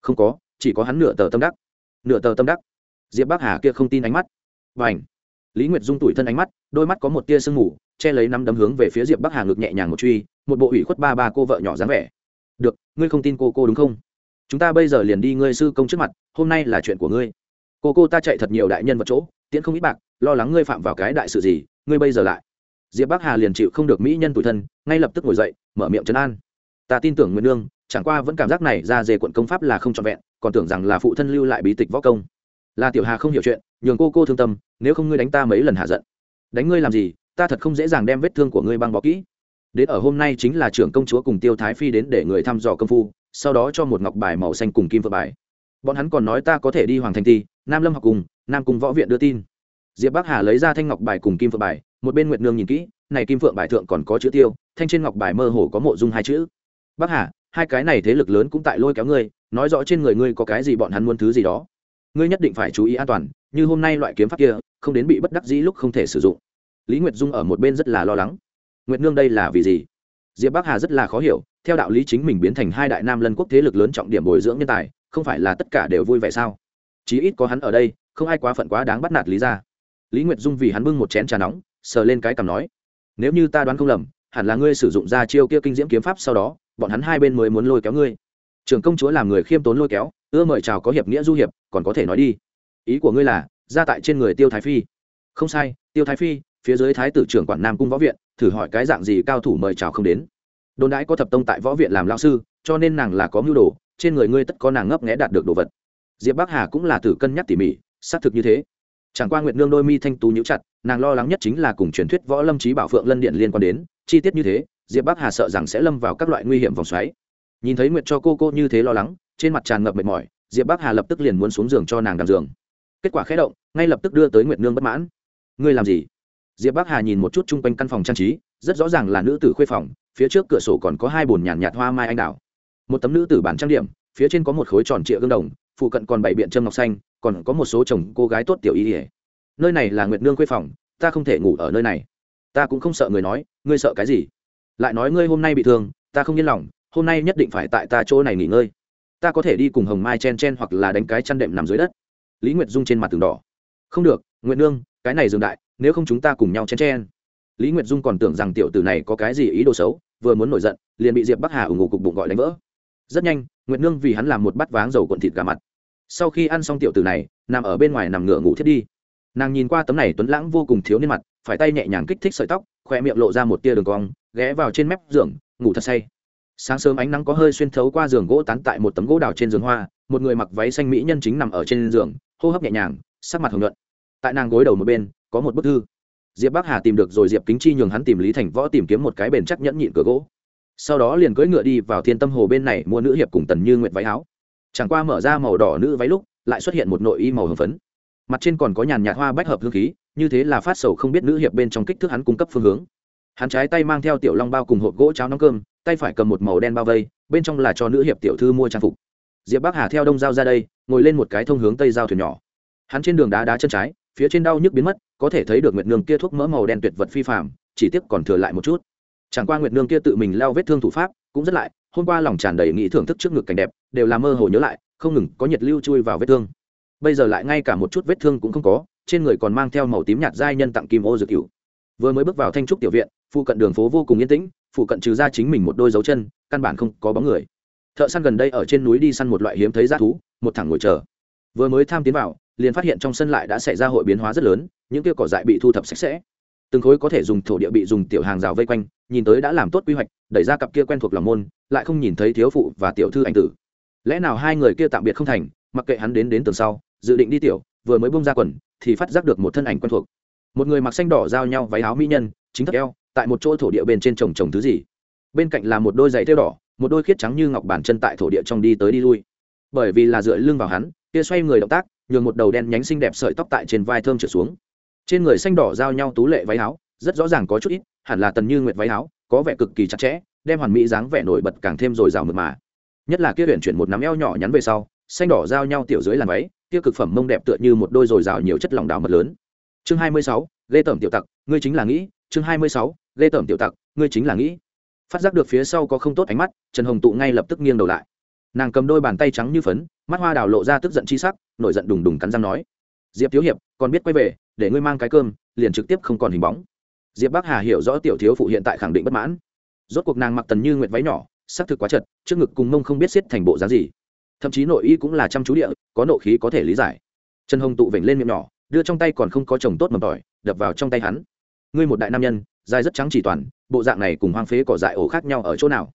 Không có chỉ có hắn nửa tờ tâm đắc. Nửa tờ tâm đắc. Diệp bắc hà kia không tin ánh mắt. Và ảnh lý nguyệt dung tủi thân ánh mắt, đôi mắt có một tia sương mù, che lấy năm đấm hướng về phía diệp bắc hà ngực nhẹ nhàng một truy, một bộ ủy khuất ba ba cô vợ nhỏ dáng vẻ. Được, ngươi không tin cô cô đúng không? Chúng ta bây giờ liền đi ngươi sư công trước mặt, hôm nay là chuyện của ngươi. Cô cô ta chạy thật nhiều đại nhân vật chỗ, tiễn không ít bạc, lo lắng ngươi phạm vào cái đại sự gì, ngươi bây giờ lại. Diệp bắc hà liền chịu không được mỹ nhân tủi thân, ngay lập tức ngồi dậy, mở miệng trấn an ta tin tưởng nguyên nương, chẳng qua vẫn cảm giác này ra dề quận công pháp là không trọn vẹn, còn tưởng rằng là phụ thân lưu lại bí tịch võ công. Là tiểu hà không hiểu chuyện, nhường cô cô thương tâm, nếu không ngươi đánh ta mấy lần hạ giận. Đánh ngươi làm gì, ta thật không dễ dàng đem vết thương của ngươi băng bó kỹ. Đến ở hôm nay chính là trưởng công chúa cùng tiêu thái phi đến để người thăm dò công phu, sau đó cho một ngọc bài màu xanh cùng kim vợ bài. Bọn hắn còn nói ta có thể đi hoàng thành ti, nam lâm học cùng, nam cùng võ viện đưa tin. Diệp bắc hà lấy ra thanh ngọc bài cùng kim phượng bài, một bên nguyệt nương nhìn kỹ, này kim phượng bài thượng còn có chữ tiêu, thanh trên ngọc bài mơ hồ có mộ dung hai chữ bắc hà, hai cái này thế lực lớn cũng tại lôi kéo ngươi, nói rõ trên người ngươi có cái gì bọn hắn muốn thứ gì đó. Ngươi nhất định phải chú ý an toàn, như hôm nay loại kiếm pháp kia, không đến bị bất đắc dĩ lúc không thể sử dụng. Lý nguyệt dung ở một bên rất là lo lắng. Nguyệt nương đây là vì gì? Diệp bắc hà rất là khó hiểu, theo đạo lý chính mình biến thành hai đại nam lân quốc thế lực lớn trọng điểm bồi dưỡng nhân tài, không phải là tất cả đều vui vẻ sao? Chí ít có hắn ở đây, không ai quá phận quá đáng bắt nạt lý ra lý nguyệt dung vì hắn bưng một chén trà nóng, sờ lên cái cằm nói, nếu như ta đoán không lầm, hẳn là ngươi sử dụng ra chiêu kia kinh diễm kiếm pháp sau đó bọn hắn hai bên mới muốn lôi kéo ngươi. Trưởng công chúa làm người khiêm tốn lôi kéo, ưa mời chào có hiệp nghĩa du hiệp, còn có thể nói đi. Ý của ngươi là, ra tại trên người tiêu thái phi. Không sai, tiêu thái phi, phía dưới thái tử trưởng quản nam cung võ viện, thử hỏi cái dạng gì cao thủ mời chào không đến. Đồn đãi có thập tông tại võ viện làm lao sư, cho nên nàng là có mưu đồ, trên người ngươi tất có nàng ngấp nghẽ đạt được đồ vật. Diệp bắc hà cũng là tử cân nhắc tỉ mỉ, xác thực như thế. Chẳng qua nguyệt nương đôi mi thanh tú nhíu chặt, nàng lo lắng nhất chính là cùng truyền thuyết võ lâm trí bảo phượng lân điện liên quan đến, chi tiết như thế diệp bắc hà sợ rằng sẽ lâm vào các loại nguy hiểm vòng xoáy. Nhìn thấy nguyệt cho cô cô như thế lo lắng, trên mặt tràn ngập mệt mỏi, diệp bắc hà lập tức liền muốn xuống giường cho nàng đ giường. Kết quả khé động, ngay lập tức đưa tới nguyệt nương bất mãn. Ngươi làm gì? Diệp bắc hà nhìn một chút chung quanh căn phòng trang trí, rất rõ ràng là nữ tử khuê phòng, phía trước cửa sổ còn có hai bồn nhàn nhạt hoa mai anh đào. Một tấm nữ tử bản trang điểm, phía trên có một khối tròn trịa gương đồng, phụ cận còn bảy biện trâm ngọc xanh, còn có một số chồng cô gái tốt tiểu y ỉa nơi này là nguyệt nương khuê phòng, ta không thể ngủ ở nơi này. Ta cũng không sợ người nói, ngươi sợ cái gì? Lại nói ngươi hôm nay bị thương, ta không yên lòng, hôm nay nhất định phải tại ta chỗ này nghỉ ngơi. Ta có thể đi cùng hồng mai chen chen hoặc là đánh cái chăn đệm nằm dưới đất. Lý nguyệt dung trên mặt tường đỏ. Không được, nguyệt nương, cái này dừng đại, nếu không chúng ta cùng nhau chen chen. Lý nguyệt dung còn tưởng rằng tiểu tử này có cái gì ý đồ xấu, vừa muốn nổi giận, liền bị diệp bắc hà ủng ngủ cục bụng gọi đánh vỡ. Rất nhanh, nguyệt nương vì hắn làm một bát váng dầu cuộn thịt gà mặt. Sau khi ăn xong tiểu tử này, nằm ở bên ngoài nằm ngửa ngủ thiết đi. Nàng nhìn qua tấm này tuấn lãng vô cùng thiếu niên mặt, phải tay nhẹ nhàng kích thích sợi tóc khoe miệng lộ ra một tia đường cong ghé vào trên mép giường, ngủ thật say. Sáng sớm ánh nắng có hơi xuyên thấu qua giường gỗ tán tại một tấm gỗ đào trên giường hoa, một người mặc váy xanh mỹ nhân chính nằm ở trên giường, hô hấp nhẹ nhàng, sắc mặt hồng nhuận. Tại nàng gối đầu một bên, có một bức thư. Diệp bắc hà tìm được rồi diệp kính chi nhường hắn tìm lý thành võ tìm kiếm một cái bền chắc nhẫn nhịn cửa gỗ. Sau đó liền cưỡi ngựa đi vào thiên tâm hồ bên này mua nữ hiệp cùng tần như nguyện váy áo. Chẳng qua mở ra màu đỏ nữ váy lúc, lại xuất hiện một nội y màu hồng phấn. Mặt trên còn có nhàn nhạt hoa bách hợp hương khí, như thế là phát sầu không biết nữ hiệp bên trong kích thước hắn cung cấp phương hướng hắn trái tay mang theo tiểu long bao cùng hộp gỗ cháo nóng cơm, tay phải cầm một màu đen bao vây, bên trong là cho nữ hiệp tiểu thư mua trang phục. Diệp bắc hà theo đông giao ra đây, ngồi lên một cái thông hướng tây giao thuyền nhỏ. Hắn trên đường đá đá chân trái, phía trên đau nhức biến mất, có thể thấy được nguyệt nương kia thuốc mỡ màu đen tuyệt vật phi phạm chỉ tiếc còn thừa lại một chút. Chẳng qua nguyệt nương kia tự mình lao vết thương thủ pháp, cũng rất lại, hôm qua lòng tràn đầy nghĩ thưởng thức trước ngực cảnh đẹp, đều là mơ hồ nhớ lại, không ngừng có nhiệt lưu chui vào vết thương. Bây giờ lại ngay cả một chút vết thương cũng không có, trên người còn mang theo màu tím nhạt giai nhân tặng kim ô dược cửu vừa mới bước vào thanh trúc tiểu viện phụ cận đường phố vô cùng yên tĩnh, phụ cận trừ ra chính mình một đôi dấu chân, căn bản không có bóng người. Thợ săn gần đây ở trên núi đi săn một loại hiếm thấy g thú, một thẳng ngồi chờ. Vừa mới tham tiến vào, liền phát hiện trong sân lại đã xảy ra hội biến hóa rất lớn, những kia cỏ dại bị thu thập sạch sẽ. Từng khối có thể dùng thổ địa bị dùng tiểu hàng rào vây quanh, nhìn tới đã làm tốt quy hoạch, đẩy ra cặp kia quen thuộc lòng môn, lại không nhìn thấy thiếu phụ và tiểu thư anh tử. Lẽ nào hai người kia tạm biệt không thành, mặc kệ hắn đến đến tường sau, dự định đi tiểu, vừa mới bông ra quần, thì phát giác được một thân ảnh quen thuộc. Một người mặc xanh đỏ giao nhau váy áo mỹ nhân, chính thất eo tại một chỗ thổ địa bên trên trồng trồng thứ gì. Bên cạnh là một đôi giày thêu đỏ, một đôi khiết trắng như ngọc bản chân tại thổ địa trong đi tới đi lui. Bởi vì là dựa lưng vào hắn, kia xoay người động tác, nhường một đầu đen nhánh xinh đẹp sợi tóc tại trên vai thơm trở xuống. Trên người xanh đỏ giao nhau tú lệ váy áo, rất rõ ràng có chút ít, hẳn là tần như nguyệt váy áo, có vẻ cực kỳ chặt chẽ, đem hoàn mỹ dáng vẻ nổi bật càng thêm rồi rào mượt mà. Nhất là kia huyền chuyển một nắm eo nhỏ nhắn về sau, xanh đỏ giao nhau tiểu dưới làn váy, kia cực phẩm mông đẹp tựa như một đôi rồi rào nhiều chất lỏng đào mật lớn. Chương hai mươi sáu, lê tẩm tiểu tặc, ngươi chính là nghĩ chương hai mươi sáu Lê tởm tiểu tặc, ngươi chính là nghĩ. Phát giác được phía sau có không tốt ánh mắt, trần hồng tụ ngay lập tức nghiêng đầu lại. Nàng cầm đôi bàn tay trắng như phấn, mắt hoa đào lộ ra tức giận chi sắc, nổi giận đùng đùng cắn răng nói. Diệp thiếu hiệp, còn biết quay về, để ngươi mang cái cơm, liền trực tiếp không còn hình bóng. Diệp bắc hà hiểu rõ tiểu thiếu phụ hiện tại khẳng định bất mãn. Rốt cuộc nàng mặc tần như nguyệt váy nhỏ xác thực quá chật, trước ngực cùng mông không biết xiết thành bộ dáng gì. Thậm chí nội y cũng là chăm chú địa, có nộ khí có thể lý giải. Trần hồng tụ vểnh lên miệng nhỏ, đưa trong tay còn không có chồng tốt mầm tỏi, đập vào trong tay hắn ngươi một đại nam nhân, dài rất trắng chỉ toàn, bộ dạng này cùng hoang phế cỏ dại ổ khác nhau ở chỗ nào?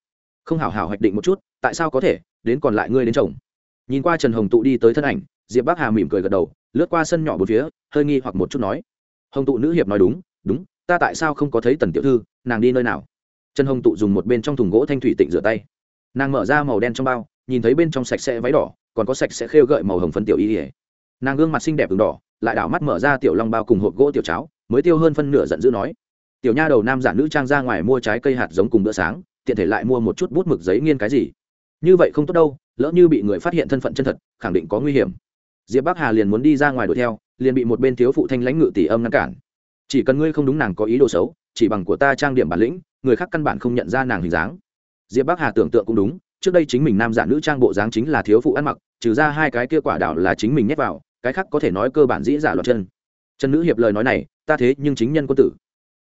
Không hảo hảo hoạch định một chút, tại sao có thể, đến còn lại ngươi đến chồng. Nhìn qua trần hồng tụ đi tới thân ảnh, diệp bắc hà mỉm cười gật đầu, lướt qua sân nhỏ bốn phía, hơi nghi hoặc một chút nói. Hồng tụ nữ hiệp nói đúng đúng, ta tại sao không có thấy tần tiểu thư, nàng đi nơi nào? Trần hồng tụ dùng một bên trong thùng gỗ thanh thủy tịnh rửa tay. Nàng mở ra màu đen trong bao, nhìn thấy bên trong sạch sẽ váy đỏ, còn có sạch sẽ khêu gợi màu hồng phấn tiểu y ỉa nàng gương mặt xinh đẹp v đỏ, lại đảo mắt mở ra tiểu long bao cùng hộp gỗ tiểu cháo mới tiêu hơn phân nửa giận dữ nói. Tiểu nha đầu nam giả nữ trang ra ngoài mua trái cây hạt giống cùng bữa sáng, tiện thể lại mua một chút bút mực giấy nghiên cái gì. Như vậy không tốt đâu, lỡ như bị người phát hiện thân phận chân thật, khẳng định có nguy hiểm. Diệp bắc hà liền muốn đi ra ngoài đuổi theo, liền bị một bên thiếu phụ thanh lãnh ngự tỷ âm ngăn cản. Chỉ cần ngươi không đúng nàng có ý đồ xấu, chỉ bằng của ta trang điểm bản lĩnh, người khác căn bản không nhận ra nàng hình dáng. Diệp bắc hà tưởng tượng cũng đúng, trước đây chính mình nam giả nữ trang bộ dáng chính là thiếu phụ ăn mặc, trừ ra hai cái kia quả đảo là chính mình nhét vào, cái khác có thể nói cơ bản dĩ dạ giả loạt chân. Trần nữ hiệp lời nói này ta thế nhưng chính nhân quân tử.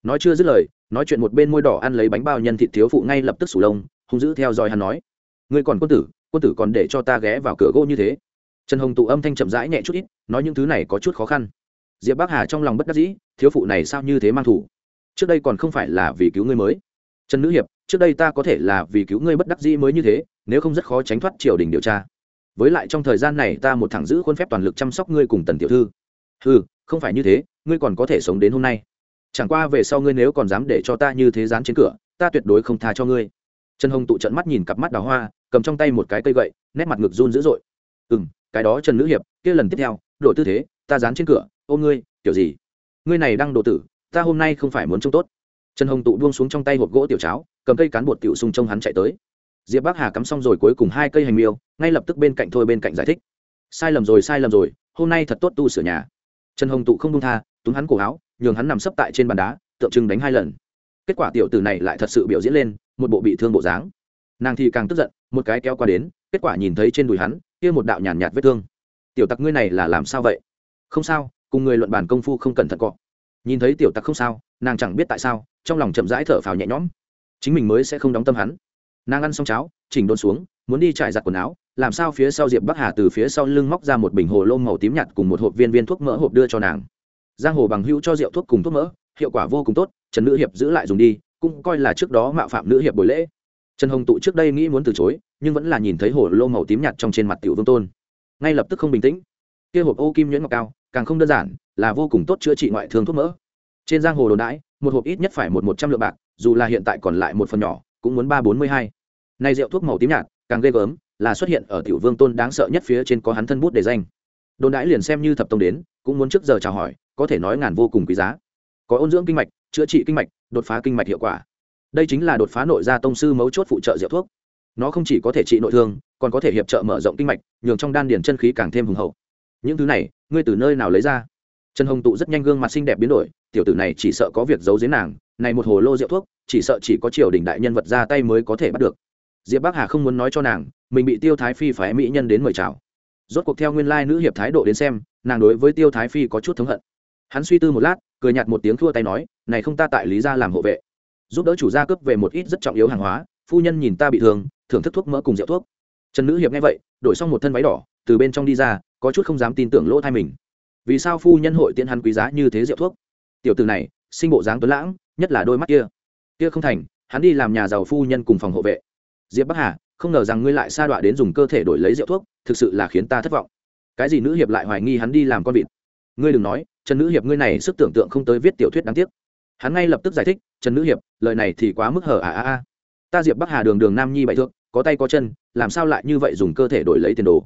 Nói chưa dứt lời, nói chuyện một bên môi đỏ ăn lấy bánh bao nhân thịt thiếu phụ ngay lập tức sủ lông, hung dữ theo dõi hắn nói, ngươi còn quân tử quân tử còn để cho ta ghé vào cửa gỗ như thế. Trần hồng tụ âm thanh chậm rãi nhẹ chút ít, nói những thứ này có chút khó khăn. Diệp bắc hà trong lòng bất đắc dĩ, thiếu phụ này sao như thế mang thủ? Trước đây còn không phải là vì cứu ngươi mới. Trần nữ hiệp, trước đây ta có thể là vì cứu ngươi bất đắc dĩ mới như thế, nếu không rất khó tránh thoát triều đình điều tra. Với lại trong thời gian này ta một thẳng giữ khuôn phép toàn lực chăm sóc ngươi cùng tần tiểu thư. Ừ không phải như thế ngươi còn có thể sống đến hôm nay. Chẳng qua về sau ngươi nếu còn dám để cho ta như thế dán trên cửa, ta tuyệt đối không tha cho ngươi. Trần hồng tụ trận mắt nhìn cặp mắt đào hoa, cầm trong tay một cái cây gậy, nét mặt ngực run dữ dội. Ừ m cái đó trần nữ hiệp, kia lần tiếp theo, đổi tư thế, ta dán trên cửa, ô ngươi, kiểu gì? Ngươi này đang đồ tử, ta hôm nay không phải muốn trông tốt. Trần hồng tụ buông xuống trong tay hộp gỗ tiểu cháo, cầm cây cán bột tiểu sung trông hắn chạy tới. Diệp bắc hà cắm xong rồi cuối cùng hai cây hành miêu, ngay lập tức bên cạnh thôi bên cạnh giải thích. Sai lầm rồi, sai lầm rồi, hôm nay thật tốt tu sửa nhà. Trần hồng tụ không đông tha túm hắn cổ áo nhường hắn nằm sấp tại trên bàn đá tượng trưng đánh hai lần. Kết quả tiểu tử này lại thật sự biểu diễn lên một bộ bị thương bộ dáng. Nàng thì càng tức giận một cái kéo qua đến kết quả nhìn thấy trên đùi hắn kia một đạo nhàn nhạt, nhạt vết thương. Tiểu tặc ngươi này là làm sao vậy? Không sao cùng người luận bàn công phu không cẩn thận cọ. Nhìn thấy tiểu tặc không sao nàng chẳng biết tại sao trong lòng chậm rãi thở phào nhẹ nhõm. Chính mình mới sẽ không đóng tâm hắn. Nàng ăn xong cháo chỉnh đôn xuống muốn đi trải giặt quần áo làm sao phía sau diệp bắc hà từ phía sau lưng móc ra một bình hồ lô màu tím nhạt cùng một hộp viên viên thuốc mỡ hộp đưa cho nàng giang hồ bằng hữu cho rượu thuốc cùng thuốc mỡ, hiệu quả vô cùng tốt, trần nữ hiệp giữ lại dùng đi, cũng coi là trước đó mạo phạm nữ hiệp buổi lễ. Trần hồng tụ trước đây nghĩ muốn từ chối, nhưng vẫn là nhìn thấy hồ lô màu tím nhạt trong trên mặt tiểu vương tôn. Ngay lập tức không bình tĩnh. Kia hộp ô kim nhuyễn ngọc cao, càng không đơn giản, là vô cùng tốt chữa trị ngoại thương thuốc mỡ. Trên giang hồ đồn đãi, một hộp ít nhất phải một một trăm lượng bạc, dù là hiện tại còn lại một phần nhỏ, cũng muốn ba bốn mươi hai. Nay rượu thuốc màu tím nhạt, càng ghê gớm, là xuất hiện ở tiểu vương tôn đáng sợ nhất phía trên có hắn thân bút để danh đồn đãi liền xem như thập tông đến, cũng muốn trước giờ chào hỏi, có thể nói ngàn vô cùng quý giá. Có ôn dưỡng kinh mạch, chữa trị kinh mạch, đột phá kinh mạch hiệu quả. Đây chính là đột phá nội gia tông sư mấu chốt phụ trợ diệu thuốc. Nó không chỉ có thể trị nội thương, còn có thể hiệp trợ mở rộng kinh mạch, nhường trong đan điền chân khí càng thêm hùng hậu. Những thứ này, ngươi từ nơi nào lấy ra? Trần hồng tụ rất nhanh gương mặt xinh đẹp biến đổi, tiểu tử này chỉ sợ có việc giấu dưới nàng, này một hồ lô rượu thuốc, chỉ sợ chỉ có triều đình đại nhân vật ra tay mới có thể bắt được. Diệp bắc hà không muốn nói cho nàng, mình bị tiêu thái phi phái mỹ nhân đến mời chào rốt cuộc theo nguyên lai nữ hiệp thái độ đến xem, nàng đối với tiêu thái phi có chút thống hận. Hắn suy tư một lát, cười nhạt một tiếng thua tay nói, này không ta tại lý gia làm hộ vệ. Giúp đỡ chủ gia cướp về một ít rất trọng yếu hàng hóa, phu nhân nhìn ta bị thương, thưởng thức thuốc mỡ cùng rượu thuốc. Trần nữ hiệp nghe vậy, đổi xong một thân váy đỏ, từ bên trong đi ra, có chút không dám tin tưởng lỗ thai mình. Vì sao phu nhân hội tiễn hắn quý giá như thế rượu thuốc? Tiểu từ này, sinh bộ dáng tuấn lãng, nhất là đôi mắt kia. Kia không thành, hắn đi làm nhà giàu phu nhân cùng phòng hộ vệ. Diệp bắc hà không ngờ rằng ngươi lại sa đọa đến dùng cơ thể đổi lấy rượu thuốc, thực sự là khiến ta thất vọng. Cái gì nữ hiệp lại hoài nghi hắn đi làm con vịt? Ngươi đừng nói, trần nữ hiệp ngươi này sức tưởng tượng không tới viết tiểu thuyết đáng tiếc. Hắn ngay lập tức giải thích, trần nữ hiệp, lời này thì quá mức hở à à à. Ta diệp bắc hà đường đường nam nhi bại thượng có tay có chân, làm sao lại như vậy dùng cơ thể đổi lấy tiền đồ?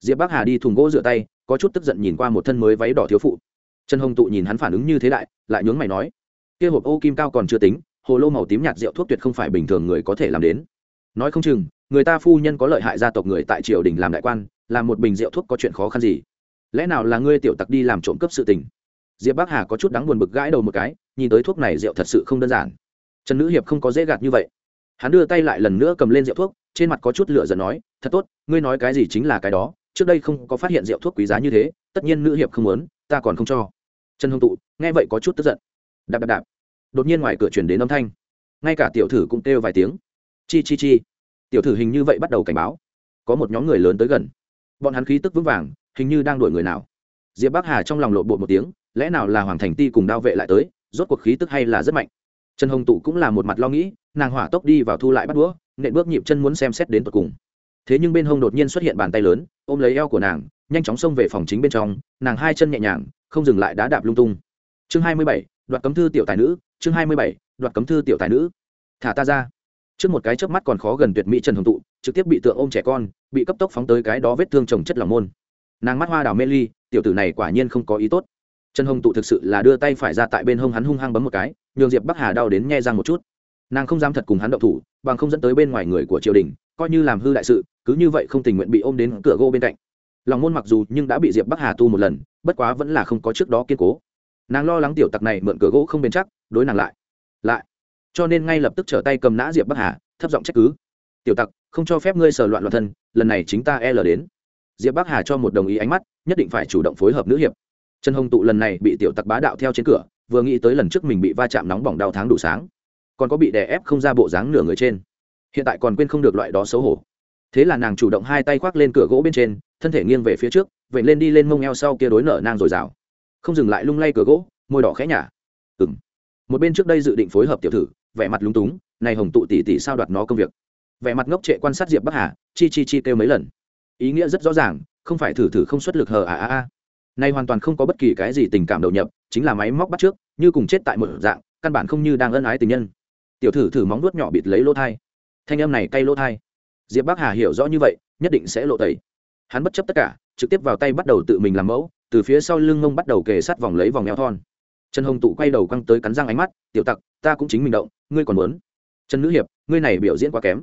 Diệp bắc hà đi thùng gỗ rửa tay, có chút tức giận nhìn qua một thân mới váy đỏ thiếu phụ. Trần hồng tụ nhìn hắn phản ứng như thế đại, lại nhướng mày nói, kia hộp ô kim cao còn chưa tính, hồ lô màu tím nhạt rượu thuốc tuyệt không phải bình thường người có thể làm đến. Nói không chừng người ta phu nhân có lợi hại gia tộc người tại triều đình làm đại quan, làm một bình rượu thuốc có chuyện khó khăn gì? Lẽ nào là ngươi tiểu tặc đi làm trộm cắp sự tình? Diệp bắc hà có chút đáng buồn bực gãi đầu một cái, nhìn tới thuốc này rượu thật sự không đơn giản. Trần nữ hiệp không có dễ gạt như vậy. Hắn đưa tay lại lần nữa cầm lên rượu thuốc, trên mặt có chút lửa giận nói, thật tốt, ngươi nói cái gì chính là cái đó, trước đây không có phát hiện rượu thuốc quý giá như thế, tất nhiên nữ hiệp không muốn, ta còn không cho. Trần hồng tụ nghe vậy có chút tức giận. Đạp đạp đạp. Đột nhiên ngoài cửa chuyển đến âm thanh. Ngay cả tiểu thử cũng kêu vài tiếng. Chi chi chi tiểu thử hình như vậy bắt đầu cảnh báo. Có một nhóm người lớn tới gần. Bọn hắn khí tức vững vàng, hình như đang đuổi người nào. Diệp bắc hà trong lòng lộn bộ một tiếng, lẽ nào là hoàng thành ti cùng đao vệ lại tới, rốt cuộc khí tức hay là rất mạnh. Trần hồng tụ cũng là một mặt lo nghĩ, nàng hỏa tốc đi vào thu lại bắt đũa, nện bước nhịp chân muốn xem xét đến tột cùng. Thế nhưng bên hông đột nhiên xuất hiện bàn tay lớn, ôm lấy eo của nàng, nhanh chóng xông về phòng chính bên trong, nàng hai chân nhẹ nhàng, không dừng lại đá đạp lung tung. Chương hai mươi bảy, đoạt cấm thư tiểu tài nữ, chương hai mươi bảy, đoạt cấm thư tiểu tài nữ. Thả ta ra trước một cái chớp mắt còn khó gần tuyệt mỹ trần hồng tụ, trực tiếp bị tượng ôm trẻ con, bị cấp tốc phóng tới cái đó vết thương trồng chất lòng môn. Nàng mắt hoa đào mê ly, tiểu tử này quả nhiên không có ý tốt. Trần hồng tụ thực sự là đưa tay phải ra tại bên hông hắn hung hăng bấm một cái, nhường diệp bắc hà đau đến nhe răng một chút. Nàng không dám thật cùng hắn động thủ, bằng không dẫn tới bên ngoài người của triều đình, coi như làm hư đại sự, cứ như vậy không tình nguyện bị ôm đến cửa gỗ bên cạnh. Lòng môn mặc dù nhưng đã bị diệp bắc hà tu một lần, bất quá vẫn là không có trước đó kiên cố. Nàng lo lắng tiểu tặc này mượn cửa gỗ không bền chắc, đối nàng lại. Lại cho nên ngay lập tức trở tay cầm nã diệp bắc hà, thấp giọng trách cứ. Tiểu tặc, không cho phép ngươi sờ loạn loạn thân, lần này chính ta e l đến. Diệp bắc hà cho một đồng ý ánh mắt, nhất định phải chủ động phối hợp nữ hiệp. Trần hồng tụ lần này bị tiểu tặc bá đạo theo trên cửa, vừa nghĩ tới lần trước mình bị va chạm nóng bỏng đau tháng đủ sáng, còn có bị đè ép không ra bộ dáng nửa người trên. Hiện tại còn quên không được loại đó xấu hổ. Thế là nàng chủ động hai tay khoác lên cửa gỗ bên trên, thân thể nghiêng về phía trước, vậy lên đi lên mông eo sau kia đối nở nang rồi rào. Không dừng lại lung lay cửa gỗ, môi đỏ khẽ nhả. Ừ m một bên trước đây dự định phối hợp tiểu thử vẻ mặt lúng túng, này hồng tụ tỉ tỉ sao đoạt nó công việc? Vẻ mặt ngốc trệ quan sát diệp bắc hà, chi chi chi kêu mấy lần. Ý nghĩa rất rõ ràng, không phải thử thử không xuất lực hờ à à à nay hoàn toàn không có bất kỳ cái gì tình cảm đầu nhập, chính là máy móc bắt trước, như cùng chết tại một dạng, căn bản không như đang ân ái tình nhân. Tiểu thử thử móng nuốt nhỏ bịt lấy lỗ thai. Thanh âm này cay lỗ thai. Diệp bắc hà hiểu rõ như vậy, nhất định sẽ lộ tẩy. Hắn bất chấp tất cả, trực tiếp vào tay bắt đầu tự mình làm mẫu, từ phía sau lưng mông bắt đầu kề sát vòng lấy vòng eo thon. Trần hồng tụ quay đầu căng tới cắn răng ánh mắt, tiểu tặc, ta cũng chính mình động ngươi còn muốn? Trần nữ hiệp, ngươi này biểu diễn quá kém.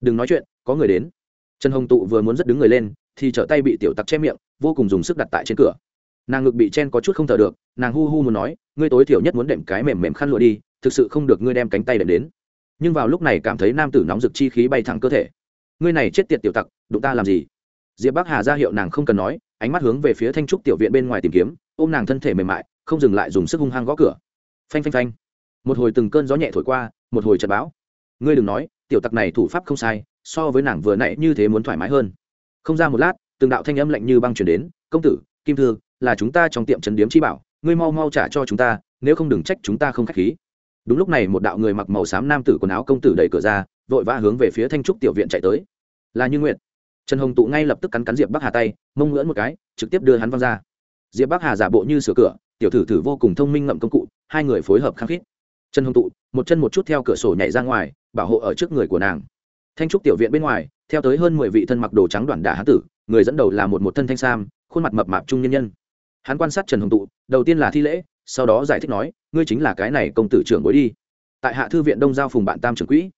Đừng nói chuyện, có người đến. Trần hồng tụ vừa muốn rất đứng người lên, thì trở tay bị tiểu tặc che miệng, vô cùng dùng sức đặt tại trên cửa. Nàng ngực bị chen có chút không thở được, nàng hu hu muốn nói, ngươi tối thiểu nhất muốn đệm cái mềm mềm khăn lụa đi, thực sự không được ngươi đem cánh tay đệm đến. Nhưng vào lúc này cảm thấy nam tử nóng rực chi khí bay thẳng cơ thể. Ngươi này chết tiệt tiểu tặc, đụng ta làm gì? Diệp bắc hà ra hiệu nàng không cần nói, ánh mắt hướng về phía thanh trúc tiểu viện bên ngoài tìm kiếm, ôm nàng thân thể mềm mại, không dừng lại dùng sức hung hăng gõ cửa. Phanh phanh phanh một hồi từng cơn gió nhẹ thổi qua, một hồi trận bão. Ngươi đừng nói, tiểu tặc này thủ pháp không sai, so với nàng vừa nãy như thế muốn thoải mái hơn. Không ra một lát, từng đạo thanh âm lạnh như băng chuyển đến, công tử, kim thư, là chúng ta trong tiệm trấn điếm chi bảo, ngươi mau mau trả cho chúng ta, nếu không đừng trách chúng ta không k h á c h khí. Đúng lúc này một đạo người mặc màu xám nam tử quần áo công tử đẩy cửa ra, vội vã hướng về phía thanh trúc tiểu viện chạy tới. Là như nguyện trần hồng tụ ngay lập tức cắn cắn diệp bắc hà tay, mông ngưỡn một cái, trực tiếp đưa hắn văng ra. Diệp bắc hà giả bộ như sửa cửa, tiểu thử thử vô cùng thông minh ngậm công cụ, hai người phối hợp khăng khít trần hồng tụ, một chân một chút theo cửa sổ nhảy ra ngoài, bảo hộ ở trước người của nàng. Thanh trúc tiểu viện bên ngoài, theo tới hơn mười vị thân mặc đồ trắng đoàn đả hán tử, người dẫn đầu là một một thân thanh sam, khuôn mặt mập mạp trung nhân nhân. Hắn quan sát trần hồng tụ, đầu tiên là thi lễ, sau đó giải thích nói, ngươi chính là cái này công tử trưởng bối đi. Tại hạ thư viện đông giao phùng bạn tam trưởng quỹ.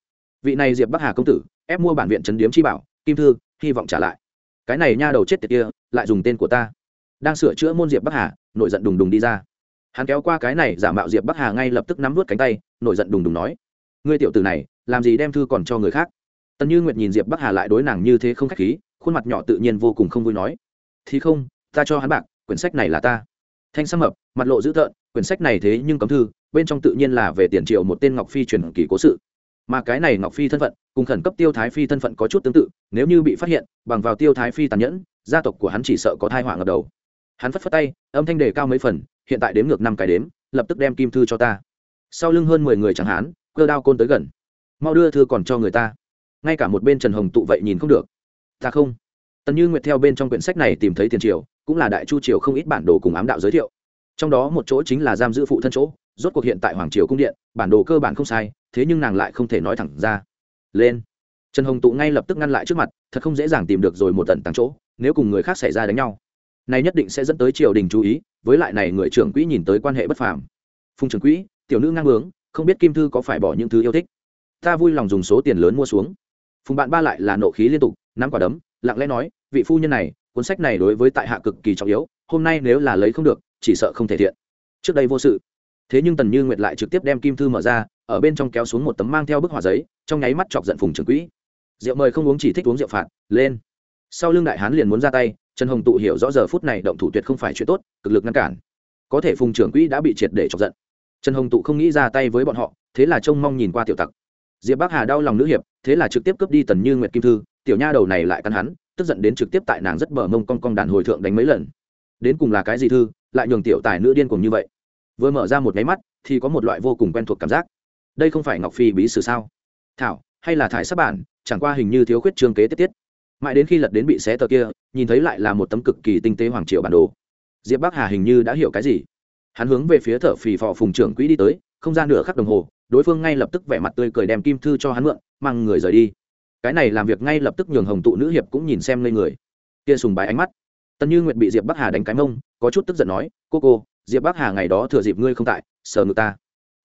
Vị này diệp bắc hà công tử, ép mua bản viện trấn điếm chi bảo, kim thư, hy vọng trả lại. Cái này nha đầu chết tiệt kia, lại dùng tên của ta. Đang sửa chữa môn diệp bắc hà, nội giận đùng đùng đi ra hắn kéo qua cái này giả mạo diệp bắc hà ngay lập tức nắm vút cánh tay nội giận đùng đùng nói, ngươi tiểu tử này, làm gì đem thư còn cho người khác? Tần như nguyệt nhìn diệp bắc hà lại đối nàng như thế không k h á c h khí, khuôn mặt nhỏ tự nhiên vô cùng không vui nói, thì không, ta cho hắn bạc, quyển sách này là ta. Thanh sắc mập, mặt lộ dữ tợn, quyển sách này thế nhưng cấm thư, bên trong tự nhiên là về tiền triệu một tên ngọc phi truyền kỳ cố sự. Mà cái này ngọc phi thân phận, cùng khẩn cấp tiêu thái phi thân phận có chút tương tự, nếu như bị phát hiện, bằng vào tiêu thái phi tàn nhẫn, gia tộc của hắn chỉ sợ có thai họa ngập đầu. Hắn phất phất tay, âm thanh đề cao mấy phần hiện tại đếm ngược năm cái đếm, lập tức đem kim thư cho ta. Sau lưng hơn mười người chẳng hán cơ đao côn tới gần. Mau đưa thư còn cho người ta. Ngay cả một bên trần hồng tụ vậy nhìn không được. Ta không. Tần như nguyệt theo bên trong quyển sách này tìm thấy tiền triều, cũng là đại chu triều không ít bản đồ cùng ám đạo giới thiệu. Trong đó một chỗ chính là giam giữ phụ thân chỗ, rốt cuộc hiện tại hoàng triều cung điện, bản đồ cơ bản không sai, thế nhưng nàng lại không thể nói thẳng ra. Lên. Trần hồng tụ ngay lập tức ngăn lại trước mặt, thật không dễ dàng tìm được rồi một tận tàng chỗ, nếu cùng người khác xảy ra đánh nhau này nhất định sẽ dẫn tới triều đình chú ý, với lại này người trưởng quỹ nhìn tới quan hệ bất phàm. Phùng trưởng quỹ, tiểu nữ ngang bướng không biết kim thư có phải bỏ những thứ yêu thích. Ta vui lòng dùng số tiền lớn mua xuống. Phùng bạn ba lại là nộ khí liên tục, nắm quả đấm, lặng lẽ nói, vị phu nhân này, cuốn sách này đối với tại hạ cực kỳ trọng yếu, hôm nay nếu là lấy không được, chỉ sợ không thể thiện. Trước đây vô sự. Thế nhưng tần như nguyệt lại trực tiếp đem kim thư mở ra, ở bên trong kéo xuống một tấm mang theo bức hỏa giấy, trong nháy mắt chọc giận phùng trưởng quỹ. Rượu mời không uống chỉ thích uống rượu phạt, lên. Sau lưng đại hán liền muốn ra tay trần hồng tụ hiểu rõ giờ phút này động thủ tuyệt không phải chuyện tốt, cực lực ngăn cản. Có thể phùng trưởng quỹ đã bị triệt để chọc giận. Trần hồng tụ không nghĩ ra tay với bọn họ, thế là trông mong nhìn qua tiểu tặc. Diệp bắc hà đau lòng nữ hiệp, thế là trực tiếp cướp đi tần như nguyệt kim thư, tiểu nha đầu này lại cắn hắn, tức giận đến trực tiếp tại nàng rất bờ mông cong cong đàn hồi thượng đánh mấy lần. Đến cùng là cái gì thư, lại nhường tiểu tài nữ điên cùng như vậy? Vừa mở ra một máy mắt, thì có một loại vô cùng quen thuộc cảm giác. Đây không phải ngọc phi bí sử sao? Thảo, hay là thải sắp bản, chẳng qua hình như thiếu khuyết chương kế tiếp tiết mãi đến khi lật đến bị xé tờ kia, nhìn thấy lại là một tấm cực kỳ tinh tế hoàng triều bản đồ. Diệp bắc hà hình như đã hiểu cái gì? Hắn hướng về phía thợ phì phò phùng trưởng quỹ đi tới, không gian nửa khắc đồng hồ, đối phương ngay lập tức vẻ mặt tươi cười đem kim thư cho hắn mượn, mang người rời đi. Cái này làm việc ngay lập tức nhường hồng tụ nữ hiệp cũng nhìn xem lên người. Kia sùng bái ánh mắt. Tần như nguyệt bị diệp bắc hà đánh cái mông, có chút tức giận nói, cô cô, diệp bắc hà ngày đó thừa dịp ngươi không tại, sờ ngực ta.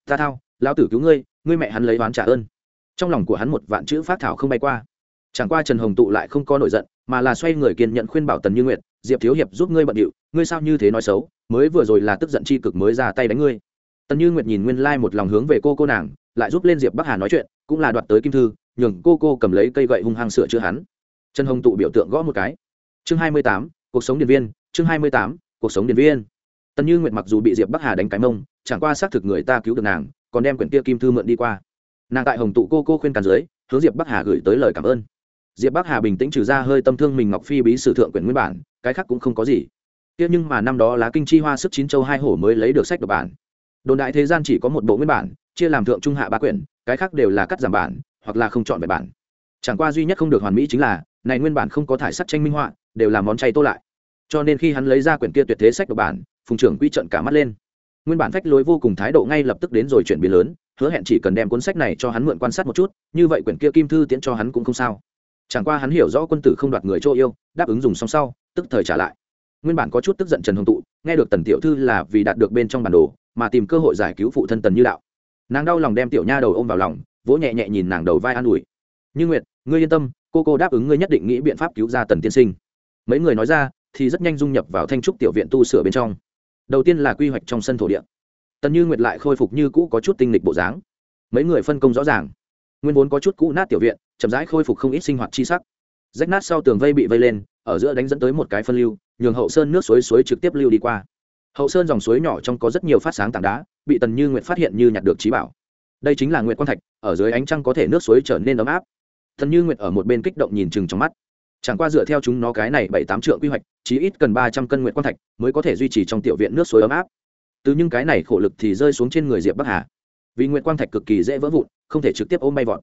Ta thao, lão tử cứu ngươi ngươi mẹ hắn lấy oán trả ơn. Trong lòng của hắn một vạn chữ phát thảo không bay qua chẳng qua trần hồng tụ lại không có nổi giận, mà là xoay người kiên nhận khuyên bảo tần như nguyệt, diệp thiếu hiệp giúp ngươi bận điệu, ngươi sao như thế nói xấu? Mới vừa rồi là tức giận chi cực mới ra tay đánh ngươi. Tần như nguyệt nhìn nguyên lai một lòng hướng về cô cô nàng, lại giúp lên diệp bắc hà nói chuyện, cũng là đoạt tới kim thư, nhường cô cô cầm lấy cây gậy hung hăng sửa chữa hắn. Trần hồng tụ biểu tượng gõ một cái. Chương hai mươi tám, cuộc sống điện viên, chương hai mươi tám, cuộc sống điện viên. Tần như nguyệt mặc dù bị diệp bắc hà đánh cái mông, chẳng qua xác thực người ta cứu được nàng, còn đem quyển kia kim thư mượn đi qua. Nàng tại hồng tụ cô cô khuyên càn dưới, hướng diệp bắc hà gửi tới lời cảm ơn diệp bắc hà bình tĩnh trừ ra hơi tâm thương mình ngọc phi bí sử thượng quyển nguyên bản, cái khác cũng không có gì. Tiếc nhưng mà năm đó lá kinh chi hoa sức chín châu hai hổ mới lấy được sách độc bản. Đồn đại thế gian chỉ có một bộ nguyên bản, chia làm thượng trung hạ ba quyển, cái khác đều là cắt giảm bản, hoặc là không chọn về bản. Chẳng qua duy nhất không được hoàn mỹ chính là, này nguyên bản không có thải sắc tranh minh họa, đều là món chay tô lại. Cho nên khi hắn lấy ra quyển kia tuyệt thế sách độc bản, phùng trưởng quy trận cả mắt lên. Nguyên bản phách lối vô cùng thái độ ngay lập tức đến rồi chuyển biến lớn, hứa hẹn chỉ cần đem cuốn sách này cho hắn mượn quan sát một chút, như vậy quyển kia kim thư tiễn cho hắn cũng không sao chẳng qua hắn hiểu rõ quân tử không đoạt người chỗ yêu, đáp ứng dùng xong sau, tức thời trả lại. Nguyên bản có chút tức giận trần hồng tụ, nghe được tần tiểu thư là vì đạt được bên trong bản đồ, mà tìm cơ hội giải cứu phụ thân tần như đạo. Nàng đau lòng đem tiểu nha đầu ôm vào lòng, vỗ nhẹ nhẹ nhìn nàng đầu vai an ủi. Như nguyệt, ngươi yên tâm, cô cô đáp ứng ngươi nhất định nghĩ biện pháp cứu ra tần tiên sinh. Mấy người nói ra, thì rất nhanh dung nhập vào thanh trúc tiểu viện tu sửa bên trong. Đầu tiên là quy hoạch trong sân thổ địa. Tần như nguyệt lại khôi phục như cũ có chút tinh lịch bộ dáng. Mấy người phân công rõ ràng. Nguyên vốn có chút cũ nát tiểu viện chậm rãi khôi phục không ít sinh hoạt chi sắc. Rách nát sau tường vây bị vây lên, ở giữa đánh dẫn tới một cái phân lưu, nhường hậu sơn nước suối suối trực tiếp lưu đi qua. Hậu sơn dòng suối nhỏ trong có rất nhiều phát sáng tảng đá, bị tần như nguyệt phát hiện như nhặt được trí bảo. Đây chính là nguyệt quan thạch, ở dưới ánh trăng có thể nước suối trở nên ấm áp. Tần như nguyệt ở một bên kích động nhìn chừng trong mắt. Chẳng qua dựa theo chúng nó cái này bảy tám triệu quy hoạch, chí ít cần ba trăm cân nguyệt quan thạch mới có thể duy trì trong tiểu viện nước suối ấm áp. Từ những cái này khổ lực thì rơi xuống trên người diệp bắc hà. Vì nguyệt quang thạch cực kỳ dễ vỡ vụn, không thể trực tiếp ôm bay vọt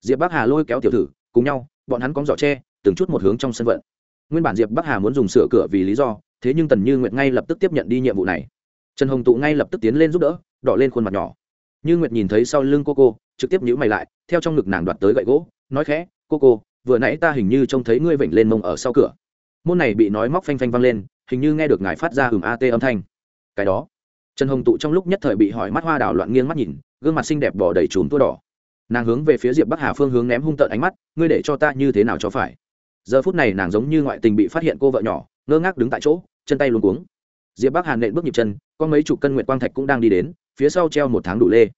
diệp bắc hà lôi kéo tiểu thử cùng nhau, bọn hắn cóng giỏ tre, từng chút một hướng trong sân vận. Nguyên bản diệp bắc hà muốn dùng sửa cửa vì lý do, thế nhưng tần như nguyệt ngay lập tức tiếp nhận đi nhiệm vụ này. Trần hồng tụ ngay lập tức tiến lên giúp đỡ, đỏ lên khuôn mặt nhỏ. Như nguyệt nhìn thấy sau lưng cô cô, trực tiếp nhữ mày lại, theo trong ngực nàng đoạt tới gậy gỗ, nói khẽ, cô cô, vừa nãy ta hình như trông thấy ngươi vểnh lên mông ở sau cửa. Môn này bị nói móc phanh phanh văng lên, hình như nghe được ngài phát ra hừng at âm thanh. Cái đó. Trần hồng tụ trong lúc nhất thời bị hỏi mắt hoa đảo loạn nghiêng mắt nhìn, gương mặt xinh đẹp bỏ đầy trùm tua đỏ nàng hướng về phía diệp bắc hà phương hướng ném hung tợn ánh mắt, ngươi để cho ta như thế nào cho phải? Giờ phút này nàng giống như ngoại tình bị phát hiện cô vợ nhỏ, ngơ ngác đứng tại chỗ, chân tay luôn cuống. Diệp bắc hà nện bước nhịp chân, có mấy chục cân nguyệt quang thạch cũng đang đi đến, phía sau treo một tháng đủ lê.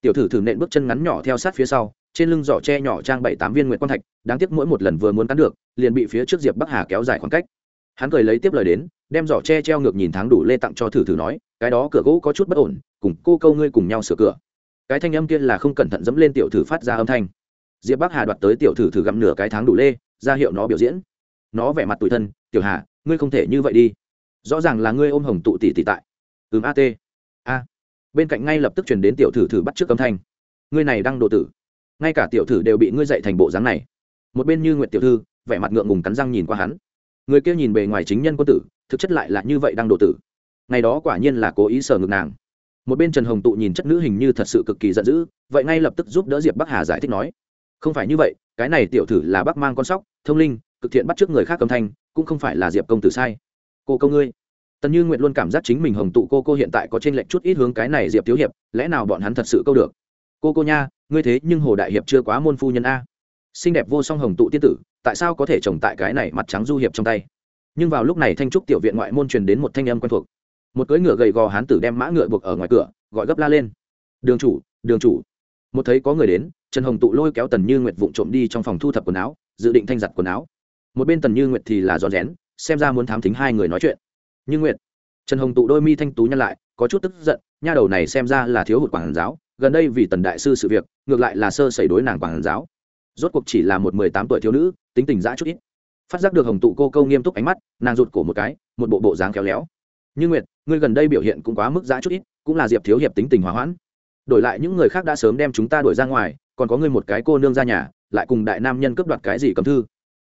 Tiểu thử thử nện bước chân ngắn nhỏ theo sát phía sau, trên lưng giỏ tre nhỏ trang bảy tám viên nguyệt quang thạch, đáng tiếc mỗi một lần vừa muốn cắn được, liền bị phía trước diệp bắc hà kéo dài khoảng cách. Hắn cười lấy tiếp lời đến, đem giỏ tre treo ngược nhìn tháng đủ lê tặng cho thử thử nói, cái đó cửa gỗ có chút bất ổn, cùng cô câu ngươi cùng nhau sửa cửa cái thanh âm kia là không cẩn thận dẫm lên tiểu thử phát ra âm thanh. Diệp bắc hà đoạt tới tiểu thử thử gặm nửa cái tháng đủ lê, ra hiệu nó biểu diễn. Nó vẻ mặt tủi thân, tiểu hà, ngươi không thể như vậy đi. Rõ ràng là ngươi ôm hồng tụ tỷ tỷ tại. Ừm at a. Bên cạnh ngay lập tức chuyển đến tiểu thử thử bắt trước âm thanh. Ngươi này đang độ tử. Ngay cả tiểu thử đều bị ngươi dạy thành bộ dáng này. Một bên như nguyện tiểu thư, vẻ mặt ngượng ngùng cắn răng nhìn qua hắn. Người kia nhìn bề ngoài chính nhân quân tử, thực chất lại là như vậy đang độ tử. Ngày đó quả nhiên là cố ý sờ ngực nàng một bên trần hồng tụ nhìn chất nữ hình như thật sự cực kỳ giận dữ, vậy ngay lập tức giúp đỡ diệp bắc hà giải thích nói, không phải như vậy, cái này tiểu thử là bắc mang con sóc, thông linh, cực thiện bắt trước người khác cầm thanh, cũng không phải là diệp công tử sai. Cô công ngươi. Tần như nguyện luôn cảm giác chính mình hồng tụ cô cô hiện tại có t r ê n lệch chút ít hướng cái này diệp thiếu hiệp, lẽ nào bọn hắn thật sự câu được? Cô cô nha, ngươi thế nhưng hồ đại hiệp chưa quá môn phu nhân a. Xinh đẹp vô song hồng tụ tiên tử, tại sao có thể trồng tại cái này mặt trắng du hiệp trong tay? Nhưng vào lúc này thanh trúc tiểu viện ngoại môn truyền đến một thanh âm quen thuộc một cưỡi ngựa gầy gò hán tử đem mã ngựa buộc ở ngoài cửa, gọi gấp la lên. Đường chủ đường chủ. Một thấy có người đến, trần hồng tụ lôi kéo tần như nguyệt vụng trộm đi trong phòng thu thập quần áo, dự định thanh giặt quần áo. Một bên tần như nguyệt thì là rón rén, xem ra muốn thám thính hai người nói chuyện. Như nguyệt. Trần hồng tụ đôi mi thanh tú nhăn lại, có chút tức giận, nha đầu này xem ra là thiếu hụt quản giáo, gần đây vì tần đại sư sự việc, ngược lại là sơ xảy đối nàng quản giáo. Rốt cuộc chỉ là một mười tám tuổi thiếu nữ, tính tình dã chút ít. Phát giác được hồng tụ cô câu nghiêm túc ánh mắt, nàng rụt cổ một cái, một bộ bộ dáng khéo léo. Như nguyệt ngươi gần đây biểu hiện cũng quá mức giá chút ít, cũng là diệp thiếu hiệp tính tình hòa hoãn. Đổi lại những người khác đã sớm đem chúng ta đuổi ra ngoài, còn có ngươi một cái cô nương ra nhà, lại cùng đại nam nhân cướp đoạt cái gì cầm thư.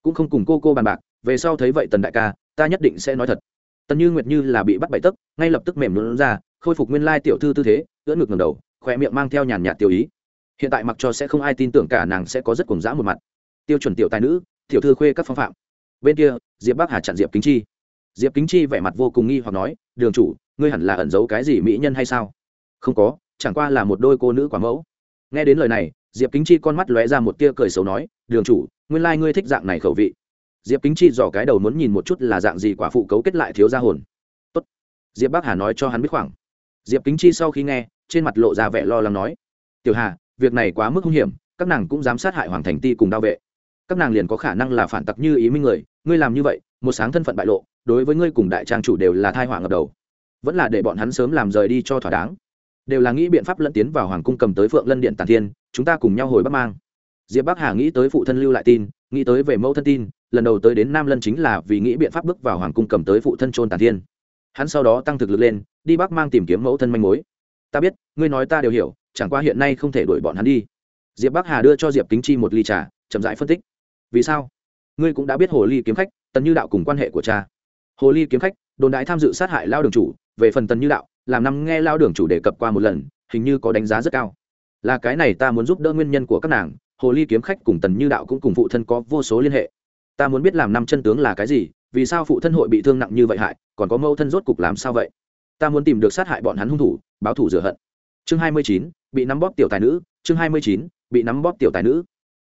Cũng không cùng cô cô bàn bạc, về sau thấy vậy tần đại ca, ta nhất định sẽ nói thật. Tần như nguyệt như là bị bắt bậy tấc, ngay lập tức mềm luôn ra, khôi phục nguyên lai tiểu thư tư thế, ưỡn ngực ngầm đầu khỏe miệng mang theo nhàn nhạt tiểu ý. Hiện tại mặc cho sẽ không ai tin tưởng cả nàng sẽ có rất cùng dã một mặt. Tiêu chuẩn tiểu tài nữ, tiểu thư khuê các phong phạm. Bên kia, diệp bắc hà chặn diệp kính chi diệp kính chi vẻ mặt vô cùng nghi hoặc nói, đường chủ, ngươi hẳn là ẩn giấu cái gì mỹ nhân hay sao? Không có, chẳng qua là một đôi cô nữ quả mẫu. Nghe đến lời này, diệp kính chi con mắt lóe ra một tia cười xấu nói, đường chủ, nguyên lai、like、ngươi thích dạng này khẩu vị. Diệp kính chi dò cái đầu muốn nhìn một chút là dạng gì quả phụ cấu kết lại thiếu ra hồn. Tốt. diệp bác hà nói cho hắn biết khoảng. Diệp kính chi sau khi nghe, trên mặt lộ ra vẻ lo lắng nói, tiểu hà, việc này quá mức hung hiểm, các nàng cũng dám sát hại hoàng thành ti cùng đao vệ. Các nàng liền có khả năng là phản tặc như ý minh người, ngươi làm như vậy một sáng thân phận bại lộ, đối với ngươi cùng đại trang chủ đều là thai họa ngập đầu. Vẫn là để bọn hắn sớm làm rời đi cho thỏa đáng. Đều là nghĩ biện pháp lẫn tiến vào hoàng cung cầm tới phượng lân điện tàn thiên, chúng ta cùng nhau hồi bắc mang. Diệp bắc hà nghĩ tới phụ thân lưu lại tin, nghĩ tới về mẫu thân tin, lần đầu tới đến nam lân chính là vì nghĩ biện pháp bước vào hoàng cung cầm tới phụ thân trôn tàn thiên. Hắn sau đó tăng thực lực lên, đi bắc mang tìm kiếm mẫu thân manh mối. Ta biết, ngươi nói ta đều hiểu, chẳng qua hiện nay không thể đuổi bọn hắn đi. Diệp bắc hà đưa cho diệp kính chi một ly trà, chậm rãi phân tích. Vì sao? Ngươi cũng đã biết hồ ly kiếm khách tần như đạo cùng quan hệ của cha. Hồ ly kiếm khách, đồn đại tham dự sát hại lao đường chủ, về phần tần như đạo, làm năm nghe lao đường chủ đề cập qua một lần, hình như có đánh giá rất cao. Là cái này ta muốn giúp đỡ nguyên nhân của các nàng, hồ ly kiếm khách cùng tần như đạo cũng cùng phụ thân có vô số liên hệ. Ta muốn biết làm năm chân tướng là cái gì, vì sao phụ thân hội bị thương nặng như vậy hại, còn có mâu thân rốt cục làm sao vậy? Ta muốn tìm được sát hại bọn hắn hung thủ, báo thủ rửa hận. Chương hai mươi chín, bị nắm bóp tiểu tài nữ, chương hai mươi chín, bị nắm bóp tiểu tài nữ.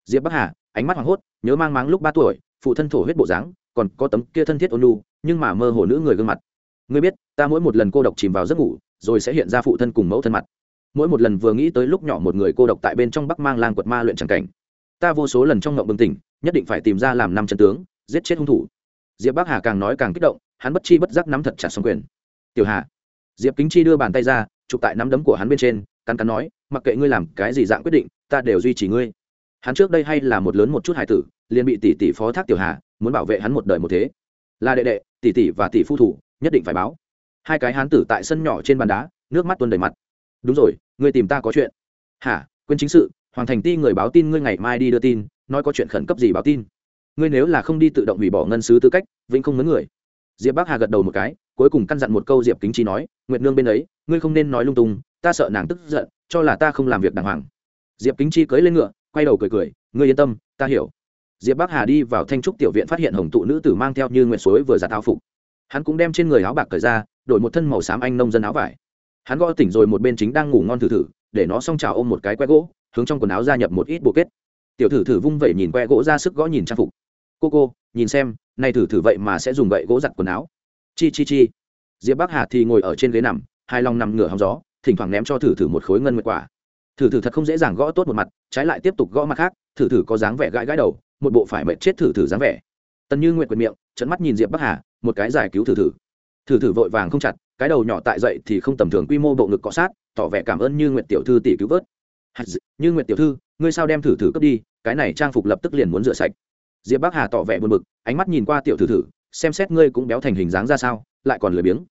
Diệp bắc hà, ánh mắt hoảng hốt, nhớ mang máng lúc ba tuổi, phụ thân thổ huyết bộ dáng còn có tấm kia thân thiết ôn lu nhưng mà mơ hồ nữ người gương mặt. Ngươi biết, ta mỗi một lần cô độc chìm vào giấc ngủ, rồi sẽ hiện ra phụ thân cùng mẫu thân mặt. Mỗi một lần vừa nghĩ tới lúc nhỏ một người cô độc tại bên trong bắc mang lang quật ma luyện tràng cảnh. Ta vô số lần trong ngộng bừng tỉnh, nhất định phải tìm ra làm năm chân tướng, giết chết hung thủ. Diệp bắc hà càng nói càng kích động, hắn bất chi bất giác nắm thật chặt xong quyền. Tiểu hà. Diệp kính chi đưa bàn tay ra, chụp tại nắm đấm của hắn bên trên, cắn cắn nói, mặc kệ ngươi làm cái gì dạng quyết định, ta đều duy trì ngươi. Hắn trước đây hay là một lớn một chút hải tử, liền bị tỷ tỷ phó thác tiểu hà muốn bảo vệ hắn một đời một thế. Là đệ đệ, tỷ tỷ và tỷ phu thủ, nhất định phải báo. Hai cái hán tử tại sân nhỏ trên bàn đá, nước mắt tuôn đầy mặt. Đúng rồi, ngươi tìm ta có chuyện. Hả, quên chính sự, hoàng thành ti người báo tin ngươi ngày mai đi đưa tin, nói có chuyện khẩn cấp gì báo tin. Ngươi nếu là không đi tự động hủy bỏ ngân sứ tư cách, vĩnh không mấn người. Diệp bắc hà gật đầu một cái, cuối cùng căn dặn một câu diệp kính chi nói, nguyệt nương bên ấy, ngươi không nên nói lung tung, ta sợ nàng tức giận, cho là ta không làm việc đàng hoàng. Diệp kính chi cưới lên ngựa, quay đầu cười cười, ngươi yên tâm, ta hiểu diệp bắc hà đi vào thanh trúc tiểu viện phát hiện hồng tụ nữ tử mang theo như nguyện suối vừa giặt áo phục. Hắn cũng đem trên người áo bạc cởi ra, đổi một thân màu xám anh nông dân áo vải. Hắn gõ tỉnh rồi một bên chính đang ngủ ngon thử thử, để nó xong trào ôm một cái que gỗ, hướng trong quần áo gia nhập một ít bộ kết. Tiểu thử thử vung vẩy nhìn que gỗ ra sức gõ nhìn trang phục. Cô cô, nhìn xem này thử thử vậy mà sẽ dùng gậy gỗ giặt quần áo. Chi chi chi. Diệp bắc hà thì ngồi ở trên ghế nằm, hai lòng nằm ngửa hóng gió, thỉnh thoảng ném cho thử thử một khối ngân nguyệt quả. Thử thử thật không dễ dàng gõ tốt một mặt, trái lại tiếp tục gõ mặt khác, thử thử có dáng vẻ gãi gãi đầu một bộ phải mệt chết thử thử dáng vẻ. Tần như nguyệt quyền miệng trận mắt nhìn diệp bắc hà, một cái giải cứu thử thử. Thử thử vội vàng không chặt, cái đầu nhỏ tại dậy thì không tầm thường quy mô bộ ngực cọ sát, tỏ vẻ cảm ơn như nguyệt tiểu thư tỷ cứu vớt. Như nguyệt tiểu thư, ngươi sao đem thử thử cướp đi, cái này trang phục lập tức liền muốn rửa sạch. Diệp bắc hà tỏ vẻ buồn bực, ánh mắt nhìn qua tiểu thử thử, xem xét ngươi cũng béo thành hình dáng ra sao, lại còn lười biếng.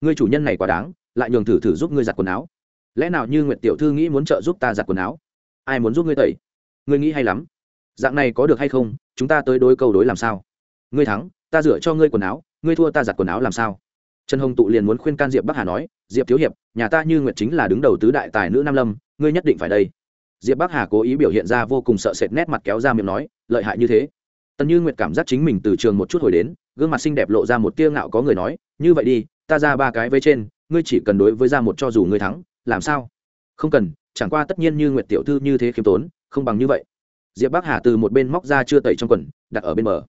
Ngươi chủ nhân này quá đáng, lại nhường thử thử giúp ngươi giặt quần áo. Lẽ nào như nguyệt tiểu thư nghĩ muốn trợ giúp ta giặt quần áo? Ai muốn giúp ngươi tẩy? Ngươi nghĩ hay lắm dạng này có được hay không, chúng ta tới đối câu đối làm sao? Ngươi thắng, ta rửa cho ngươi quần áo, ngươi thua ta giặt quần áo làm sao? Trần hồng tụ liền muốn khuyên can diệp bắc hà nói, diệp thiếu hiệp, nhà ta như nguyệt chính là đứng đầu tứ đại tài nữ nam lâm, ngươi nhất định phải đây. Diệp bắc hà cố ý biểu hiện ra vô cùng sợ sệt nét mặt kéo ra miệng nói, lợi hại như thế. Tần như nguyệt cảm giác chính mình từ trường một chút hồi đến, gương mặt xinh đẹp lộ ra một tia ngạo có người nói, như vậy đi, ta ra ba cái với trên, ngươi chỉ cần đối với ra một cho dù ngươi thắng, làm sao? Không cần, chẳng qua tất nhiên như nguyệt tiểu thư như thế khiêm tốn, không bằng như vậy diệp bắc hà từ một bên móc ra chưa tẩy trong quần đặt ở bên mở,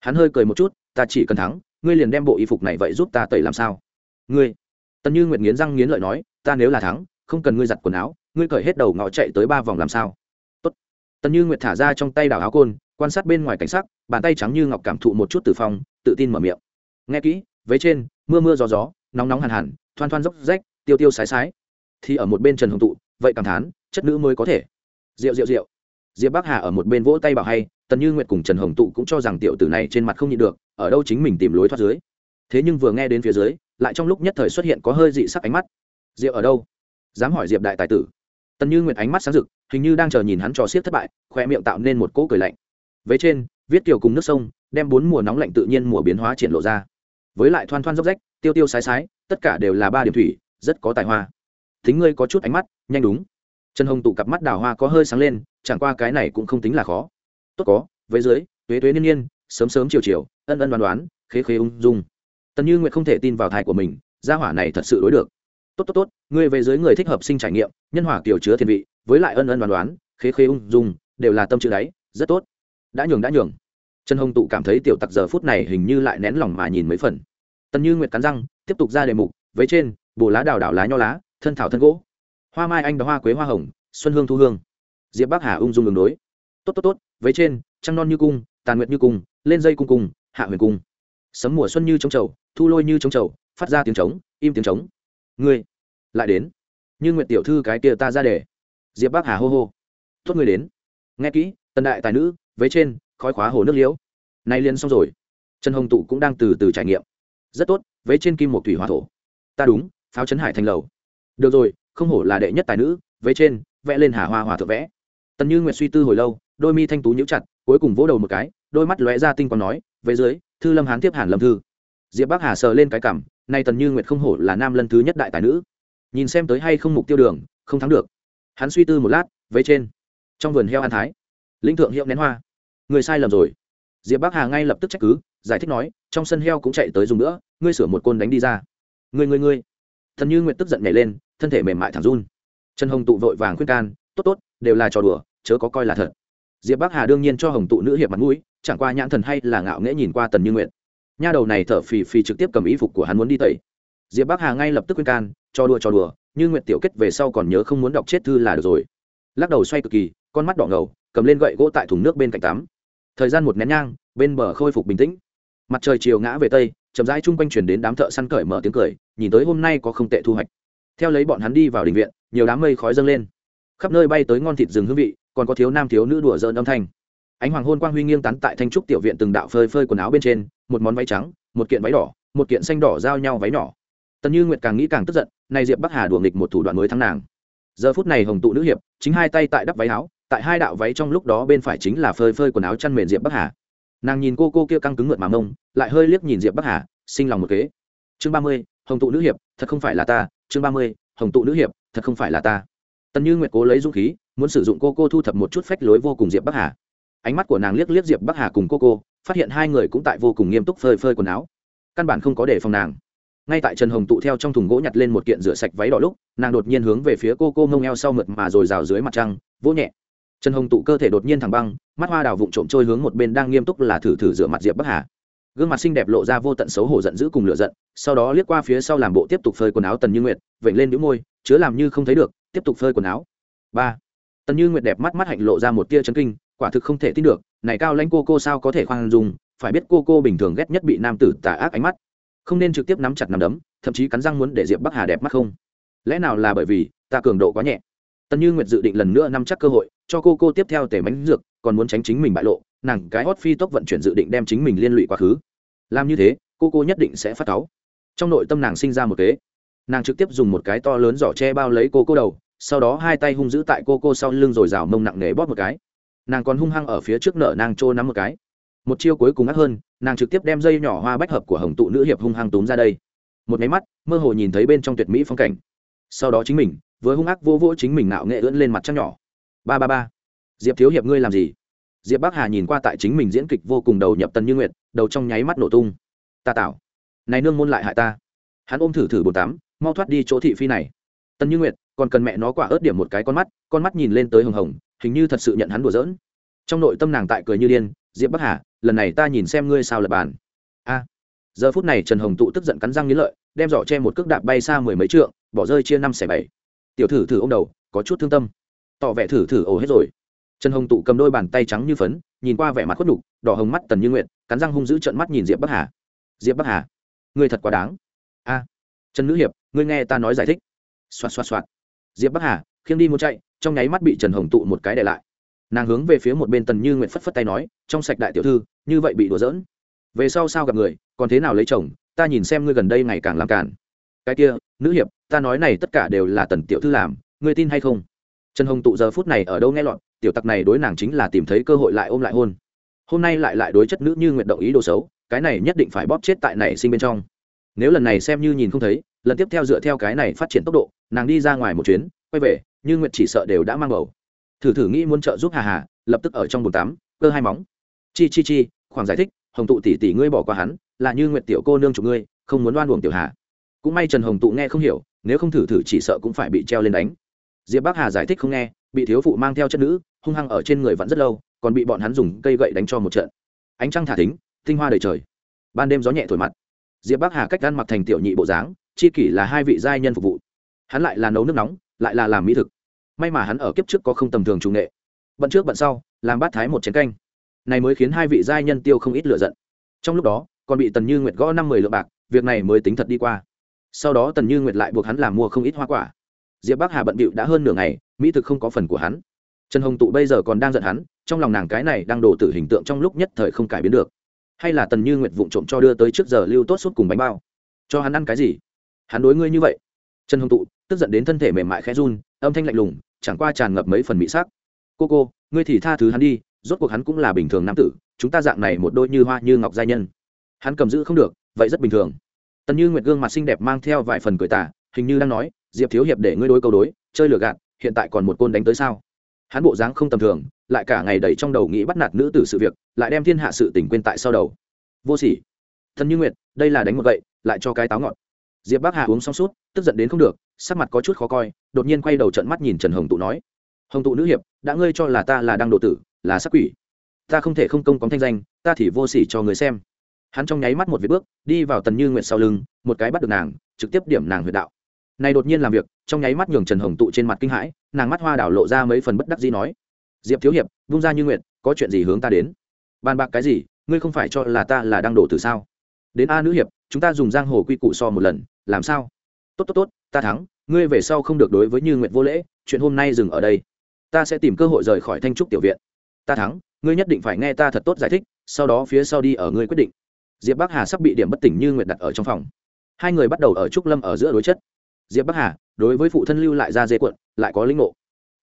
hắn hơi cười một chút ta chỉ cần thắng ngươi liền đem bộ y phục này vậy giúp ta tẩy làm sao? Ngươi? Tần như nguyệt nghiến răng nghiến lợi nói ta nếu là thắng không cần ngươi giặt quần áo ngươi cởi hết đầu ngọ chạy tới ba vòng làm sao? Tốt. tần như nguyệt thả ra trong tay đảo áo côn quan sát bên ngoài cảnh sắc bàn tay trắng như ngọc cảm thụ một chút từ phong tự tin mở miệng. Nghe kỹ vế trên mưa mưa gió gió nóng nóng hàn hàn thoan thoan dốc rách tiêu tiêu sái sái. Thì ở một bên trần hồng tụ vậy cảm thán chất nữ mới có thể. Rượu rượu rượu diệp bắc hà ở một bên vỗ tay bảo hay, tần như nguyệt cùng trần hồng tụ cũng cho rằng tiểu tử này trên mặt không nhịn được, ở đâu chính mình tìm lối thoát dưới. Thế nhưng vừa nghe đến phía dưới, lại trong lúc nhất thời xuất hiện có hơi dị sắc ánh mắt. Diệp ở đâu? Dám hỏi diệp đại tài tử. Tần như nguyệt ánh mắt sáng rực, hình như đang chờ nhìn hắn trò xiết thất bại khoe miệng tạo nên một cỗ cười lạnh. Vế trên, viết tiểu cùng nước sông, đem bốn mùa nóng lạnh tự nhiên mùa biến hóa triển lộ ra. Với lại thoăn thoan dốc rách, tiêu tiêu sái sái, tất cả đều là ba điểm thủy, rất có tài hoa. Thính ngươi có chút ánh mắt, nhanh đúng. Trần hồng tụ cặp mắt đào hoa có hơi sáng lên chẳng qua cái này cũng không tính là khó. Tốt có với dưới, tuế tuế niên niên, sớm sớm chiều chiều, ân ân đoán đoán, khế khế ung dung. Tần như nguyệt không thể tin vào thai của mình, gia hỏa này thật sự đối được. Tốt tốt tốt, ngươi về dưới người thích hợp sinh trải nghiệm, nhân hỏa kiểu chứa thiên vị, với lại ân ân đoán đoán, khế khế ung dung, đều là tâm chữ đáy, rất tốt. Đã nhường đã nhường. Trần hồng tụ cảm thấy tiểu tặc giờ phút này hình như lại nén lòng mà nhìn mấy phần. Tần như nguyệt cắn răng, tiếp tục ra đề mục với trên, bồ lá đào đào lá nho lá, thân thảo thân gỗ. Hoa mai anh đào hoa quế hoa hồng, xuân hương thu hương diệp bắc hà ung dung đường đối. Tốt tốt tốt với trên, trăng non như cung, tàn nguyệt như cung, lên dây cung cung, hạ huyền cung. Sấm mùa xuân như trống trầu, thu lôi như trống trầu, phát ra tiếng trống, im tiếng trống. Ngươi, lại đến. Như nguyện tiểu thư cái kia ta ra để. Diệp bắc hà hô hô. Tốt, ngươi đến. Nghe kỹ tần đại tài nữ với trên, khói khóa hồ nước liễu. Nay liền xong rồi. Trần hồng tụ cũng đang từ từ trải nghiệm. Rất tốt với trên kim một thủy hòa thổ. Ta đúng, pháo chấn hải thành lầu. Được rồi, không hổ là đệ nhất tài nữ với trên, vẽ lên hà hoa hòa thượng vẽ tần như nguyệt suy tư hồi lâu, đôi mi thanh tú nhíu chặt, cuối cùng vỗ đầu một cái, đôi mắt lóe ra tinh còn nói, về dưới, thư lâm hán tiếp hàn lâm thư. Diệp bắc hà sờ lên cái cảm nay tần như nguyệt không hổ là nam lân thứ nhất đại tài nữ. Nhìn xem tới hay không mục tiêu đường, không thắng được. Hắn suy tư một lát với trên. Trong vườn heo an thái linh thượng hiệu nén hoa. Người sai lầm rồi. Diệp bắc hà ngay lập tức trách cứ, giải thích nói, trong sân heo cũng chạy tới dùng nữa, ngươi sửa một côn đánh đi ra. Ngươi ngươi ngươi. Thần như nguyệt tức giận nhảy lên, thân thể mềm mại thẳng run. Trần hồng tụ vội vàng khuyên can, tốt tốt, đều là trò đùa chớ có coi là thật. Diệp bắc hà đương nhiên cho hồng tụ nữ hiệp mặt mũi, chẳng qua nhãn thần hay là ngạo nghễ nhìn qua tần như nguyệt. Nha đầu này thở phì phì trực tiếp cầm ý phục của hắn muốn đi tẩy. Diệp bắc hà ngay lập tức khuyên can, cho đùa cho đùa, như nguyệt tiểu kết về sau còn nhớ không muốn đọc chết thư là được rồi. Lắc đầu xoay cực kỳ, con mắt đỏ ngầu, cầm lên gậy gỗ tại thùng nước bên cạnh tắm. Thời gian một nén nhang, bên bờ khôi phục bình tĩnh. Mặt trời chiều ngã về tây, chậm rãi chung quanh chuyển đến đám thợ săn cởi mở tiếng cười, nhìn tới hôm nay có không tệ thu hoạch. Theo lấy bọn hắn đi vào đình viện, nhiều đám mây khói dâng lên. Khắp nơi bay tới ngon thịt rừng hương vị còn có thiếu nam thiếu nữ đùa dỡn âm thanh. Ánh hoàng hôn quang huy nghiêng tán tại thanh trúc tiểu viện từng đạo phơi phơi quần áo bên trên, một món váy trắng, một kiện váy đỏ, một kiện xanh đỏ giao nhau váy nhỏ. Tần như nguyệt càng nghĩ càng tức giận, nay diệp bắc hà đùa nghịch một thủ đoạn mới thắng nàng. Giờ phút này hồng tụ nữ hiệp, chính hai tay tại đắp váy áo, tại hai đạo váy trong lúc đó bên phải chính là phơi phơi quần áo chăn mền diệp bắc hà. Nàng nhìn cô cô kia căng cứng ngượt mà mông, lại hơi liếc nhìn diệp bắc hà, sinh lòng một kế. Chương ba mươi, hồng tụ nữ hiệp, thật không phải là ta, chương ba mươi, hồng tụ nữ hiệp, thật không phải là ta. Tần như nguyệt cố lấy dũng khí muốn sử dụng cô cô thu thập một chút phách lối vô cùng diệp bắc hà ánh mắt của nàng liếc liếc diệp bắc hà cùng cô cô phát hiện hai người cũng tại vô cùng nghiêm túc phơi phơi quần áo căn bản không có để phòng nàng ngay tại trần hồng tụ theo trong thùng gỗ nhặt lên một kiện rửa sạch váy đỏ lúc nàng đột nhiên hướng về phía cô cô mông eo sau mượt mà rồi rào dưới mặt trăng vỗ nhẹ trần hồng tụ cơ thể đột nhiên thẳng băng mắt hoa đào vụng trộm trôi hướng một bên đang nghiêm túc là thử thử rửa mặt diệp bắc hà gương mặt xinh đẹp lộ ra vô tận xấu hổ giận dữ cùng lửa giận sau đó liếc qua phía sau làm bộ tiếp tục phơi quần áo tần như nguyệt vểnh lên đĩu môi chứa làm như không thấy được tiếp tục phơi quần áo ba tần như nguyệt đẹp mắt mắt hạnh lộ ra một tia chấn kinh, quả thực không thể tin được, này cao lãnh cô cô sao có thể khoan dùng phải biết cô cô bình thường ghét nhất bị nam tử tà ác ánh mắt. Không nên trực tiếp nắm chặt nắm đấm, thậm chí cắn răng muốn để diệp bắc hà đẹp mắt không? Lẽ nào là bởi vì, ta cường độ quá nhẹ? Tần như nguyệt dự định lần nữa nắm chắc cơ hội, cho cô cô tiếp theo tể mánh dược, còn muốn tránh chính mình bại lộ, nàng cái hót phi tốc vận chuyển dự định đem chính mình liên lụy quá khứ. Làm như thế, cô cô nhất định sẽ phát táo trong nội tâm nàng sinh ra một kế. Nàng trực tiếp dùng một cái to lớn giỏ che bao lấy cô cô đầu sau đó hai tay hung giữ tại cô cô sau lưng rồi rào mông nặng nề bóp một cái. Nàng còn hung hăng ở phía trước nợ nàng trô nắm một cái. Một chiêu cuối cùng ác hơn, nàng trực tiếp đem dây nhỏ hoa bách hợp của hồng tụ nữ hiệp hung hăng túm ra đây. Một máy mắt, mơ hồ nhìn thấy bên trong tuyệt mỹ phong cảnh. Sau đó chính mình với hung ác vô vỗ chính mình nạo nghệ ưỡn lên mặt trăng nhỏ. Ba ba ba. Diệp thiếu hiệp ngươi làm gì? Diệp bắc hà nhìn qua tại chính mình diễn kịch vô cùng đầu nhập tần như nguyệt, đầu trong nháy mắt nổ tung. Ta tạo này nương môn lại hại ta. Hắn ôm thử thử bồn tắm, mau thoát đi chỗ thị phi này tần như nguyệt còn cần mẹ nó quả ớt điểm một cái con mắt con mắt nhìn lên tới hồng hồng hình như thật sự nhận hắn đùa giỡn trong nội tâm nàng tại cười như điên diệp bắc hà lần này ta nhìn xem ngươi sao lập bàn a giờ phút này trần hồng tụ tức giận cắn răng nghĩ lợi đem giỏ che một cước đạp bay xa mười mấy trượng bỏ rơi chia năm xẻ bảy tiểu thử thử ô m đầu có chút thương tâm tỏ vẻ thử thử ổ hết rồi trần hồng tụ cầm đôi bàn tay trắng như phấn nhìn qua vẻ mặt khuất đục đỏ hồng mắt tần như nguyện cắn răng hung giữ trận mắt nhìn diệp bắc hà diệp bắc hà ngươi thật quá đáng a trần nữ hiệp ngươi nghe ta nói giải thích xoạt xoạt xoạt. Diệp bắc hà, khiêng đi muốn chạy, trong nháy mắt bị trần hồng tụ một cái để lại. Nàng hướng về phía một bên tần như nguyện phất phất tay nói, trong sạch đại tiểu thư, như vậy bị đùa giỡn. Về sau sao gặp người, còn thế nào lấy chồng, ta nhìn xem ngươi gần đây ngày càng làm cản cái kia, nữ hiệp, ta nói này tất cả đều là tần tiểu thư làm, ngươi tin hay không? Trần hồng tụ giờ phút này ở đâu nghe lọt, tiểu tặc này đối nàng chính là tìm thấy cơ hội lại ôm lại hôn. Hôm nay lại lại đối chất nữ như nguyện động ý đồ xấu, cái này nhất định phải bóp chết tại này sinh bên trong. Nếu lần này xem như nhìn không thấy lần tiếp theo dựa theo cái này phát triển tốc độ, nàng đi ra ngoài một chuyến, quay về, như nguyệt chỉ sợ đều đã mang bầu. Thử thử nghĩ muốn trợ giúp hà hà, lập tức ở trong bồn tắm, cơ hai móng. Chi chi chi khoảng giải thích, hồng tụ tỷ tỷ ngươi bỏ qua hắn, là như nguyệt tiểu cô nương chủ ngươi, không muốn đoan uổng tiểu hà. Cũng may trần hồng tụ nghe không hiểu, nếu không thử thử chỉ sợ cũng phải bị treo lên đánh. Diệp bắc hà giải thích không nghe, bị thiếu phụ mang theo chất nữ, hung hăng ở trên người vẫn rất lâu, còn bị bọn hắn dùng cây gậy đánh cho một trận. Ánh trăng thả thính, tinh hoa đầy trời. Ban đêm gió nhẹ thổi mặt. Diệp bắc hà cách ăn mặc thành tiểu nhị bộ dáng chi kỷ là hai vị giai nhân phục vụ. Hắn lại là nấu nước nóng, lại là làm mỹ thực. May mà hắn ở kiếp trước có không tầm thường trung nghệ. Bận trước bận sau, làm bát thái một chén canh. Này mới khiến hai vị giai nhân tiêu không ít lựa giận. Trong lúc đó, còn bị tần như nguyệt gõ năm mười lượng bạc, việc này mới tính thật đi qua. Sau đó tần như nguyệt lại buộc hắn làm mua không ít hoa quả. Diệp bắc hà bận bịu đã hơn nửa ngày, mỹ thực không có phần của hắn. Trần hồng tụ bây giờ còn đang giận hắn, trong lòng nàng cái này đang đổ tử hình tượng trong lúc nhất thời không cải biến được. Hay là tần như nguyệt vụng trộm cho đưa tới trước giờ lưu tốt suốt cùng bánh bao. Cho hắn ăn cái gì? Hắn đối ngươi như vậy. Trần hồng tụ tức giận đến thân thể mềm mại khẽ run, âm thanh lạnh lùng, chẳng qua tràn ngập mấy phần mỹ sắc. Cô cô, ngươi thì tha thứ hắn đi, rốt cuộc hắn cũng là bình thường nam tử, chúng ta dạng này một đôi như hoa như ngọc giai nhân. Hắn cầm giữ không được, vậy rất bình thường. Tần như nguyệt gương mặt xinh đẹp mang theo vài phần cười tả hình như đang nói, diệp thiếu hiệp để ngươi đối câu đối, chơi lừa gạt, hiện tại còn một côn đánh tới sao? Hắn bộ dáng không tầm thường, lại cả ngày đầy trong đầu nghĩ bắt nạt nữ tử sự việc, lại đem thiên hạ sự tình quên tại sau đầu. Vô sỉ. Thân như nguyệt, đây là đánh một gậy, lại cho cái táo ngọt diệp bắc hà uống xong suốt tức giận đến không được, sắc mặt có chút khó coi, đột nhiên quay đầu trận mắt nhìn trần hồng tụ nói, hồng tụ nữ hiệp, đã ngươi cho là ta là đang độ tử, là sắc quỷ. Ta không thể không công cóng thanh danh, ta thì vô sỉ cho người xem. Hắn trong nháy mắt một việc bước, đi vào tần như nguyện sau lưng, một cái bắt được nàng, trực tiếp điểm nàng huyệt đạo. Này đột nhiên làm việc, trong nháy mắt nhường trần hồng tụ trên mặt kinh hãi, nàng mắt hoa đảo lộ ra mấy phần bất đắc dĩ nói, diệp thiếu hiệp, vung ra như nguyện có chuyện gì hướng ta đến? Bàn bạc cái gì, ngươi không phải cho là ta là đang đổ từ sao? Đến a nữ hiệp chúng ta dùng giang hồ quy củ so một lần, làm sao? Tốt tốt tốt, ta thắng, ngươi về sau không được đối với như nguyện vô lễ, chuyện hôm nay dừng ở đây. Ta sẽ tìm cơ hội rời khỏi thanh trúc tiểu viện. Ta thắng, ngươi nhất định phải nghe ta thật tốt giải thích, sau đó phía sau đi ở ngươi quyết định. Diệp bắc hà sắp bị điểm bất tỉnh như nguyện đặt ở trong phòng. Hai người bắt đầu ở trúc lâm ở giữa đối chất. Diệp bắc hà, đối với phụ thân lưu lại ra dê quận lại có linh ngộ.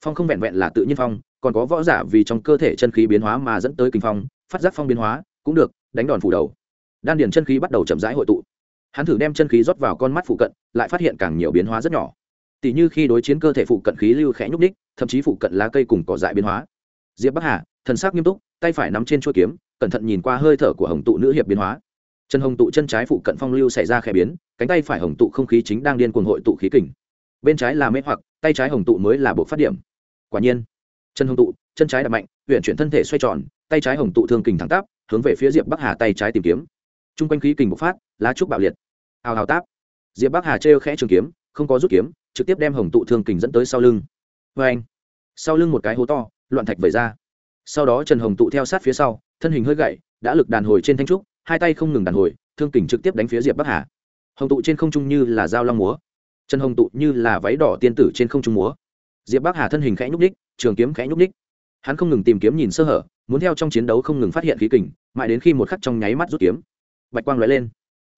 Phong không vẹn vẹn là tự nhiên phong, còn có võ giả vì trong cơ thể chân khí biến hóa mà dẫn tới kinh phong, phát giác phong biến hóa, cũng được, đánh đòn phủ đầu đan điền chân khí bắt đầu chậm rãi hội tụ. Hắn thử đem chân khí rót vào con mắt phụ cận, lại phát hiện càng nhiều biến hóa rất nhỏ. Tỷ như khi đối chiến cơ thể phụ cận khí lưu khẽ nhúc ních thậm chí phụ cận lá cây cùng cỏ dại biến hóa. Diệp bắc hà, thần sắc nghiêm túc, tay phải nắm trên chuôi kiếm, cẩn thận nhìn qua hơi thở của hồng tụ nữ hiệp biến hóa. Chân hồng tụ chân trái phụ cận phong lưu xảy ra khẽ biến, cánh tay phải hồng tụ không khí chính đang điên cuồng hội tụ khí kình. Bên trái là mê hoặc, tay trái hồng tụ mới là bộ phát điểm. Quả nhiên, chân hồng tụ, chân trái đập mạnh huyện chuyển thân thể xoay tròn, tay trái hồng tụ thương kình thẳng tắp, hướng về phía diệp bắc hà tay trái tìm kiếm t r u n g quanh khí kình bộc phát, lá trúc bạo liệt. Hào hào táp. Diệp bắc hà trêu khẽ trường kiếm, không có rút kiếm, trực tiếp đem hồng tụ thương kình dẫn tới sau lưng. Vê anh, sau lưng một cái hố to, loạn thạch vẩy ra. Sau đó trần hồng tụ theo sát phía sau, thân hình hơi gậy, đã lực đàn hồi trên thanh trúc, hai tay không ngừng đàn hồi, thương kình trực tiếp đánh phía diệp bắc hà. Hồng tụ trên không trung như là dao long múa. Trần hồng tụ như là váy đỏ tiên tử trên không trung múa. Diệp bắc hà thân hình khẽ nhúc ních trường kiếm khẽ nhúc ních hắn không ngừng tìm kiếm nhìn sơ hở, muốn theo trong chiến đấu không ngừng phát hiện khí kình, mãi đến khi một khắc trong nháy mắt rút kiếm bạch quang lóe lên.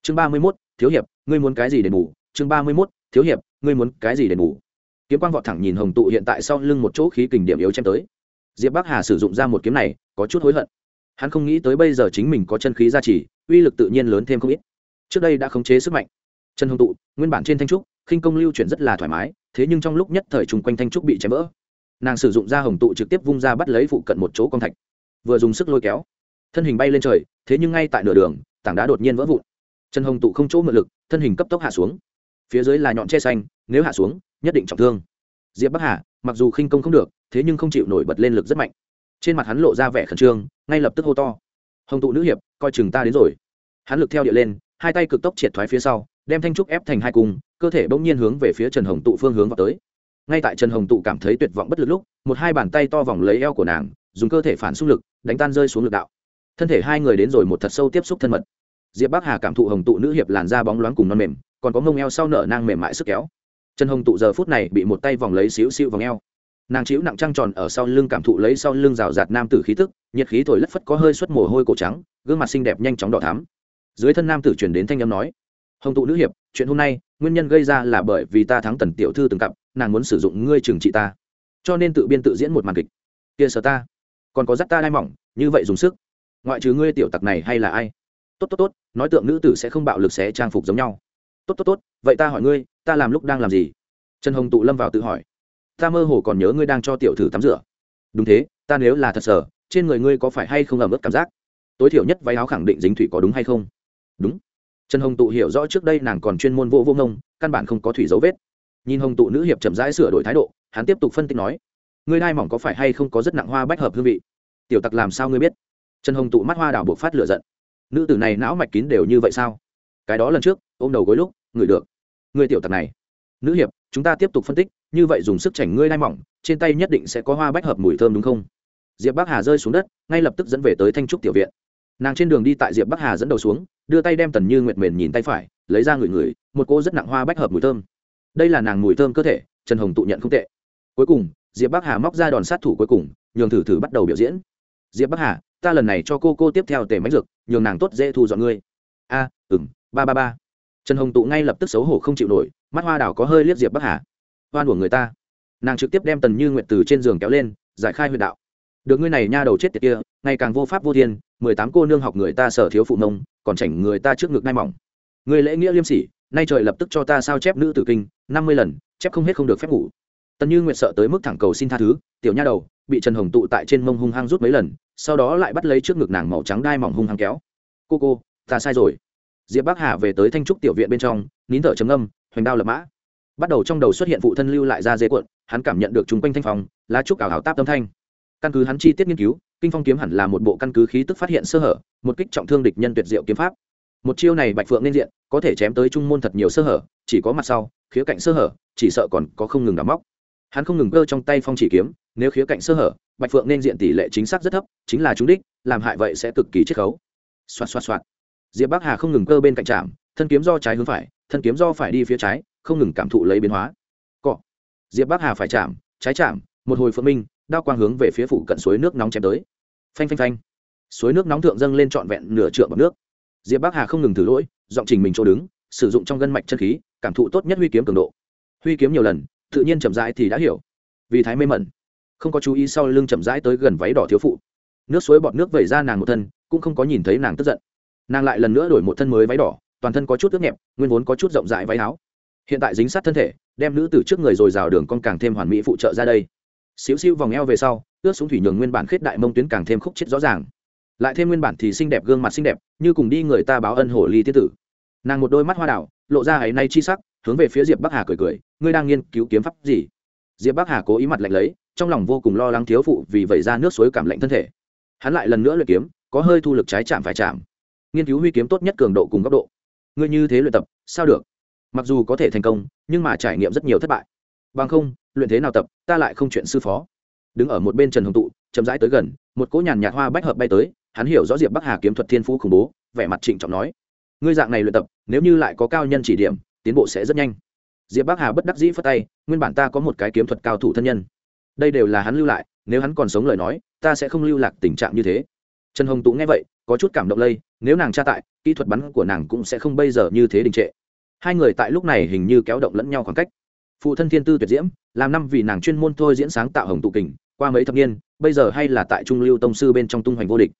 Chương ba mươi mốt, thiếu hiệp, ngươi muốn cái gì để ngủ? chương ba mươi mốt, thiếu hiệp, ngươi muốn cái gì để ngủ? kiếm quang vọt thẳng nhìn hồng tụ hiện tại sau lưng một chỗ khí kình điểm yếu chém tới. Diệp bắc hà sử dụng ra một kiếm này, có chút hối hận. Hắn không nghĩ tới bây giờ chính mình có chân khí gia trì, uy lực tự nhiên lớn thêm không ít. Trước đây đã khống chế sức mạnh. Chân hồng tụ, nguyên bản trên thanh trúc, khinh công lưu chuyển rất là thoải mái, thế nhưng trong lúc nhất thời chung quanh thanh trúc bị chém vỡ. Nàng sử dụng da hồng tụ trực tiếp vung ra bắt lấy phụ cận một chỗ con thạch. Vừa dùng sức lôi kéo, thân hình bay lên trời, thế nhưng ngay tại nửa đường tảng đá đột nhiên vỡ vụn. Trần hồng tụ không chỗ mượn lực, thân hình cấp tốc hạ xuống. Phía dưới là nhọn che xanh, nếu hạ xuống, nhất định trọng thương. Diệp bắc hà, mặc dù khinh công không được, thế nhưng không chịu nổi bật lên lực rất mạnh. Trên mặt hắn lộ ra vẻ khẩn trương, ngay lập tức hô to. Hồng tụ nữ hiệp, coi chừng ta đến rồi. Hắn lực theo địa lên, hai tay cực tốc triệt thoái phía sau, đem thanh trúc ép thành hai cung cơ thể bỗng nhiên hướng về phía trần hồng tụ phương hướng vào tới. Ngay tại trần hồng tụ cảm thấy tuyệt vọng bất lực lúc, một hai bàn tay to vòng lấy eo của nàng, dùng cơ thể phản xung lực, đánh tan rơi xuống lực đạo thân thể hai người đến rồi một thật sâu tiếp xúc thân mật. Diệp bắc hà cảm thụ hồng tụ nữ hiệp làn da bóng loáng cùng non mềm, còn có mông eo sau nở nang mềm mại sức kéo. Trần hồng tụ giờ phút này bị một tay vòng lấy xíu xíu vòng eo. Nàng chịu nặng trăng tròn ở sau lưng cảm thụ lấy sau lưng rào rạt nam tử khí tức, nhiệt khí thổi lất phất có hơi suất mồ hôi cổ trắng, gương mặt xinh đẹp nhanh chóng đỏ thắm. Dưới thân nam tử chuyển đến thanh âm nói, hồng tụ nữ hiệp, chuyện hôm nay, nguyên nhân gây ra là bởi vì ta thắng tần tiểu thư từng cặp, nàng muốn sử dụng ngươi trừng trị ta. Cho nên tự biên tự diễn một màn kịch. Kia sở ta. Còn có dắt ta đai mỏng, như vậy dùng sức ngoại trừ ngươi tiểu tặc này hay là ai? Tốt tốt tốt, nói tượng nữ tử sẽ không bạo lực sẽ trang phục giống nhau. Tốt tốt tốt, vậy ta hỏi ngươi, ta làm lúc đang làm gì? Trần hồng tụ lâm vào tự hỏi. Ta mơ hồ còn nhớ ngươi đang cho tiểu thử tắm rửa. Đúng thế, ta nếu là thật sở, trên người ngươi có phải hay không ẩm ướt cảm giác? Tối thiểu nhất váy áo khẳng định dính thủy có đúng hay không? Đúng. Trần hồng tụ hiểu rõ trước đây nàng còn chuyên môn vô vô ngông, căn bản không có thủy dấu vết. Nhìn hồng tụ nữ hiệp chậm rãi sửa đổi thái độ, hắn tiếp tục phân tích nói, ngươi đai mỏng có phải hay không có rất nặng hoa bách hợp hương vị? Tiểu tặc làm sao ngươi biết? Trần hồng tụ mắt hoa đảo buộc phát lửa giận. Nữ tử này não mạch kín đều như vậy sao? Cái đó lần trước, ôm đầu gối lúc ngửi được. Người tiểu tặc này. Nữ hiệp, chúng ta tiếp tục phân tích, như vậy dùng sức chảnh ngươi lai mỏng, trên tay nhất định sẽ có hoa bách hợp mùi thơm đúng không? Diệp bắc hà rơi xuống đất, ngay lập tức dẫn về tới thanh trúc tiểu viện. Nàng trên đường đi tại diệp bắc hà dẫn đầu xuống, đưa tay đem tần như nguyệt mền nhìn tay phải, lấy ra ngửi ngửi một cô rất nặng hoa bách hợp mùi thơm. Đây là nàng mùi thơm cơ thể, trần hồng tụ nhận không tệ. Cuối cùng, diệp bắc hà móc ra đòn sát thủ cuối cùng, nhường thử thử bắt đầu biểu diễn. Diệp bắc hà ta lần này cho cô cô tiếp theo tề mánh dược nhường nàng tốt dễ thu dọn ngươi. A à, ừng ba ba ba. Trần hồng tụ ngay lập tức xấu hổ không chịu nổi mắt hoa đảo có hơi liếc diệp bắc hà. Hoan của người ta. Nàng trực tiếp đem tần như nguyệt từ trên giường kéo lên giải khai huyệt đạo. Được ngươi này nha đầu chết tiệt kia ngày càng vô pháp vô thiên mười tám cô nương học người ta sở thiếu phụ nông còn chảnh người ta trước ngực nai mỏng. Người lễ nghĩa liêm sỉ nay trời lập tức cho ta sao chép nữ tử kinh năm mươi lần chép không hết không được phép ngủ. Tần như nguyệt sợ tới mức thẳng cầu xin tha thứ tiểu nha đầu bị trần hồng tụ tại trên mông hung hăng rút mấy lần sau đó lại bắt lấy trước ngực nàng màu trắng đai mỏng hung hăng kéo. Cô cô, ta sai rồi. Diệp bắc hà về tới thanh trúc tiểu viện bên trong, nín thở chấm âm hoành đao lập mã. Bắt đầu trong đầu xuất hiện phụ thân lưu lại ra dê cuộn, hắn cảm nhận được chung quanh thanh phòng lá trúc ảo hảo táp tâm thanh. Căn cứ hắn chi tiết nghiên cứu, kinh phong kiếm hẳn là một bộ căn cứ khí tức phát hiện sơ hở, một kích trọng thương địch nhân tuyệt diệu kiếm pháp. Một chiêu này bạch phượng nên diện, có thể chém tới trung môn thật nhiều sơ hở, chỉ có mặt sau, khía cạnh sơ hở, chỉ sợ còn có không ngừng đắm móc hắn không ngừng cơ trong tay phong chỉ kiếm, nếu khía cạnh sơ hở, bạch phượng nên diện tỷ lệ chính xác rất thấp, chính là trúng đích, làm hại vậy sẽ cực kỳ chiết khấu. Xoạt xoạt xoạt. Diệp bắc hà không ngừng cơ bên cạnh trạm thân kiếm do trái hướng phải, thân kiếm do phải đi phía trái, không ngừng cảm thụ lấy biến hóa. Cọ. Diệp bắc hà phải chạm, trái chạm, một hồi phượng minh, đao quang hướng về phía phủ cận suối nước nóng chém tới. Phanh phanh phanh. Suối nước nóng thượng dâng lên trọn vẹn nửa trượng bằng nước. Diệp bắc hà không ngừng thử lỗi, giọng trình mình chỗ đứng, sử dụng trong gân mạch chân khí, cảm thụ tốt nhất huy kiếm cường độ. Huy kiếm nhiều lần tự nhiên chậm rãi thì đã hiểu. Vì thái mê mẩn, không có chú ý sau lưng chậm rãi tới gần váy đỏ thiếu phụ. Nước suối bọt nước vẩy ra nàng một thân, cũng không có nhìn thấy nàng tức giận. Nàng lại lần nữa đổi một thân mới váy đỏ, toàn thân có chút ướt nhẹp, nguyên vốn có chút rộng rãi váy áo. Hiện tại dính sát thân thể, đem nữ từ trước người rồi rào đường con càng thêm hoàn mỹ phụ trợ ra đây. Xíu xiu vòng eo về sau, ướt xuống thủy nhường nguyên bản khết đại mông tuyến càng thêm khúc chết rõ ràng. Lại thêm nguyên bản thì xinh đẹp, gương mặt xinh đẹp, như cùng đi người ta báo ân hồ ly tiết tử. Nàng một đôi mắt hoa đảo, lộ ra ấy nay chi sắc hướng về phía diệp bắc hà cười cười, ngươi đang nghiên cứu kiếm pháp gì? Diệp bắc hà cố ý mặt lạnh lấy, trong lòng vô cùng lo lắng thiếu phụ vì vậy ra nước suối cảm lạnh thân thể. Hắn lại lần nữa luyện kiếm, có hơi thu lực trái chạm phải chạm. Nghiên cứu huy kiếm tốt nhất cường độ cùng góc độ. Ngươi như thế luyện tập, sao được? Mặc dù có thể thành công, nhưng mà trải nghiệm rất nhiều thất bại. Bằng không, luyện thế nào tập, ta lại không chuyện sư phó. Đứng ở một bên trần hồng tụ, chậm rãi tới gần, một cỗ nhàn nhạt hoa bách hợp bay tới, hắn hiểu rõ diệp bắc hà kiếm thuật thiên phú khủng bố, vẻ mặt trịnh trọng nói, ngươi dạng này luyện tập, nếu như lại có cao nhân chỉ điểm tiến bộ sẽ rất nhanh. Diệp bắc hà bất đắc dĩ phất tay, nguyên bản ta có một cái kiếm thuật cao thủ thân nhân. Đây đều là hắn lưu lại, nếu hắn còn sống lời nói, ta sẽ không lưu lạc tình trạng như thế. Trần hồng tụ nghe vậy, có chút cảm động lây, nếu nàng tra tại, kỹ thuật bắn của nàng cũng sẽ không bây giờ như thế đình trệ. Hai người tại lúc này hình như kéo động lẫn nhau khoảng cách. Phụ thân thiên tư tuyệt diễm, làm năm vì nàng chuyên môn thôi diễn sáng tạo hồng tụ kình, qua mấy thập niên, bây giờ hay là tại trung lưu tông sư bên trong tung hoành vô địch.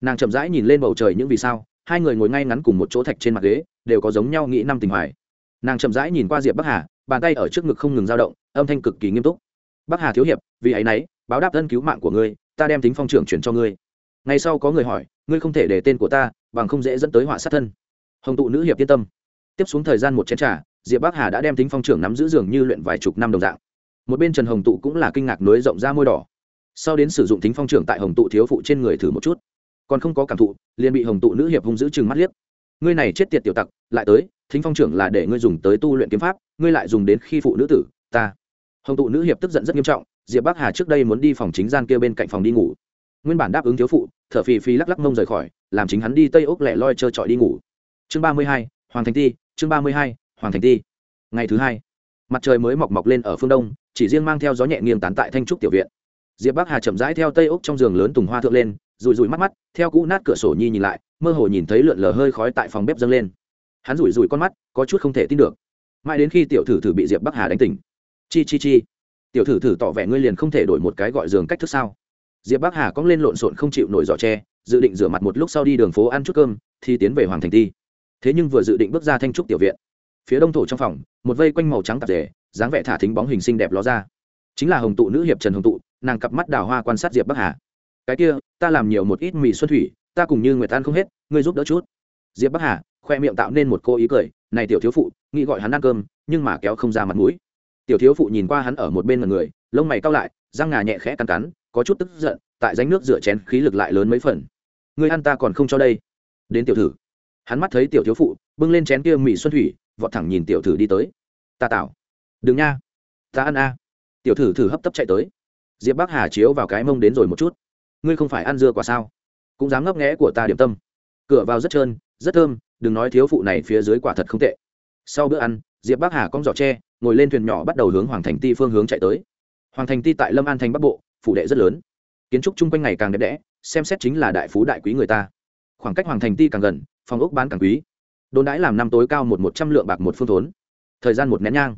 Nàng chậm rãi nhìn lên bầu trời những vì sao, hai người ngồi ngay ngắn cùng một chỗ thạch trên mặt ghế, đều có giống nhau nghĩ năm tình hoài nàng chậm rãi nhìn qua diệp bắc hà, bàn tay ở trước ngực không ngừng dao động, âm thanh cực kỳ nghiêm túc. Bắc hà thiếu hiệp, vì ấ y n ấ y báo đáp thân cứu mạng của ngươi, ta đem tính phong trưởng chuyển cho ngươi. Ngay sau có người hỏi, ngươi không thể để tên của ta, bằng không dễ dẫn tới họa sát thân. Hồng tụ nữ hiệp yên tâm. Tiếp xuống thời gian một chén t r à diệp bắc hà đã đem tính phong trưởng nắm giữ dường như luyện vài chục năm đồng dạng. Một bên trần hồng tụ cũng là kinh ngạc nối rộng ra môi đỏ. Sau đến sử dụng tính phong trưởng tại hồng tụ thiếu phụ trên người thử một chút. Còn không có cảm thụ, liền bị hồng tụ nữ hiệp hung giữ chừng mắt liếc. Ngươi này chết tiệt tiểu tặc, lại tới thính phong trưởng là để ngươi dùng tới tu luyện kiếm pháp, ngươi lại dùng đến khi phụ nữ tử, ta. Hồng tụ nữ hiệp tức giận rất nghiêm trọng, diệp bắc hà trước đây muốn đi phòng chính gian kia bên cạnh phòng đi ngủ. Nguyên bản đáp ứng thiếu phụ, thở phì phì lắc lắc mông rời khỏi, làm chính hắn đi tây ốc lẻ loi trơ trọi đi ngủ. Chương ba mươi hai, hoàng thành ti, chương ba mươi hai, hoàng thành ti. Ngày thứ hai, mặt trời mới mọc mọc lên ở phương đông, chỉ riêng mang theo gió nhẹ nghiêng tán tại thanh trúc tiểu viện. Diệp bắc hà chậm rãi theo tây ốc trong giường lớn tùng hoa thượng lên rùi rùi mắt mắt, theo cũ nát cửa sổ nhi nhìn lại, mơ hồ nhìn thấy lượn lờ hơi khói tại phòng bếp dâng lên hắn rủi rủi con mắt, có chút không thể tin được. Mãi đến khi tiểu thử thử bị diệp bắc hà đánh tỉnh. Chi chi chi. Tiểu thử thử tỏ vẻ ngươi liền không thể đổi một cái gọi giường cách thức sao? Diệp bắc hà cong lên lộn xộn không chịu nổi giỏ tre, dự định rửa mặt một lúc sau đi đường phố ăn chút cơm, thì tiến về hoàng thành ti. Thế nhưng vừa dự định bước ra thanh trúc tiểu viện, phía đông thổ trong phòng, một vây quanh màu trắng tạp rể dáng vẻ thả thính bóng hình xinh đẹp ló ra. Chính là hồng tụ nữ hiệp trần hồng tụ, nàng cặp mắt đào hoa quan sát diệp bắc hà. Cái kia, ta làm nhiều một ít mì xuân thủy, ta cùng như nguyệt tan không hết, ngươi giúp đỡ chút. Diệp bắc hà khoe miệng tạo nên một cô ý cười, này tiểu thiếu phụ, nghĩ gọi hắn ăn cơm, nhưng mà kéo không ra mặt mũi. Tiểu thiếu phụ nhìn qua hắn ở một bên mặt người, lông mày cao lại, răng ngà nhẹ khẽ cắn cắn, có chút tức giận, tại ránh nước rửa chén, khí lực lại lớn mấy phần. Người ăn ta còn không cho đây. Đến tiểu thử. Hắn mắt thấy tiểu thiếu phụ, bưng lên chén kia mì xuân thủy, vọt thẳng nhìn tiểu thử đi tới. Ta tạo đừng nha. Ta ăn a. Tiểu thử thử hấp tấp chạy tới. Diệp bắc hà chiếu vào cái mông đến rồi một chút. Ngươi không phải ăn dưa quả sao? Cũng dám ngấp nghẽ của ta điểm tâm. Cửa vào rất trơn, rất thơm đừng nói thiếu phụ này phía dưới quả thật không tệ. Sau bữa ăn, diệp bắc hà cong giỏ tre, ngồi lên thuyền nhỏ bắt đầu hướng hoàng thành ti phương hướng chạy tới. Hoàng thành ti tại lâm an thành bắc bộ, phủ đệ rất lớn. Kiến trúc chung quanh ngày càng đẹp đẽ, xem xét chính là đại phú đại quý người ta. Khoảng cách hoàng thành ti càng gần, phòng ốc bán càng quý. Đồn đãi làm năm tối cao một một trăm lượng bạc một phương thốn. Thời gian một nén nhang.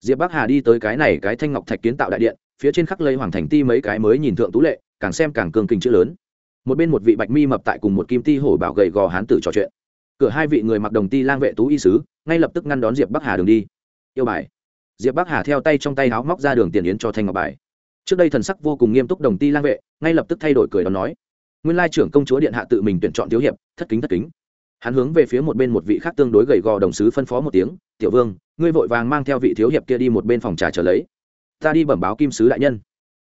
Diệp bắc hà đi tới cái này cái thanh ngọc thạch kiến tạo đại điện, phía trên khắc lây hoàng thành ti mấy cái mới nhìn thượng tú lệ, càng xem càng cường kinh chữ lớn. Một bên một vị bạch mi mập tại cùng một kim ti hổ bảo gầy gò hán tử trò chuyện cửa hai vị người mặc đồng ti lang vệ tú y sứ, ngay lập tức ngăn đón diệp bắc hà đường đi. Yêu bài. Diệp bắc hà theo tay trong tay háo móc ra đường tiền yến cho thanh ngọc bài. Trước đây thần sắc vô cùng nghiêm túc đồng ti lang vệ, ngay lập tức thay đổi cười đón nói. Nguyên lai trưởng công chúa điện hạ tự mình tuyển chọn thiếu hiệp, thất kính thất kính. Hắn hướng về phía một bên một vị khác tương đối gầy gò đồng sứ phân phó một tiếng, tiểu vương, ngươi vội vàng mang theo vị thiếu hiệp kia đi một bên phòng trà trở lấy. Ta đi bẩm báo kim sứ đại nhân.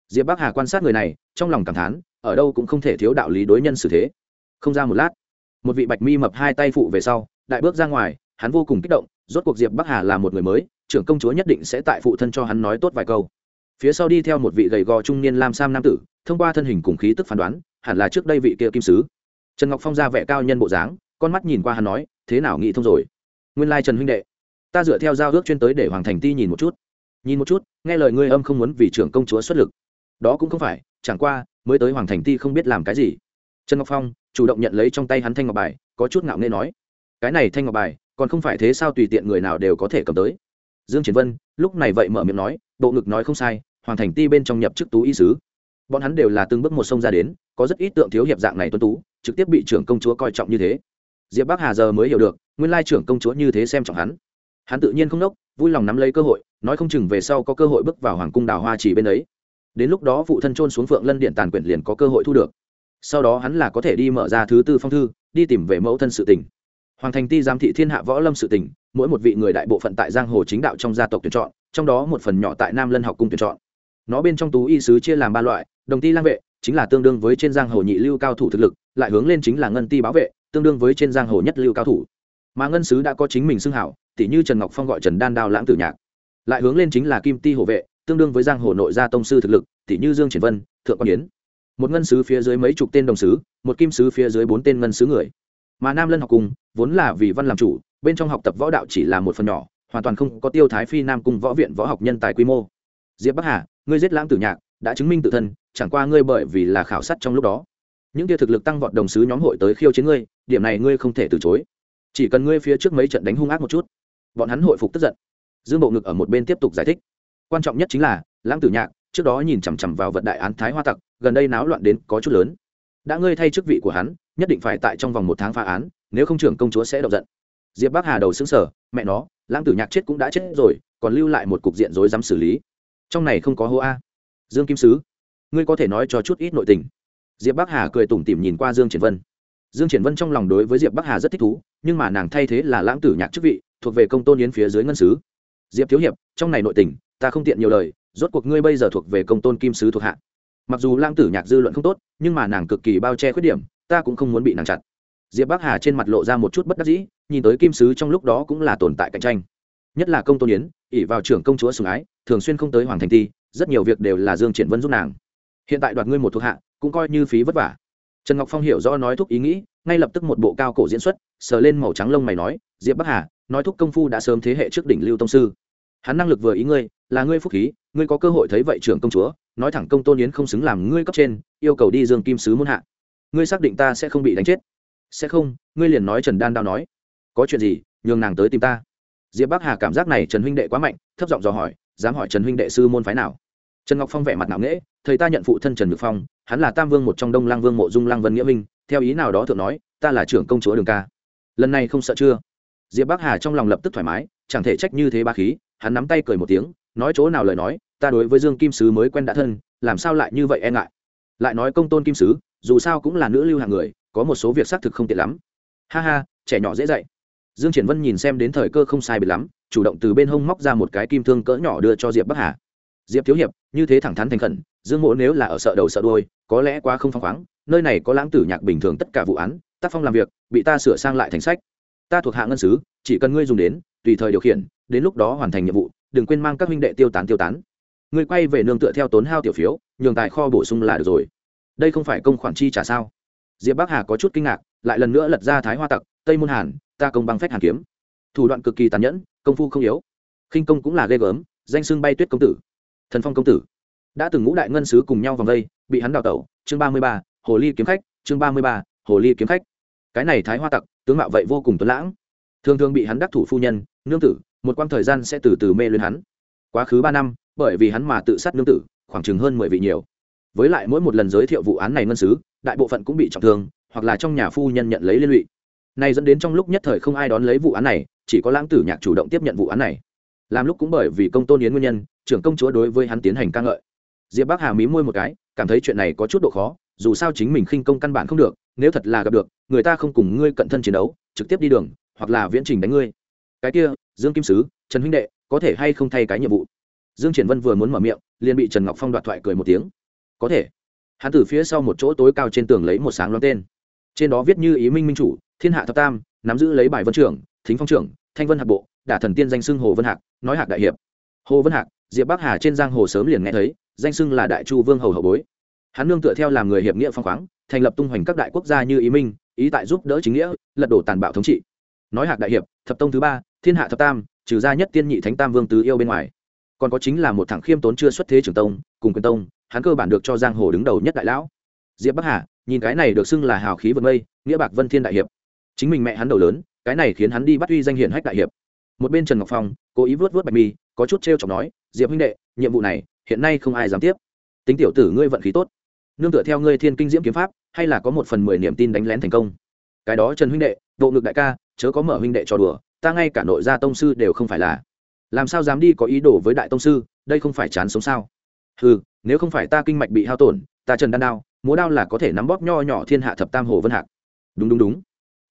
Diệp bắc hà quan sát người này, trong lòng cảm thán, ở đâu cũng không thể thiếu đạo lý đối nhân xử thế. Không ra một lát một vị bạch mi mập hai tay phụ về sau, đại bước ra ngoài, hắn vô cùng kích động, rốt cuộc diệp bắc hà là một người mới, trưởng công chúa nhất định sẽ tại phụ thân cho hắn nói tốt vài câu. Phía sau đi theo một vị gầy gò trung niên lam sam nam tử, thông qua thân hình cùng khí tức phán đoán, hẳn là trước đây vị kia kim sứ. Trần ngọc phong ra vẻ cao nhân bộ dáng, con mắt nhìn qua hắn nói, thế nào nghĩ thông rồi? Nguyên lai trần huynh đệ, ta dựa theo giao ước chuyên tới để hoàng thành ti nhìn một chút. Nhìn một chút, nghe lời ngươi âm không muốn vì trưởng công chúa xuất lực. Đó cũng không phải, chẳng qua, mới tới hoàng thành ti không biết làm cái gì. Trần ngọc phong chủ động nhận lấy trong tay hắn thanh ngọc bài, có chút ngạo nghê nói, cái này thanh ngọc bài, còn không phải thế sao tùy tiện người nào đều có thể cầm tới? Dương triển vân lúc này vậy mở miệng nói, bộ ngực nói không sai, hoàng thành ti bên trong nhập chức tú y sứ. Bọn hắn đều là từng bước một sông ra đến, có rất ít tượng thiếu hiệp dạng này tuân tú, trực tiếp bị trưởng công chúa coi trọng như thế. Diệp bắc hà giờ mới hiểu được, nguyên lai trưởng công chúa như thế xem trọng hắn. Hắn tự nhiên không đốc vui lòng nắm lấy cơ hội, nói không chừng về sau có cơ hội bước vào hoàng cung đào hoa chỉ bên ấy. Đến lúc đó phụ thân trôn xuống phượng lân điện tàn quyển liền có cơ hội thu được sau đó hắn là có thể đi mở ra thứ tư phong thư, đi tìm về mẫu thân sự tình. Hoàng thành ti giám thị thiên hạ võ lâm sự tình, mỗi một vị người đại bộ phận tại giang hồ chính đạo trong gia tộc tuyển chọn, trong đó một phần nhỏ tại nam lân học cung tuyển chọn. Nó bên trong tú y sứ chia làm ba loại, đồng ti lang vệ, chính là tương đương với trên giang hồ nhị lưu cao thủ thực lực, lại hướng lên chính là ngân ti bảo vệ, tương đương với trên giang hồ nhất lưu cao thủ. Mà ngân sứ đã có chính mình xưng hảo tỷ như trần ngọc phong gọi trần đan đao lãng tử nhạc. Lại hướng lên chính là kim ti hộ vệ, tương đương với giang hồ nội gia tông sư thực lực tỷ như dương triển vân, thượng quan yến một ngân sứ phía dưới mấy chục tên đồng sứ, một kim sứ phía dưới bốn tên ngân sứ người. Mà nam lân học cung vốn là vì văn làm chủ, bên trong học tập võ đạo chỉ là một phần nhỏ, hoàn toàn không có tiêu thái phi nam cung võ viện võ học nhân tài quy mô. Diệp bắc hà, ngươi giết lãng tử nhạc, đã chứng minh tự thân, chẳng qua ngươi bởi vì là khảo sát trong lúc đó. Những kia thực lực tăng vọt đồng sứ nhóm hội tới khiêu chiến ngươi, điểm này ngươi không thể từ chối. Chỉ cần ngươi phía trước mấy trận đánh hung ác một chút, bọn hắn hội phục tức giận. Dương bộ ngực ở một bên tiếp tục giải thích. Quan trọng nhất chính là, lãng tử nhạc trước đó nhìn chằm chằm vào vật đại án thái hoa tặc, gần đây náo loạn đến có chút lớn. Đã ngươi thay chức vị của hắn, nhất định phải tại trong vòng một tháng phá án, nếu không trưởng công chúa sẽ động giận. Diệp bắc hà đầu xứng sở mẹ nó, lãng tử nhạc chết cũng đã chết rồi, còn lưu lại một cục diện rối dám xử lý. Trong này không có hô a. Dương kim sứ, ngươi có thể nói cho chút ít nội tình. Diệp bắc hà cười tủm tỉm nhìn qua dương triển vân. Dương triển vân trong lòng đối với diệp bắc hà rất thích thú, nhưng mà nàng thay thế là lãng tử nhạc chức vị, thuộc về công tôn yến phía dưới ngân sứ. Diệp thiếu hiệp, trong này nội tình, ta không tiện nhiều lời rốt cuộc ngươi bây giờ thuộc về công tôn kim sứ thuộc hạ. Mặc dù lang tử nhạc dư luận không tốt, nhưng mà nàng cực kỳ bao che khuyết điểm, ta cũng không muốn bị nàng chặt. Diệp bắc hà trên mặt lộ ra một chút bất đắc dĩ, nhìn tới kim sứ trong lúc đó cũng là tồn tại cạnh tranh. Nhất là công tôn yến, ỷ vào trưởng công chúa sùng ái, thường xuyên không tới hoàng thành thi, rất nhiều việc đều là dương triển vân giúp nàng. Hiện tại đoạt ngươi một thuộc hạ, cũng coi như phí vất vả. Trần ngọc phong hiểu rõ nói thúc ý nghĩ, ngay lập tức một bộ cao cổ diễn xuất, sờ lên màu trắng lông mày nói, diệp bắc hà, nói thúc công phu đã sớm thế hệ trước đỉnh lưu tông sư. Hắn năng lực vừa ý ngươi là ngươi phúc khí, ngươi có cơ hội thấy vậy trưởng công chúa, nói thẳng công tôn yến không xứng làm ngươi cấp trên, yêu cầu đi dương kim sứ muôn hạ. Ngươi xác định ta sẽ không bị đánh chết. Sẽ không, ngươi liền nói trần đan đao nói. Có chuyện gì, nhường nàng tới tìm ta. Diệp bắc hà cảm giác này trần huynh đệ quá mạnh, thấp giọng dò hỏi, dám hỏi trần huynh đệ sư môn phái nào? Trần ngọc phong vẻ mặt nạo nghễ, thầy ta nhận phụ thân trần ngự phong, hắn là tam vương một trong đông lang vương, mộ dung lang vân nghĩa minh, theo ý nào đó thượng nói, ta là trưởng công chúa đường ca. Lần này không sợ chưa? Diệp bắc hà trong lòng lập tức thoải mái, chẳng thể trách như thế ba khí, hắn nắm tay cười một tiếng nói chỗ nào lời nói, ta đối với dương kim sứ mới quen đã thân, làm sao lại như vậy e ngại? Lại nói công tôn kim sứ, dù sao cũng là nữ lưu hàng người, có một số việc xác thực không tiện lắm. Ha ha, trẻ nhỏ dễ dạy. Dương triển vân nhìn xem đến thời cơ không sai biệt lắm, chủ động từ bên hông móc ra một cái kim thương cỡ nhỏ đưa cho diệp bắc hà. Diệp thiếu hiệp, như thế thẳng thắn thành khẩn, dương mộ nếu là ở sợ đầu sợ đôi có lẽ quá không phăng khoáng, nơi này có lãng tử nhạc bình thường tất cả vụ án, tác phong làm việc, bị ta sửa sang lại thành sách. Ta thuộc hạ ngân sứ, chỉ cần ngươi dùng đến, tùy thời điều khiển, đến lúc đó hoàn thành nhiệm vụ đừng quên mang các huynh đệ tiêu tán tiêu tán. Ngươi quay về nương tựa theo tốn hao tiểu phiếu, nhường tài kho bổ sung là được rồi. Đây không phải công khoản chi trả sao? Diệp bắc hà có chút kinh ngạc, lại lần nữa lật ra thái hoa tặc, tây môn hàn, ta công bằng phách hàn kiếm. Thủ đoạn cực kỳ tàn nhẫn, công phu không yếu. Khinh công cũng là ghê gớm, danh xưng bay tuyết công tử, thần phong công tử. Đã từng ngũ đại ngân sứ cùng nhau vòng đây, bị hắn đào tẩu, chương ba mươi ba, hồ ly kiếm khách, chương ba mươi ba, hồ ly kiếm khách. Cái này thái hoa tặc, tướng mạo vậy vô cùng tuấn lãng. Thường thường bị hắn đắc thủ phu nhân, nương tử một quãng thời gian sẽ từ từ mê lên hắn. Quá khứ ba năm, bởi vì hắn mà tự sát nương tử, khoảng chừng hơn mười vị nhiều. Với lại mỗi một lần giới thiệu vụ án này ngân sứ, đại bộ phận cũng bị trọng thương, hoặc là trong nhà phu nhân nhận lấy liên lụy. Này dẫn đến trong lúc nhất thời không ai đón lấy vụ án này, chỉ có lãng tử nhạc chủ động tiếp nhận vụ án này. Làm lúc cũng bởi vì công tôn yến nguyên nhân, trưởng công chúa đối với hắn tiến hành ca ngợi. Diệp bắc hà mí môi một cái, cảm thấy chuyện này có chút độ khó, dù sao chính mình khinh công căn bản không được, nếu thật là gặp được, người ta không cùng ngươi cận thân chiến đấu, trực tiếp đi đường, hoặc là viễn trình đánh ngươi. Cái kia dương kim sứ, trần huynh đệ, có thể hay không thay cái nhiệm vụ? Dương triển vân vừa muốn mở miệng, liền bị trần ngọc phong đoạt thoại cười một tiếng. Có thể. Hắn từ phía sau một chỗ tối cao trên tường lấy một sáng loáng tên. Trên đó viết như ý minh minh chủ, thiên hạ thập tam, nắm giữ lấy bài vân trưởng, thính phong trưởng, thanh vân hạc bộ, đả thần tiên danh xưng hồ vân hạc, nói hạc đại hiệp. Hồ vân hạc, diệp bắc hà trên giang hồ sớm liền nghe thấy, danh xưng là đại chu vương hầu hậu bối. Hắn nương tựa theo làm người hiệp nghĩa phong khoáng, thành lập tung hoành các đại quốc gia như ý minh, ý tại giúp đỡ chính nghĩa, lật đổ tàn bạo thống trị. Nói hạc đại hiệp, thập tông thứ ba thiên hạ thập tam, trừ ra nhất tiên nhị thánh tam vương tứ yêu bên ngoài. Còn có chính là một thằng khiêm tốn chưa xuất thế trưởng tông, cùng quyền tông, hắn cơ bản được cho giang hồ đứng đầu nhất đại lão. Diệp bắc hà, nhìn cái này được xưng là hào khí vượt mây, nghĩa bạc vân thiên đại hiệp. Chính mình mẹ hắn đầu lớn, cái này khiến hắn đi bắt uy danh hiển hách đại hiệp. Một bên trần ngọc phong, cố ý vớt vớt bạch mi, có chút trêu chọc nói, diệp huynh đệ, nhiệm vụ này, hiện nay không ai dám tiếp. Tính tiểu tử ngươi vận khí tốt. Nương tựa theo ngươi thiên kinh diễm kiếm pháp, hay là có một phần mười niềm tin đánh lén thành công. Cái đó trần huynh đệ bộ ngực đại ca, chớ có mở huynh đệ cho đùa ta ngay cả nội gia tông sư đều không phải là. Làm sao dám đi có ý đồ với đại tông sư, đây không phải chán sống sao? Ừ nếu không phải ta kinh mạch bị hao tổn, ta trần đan đao, múa đao là có thể nắm bóp nho nhỏ thiên hạ thập tam hồ vân hạc. Đúng đúng đúng.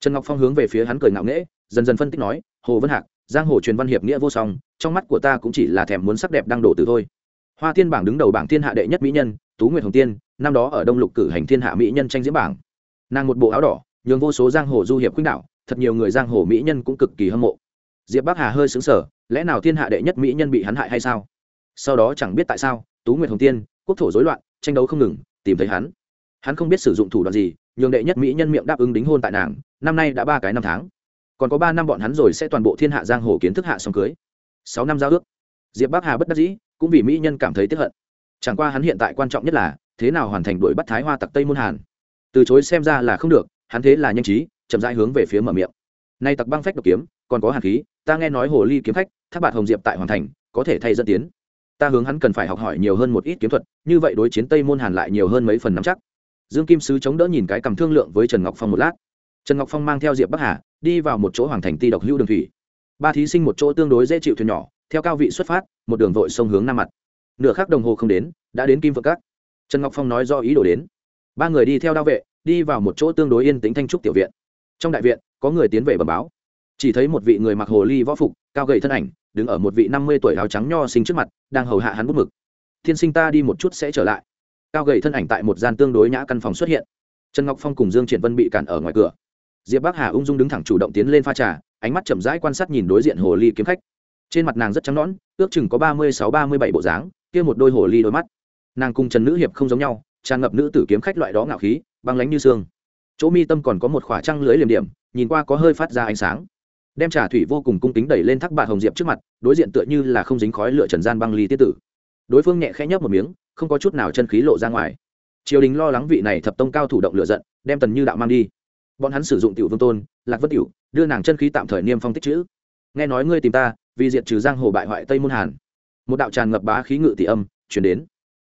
Trần ngọc phong hướng về phía hắn cười ngạo nghễ, dần dần phân tích nói, hồ vân hạc, giang hồ truyền văn hiệp nghĩa vô song, trong mắt của ta cũng chỉ là thèm muốn sắc đẹp đang đổ từ thôi. Hoa tiên bảng đứng đầu bảng thiên hạ đệ nhất mỹ nhân, tú nguyệt hồng tiên, năm đó ở đông lục cử hành thiên hạ mỹ nhân tranh diễn bảng. Nàng một bộ áo đỏ, nhường vô số giang hồ du hiệp khuynh đạo thật nhiều người giang hồ mỹ nhân cũng cực kỳ hâm mộ. Diệp bắc hà hơi xứng sở lẽ nào thiên hạ đệ nhất mỹ nhân bị hắn hại hay sao? Sau đó chẳng biết tại sao, tú nguyệt hồng tiên, quốc thổ rối loạn, tranh đấu không ngừng, tìm thấy hắn. Hắn không biết sử dụng thủ đoạn gì, nhường đệ nhất mỹ nhân miệng đáp ứng đính hôn tại nàng, năm nay đã ba cái năm tháng. Còn có ba năm bọn hắn rồi sẽ toàn bộ thiên hạ giang hồ kiến thức hạ xong cưới. Sáu năm giao ước. Diệp bắc hà bất đắc dĩ, cũng vì mỹ nhân cảm thấy tiếp hận. Chẳng qua hắn hiện tại quan trọng nhất là, thế nào hoàn thành đuổi bắt thái hoa tặc tây môn hàn. Từ chối xem ra là không được, hắn thế là nhanh trí chậm rãi hướng về phía mở miệng. Nay tặc băng phách độc kiếm, còn có hàn khí, ta nghe nói hồ ly kiếm khách thác bạt hồng diệp tại hoàn thành, có thể thay dẫn tiến. Ta hướng hắn cần phải học hỏi nhiều hơn một ít kiếm thuật, như vậy đối chiến tây môn hàn lại nhiều hơn mấy phần nắm chắc. Dương kim sứ chống đỡ nhìn cái cầm thương lượng với trần ngọc phong một lát. Trần ngọc phong mang theo diệp bắc hà, đi vào một chỗ hoàng thành ti độc hữu đường thủy. Ba thí sinh một chỗ tương đối dễ chịu thuyền nhỏ, theo cao vị xuất phát, một đường vội sông hướng nam mặt. Nửa khắc đồng hồ không đến, đã đến kim phượng cát trần ngọc phong nói do ý đồ đến. Ba người đi theo đao vệ, đi vào một chỗ tương đối yên tĩnh thanh trúc tiểu viện trong đại viện, có người tiến về bẩm báo. Chỉ thấy một vị người mặc hồ ly võ phục, cao gầy thân ảnh, đứng ở một vị năm mươi tuổi áo trắng nho sinh trước mặt, đang hầu hạ hắn bút mực. Thiên sinh ta đi một chút sẽ trở lại. Cao gầy thân ảnh tại một gian tương đối nhã căn phòng xuất hiện. Trần ngọc phong cùng dương triển vân bị cản ở ngoài cửa. Diệp bắc hà ung dung đứng thẳng chủ động tiến lên pha trà, ánh mắt chậm rãi quan sát nhìn đối diện hồ ly kiếm khách. Trên mặt nàng rất trắng nõn, ước chừng có ba mươi sáu, ba mươi bảy bộ dáng, kia một đôi hồ ly đôi mắt. Nàng cùng trần nữ hiệp không giống nhau, tràn ngập nữ tử kiếm khách loại đó ngạo khí, băng lánh như xương chỗ mi tâm còn có một khỏa trăng lưới liềm điểm, nhìn qua có hơi phát ra ánh sáng. Đem trà thủy vô cùng cung kính đẩy lên thác bạc hồng diệp trước mặt, đối diện tựa như là không dính khói lửa trần gian băng ly tiết tử. Đối phương nhẹ khẽ nhấp một miếng, không có chút nào chân khí lộ ra ngoài. Triều đình lo lắng vị này thập tông cao thủ động lựa giận, đem tần như đạo mang đi. Bọn hắn sử dụng tiểu vương tôn, lạc vất tiểu, đưa nàng chân khí tạm thời niêm phong tích chữ. Nghe nói ngươi tìm ta, vì diệt trừ giang hồ bại hoại tây môn hàn. Một đạo tràn ngập bá khí ngự tỷ âm, chuyển đến.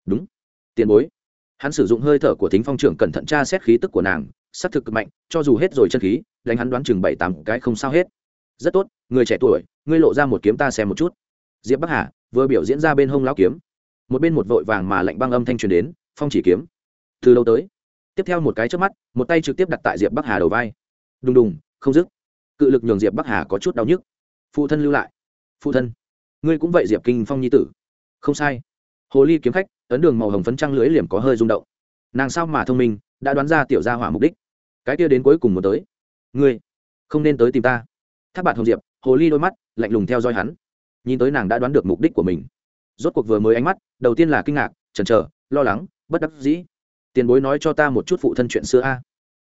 Đúng, tiền bối. Hắn sử dụng hơi thở của thính phong trưởng cẩn thận tra xét khí tức của nàng s c thực cực mạnh, cho dù hết rồi chân khí, đánh hắn đoán chừng bảy tám cái không sao hết. Rất tốt, người trẻ tuổi, ngươi lộ ra một kiếm ta xem một chút. Diệp bắc hà, vừa biểu diễn ra bên hông lão kiếm. Một bên một vội vàng mà lạnh băng âm thanh truyền đến, phong chỉ kiếm. Từ lâu tới. Tiếp theo một cái trước mắt, một tay trực tiếp đặt tại diệp bắc hà đầu vai. Đùng đùng, không dứt. Cự lực nhường diệp bắc hà có chút đau nhức. Phụ thân lưu lại. Phụ thân. Ngươi cũng vậy diệp kinh phong nhi tử. Không sai. Hồ ly kiếm khách, ấn đường màu hồng phấn trăng lưới liềm có hơi rung động. Nàng sao mà thông minh, đã đoán ra tiểu gia hỏa mục đích cái kia đến cuối cùng muốn tới. Ngươi, không nên tới tìm ta. Tháp bạt hồng diệp, hồ ly đôi mắt, lạnh lùng theo dõi hắn. Nhìn tới nàng đã đoán được mục đích của mình. Rốt cuộc vừa mới ánh mắt, đầu tiên là kinh ngạc, chần chờ, lo lắng, bất đắc dĩ. Tiền bối nói cho ta một chút phụ thân chuyện xưa a.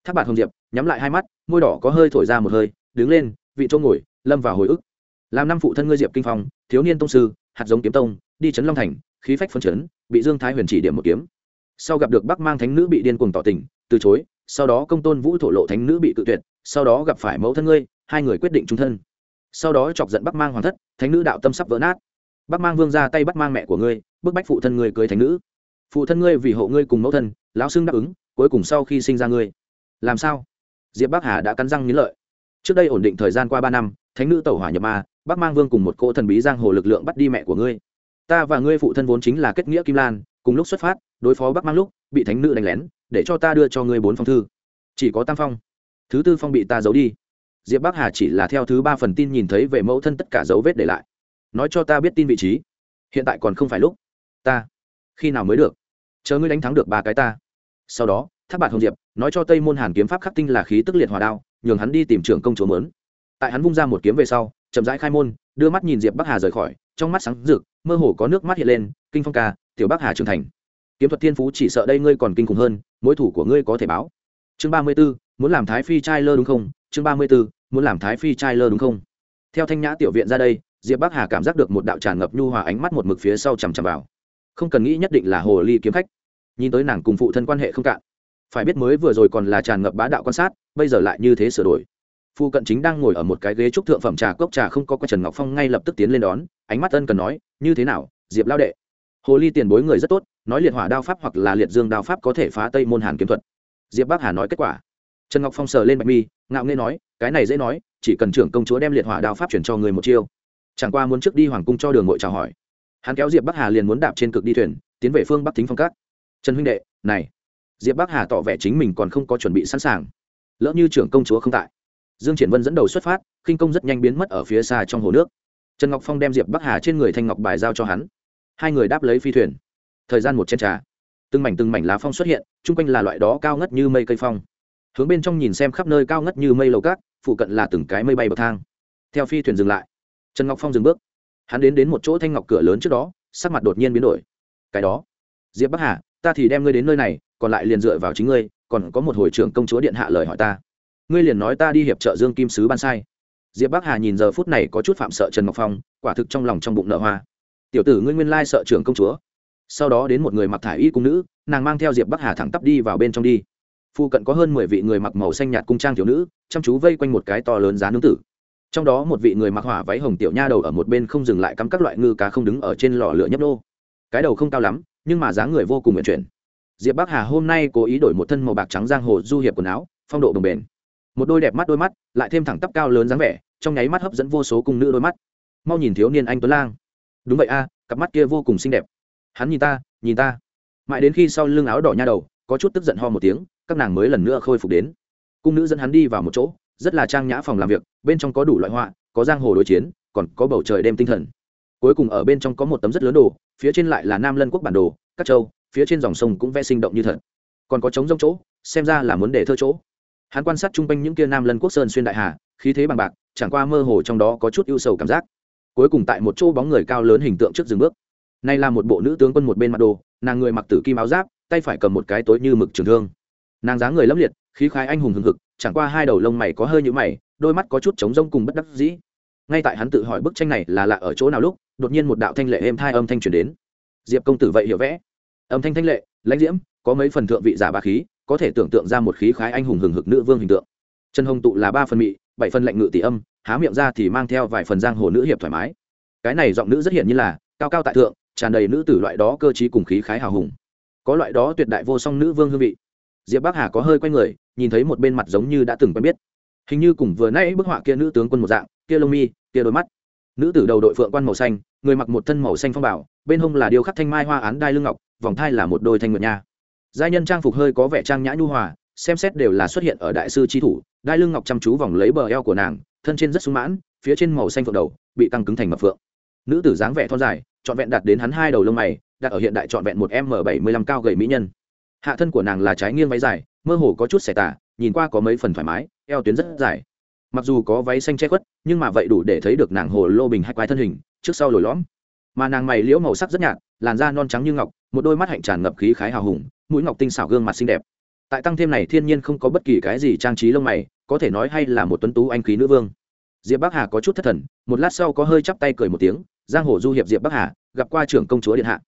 Tháp bạt hồng diệp, nhắm lại hai mắt, môi đỏ có hơi thổi ra một hơi, đứng lên, vị chỗ ngồi, lâm vào hồi ức. Làm năm phụ thân ngươi diệp kinh phong, thiếu niên tông sư, hạt giống kiếm tông, đi trấn long thành, khí phách phân chấn, bị dương thái huyền chỉ điểm một kiếm. Sau gặp được bắc mang thánh nữ bị điên cuồng tỏ tình, từ chối sau đó công tôn vũ thổ lộ thánh nữ bị cự tuyệt, sau đó gặp phải mẫu thân ngươi, hai người quyết định trung thân. Sau đó chọc giận bắc mang hoàng thất, thánh nữ đạo tâm sắp vỡ nát. Bắc mang vương ra tay bắt mang mẹ của ngươi, bức bách phụ thân ngươi cưới thánh nữ. Phụ thân ngươi vì hộ ngươi cùng mẫu thân, lão xưng đáp ứng, cuối cùng sau khi sinh ra ngươi. Làm sao? Diệp bắc hà đã cắn răng nghĩ lợi. Trước đây ổn định thời gian qua ba năm, thánh nữ tẩu hỏa nhập ma, bắc mang vương cùng một cỗ thần bí giang hồ lực lượng bắt đi mẹ của ngươi. Ta và ngươi phụ thân vốn chính là kết nghĩa kim lan cùng lúc xuất phát, đối phó bắc mang lúc, bị thánh nữ đánh lén, để cho ta đưa cho ngươi bốn phong thư. Chỉ có tam phong. Thứ tư phong bị ta giấu đi. Diệp bắc hà chỉ là theo thứ ba phần tin nhìn thấy về mẫu thân tất cả dấu vết để lại. Nói cho ta biết tin vị trí. Hiện tại còn không phải lúc. Ta. Khi nào mới được? Chờ ngươi đánh thắng được ba cái ta. Sau đó tháp bạt hồng diệp nói cho tây môn hàn kiếm pháp khắc tinh là khí tức liệt hòa đao, nhường hắn đi tìm trưởng công chúa mớn tại hắn vung ra một kiếm về sau, chậm rãi khai môn, đưa mắt nhìn diệp bắc hà rời khỏi, trong mắt sáng rực, mơ hồ có nước mắt hiện lên, kinh phong ca tiểu bắc hà trưởng thành. Kiếm thuật thiên phú chỉ sợ đây ngươi còn kinh khủng hơn mỗi thủ của ngươi có thể báo. Chương ba mươi b ố muốn làm thái phi trai lơ đúng không? Chương ba mươi b ố muốn làm thái phi trai lơ đúng không? Theo thanh nhã tiểu viện ra đây, diệp bắc hà cảm giác được một đạo tràn ngập nhu hòa ánh mắt một mực phía sau chằm chằm vào. Không cần nghĩ nhất định là hồ ly kiếm khách. Nhìn tới nàng cùng phụ thân quan hệ không cạn. Phải biết mới vừa rồi còn là tràn ngập bá đạo quan sát, bây giờ lại như thế sửa đổi. Phu cận chính đang ngồi ở một cái ghế trúc thượng phẩm trà cốc trà không có qua trần ngọc phong ngay lập tức tiến lên đón, ánh mắt ân cần nói, như thế nào, diệp lao đệ? Hồ ly tiền bối người rất tốt nói liệt hỏa đao pháp hoặc là liệt dương đao pháp có thể phá tây môn hàn kiếm thuật diệp bắc hà nói kết quả trần ngọc phong sờ lên bạch mi ngạo nghê nói cái này dễ nói chỉ cần trưởng công chúa đem liệt hỏa đao pháp chuyển cho người một chiêu chẳng qua muốn trước đi hoàng cung cho đường ngội chào hỏi hắn kéo diệp bắc hà liền muốn đạp trên cực đi thuyền tiến về phương bắc thính phong cát trần huynh đệ này diệp bắc hà tỏ vẻ chính mình còn không có chuẩn bị sẵn sàng lỡ như trưởng công chúa không tại dương triển vân dẫn đầu xuất phát khinh công rất nhanh biến mất ở phía xa trong hồ nước trần ngọc phong đem diệp bắc hà trên người thanh ngọc bài giao cho hắn hai người đáp lấy phi thuyền. Thời gian một chén trà. Từng mảnh từng mảnh lá phong xuất hiện, chung quanh là loại đó cao ngất như mây cây phong. Hướng bên trong nhìn xem khắp nơi cao ngất như mây lầu cát, phụ cận là từng cái mây bay bậc thang. Theo phi thuyền dừng lại, trần ngọc phong dừng bước. Hắn đến đến một chỗ thanh ngọc cửa lớn trước đó, sắc mặt đột nhiên biến đổi. Cái đó, diệp bắc hà, ta thì đem ngươi đến nơi này, còn lại liền dựa vào chính ngươi, còn có một hồi trưởng công chúa điện hạ lời hỏi ta. Ngươi liền nói ta đi hiệp trợ dương kim sứ ban sai. Diệp bắc hà nhìn giờ phút này có chút phạm sợ trần ngọc phong, quả thực trong lòng trong bụng nợ hoa tiểu tử ngươi nguyên lai sợ trưởng công chúa. Sau đó đến một người mặc thải y cung nữ, nàng mang theo diệp bắc hà thẳng tắp đi vào bên trong đi. Phụ cận có hơn mười vị người mặc màu xanh nhạt cung trang thiếu nữ, chăm chú vây quanh một cái to lớn giá nướng tử. Trong đó một vị người mặc hỏa váy hồng tiểu nha đầu ở một bên không dừng lại cắm các loại ngư cá không đứng ở trên lò lửa nhấp nô. Cái đầu không cao lắm, nhưng mà dáng người vô cùng nguyện chuyển. Diệp bắc hà hôm nay cố ý đổi một thân màu bạc trắng giang hồ du hiệp quần áo, phong độ bồng bền một đôi đẹp mắt đôi mắt, lại thêm thẳng tắp cao lớn dáng vẻ, trong nháy mắt hấp dẫn vô số cung nữ đôi mắt. Mau nhìn thiếu niên anh tuấn lang đúng vậy a, cặp mắt kia vô cùng xinh đẹp. Hắn nhìn ta nhìn ta. Mãi đến khi sau lưng áo đỏ nha đầu, có chút tức giận ho một tiếng, các nàng mới lần nữa khôi phục đến. Cung nữ dẫn hắn đi vào một chỗ, rất là trang nhã phòng làm việc, bên trong có đủ loại họa, có giang hồ đối chiến, còn có bầu trời đêm tinh thần. Cuối cùng ở bên trong có một tấm rất lớn đồ, phía trên lại là nam lân quốc bản đồ, các châu, phía trên dòng sông cũng vẽ sinh động như thật. Còn có trống rông chỗ, xem ra là muốn để thơ chỗ. Hắn quan sát chung quanh những kia nam lân quốc sơn xuyên đại hà, khí thế bằng bạc, chẳng qua mơ hồ trong đó có chút ưu sầu cảm giác cuối cùng tại một chỗ bóng người cao lớn hình tượng trước dừng bước. Này là một bộ nữ tướng quân một bên mặt đồ, nàng người mặc tử kim áo giáp, tay phải cầm một cái tối như mực trường thương. Nàng dáng người lấp liệt, khí khái anh hùng hừng hực, chẳng qua hai đầu lông mày có hơi nhũ mày, đôi mắt có chút trống rông cùng bất đắc dĩ. Ngay tại hắn tự hỏi bức tranh này là lạ ở chỗ nào lúc, đột nhiên một đạo thanh lệ êm thai âm thanh truyền đến. Diệp công tử vậy hiểu vẽ. Âm thanh thanh lệ, lãnh diễm, có mấy phần thượng vị giả bá khí, có thể tưởng tượng ra một khí khái anh hùng hừng hực nữ vương hình tượng. Trần hồng tụ là ba phần mị, bảy phần lạnh ngự tỷ âm há miệng ra thì mang theo vài phần giang hồ nữ hiệp thoải mái. Cái này giọng nữ rất hiển như là cao cao tại thượng, tràn đầy nữ tử loại đó cơ t cùng khí khái hào hùng. Có loại đó tuyệt đại vô song nữ vương hương vị. Diệp bắc hà có hơi quay người, nhìn thấy một bên mặt giống như đã từng quen biết. Hình như cùng vừa nãy bức họa kia nữ tướng quân một dạng, kia lông mi, kia đôi mắt. Nữ tử đầu đội phượng quan màu xanh, người mặc một thân màu xanh phong bảo bên hông là điêu khắc thanh mai hoa án đai lưng ngọc, vòng thai là một đôi thanh nguyệt nha. Giai nhân trang phục hơi có vẻ trang nhã nhu hòa, xem xét đều là xuất hiện ở đại sư tri thủ, đai lưng ngọc chăm chú vòng lấy bờ eo của nàng thân trên rất sung mãn, phía trên màu xanh phượng đầu, bị căng cứng thành mập phượng. Nữ tử dáng vẻ thon dài, trọn vẹn đặt đến hắn hai đầu lông mày, đặt ở hiện đại trọn vẹn một m bảy mươi lăm cao gầy mỹ nhân. Hạ thân của nàng là trái nghiêng váy dài, mơ hồ có chút xẻ tả, nhìn qua có mấy phần thoải mái, eo tuyến rất dài. Mặc dù có váy xanh che khuất, nhưng mà vậy đủ để thấy được nàng hồ lô bình hay quái thân hình, trước sau lồi lõm. Mà nàng mày liễu màu sắc rất nhạt, làn da non trắng như ngọc, một đôi mắt hạnh tràn ngập khí khái hào hùng, mũi ngọc tinh xảo gương mặt xinh đẹp tại tăng thêm này thiên nhiên không có bất kỳ cái gì trang trí lông mày, có thể nói hay là một tuấn tú anh khí nữ vương. Diệp bắc hà có chút thất thần, một lát sau có hơi chắp tay cười một tiếng, giang hồ du hiệp diệp bắc hà, gặp qua trưởng công chúa điện hạ.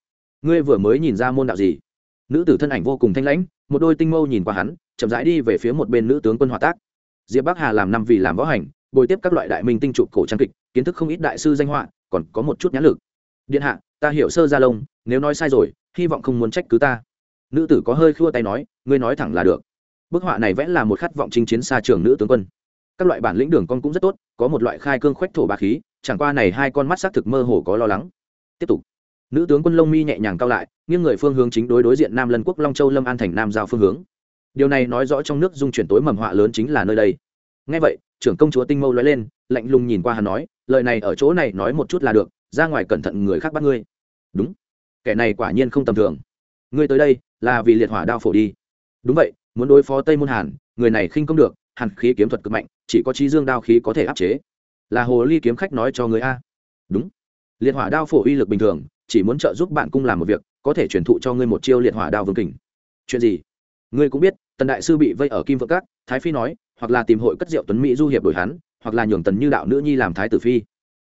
Ngươi vừa mới nhìn ra môn đạo gì? Nữ tử thân ảnh vô cùng thanh lãnh, một đôi tinh mâu nhìn qua hắn, chậm rãi đi về phía một bên nữ tướng quân hòa tác. Diệp bắc hà làm năm vì làm võ hành, bồi tiếp các loại đại minh tinh trụ cổ trang kịch, kiến thức không ít đại sư danh họa, còn có một chút nhãn lực. Điện hạ, ta hiểu sơ gia lông, nếu nói sai rồi, hy vọng không muốn trách cứ ta nữ tử có hơi khua tay nói, ngươi nói thẳng là được. Bức họa này vẽ là một khát vọng chinh chiến xa trường nữ tướng quân. Các loại bản lĩnh đường con cũng rất tốt, có một loại khai cương khoách thổ bá khí, chẳng qua này hai con mắt xác thực mơ hồ có lo lắng. Tiếp tục. Nữ tướng quân lông mi nhẹ nhàng cao lại, nghiêng người phương hướng chính đối đối diện nam lân quốc long châu lâm an thành nam giao phương hướng. Điều này nói rõ trong nước dung chuyển tối mầm họa lớn chính là nơi đây. Ngay vậy, trưởng công chúa tinh mâu nói lên, lạnh lùng nhìn qua hắn nói, lời này ở chỗ này nói một chút là được, ra ngoài cẩn thận người khác bắt ngươi. Đúng. Kẻ này quả nhiên không tầm thường ngươi tới đây là vì liệt hỏa đao phổ đi. Đúng vậy, muốn đối phó tây môn hàn, người này khinh công được, hàn khí kiếm thuật cực mạnh, chỉ có trí dương đao khí có thể áp chế. Là hồ ly kiếm khách nói cho người a. Đúng. Liệt hỏa đao phổ uy lực bình thường, chỉ muốn trợ giúp bạn cung làm một việc, có thể truyền thụ cho ngươi một chiêu liệt hỏa đao vương kình. Chuyện gì? Ngươi cũng biết, tần đại sư bị vây ở kim vượng cát thái phi nói, hoặc là tìm hội cất rượu tuấn mỹ du hiệp đổi hắn, hoặc là nhường tần như đạo nữ nhi làm thái tử phi.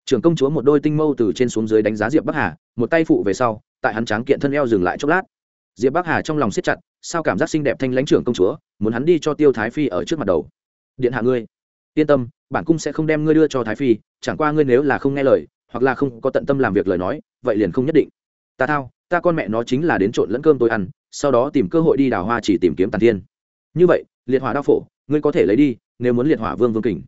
Trưởng công chúa một đôi tinh mâu từ trên xuống dưới đánh giá diệp bắc hà, một tay phụ về sau, tại hắn tráng kiện thân eo dừng lại chốc lát diệp bắc hà trong lòng siết chặt, sao cảm giác xinh đẹp thanh lãnh trưởng công chúa, muốn hắn đi cho tiêu thái phi ở trước mặt đầu. Điện hạ ngươi, yên tâm, bản cung sẽ không đem ngươi đưa cho thái phi, chẳng qua ngươi nếu là không nghe lời, hoặc là không có tận tâm làm việc lời nói, vậy liền không nhất định. Ta thao, ta con mẹ nó chính là đến trộn lẫn cơm tôi ăn, sau đó tìm cơ hội đi đào hoa chỉ tìm kiếm tàn thiên. Như vậy, liệt hỏa đao phổ, ngươi có thể lấy đi, nếu muốn liệt hỏa vương vương kình.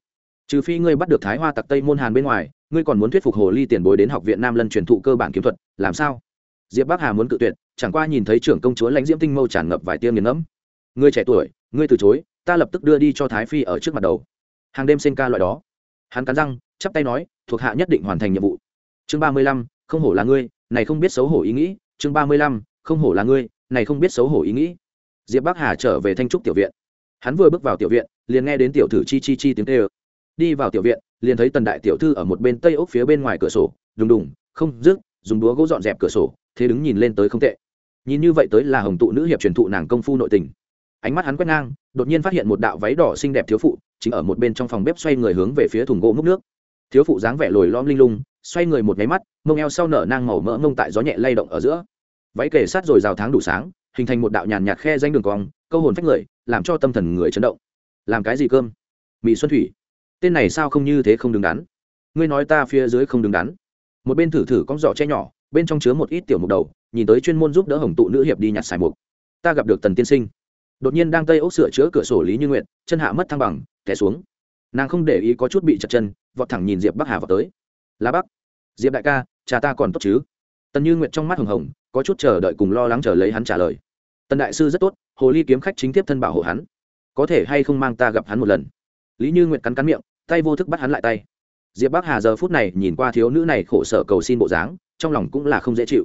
Trừ phi ngươi bắt được thái hoa tặc tây môn hàn bên ngoài, ngươi còn muốn thuyết phục hồ ly tiền bối đến học viện nam lân truyền thụ cơ bản kiếm thuật, làm sao? Diệp bắc hà muốn cự tuyệt chẳng qua nhìn thấy trưởng công chúa lãnh diễm tinh mâu tràn ngập vài tia nghiền ngẫm. Ngươi trẻ tuổi, ngươi từ chối, ta lập tức đưa đi cho thái phi ở trước mặt đầu. Hàng đêm sinh ca loại đó. Hắn cắn răng, chắp tay nói, thuộc hạ nhất định hoàn thành nhiệm vụ. Chương ba mươi lăm, không hổ là ngươi, này không biết xấu hổ ý nghĩ. Chương ba mươi lăm, không hổ là ngươi, này không biết xấu hổ ý nghĩ. Diệp bắc hà trở về thanh trúc tiểu viện. Hắn vừa bước vào tiểu viện, liền nghe đến tiểu thử chi chi chi tiếng tê ơ đi vào tiểu viện, liền thấy tần đại tiểu thư ở một bên tây ốc phía bên ngoài cửa sổ, đùng đùng, không rước dùng đúa gỗ dọn dẹp cửa sổ, thế đứng nhìn lên tới không tệ nhìn như vậy tới là hồng tụ nữ hiệp truyền thụ nàng công phu nội tình. Ánh mắt hắn quét ngang, đột nhiên phát hiện một đạo váy đỏ xinh đẹp thiếu phụ, chính ở một bên trong phòng bếp xoay người hướng về phía thùng gỗ múc nước. Thiếu phụ dáng vẻ lồi lom linh lung, xoay người một nháy mắt, mông eo sau nở nang màu mỡ mông tại gió nhẹ lay động ở giữa. Váy kề sát rồi rào tháng đủ sáng, hình thành một đạo nhàn nhạt khe danh đường cong, câu hồn phách người, làm cho tâm thần người chấn động. Làm cái gì cơm? Mỹ xuân thủy. Tên này sao không như thế không đứng đắn? Ngươi nói ta phía dưới không đứng đắn. Một bên thử thử con giỏ che nhỏ bên trong chứa một ít tiểu mục đầu, nhìn tới chuyên môn giúp đỡ hồng tụ nữ hiệp đi nhặt xài mục. Ta gặp được tần tiên sinh. Đột nhiên đang tây ốc sửa chữa cửa sổ lý như nguyện chân hạ mất thăng bằng, té xuống. Nàng không để ý có chút bị chật chân, vọt thẳng nhìn diệp bắc hà vào tới. Lá bắc diệp đại ca, cha ta còn tốt chứ? Tần như nguyện trong mắt hồng hồng, có chút chờ đợi cùng lo lắng chờ lấy hắn trả lời. Tần đại sư rất tốt, hồ ly kiếm khách chính tiếp thân bảo hộ hắn. Có thể hay không mang ta gặp hắn một lần? Lý như nguyện cắn cắn miệng, tay vô thức bắt hắn lại tay. Diệp bắc hà giờ phút này nhìn qua thiếu nữ này khổ sở cầu xin bộ dáng trong lòng cũng là không dễ chịu.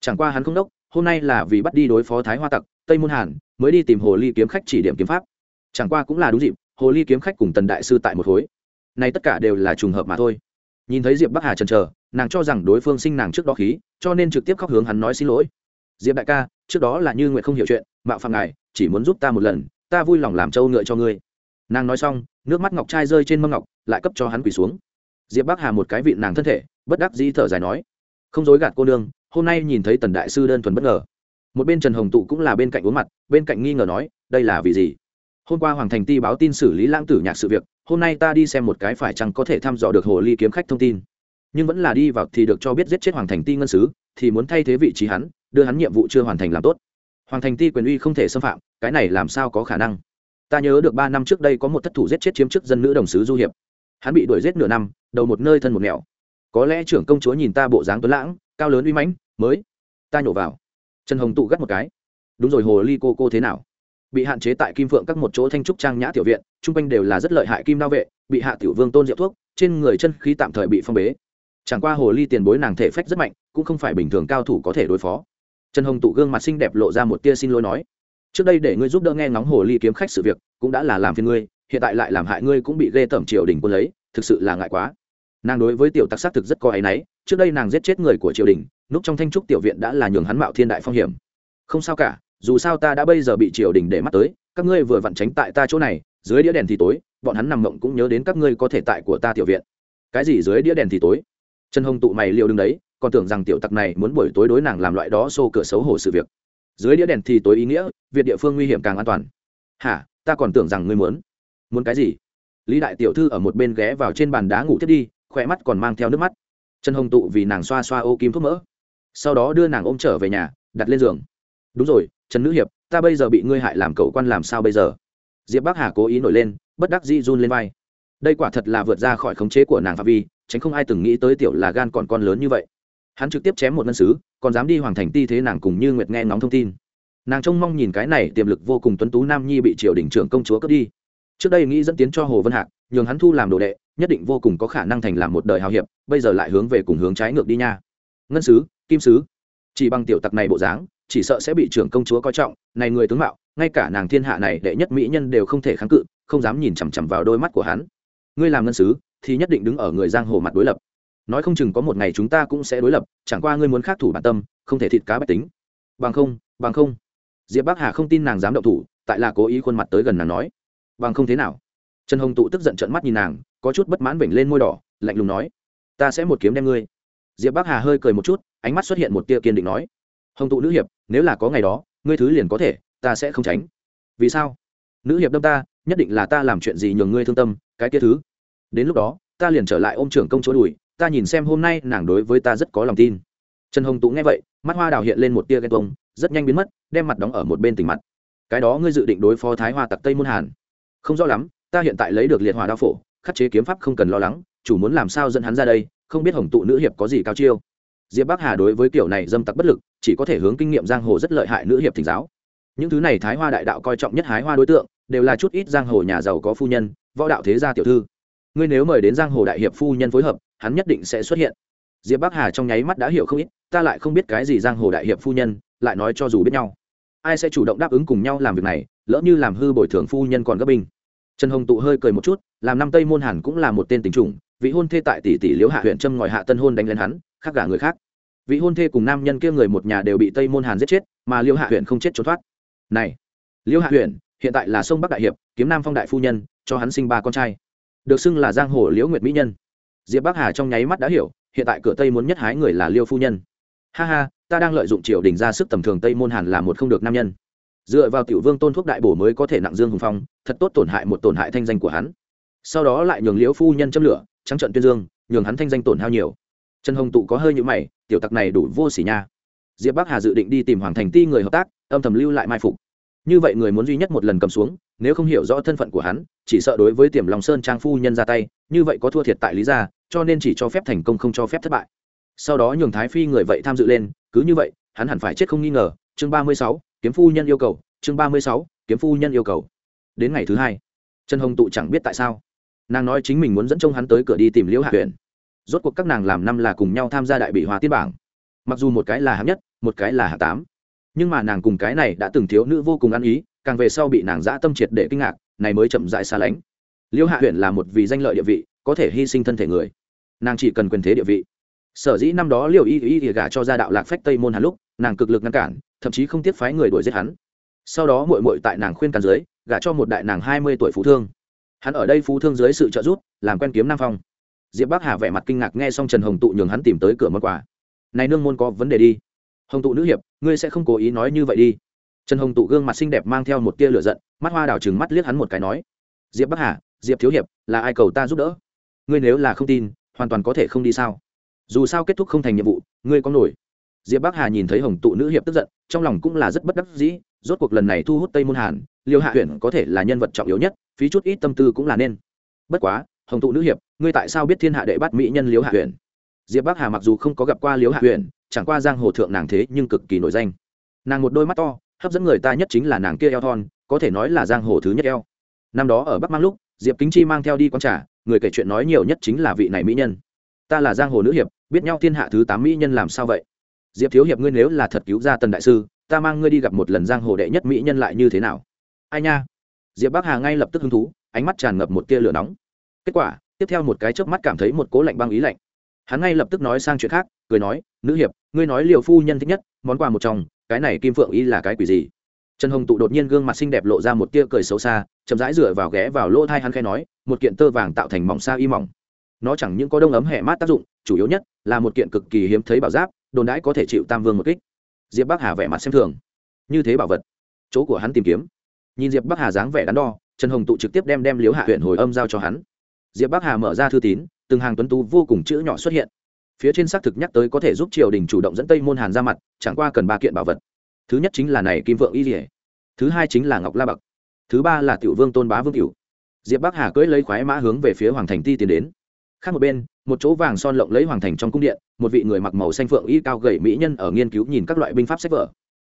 Chẳng qua hắn không đốc, hôm nay là vì bắt đi đối phó thái hoa tặc, tây môn hàn, mới đi tìm hồ ly kiếm khách chỉ điểm kiếm pháp. Chẳng qua cũng là đúng dịp, hồ ly kiếm khách cùng tần đại sư tại một khối. Này tất cả đều là trùng hợp mà thôi. Nhìn thấy diệp bắc hà chần chờ, nàng cho rằng đối phương sinh nàng trước đó khí, cho nên trực tiếp khóc hướng hắn nói xin lỗi. Diệp đại ca, trước đó là như nguyện không hiểu chuyện, mạo phạm ngài, chỉ muốn giúp ta một lần, ta vui lòng làm trâu ngựa cho ngươi. Nàng nói xong, nước mắt ngọc trai rơi trên mâm ngọc, lại cấp cho hắn quỳ xuống. Diệp bắc hà một cái vị nàng thân thể, bất đắc dĩ thở dài nói không dối gạt cô nương, hôm nay nhìn thấy tần đại sư đơn thuần bất ngờ. Một bên trần hồng tụ cũng là bên cạnh uống mặt, bên cạnh nghi ngờ nói, đây là vì gì? Hôm qua hoàng thành ti báo tin xử lý lãng tử nhạc sự việc, hôm nay ta đi xem một cái phải chăng có thể thăm dò được hồ ly kiếm khách thông tin. Nhưng vẫn là đi vào thì được cho biết giết chết hoàng thành ti ngân sứ, thì muốn thay thế vị trí hắn, đưa hắn nhiệm vụ chưa hoàn thành làm tốt. Hoàng thành ti quyền uy không thể xâm phạm, cái này làm sao có khả năng? Ta nhớ được ba năm trước đây có một thất thủ giết chết chiếm chức dân nữ đồng sứ du hiệp. Hắn bị đuổi giết nửa năm, đầu một nơi thân một nẻo có lẽ trưởng công chúa nhìn ta bộ dáng tuấn lãng, cao lớn uy mãnh, mới, ta nhổ vào. Trần hồng tụ gắt một cái. Đúng rồi, hồ ly cô cô thế nào? Bị hạn chế tại kim phượng các một chỗ thanh trúc trang nhã tiểu viện, chung quanh đều là rất lợi hại kim đao vệ, bị hạ tiểu vương tôn diệu thuốc, trên người chân khí tạm thời bị phong bế. Chẳng qua hồ ly tiền bối nàng thể phách rất mạnh, cũng không phải bình thường cao thủ có thể đối phó. Trần hồng tụ gương mặt xinh đẹp lộ ra một tia xin lỗi nói. Trước đây để ngươi giúp đỡ nghe ngóng hồ ly kiếm khách sự việc, cũng đã là làm phiền ngươi, hiện tại lại làm hại ngươi cũng bị ghê tẩm triều đình quân lấy, thực sự là ngại quá nàng đối với tiểu tặc xác thực rất có áy náy, trước đây nàng giết chết người của triều đình núp trong thanh trúc tiểu viện đã là nhường hắn mạo thiên đại phong hiểm. Không sao cả, dù sao ta đã bây giờ bị triều đình để mắt tới, các ngươi vừa vặn tránh tại ta chỗ này, dưới đĩa đèn thì tối, bọn hắn nằm mộng cũng nhớ đến các ngươi có thể tại của ta tiểu viện. Cái gì dưới đĩa đèn thì tối? Trần hồng tụ mày liều đứng đấy, còn tưởng rằng tiểu tặc này muốn buổi tối đối nàng làm loại đó xô cửa xấu hổ sự việc. Dưới đĩa đèn thì tối ý nghĩa việc địa phương nguy hiểm càng an toàn. Hả, ta còn tưởng rằng ngươi muốn. Muốn cái gì? Lý đại tiểu thư ở một bên ghé vào trên bàn đá ngủ thiết đi khỏe mắt còn mang theo nước mắt. Trần hồng tụ vì nàng xoa xoa ô kim thuốc mỡ. Sau đó đưa nàng ôm trở về nhà, đặt lên giường. Đúng rồi, trần nữ hiệp, ta bây giờ bị ngươi hại làm cậu quan làm sao bây giờ? Diệp bắc hà cố ý nổi lên, bất đắc dĩ run lên vai. Đây quả thật là vượt ra khỏi khống chế của nàng phạm vi, tránh không ai từng nghĩ tới tiểu là gan còn con lớn như vậy. Hắn trực tiếp chém một ngân sứ, còn dám đi hoàng thành ti thế nàng cùng như nguyệt nghe ngóng thông tin. Nàng trông mong nhìn cái này tiềm lực vô cùng tuấn tú nam nhi bị triều đình trưởng công chúa cướp đi. Trước đây nghĩ dẫn tiến cho hồ vân hạc nhường hắn thu làm đồ đệ, nhất định vô cùng có khả năng thành làm một đời hào hiệp, bây giờ lại hướng về cùng hướng trái ngược đi nha. Ngân sứ, kim sứ. Chỉ bằng tiểu tặc này bộ dáng, chỉ sợ sẽ bị trưởng công chúa coi trọng, này người tướng mạo, ngay cả nàng thiên hạ này đệ nhất mỹ nhân đều không thể kháng cự, không dám nhìn chằm chằm vào đôi mắt của hắn. Ngươi làm ngân sứ, thì nhất định đứng ở người giang hồ mặt đối lập. Nói không chừng có một ngày chúng ta cũng sẽ đối lập, chẳng qua ngươi muốn khắc thủ bản tâm, không thể thịt cá bách tính. Bằng không bằng không. Diệp bắc hà không tin nàng dám động thủ, tại là cố ý khuôn mặt tới gần nàng nói. Bằng không thế nào? Trần hồng tụ tức giận trợn mắt nhìn nàng, có chút bất mãn vểnh lên môi đỏ, lạnh lùng nói, ta sẽ một kiếm đem ngươi. Diệp bắc hà hơi cười một chút, ánh mắt xuất hiện một tia kiên định nói, hồng tụ nữ hiệp, nếu là có ngày đó, ngươi thứ liền có thể, ta sẽ không tránh. Vì sao? Nữ hiệp đâm ta, nhất định là ta làm chuyện gì nhường ngươi thương tâm, cái kia thứ. Đến lúc đó, ta liền trở lại ôm trưởng công chỗ đùi, ta nhìn xem hôm nay nàng đối với ta rất có lòng tin. Trần hồng Tụ nghe vậy, mắt hoa đào hiện lên một tia ghen tuông, rất nhanh biến mất, đem mặt đóng ở một bên tỉnh mặt. Cái đó ngươi dự định đối phó thái hoa tặc tây môn hàn? Không rõ lắm ta hiện tại lấy được liệt hỏa đao phổ, khắc chế kiếm pháp không cần lo lắng, chủ muốn làm sao dẫn hắn ra đây, không biết hồng tụ nữ hiệp có gì cao chiêu. Diệp bắc hà đối với kiểu này dâm tặc bất lực, chỉ có thể hướng kinh nghiệm giang hồ rất lợi hại nữ hiệp thỉnh giáo. Những thứ này thái hoa đại đạo coi trọng nhất hái hoa đối tượng, đều là chút ít giang hồ nhà giàu có phu nhân, võ đạo thế gia tiểu thư. Ngươi nếu mời đến giang hồ đại hiệp phu nhân phối hợp, hắn nhất định sẽ xuất hiện. Diệp bắc hà trong nháy mắt đã hiểu không ít, ta lại không biết cái gì giang hồ đại hiệp phu nhân, lại nói cho dù biết nhau. Ai sẽ chủ động đáp ứng cùng nhau làm việc này, lỡ như làm hư bồi thường phu nhân còn gấp binh trần hồng tụ hơi cười một chút, làm năm tây môn hàn cũng là một tên tình trùng, vị hôn thê tại tỷ tỷ liễu hạ huyện trâm ngòi hạ tân hôn đánh lên hắn, khác cả người khác. Vị hôn thê cùng nam nhân kia người một nhà đều bị tây môn hàn giết chết, mà liễu hạ huyện không chết trốn thoát. Này, liễu hạ huyện, hiện tại là sông bắc đại hiệp, kiếm nam phong đại phu nhân, cho hắn sinh ba con trai. Được xưng là giang hồ liễu nguyệt mỹ nhân. Diệp bắc hà trong nháy mắt đã hiểu, hiện tại cửa tây muốn nhất hái người là liêu phu nhân. Ha ha, ta đang lợi dụng triều đình ra sức tầm thường tây môn hàn là một không được nam nhân dựa vào tiểu vương tôn thuốc đại bổ mới có thể nặng dương hùng phong, thật tốt tổn hại một tổn hại thanh danh của hắn. Sau đó lại nhường liễu phu nhân châm lửa, trắng trận tuyên dương, nhường hắn thanh danh tổn hao nhiều. Trần hồng tụ có hơi nhũ mày, tiểu tặc này đủ vô sỉ nha. Diệp bắc hà dự định đi tìm hoàng thành ti người hợp tác, âm thầm lưu lại mai phục. Như vậy người muốn duy nhất một lần cầm xuống, nếu không hiểu rõ thân phận của hắn, chỉ sợ đối với tiềm lòng sơn trang phu nhân ra tay, như vậy có thua thiệt tại lý gia, cho nên chỉ cho phép thành công không cho phép thất bại. Sau đó nhường thái phi người vậy tham dự lên, cứ như vậy, hắn hẳn phải chết không nghi ngờ. Chương ba mươi sáu kiếm phu nhân yêu cầu, chương ba mươi sáu, kiếm phu nhân yêu cầu. Đến ngày thứ hai, trần hồng tụ chẳng biết tại sao, nàng nói chính mình muốn dẫn trông hắn tới cửa đi tìm liễu hạ Huyền. rốt cuộc các nàng làm năm là cùng nhau tham gia đại bị hòa Tiết bảng. Mặc dù một cái là hạng nhất, một cái là hạng tám. Nhưng mà nàng cùng cái này đã từng thiếu nữ vô cùng ăn ý, càng về sau bị nàng dã tâm triệt để kinh ngạc, này mới chậm dại xa lánh. Liễu hạ Huyền là một vì danh lợi địa vị, có thể hy sinh thân thể người. Nàng chỉ cần quyền thế địa vị. Sở dĩ năm đó liều y y y gả cho gia đạo lạc phách tây môn hàn lúc, nàng cực lực ngăn cản thậm chí không tiếc phái người đuổi giết hắn. Sau đó mội mội tại nàng khuyên càn dưới, gả cho một đại nàng hai mươi tuổi phú thương. Hắn ở đây phú thương dưới sự trợ giúp, làm quen kiếm nam phong. Diệp bắc hà vẻ mặt kinh ngạc nghe xong trần hồng tụ nhường hắn tìm tới cửa món quà. Này nương môn có vấn đề đi. Hồng tụ nữ hiệp, ngươi sẽ không cố ý nói như vậy đi. Trần hồng tụ gương mặt xinh đẹp mang theo một tia lửa giận, mắt hoa đào chừng mắt liếc hắn một cái nói. Diệp bắc hà, diệp thiếu hiệp, là ai cầu ta giúp đỡ? Ngươi nếu là không tin, hoàn toàn có thể không đi sao? Dù sao kết thúc không thành nhiệm vụ, ngươi có nổi diệp bắc hà nhìn thấy hồng tụ nữ hiệp tức giận, trong lòng cũng là rất bất đắc dĩ, rốt cuộc lần này thu hút tây môn hàn, liêu hạ huyện có thể là nhân vật trọng yếu nhất, phí chút ít tâm tư cũng là nên. Bất quá, hồng tụ nữ hiệp, ngươi tại sao biết thiên hạ đệ bắt mỹ nhân liêu hạ huyện diệp bắc hà mặc dù không có gặp qua liêu hạ huyện chẳng qua giang hồ thượng nàng thế nhưng cực kỳ nổi danh. Nàng một đôi mắt to, hấp dẫn người ta nhất chính là nàng kia eo thon, có thể nói là giang hồ thứ nhất eo. Năm đó ở bắc mang lúc, diệp kính chi mang theo đi q trả người kể chuyện nói nhiều nhất chính là vị này mỹ nhân. Ta là giang hồ nữ hiệp, biết nhau thiên hạ thứ tám mỹ nhân làm sao vậy? Diệp thiếu hiệp ngươi nếu là thật cứu ra tần đại sư, ta mang ngươi đi gặp một lần giang hồ đệ nhất mỹ nhân lại như thế nào? Ai nha? Diệp bắc hà ngay lập tức hứng thú, ánh mắt tràn ngập một tia lửa nóng. Kết quả, tiếp theo một cái chớp mắt cảm thấy một cố lạnh băng ý lạnh. Hắn ngay lập tức nói sang chuyện khác, cười nói, nữ hiệp, ngươi nói liều phu nhân thích nhất, món quà một trong cái này kim phượng ý là cái quỷ gì? Trần hồng tụ đột nhiên gương mặt xinh đẹp lộ ra một tia cười xấu xa, chậm rãi dựa vào ghé vào lỗ thai hắn khai nói, một kiện tơ vàng tạo thành mỏng xa y mỏng. Nó chẳng những có đông ấm hẹ mát tác dụng, chủ yếu nhất là một kiện cực kỳ hiếm thấy bảo giáp đồn đãi có thể chịu tam vương một kích. Diệp bắc hà vẻ mặt xem thường. Như thế bảo vật, chỗ của hắn tìm kiếm. Nhìn diệp bắc hà dáng vẻ đắn đo, trần hồng tụ trực tiếp đem đem liếu hạ huyện hồi âm giao cho hắn. Diệp bắc hà mở ra thư tín, từng hàng tuấn tú vô cùng chữ nhỏ xuất hiện. Phía trên xác thực nhắc tới có thể giúp triều đình chủ động dẫn tây môn hàn ra mặt, chẳng qua cần ba kiện bảo vật. Thứ nhất chính là này kim vượng y dỉa thứ hai chính là ngọc la bậc. Thứ ba là tiểu vương tôn bá vương cửu. Diệp bắc hà cưỡi lấy khoái mã hướng về phía hoàng thành ti tiến đến. Khác một bên một chỗ vàng son lộng lấy hoàng thành trong cung điện, một vị người mặc màu xanh phượng y cao gầy mỹ nhân ở nghiên cứu nhìn các loại binh pháp sách vở.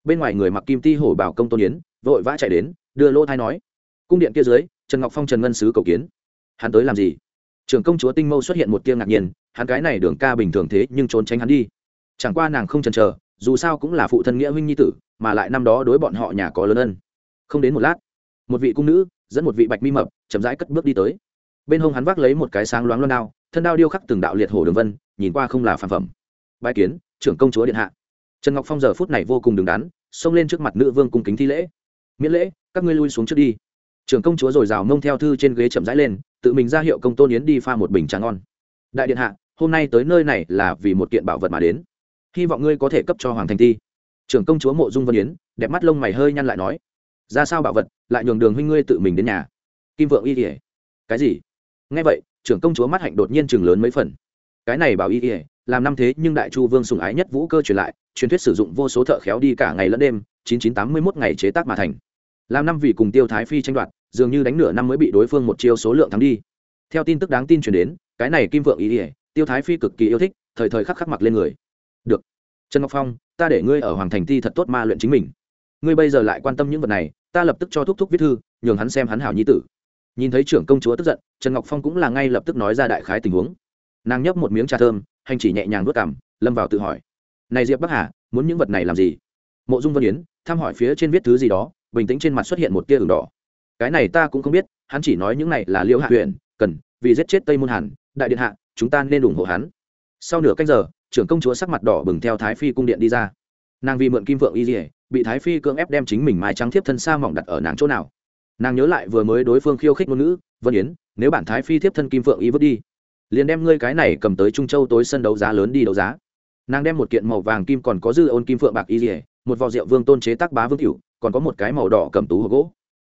Bên ngoài người mặc kim ti hổ bảo công tôn yến, vội vã chạy đến, đưa lô thai nói, cung điện kia dưới, trần ngọc phong trần ngân sứ cầu kiến. Hắn tới làm gì? Trưởng công chúa tinh mâu xuất hiện một tia ngạc nhiên, hắn cái này đường ca bình thường thế nhưng trốn tránh hắn đi. Chẳng qua nàng không chần chờ, dù sao cũng là phụ thân nghĩa huynh nhi tử, mà lại năm đó đối bọn họ nhà có lớn ân. Không đến một lát, một vị cung nữ dẫn một vị bạch mi mập chậm rãi cất bước đi tới. Bên hông hắn vác lấy một cái sáng loáng loan đao thân đao điêu khắc từng đạo liệt hổ đường vân, nhìn qua không là phản phẩm. Bãi kiến, trưởng công chúa điện hạ. Trần ngọc phong giờ phút này vô cùng đứng đắn, xông lên trước mặt nữ vương cung kính thi lễ. Miễn lễ, các ngươi lui xuống trước đi. Trưởng công chúa rồi rào mông theo thư trên ghế chậm rãi lên, tự mình ra hiệu công tôn yến đi pha một bình trà ngon. Đại điện hạ, hôm nay tới nơi này là vì một kiện bảo vật mà đến. Hy vọng ngươi có thể cấp cho hoàng thành thi. Trưởng công chúa mộ dung vân yến, đẹp mắt lông mày hơi nhăn lại nói, ra sao bảo vật, lại nhường đường huynh ngươi tự mình đến nhà. Kim vượng y kỉa cái gì? Nghe vậy trưởng công chúa mắt hạnh đột nhiên chừng lớn mấy phần. Cái này bảo y ỉa làm năm thế nhưng đại chu vương sùng ái nhất vũ cơ truyền lại, truyền thuyết sử dụng vô số thợ khéo đi cả ngày lẫn đêm, chín chín tám mươi mốt ngày chế tác mà thành. Làm năm vì cùng tiêu thái phi tranh đoạt, dường như đánh nửa năm mới bị đối phương một chiêu số lượng thắng đi. Theo tin tức đáng tin truyền đến, cái này kim vượng ý ỉa tiêu thái phi cực kỳ yêu thích, thời thời khắc khắc mặc lên người. Được. Trần ngọc phong, ta để ngươi ở hoàng thành ti thật tốt ma luyện chính mình. Ngươi bây giờ lại quan tâm những vật này, ta lập tức cho thúc thúc viết thư, nhường hắn xem hắn hảo nhi tử nhìn thấy trưởng công chúa tức giận, trần ngọc phong cũng là ngay lập tức nói ra đại khái tình huống. Nàng nhấp một miếng trà thơm, hành chỉ nhẹ nhàng vớt cảm lâm vào tự hỏi. Này diệp bắc hà, muốn những vật này làm gì? Mộ dung vân yến thăm hỏi phía trên viết thứ gì đó, bình tĩnh trên mặt xuất hiện một tia đường đỏ. Cái này ta cũng không biết, hắn chỉ nói những này là liêu hạ huyện cần, vì giết chết tây môn hàn, đại điện hạ, chúng ta nên ủng hộ hắn. Sau nửa canh giờ, trưởng công chúa sắc mặt đỏ bừng theo thái phi cung điện đi ra. Nàng vì mượn kim vượng y dỉa bị thái phi cưỡng ép đem chính mình mai trắng thiếp thân xa mỏng đặt ở nàng chỗ nào? Nàng nhớ lại vừa mới đối phương khiêu khích ngôn ngữ, vân yến, nếu bản thái phi thiếp thân kim phượng y vứt đi, liền đem ngươi cái này cầm tới trung châu tối sân đấu giá lớn đi đấu giá. Nàng đem một kiện màu vàng kim còn có dư ôn kim phượng bạc y dỉa một vò rượu vương tôn chế tác bá vương cửu, còn có một cái màu đỏ cầm tú hộp gỗ.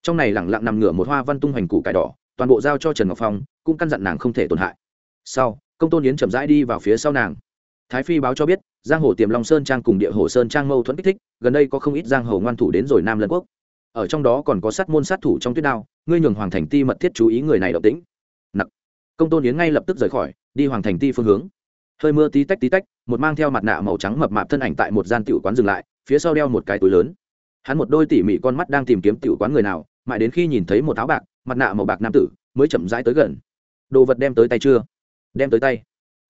Trong này lẳng lặng nằm ngửa một hoa văn tung hoành củ cải đỏ, toàn bộ giao cho trần ngọc phong, cũng căn dặn nàng không thể tổn hại. Sau, công tôn yến chậm rãi đi vào phía sau nàng. Thái phi báo cho biết, giang hồ tiềm long sơn trang cùng địa hồ sơn trang mâu thuẫn kích thích, gần đây có không ít giang hồ ngoan thủ đến rồi nam lân quốc ở trong đó còn có sát môn sát thủ trong tuyết đao, ngươi nhường hoàng thành ti mật thiết chú ý người này động tĩnh. Nặc. Công tôn yến ngay lập tức rời khỏi, đi hoàng thành ti phương hướng. Hơi mưa tí tách tí tách, một mang theo mặt nạ màu trắng mập mạp thân ảnh tại một gian tiểu quán dừng lại, phía sau đeo một cái túi lớn. Hắn một đôi tỉ mỉ con mắt đang tìm kiếm tiểu quán người nào, mãi đến khi nhìn thấy một áo bạc, mặt nạ màu bạc nam tử, mới chậm rãi tới gần. Đồ vật đem tới tay chưa? Đem tới tay.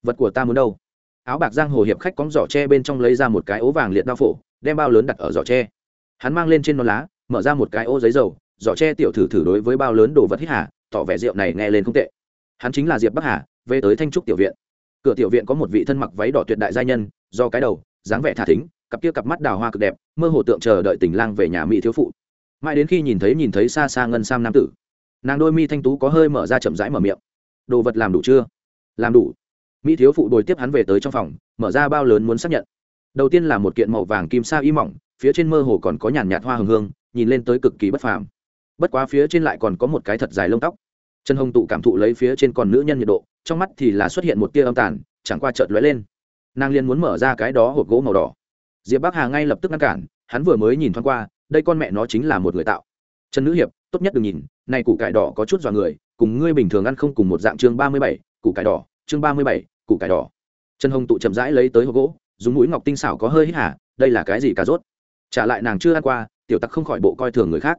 Vật của ta muốn đâu? Áo bạc giang hồ hiệp khách cóng giỏ tre bên trong lấy ra một cái ố vàng liệt đao phổ, đem bao lớn đặt ở giỏ tre. Hắn mang lên trên non lá mở ra một cái ô giấy dầu, giỏ tre tiểu thử thử đối với bao lớn đồ vật hít hà, tỏ vẻ rượu này nghe lên không tệ. Hắn chính là diệp bắc hà, về tới thanh trúc tiểu viện. Cửa tiểu viện có một vị thân mặc váy đỏ tuyệt đại gia nhân, do cái đầu, dáng vẻ thả thính, cặp kia cặp mắt đào hoa cực đẹp, mơ hồ tượng chờ đợi tình lang về nhà mỹ thiếu phụ. Mãi đến khi nhìn thấy nhìn thấy xa xa ngân sam nam tử, nàng đôi mi thanh tú có hơi mở ra chậm rãi mở miệng. Đồ vật làm đủ chưa? Làm đủ. Mỹ thiếu phụ đồi tiếp hắn về tới trong phòng, mở ra bao lớn muốn xác nhận. Đầu tiên là một kiện màu vàng kim sa y mỏng, phía trên mơ hồ còn có nhàn nhạt hoa hương hương nhìn lên tới cực kỳ bất phàm. Bất quá phía trên lại còn có một cái thật dài lông tóc. Trần hồng tụ cảm thụ lấy phía trên còn nữ nhân nhiệt độ, trong mắt thì là xuất hiện một tia âm tàn, chẳng qua chợt lóe lên. Nàng liền muốn mở ra cái đó hộp gỗ màu đỏ. Diệp bắc hà ngay lập tức ngăn cản, hắn vừa mới nhìn thoáng qua, đây con mẹ nó chính là một người tạo. Trần nữ hiệp, tốt nhất đừng nhìn, này củ cải đỏ có chút dọa người, cùng ngươi bình thường ăn không cùng một dạng chương ba mươi bảy, củ cải đỏ, chương ba mươi bảy, củ cải đỏ. Trần hồng tụ chậm rãi lấy tới hộp gỗ, dùng mũi ngọc tinh xảo có hơi hít hả đây là cái gì cà rốt? Trả lại nàng chưa ăn qua tiểu tặc không khỏi bộ coi thường người khác.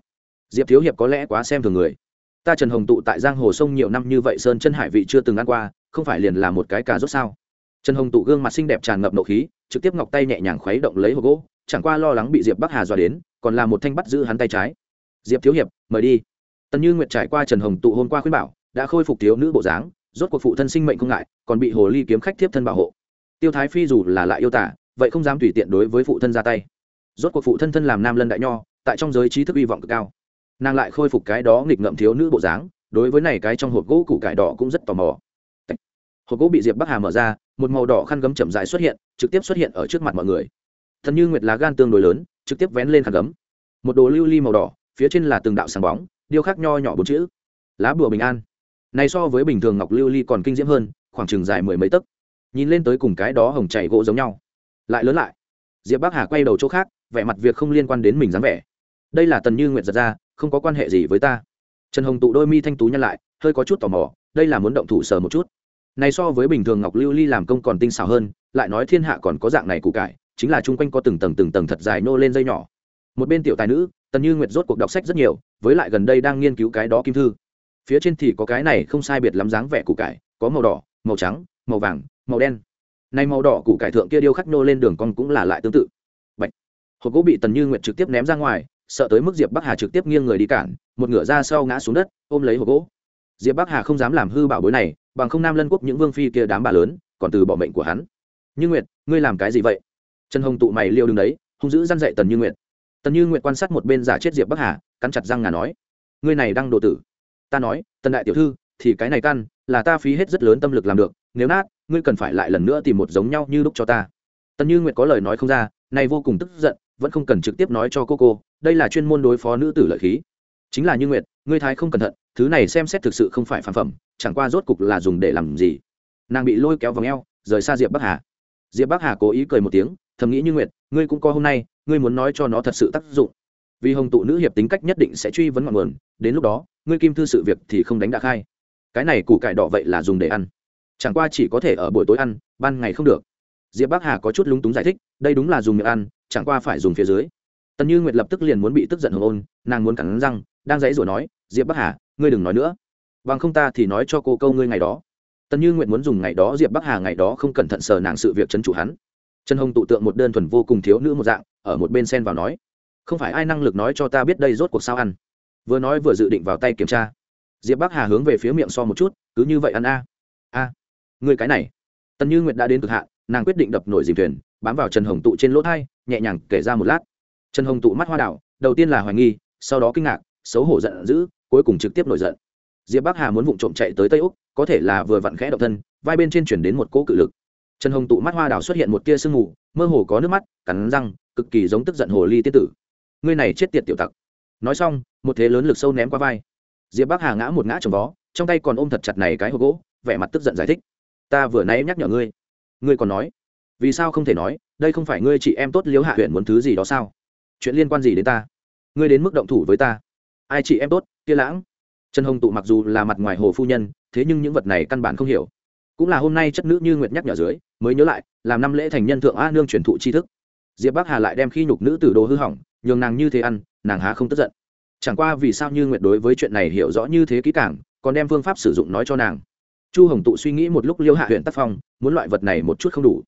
Diệp thiếu hiệp có lẽ quá xem thường người. Ta trần hồng tụ tại giang hồ sông nhiều năm như vậy sơn chân hải vị chưa từng ăn qua, không phải liền là một cái cà rốt sao? Trần hồng tụ gương mặt xinh đẹp tràn ngập nộ khí, trực tiếp ngọc tay nhẹ nhàng khuấy động lấy hộp gỗ, chẳng qua lo lắng bị diệp bắc hà dọa đến, còn là một thanh bắt giữ hắn tay trái. Diệp thiếu hiệp, mời đi. Tần như nguyệt trải qua trần hồng tụ hôm qua khuyên bảo, đã khôi phục thiếu nữ bộ dáng, rốt cuộc phụ thân sinh mệnh không ngại, còn bị hồ ly kiếm khách tiếp thân bảo hộ. Tiêu thái phi dù là lại yêu tả, vậy không dám tùy tiện đối với phụ thân ra tay rốt cuộc phụ thân thân làm nam lân đại nho, tại trong giới trí thức hy vọng cực cao. Nàng lại khôi phục cái đó nghịch ngợm thiếu nữ bộ dáng, đối với này cái trong hộp gỗ củ cải đỏ cũng rất tò mò. Hộp gỗ bị diệp bắc hà mở ra, một màu đỏ khăn gấm chậm dài xuất hiện, trực tiếp xuất hiện ở trước mặt mọi người. Thần như nguyệt lá gan tương đối lớn, trực tiếp vén lên khăn gấm. Một đồ lưu ly màu đỏ, phía trên là từng đạo sáng bóng, điêu khắc nho nhỏ bốn chữ. Lá bùa bình an. Này so với bình thường ngọc lưu ly còn kinh diễm hơn, khoảng chừng dài mười mấy tấc. Nhìn lên tới cùng cái đó hồng chảy gỗ giống nhau. Lại lớn lại. Diệp bắc hà quay đầu chỗ khác vẻ mặt việc không liên quan đến mình dáng vẻ. Đây là tần như nguyệt giật ra, không có quan hệ gì với ta. Trần hồng tụ đôi mi thanh tú nhăn lại, hơi có chút tò mò, đây là muốn động thủ sờ một chút. Này so với bình thường ngọc lưu ly làm công còn tinh xảo hơn, lại nói thiên hạ còn có dạng này củ cải, chính là chung quanh có từng tầng từng tầng thật dài nô lên dây nhỏ. Một bên tiểu tài nữ, tần như nguyệt rốt cuộc đọc sách rất nhiều, với lại gần đây đang nghiên cứu cái đó kim thư. Phía trên thì có cái này không sai biệt lắm dáng vẻ củ cải, có màu đỏ, màu trắng, màu vàng, màu đen. Này màu đỏ củ cải thượng kia điêu khắc nô lên đường con cũng là lại tương tự hộp gỗ bị tần như nguyệt trực tiếp ném ra ngoài, sợ tới mức diệp bắc hà trực tiếp nghiêng người đi cản, một ngửa ra sau ngã xuống đất, ôm lấy hộp gỗ. Diệp bắc hà không dám làm hư bảo bối này, bằng không nam lân quốc những vương phi kia đám bà lớn, còn từ bỏ mệnh của hắn. Như nguyệt, ngươi làm cái gì vậy? Trần hồng tụ mày liêu đứng đấy, hung dữ dăn dậy tần như nguyệt. Tần như nguyệt quan sát một bên giả chết diệp bắc hà, cắn chặt răng ngà nói, ngươi này đang đồ tử. Ta nói, tần đại tiểu thư, thì cái này căn, là ta phí hết rất lớn tâm lực làm được, nếu nát, ngươi cần phải lại lần nữa tìm một giống nhau như lúc cho ta. Tần như nguyệt có lời nói không ra, này vô cùng tức giận vẫn không cần trực tiếp nói cho cô cô, đây là chuyên môn đối phó nữ tử lợi khí. Chính là như nguyệt, ngươi thái không cẩn thận, thứ này xem xét thực sự không phải phản phẩm, chẳng qua rốt cục là dùng để làm gì? Nàng bị lôi kéo vào ngheo rời xa diệp bắc hà. Diệp bắc hà cố ý cười một tiếng, thầm nghĩ như nguyệt, ngươi cũng có hôm nay, ngươi muốn nói cho nó thật sự tác dụng. Vì hồng tụ nữ hiệp tính cách nhất định sẽ truy vấn ngọn nguồn, đến lúc đó, ngươi kim thư sự việc thì không đánh đã khai. Cái này củ cải đỏ vậy là dùng để ăn. Chẳng qua chỉ có thể ở buổi tối ăn, ban ngày không được. Diệp bắc hà có chút lúng túng giải thích, đây đúng là dùng miệng ăn chẳng qua phải dùng phía dưới. Tần như nguyệt lập tức liền muốn bị tức giận hồng ôn, nàng muốn cắn răng, đang dãy rủa nói, diệp bắc hà, ngươi đừng nói nữa. Bằng không ta thì nói cho cô câu ngươi ngày đó. Tần như nguyệt muốn dùng ngày đó diệp bắc hà ngày đó không cẩn thận sờ nàng sự việc c chủ hắn. Trần hồng tụ tượng một đơn thuần vô cùng thiếu nữ một dạng, ở một bên sen vào nói, không phải ai năng lực nói cho ta biết đây rốt cuộc sao ăn? Vừa nói vừa dự định vào tay kiểm tra. Diệp bắc hà hướng về phía miệng so một chút, cứ như vậy ăn a. A người cái này. Tần như nguyệt đã đến cực hạn, nàng quyết định đập nổi dìm thuyền, bám vào trần hồng tụ trên lỗ thai nhẹ nhàng kể ra một lát. Trần hồng tụ mắt hoa đảo, đầu tiên là hoài nghi, sau đó kinh ngạc, xấu hổ giận dữ, cuối cùng trực tiếp nổi giận. Diệp bắc hà muốn vụng trộm chạy tới tây úc, có thể là vừa vặn khẽ động thân, vai bên trên chuyển đến một cỗ cự lực. Trần hồng tụ mắt hoa đảo xuất hiện một tia sương mù, mơ hồ có nước mắt, cắn răng, cực kỳ giống tức giận hồ ly tiết tử. Ngươi này chết tiệt tiểu tặc. Nói xong, một thế lớn lực sâu ném qua vai. Diệp bắc hà ngã một ngã trồng vó, trong tay còn ôm thật chặt này cái hộp gỗ, vẻ mặt tức giận giải thích. Ta vừa nãy nhắc nhở ngươi. Ngươi còn nói vì sao không thể nói, đây không phải ngươi chị em tốt liếu hạ huyện muốn thứ gì đó sao? Chuyện liên quan gì đến ta? Ngươi đến mức động thủ với ta. Ai chị em tốt, kia lãng? Trần hồng tụ mặc dù là mặt ngoài hồ phu nhân, thế nhưng những vật này căn bản không hiểu. Cũng là hôm nay chất nữ như nguyệt nhắc nhở dưới, mới nhớ lại, làm năm lễ thành nhân thượng a nương truyền thụ tri thức. Diệp bắc hà lại đem khi nhục nữ tử đồ hư hỏng, nhường nàng như thế ăn, nàng há không tức giận. Chẳng qua vì sao như nguyệt đối với chuyện này hiểu rõ như thế kỹ càng, còn đem phương pháp sử dụng nói cho nàng. Chu hồng tụ suy nghĩ một lúc liêu hạ huyện tác phong, muốn loại vật này một chút không đủ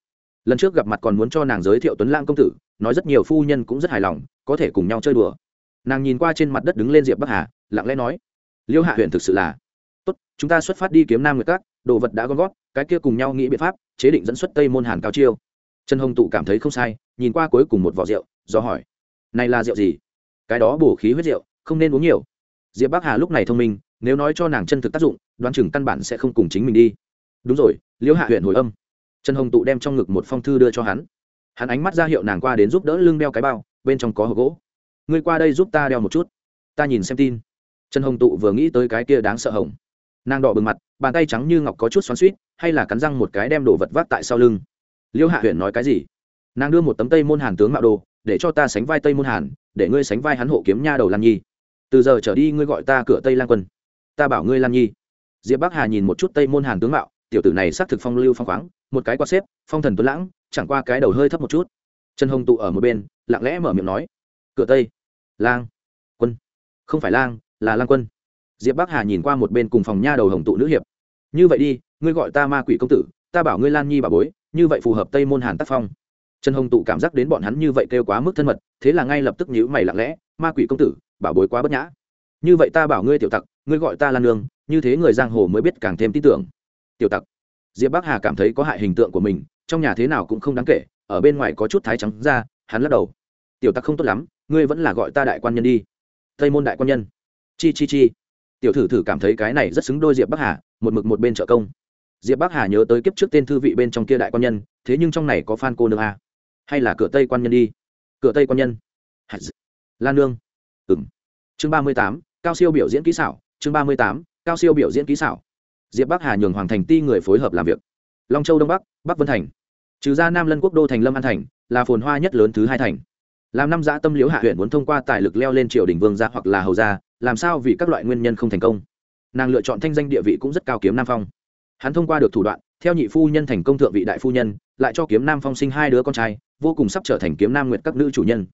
lần trước gặp mặt còn muốn cho nàng giới thiệu tuấn lang công tử, nói rất nhiều phu nhân cũng rất hài lòng, có thể cùng nhau chơi đùa. Nàng nhìn qua trên mặt đất đứng lên diệp bắc hà, lặng lẽ nói, liêu hạ huyện thực sự là tốt, chúng ta xuất phát đi kiếm nam người các, đồ vật đã gom gót cái kia cùng nhau nghĩ biện pháp, chế định dẫn xuất tây môn hàn cao chiêu. Trần hồng tụ cảm thấy không sai, nhìn qua cuối cùng một vỏ rượu, do hỏi, này là rượu gì? Cái đó bổ khí huyết rượu, không nên uống nhiều. Diệp bắc hà lúc này thông minh, nếu nói cho nàng chân thực tác dụng, đoán chừng căn bản sẽ không cùng chính mình đi. Đúng rồi liễu hạ huyện hồi âm trần hồng tụ đem trong ngực một phong thư đưa cho hắn. Hắn ánh mắt ra hiệu nàng qua đến giúp đỡ lưng đeo cái bao, bên trong có hộp gỗ. Ngươi qua đây giúp ta đeo một chút. Ta nhìn xem tin. Trần hồng tụ vừa nghĩ tới cái kia đáng sợ hồng. Nàng đỏ bừng mặt, bàn tay trắng như ngọc có chút xoắn suýt hay là cắn răng một cái đem đồ vật vác tại sau lưng. Liêu hạ Huyền nói cái gì? Nàng đưa một tấm tây môn hàn tướng mạo đồ, để cho ta sánh vai tây môn hàn, để ngươi sánh vai hắn hộ kiếm nha đầu lan nhi. Từ giờ trở đi ngươi gọi ta cửa tây lan quân. Ta bảo ngươi lan nhi. Diệp bắc hà nhìn một chút tây môn hàn tướng mạo, tiểu tử này xác thực phong lưu phong khoáng một cái quạt xếp, phong thần tuấn lãng, chẳng qua cái đầu hơi thấp một chút. Trần hồng tụ ở một bên, lặng lẽ mở miệng nói, cửa tây. Lang. Quân. Không phải lang, là lang quân. Diệp bắc hà nhìn qua một bên cùng phòng nha đầu hồng tụ nữ hiệp. Như vậy đi, ngươi gọi ta ma quỷ công tử, ta bảo ngươi lan nhi bà bối, như vậy phù hợp tây môn hàn tác phong. Trần hồng tụ cảm giác đến bọn hắn như vậy kêu quá mức thân mật, thế là ngay lập tức nhíu mày lặng lẽ, ma quỷ công tử, bảo bối quá bất nhã. Như vậy ta bảo ngươi tiểu tặc, ngươi gọi ta lan nương, như thế người giang hồ mới biết càng thêm tin tưởng. Tiểu tặc diệp bắc hà cảm thấy có hại hình tượng của mình, trong nhà thế nào cũng không đáng kể, ở bên ngoài có chút thái trắng ra, hắn lắc đầu. Tiểu tặc không tốt lắm, ngươi vẫn là gọi ta đại quan nhân đi. Tây môn đại quan nhân. Chi chi chi. Tiểu thử thử cảm thấy cái này rất xứng đôi diệp bắc hà, một mực một bên trợ công. Diệp bắc hà nhớ tới kiếp trước tên thư vị bên trong kia đại quan nhân, thế nhưng trong này có phan cô nương a. Hay là cửa tây quan nhân đi. Cửa tây quan nhân. Lan nương. Ừng chương ba mươi tám, cao siêu biểu diễn kỹ xảo, chương ba mươi tám, cao siêu biểu diễn kỹ xảo diệp bắc hà nhường hoàng thành ti người phối hợp làm việc long châu đông bắc bắc vân thành trừ ra nam lân quốc đô thành lâm an thành là phồn hoa nhất lớn thứ hai thành làm năm giã tâm liễu hạ huyện muốn thông qua tài lực leo lên triều đình vương gia hoặc là hầu gia làm sao vì các loại nguyên nhân không thành công nàng lựa chọn thanh danh địa vị cũng rất cao kiếm nam phong hắn thông qua được thủ đoạn theo nhị phu nhân thành công thượng vị đại phu nhân lại cho kiếm nam phong sinh hai đứa con trai vô cùng sắp trở thành kiếm nam nguyệt các nữ chủ nhân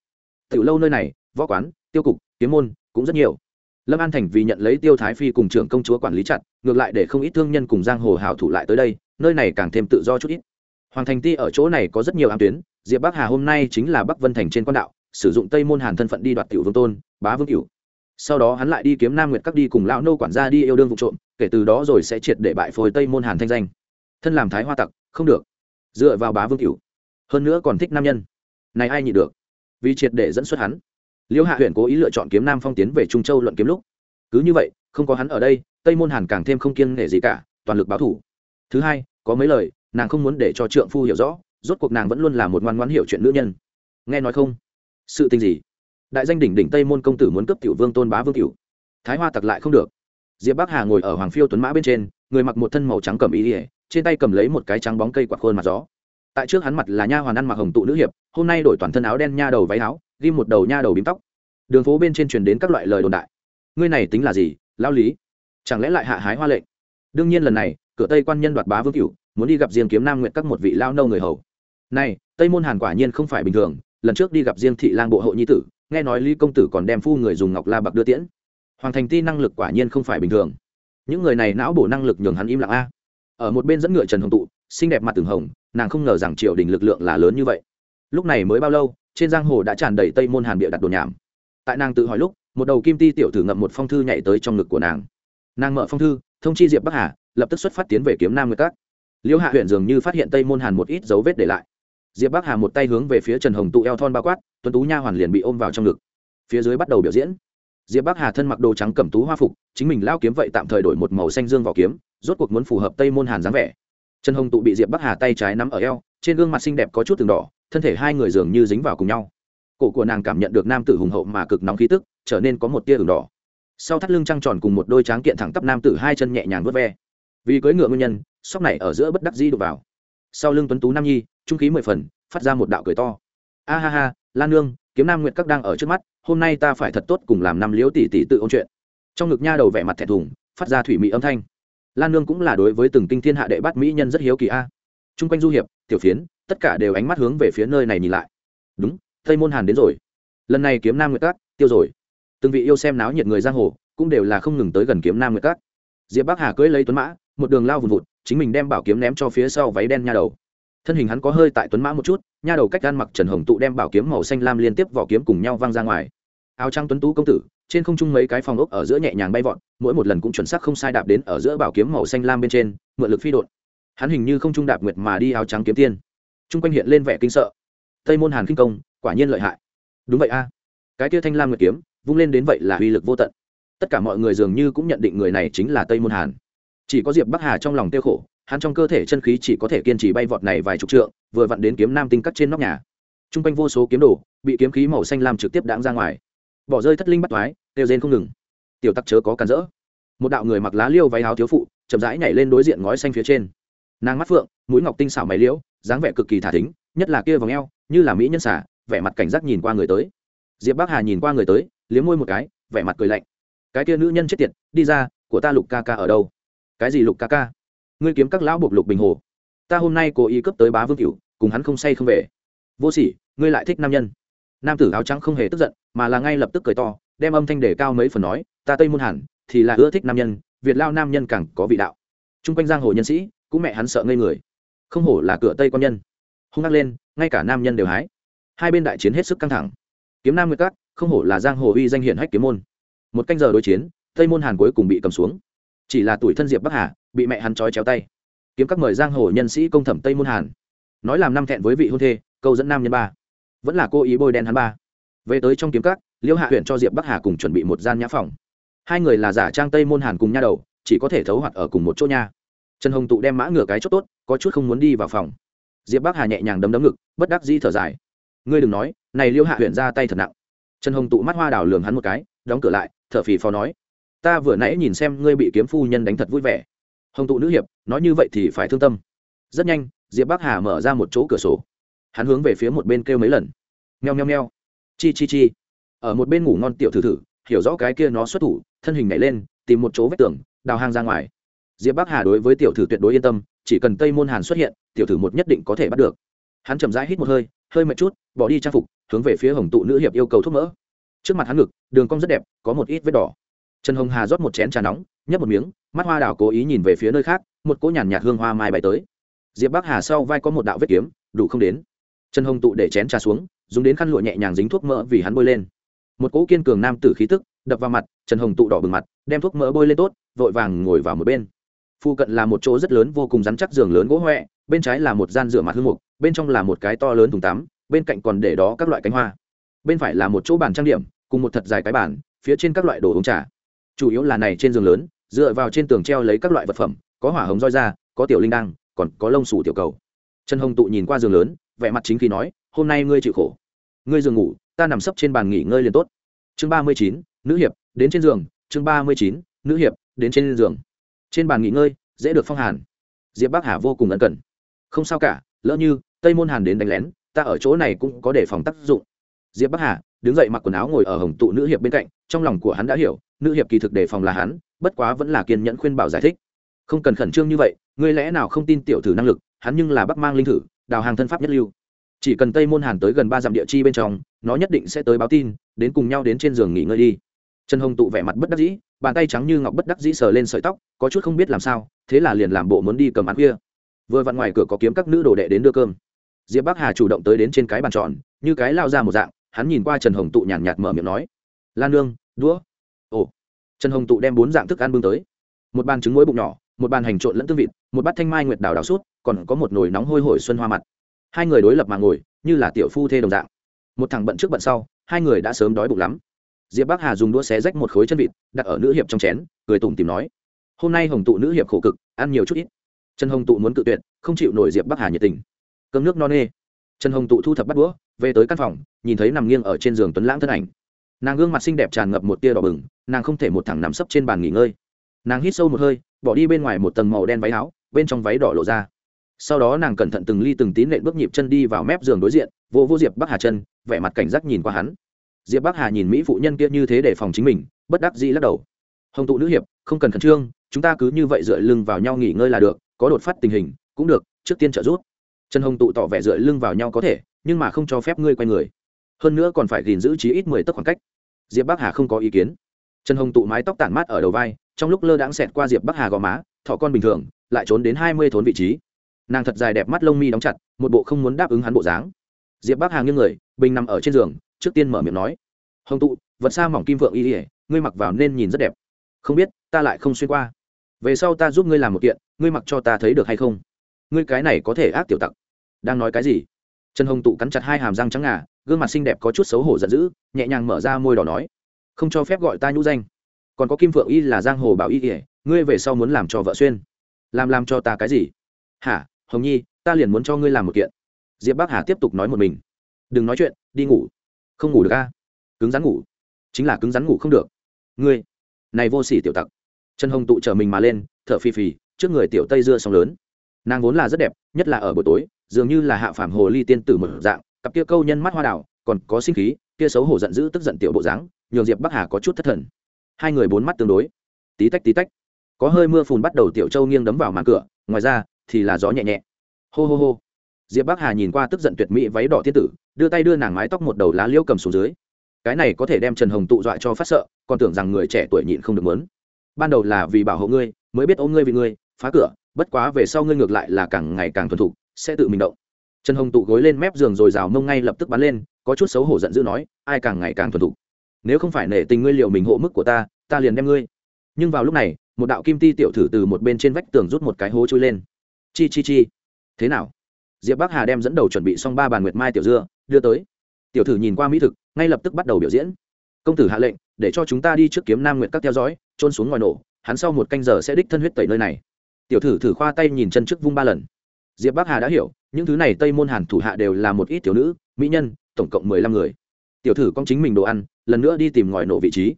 từ lâu nơi này võ quán tiêu cục kiếm môn cũng rất nhiều lâm an thành vì nhận lấy tiêu thái phi cùng trưởng công chúa quản lý chặt, ngược lại để không ít thương nhân cùng giang hồ hảo thủ lại tới đây, nơi này càng thêm tự do chút ít. Hoàng thành ti ở chỗ này có rất nhiều ám tuyến, diệp bắc hà hôm nay chính là bắc vân thành trên quan đạo, sử dụng tây môn hàn thân phận đi đoạt tiểu vương tôn, bá vương cửu. Sau đó hắn lại đi kiếm nam nguyệt các đi cùng lão nô quản gia đi yêu đương vụ trộm, kể từ đó rồi sẽ triệt để bại phôi tây môn hàn thanh danh. Thân làm thái hoa tặc, không được. Dựa vào bá vương cửu. Hơn nữa còn thích nam nhân. Này ai nhị được? Vì triệt để dẫn xuất hắn liễu hạ huyện cố ý lựa chọn kiếm nam phong tiến về trung châu luận kiếm lúc. Cứ như vậy, không có hắn ở đây, tây môn hàn càng thêm không kiêng nể gì cả, toàn lực báo thủ. Thứ hai, có mấy lời, nàng không muốn để cho trượng phu hiểu rõ, rốt cuộc nàng vẫn luôn là một ngoan ngoãn hiểu chuyện nữ nhân. Nghe nói không? Sự tình gì? Đại danh đỉnh đỉnh tây môn công tử muốn cấp tiểu vương tôn bá vương tiểu. Thái hoa tặc lại không được. Diệp bắc hà ngồi ở hoàng phiêu tuấn mã bên trên, người mặc một thân màu trắng cầm ý ỉa trên tay cầm lấy một cái trắng bóng cây quạt khuôn mặt gió. Tại trước hắn mặt là nha hoàn ăn mặc hồng tụ nữ hiệp, hôm nay đổi toàn thân áo đen nha đầu váy áo ghi một đầu nha đầu bím tóc. Đường phố bên trên truyền đến các loại lời đồn đại. Ngươi này tính là gì lao lý? Chẳng lẽ lại hạ hái hoa lệnh đương nhiên lần này, cửa tây quan nhân đoạt bá vương cửu, muốn đi gặp riêng kiếm nam nguyện các một vị lao nâu người hầu. Này, tây môn hàn quả nhiên không phải bình thường, lần trước đi gặp riêng thị lang bộ hộ nhi tử, nghe nói lý công tử còn đem phu người dùng ngọc la bạc đưa tiễn. Hoàng thành ti năng lực quả nhiên không phải bình thường. Những người này não bổ năng lực nhường hắn im lặng a. Ở một bên dẫn ngựa trần hồng tụ, xinh đẹp mặt từng hồng, nàng không ngờ rằng triều đình lực lượng là lớn như vậy. Lúc này mới bao lâu trên giang hồ đã tràn đầy tây môn hàn bịa đặt đồ nhảm tại nàng tự hỏi lúc một đầu kim ti tiểu thử ngậm một phong thư nhảy tới trong ngực của nàng nàng mở phong thư thông chi diệp bắc hà lập tức xuất phát tiến về kiếm nam người các liễu hạ huyện dường như phát hiện tây môn hàn một ít dấu vết để lại diệp bắc hà một tay hướng về phía trần hồng tụ eo thon bao quát tuấn tú nha hoàn liền bị ôm vào trong ngực phía dưới bắt đầu biểu diễn diệp bắc hà thân mặc đồ trắng cẩm tú hoa phục chính mình lao kiếm vậy tạm thời đổi một màu xanh dương vào kiếm rốt cuộc muốn phù hợp tây môn hàn dáng vẻ trần hồng tụ bị diệp bắc hà tay trái nắm ở eo trên gương mặt xinh đẹp có chút từng đỏ thân thể hai người dường như dính vào cùng nhau. Cổ của nàng cảm nhận được nam tử hùng hậu mà cực nóng khí tức, trở nên có một tia ửng đỏ. Sau thắt lưng trăng tròn cùng một đôi tráng kiện thẳng tắp nam tử hai chân nhẹ nhàng vớt ve. Vì cưỡi ngựa nguyên nhân, sóc này ở giữa bất đắc dĩ đục vào. Sau lưng tuấn tú nam nhi, trung khí mười phần, phát ra một đạo cười to. A ha ha, lan nương, kiếm nam nguyện các đang ở trước mắt, hôm nay ta phải thật tốt cùng làm năm liễu tỷ tỷ tự ôn chuyện. Trong ngực nha đầu vẻ mặt thẹn thùng, phát ra thủy mỹ âm thanh. Lan nương cũng là đối với từng kinh thiên hạ đệ bát mỹ nhân rất hiếu kỳ a. Chung quanh du hiệp, tiểu phiến tất cả đều ánh mắt hướng về phía nơi này nhìn lại. Đúng, tây môn hàn đến rồi. Lần này kiếm nam nguyệt cát tiêu rồi. Từng vị yêu xem náo nhiệt người giang hồ, cũng đều là không ngừng tới gần kiếm nam nguyệt cát diệp bắc hà cưỡi lấy tuấn mã, một đường lao vùn vụt, chính mình đem bảo kiếm ném cho phía sau váy đen nha đầu. Thân hình hắn có hơi tại tuấn mã một chút, nha đầu cách gan mặc trần hồng tụ đem bảo kiếm màu xanh lam liên tiếp vỏ kiếm cùng nhau văng ra ngoài. Áo trăng tuấn tú công tử, trên không trung mấy cái phòng ốc ở giữa nhẹ nhàng bay vọt, mỗi một lần cũng chuẩn xác không sai đạp đến ở giữa bảo kiếm màu xanh lam bên trên, mượn lực phi đột hắn hình như không trung đạp nguyệt mà đi áo trắng kiếm tiên trung quanh hiện lên vẻ kinh sợ. Tây môn hàn kinh công, quả nhiên lợi hại. Đúng vậy a. Cái tia thanh lam nguyệt kiếm, vung lên đến vậy là uy lực vô tận. Tất cả mọi người dường như cũng nhận định người này chính là tây môn hàn. Chỉ có diệp bắc hà trong lòng tiêu khổ, hắn trong cơ thể chân khí chỉ có thể kiên trì bay vọt này vài chục trượng, vừa vặn đến kiếm nam tinh cắt trên nóc nhà. T r u n g quanh vô số kiếm đồ, bị kiếm khí màu xanh lam trực tiếp đáng ra ngoài. Bỏ rơi thất linh bắt thoái đều rên không ngừng. Tiểu tắc chớ có cản rỡ. Một đạo người mặc lá liêu váy áo thiếu phụ, chậm rãi nhảy lên đối diện ngói xanh phía trên. Nàng mắt phượng, mũi ngọc tinh xảo mày liễu dáng vẻ cực kỳ thả thính, nhất là kia vòng eo, như là mỹ nhân xả vẻ mặt cảnh giác nhìn qua người tới. Diệp bắc hà nhìn qua người tới, liếm môi một cái, vẻ mặt cười lạnh. Cái kia nữ nhân chết tiệt, đi ra, của ta lục ca ca ở đâu? Cái gì lục ca ca? Ngươi kiếm các lão buộc lục bình hồ. Ta hôm nay cố ý cấp tới bá vương cửu, cùng hắn không say không về. Vô sỉ, ngươi lại thích nam nhân. Nam tử áo trắng không hề tức giận, mà là ngay lập tức cười to, đem âm thanh đề cao mấy phần nói, ta tây môn hẳn thì là ưa thích nam nhân, việt lao nam nhân càng có vị đạo. T r u n g quanh giang hồ nhân sĩ, cũng mẹ hắn sợ ngây người không hổ là cửa tây quan nhân. Hung hăng lên, ngay cả nam nhân đều hái. Hai bên đại chiến hết sức căng thẳng. Kiếm nam nguyệt cát không hổ là giang hồ uy danh hiển hách kiếm môn. Một canh giờ đối chiến, tây môn hàn cuối cùng bị cầm xuống. Chỉ là tuổi thân diệp bắc hà, bị mẹ hắn trói chéo tay. Kiếm các mời giang hồ nhân sĩ công thẩm tây môn hàn. Nói làm năm thẹn với vị hôn thê, câu dẫn nam nhân ba. Vẫn là cô ý bôi đen hắn ba. Về tới trong kiếm các, liêu hạ huyện cho diệp bắc hà cùng chuẩn bị một gian nhã phòng. Hai người là giả trang tây môn hàn cùng nha đầu, chỉ có thể thấu hoạt ở cùng một chỗ nha trần hồng tụ đem mã ngửa cái chốt tốt, có chút không muốn đi vào phòng. Diệp bắc hà nhẹ nhàng đấm đấm ngực, bất đắc di thở dài. Ngươi đừng nói, này liêu hạ huyện ra tay thật nặng. Trần hồng tụ mắt hoa đào lường hắn một cái, đóng cửa lại, thở phì phò nói, ta vừa nãy nhìn xem ngươi bị kiếm phu nhân đánh thật vui vẻ. Hồng tụ nữ hiệp, nói như vậy thì phải thương tâm. Rất nhanh, diệp bắc hà mở ra một chỗ cửa sổ. Hắn hướng về phía một bên kêu mấy lần. Nheo nheo nheo chi chi chi. Ở một bên ngủ ngon tiểu thử thử, hiểu rõ cái kia nó xuất thủ, thân hình nhảy lên, tìm một chỗ vách tường, đào hang ra ngoài diệp bắc hà đối với tiểu thử tuyệt đối yên tâm, chỉ cần tây môn hàn xuất hiện, tiểu thử một nhất định có thể bắt được. Hắn chậm rãi hít một hơi hơi mệt chút, bỏ đi trang phục, hướng về phía hồng tụ nữ hiệp yêu cầu thuốc mỡ. Trước mặt hắn ngực, đường cong rất đẹp, có một ít vết đỏ. Trần hồng hà rót một chén trà nóng, nhấp một miếng, mắt hoa đào cố ý nhìn về phía nơi khác, một cỗ nhàn nhạt hương hoa mai bay tới. Diệp bắc hà sau vai có một đạo vết kiếm, đủ không đến. Trần hồng tụ để chén trà xuống, dùng đến khăn lụa nhẹ nhàng dính thuốc mỡ vì hắn bôi lên. Một cỗ kiên cường nam tử khí tức, đập vào mặt, trần hồng tụ đỏ bừng mặt, đem thuốc mỡ bôi lên tốt, vội vàng ngồi vào một bên. Phu cận là một chỗ rất lớn vô cùng rắn chắc giường lớn gỗ huệ bên trái là một gian rửa mặt hương mục, bên trong là một cái to lớn thùng tắm, bên cạnh còn để đó các loại cánh hoa. Bên phải là một chỗ bàn trang điểm, cùng một thật dài cái bàn, phía trên các loại đồ uống trà. Chủ yếu là này trên giường lớn, dựa vào trên tường treo lấy các loại vật phẩm, có hỏa hồng roi da có tiểu linh đăng, còn có lông sủ tiểu cầu. Trần hồng tụ nhìn qua giường lớn, vẻ mặt chính khi nói, hôm nay ngươi chịu khổ. Ngươi giường ngủ, ta nằm sấp trên bàn nghỉ ngơi liền tốt. Chương ba mươi chín, nữ hiệp, đến trên giường. Chương ba mươi chín, nữ hiệp, đến trên giường trên bàn nghỉ ngơi, dễ được phong hàn. Diệp bắc hà vô cùng ân cần. Không sao cả, lỡ như tây môn hàn đến đánh lén, ta ở chỗ này cũng có đề phòng tác dụng. Diệp bắc hà đứng dậy mặc quần áo ngồi ở hồng tụ nữ hiệp bên cạnh, trong lòng của hắn đã hiểu, nữ hiệp kỳ thực đề phòng là hắn, bất quá vẫn là kiên nhẫn khuyên bảo giải thích. Không cần khẩn trương như vậy, ngươi lẽ nào không tin tiểu thử năng lực, hắn nhưng là bắc mang linh thử, đào hàng thân pháp nhất lưu. Chỉ cần tây môn hàn tới gần ba dặm địa chi bên trong, nó nhất định sẽ tới báo tin, đến cùng nhau đến trên giường nghỉ ngơi đi. Trần hồng tụ vẻ mặt bất đắc dĩ bàn tay trắng như ngọc bất đắc dĩ sờ lên sợi tóc, có chút không biết làm sao, thế là liền làm bộ muốn đi cầm ăn khuya. Vừa vặn ngoài cửa có kiếm các nữ đồ đệ đến đưa cơm. Diệp bắc hà chủ động tới đến trên cái bàn tròn, như cái lao ra một dạng, hắn nhìn qua trần hồng tụ nhàn nhạt mở miệng nói, lan nương, đũa. Ồ. Trần hồng tụ đem bốn dạng thức ăn bưng tới. Một bàn trứng muối bụng nhỏ, một bàn hành trộn lẫn tương vịt, một bát thanh mai nguyệt đào đào sút, còn có một nồi nóng hôi hổi xuân hoa mặt. Hai người đối lập mà ngồi, như là tiểu phu thê đồng dạng. Một thằng bận trước bận sau, hai người đã sớm đói bụng lắm diệp bắc hà dùng đũa xé rách một khối chân vịt, đặt ở nữ hiệp trong chén, cười tủm tìm nói, hôm nay hồng tụ nữ hiệp khổ cực, ăn nhiều chút ít. Trần hồng tụ muốn cự tuyệt, không chịu nổi diệp bắc hà nhiệt tình. Cơm nước no nê. Trần hồng tụ thu thập bắt đũa, về tới căn phòng, nhìn thấy nằm nghiêng ở trên giường tuấn lãng thân ảnh. Nàng gương mặt xinh đẹp tràn ngập một tia đỏ bừng, nàng không thể một thẳng nằm sấp trên bàn nghỉ ngơi. Nàng hít sâu một hơi, bỏ đi bên ngoài một tầng màu đen váy áo, bên trong váy đỏ lộ ra. Sau đó nàng cẩn thận từng ly từng tí nện bước nhịp chân đi vào mép giường đối diện, vô vô diệp bắc hà chân, vẻ mặt cảnh giác nhìn qua hắn diệp bắc hà nhìn mỹ phụ nhân kia như thế để phòng chính mình, bất đắc dĩ lắc đầu. Hồng tụ nữ hiệp, không cần khẩn trương, chúng ta cứ như vậy dựa lưng vào nhau nghỉ ngơi là được, có đột phát tình hình, cũng được, trước tiên trợ giúp. Trần hồng tụ tỏ vẻ dựa lưng vào nhau có thể, nhưng mà không cho phép ngươi quay người. Hơn nữa còn phải gìn giữ chí ít mười tấc khoảng cách. Diệp bắc hà không có ý kiến. Trần hồng tụ mái tóc tản mát ở đầu vai, trong lúc lơ đãng xẹt qua diệp bắc hà gò má, thọ con bình thường, lại trốn đến hai mươi thốn vị trí. Nàng thật dài đẹp mắt lông mi đóng chặt, một bộ không muốn đáp ứng hắn bộ dáng. Diệp bắc hà nghiêng người, bình nằm ở trên giường trước tiên mở miệng nói, hồng tụ, vật xa mỏng kim vượng y ỉa ngươi mặc vào nên nhìn rất đẹp. Không biết, ta lại không xuyên qua. Về sau ta giúp ngươi làm một kiện, ngươi mặc cho ta thấy được hay không? Ngươi cái này có thể ác tiểu tặc. Đang nói cái gì? Trần hồng tụ cắn chặt hai hàm răng trắng ngà, gương mặt xinh đẹp có chút xấu hổ giận dữ, nhẹ nhàng mở ra môi đỏ nói, không cho phép gọi ta nhũ danh. Còn có kim phượng y là giang hồ bảo y ỉa ngươi về sau muốn làm cho vợ xuyên. Làm làm cho ta cái gì? Hả, hồng nhi, ta liền muốn cho ngươi làm một kiện. Diệp bắc hà tiếp tục nói một mình. Đừng nói chuyện, đi ngủ không ngủ được a? Cứng rắn ngủ. Chính là cứng rắn ngủ không được. Ngươi, này vô sỉ tiểu tặc. Trần hồng tụ trở mình mà lên, thở phì phì, trước người tiểu tây dưa sóng lớn. Nàng vốn là rất đẹp, nhất là ở buổi tối, dường như là hạ phàm hồ ly tiên tử một dạng, cặp kia câu nhân mắt hoa đảo, còn có sinh khí, kia xấu hổ giận dữ tức giận tiểu bộ dáng, nhường diệp bắc hà có chút thất thần. Hai người bốn mắt tương đối. Tí tách tí tách. Có hơi mưa phùn bắt đầu tiểu châu nghiêng đấm vào màn cửa, ngoài ra thì là gió nhẹ nhẹ. Hô hô hô. Diệp bắc hà nhìn qua tức giận tuyệt mỹ váy đỏ thiên tử đưa tay đưa nàng mái tóc một đầu lá liễu cầm xuống dưới. Cái này có thể đem trần hồng tụ dọa cho phát sợ, còn tưởng rằng người trẻ tuổi nhịn không được mớn ban đầu là vì bảo hộ ngươi, mới biết ôm ngươi vì ngươi, phá cửa, bất quá về sau ngươi ngược lại là càng ngày càng thuần thục, sẽ tự mình động. Trần hồng tụ gối lên mép giường rồi rào mông ngay lập tức bắn lên, có chút xấu hổ giận dữ nói, ai càng ngày càng thuần thục? Nếu không phải nể tình ngươi liệu mình hộ mức của ta ta liền đem ngươi. Nhưng vào lúc này, một đạo kim ti tiểu thử từ một bên trên vách tường rút một cái hố chui lên. Chi chi chi. Thế nào? Diệp bắc hà đem dẫn đầu chuẩn bị xong ba bàn nguyệt mai tiểu dưa đưa tới. Tiểu thử nhìn qua mỹ thực, ngay lập tức bắt đầu biểu diễn. Công tử hạ lệnh, để cho chúng ta đi trước kiếm nam nguyện các theo dõi, trôn xuống ngoài nổ, hắn sau một canh giờ sẽ đích thân huyết tẩy nơi này. Tiểu thử thử khoa tay nhìn chân trước vung ba lần. Diệp bắc hà đã hiểu, những thứ này tây môn hàn thủ hạ đều là một ít tiểu nữ, mỹ nhân, tổng cộng mười lăm người. Tiểu thử con chính mình đồ ăn, lần nữa đi tìm ngòi nổ vị trí.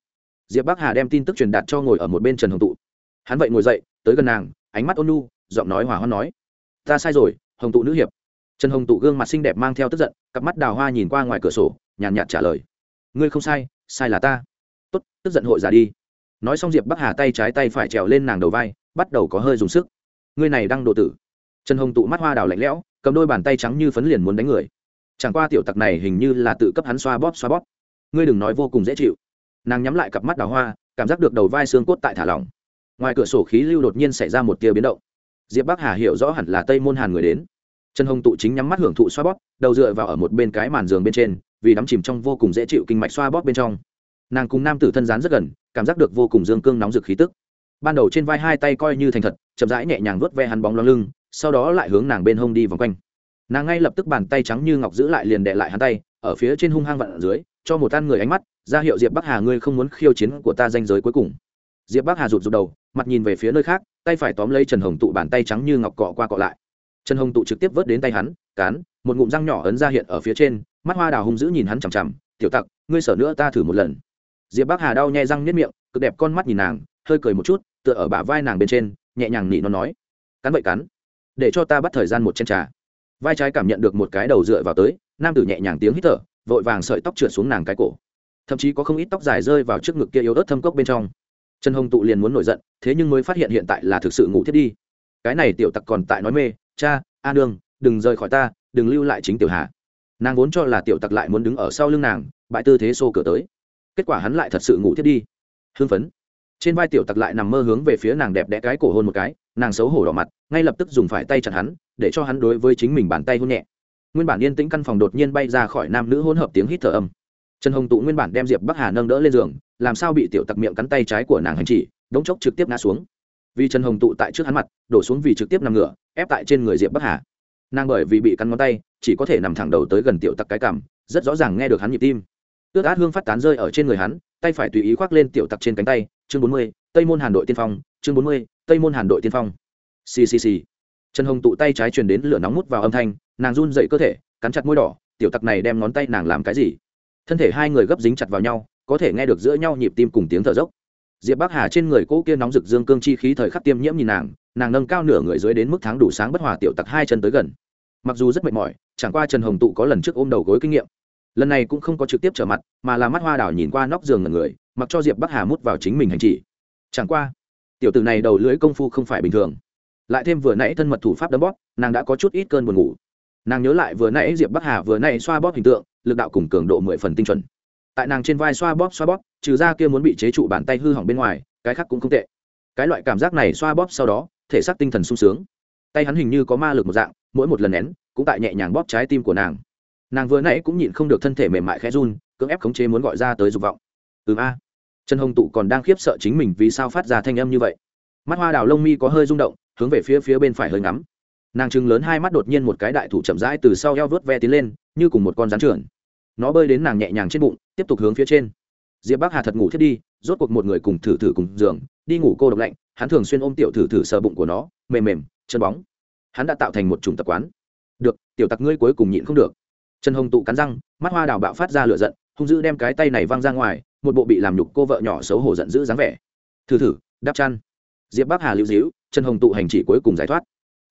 Diệp bắc hà đem tin tức truyền đạt cho ngồi ở một bên trần hồng tụ. Hắn vậy ngồi dậy, tới gần nàng, ánh mắt ôn nu giọng nói hòa hoan nói, ta sai rồi, hồng tụ nữ hiệp trần hồng tụ gương mặt xinh đẹp mang theo tức giận, cặp mắt đào hoa nhìn qua ngoài cửa sổ, nhàn nhạt trả lời. Ngươi không sai sai là ta. Tốt, tức giận hội giả đi. Nói xong diệp bắc hà tay trái tay phải trèo lên nàng đầu vai, bắt đầu có hơi dùng sức. Ngươi này đang độ tử. Trần hồng tụ mắt hoa đào lạnh lẽo, cầm đôi bàn tay trắng như phấn liền muốn đánh người. Chẳng qua tiểu tặc này hình như là tự cấp hắn xoa bóp xoa bóp. Ngươi đừng nói vô cùng dễ chịu. Nàng nhắm lại cặp mắt đào hoa, cảm giác được đầu vai xương cốt tại thả lỏng. Ngoài cửa sổ khí lưu đột nhiên xảy ra một tia biến động. Diệp bắc hà hiểu rõ hẳn là tây môn hàn người đến trần hồng tụ chính nhắm mắt hưởng thụ xoa bóp, đầu dựa vào ở một bên cái màn giường bên trên, vì đắm chìm trong vô cùng dễ chịu kinh mạch xoa bóp bên trong. Nàng cùng nam tử thân dán rất gần, cảm giác được vô cùng dương cương nóng rực khí tức. Ban đầu trên vai hai tay coi như thành thật, chậm rãi nhẹ nhàng vuốt ve hắn bóng lo lưng, sau đó lại hướng nàng bên hông đi vòng quanh. Nàng ngay lập tức bàn tay trắng như ngọc giữ lại liền đệ lại hắn tay, ở phía trên hung hăng vặn ở dưới, cho một tan người ánh mắt, ra hiệu diệp bắc hà ngươi không muốn khiêu chiến của ta danh giới cuối cùng. Diệp bắc hà rụt rụt đầu, mặt nhìn về phía nơi khác, tay phải tóm lấy trần hồng tụ bàn tay trắng như ngọc cọ qua cọ lại trần hồng tụ trực tiếp vớt đến tay hắn, cán, một ngụm răng nhỏ ấn ra hiện ở phía trên, mắt hoa đào hung dữ nhìn hắn chằm chằm, tiểu tặc, ngươi sở nữa ta thử một lần. Diệp bắc hà đau nhai răng nhất miệng, cực đẹp con mắt nhìn nàng, hơi cười một chút, tựa ở bả vai nàng bên trên, nhẹ nhàng nỉ nó nói, cắn vậy cắn, để cho ta bắt thời gian một chén trà. Vai trái cảm nhận được một cái đầu dựa vào tới, nam tử nhẹ nhàng tiếng hít thở, vội vàng sợi tóc trượt xuống nàng cái cổ. Thậm chí có không ít tóc dài rơi vào trước ngực kia yếu ớt thâm cốc bên trong. Trần hồng tụ liền muốn nổi giận, thế nhưng mới phát hiện hiện tại là thực sự ngủ thiết đi. Cái này tiểu tặc còn tại nói mê cha, a nương, đừng rời khỏi ta, đừng lưu lại chính tiểu hà. Nàng vốn cho là tiểu tặc lại muốn đứng ở sau lưng nàng bại tư thế xô cửa tới. Kết quả hắn lại thật sự ngủ thiết đi. Hưng phấn. Trên vai tiểu tặc lại nằm mơ hướng về phía nàng đẹp đẽ cái cổ hôn một cái, nàng xấu hổ đỏ mặt, ngay lập tức dùng phải tay chặt hắn, để cho hắn đối với chính mình bàn tay hôn nhẹ. Nguyên bản yên tĩnh căn phòng đột nhiên bay ra khỏi nam nữ hỗn hợp tiếng hít thở âm. Trần hồng tụ nguyên bản đem diệp bắc hà nâng đỡ lên giường, làm sao bị tiểu tặc miệng cắn tay trái của nàng hành chỉ, đống chốc trực tiếp ngã xuống vì trần hồng tụ tại trước hắn mặt đổ xuống vì trực tiếp nằm ngửa ép tại trên người diệp bắc hà. Nàng bởi vì bị cắn ngón tay chỉ có thể nằm thẳng đầu tới gần tiểu tặc cái cảm, rất rõ ràng nghe được hắn nhịp tim. Ướt át hương phát tán rơi ở trên người hắn tay phải tùy ý khoác lên tiểu tặc trên cánh tay chương bốn mươi tây môn hàn đội tiên phong chương bốn mươi tây môn hàn đội tiên phong. Ccc trần hồng tụ tay trái truyền đến lửa nóng mút vào âm thanh nàng run dậy cơ thể cắn chặt môi đỏ tiểu tặc này đem ngón tay nàng làm cái gì? Thân thể hai người gấp dính chặt vào nhau có thể nghe được giữa nhau nhịp tim cùng tiếng thở dốc diệp bắc hà trên người cỗ kia nóng rực dương cương chi khí thời khắc tiêm nhiễm nhìn nàng nàng nâng cao nửa người dưới đến mức tháng đủ sáng bất hòa tiểu tặc hai chân tới gần. Mặc dù rất mệt mỏi, chẳng qua trần hồng tụ có lần trước ôm đầu gối kinh nghiệm. Lần này cũng không có trực tiếp trở mặt, mà là mắt hoa đảo nhìn qua nóc giường ngần người, mặc cho diệp bắc hà mút vào chính mình hành chỉ. Chẳng qua, tiểu tử này đầu lưới công phu không phải bình thường. Lại thêm vừa nãy thân mật thủ pháp đấm bóp, nàng đã có chút ít cơn buồn ngủ. Nàng nhớ lại vừa nãy diệp bắc hà vừa nãy xoa bóp hình tượng, lực đạo cùng cường độ mười phần tinh chuẩn tại nàng trên vai xoa bóp xoa bóp, trừ ra kia muốn bị chế trụ bàn tay hư hỏng bên ngoài, cái khác cũng không tệ. Cái loại cảm giác này xoa bóp sau đó, thể xác tinh thần sung sướng. Tay hắn hình như có ma lực một dạng, mỗi một lần nén, cũng tại nhẹ nhàng bóp trái tim của nàng. Nàng vừa nãy cũng nhịn không được thân thể mềm mại khẽ run, cưỡng ép khống chế muốn gọi ra tới dục vọng. Ừ a. Trần hồng tụ còn đang khiếp sợ chính mình vì sao phát ra thanh âm như vậy. Mắt hoa đào lông mi có hơi rung động, hướng về phía phía bên phải hơi ngắm. Nàng chừng lớn hai mắt đột nhiên một cái đại thủ chậm rãi từ sau eo vớt ve tiến lên, như cùng một con rắn trưởng nó bơi đến nàng nhẹ nhàng trên bụng, tiếp tục hướng phía trên. Diệp bắc hà thật ngủ thiết đi, rốt cuộc một người cùng thử thử cùng giường, đi ngủ cô độc lạnh, hắn thường xuyên ôm tiểu thử thử sờ bụng của nó, mềm mềm, chân bóng. Hắn đã tạo thành một chủng tập quán. Được, tiểu tặc ngươi cuối cùng nhịn không được. Trần hồng tụ cắn răng, mắt hoa đào bạo phát ra lửa giận, hung dữ đem cái tay này văng ra ngoài, một bộ bị làm nhục cô vợ nhỏ xấu hổ giận dữ dáng vẻ. Thử thử đáp chăn. Diệp bắc hà lưu dĩu trần hồng tụ hành chỉ cuối cùng giải thoát.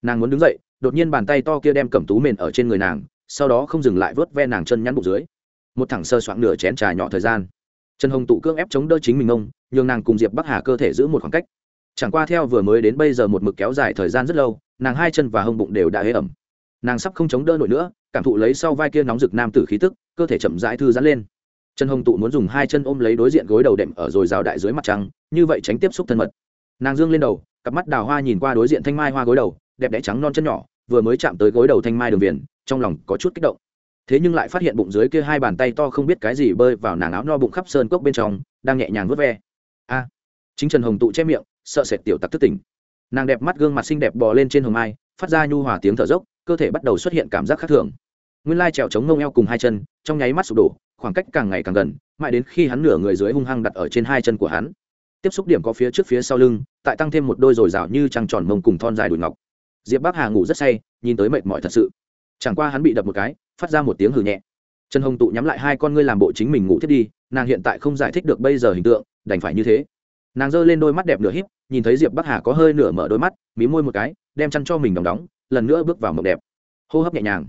Nàng muốn đứng dậy, đột nhiên bàn tay to kia đem cẩm tú mền ở trên người nàng, sau đó không dừng lại vớt ve nàng chân nhắn bụng dưới một thẳng sơ soạn nửa chén trà nhỏ thời gian. Trần hồng tụ cưỡng ép chống đỡ chính mình ông, nhường nàng cùng diệp bắc hà cơ thể giữ một khoảng cách. Chẳng qua theo vừa mới đến bây giờ một mực kéo dài thời gian rất lâu, nàng hai chân và hông bụng đều đã hế ẩm. Nàng sắp không chống đỡ nổi nữa, cảm thụ lấy sau vai kia nóng rực nam tử khí tức, cơ thể chậm rãi thư giãn lên. Trần hồng tụ muốn dùng hai chân ôm lấy đối diện gối đầu đệm ở rồi rào đại dưới mặt trăng, như vậy tránh tiếp xúc thân mật. Nàng dương lên đầu, cặp mắt đào hoa nhìn qua đối diện thanh mai hoa gối đầu, đẹp đẽ trắng non chân nhỏ, vừa mới chạm tới gối đầu thanh mai đường viền, trong lòng có chút kích động thế nhưng lại phát hiện bụng dưới kia hai bàn tay to không biết cái gì bơi vào nàng áo no bụng khắp sơn cốc bên trong, đang nhẹ nhàng vớt ve. A! Chính trần hồng tụ che miệng, sợ sệt tiểu tặc thức tỉnh. Nàng đẹp mắt gương mặt xinh đẹp bò lên trên hồng mai, phát ra nhu hòa tiếng thở dốc, cơ thể bắt đầu xuất hiện cảm giác khác thường. Nguyên lai trèo chống ngông eo cùng hai chân, trong nháy mắt sụp đổ, khoảng cách càng ngày càng gần, mãi đến khi hắn nửa người dưới hung hăng đặt ở trên hai chân của hắn. Tiếp xúc điểm có phía trước phía sau lưng, tại tăng thêm một đôi dồi dào như trăng tròn mông cùng thon dài đùi ngọc. Diệp bắc hà ngủ rất say, nhìn tới mệt mỏi thật sự chẳng qua hắn bị đập một cái, phát ra một tiếng hừ nhẹ. Trần hồng tụ nhắm lại hai con ngươi làm bộ chính mình ngủ thiết đi, nàng hiện tại không giải thích được bây giờ hình tượng, đành phải như thế. Nàng giơ lên đôi mắt đẹp nửa híp, nhìn thấy diệp bắc hà có hơi nửa mở đôi mắt, mí môi một cái, đem chăn cho mình đóng đóng, lần nữa bước vào mộng đẹp. Hô hấp nhẹ nhàng.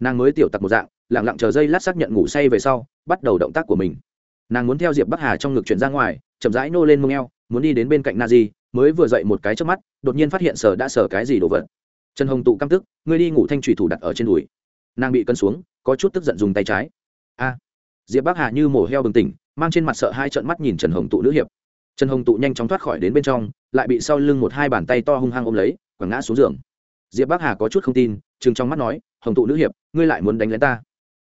Nàng mới tiểu tặc một dạng lẳng lặng chờ giây lát xác nhận ngủ say về sau, bắt đầu động tác của mình. Nàng muốn theo diệp bắc hà trong ngực chuyển ra ngoài, chậm rãi nô lên mông eo, muốn đi đến bên cạnh na di mới vừa dậy một cái trước mắt, đột nhiên phát hiện sở đã sở cái gì đồ vật trần hồng tụ căm tức, ngươi đi ngủ thanh trùy thủ đặt ở trên đùi. Nàng bị cân xuống, có chút tức giận dùng tay trái. A. Diệp bắc hà như mổ heo bừng tỉnh, mang trên mặt sợ hai trận mắt nhìn trần hồng tụ nữ hiệp. Trần hồng tụ nhanh chóng thoát khỏi đến bên trong, lại bị sau lưng một hai bàn tay to hung hăng ôm lấy, quẳng ngã xuống giường. Diệp bắc hà có chút không tin chừng trong mắt nói, hồng tụ nữ hiệp, ngươi lại muốn đánh lén ta?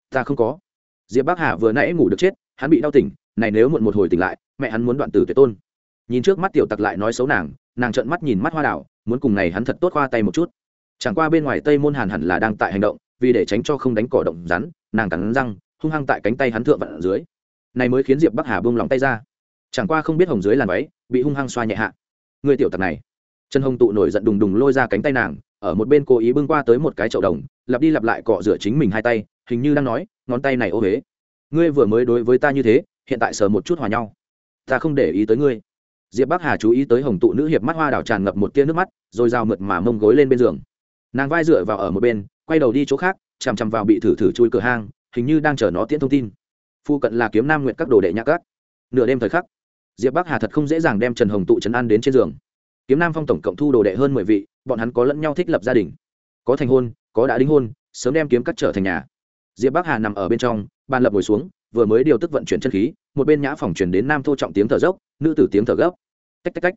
Ta không có. Diệp bắc hà vừa nãy ngủ được chết, hắn bị đau tỉnh, này nếu muộn một hồi tỉnh lại, mẹ hắn muốn đoạn tử tuyệt tôn. Nhìn trước mắt tiểu tặc lại nói xấu nàng nàng trợn mắt nhìn mắt hoa đảo, muốn cùng này hắn thật tốt khoa tay một chút chẳng qua bên ngoài tây môn hàn hẳn là đang tại hành động, vì để tránh cho không đánh cỏ động rắn, nàng cắn răng, hung hăng tại cánh tay hắn thượng vặn ở dưới. Này mới khiến diệp bắc hà bông lòng tay ra. Chẳng qua không biết hồng dưới làn váy, bị hung hăng xoa nhẹ hạ. Người tiểu tặc này. Trần hồng tụ nổi giận đùng đùng lôi ra cánh tay nàng, ở một bên cố ý bưng qua tới một cái chậu đồng, lặp đi lặp lại cọ rửa chính mình hai tay, hình như đang nói, ngón tay này ô huế ngươi vừa mới đối với ta như thế, hiện tại sờ một chút hòa nhau. Ta không để ý tới ngươi. Diệp bắc hà chú ý tới hồng tụ nữ hiệp mắt hoa đào tràn ngập một tia nước mắt, rồi dao mượt mà mông gối lên bên giường nàng vai dựa vào ở một bên, quay đầu đi chỗ khác, chằm chằm vào bị thử thử chui cửa hang, hình như đang chờ nó tiễn thông tin. Phu cận là kiếm nam nguyện các đồ đệ nhạc cát nửa đêm thời khắc, diệp bắc hà thật không dễ dàng đem trần hồng tụ trấn an đến trên giường. Kiếm nam phong tổng cộng thu đồ đệ hơn mười vị, bọn hắn có lẫn nhau thích lập gia đình. Có thành hôn, có đã đính hôn, sớm đem kiếm cắt trở thành nhà. Diệp bắc hà nằm ở bên trong, bàn lập ngồi xuống, vừa mới điều tức vận chuyển chân khí, một bên nhã phòng chuyển đến nam thô trọng tiếng thở dốc, nữ tử tiếng thở gấp. Tách tách tách.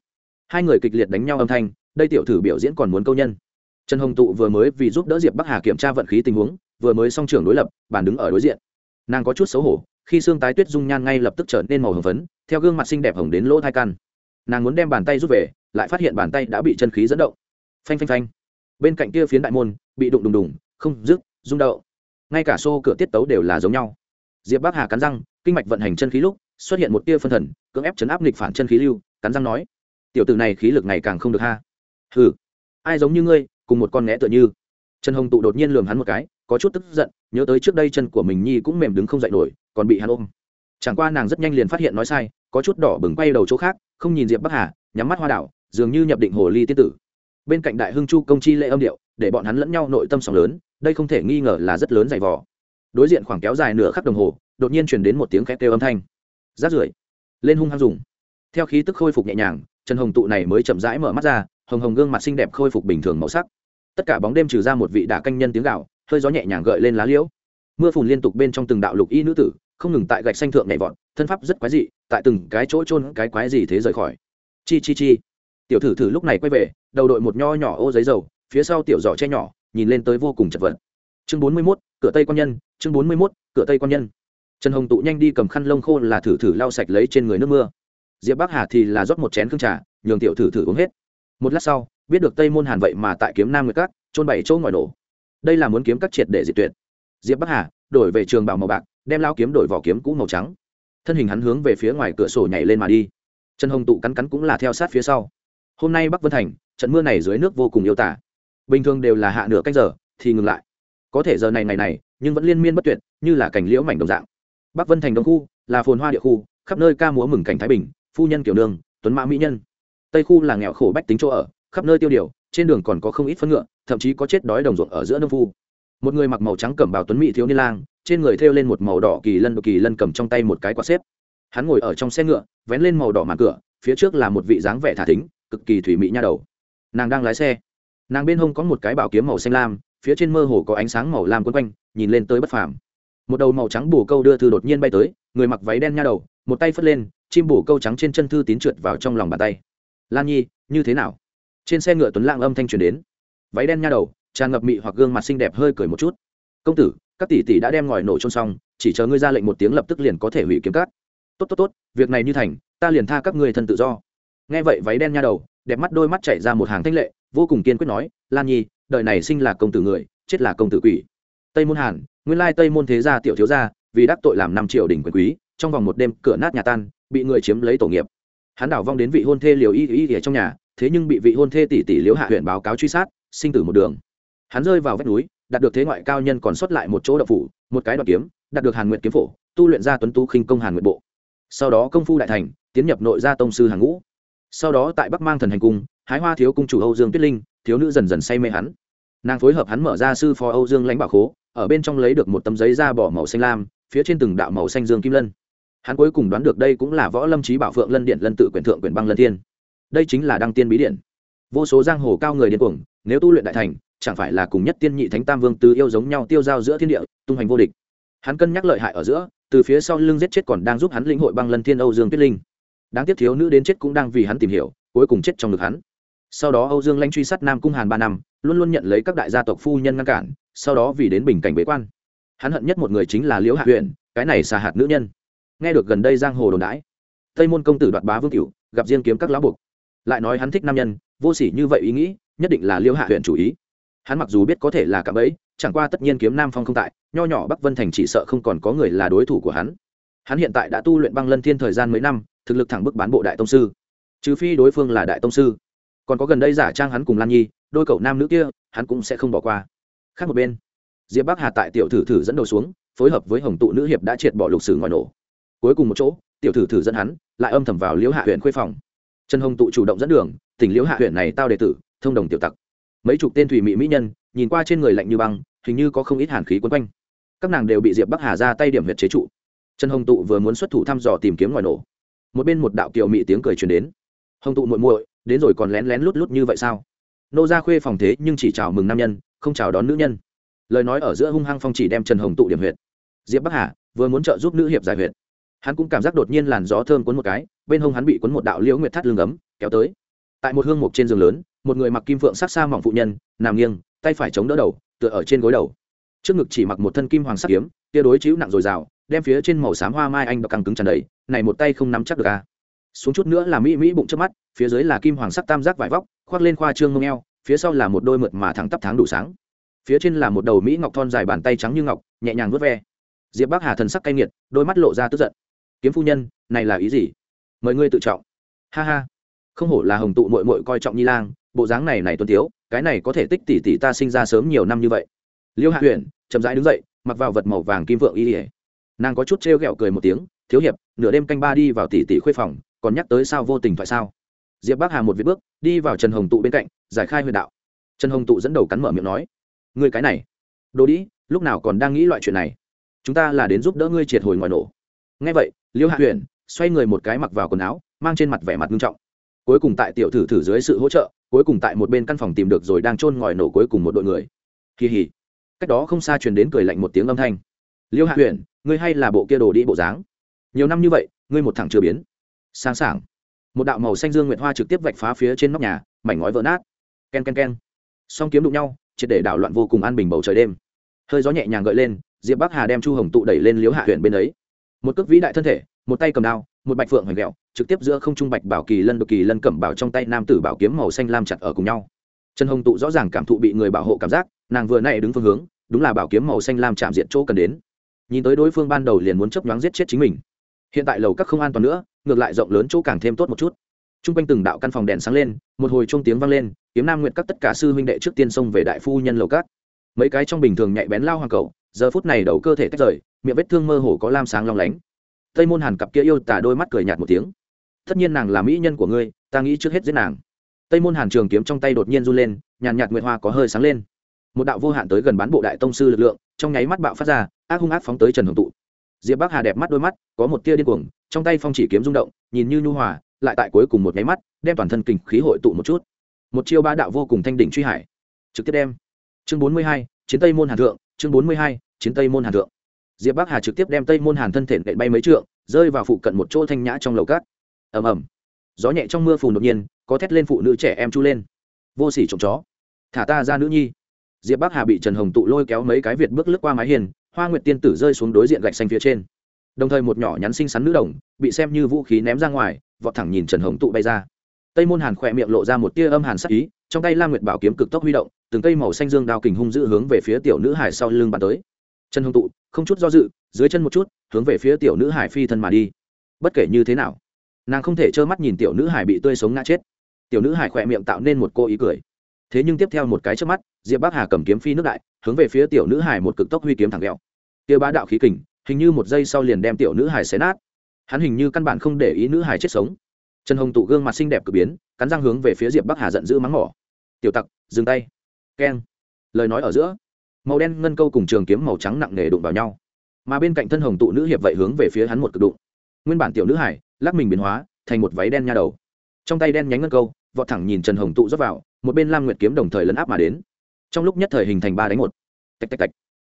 Hai người kịch liệt đánh nhau âm thanh, đây tiểu thử biểu diễn còn muốn câu nhân trần hồng tụ vừa mới vì giúp đỡ diệp bắc hà kiểm tra vận khí tình huống, vừa mới xong trưởng đối lập bàn đứng ở đối diện. Nàng có chút xấu hổ, khi xương tái tuyết dung nhan ngay lập tức trở nên màu hồng phấn, theo gương mặt xinh đẹp hồng đến lỗ thai căn. Nàng muốn đem bàn tay rút về, lại phát hiện bàn tay đã bị chân khí dẫn động. Phanh phanh phanh. Bên cạnh kia phiến đại môn, bị đụng đùng đùng, không dứt, rung đậu ngay cả xô cửa tiết tấu đều là giống nhau. Diệp bắc hà cắn răng, kinh mạch vận hành chân khí lúc, xuất hiện một tia phân thần, cưỡng ép chấn áp nghịch phản chân khí lưu, cắn răng nói, tiểu tử này khí lực ngày càng không được ha. Hừ, ai giống như ngươi cùng một con nghé tựa như. Trần hồng tụ đột nhiên lườm hắn một cái, có chút tức giận, nhớ tới trước đây chân của mình nhi cũng mềm đứng không dậy nổi, còn bị hắn ôm. Chẳng qua nàng rất nhanh liền phát hiện nói sai, có chút đỏ bừng quay đầu chỗ khác, không nhìn diệp bắc hà, nhắm mắt hoa đảo, dường như nhập định hồ ly tiết tử. Bên cạnh đại hưng chu công chi lệ âm điệu, để bọn hắn lẫn nhau nội tâm sóng lớn, đây không thể nghi ngờ là rất lớn dày vò. Đối diện khoảng kéo dài nửa khắc đồng hồ, đột nhiên chuyển đến một tiếng khét kêu âm thanh. Rát rưởi, lên hung hăng dùng. Theo khí tức khôi phục nhẹ nhàng, trần hồng tụ này mới chậm rãi mở mắt ra hồng hồng gương mặt xinh đẹp khôi phục bình thường màu sắc. Tất cả bóng đêm trừ ra một vị đả canh nhân tiếng gạo, hơi gió nhẹ nhàng gợi lên lá liễu. Mưa phùn liên tục bên trong từng đạo lục y nữ tử, không ngừng tại gạch xanh thượng nhảy vọt, thân pháp rất quái dị, tại từng cái chỗ trôn cái quái gì thế rời khỏi. Chi chi chi. Tiểu thử thử lúc này quay về, đầu đội một nho nhỏ ô giấy dầu, phía sau tiểu giỏ che nhỏ, nhìn lên tới vô cùng chật vật. Chương bốn mươi mốt, cửa tây quan nhân, chương bốn mươi mốt, cửa tây quan nhân. Trần hồng tụ nhanh đi cầm khăn lông khô là thử thử lau sạch lấy trên người nước mưa. Diệp bắc hà thì là rót một chén khương trà, nhường tiểu thử thử uống hết một lát sau, biết được tây môn hàn vậy mà tại kiếm nam nguyệt cát trôn bảy chỗ ngòi nổ. Đây là muốn kiếm các triệt để diệt tuyệt. Diệp bắc hà, đổi về trường bảo màu bạc, đem lao kiếm đổi vỏ kiếm cũ màu trắng. Thân hình hắn hướng về phía ngoài cửa sổ nhảy lên mà đi. Trần hồng tụ cắn cắn cũng là theo sát phía sau. Hôm nay bắc vân thành, trận mưa này dưới nước vô cùng yêu tả. Bình thường đều là hạ nửa cách giờ, thì ngừng lại. Có thể giờ này ngày này, nhưng vẫn liên miên bất tuyệt, như là cảnh liễu mảnh đồng dạng. Bắc vân thành đông khu, là phồn hoa địa khu, khắp nơi ca múa mừng cảnh thái bình, phu nhân kiểu nương, tuấn mã mỹ nhân tây khu là nghèo khổ bách tính chỗ ở, khắp nơi tiêu điều, trên đường còn có không ít phân ngựa, thậm chí có chết đói đồng ruộng ở giữa nông phu. Một người mặc màu trắng cẩm bào tuấn mỹ thiếu niên lang, trên người thêu lên một màu đỏ kỳ lân kỳ lân cầm trong tay một cái quạt xếp. Hắn ngồi ở trong xe ngựa, vén lên màu đỏ màn cửa, phía trước là một vị dáng vẻ thả thính, cực kỳ thủy mỹ nha đầu. Nàng đang lái xe. Nàng bên hông có một cái bảo kiếm màu xanh lam, phía trên mơ hồ có ánh sáng màu lam quấn quanh, nhìn lên tới bất phàm. Một đầu màu trắng bù câu đưa thư đột nhiên bay tới, người mặc váy đen nha đầu, một tay phất lên, chim bù câu trắng trên chân thư tín trượt vào trong lòng bàn tay lan nhi, như thế nào? Trên xe ngựa tuấn lang âm thanh truyền đến. Váy đen nha đầu, tràn ngập mị hoặc gương mặt xinh đẹp hơi cười một chút. Công tử, các tỷ tỷ đã đem ngòi nổ trôn xong, chỉ chờ ngươi ra lệnh một tiếng lập tức liền có thể hủy kiếm cát. Tốt tốt tốt, việc này như thành, ta liền tha các ngươi thân tự do. Nghe vậy váy đen nha đầu, đẹp mắt đôi mắt chảy ra một hàng thanh lệ, vô cùng kiên quyết nói, lan nhi, đời này sinh là công tử người, chết là công tử quỷ. Tây môn hàn, nguyên lai tây môn thế gia tiểu thiếu gia, vì đắc tội làm năm triệu đỉnh quyền quý, trong vòng một đêm cửa nát nhà tan, bị người chiếm lấy tổ nghiệp hắn đảo vong đến vị hôn thê liều y y ở trong nhà, thế nhưng bị vị hôn thê tỷ tỷ liễu hạ huyện báo cáo truy sát, sinh tử một đường. Hắn rơi vào vách núi, đạt được thế ngoại cao nhân còn xuất lại một chỗ đậu phủ, một cái đoạt kiếm, đạt được hàn nguyện kiếm phổ, tu luyện ra tuấn tu khinh công hàn nguyện bộ. Sau đó công phu đại thành, tiến nhập nội gia tông sư hàng ngũ. Sau đó tại bắc mang thần hành cung, hái hoa thiếu cung chủ âu dương tuyết linh, thiếu nữ dần dần say mê hắn. Nàng phối hợp hắn mở ra sư phó âu dương lãnh bảo khố, ở bên trong lấy được một tấm giấy da bỏ màu xanh lam, phía trên từng đạo màu xanh dương kim lân hắn cuối cùng đoán được đây cũng là võ lâm trí bảo phượng lân điện lân tự quyền thượng quyền băng lân thiên. Đây chính là đăng tiên bí điện. Vô số giang hồ cao người điên cuồng, nếu tu luyện đại thành, chẳng phải là cùng nhất tiên nhị thánh tam vương tứ yêu giống nhau tiêu giao giữa thiên địa, tung hành vô địch. Hắn cân nhắc lợi hại ở giữa, từ phía sau lưng giết chết còn đang giúp hắn lĩnh hội băng lân thiên âu dương tuyết linh. Đáng tiếc thiếu nữ đến chết cũng đang vì hắn tìm hiểu, cuối cùng chết trong ngực hắn. Sau đó âu dương lãnh truy sát nam cung hàn ba năm, luôn luôn nhận lấy các đại gia tộc phu nhân ngăn cản, sau đó vì đến bình cảnh bế quan. Hắn hận nhất một người chính là liễu hạ huyện cái này xà hạt nữ nhân nghe được gần đây giang hồ đồn đãi. Tây môn công tử đoạt bá vương cửu, gặp riêng kiếm các lão buộc. Lại nói hắn thích nam nhân, vô sỉ như vậy ý nghĩ, nhất định là liêu hạ huyện chủ ý. Hắn mặc dù biết có thể là cạm ấy chẳng qua tất nhiên kiếm nam phong không tại, nho nhỏ bắc vân thành chỉ sợ không còn có người là đối thủ của hắn. Hắn hiện tại đã tu luyện băng lân thiên thời gian mấy năm, thực lực thẳng bức bán bộ đại tông sư. Trừ phi đối phương là đại tông sư. Còn có gần đây giả trang hắn cùng lan nhi, đôi cậu nam nữ kia, hắn cũng sẽ không bỏ qua. Khác một bên, diệp bắc hà tại tiểu thử thử dẫn đầu xuống, phối hợp với hồng tụ nữ hiệp đã triệt bỏ lục sử ngoại nổ cuối cùng một chỗ, tiểu thử thử dẫn hắn, lại âm thầm vào liễu hạ huyện khuê phòng. Trần hồng tụ chủ động dẫn đường tỉnh liễu hạ huyện này tao đệ tử, thông đồng tiểu tặc. Mấy chục tên thủy mỹ mỹ nhân, nhìn qua trên người lạnh như băng, hình như có không ít hàn khí quấn quanh. Các nàng đều bị diệp bắc hà ra tay điểm huyệt chế trụ. Trần hồng tụ vừa muốn xuất thủ thăm dò tìm kiếm ngoài nổ. Một bên một đạo kiều mỹ tiếng cười truyền đến. Hồng tụ muội muội, đến rồi còn lén lén lút lút như vậy sao? Nô ra khuê phòng thế nhưng chỉ chào mừng nam nhân, không chào đón nữ nhân. Lời nói ở giữa hung hăng phong chỉ đem trần hồng tụ điểm huyệt. Diệp bắc hà, vừa muốn trợ giúp nữ hiệp giải huyệt hắn cũng cảm giác đột nhiên làn gió thơm cuốn một cái, bên hông hắn bị cuốn một đạo liễu nguyệt thắt lưng ấm, kéo tới. Tại một hương mục trên giường lớn, một người mặc kim phượng sắc xa mỏng phụ nhân, nằm nghiêng, tay phải chống đỡ đầu, tựa ở trên gối đầu. Trước ngực chỉ mặc một thân kim hoàng sắc kiếm, tia đối chiếu nặng dồi dào đem phía trên màu xám hoa mai anh đọc căng cứng tràn đầy, này một tay không nắm chắc được à. xuống chút nữa là mỹ mỹ bụng trước mắt, phía dưới là kim hoàng sắc tam giác vải vóc, khoác lên khoa trương mông eo, phía sau là một đôi mượt mà thẳng tắp tháng đủ sáng. Phía trên là một đầu mỹ ngọc thon dài bàn tay trắng như ngọc, nhẹ nhàng vớt ve. Diệp bắc hà thần sắc cay nghiệt, đôi mắt lộ ra tức giận kiếm phu nhân, này là ý gì? Mời ngươi tự trọng. Ha ha. Không hổ là hồng tụ mội mội coi trọng nhi lang, bộ dáng này này tuân tiếu, cái này có thể tích tỷ tỷ ta sinh ra sớm nhiều năm như vậy. Liêu hạ huyền chậm rãi đứng dậy, mặc vào vật màu vàng kim vượng y ỉa nàng có chút trêu ghẹo cười một tiếng, thiếu hiệp, nửa đêm canh ba đi vào tỷ tỷ khuê phòng, còn nhắc tới sao vô tình phải sao? Diệp bắc hà một viết bước, đi vào trần hồng tụ bên cạnh, giải khai huyền đạo. Trần hồng tụ dẫn đầu cắn mở miệng nói người cái này, đồ đĩ, lúc nào còn đang nghĩ loại chuyện này? Chúng ta là đến giúp đỡ ngươi triệt hồi ngoài nổ. Ngay vậy liêu hạ huyền xoay người một cái mặc vào quần áo, mang trên mặt vẻ mặt nghiêm trọng. Cuối cùng tại tiểu thử thử dưới sự hỗ trợ, cuối cùng tại một bên căn phòng tìm được rồi đang chôn ngòi nổ cuối cùng một đội người. Kỳ hỉ. Cách đó không xa truyền đến cười lạnh một tiếng âm thanh. Liêu hạ huyền ngươi hay là bộ kia đồ đi bộ dáng? Nhiều năm như vậy, ngươi một thằng chưa biến. Sáng sảng. Một đạo màu xanh dương nguyệt hoa trực tiếp vạch phá phía trên nóc nhà, mảnh ngói vỡ nát. K e n k e n k e n song kiếm đụng nhau, triệt để đảo loạn vô cùng an bình bầu trời đêm. Hơi gió nhẹ nhàng gợi lên, diệp bắc hà đem chu hồng tụ đẩy lên liếu hạ huyện bên ấy một cước vĩ đại thân thể một tay cầm đao một bạch phượng hoành ghẹo trực tiếp giữa không trung bạch bảo kỳ lân độc kỳ lân cẩm bảo trong tay nam tử bảo kiếm màu xanh lam chặt ở cùng nhau. Trần hồng tụ rõ ràng cảm thụ bị người bảo hộ cảm giác nàng vừa nay đứng phương hướng đúng là bảo kiếm màu xanh lam chạm diện chỗ cần đến. Nhìn tới đối phương ban đầu liền muốn chấp nhoáng giết chết chính mình. Hiện tại lầu các không an toàn nữa ngược lại rộng lớn chỗ càng thêm tốt một chút. T r u n g quanh từng đạo căn phòng đèn sáng lên một hồi trung tiếng vang lên kiếm nam nguyện các tất cả sư huynh đệ trước tiên xông về đại phu nhân lầu các, mấy cái trong bình thường nhạy bén lao hoàng cầu giờ phút này đầu cơ thể tách rời, miệng vết thương mơ hồ có lam sáng long lánh. Tây môn hàn cặp kia yêu tả đôi mắt cười nhạt một tiếng. Tất nhiên nàng là mỹ nhân của ngươi, ta nghĩ trước hết giết nàng. Tây môn hàn trường kiếm trong tay đột nhiên run lên, nhàn nhạt nguyệt hoa có hơi sáng lên. Một đạo vô hạn tới gần bán bộ đại tông sư lực lượng, trong nháy mắt bạo phát ra, ác hung ác phóng tới trần hồng tụ. Diệp bắc hà đẹp mắt đôi mắt, có một tia điên cuồng, trong tay phong chỉ kiếm rung động, nhìn như nhu hòa, lại tại cuối cùng một nháy mắt, đem toàn thân kình khí hội tụ một chút. Một chiêu ba đạo vô cùng thanh đỉnh truy hải. Trực tiếp đem. Chương bốn mươi hai, chiến tây môn hàn thượng chương bốn mươi hai, chiến tây môn hàn thượng. Diệp bắc hà trực tiếp đem tây môn hàn thân thể nện bay mấy trượng, rơi vào phụ cận một chỗ thanh nhã trong lầu cát. Ầm ầm. Gió nhẹ trong mưa phùn đột nhiên, có thét lên phụ nữ trẻ em chu lên. Vô sỉ trộm chó. Thả ta ra nữ nhi. Diệp bắc hà bị trần hồng tụ lôi kéo mấy cái việt bước lướt qua mái hiền, hoa nguyệt tiên tử rơi xuống đối diện gạch xanh phía trên. Đồng thời một nhỏ nhắn xinh xắn nữ đồng, bị xem như vũ khí ném ra ngoài, vọt thẳng nhìn trần hồng tụ bay ra. Tây môn hàn khỏe miệng lộ ra một tia âm hàn sắc ý trong tay lam nguyệt bảo kiếm cực tốc huy động, từng cây màu xanh dương đao kình hung dữ hướng về phía tiểu nữ hải sau lưng bàn tới. Chân hồng tụ, không chút do dự, dưới chân một chút, hướng về phía tiểu nữ hải phi thân mà đi. Bất kể như thế nào, nàng không thể trơ mắt nhìn tiểu nữ hải bị tươi sống ngã chết. Tiểu nữ hải khỏe miệng tạo nên một cô ý cười. Thế nhưng tiếp theo một cái trước mắt, diệp bắc hà cầm kiếm phi nước đại, hướng về phía tiểu nữ hải một cực tốc huy kiếm thẳng ghẹo tiêu bá đạo khí kình, hình như một giây sau liền đem tiểu nữ hải xé nát. Hắn hình như căn bản không để ý nữ hải chết sống. Trần hồng tụ gương mặt xinh đẹp cực biến, cắn răng hướng về phía diệp bắc hà giận dữ mắng mỏ tiểu tặc, dừng tay. Keng. Lời nói ở giữa, màu đen ngân câu cùng trường kiếm màu trắng nặng nề đụng vào nhau. Mà bên cạnh thân hồng tụ nữ hiệp vậy hướng về phía hắn một cực đụng. Nguyên bản tiểu nữ hải, lắc mình biến hóa, thành một váy đen nha đầu. Trong tay đen nhánh ngân câu, vọt thẳng nhìn trần hồng tụ rót vào, một bên lam nguyệt kiếm đồng thời lấn áp mà đến. Trong lúc nhất thời hình thành ba đánh một. Tạch tạch tạch.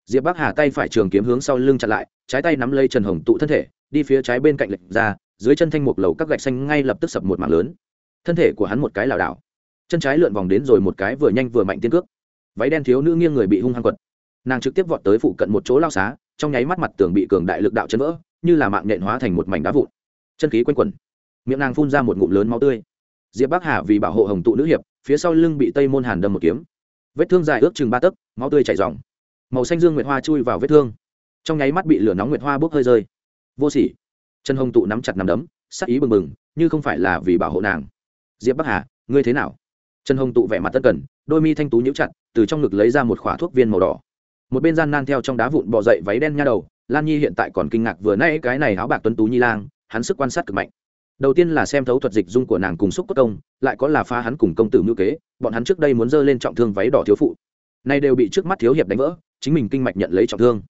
Diệp bắc hà tay phải trường kiếm hướng sau lưng chặn lại, trái tay nắm lấy trần hồng tụ thân thể, đi phía trái bên cạnh lệch ra, dưới chân thanh mục lầu các gạch xanh ngay lập tức sập một mạng lớn. Thân thể của hắn một cái lảo đảo chân trái lượn vòng đến rồi một cái vừa nhanh vừa mạnh tiên cước. Váy đen thiếu nữ nghiêng người bị hung hăng quật. Nàng trực tiếp vọt tới phụ cận một chỗ lao xá, trong nháy mắt mặt tường bị cường đại lực đạo chân vỡ, như là mạng nhện hóa thành một mảnh đá vụn. Chân khí quanh quẩn. Miệng nàng phun ra một ngụm lớn máu tươi. Diệp bắc hà vì bảo hộ hồng tụ nữ hiệp, phía sau lưng bị tây môn hàn đâm một kiếm. Vết thương dài ước chừng ba tấc, máu tươi chảy dòng màu xanh dương nguyệt hoa chui vào vết thương. Trong nháy mắt bị lửa nóng nguyệt hoa bốc hơi rơi. Vô sỉ. Chân hồng tụ nắm chặt nắm đấm, sắc ý bừng bừng, như không phải là vì bảo hộ nàng. Diệp bắc hà, ngươi thế nào? Chân hồng tụ vẻ mặt tân cần, đôi mi thanh tú nhíu chặt, từ trong ngực lấy ra một khỏa thuốc viên màu đỏ. Một bên gian nan theo trong đá vụn bò dậy váy đen nha đầu, lan nhi hiện tại còn kinh ngạc vừa nãy cái này áo bạc tuấn tú nhi lang, hắn sức quan sát cực mạnh. Đầu tiên là xem thấu thuật dịch dung của nàng cùng xúc cốt công, lại có là phá hắn cùng công tử ngữ kế, bọn hắn trước đây muốn dơ lên trọng thương váy đỏ thiếu phụ. Nay đều bị trước mắt thiếu hiệp đánh vỡ, chính mình kinh mạch nhận lấy trọng thương.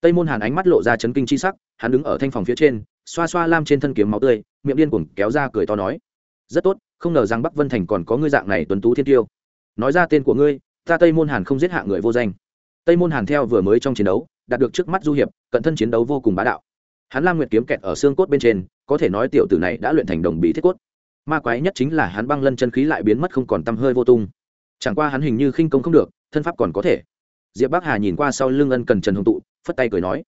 Tây môn hàn ánh mắt lộ ra chấn kinh chi sắc, hắn đứng ở thanh phòng phía trên, xoa xoa lam trên thân kiếm máu tươi, miệng điên cuồng kéo ra cười to nói, rất tốt không ngờ rằng bắc vân thành còn có ngươi dạng này tuấn tú thiên tiêu. Nói ra tên của ngươi, ta tây môn hàn không giết hạ người vô danh. Tây môn hàn theo vừa mới trong chiến đấu, đạt được trước mắt du hiệp, cận thân chiến đấu vô cùng bá đạo. Hắn lam nguyệt kiếm kẹt ở xương cốt bên trên, có thể nói tiểu tử này đã luyện thành đồng bí thiết cốt. Ma quái nhất chính là hắn băng lân chân khí lại biến mất không còn tăm hơi vô tung. Chẳng qua hắn hình như khinh công không được, thân pháp còn có thể. Diệp bắc hà nhìn qua sau lưng ân cần trần hồng tụ, phất tay cười nói,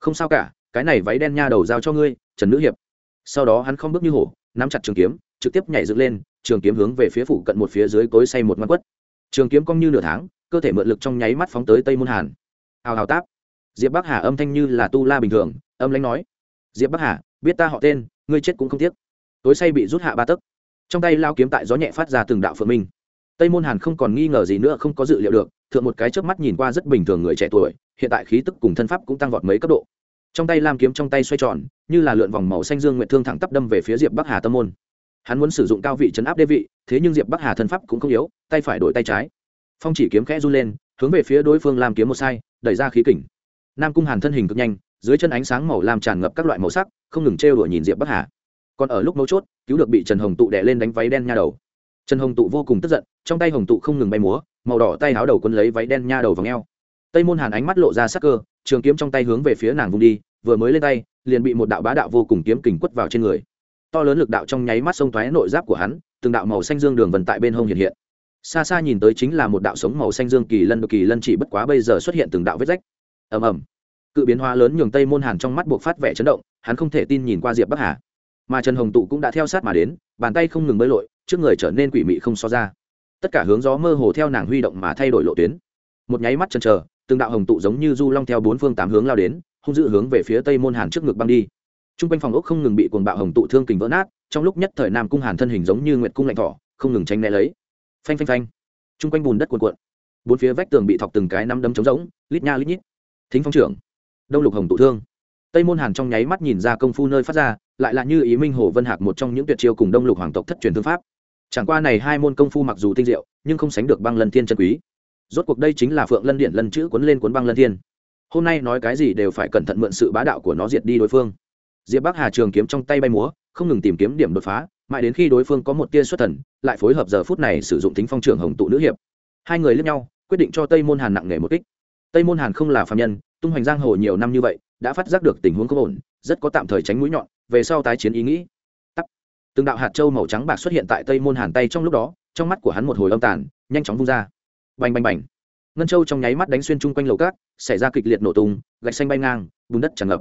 không sao cả, cái này váy đen nha đầu giao cho ngươi, trần nữ hiệp. Sau đó hắn không bước như hổ, nắm chặt trường kiếm trực tiếp nhảy dựng lên, trường kiếm hướng về phía phụ cận một phía dưới cối say một ngoan quất. Trường kiếm cong như nửa tháng, cơ thể mượn lực trong nháy mắt phóng tới tây môn hàn. Hào hào táp. Diệp bắc hà âm thanh như là tu la bình thường, âm lãnh nói. Diệp bắc hà, biết ta họ tên, ngươi chết cũng không tiếc. Tối say bị rút hạ ba tấc. Trong tay lao kiếm tại gió nhẹ phát ra từng đạo phượng minh. Tây môn hàn không còn nghi ngờ gì nữa, không có dự liệu được, thượng một cái trước mắt nhìn qua rất bình thường người trẻ tuổi, hiện tại khí tức cùng thân pháp cũng tăng vọt mấy cấp độ. Trong tay lam kiếm trong tay xoay tròn, như là lượn vòng màu xanh dương nguyện thương thẳng tắp đâm về phía diệp bắc hà tâm môn hắn muốn sử dụng cao vị chấn áp đê vị, thế nhưng diệp bắc hà thân pháp cũng không yếu, tay phải đổi tay trái. Phong chỉ kiếm khẽ run lên, hướng về phía đối phương làm kiếm một sai, đẩy ra khí kỉnh nam cung hàn thân hình cực nhanh, dưới chân ánh sáng màu làm tràn ngập các loại màu sắc, không ngừng trêu đuổi nhìn diệp bắc hà. Còn ở lúc mấu chốt, cứu được bị trần hồng tụ đè lên đánh váy đen nha đầu. Trần hồng tụ vô cùng tức giận, trong tay hồng tụ không ngừng bay múa, màu đỏ tay áo đầu quân lấy váy đen nha đầu vào ngheo tây môn hàn ánh mắt lộ ra sắc cơ, trường kiếm trong tay hướng về phía nàng vung đi, vừa mới lên tay, liền bị một đạo bá đạo vô cùng kiếm kình quất vào trên người to lớn lực đạo trong nháy mắt xông thoái nội giáp của hắn, từng đạo màu xanh dương đường vần tại bên hông hiện hiện. Xa xa nhìn tới chính là một đạo sống màu xanh dương kỳ lân kỳ lân chỉ bất quá bây giờ xuất hiện từng đạo vết rách. Ầm ầm. Cự biến hóa lớn nhường tây môn hàn trong mắt buộc phát vẻ chấn động, hắn không thể tin nhìn qua diệp bắc hà. Mà trần hồng tụ cũng đã theo sát mà đến, bàn tay không ngừng bơi lội, trước người trở nên quỷ mị không so ra. Tất cả hướng gió mơ hồ theo nàng huy động mà thay đổi lộ tuyến. Một nháy mắt chần chờ, từng đạo hồng tụ giống như du long theo bốn phương tám hướng lao đến, hung dữ hướng về phía tây môn hàn trước ngực băng đi t r u n g quanh phòng ốc không ngừng bị cuồng bạo hồng tụ thương kình vỡ nát, trong lúc nhất thời nam cung hàn thân hình giống như nguyệt cung lạnh thỏ, không ngừng tranh né lấy. Phanh phanh phanh. T r u n g quanh bùn đất cuồn cuộn. Bốn phía vách tường bị thọc từng cái năm đấm trống rỗng, lít nha lít nhít. Thính phong trưởng. Đông lục hồng tụ thương. Tây môn hàn trong nháy mắt nhìn ra công phu nơi phát ra, lại là như ý minh hồ vân hạc một trong những tuyệt chiêu cùng đông lục hoàng tộc thất truyền thương pháp. Chẳng qua này hai môn công phu mặc dù tinh diệu, nhưng không sánh được băng lần thiên chân quý. Rốt cuộc đây chính là phượng lân điện lần chữ cuốn lên cuốn băng lân thiên. Hôm nay nói cái gì đều phải cẩn thận mượn sự bá đạo của nó diệt đi đối phương diệp bắc hà trường kiếm trong tay bay múa, không ngừng tìm kiếm điểm đột phá, mãi đến khi đối phương có một tia xuất thần, lại phối hợp giờ phút này sử dụng tính phong trưởng hồng tụ nữ hiệp. Hai người lướt nhau, quyết định cho tây môn hàn nặng nề một kích. Tây môn hàn không là phạm nhân, tung hoành giang hồ nhiều năm như vậy, đã phát giác được tình huống không ổn, rất có tạm thời tránh mũi nhọn, về sau tái chiến ý nghĩ. Tắp. từng đạo hạt trâu màu trắng bạc xuất hiện tại tây môn hàn tay trong lúc đó, trong mắt của hắn một hồi âm tàn, nhanh chóng vung ra. Bành bành bành. Ngân châu trong nháy mắt đánh xuyên chung quanh lầu cát, xảy ra kịch liệt nổ tung, gạch xanh bay ngang, bùn đất tràn ngập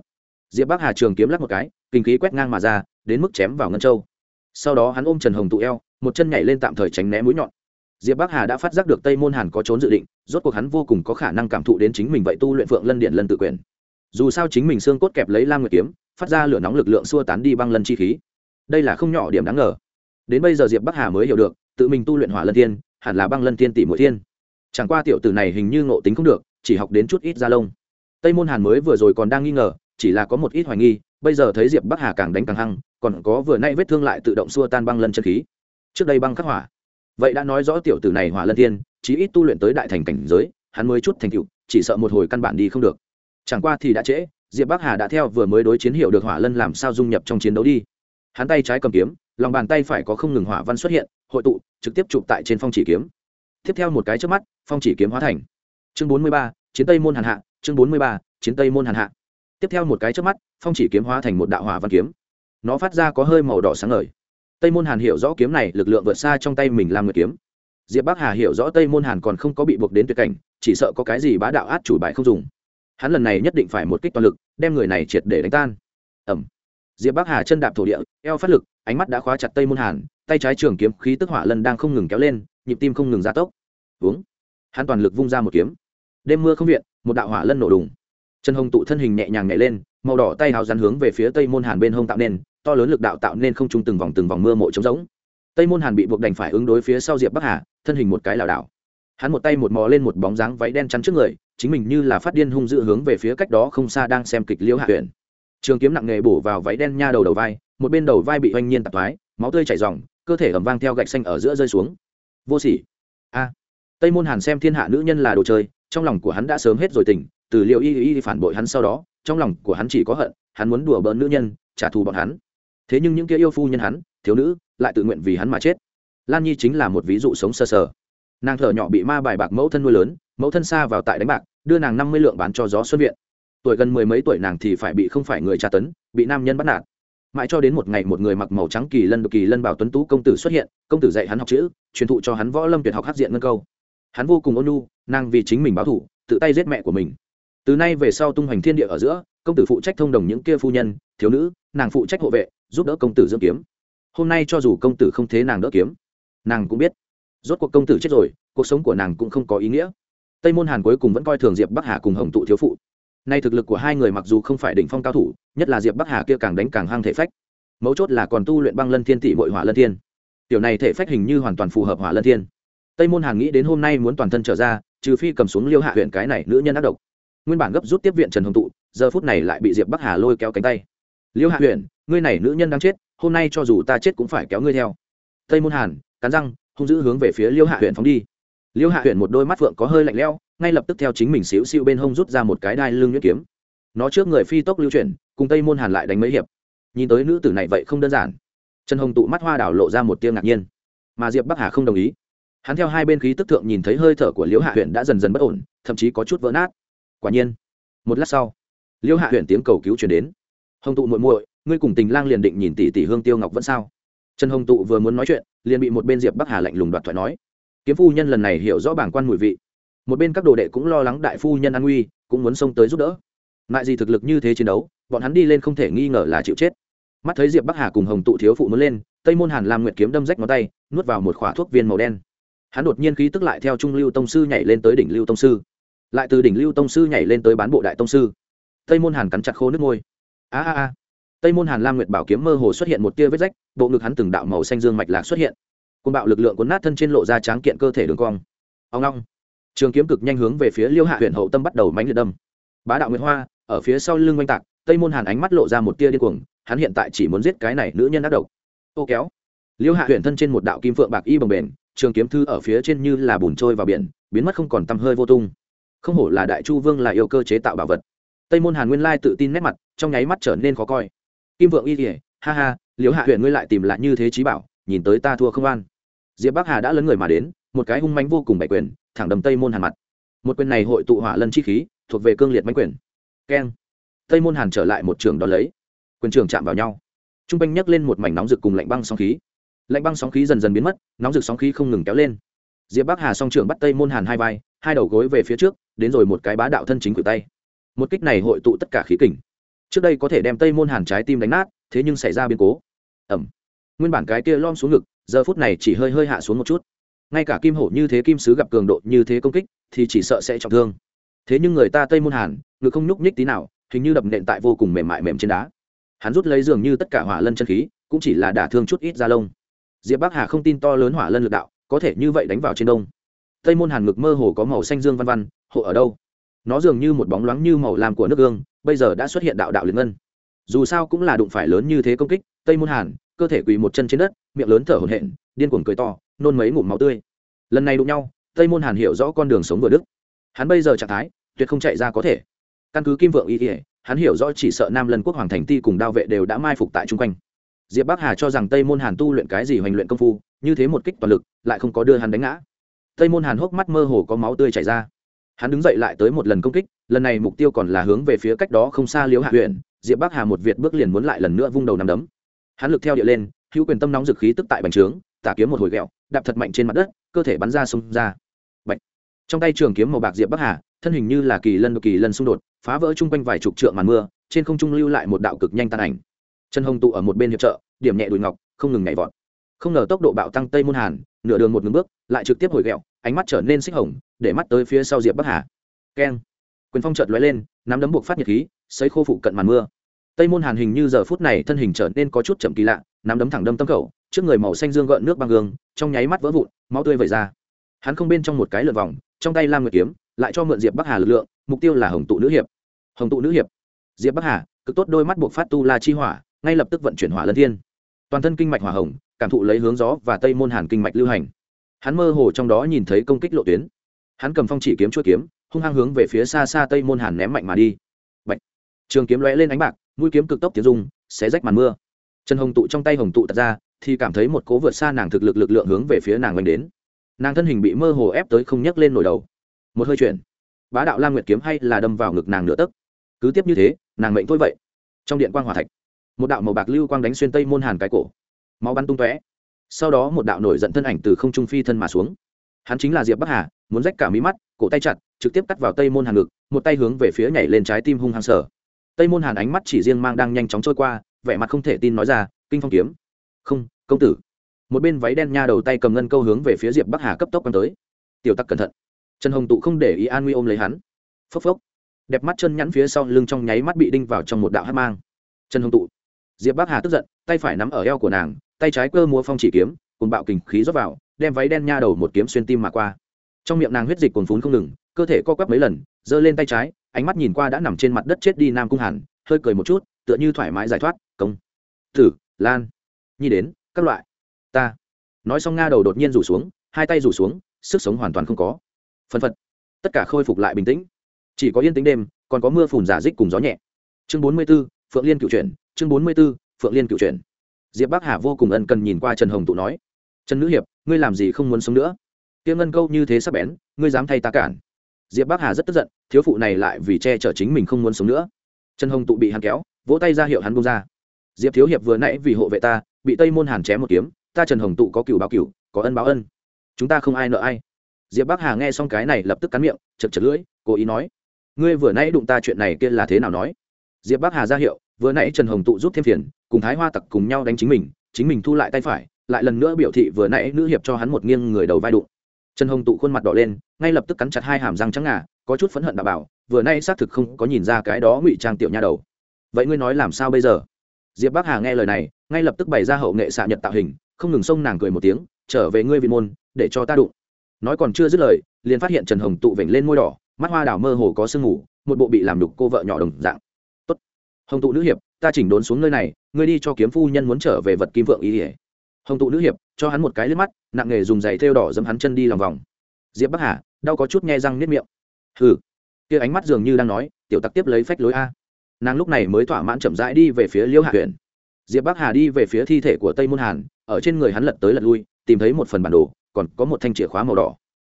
diệp bắc hà trường kiếm lắc một cái kinh khí quét ngang mà ra đến mức chém vào ngân châu. Sau đó hắn ôm trần hồng tụ eo một chân nhảy lên tạm thời tránh né mũi nhọn. Diệp bắc hà đã phát giác được tây môn hàn có trốn dự định rốt cuộc hắn vô cùng có khả năng cảm thụ đến chính mình vậy tu luyện phượng lân điện lân tự quyền. Dù sao chính mình xương cốt kẹp lấy lam nguyệt kiếm phát ra lửa nóng lực lượng xua tán đi băng lân chi khí. Đây là không nhỏ điểm đáng ngờ. Đến bây giờ diệp bắc hà mới hiểu được tự mình tu luyện hỏa lân thiên, hẳn là băng lân thiên tỷ mũi thiên. Chẳng qua tiểu tử này hình như ngộ tính không được chỉ học đến chút ít da lông. Tây môn hàn mới vừa rồi còn đang nghi ngờ chỉ là có một ít hoài nghi, bây giờ thấy diệp bắc hà càng đánh càng hăng, còn có vừa nay vết thương lại tự động xua tan băng lân chân khí. Trước đây băng khắc hỏa. Vậy đã nói rõ tiểu tử này hỏa lân thiên, chí ít tu luyện tới đại thành cảnh giới, hắn mới chút thành tựu, chỉ sợ một hồi căn bản đi không được. Chẳng qua thì đã trễ, diệp bắc hà đã theo vừa mới đối chiến hiểu được hỏa lân làm sao dung nhập trong chiến đấu đi. Hắn tay trái cầm kiếm, lòng bàn tay phải có không ngừng hỏa văn xuất hiện, hội tụ, trực tiếp chụp tại trên phong chỉ kiếm. Tiếp theo một cái trước mắt, phong chỉ kiếm hóa thành. Chương bốn mươi ba, chiến tây môn hàn hạ, chương bốn mươi ba, chiến tây môn hàn hạ tiếp theo một cái trước mắt, phong chỉ kiếm hóa thành một đạo hỏa văn kiếm. Nó phát ra có hơi màu đỏ sáng ngời. Tây môn hàn hiểu rõ kiếm này, lực lượng vượt xa trong tay mình làm người kiếm. Diệp bắc hà hiểu rõ tây môn hàn còn không có bị buộc đến tuyệt cảnh, chỉ sợ có cái gì bá đạo át chủ bài không dùng. Hắn lần này nhất định phải một kích toàn lực, đem người này triệt để đánh tan. Ẩm diệp bắc hà chân đạp thổ địa, eo phát lực, ánh mắt đã khóa chặt tây môn hàn, tay trái trường kiếm khí tức hỏa lần đang không ngừng kéo lên, nhịp tim không ngừng gia tốc. Uống hắn toàn lực vung ra một kiếm. Đêm mưa không viện, một đạo hỏa lân nổ đùng trần hồng tụ thân hình nhẹ nhàng nhảy lên, màu đỏ tay hào rắn hướng về phía tây môn hàn bên hông tạo nên, to lớn lực đạo tạo nên không trung từng vòng từng vòng mưa mộ trống rỗng. Tây môn hàn bị buộc đành phải ứng đối phía sau diệp bắc hà, thân hình một cái lảo đảo. Hắn một tay một mò lên một bóng dáng váy đen chắn trước người, chính mình như là phát điên hung dữ hướng về phía cách đó không xa đang xem kịch liễu hạ huyện trường kiếm nặng nghề bổ vào váy đen nha đầu đầu vai, một bên đầu vai bị oanh nhiên tạp thoái, máu tươi chảy ròng, cơ thể ẩm vang theo gạch xanh ở giữa rơi xuống. Vô sỉ. A. Tây môn hàn xem thiên hạ nữ nhân là đồ chơi, trong lòng của hắn đã sớm hết rồi tỉnh từ liệu y y phản bội hắn sau đó trong lòng của hắn chỉ có hận hắn muốn đùa bỡn nữ nhân trả thù bọn hắn. Thế nhưng những kia yêu phu nhân hắn thiếu nữ lại tự nguyện vì hắn mà chết. Lan nhi chính là một ví dụ sống sơ sờ, sờ nàng thở nhỏ bị ma bài bạc mẫu thân nuôi lớn mẫu thân xa vào tại đánh bạc đưa nàng năm mươi lượng bán cho gió xuân viện. Tuổi gần mười mấy tuổi nàng thì phải bị không phải người tra tấn bị nam nhân bắt nạt. Mãi cho đến một ngày một người mặc màu trắng kỳ lân kỳ lân bảo tuấn tú công tử xuất hiện công tử dạy hắn học chữ truyền thụ cho hắn võ lâm tuyệt học hát diện ngân câu. Hắn vô cùng ôn nhu nàng vì chính mình báo thủ tự tay giết mẹ của mình từ nay về sau tung hoành thiên địa ở giữa, công tử phụ trách thông đồng những kia phu nhân, thiếu nữ, nàng phụ trách hộ vệ, giúp đỡ công tử dưỡng kiếm. Hôm nay cho dù công tử không thế nàng đỡ kiếm, nàng cũng biết. Rốt cuộc công tử chết rồi, cuộc sống của nàng cũng không có ý nghĩa. Tây môn hàn cuối cùng vẫn coi thường diệp bắc hà cùng hồng tụ thiếu phụ. Nay thực lực của hai người mặc dù không phải đỉnh phong cao thủ, nhất là diệp bắc hà kia càng đánh càng hăng thể phách. Mấu chốt là còn tu luyện băng lân thiên thị bội hỏa lân thiên. Tiểu này thể phách hình như hoàn toàn phù hợp hỏa lân thiên. Tây môn hàn nghĩ đến hôm nay muốn toàn thân trở ra, trừ phi cầm xuống liêu hạ huyện cái này nữ nhân ác độc nguyên bản gấp rút tiếp viện trần hồng tụ, giờ phút này lại bị diệp bắc hà lôi kéo cánh tay. Liêu hạ huyền, ngươi này nữ nhân đang chết, hôm nay cho dù ta chết cũng phải kéo ngươi theo. Tây môn hàn, cắn răng, hung dữ hướng về phía liêu hạ huyền phóng đi. Liêu hạ huyền một đôi mắt phượng có hơi lạnh lẽo, ngay lập tức theo chính mình xíu xiu bên hông rút ra một cái đai lưng nhuyễn kiếm. Nó trước người phi tốc lưu chuyển, cùng tây môn hàn lại đánh mấy hiệp. Nhìn tới nữ tử này vậy không đơn giản. Trần hồng tụ mắt hoa đảo lộ ra một tiêu ngạc nhiên. Mà diệp bắc hà không đồng ý. Hắn theo hai bên khí tức thượng nhìn thấy hơi thở của liễu hạ huyện đã dần dần bất ổn, thậm chí có chút vỡ nát quả nhiên. Một lát sau liễu hạ huyện tiếng cầu cứu chuyển đến. Hồng tụ muội muội, ngươi cùng tình lang liền định nhìn tỷ tỷ hương tiêu ngọc vẫn sao? Trần hồng tụ vừa muốn nói chuyện, liền bị một bên diệp bắc hà lạnh lùng đoạt thoại nói. Kiếm phu nhân lần này hiểu rõ bảng quan mùi vị. Một bên các đồ đệ cũng lo lắng đại phu nhân an nguy, cũng muốn xông tới giúp đỡ. Mại gì thực lực như thế chiến đấu, bọn hắn đi lên không thể nghi ngờ là chịu chết. Mắt thấy diệp bắc hà cùng hồng tụ thiếu phụ muốn lên, tây môn hàn làm nguyệt kiếm đâm rách ngón tay, nuốt vào một khỏa thuốc viên màu đen. Hắn đột nhiên khí tức lại theo trung lưu tông sư nhảy lên tới đỉnh lưu tông sư lại từ đỉnh lưu tông sư nhảy lên tới bán bộ đại tông sư. Tây môn hàn cắn chặt khô nước môi. A a a. Tây môn hàn lam nguyệt bảo kiếm mơ hồ xuất hiện một tia vết rách, bộ ngực hắn từng đạo màu xanh dương mạch lạc xuất hiện. Côn bạo lực lượng cuốn nát thân trên lộ ra tráng kiện cơ thể đường cong. Ông long trường kiếm cực nhanh hướng về phía liêu hạ huyện hậu tâm bắt đầu mánh liệt đâm. Bá đạo nguyệt hoa, ở phía sau lưng oanh tạc, tây môn hàn ánh mắt lộ ra một tia điên cuồng, hắn hiện tại chỉ muốn giết cái này nữ nhân ác độc. Ô kéo. Liêu hạ huyện thân trên một đạo kim phượng bạc y bồng bền, trường kiếm thư ở phía trên như là bùn trôi vào biển, biến mất không còn tăm hơi vô tung không hổ là đại chu vương là yêu cơ chế tạo bảo vật. Tây môn hàn nguyên lai tự tin nét mặt, trong nháy mắt trở nên khó coi. Kim vượng y kỉa ha ha, liễu hạ huyện ngươi lại tìm lại như thế trí bảo, nhìn tới ta thua không an. Diệp bắc hà đã lấn người mà đến, một cái hung mánh vô cùng bại quyền, thẳng đầm tây môn hàn mặt. Một quyền này hội tụ hỏa lân chi khí, thuộc về cương liệt mánh quyền. Keng. Tây môn hàn trở lại một trường đón lấy. Quyền trường chạm vào nhau. T r u n g quanh nhấc lên một mảnh nóng rực cùng lạnh băng sóng khí. Lạnh băng sóng khí dần dần biến mất, nóng rực sóng khí không ngừng kéo lên diệp bắc hà song trưởng bắt tây môn hàn hai vai, hai đầu gối về phía trước, đến rồi một cái bá đạo thân chính cử tay. Một kích này hội tụ tất cả khí kình. Trước đây có thể đem tây môn hàn trái tim đánh nát, thế nhưng xảy ra biến cố. Ẩm. Nguyên bản cái kia lom xuống ngực, giờ phút này chỉ hơi hơi hạ xuống một chút. Ngay cả kim hổ như thế kim sứ gặp cường độ như thế công kích, thì chỉ sợ sẽ trọng thương. Thế nhưng người ta tây môn hàn, ngực không nhúc nhích tí nào, hình như đập nện tại vô cùng mềm mại mềm trên đá. Hắn rút lấy dường như tất cả hỏa lân chân khí, cũng chỉ là đả thương chút ít da lông. Diệp bắc hà không tin to lớn hỏa lân lực đạo có thể như vậy đánh vào trên đông. Tây môn hàn ngực mơ hồ có màu xanh dương văn văn, hộ ở đâu? Nó dường như một bóng loáng như màu lam của nước gương, bây giờ đã xuất hiện đạo đạo liền ngân. Dù sao cũng là đụng phải lớn như thế công kích, tây môn hàn, cơ thể quỳ một chân trên đất, miệng lớn thở hổn hển, điên cuồng cười to, nôn mấy ngụm máu tươi. Lần này đụng nhau, tây môn hàn hiểu rõ con đường sống vừa đức. Hắn bây giờ trạng thái, tuyệt không chạy ra có thể. Căn cứ kim vượng y ỉa hắn hiểu rõ chỉ sợ nam lần quốc hoàng thành ti cùng đao vệ đều đã mai phục tại chung quanh. Diệp bắc hà cho rằng tây môn hàn tu luyện cái gì hoành luyện công phu như thế một kích toàn lực, lại không có đưa hắn đánh ngã. Tây môn hàn hốc mắt mơ hồ có máu tươi chảy ra. Hắn đứng dậy lại tới một lần công kích, lần này mục tiêu còn là hướng về phía cách đó không xa liếu hạ huyện, diệp bắc hà một việt bước liền muốn lại lần nữa vung đầu nằm đấm. Hắn lực theo địa lên, hữu quyền tâm nóng dực khí tức tại bành trướng tả kiếm một hồi ghẹo đạp thật mạnh trên mặt đất, cơ thể bắn ra xông ra. Bạch. trong tay trường kiếm màu bạc diệp bắc hà, thân hình như là kỳ lân kỳ lân xung đột, phá vỡ chung quanh vài chục trượng màn mưa, trên không trung lưu lại một đạo cực nhanh tan ảnh. Chân hồng tụ ở một bên hiệp trợ, điểm nhẹ đùi ngọc, không ngừng nhảy vọt không ngờ tốc độ bạo tăng tây môn hàn, nửa đường một ngừng bước, lại trực tiếp hồi ghẹo ánh mắt trở nên xích hồng, để mắt tới phía sau diệp bắc hà. Keng. Quyền phong chợt lóe lên, nắm đấm buộc phát nhiệt khí xấy khô phụ cận màn mưa. Tây môn hàn hình như giờ phút này thân hình trở nên có chút chậm kỳ lạ, nắm đấm thẳng đâm tâm khẩu trước người màu xanh dương gợn nước băng gương, trong nháy mắt vỡ vụn, máu tươi vẩy ra. Hắn không bên trong một cái lượt vòng, trong tay lam nguyệt kiếm, lại cho mượn diệp bắc hà lực lượng, mục tiêu là hồng tụ nữ hiệp. Hồng tụ nữ hiệp. Diệp bắc hà, cực tốt đôi mắt buộc phát tu la chi hỏa, ngay lập tức vận chuyển hỏa lân thiên. Toàn thân kinh mạch hỏa hồng cảm thụ lấy hướng gió và tây môn hàn kinh mạch lưu hành. Hắn mơ hồ trong đó nhìn thấy công kích lộ tuyến. Hắn cầm phong chỉ kiếm chuỗi kiếm, hung hăng hướng về phía xa xa tây môn hàn ném mạnh mà đi. Bạch. trường kiếm lóe lên ánh bạc, mũi kiếm cực tốc tiến dung xé rách màn mưa. Trần hồng tụ trong tay hồng tụ tật ra, thì cảm thấy một cố vượt xa nàng thực lực lực lượng hướng về phía nàng oanh đến. Nàng thân hình bị mơ hồ ép tới không nhấc lên nổi đầu. Một hơi chuyển. Bá đạo lam nguyệt kiếm hay là đâm vào ngực nàng nửa tấc. Cứ tiếp như thế, nàng mệnh thôi vậy. Trong điện quang hòa thạch, một đạo màu bạc lưu quang đánh xuyên tây môn hàn cái cổ máu bắn tung tóe. Sau đó một đạo nổi giận thân ảnh từ không trung phi thân mà xuống. Hắn chính là diệp bắc hà, muốn rách cả mí mắt, cổ tay chặt, trực tiếp cắt vào tây môn hàn ngực, một tay hướng về phía nhảy lên trái tim hung hăng sở. Tây môn hàn ánh mắt chỉ riêng mang đang nhanh chóng trôi qua, vẻ mặt không thể tin nói ra, kinh phong kiếm. Không, công tử. Một bên váy đen nha đầu tay cầm ngân câu hướng về phía diệp bắc hà cấp tốc quăng tới. Tiểu tắc cẩn thận. Trần hồng tụ không để ý an nguy ôm lấy hắn. Phốc phốc. Đẹp mắt chân nhắn phía sau lưng trong nháy mắt bị đinh vào trong một đạo hát mang. Trần hồng tụ. Diệp bắc hà tức giận, tay phải nắm ở eo của nàng tay trái cơ múa phong chỉ kiếm cùng bạo kình khí rót vào, đem váy đen nha đầu một kiếm xuyên tim mà qua. Trong miệng nàng huyết dịch cồn phún không ngừng, cơ thể co quắp mấy lần, giơ lên tay trái, ánh mắt nhìn qua đã nằm trên mặt đất chết đi nam cung hàn, hơi cười một chút, tựa như thoải mái giải thoát, công. Thử, lan. Nhi đến, các loại. Ta. Nói xong nga đầu đột nhiên rủ xuống, hai tay rủ xuống, sức sống hoàn toàn không có. Phân phật. Tất cả khôi phục lại bình tĩnh. Chỉ có yên tĩnh đêm, còn có mưa phùn giả dích cùng gió nhẹ. Chương bốn mươi b ố phượng liên cựu chuyển chương bốn mươi b ố phượng liên cựu chuyển diệp bắc hà vô cùng ân cần nhìn qua trần hồng tụ nói, trần nữ hiệp, ngươi làm gì không muốn sống nữa? Tiếng ngân câu như thế sắp bén, ngươi dám thay ta cản? Diệp bắc hà rất tức giận, thiếu phụ này lại vì che chở chính mình không muốn sống nữa. Trần hồng tụ bị hắn kéo, vỗ tay ra hiệu hắn bông ra. Diệp thiếu hiệp vừa nãy vì hộ vệ ta, bị tây môn hàn chém một kiếm, ta trần hồng tụ có cựu báo cựu có ân báo ân. Chúng ta không ai nợ ai. Diệp bắc hà nghe xong cái này lập tức cắn miệng, chật chật lưỡi, cố ý nói, ngươi vừa nãy đụng ta chuyện này kia là thế nào nói? Diệp bắc hà ra hiệu, vừa nãy trần hồng tụ giúp thêm phiền cùng thái hoa tặc cùng nhau đánh chính mình chính mình thu lại tay phải, lại lần nữa biểu thị vừa nãy nữ hiệp cho hắn một nghiêng người đầu vai đụng. Trần hồng tụ khuôn mặt đỏ lên, ngay lập tức cắn chặt hai hàm răng trắng ngà, có chút phẫn hận đảm bảo, vừa nay xác thực không có nhìn ra cái đó ngụy trang tiểu nha đầu. Vậy ngươi nói làm sao bây giờ? Diệp bắc hà nghe lời này, ngay lập tức bày ra hậu nghệ xạ nhật tạo hình, không ngừng xông nàng cười một tiếng, trở về ngươi vị môn, để cho ta đụng. Nói còn chưa dứt lời, liền phát hiện trần hồng tụ vểnh lên môi đỏ, mắt hoa đảo mơ hồ có sương ngủ một bộ bị làm đục cô vợ nhỏ đồng dạng. Tốt. Hồng tụ nữ hiệp ta chỉnh đốn xuống nơi này, ngươi đi cho kiếm phu nhân muốn trở về vật kim vượng ý ỉa hồng tụ nữ hiệp, cho hắn một cái liếc mắt, nặng nghề dùng giày thêu đỏ dẫm hắn chân đi lòng vòng. Diệp bắc hà, đau có chút nghe răng nếp miệng. Hừ. Kia ánh mắt dường như đang nói, tiểu tặc tiếp lấy phách lối a. Nàng lúc này mới thỏa mãn chậm rãi đi về phía liêu hạ huyện diệp bắc hà đi về phía thi thể của tây môn hàn, ở trên người hắn lật tới lật lui, tìm thấy một phần bản đồ, còn có một thanh chìa khóa màu đỏ.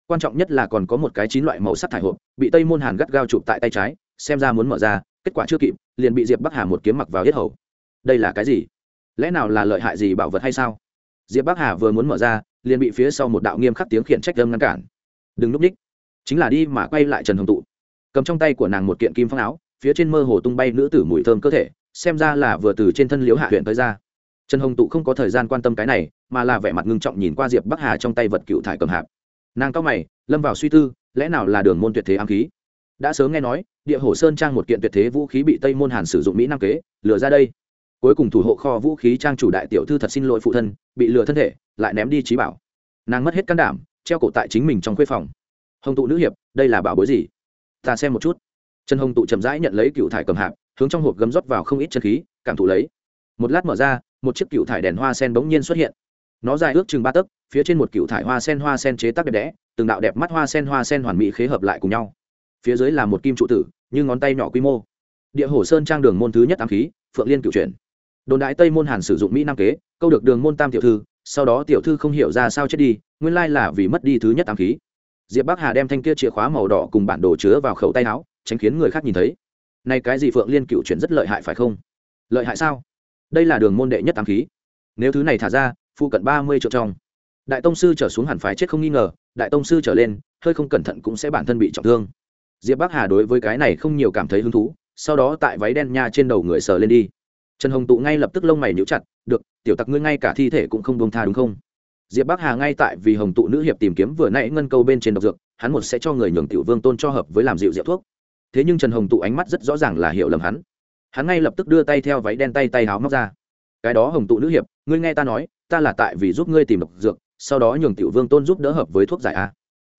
Quan trọng nhất là còn có một cái chín loại màu sắc thải hộp, bị tây môn hàn gắt gao chụp tại tay trái xem ra muốn mở ra, kết quả chưa kịp, liền bị diệp bắc hà một kiếm mặc vào yết hầu. Đây là cái gì? Lẽ nào là lợi hại gì bảo vật hay sao? Diệp bắc hà vừa muốn mở ra, liền bị phía sau một đạo nghiêm khắc tiếng khiển trách đâm ngăn cản. Đừng núp ních chính là đi mà quay lại trần hồng tụ. Cầm trong tay của nàng một kiện kim phong áo, phía trên mơ hồ tung bay nữ tử mùi thơm cơ thể, xem ra là vừa từ trên thân liễu hạ huyện tới ra. Trần hồng tụ không có thời gian quan tâm cái này, mà là vẻ mặt ngưng trọng nhìn qua diệp bắc hà trong tay vật cựu thải cầm hạp. Nàng cao mày, lâm vào suy tư, lẽ nào là đường môn tuyệt thế ám khí? Đã sớm nghe nói, địa hồ sơn trang một kiện tuyệt thế vũ khí bị tây môn hàn sử dụng mỹ nam kế, lừa ra đây. Cuối cùng thủ hộ kho vũ khí trang chủ đại tiểu thư thật xin lỗi phụ thân, bị lừa thân thể, lại ném đi trí bảo. Nàng mất hết can đảm, treo cổ tại chính mình trong khuê phòng. Hồng tụ nữ hiệp, đây là bảo bối gì? Ta xem một chút. Trần hồng tụ chậm rãi nhận lấy cựu thải cầm hạp, hướng trong hộp gấm rót vào không ít chân khí, cảm thụ lấy. Một lát mở ra, một chiếc cựu thải đèn hoa sen bỗng nhiên xuất hiện. Nó dài ước chừng ba tấc, phía trên một cựu thải hoa sen hoa sen chế tác đẹp đẽ, từng đạo đẹp mắt hoa sen hoa sen hoàn mỹ khế hợp lại cùng nhau phía dưới là một kim trụ tử, như ngón tay nhỏ quy mô. Địa hồ sơn trang đường môn thứ nhất ám khí, phượng liên cựu chuyển. Đồn đại tây môn hàn sử dụng mỹ nam kế, câu được đường môn tam tiểu thư, sau đó tiểu thư không hiểu ra sao chết đi, nguyên lai là vì mất đi thứ nhất ám khí. Diệp bắc hà đem thanh kia chìa khóa màu đỏ cùng bản đồ chứa vào khẩu tay áo, tránh khiến người khác nhìn thấy. Này cái gì phượng liên cựu chuyển rất lợi hại phải không? Lợi hại sao? Đây là đường môn đệ nhất ám khí. Nếu thứ này thả ra, phụ cận ba mươi triệu trong. Đại tông sư trở xuống hẳn phải chết không nghi ngờ, đại tông sư trở lên, hơi không cẩn thận cũng sẽ bản thân bị trọng thương diệp bắc hà đối với cái này không nhiều cảm thấy hứng thú, sau đó tại váy đen nha trên đầu người sờ lên đi. Trần hồng tụ ngay lập tức lông mày nhíu chặt, được, tiểu tặc ngươi ngay cả thi thể cũng không buông tha đúng không? Diệp bắc hà ngay tại vì hồng tụ nữ hiệp tìm kiếm vừa nãy ngân câu bên trên độc dược, hắn một sẽ cho người nhường tiểu vương tôn cho hợp với làm dịu rượu thuốc. Thế nhưng trần hồng tụ ánh mắt rất rõ ràng là hiểu lầm hắn. Hắn ngay lập tức đưa tay theo váy đen tay tay háo móc ra. Cái đó hồng tụ nữ hiệp, ngươi nghe ta nói, ta là tại vì giúp ngươi tìm độc dược, sau đó nhường tiểu vương tôn giúp đỡ hợp với thuốc giải a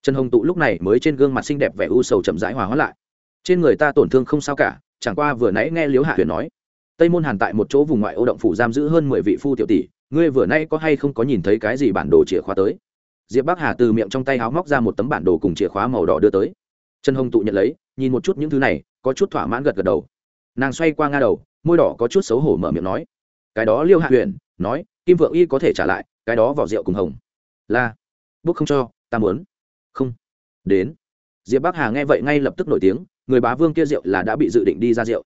trần hồng tụ lúc này mới trên gương mặt xinh đẹp vẻ u sầu chậm rãi hòa hóa lại. Trên người ta tổn thương không sao cả, chẳng qua vừa nãy nghe liễu hạ huyền nói. Tây môn hàn tại một chỗ vùng ngoại ô động phủ giam giữ hơn mười vị phu tiểu tỷ, ngươi vừa nay có hay không có nhìn thấy cái gì bản đồ chìa khóa tới? Diệp bắc hà từ miệng trong tay háo móc ra một tấm bản đồ cùng chìa khóa màu đỏ đưa tới. Trần hồng tụ nhận lấy, nhìn một chút những thứ này, có chút thỏa mãn gật gật đầu. Nàng xoay qua nga đầu, môi đỏ có chút xấu hổ mở miệng nói. Cái đó liêu hạ huyền, nói, kim vượng y có thể trả lại, cái đó vào rượu cùng hồng. Là, bút không cho, ta muốn không. Đến. Diệp bắc hà nghe vậy ngay lập tức nổi tiếng, người bá vương kia rượu là đã bị dự định đi ra rượu.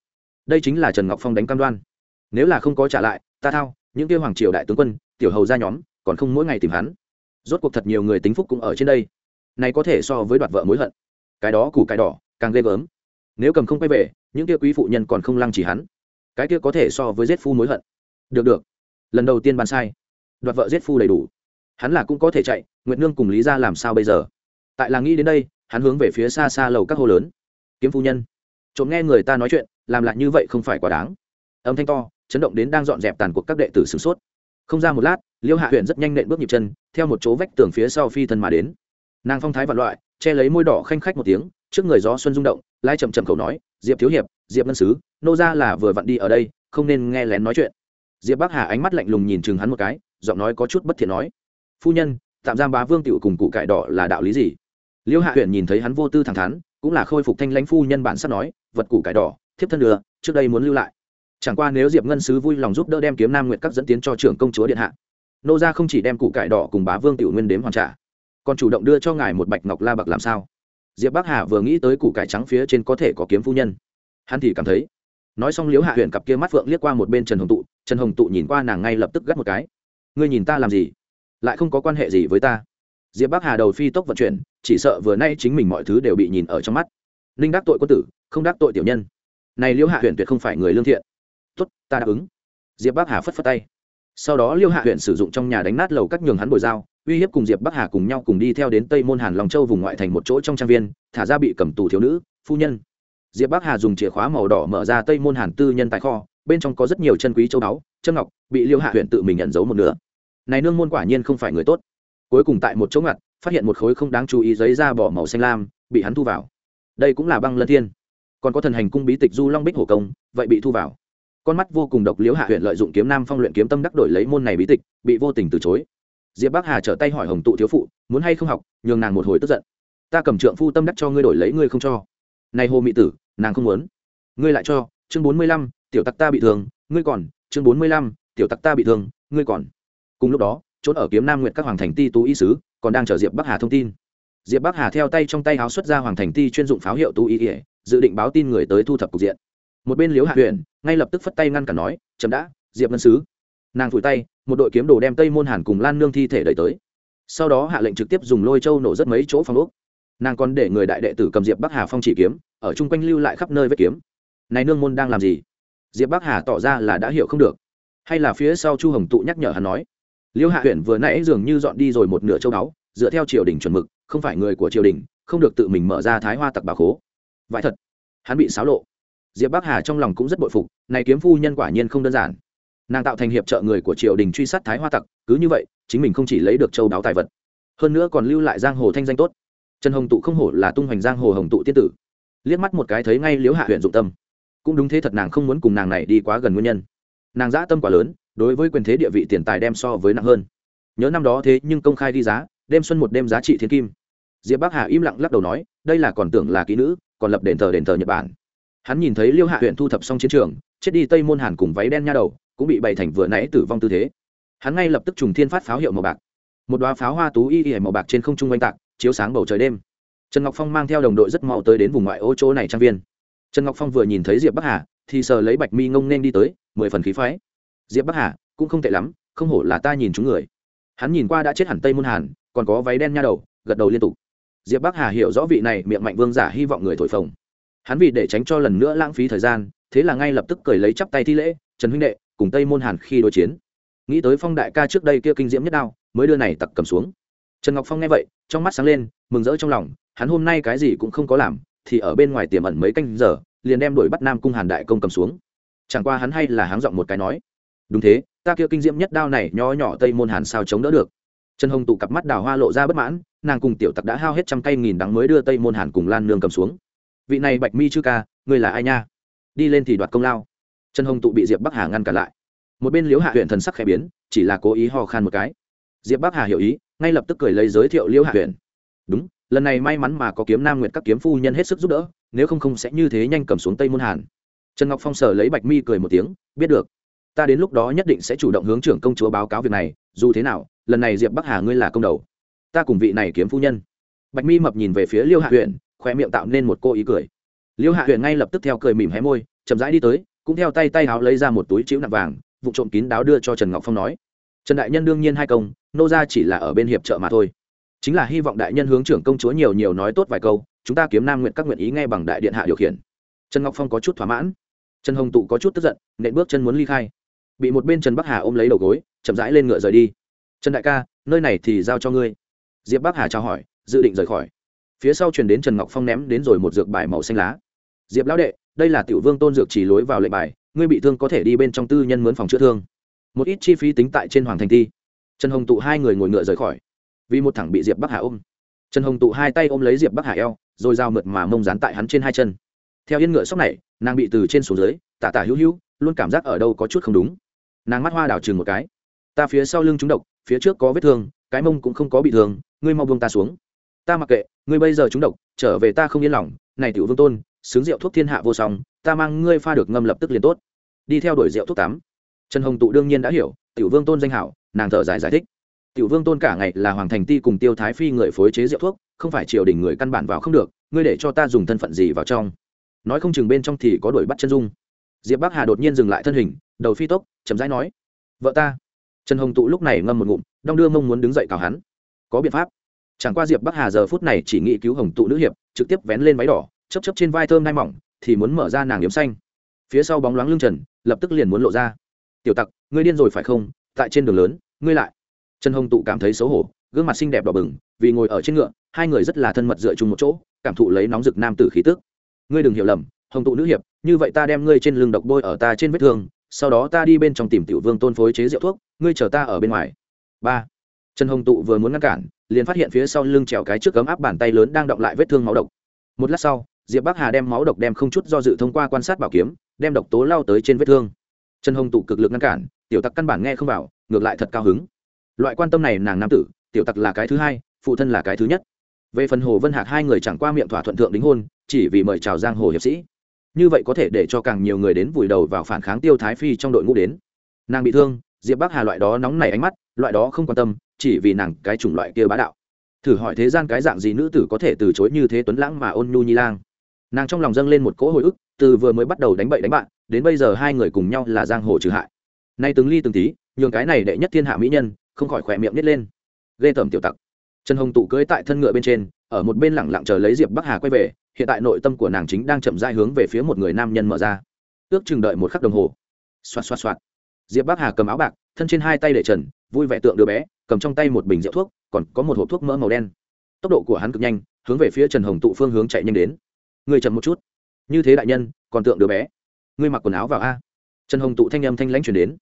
Đây chính là trần ngọc phong đánh cam đoan. Nếu là không có trả lại, ta thao, những kia hoàng triều đại tướng quân, tiểu hầu ra nhóm, còn không mỗi ngày tìm hắn. Rốt cuộc thật nhiều người tính phúc cũng ở trên đây. Này có thể so với đoạt vợ mối hận. Cái đó củ cái đỏ, càng ghê gớm. Nếu cầm không quay về, những kia quý phụ nhân còn không lăng chỉ hắn. Cái kia có thể so với giết phu mối hận. Được được. Lần đầu tiên bàn sai. Đoạt vợ giết phu đầy đủ. Hắn là cũng có thể chạy, nguyệt nương cùng lý ra làm sao bây giờ? Tại là nghĩ đến đây, hắn hướng về phía xa xa lầu các hồ lớn. Kiếm phu nhân. Trộm nghe người ta nói chuyện, làm lại như vậy không phải quá đáng. Âm thanh to, chấn động đến đang dọn dẹp tàn cuộc các đệ tử sửng sốt. Không ra một lát, liêu hạ huyện rất nhanh nện bước nhịp chân, theo một chỗ vách tường phía sau phi thân mà đến. Nàng phong thái vạn loại, che lấy môi đỏ khanh khách một tiếng, trước người gió xuân rung động lai chậm chậm khẩu nói, diệp thiếu hiệp, diệp ngân sứ, nô ra là vừa vặn đi ở đây, không nên nghe lén nói chuyện. Diệp bắc hà ánh mắt lạnh lùng nhìn chừng hắn một cái, giọng nói có chút bất thiện nói, phu nhân, tạm giam bá vương tiểu cùng cụ cải đỏ là đạo lý gì? Liêu hạ huyện nhìn thấy hắn vô tư thẳng thắn, cũng là khôi phục thanh lãnh phu nhân bản sắp nói, vật củ cải đỏ, thiếp thân đưa trước đây muốn lưu lại. Chẳng qua nếu diệp ngân sứ vui lòng giúp đỡ đem kiếm nam nguyện các dẫn tiến cho trưởng công chúa điện hạ, nô gia không chỉ đem củ cải đỏ cùng bá vương tiểu nguyên đếm hoàn trả, còn chủ động đưa cho ngài một bạch ngọc la bạc làm sao? Diệp bắc hà vừa nghĩ tới củ cải trắng phía trên có thể có kiếm phu nhân, hắn thì cảm thấy, nói xong liếu hạ huyện cặp kia mắt phượng liếc qua một bên trần hồng tụ, trần hồng tụ nhìn qua nàng ngay lập tức gắt một cái, ngươi nhìn ta làm gì? Lại không có quan hệ gì với ta? Diệp bắc hà đầu phi tốc vận chuyển chỉ sợ vừa nay chính mình mọi thứ đều bị nhìn ở trong mắt. Ninh đắc tội quân tử, không đắc tội tiểu nhân. Này liễu hạ huyện tuyệt không phải người lương thiện. Tốt, ta đáp ứng. Diệp bắc hà phất phất tay. Sau đó liêu hạ huyện sử dụng trong nhà đánh nát lầu các nhường hắn bồi dao uy hiếp cùng diệp bắc hà cùng nhau cùng đi theo đến tây môn hàn lòng châu vùng ngoại thành một chỗ trong trang viên, thả ra bị cầm tù thiếu nữ, phu nhân. Diệp bắc hà dùng chìa khóa màu đỏ mở ra tây môn hàn tư nhân tại kho, bên trong có rất nhiều chân quý châu báu, chân ngọc, bị liêu hạ huyện tự mình nhận giấu một nửa. Này nương môn quả nhiên không phải người tốt. Cuối cùng tại một chỗ ngặt phát hiện một khối không đáng chú ý giấy da bỏ màu xanh lam, bị hắn thu vào. Đây cũng là băng lân thiên. Còn có thần hành cung bí tịch du long bích hổ công, vậy bị thu vào. Con mắt vô cùng độc liếu hạ huyện lợi dụng kiếm nam phong luyện kiếm tâm đắc đổi lấy môn này bí tịch, bị vô tình từ chối. Diệp bắc hà trở tay hỏi hồng tụ thiếu phụ, muốn hay không học, nhường nàng một hồi tức giận. Ta cầm trượng phu tâm đắc cho ngươi đổi lấy ngươi không cho. Này hồ mị tử, nàng không muốn. Ngươi lại cho, chương bốn mươi lăm, tiểu tặc ta bị thương, ngươi còn, chương bốn mươi lăm, tiểu tặc ta bị thương, ngươi còn. Cùng lúc đó trốn ở kiếm nam nguyện các hoàng thành ti tú y sứ còn đang chờ diệp bắc hà thông tin. Diệp bắc hà theo tay trong tay áo xuất ra hoàng thành ti chuyên dụng pháo hiệu tu y ỉa dự định báo tin người tới thu thập cục diện. Một bên liếu hạ huyện ngay lập tức phất tay ngăn cản nói, chậm đã, diệp ngân sứ. Nàng phủi tay, một đội kiếm đồ đem tây môn hàn cùng lan nương thi thể đẩy tới. Sau đó hạ lệnh trực tiếp dùng lôi châu nổ rất mấy chỗ phong ốc. Nàng còn để người đại đệ tử cầm diệp bắc hà phong chỉ kiếm, ở chung quanh lưu lại khắp nơi vết kiếm. Này nương môn đang làm gì? Diệp bắc hà tỏ ra là đã hiểu không được. Hay là phía sau chu hồng tụ nhắc nhở hắn nói liêu hạ huyện vừa nãy dường như dọn đi rồi một nửa châu báu, dựa theo triều đình chuẩn mực, không phải người của triều đình, không được tự mình mở ra thái hoa tặc bà khố. Vãi thật, hắn bị xáo lộ. Diệp bắc hà trong lòng cũng rất bội phục, này kiếm phu nhân quả nhiên không đơn giản. Nàng tạo thành hiệp trợ người của triều đình truy sát thái hoa tặc, cứ như vậy, chính mình không chỉ lấy được châu đáo tài vật, hơn nữa còn lưu lại giang hồ thanh danh tốt. Trần hồng tụ không hổ là tung hoành giang hồ hồng tụ tiên tử. Liếc mắt một cái thấy ngay liếu hạ huyện dụng tâm. Cũng đúng thế thật nàng không muốn cùng nàng này đi quá gần nguyên nhân. Nàng dã tâm quá lớn đối với quyền thế địa vị tiền tài đem so với nặng hơn. Nhớ năm đó thế nhưng công khai đi giá, đêm xuân một đêm giá trị thiên kim. Diệp bắc hà im lặng lắc đầu nói, đây là còn tưởng là kỹ nữ, còn lập đền thờ đền thờ nhật bản. Hắn nhìn thấy liêu hạ huyện thu thập xong chiến trường, chết đi tây môn hàn cùng váy đen nha đầu, cũng bị bày thành vừa nãy tử vong tư thế. Hắn ngay lập tức trùng thiên phát pháo hiệu màu bạc. Một đoá pháo hoa tú y y màu bạc trên không trung oanh tạc, chiếu sáng bầu trời đêm. Trần ngọc phong mang theo đồng đội rất mau tới đến vùng ngoại ô chỗ này trang viên. Trần ngọc phong vừa nhìn thấy diệp bắc hà, thì sờ lấy bạch mi ngông nên đi tới, mười phần khí phái diệp bắc hà, cũng không tệ lắm, không hổ là ta nhìn chúng người. Hắn nhìn qua đã chết hẳn tây môn hàn, còn có váy đen nha đầu, gật đầu liên tục. Diệp bắc hà hiểu rõ vị này miệng mạnh vương giả hy vọng người thổi phồng. Hắn vì để tránh cho lần nữa lãng phí thời gian, thế là ngay lập tức cười lấy chắp tay thi lễ, trần huynh đệ, cùng tây môn hàn khi đối chiến. Nghĩ tới phong đại ca trước đây kia kinh diễm nhất đao, mới đưa này tặc cầm xuống. Trần ngọc phong nghe vậy, trong mắt sáng lên, mừng rỡ trong lòng, hắn hôm nay cái gì cũng không có làm, thì ở bên ngoài tiềm ẩn mấy canh giờ, liền đem đuổi bắt nam cung hàn đại công cầm xuống. Chẳng qua hắn hay là háng giọng một cái nói đúng thế, ta kia kinh diễm nhất đao này nho nhỏ tây môn hàn sao chống đỡ được. Trần hồng tụ cặp mắt đào hoa lộ ra bất mãn, nàng cùng tiểu tặc đã hao hết trăm cây nghìn đắng mới đưa tây môn hàn cùng lan nương cầm xuống. Vị này bạch mi chư ca, ngươi là ai nha? Đi lên thì đoạt công lao. Trần hồng tụ bị diệp bắc hà ngăn cản lại. Một bên liễu hạ huyện thần sắc khẽ biến, chỉ là cố ý ho khan một cái. Diệp bắc hà hiểu ý, ngay lập tức cười lấy giới thiệu liễu hạ huyện đúng, lần này may mắn mà có kiếm nam nguyện các kiếm phu nhân hết sức giúp đỡ, nếu không không sẽ như thế nhanh cầm xuống tây môn hàn. Trần ngọc phong sở lấy bạch mi cười một tiếng, biết được ta đến lúc đó nhất định sẽ chủ động hướng trưởng công chúa báo cáo việc này, dù thế nào, lần này diệp bắc hà ngươi là công đầu. Ta cùng vị này kiếm phu nhân. Bạch mi mập nhìn về phía liêu hạ huyện khoe miệng tạo nên một cô ý cười. Liêu hạ huyện ngay lập tức theo cười mỉm hé môi, chậm rãi đi tới, cũng theo tay tay háo lấy ra một túi chữ nặng vàng, vụ trộm kín đáo đưa cho trần ngọc phong nói. Trần đại nhân đương nhiên hai công, nô ra chỉ là ở bên hiệp trợ mà thôi. Chính là hy vọng đại nhân hướng trưởng công chúa nhiều nhiều nói tốt vài câu, chúng ta kiếm nam nguyện các nguyện ý nghe bằng đại điện hạ điều khiển. Trần ngọc phong có chút thỏa mãn. Trần hồng tụ có chút tức giận, nện bước chân muốn ly khai bị một bên trần bắc hà ôm lấy đầu gối, chậm rãi lên ngựa rời đi. Trần đại ca, nơi này thì giao cho ngươi. Diệp bắc hà trao hỏi, dự định rời khỏi. Phía sau truyền đến trần ngọc phong ném đến rồi một dược bài màu xanh lá. Diệp lão đệ, đây là tiểu vương tôn dược chỉ lối vào lệnh bài, ngươi bị thương có thể đi bên trong tư nhân mướn phòng chữa thương. Một ít chi phí tính tại trên hoàng thành ti trần hồng tụ hai người ngồi ngựa rời khỏi. Vì một thẳng bị diệp bắc hà ôm. Trần hồng tụ hai tay ôm lấy diệp bắc hà eo, rồi dao mượt mà mông dán tại hắn trên hai chân. Theo yên ngựa sóc này, nàng bị từ trên xuống dưới, tả tả hữu hữu, luôn cảm giác ở đâu có chút không đúng nàng mắt hoa đảo chừng một cái. Ta phía sau lưng trúng độc, phía trước có vết thương, cái mông cũng không có bị thương, ngươi mau buông ta xuống. Ta mặc kệ, ngươi bây giờ trúng độc, trở về ta không yên lòng. Này tiểu vương tôn xứng rượu thuốc thiên hạ vô song, ta mang ngươi pha được ngâm lập tức liền tốt. Đi theo đuổi rượu thuốc tắm trần hồng tụ đương nhiên đã hiểu, tiểu vương tôn danh hảo, nàng thở dài giải thích. Tiểu vương tôn cả ngày là hoàng thành ti cùng tiêu thái phi người phối chế rượu thuốc, không phải triều đình người căn bản vào không được, ngươi để cho ta dùng thân phận gì vào trong. Nói không chừng bên trong thì có đuổi bắt chân dung. Diệp bắc hà đột nhiên dừng lại thân hình đầu phi tốc, chậm rãi nói, vợ ta. Trần hồng tụ lúc này ngâm một ngụm, đong đưa mông muốn đứng dậy cào hắn. Có biện pháp. Chẳng qua diệp bắc hà giờ phút này chỉ nghĩ cứu hồng tụ nữ hiệp, trực tiếp vén lên váy đỏ chấp chấp trên vai thơm nai mỏng, thì muốn mở ra nàng yếm xanh. Phía sau bóng loáng lưng trần, lập tức liền muốn lộ ra. Tiểu tặc, ngươi điên rồi phải không? Tại trên đường lớn, ngươi lại. Trần hồng tụ cảm thấy xấu hổ, gương mặt xinh đẹp đỏ bừng, vì ngồi ở trên ngựa, hai người rất là thân mật dựa chung một chỗ, cảm thụ lấy nóng rực nam tử khí tức. Ngươi đừng hiểu lầm, hồng tụ nữ hiệp, như vậy ta đem ngươi trên lưng độc bôi ở ta trên vết thương sau đó ta đi bên trong tìm tiểu vương tôn phối chế rượu thuốc, ngươi chờ ta ở bên ngoài. Ba. Trần hồng tụ vừa muốn ngăn cản, liền phát hiện phía sau lưng trèo cái trước cấm áp bàn tay lớn đang động lại vết thương máu độc. Một lát sau, diệp bắc hà đem máu độc đem không chút do dự thông qua quan sát bảo kiếm, đem độc tố lao tới trên vết thương. Trần hồng tụ cực lực ngăn cản, tiểu tặc căn bản nghe không vào, ngược lại thật cao hứng. Loại quan tâm này nàng nam tử, tiểu tặc là cái thứ hai, phụ thân là cái thứ nhất. Về phần hồ vân hạc hai người chẳng qua miệng thỏa thuận thượng đính hôn, chỉ vì mời chào giang hồ hiệp sĩ như vậy có thể để cho càng nhiều người đến vùi đầu vào phản kháng tiêu thái phi trong đội ngũ đến. Nàng bị thương, diệp bắc hà loại đó nóng nảy ánh mắt, loại đó không quan tâm, chỉ vì nàng cái chủng loại kia bá đạo. Thử hỏi thế gian cái dạng gì nữ tử có thể từ chối như thế tuấn lãng mà ôn nhu nhi lang? Nàng trong lòng dâng lên một cỗ hồi ức, từ vừa mới bắt đầu đánh bậy đánh bạn, đến bây giờ hai người cùng nhau là giang hồ trừ hại. Nay từng ly từng tí, nhường cái này đệ nhất thiên hạ mỹ nhân, không khỏi khỏe miệng nít lên. Ghê tởm tiểu tặc trần hồng tụ cưỡi tại thân ngựa bên trên, ở một bên lẳng lặng chờ lấy diệp bắc hà quay về, hiện tại nội tâm của nàng chính đang chậm dai hướng về phía một người nam nhân mở ra. Ước chừng đợi một khắc đồng hồ. Xoạt xoạt xoạt. Diệp bắc hà cầm áo bạc, thân trên hai tay để trần, vui vẻ tượng đứa bé, cầm trong tay một bình rượu thuốc, còn có một hộp thuốc mỡ màu đen. Tốc độ của hắn cực nhanh, hướng về phía trần hồng tụ phương hướng chạy nhanh đến. Người chậm một chút. Như thế đại nhân, còn tượng đứa bé. Ngươi mặc quần áo vào a. Trần hồng tụ thanh âm thanh lãnh chuyển đến.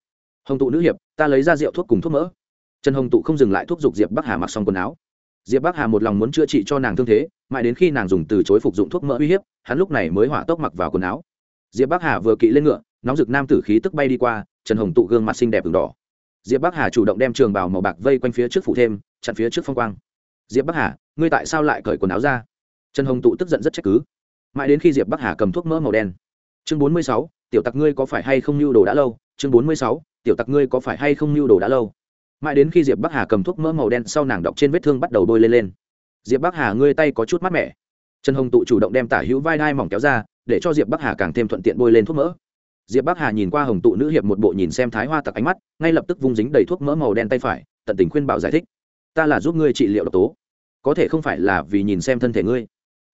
Hồng tụ nữ hiệp, ta lấy ra rượu thuốc cùng thuốc mỡ. Trần hồng tụ không dừng lại thuốc giục diệp bắc hà mặc xong quần áo diệp bắc hà một lòng muốn chữa trị cho nàng thương thế, mãi đến khi nàng dùng từ chối phục dụng thuốc mỡ uy hiếp, hắn lúc này mới hỏa tốc mặc vào quần áo. Diệp bắc hà vừa kỵ lên ngựa, nóng rực nam tử khí tức bay đi qua, trần hồng tụ gương mặt xinh đẹp v đỏ. Diệp bắc hà chủ động đem trường bào màu bạc vây quanh phía trước phụ thêm, chặn phía trước phong quang. Diệp bắc hà, ngươi tại sao lại cởi quần áo ra? Trần hồng tụ tức giận rất trách cứ. Mãi đến khi diệp bắc hà cầm thuốc mỡ màu đen. Chương bốn mươi sáu, tiểu tặc ngươi có phải hay không lưu đồ đã lâu? Chương bốn mươi sáu, tiểu tặc ngươi có phải hay không lưu đồ đã lâu? Mãi đến khi diệp bắc hà cầm thuốc mỡ màu đen sau nàng đọc trên vết thương bắt đầu bôi lên lên. Diệp bắc hà, ngươi tay có chút mát mẻ. Trần hồng tụ chủ động đem tả hữu vai đai mỏng kéo ra, để cho diệp bắc hà càng thêm thuận tiện bôi lên thuốc mỡ. Diệp bắc hà nhìn qua hồng tụ nữ hiệp một bộ nhìn xem thái hoa tặc ánh mắt, ngay lập tức vung dính đầy thuốc mỡ màu đen tay phải, tận tình khuyên bảo giải thích. Ta là giúp ngươi trị liệu độc tố. Có thể không phải là vì nhìn xem thân thể ngươi.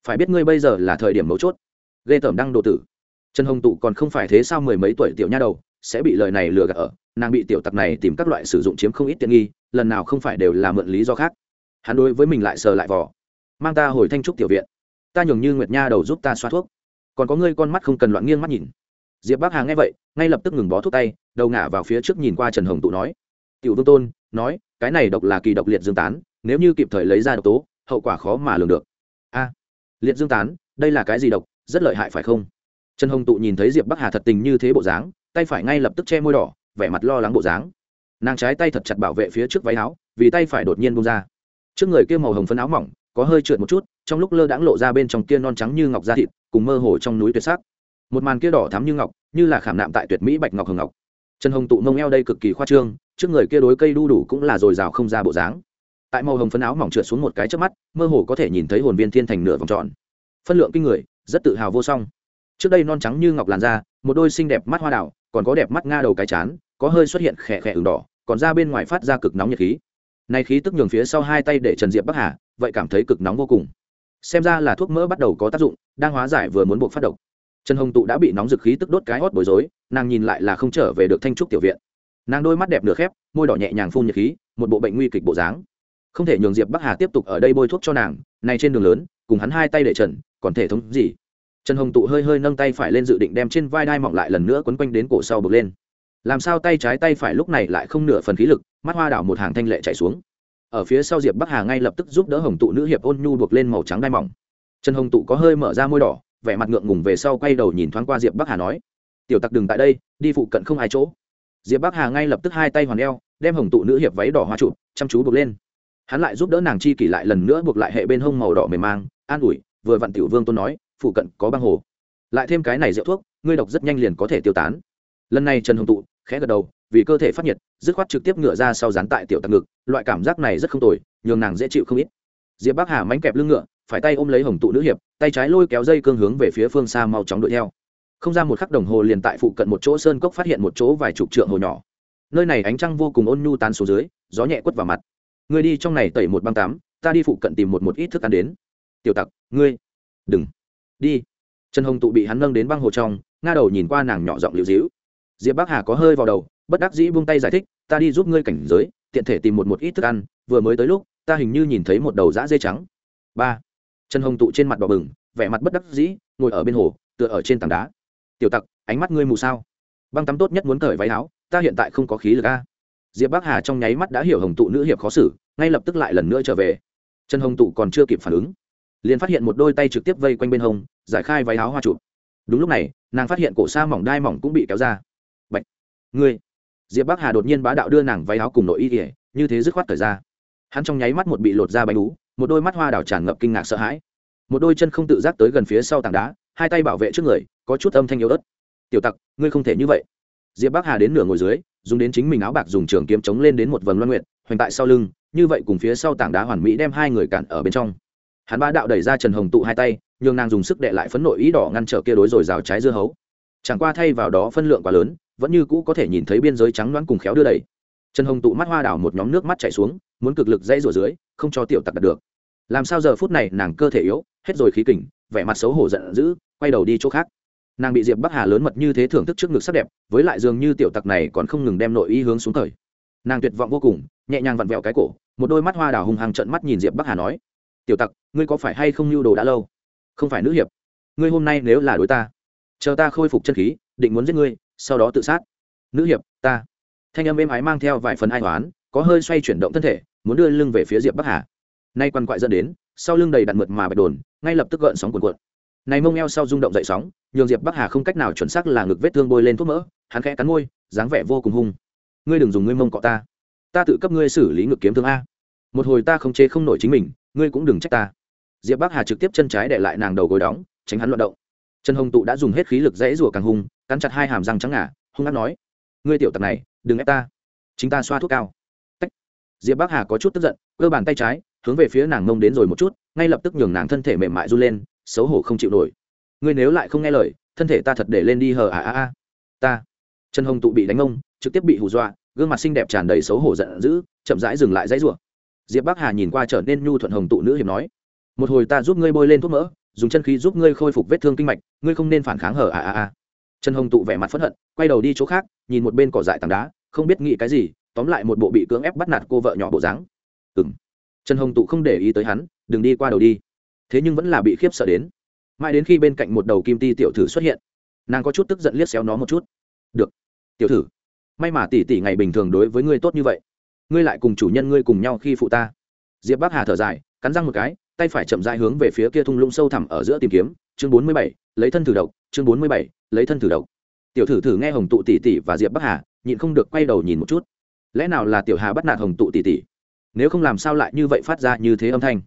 Phải biết ngươi bây giờ là thời điểm mấu chốt. Ghê tởm đăng độ tử. Trần hồng tụ còn không phải thế sao mười mấy tuổi tiểu nha đầu, sẽ bị lời này lừa gạt ở nàng bị tiểu tặc này tìm các loại sử dụng chiếm không ít tiện nghi, lần nào không phải đều là mượn lý do khác. Hắn đối với mình lại sờ lại vỏ mang ta hồi thanh trúc tiểu viện. Ta nhường như nguyệt nha đầu giúp ta xoa thuốc. Còn có ngươi con mắt không cần loạn nghiêng mắt nhìn. Diệp bác hà nghe vậy, ngay lập tức ngừng bó thuốc tay, đầu ngả vào phía trước nhìn qua trần hồng tụ nói. Tiểu vương tôn, nói, cái này độc là kỳ độc liệt dương tán, nếu như kịp thời lấy ra độc tố, hậu quả khó mà lường được. A, liệt dương tán, đây là cái gì độc, rất lợi hại phải không? Trần hồng tụ nhìn thấy diệp bắc hà thật tình như thế bộ dáng, tay phải ngay lập tức che môi đỏ vẻ mặt lo lắng bộ dáng. Nàng trái tay thật chặt bảo vệ phía trước váy áo, vì tay phải đột nhiên bung ra. Trước người kia màu hồng phấn áo mỏng, có hơi trượt một chút, trong lúc lơ đãng lộ ra bên trong kia non trắng như ngọc da thịt, cùng mơ hồ trong núi tuyệt sắc. Một màn kia đỏ thắm như ngọc, như là khảm nạm tại tuyệt mỹ bạch ngọc hồng ngọc. Trần hồng tụ mông eo đây cực kỳ khoa trương, trước người kia đối cây đu đủ cũng là dồi dào không ra bộ dáng. Tại màu hồng phấn áo mỏng trượt xuống một cái trước mắt, mơ hồ có thể nhìn thấy hồn viên thiên thành nửa vòng tròn. Phân lượng kinh người, rất tự hào vô song. Trước đây non trắng như ngọc làn da, một đôi xinh đẹp mắt hoa đảo còn có đẹp mắt nga đầu cái chán, có hơi xuất hiện khẽ khẽ ửng đỏ, còn ra bên ngoài phát ra cực nóng nhiệt khí. Này khí tức nhường phía sau hai tay để trần diệp bắc hà, vậy cảm thấy cực nóng vô cùng. Xem ra là thuốc mỡ bắt đầu có tác dụng, đang hóa giải vừa muốn buộc phát độc. Trần hồng tụ đã bị nóng dực khí tức đốt cái hót bối rối, nàng nhìn lại là không trở về được thanh trúc tiểu viện. Nàng đôi mắt đẹp nửa khép, môi đỏ nhẹ nhàng phun nhiệt khí, một bộ bệnh nguy kịch bộ dáng. Không thể nhường diệp bắc hà tiếp tục ở đây bôi thuốc cho nàng này trên đường lớn, cùng hắn hai tay để trần, còn thể thống gì? Trần hồng tụ hơi hơi nâng tay phải lên dự định đem trên vai đai mọng lại lần nữa quấn quanh đến cổ sau bực lên. Làm sao tay trái tay phải lúc này lại không nửa phần khí lực, mắt hoa đảo một hàng thanh lệ chạy xuống. Ở phía sau diệp bắc hà ngay lập tức giúp đỡ hồng tụ nữ hiệp ôn nhu buộc lên màu trắng đai mỏng. Trần hồng tụ có hơi mở ra môi đỏ, vẻ mặt ngượng ngùng về sau quay đầu nhìn thoáng qua diệp bắc hà nói, tiểu tặc đừng tại đây, đi phụ cận không ai chỗ. Diệp bắc hà ngay lập tức hai tay hoàn eo, đem hồng tụ nữ hiệp váy đỏ hoa chụp chăm chú buộc lên. Hắn lại giúp đỡ nàng chi kỷ lại lần nữa buộc lại hệ bên hông màu đỏ mềm mang, an ủi, vừa vặn tiểu vương tôn nói phụ cận có băng hồ. Lại thêm cái này rượu thuốc ngươi độc rất nhanh liền có thể tiêu tán. Lần này trần hồng tụ khẽ gật đầu vì cơ thể phát nhiệt dứt khoát trực tiếp ngựa ra sau dán tại tiểu tạc ngực loại cảm giác này rất không tồi nhường nàng dễ chịu không ít. Diệp bắc hà mánh kẹp lưng ngựa phải tay ôm lấy hồng tụ nữ hiệp tay trái lôi kéo dây cương hướng về phía phương xa mau chóng đuổi theo. Không ra một khắc đồng hồ liền tại phụ cận một chỗ sơn cốc phát hiện một chỗ vài chục trượng hồ nhỏ. Nơi này ánh trăng vô cùng ôn nhu tan xuống dưới gió nhẹ quất vào mặt. Ngươi đi trong này tẩy một băng tám, ta đi phụ cận tìm một một ít thức ăn đến. Tiểu tặc ngươi đừng đi. Trần hồng tụ bị hắn nâng đến băng hồ trong, nga đầu nhìn qua nàng nhỏ giọng liễu dĩu. Diệp bắc hà có hơi vào đầu, bất đắc dĩ buông tay giải thích, ta đi giúp ngươi cảnh giới, tiện thể tìm một một ít thức ăn, vừa mới tới lúc, ta hình như nhìn thấy một đầu dã dê trắng. Ba. Trần hồng tụ trên mặt đỏ bừng, vẻ mặt bất đắc dĩ, ngồi ở bên hồ, tựa ở trên tảng đá. Tiểu tặc, ánh mắt ngươi mù sao? Băng tắm tốt nhất muốn cởi váy áo, ta hiện tại không có khí lực a. Diệp bắc hà trong nháy mắt đã hiểu hồng tụ nữ hiệp khó xử, ngay lập tức lại lần nữa trở về. Trần hồng tụ còn chưa kịp phản ứng liền phát hiện một đôi tay trực tiếp vây quanh bên hông, giải khai váy áo hoa chụp. Đúng lúc này, nàng phát hiện cổ xa mỏng đai mỏng cũng bị kéo ra. Bạch! ngươi! Diệp bắc hà đột nhiên bá đạo đưa nàng váy áo cùng nội y ỉa như thế dứt khoát thời ra. Hắn trong nháy mắt một bị lột ra bánh ú, một đôi mắt hoa đào tràn ngập kinh ngạc sợ hãi. Một đôi chân không tự giác tới gần phía sau tảng đá, hai tay bảo vệ trước người, có chút âm thanh yếu ớt. Tiểu tặc, ngươi không thể như vậy. Diệp bắc hà đến nửa ngồi dưới, dùng đến chính mình áo bạc dùng trường kiếm chống lên đến một vầng loan nguyện hoành tại sau lưng, như vậy cùng phía sau tảng đá hoàn mỹ đem hai người cản ở bên trong hắn ba đạo đẩy ra trần hồng tụ hai tay, nhường nàng dùng sức đệ lại phấn nội ý đỏ ngăn trở kia đối rồi rào trái dưa hấu. Chẳng qua thay vào đó phân lượng quá lớn, vẫn như cũ có thể nhìn thấy biên giới trắng loãng cùng khéo đưa đẩy. Trần hồng tụ mắt hoa đảo một nhóm nước mắt chảy xuống, muốn cực lực dãy rủa dưới, không cho tiểu tặc đạt được. Làm sao giờ phút này nàng cơ thể yếu, hết rồi khí kỉnh vẻ mặt xấu hổ giận dữ, quay đầu đi chỗ khác. Nàng bị diệp bắc hà lớn mật như thế thưởng thức trước ngực sắc đẹp, với lại dường như tiểu tặc này còn không ngừng đem nội y hướng xuống thời. Nàng tuyệt vọng vô cùng, nhẹ nhàng vặn vẹo cái cổ, một đôi mắt hoa đào hùng hàng trận mắt nhìn diệp bắc hà nói tiểu tặc, ngươi có phải hay không lưu đồ đã lâu? Không phải nữ hiệp. Ngươi hôm nay nếu là đối ta, chờ ta khôi phục chân khí, định muốn giết ngươi, sau đó tự sát. Nữ hiệp, ta. Thanh âm êm ái mang theo vài phần ai toán có hơi xoay chuyển động thân thể, muốn đưa lưng về phía diệp bắc hà. Nay quằn quại dẫn đến, sau lưng đầy đặn mượt mà bạch đồn, ngay lập tức gợn sóng cuộn cuộn. Này mông eo sau rung động dậy sóng, nhường diệp bắc hà không cách nào chuẩn xác là ngực vết thương bôi lên thuốc mỡ, hắn khẽ cắn môi, dáng vẻ vô cùng hung. Ngươi đừng dùng ngươi mông cọ ta. Ta tự cấp ngươi xử lý ngực kiếm thương a. Một hồi ta không chế không nổi chính mình ngươi cũng đừng trách ta. Diệp bắc hà trực tiếp chân trái để lại nàng đầu gối đóng, tránh hắn luận động. Trần hồng tụ đã dùng hết khí lực dãy rủa càng hung, cắn chặt hai hàm răng trắng ngà, hung hát nói, ngươi tiểu tặc này, đừng ép ta. Chính ta xoa thuốc cao. Tách. diệp bắc hà có chút tức giận, cơ bàn tay trái, hướng về phía nàng mông đến rồi một chút, ngay lập tức nhường nàng thân thể mềm mại run lên, xấu hổ không chịu nổi. Ngươi nếu lại không nghe lời, thân thể ta thật để lên đi hờ à à à ta. Trần hồng tụ bị đánh ông trực tiếp bị hù dọa, gương mặt xinh đẹp tràn đầy xấu hổ giận dữ, chậm rãi dừng lại dãy rủa diệp bắc hà nhìn qua trở nên nhu thuận hồng tụ nữ hiệp nói, một hồi ta giúp ngươi bôi lên thuốc mỡ, dùng chân khí giúp ngươi khôi phục vết thương kinh mạch, ngươi không nên phản kháng hở à à à. Trần hồng tụ vẻ mặt p hận, quay đầu đi chỗ khác, nhìn một bên cỏ dại tảng đá, không biết nghĩ cái gì, tóm lại một bộ bị cưỡng ép bắt nạt cô vợ nhỏ bộ dáng. Ừng trần hồng tụ không để ý tới hắn, đừng đi qua đầu đi. Thế nhưng vẫn là bị khiếp sợ đến. Mãi đến khi bên cạnh một đầu kim ti tiểu thử xuất hiện, nàng có chút tức giận liếc xéo nó một chút. Được, tiểu thử. May mà tỷ tỷ ngày bình thường đối với ngươi tốt như vậy ngươi lại cùng chủ nhân ngươi cùng nhau khi phụ ta. Diệp bắc hà thở dài, cắn răng một cái, tay phải chậm dài hướng về phía kia thung lũng sâu thẳm ở giữa tìm kiếm. Chương bốn mươi bảy, lấy thân thử độc. Chương bốn mươi bảy, lấy thân thử độc. Tiểu thử thử nghe hồng tụ tỷ tỷ và diệp bắc hà, nhịn không được quay đầu nhìn một chút. Lẽ nào là tiểu hà bắt nạt hồng tụ tỷ tỷ? Nếu không làm sao lại như vậy phát ra như thế âm thanh?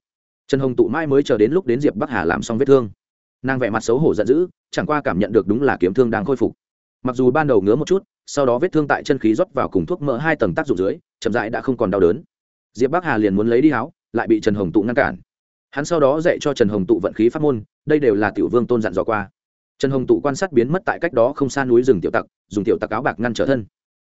Trần hồng tụ mai mới chờ đến lúc đến diệp bắc hà làm xong vết thương. Nàng vẻ mặt xấu hổ giận dữ, chẳng qua cảm nhận được đúng là kiếm thương đang khôi phục. Mặc dù ban đầu ngứa một chút sau đó vết thương tại chân khí rót vào cùng thuốc mỡ hai tầng tác dụng dưới, chậm rãi đã không còn đau đớn. Diệp bắc hà liền muốn lấy đi háo lại bị trần hồng tụ ngăn cản. Hắn sau đó dạy cho trần hồng tụ vận khí pháp môn, đây đều là tiểu vương tôn dặn dò qua. Trần hồng tụ quan sát biến mất tại cách đó không xa núi rừng tiểu tặc, dùng tiểu tặc áo bạc ngăn trở thân.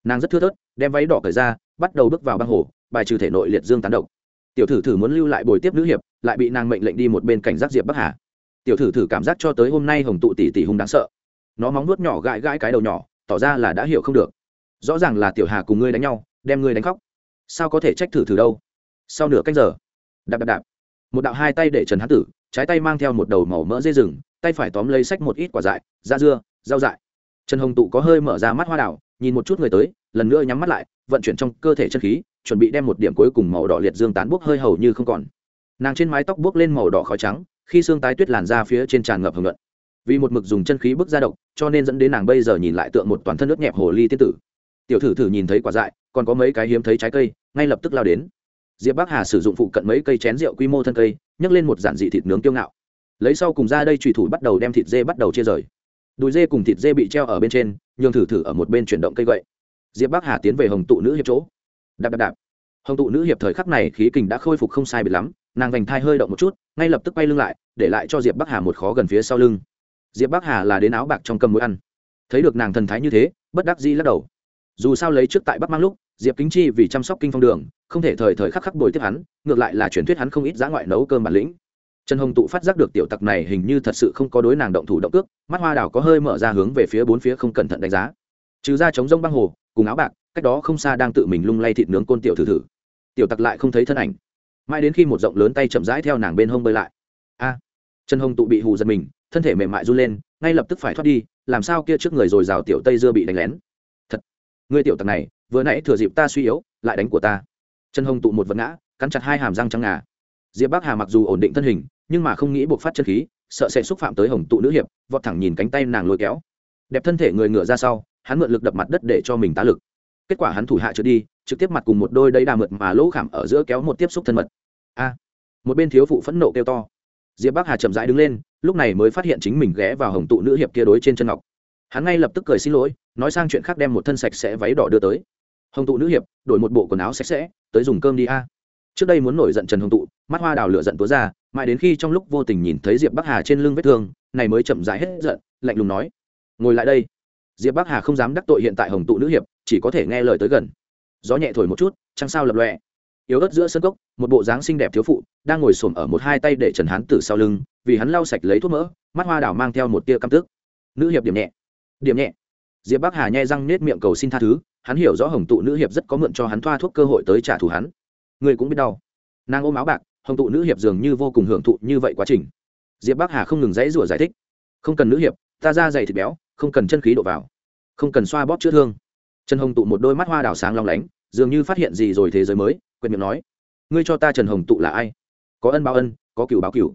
Nàng rất thưa thớt, đem váy đỏ cởi ra, bắt đầu bước vào băng hồ, bài trừ thể nội liệt dương tán độc. Tiểu thử thử muốn lưu lại bồi tiếp nữ hiệp, lại bị nàng mệnh lệnh đi một bên cảnh giác diệp bắc hà. Tiểu thử thử cảm giác cho tới hôm nay hồng tụ tỷ tỷ hung đáng sợ. Nó móng nuốt nhỏ gãi gãi cái đầu nhỏ tỏ ra là đã hiểu không được. Rõ ràng là tiểu hà cùng ngươi đánh nhau, đem ngươi đánh khóc. Sao có thể trách thử thử đâu? Sau nửa cách giờ, đạp đạp đạp. Một đạo hai tay để trần hán tử, trái tay mang theo một đầu màu mỡ dây rừng, tay phải tóm lấy sách một ít quả dại, da dưa, rau dại. Trần hồng tụ có hơi mở ra mắt hoa đảo, nhìn một chút người tới, lần nữa nhắm mắt lại, vận chuyển trong cơ thể chân khí, chuẩn bị đem một điểm cuối cùng màu đỏ liệt dương tán bốc hơi hầu như không còn. Nàng trên mái tóc bốc lên màu đỏ khói trắng, khi xương tái tuyết làn ra phía trên tràn ngập hồng luận vì một mực dùng chân khí bức ra độc, cho nên dẫn đến nàng bây giờ nhìn lại tượng một toàn thân nước nhẹp hồ ly tiên tử. Tiểu thử thử nhìn thấy quả dại, còn có mấy cái hiếm thấy trái cây, ngay lập tức lao đến. Diệp bắc hà sử dụng phụ cận mấy cây chén rượu quy mô thân cây, nhấc lên một giản dị thịt nướng tiêu ngạo. Lấy sau cùng ra đây trùy thủ bắt đầu đem thịt dê bắt đầu chia rời. Đùi dê cùng thịt dê bị treo ở bên trên, nhường thử thử ở một bên chuyển động cây gậy. Diệp bắc hà tiến về hồng tụ nữ hiệp chỗ. Đạp đạp đạp. Hồng tụ nữ hiệp thời khắc này khí kình đã khôi phục không sai biệt lắm, nàng vành thai hơi động một chút, ngay lập tức quay lưng lại, để lại cho diệp bắc hà một khó gần phía sau lưng diệp bắc hà là đến áo bạc trong cầm mũi ăn. Thấy được nàng thần thái như thế, bất đắc dĩ lắc đầu. Dù sao lấy trước tại bắc mang lúc, diệp kính chi vì chăm sóc kinh phong đường, không thể thời thời khắc khắc bồi tiếp hắn, ngược lại là truyền thuyết hắn không ít giá ngoại nấu cơm bản lĩnh. Trần hồng tụ phát giác được tiểu tặc này hình như thật sự không có đối nàng động thủ động cước, mắt hoa đào có hơi mở ra hướng về phía bốn phía không cẩn thận đánh giá. Trừ ra chống rông băng hồ, cùng áo bạc, cách đó không xa đang tự mình lung lay thịt nướng côn tiểu thử thử. Tiểu tặc lại không thấy thân ảnh. Mãi đến khi một rộng lớn tay chậm rãi theo nàng bên hông bơi lại. A! Trần hồng tụ bị hù giật mình thân thể mềm mại run lên, ngay lập tức phải thoát đi, làm sao kia trước người rồi rào tiểu tây dưa bị đánh lén? Thật người tiểu tặc này, vừa nãy thừa dịp ta suy yếu, lại đánh của ta. Chân hồng tụ một vật ngã, cắn chặt hai hàm răng trắng ngà. Diệp bắc hà mặc dù ổn định thân hình, nhưng mà không nghĩ buộc phát chân khí, sợ sẽ xúc phạm tới hồng tụ nữ hiệp, vọt thẳng nhìn cánh tay nàng lôi kéo. Đẹp thân thể người ngựa ra sau, hắn mượn lực đập mặt đất để cho mình tá lực. Kết quả hắn thủ hạ trượt đi, trực tiếp mặt cùng một đôi đầy đà mượt mà lỗ khảm ở giữa kéo một tiếp xúc thân mật. A, một bên thiếu phụ phẫn nộ kêu to. Diệp bắc hà chậm rãi đứng lên lúc này mới phát hiện chính mình ghé vào hồng tụ nữ hiệp kia đối trên chân ngọc. Hắn ngay lập tức cười xin lỗi, nói sang chuyện khác đem một thân sạch sẽ váy đỏ đưa tới. Hồng tụ nữ hiệp, đổi một bộ quần áo sạch sẽ, tới dùng cơm đi a. Trước đây muốn nổi giận trần hồng tụ, mắt hoa đào lửa giận túa ra, mãi đến khi trong lúc vô tình nhìn thấy diệp bắc hà trên lưng vết thương, này mới chậm rãi hết giận, lạnh lùng nói, ngồi lại đây. Diệp bắc hà không dám đắc tội hiện tại hồng tụ nữ hiệp, chỉ có thể nghe lời tới gần. Gió nhẹ thổi một chút chẳng sao lập lọe yếu ớt giữa sân cốc, một bộ dáng xinh đẹp thiếu phụ, đang ngồi xổm ở một hai tay để trần hán tử sau lưng, vì hắn lau sạch lấy thuốc mỡ, mắt hoa đào mang theo một tia căm tức. Nữ hiệp điểm nhẹ. Điểm nhẹ. Diệp bắc hà nhai răng nết miệng cầu xin tha thứ, hắn hiểu rõ hồng tụ nữ hiệp rất có mượn cho hắn thoa thuốc cơ hội tới trả thù hắn. Người cũng biết đau. Nàng ôm áo bạc, hồng tụ nữ hiệp dường như vô cùng hưởng thụ như vậy quá trình. Diệp bắc hà không ngừng dãy rủa giải thích. Không cần nữ hiệp, ta ra dày thịt béo, không cần chân khí đổ vào. Không cần xoa bóp chữa thương. Trần hồng tụ một đôi mắt hoa đào sáng long lánh, dường như phát hiện gì rồi thế giới mới quyệt miệng nói, ngươi cho ta trần hồng tụ là ai? Có ân báo ân, có cựu báo cựu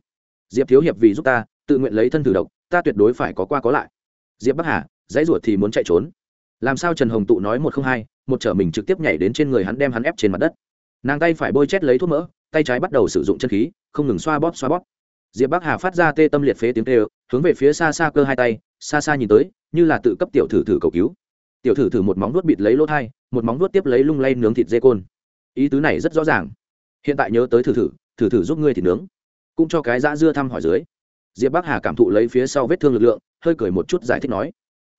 diệp thiếu hiệp vì giúp ta, tự nguyện lấy thân thử độc, ta tuyệt đối phải có qua có lại. Diệp bắc hà, dãy ruột thì muốn chạy trốn. Làm sao trần hồng tụ nói một không hai, một trở mình trực tiếp nhảy đến trên người hắn đem hắn ép trên mặt đất. Nàng tay phải bôi chét lấy thuốc mỡ, tay trái bắt đầu sử dụng chân khí, không ngừng xoa bóp xoa bóp. Diệp bắc hà phát ra tê tâm liệt phế tiếng tê hướng về phía xa xa cơ hai tay, xa xa nhìn tới, như là tự cấp tiểu thử thử cầu cứu. Tiểu thử thử một móng nuốt bịt lấy lỗ thai, một móng nuốt tiếp lấy lung lay nướng thịt dê côn ý tứ này rất rõ ràng. Hiện tại nhớ tới thử thử thử thử giúp ngươi thì nướng. Cũng cho cái dã dưa thăm hỏi dưới. Diệp bắc hà cảm thụ lấy phía sau vết thương lực lượng, hơi cười một chút giải thích nói,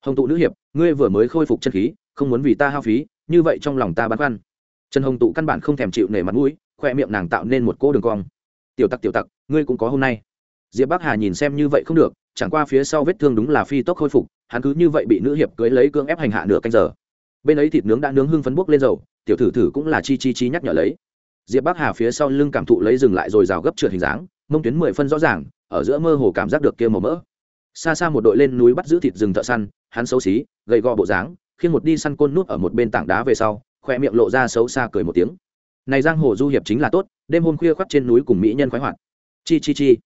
hồng tụ nữ hiệp, ngươi vừa mới khôi phục chân khí, không muốn vì ta hao phí, như vậy trong lòng ta băn khoăn. Trần hồng tụ căn bản không thèm chịu nể mặt mũi khoe miệng nàng tạo nên một cô đường cong. Tiểu tặc tiểu tặc, ngươi cũng có hôm nay. Diệp bắc hà nhìn xem như vậy không được, chẳng qua phía sau vết thương đúng là phi tốc khôi phục, hắn cứ như vậy bị nữ hiệp cưới lấy cưỡng ép hành hạ nửa canh giờ bên ấy thịt nướng đã nướng hưng phấn bốc lên dầu, tiểu thử thử cũng là chi chi chi nhắc nhở lấy. Diệp bắc hà phía sau lưng cảm thụ lấy dừng lại rồi rào gấp trượt hình dáng, mông tuyến mười phân rõ ràng, ở giữa mơ hồ cảm giác được kia màu mỡ. Xa xa một đội lên núi bắt giữ thịt rừng thợ săn, hắn xấu xí, gầy gò bộ dáng khi một đi săn côn nút ở một bên tảng đá về sau khoe miệng lộ ra xấu xa cười một tiếng. Này giang hồ du hiệp chính là tốt, đêm hôm khuya khoác trên núi cùng mỹ nhân khoái hoạt. Chi chi chi.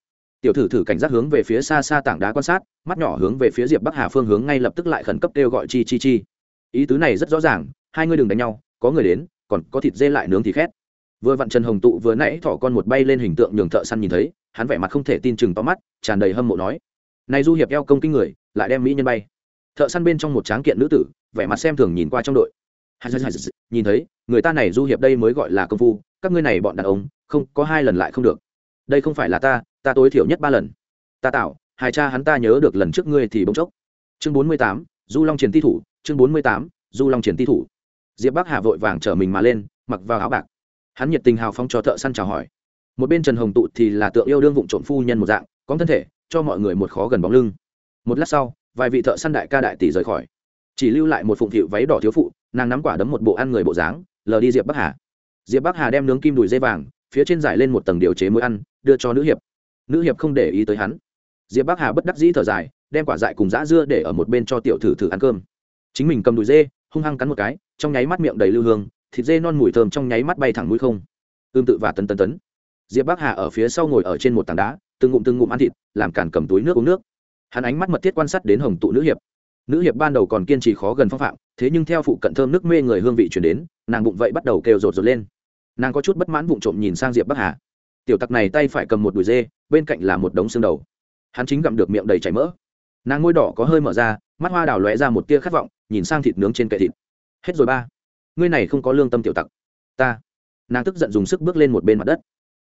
Tiểu thử thử cảnh giác hướng về phía xa xa tảng đá quan sát, mắt nhỏ hướng về phía diệp bắc hà phương hướng ngay lập tức lại khẩn cấp kêu gọi chi chi chi ý tứ này rất rõ ràng, hai người đừng đánh nhau, có người đến, còn có thịt dê lại nướng thì khét. Vừa vặn trần hồng tụ vừa nãy thỏ con một bay lên hình tượng nhường thợ săn nhìn thấy, hắn vẻ mặt không thể tin chừng to mắt, tràn đầy hâm mộ nói, này du hiệp eo công kinh người, lại đem mỹ nhân bay. Thợ săn bên trong một tráng kiện nữ tử, vẻ mặt xem thường nhìn qua trong đội. Nhìn thấy, người ta này du hiệp đây mới gọi là công phu, các ngươi này bọn đàn ông, không, có hai lần lại không được. Đây không phải là ta ta tối thiểu nhất ba lần. Ta tạo hai cha hắn ta nhớ được lần trước ngươi thì bỗng chốc. Chương bốn mươi tám, du long triển ti thủ chương bốn mươi tám, du long triển ti thủ. Diệp bắc hà vội vàng trở mình mà lên, mặc vào áo bạc. Hắn nhiệt tình hào phong cho thợ săn chào hỏi. Một bên trần hồng tụ thì là tượng yêu đương vụng trộm phu nhân một dạng, có thân thể, cho mọi người một khó gần bóng lưng. Một lát sau, vài vị thợ săn đại ca đại tỷ rời khỏi. Chỉ lưu lại một phụng thịu váy đỏ thiếu phụ, nàng nắm quả đấm một bộ ăn người bộ dáng, lờ đi diệp bắc hà. Diệp bắc hà đem nướng kim đùi dây vàng, phía trên giải lên một tầng điều chế muối ăn, đưa cho nữ hiệp. Nữ hiệp không để ý tới hắn. Diệp bắc hà bất đắc dĩ thở dài, đem quả dại cùng dã dưa để ở một bên cho tiểu thử thử ăn cơm chính mình cầm đùi dê, hung hăng cắn một cái, trong nháy mắt miệng đầy lưu hương, thịt dê non mùi thơm trong nháy mắt bay thẳng mũi không. Ương tự và tấn tấn tấn. Diệp bắc hà ở phía sau ngồi ở trên một tảng đá, từng ngụm từng ngụm ăn thịt, làm cản cầm túi nước uống nước. Hắn ánh mắt mật thiết quan sát đến hồng tụ nữ hiệp. Nữ hiệp ban đầu còn kiên trì khó gần phong phạm, thế nhưng theo phụ cận thơm nước mê người hương vị chuyển đến, nàng bụng vậy bắt đầu kêu rột rột lên. Nàng có chút bất mãn vụng trộm nhìn sang diệp bắc hà. Tiểu tặc này tay phải cầm một đùi dê, bên cạnh là một đống xương đầu. Hắn chính gặm được miệng đầy chảy mỡ. Nàng ngôi đỏ có hơi mở ra, mắt hoa đào lóe ra một tia khát vọng nhìn sang thịt nướng trên kệ thịt. Hết rồi ba. Ngươi này không có lương tâm tiểu tặc. Ta. Nàng tức giận dùng sức bước lên một bên mặt đất.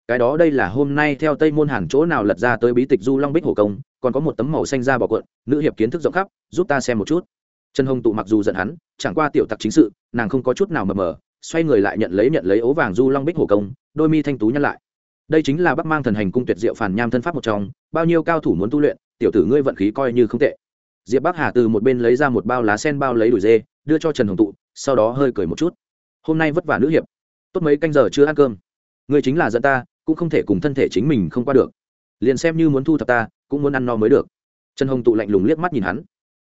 Cái đó đây là hôm nay theo tây môn hàn chỗ nào lật ra tới bí tịch du long bích hổ công, còn có một tấm màu xanh da bỏ cuộn, nữ hiệp kiến thức rộng khắp, giúp ta xem một chút. Trần hồng tụ mặc dù giận hắn, chẳng qua tiểu tặc chính sự, nàng không có chút nào mờ mờ, xoay người lại nhận lấy nhận lấy ố vàng du long bích hổ công, đôi mi thanh tú nhăn lại. Đây chính là bắc mang thần hành cung tuyệt diệu phản nham thân pháp một trong, bao nhiêu cao thủ muốn tu luyện, tiểu tử ngươi vận khí coi như không tệ diệp bắc hà từ một bên lấy ra một bao lá sen bao lấy đùi dê, đưa cho trần hồng tụ, sau đó hơi cười một chút. Hôm nay vất vả nữ hiệp. Tốt mấy canh giờ chưa ăn cơm. Ngươi chính là dẫn ta, cũng không thể cùng thân thể chính mình không qua được. Liền xem như muốn thu thập ta, cũng muốn ăn no mới được. Trần hồng tụ lạnh lùng liếc mắt nhìn hắn.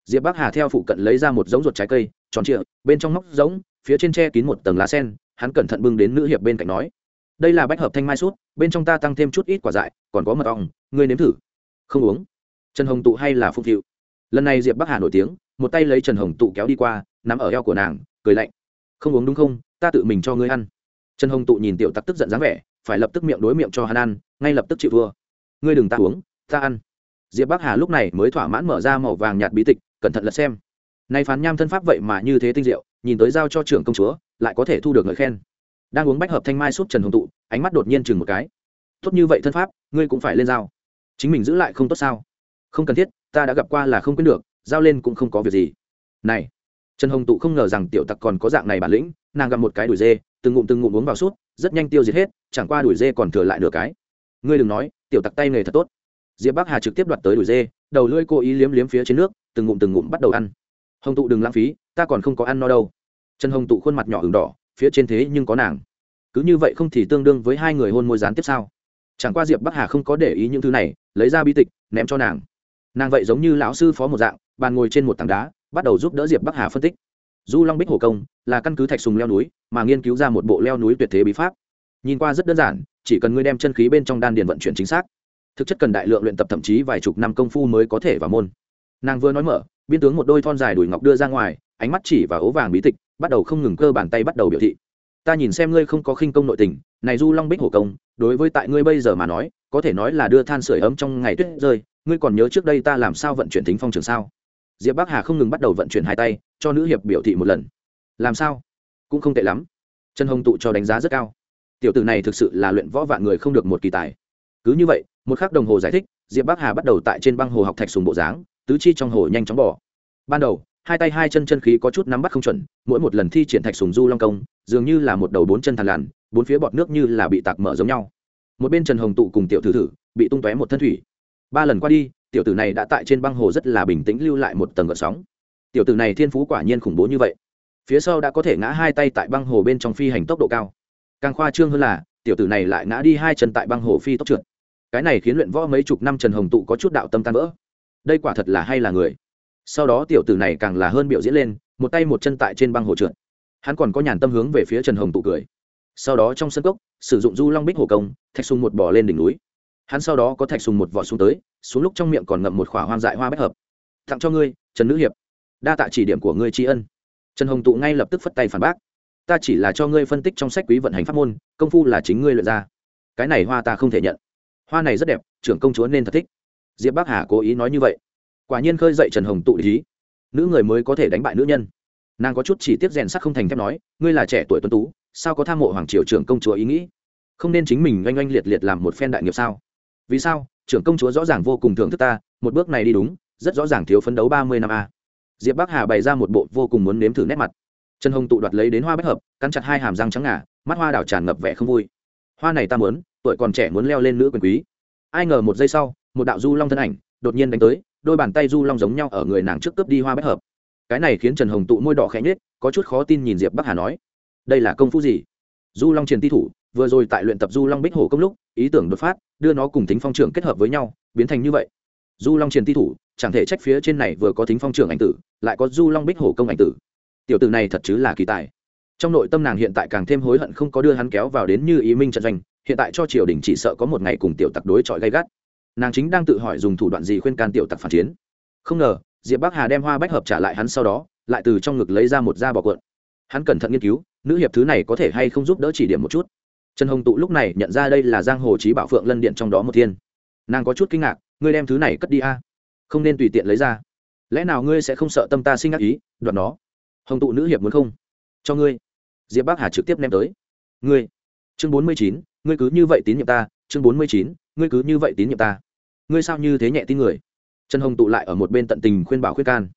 Diệp bắc hà theo phụ cận lấy ra một giống ruột trái cây, tròn trịa, bên trong móc giống, phía trên tre kín một tầng lá sen, hắn cẩn thận bưng đến nữ hiệp bên cạnh nói. Đây là bách hợp thanh mai sút bên trong ta tăng thêm chút ít quả dại, còn có mật ong, ngươi nếm thử. Không uống. Trần hồng tụ hay là phụng phịu lần này diệp bắc hà nổi tiếng, một tay lấy trần hồng tụ kéo đi qua, nắm ở eo của nàng, cười lạnh. Không uống đúng không? Ta tự mình cho ngươi ăn. Trần hồng tụ nhìn tiểu tặc tức giận dáng vẻ, phải lập tức miệng đối miệng cho hắn ăn, ngay lập tức chịu thua. Ngươi đừng ta uống, ta ăn. Diệp bắc hà lúc này mới thỏa mãn mở ra màu vàng nhạt bí tịch, cẩn thận lật xem. Nay phán nham thân pháp vậy mà như thế tinh diệu, nhìn tới giao cho trưởng công chúa, lại có thể thu được lời khen. Đang uống bách hợp thanh mai súp trần hồng tụ, ánh mắt đột nhiên chừng một cái. Tốt như vậy thân pháp, ngươi cũng phải lên giao. Chính mình giữ lại không tốt sao? Không cần thiết, ta đã gặp qua là không quên được, giao lên cũng không có việc gì. Này, trần hồng tụ không ngờ rằng tiểu tặc còn có dạng này bản lĩnh, nàng gặp một cái đuổi dê, từng ngụm từng ngụm uống vào suốt rất nhanh tiêu diệt hết, chẳng qua đuổi dê còn thừa lại nửa cái. Ngươi đừng nói, tiểu tặc tay nghề thật tốt. Diệp bắc hà trực tiếp đoạt tới đuổi dê, đầu lưỡi cố ý liếm liếm phía trên nước, từng ngụm từng ngụm bắt đầu ăn. Hồng tụ đừng lãng phí, ta còn không có ăn no đâu. Trần hồng tụ khuôn mặt nhỏ ửng đỏ, phía trên thế nhưng có nàng. Cứ như vậy không thì tương đương với hai người hôn môi gián tiếp sao? Chẳng qua diệp bắc hà không có để ý những thứ này, lấy ra bi tịch, ném cho nàng nàng vậy giống như lão sư phó một dạng, bàn ngồi trên một tảng đá, bắt đầu giúp đỡ diệp bắc hà phân tích. Du long bích hồ công là căn cứ thạch sùng leo núi mà nghiên cứu ra một bộ leo núi tuyệt thế bí pháp. Nhìn qua rất đơn giản, chỉ cần ngươi đem chân khí bên trong đan điền vận chuyển chính xác, thực chất cần đại lượng luyện tập thậm chí vài chục năm công phu mới có thể vào môn. Nàng vừa nói mở, biên tướng một đôi thon dài đùi ngọc đưa ra ngoài, ánh mắt chỉ và ố vàng bí tịch, bắt đầu không ngừng cơ bàn tay bắt đầu biểu thị. Ta nhìn xem ngươi không có khinh công nội tình, này du long bích hổ công, đối với tại ngươi bây giờ mà nói có thể nói là đưa than sửa ấm trong ngày tuyết rơi, ngươi còn nhớ trước đây ta làm sao vận chuyển thính phong trường sao? Diệp bắc hà không ngừng bắt đầu vận chuyển hai tay, cho nữ hiệp biểu thị một lần. Làm sao? Cũng không tệ lắm. Trần hồng tụ cho đánh giá rất cao. Tiểu tử này thực sự là luyện võ vạn người không được một kỳ tài. Cứ như vậy, một khắc đồng hồ giải thích, diệp bắc hà bắt đầu tại trên băng hồ học thạch sùng bộ dáng, tứ chi trong hồ nhanh chóng bỏ ban đầu, hai tay hai chân chân khí có chút nắm bắt không chuẩn, mỗi một lần thi triển thạch sùng du long công, dường như là một đầu bốn chân thằn lằn, bốn phía bọt nước như là bị tạc mở giống nhau một bên trần hồng tụ cùng tiểu thử thử, bị tung tóe một thân thủy. Ba lần qua đi, tiểu tử này đã tại trên băng hồ rất là bình tĩnh lưu lại một tầng gợn sóng. Tiểu tử này thiên phú quả nhiên khủng bố như vậy. Phía sau đã có thể ngã hai tay tại băng hồ bên trong phi hành tốc độ cao. Càng khoa trương hơn là, tiểu tử này lại ngã đi hai chân tại băng hồ phi tốc trượt. Cái này khiến luyện võ mấy chục năm trần hồng tụ có chút đạo tâm tan vỡ. Đây quả thật là hay là người. Sau đó tiểu tử này càng là hơn biểu diễn lên, một tay một chân tại trên băng hồ trượt. Hắn còn có nhàn tâm hướng về phía trần hồng tụ cười. Sau đó trong sân cốc sử dụng du long bích hồ công, thạch sùng một bỏ lên đỉnh núi. Hắn sau đó có thạch sùng một vỏ xuống tới, xuống lúc trong miệng còn ngậm một khỏa hoang dại hoa bách hợp. Tặng cho ngươi, trần nữ hiệp. Đa tạ chỉ điểm của ngươi tri ân. Trần hồng tụ ngay lập tức phất tay phản bác. Ta chỉ là cho ngươi phân tích trong sách quý vận hành pháp môn, công phu là chính ngươi luyện ra. Cái này hoa ta không thể nhận. Hoa này rất đẹp, trưởng công chúa nên thật thích. Diệp bắc hà cố ý nói như vậy. Quả nhiên khơi dậy trần hồng tụ lý nữ người mới có thể đánh bại nữ nhân. Nàng có chút chỉ tiếp rèn sắc không thành thép nói, ngươi là trẻ tuổi tuấn tú sao có tham mộ hoàng triều trưởng công chúa ý nghĩ? Không nên chính mình oanh oanh liệt liệt làm một phen đại nghiệp sao? Vì sao? Trưởng công chúa rõ ràng vô cùng thưởng thức ta, một bước này đi đúng, rất rõ ràng thiếu phấn đấu ba mươi năm a. Diệp bắc hà bày ra một bộ vô cùng muốn nếm thử nét mặt. Trần hồng tụ đoạt lấy đến hoa bách hợp, cắn chặt hai hàm răng trắng ngà, mắt hoa đảo tràn ngập vẻ không vui. Hoa này ta muốn, tuổi còn trẻ muốn leo lên nữ quyền quý. Ai ngờ một giây sau, một đạo du long thân ảnh đột nhiên đánh tới, đôi bàn tay du long giống nhau ở người nàng trước cướp đi hoa bách hợp. Cái này khiến trần hồng tụ môi đỏ khẽ nhết có chút khó tin nhìn diệp bắc hà nói đây là công phu gì? Du long triền ti thủ, vừa rồi tại luyện tập du long bích hổ công lúc, ý tưởng đột phát, đưa nó cùng tính phong trưởng kết hợp với nhau, biến thành như vậy. Du long triền ti thủ, chẳng thể trách phía trên này vừa có tính phong trưởng ảnh tử, lại có du long bích hổ công ảnh tử. Tiểu tử này thật chứ là kỳ tài. Trong nội tâm nàng hiện tại càng thêm hối hận không có đưa hắn kéo vào đến như ý minh trận doanh, hiện tại cho triều đình chỉ sợ có một ngày cùng tiểu tặc đối chọi gay gắt. Nàng chính đang tự hỏi dùng thủ đoạn gì khuyên can tiểu tặc phản chiến. Không ngờ, diệp bắc hà đem hoa bách hợp trả lại hắn sau đó, lại từ trong ngực lấy ra một da bọc cuộn. Hắn cẩn thận nghiên cứu nữ hiệp thứ này có thể hay không giúp đỡ chỉ điểm một chút? Trần hồng tụ lúc này nhận ra đây là giang hồ trí bảo phượng lân điện trong đó một thiên. Nàng có chút kinh ngạc, ngươi đem thứ này cất đi a? Không nên tùy tiện lấy ra. Lẽ nào ngươi sẽ không sợ tâm ta sinh ác ý đoạt nó? Hồng tụ nữ hiệp muốn không? Cho ngươi. Diệp bắc hà trực tiếp ném tới. Ngươi. Chương bốn mươi chín, ngươi cứ như vậy tín nhiệm ta, chương bốn mươi chín, ngươi cứ như vậy tín nhiệm ta. Ngươi sao như thế nhẹ tin người? Trần hồng tụ lại ở một bên tận tình khuyên bảo khuyên can.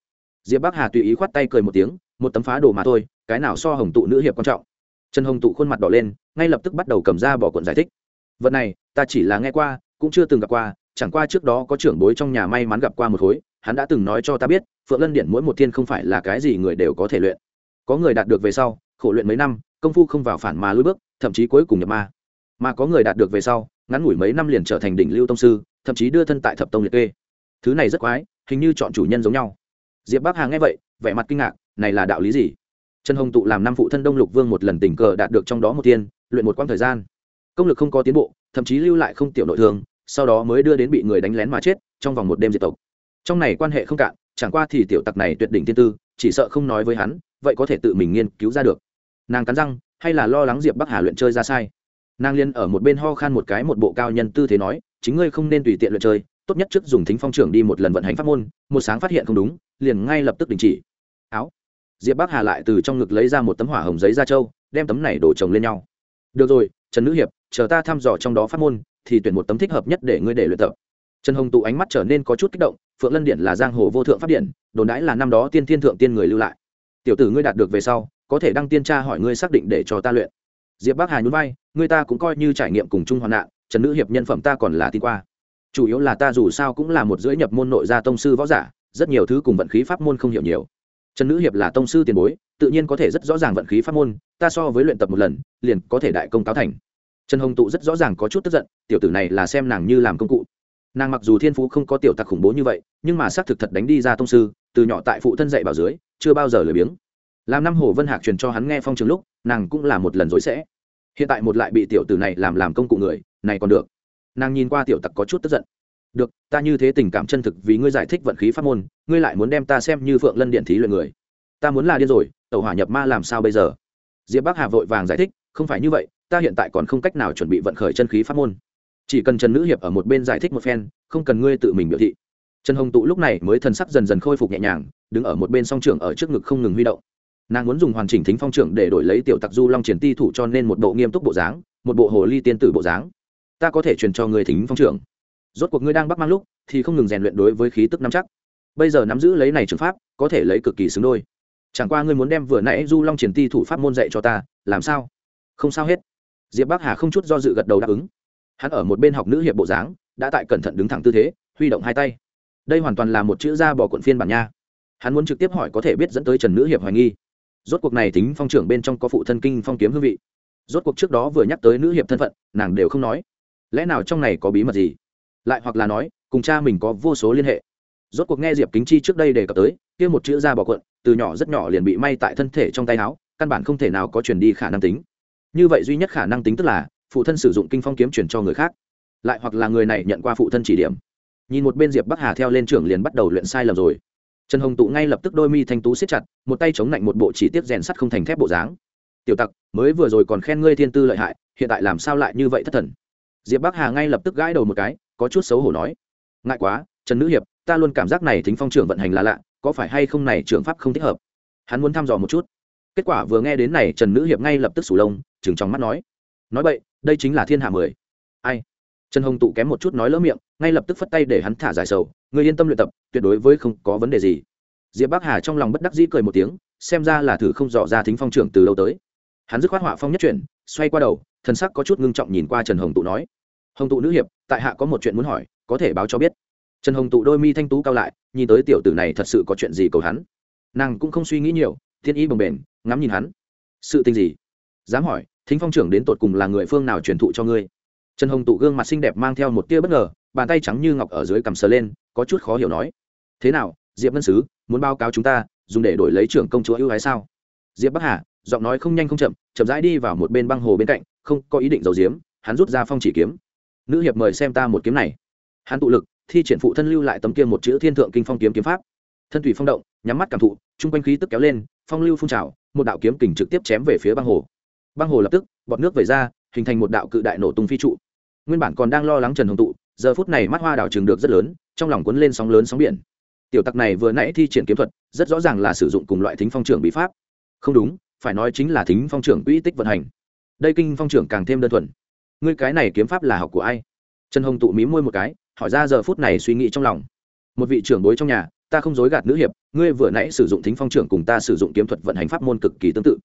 Diệp bắc hà tùy ý khoát tay cười một tiếng, một tấm phá đồ mà thôi cái nào so hồng tụ nữ hiệp quan trọng? Trần hồng tụ khuôn mặt đỏ lên, ngay lập tức bắt đầu cầm ra bỏ cuộn giải thích. Vật này, ta chỉ là nghe qua, cũng chưa từng gặp qua, chẳng qua trước đó có trưởng bối trong nhà may mắn gặp qua một khối, hắn đã từng nói cho ta biết, phượng lân điện mỗi một thiên không phải là cái gì người đều có thể luyện. Có người đạt được về sau, khổ luyện mấy năm, công phu không vào phản mà lùi bước, thậm chí cuối cùng nhập ma. Mà có người đạt được về sau, ngắn ngủi mấy năm liền trở thành đỉnh lưu tông sư, thậm chí đưa thân tại thập tông liệt kê. Thứ này rất quái, hình như chọn chủ nhân giống nhau. Diệp bắc hà nghe vậy, vẻ mặt kinh ngạc, này là đạo lý gì? Trần hồng tụ làm năm phụ thân đông lục vương một lần tình cờ đạt được trong đó một tiên luyện một quãng thời gian. Công lực không có tiến bộ, thậm chí lưu lại không tiểu nội thương, sau đó mới đưa đến bị người đánh lén mà chết trong vòng một đêm diệt tộc. Trong này quan hệ không cạn, chẳng qua thì tiểu tặc này tuyệt đỉnh tiên tư, chỉ sợ không nói với hắn, vậy có thể tự mình nghiên cứu ra được. Nàng cắn răng, hay là lo lắng diệp bắc hà luyện chơi ra sai? Nàng liên ở một bên ho khan một cái một bộ cao nhân tư thế nói, chính ngươi không nên tùy tiện luyện chơi, tốt nhất trước dùng thính phong trưởng đi một lần vận hành pháp môn, một sáng phát hiện không đúng, liền ngay lập tức đình chỉ diệp bắc hà lại từ trong ngực lấy ra một tấm hỏa hồng giấy da trâu, đem tấm này đổ chồng lên nhau. Được rồi, trần nữ hiệp, chờ ta thăm dò trong đó pháp môn, thì tuyển một tấm thích hợp nhất để ngươi để luyện tập. Trần hồng tụ ánh mắt trở nên có chút kích động, phượng lân điện là giang hồ vô thượng pháp điện, đồn đãi là năm đó tiên thiên thượng tiên người lưu lại. Tiểu tử ngươi đạt được về sau, có thể đăng tiên tra hỏi ngươi xác định để cho ta luyện. Diệp bắc hà nhún vai, ngươi ta cũng coi như trải nghiệm cùng chung hoạn nạn, trần nữ hiệp nhân phẩm ta còn là tin qua. Chủ yếu là ta dù sao cũng là một dưỡi nhập môn nội gia tông sư võ giả, rất nhiều thứ cùng vận khí pháp môn không hiểu nhiều trần nữ hiệp là tông sư tiền bối, tự nhiên có thể rất rõ ràng vận khí pháp môn, ta so với luyện tập một lần, liền có thể đại công cáo thành. Trần hồng tụ rất rõ ràng có chút tức giận, tiểu tử này là xem nàng như làm công cụ. Nàng mặc dù thiên phú không có tiểu tặc khủng bố như vậy, nhưng mà xác thực thật đánh đi ra tông sư, từ nhỏ tại phụ thân dạy bảo dưới, chưa bao giờ lười biếng. Làm năm hồ vân hạc truyền cho hắn nghe phong trường lúc, nàng cũng là một lần dối sẽ. Hiện tại một lại bị tiểu tử này làm làm công cụ người, này còn được. Nàng nhìn qua tiểu tặc có chút tức giận được, ta như thế tình cảm chân thực vì ngươi giải thích vận khí pháp môn, ngươi lại muốn đem ta xem như phượng lân điện thí luyện người. Ta muốn là điên rồi tàu hỏa nhập ma làm sao bây giờ? Diệp bắc hà vội vàng giải thích, không phải như vậy, ta hiện tại còn không cách nào chuẩn bị vận khởi chân khí pháp môn. Chỉ cần trần nữ hiệp ở một bên giải thích một phen, không cần ngươi tự mình biểu thị. Trần hồng tụ lúc này mới thần sắc dần dần khôi phục nhẹ nhàng, đứng ở một bên song trưởng ở trước ngực không ngừng huy động. Nàng muốn dùng hoàn chỉnh thính phong trưởng để đổi lấy tiểu tặc du long triển ti thủ cho nên một bộ nghiêm túc bộ dáng, một bộ hồ ly tiên tử bộ dáng. Ta có thể truyền cho người thính phong trưởng rốt cuộc ngươi đang bắt mang lúc, thì không ngừng rèn luyện đối với khí tức nắm chắc. Bây giờ nắm giữ lấy này trường pháp, có thể lấy cực kỳ xứng đôi. Chẳng qua ngươi muốn đem vừa nãy du long triển ti thủ pháp môn dạy cho ta, làm sao? Không sao hết. Diệp bắc hà không chút do dự gật đầu đáp ứng. Hắn ở một bên học nữ hiệp bộ dáng, đã tại cẩn thận đứng thẳng tư thế, huy động hai tay. Đây hoàn toàn là một chữ ra bỏ cuộn phiên bản nha. Hắn muốn trực tiếp hỏi có thể biết dẫn tới trần nữ hiệp hoài nghi. Rốt cuộc này tính phong trưởng bên trong có phụ thân kinh phong kiếm hương vị. Rốt cuộc trước đó vừa nhắc tới nữ hiệp thân phận, nàng đều không nói. Lẽ nào trong này có bí mật gì? Lại hoặc là nói, cùng cha mình có vô số liên hệ. Rốt cuộc nghe diệp kính chi trước đây đề cập tới, kia một chữ ra bỏ quận từ nhỏ rất nhỏ liền bị may tại thân thể trong tay áo, căn bản không thể nào có chuyển đi khả năng tính. Như vậy duy nhất khả năng tính tức là, phụ thân sử dụng kinh phong kiếm chuyển cho người khác. Lại hoặc là người này nhận qua phụ thân chỉ điểm. Nhìn một bên diệp bắc hà theo lên trưởng liền bắt đầu luyện sai lầm rồi. Trần hồng tụ ngay lập tức đôi mi thanh tú siết chặt, một tay chống lạnh một bộ chỉ tiết rèn sắt không thành thép bộ dáng. Tiểu tặc, mới vừa rồi còn khen ngươi thiên tư lợi hại, hiện tại làm sao lại như vậy thất thần? Diệp bắc hà ngay lập tức gãi đầu một cái có chút xấu hổ nói. Ngại quá, trần nữ hiệp, ta luôn cảm giác này thính phong trưởng vận hành là lạ, có phải hay không này trưởng pháp không thích hợp? Hắn muốn thăm dò một chút. Kết quả vừa nghe đến này, trần nữ hiệp ngay lập tức sủ lông chừng trong mắt nói. Nói vậy đây chính là thiên hạ mười. Ai? Trần hồng tụ kém một chút nói lỡ miệng, ngay lập tức phất tay để hắn thả giải sầu. Người yên tâm luyện tập, tuyệt đối với không có vấn đề gì. Diệp bắc hà trong lòng bất đắc dĩ cười một tiếng, xem ra là thử không dò ra thính phong trưởng từ lâu tới. Hắn dứt khoát họa phong nhất chuyển, xoay qua đầu, thần sắc có chút ngưng trọng nhìn qua trần hồng tụ nói hồng tụ nữ hiệp tại hạ có một chuyện muốn hỏi có thể báo cho biết trần hồng tụ đôi mi thanh tú cao lại nhìn tới tiểu tử này thật sự có chuyện gì cầu hắn nàng cũng không suy nghĩ nhiều thiên ý bồng bềnh ngắm nhìn hắn sự tình gì dám hỏi thính phong trưởng đến tột cùng là người phương nào truyền thụ cho ngươi trần hồng tụ gương mặt xinh đẹp mang theo một tia bất ngờ bàn tay trắng như ngọc ở dưới cằm sờ lên có chút khó hiểu nói thế nào diệp ngân sứ muốn báo cáo chúng ta dùng để đổi lấy trưởng công chúa ưu ái sao diệp bắc hà giọng nói không nhanh không chậm chậm rãi đi vào một bên băng hồ bên cạnh không có ý định giấu diếm hắn rút ra phong chỉ kiếm nữ hiệp mời xem ta một kiếm này. Hắn tụ lực, thi triển phụ thân lưu lại tấm kia một chữ thiên thượng kinh phong kiếm kiếm pháp. Thân thủy phong động, nhắm mắt cảm thụ, chung quanh khí tức kéo lên, phong lưu phun trào, một đạo kiếm kình trực tiếp chém về phía băng hồ. Băng hồ lập tức, bọt nước về ra, hình thành một đạo cự đại nổ tung phi trụ. Nguyên bản còn đang lo lắng trần hồng tụ, giờ phút này mắt hoa đảo trường được rất lớn, trong lòng cuốn lên sóng lớn sóng biển. Tiểu tặc này vừa nãy thi triển kiếm thuật, rất rõ ràng là sử dụng cùng loại thính phong trưởng bí pháp. Không đúng, phải nói chính là thính phong trưởng quỹ tích vận hành. Đây kinh phong trưởng càng thêm đơn thuần ngươi cái này kiếm pháp là học của ai? Trần hồng tụ mí môi một cái, hỏi ra giờ phút này suy nghĩ trong lòng. Một vị trưởng bối trong nhà, ta không dối gạt nữ hiệp, ngươi vừa nãy sử dụng thính phong trưởng cùng ta sử dụng kiếm thuật vận hành pháp môn cực kỳ tương tự.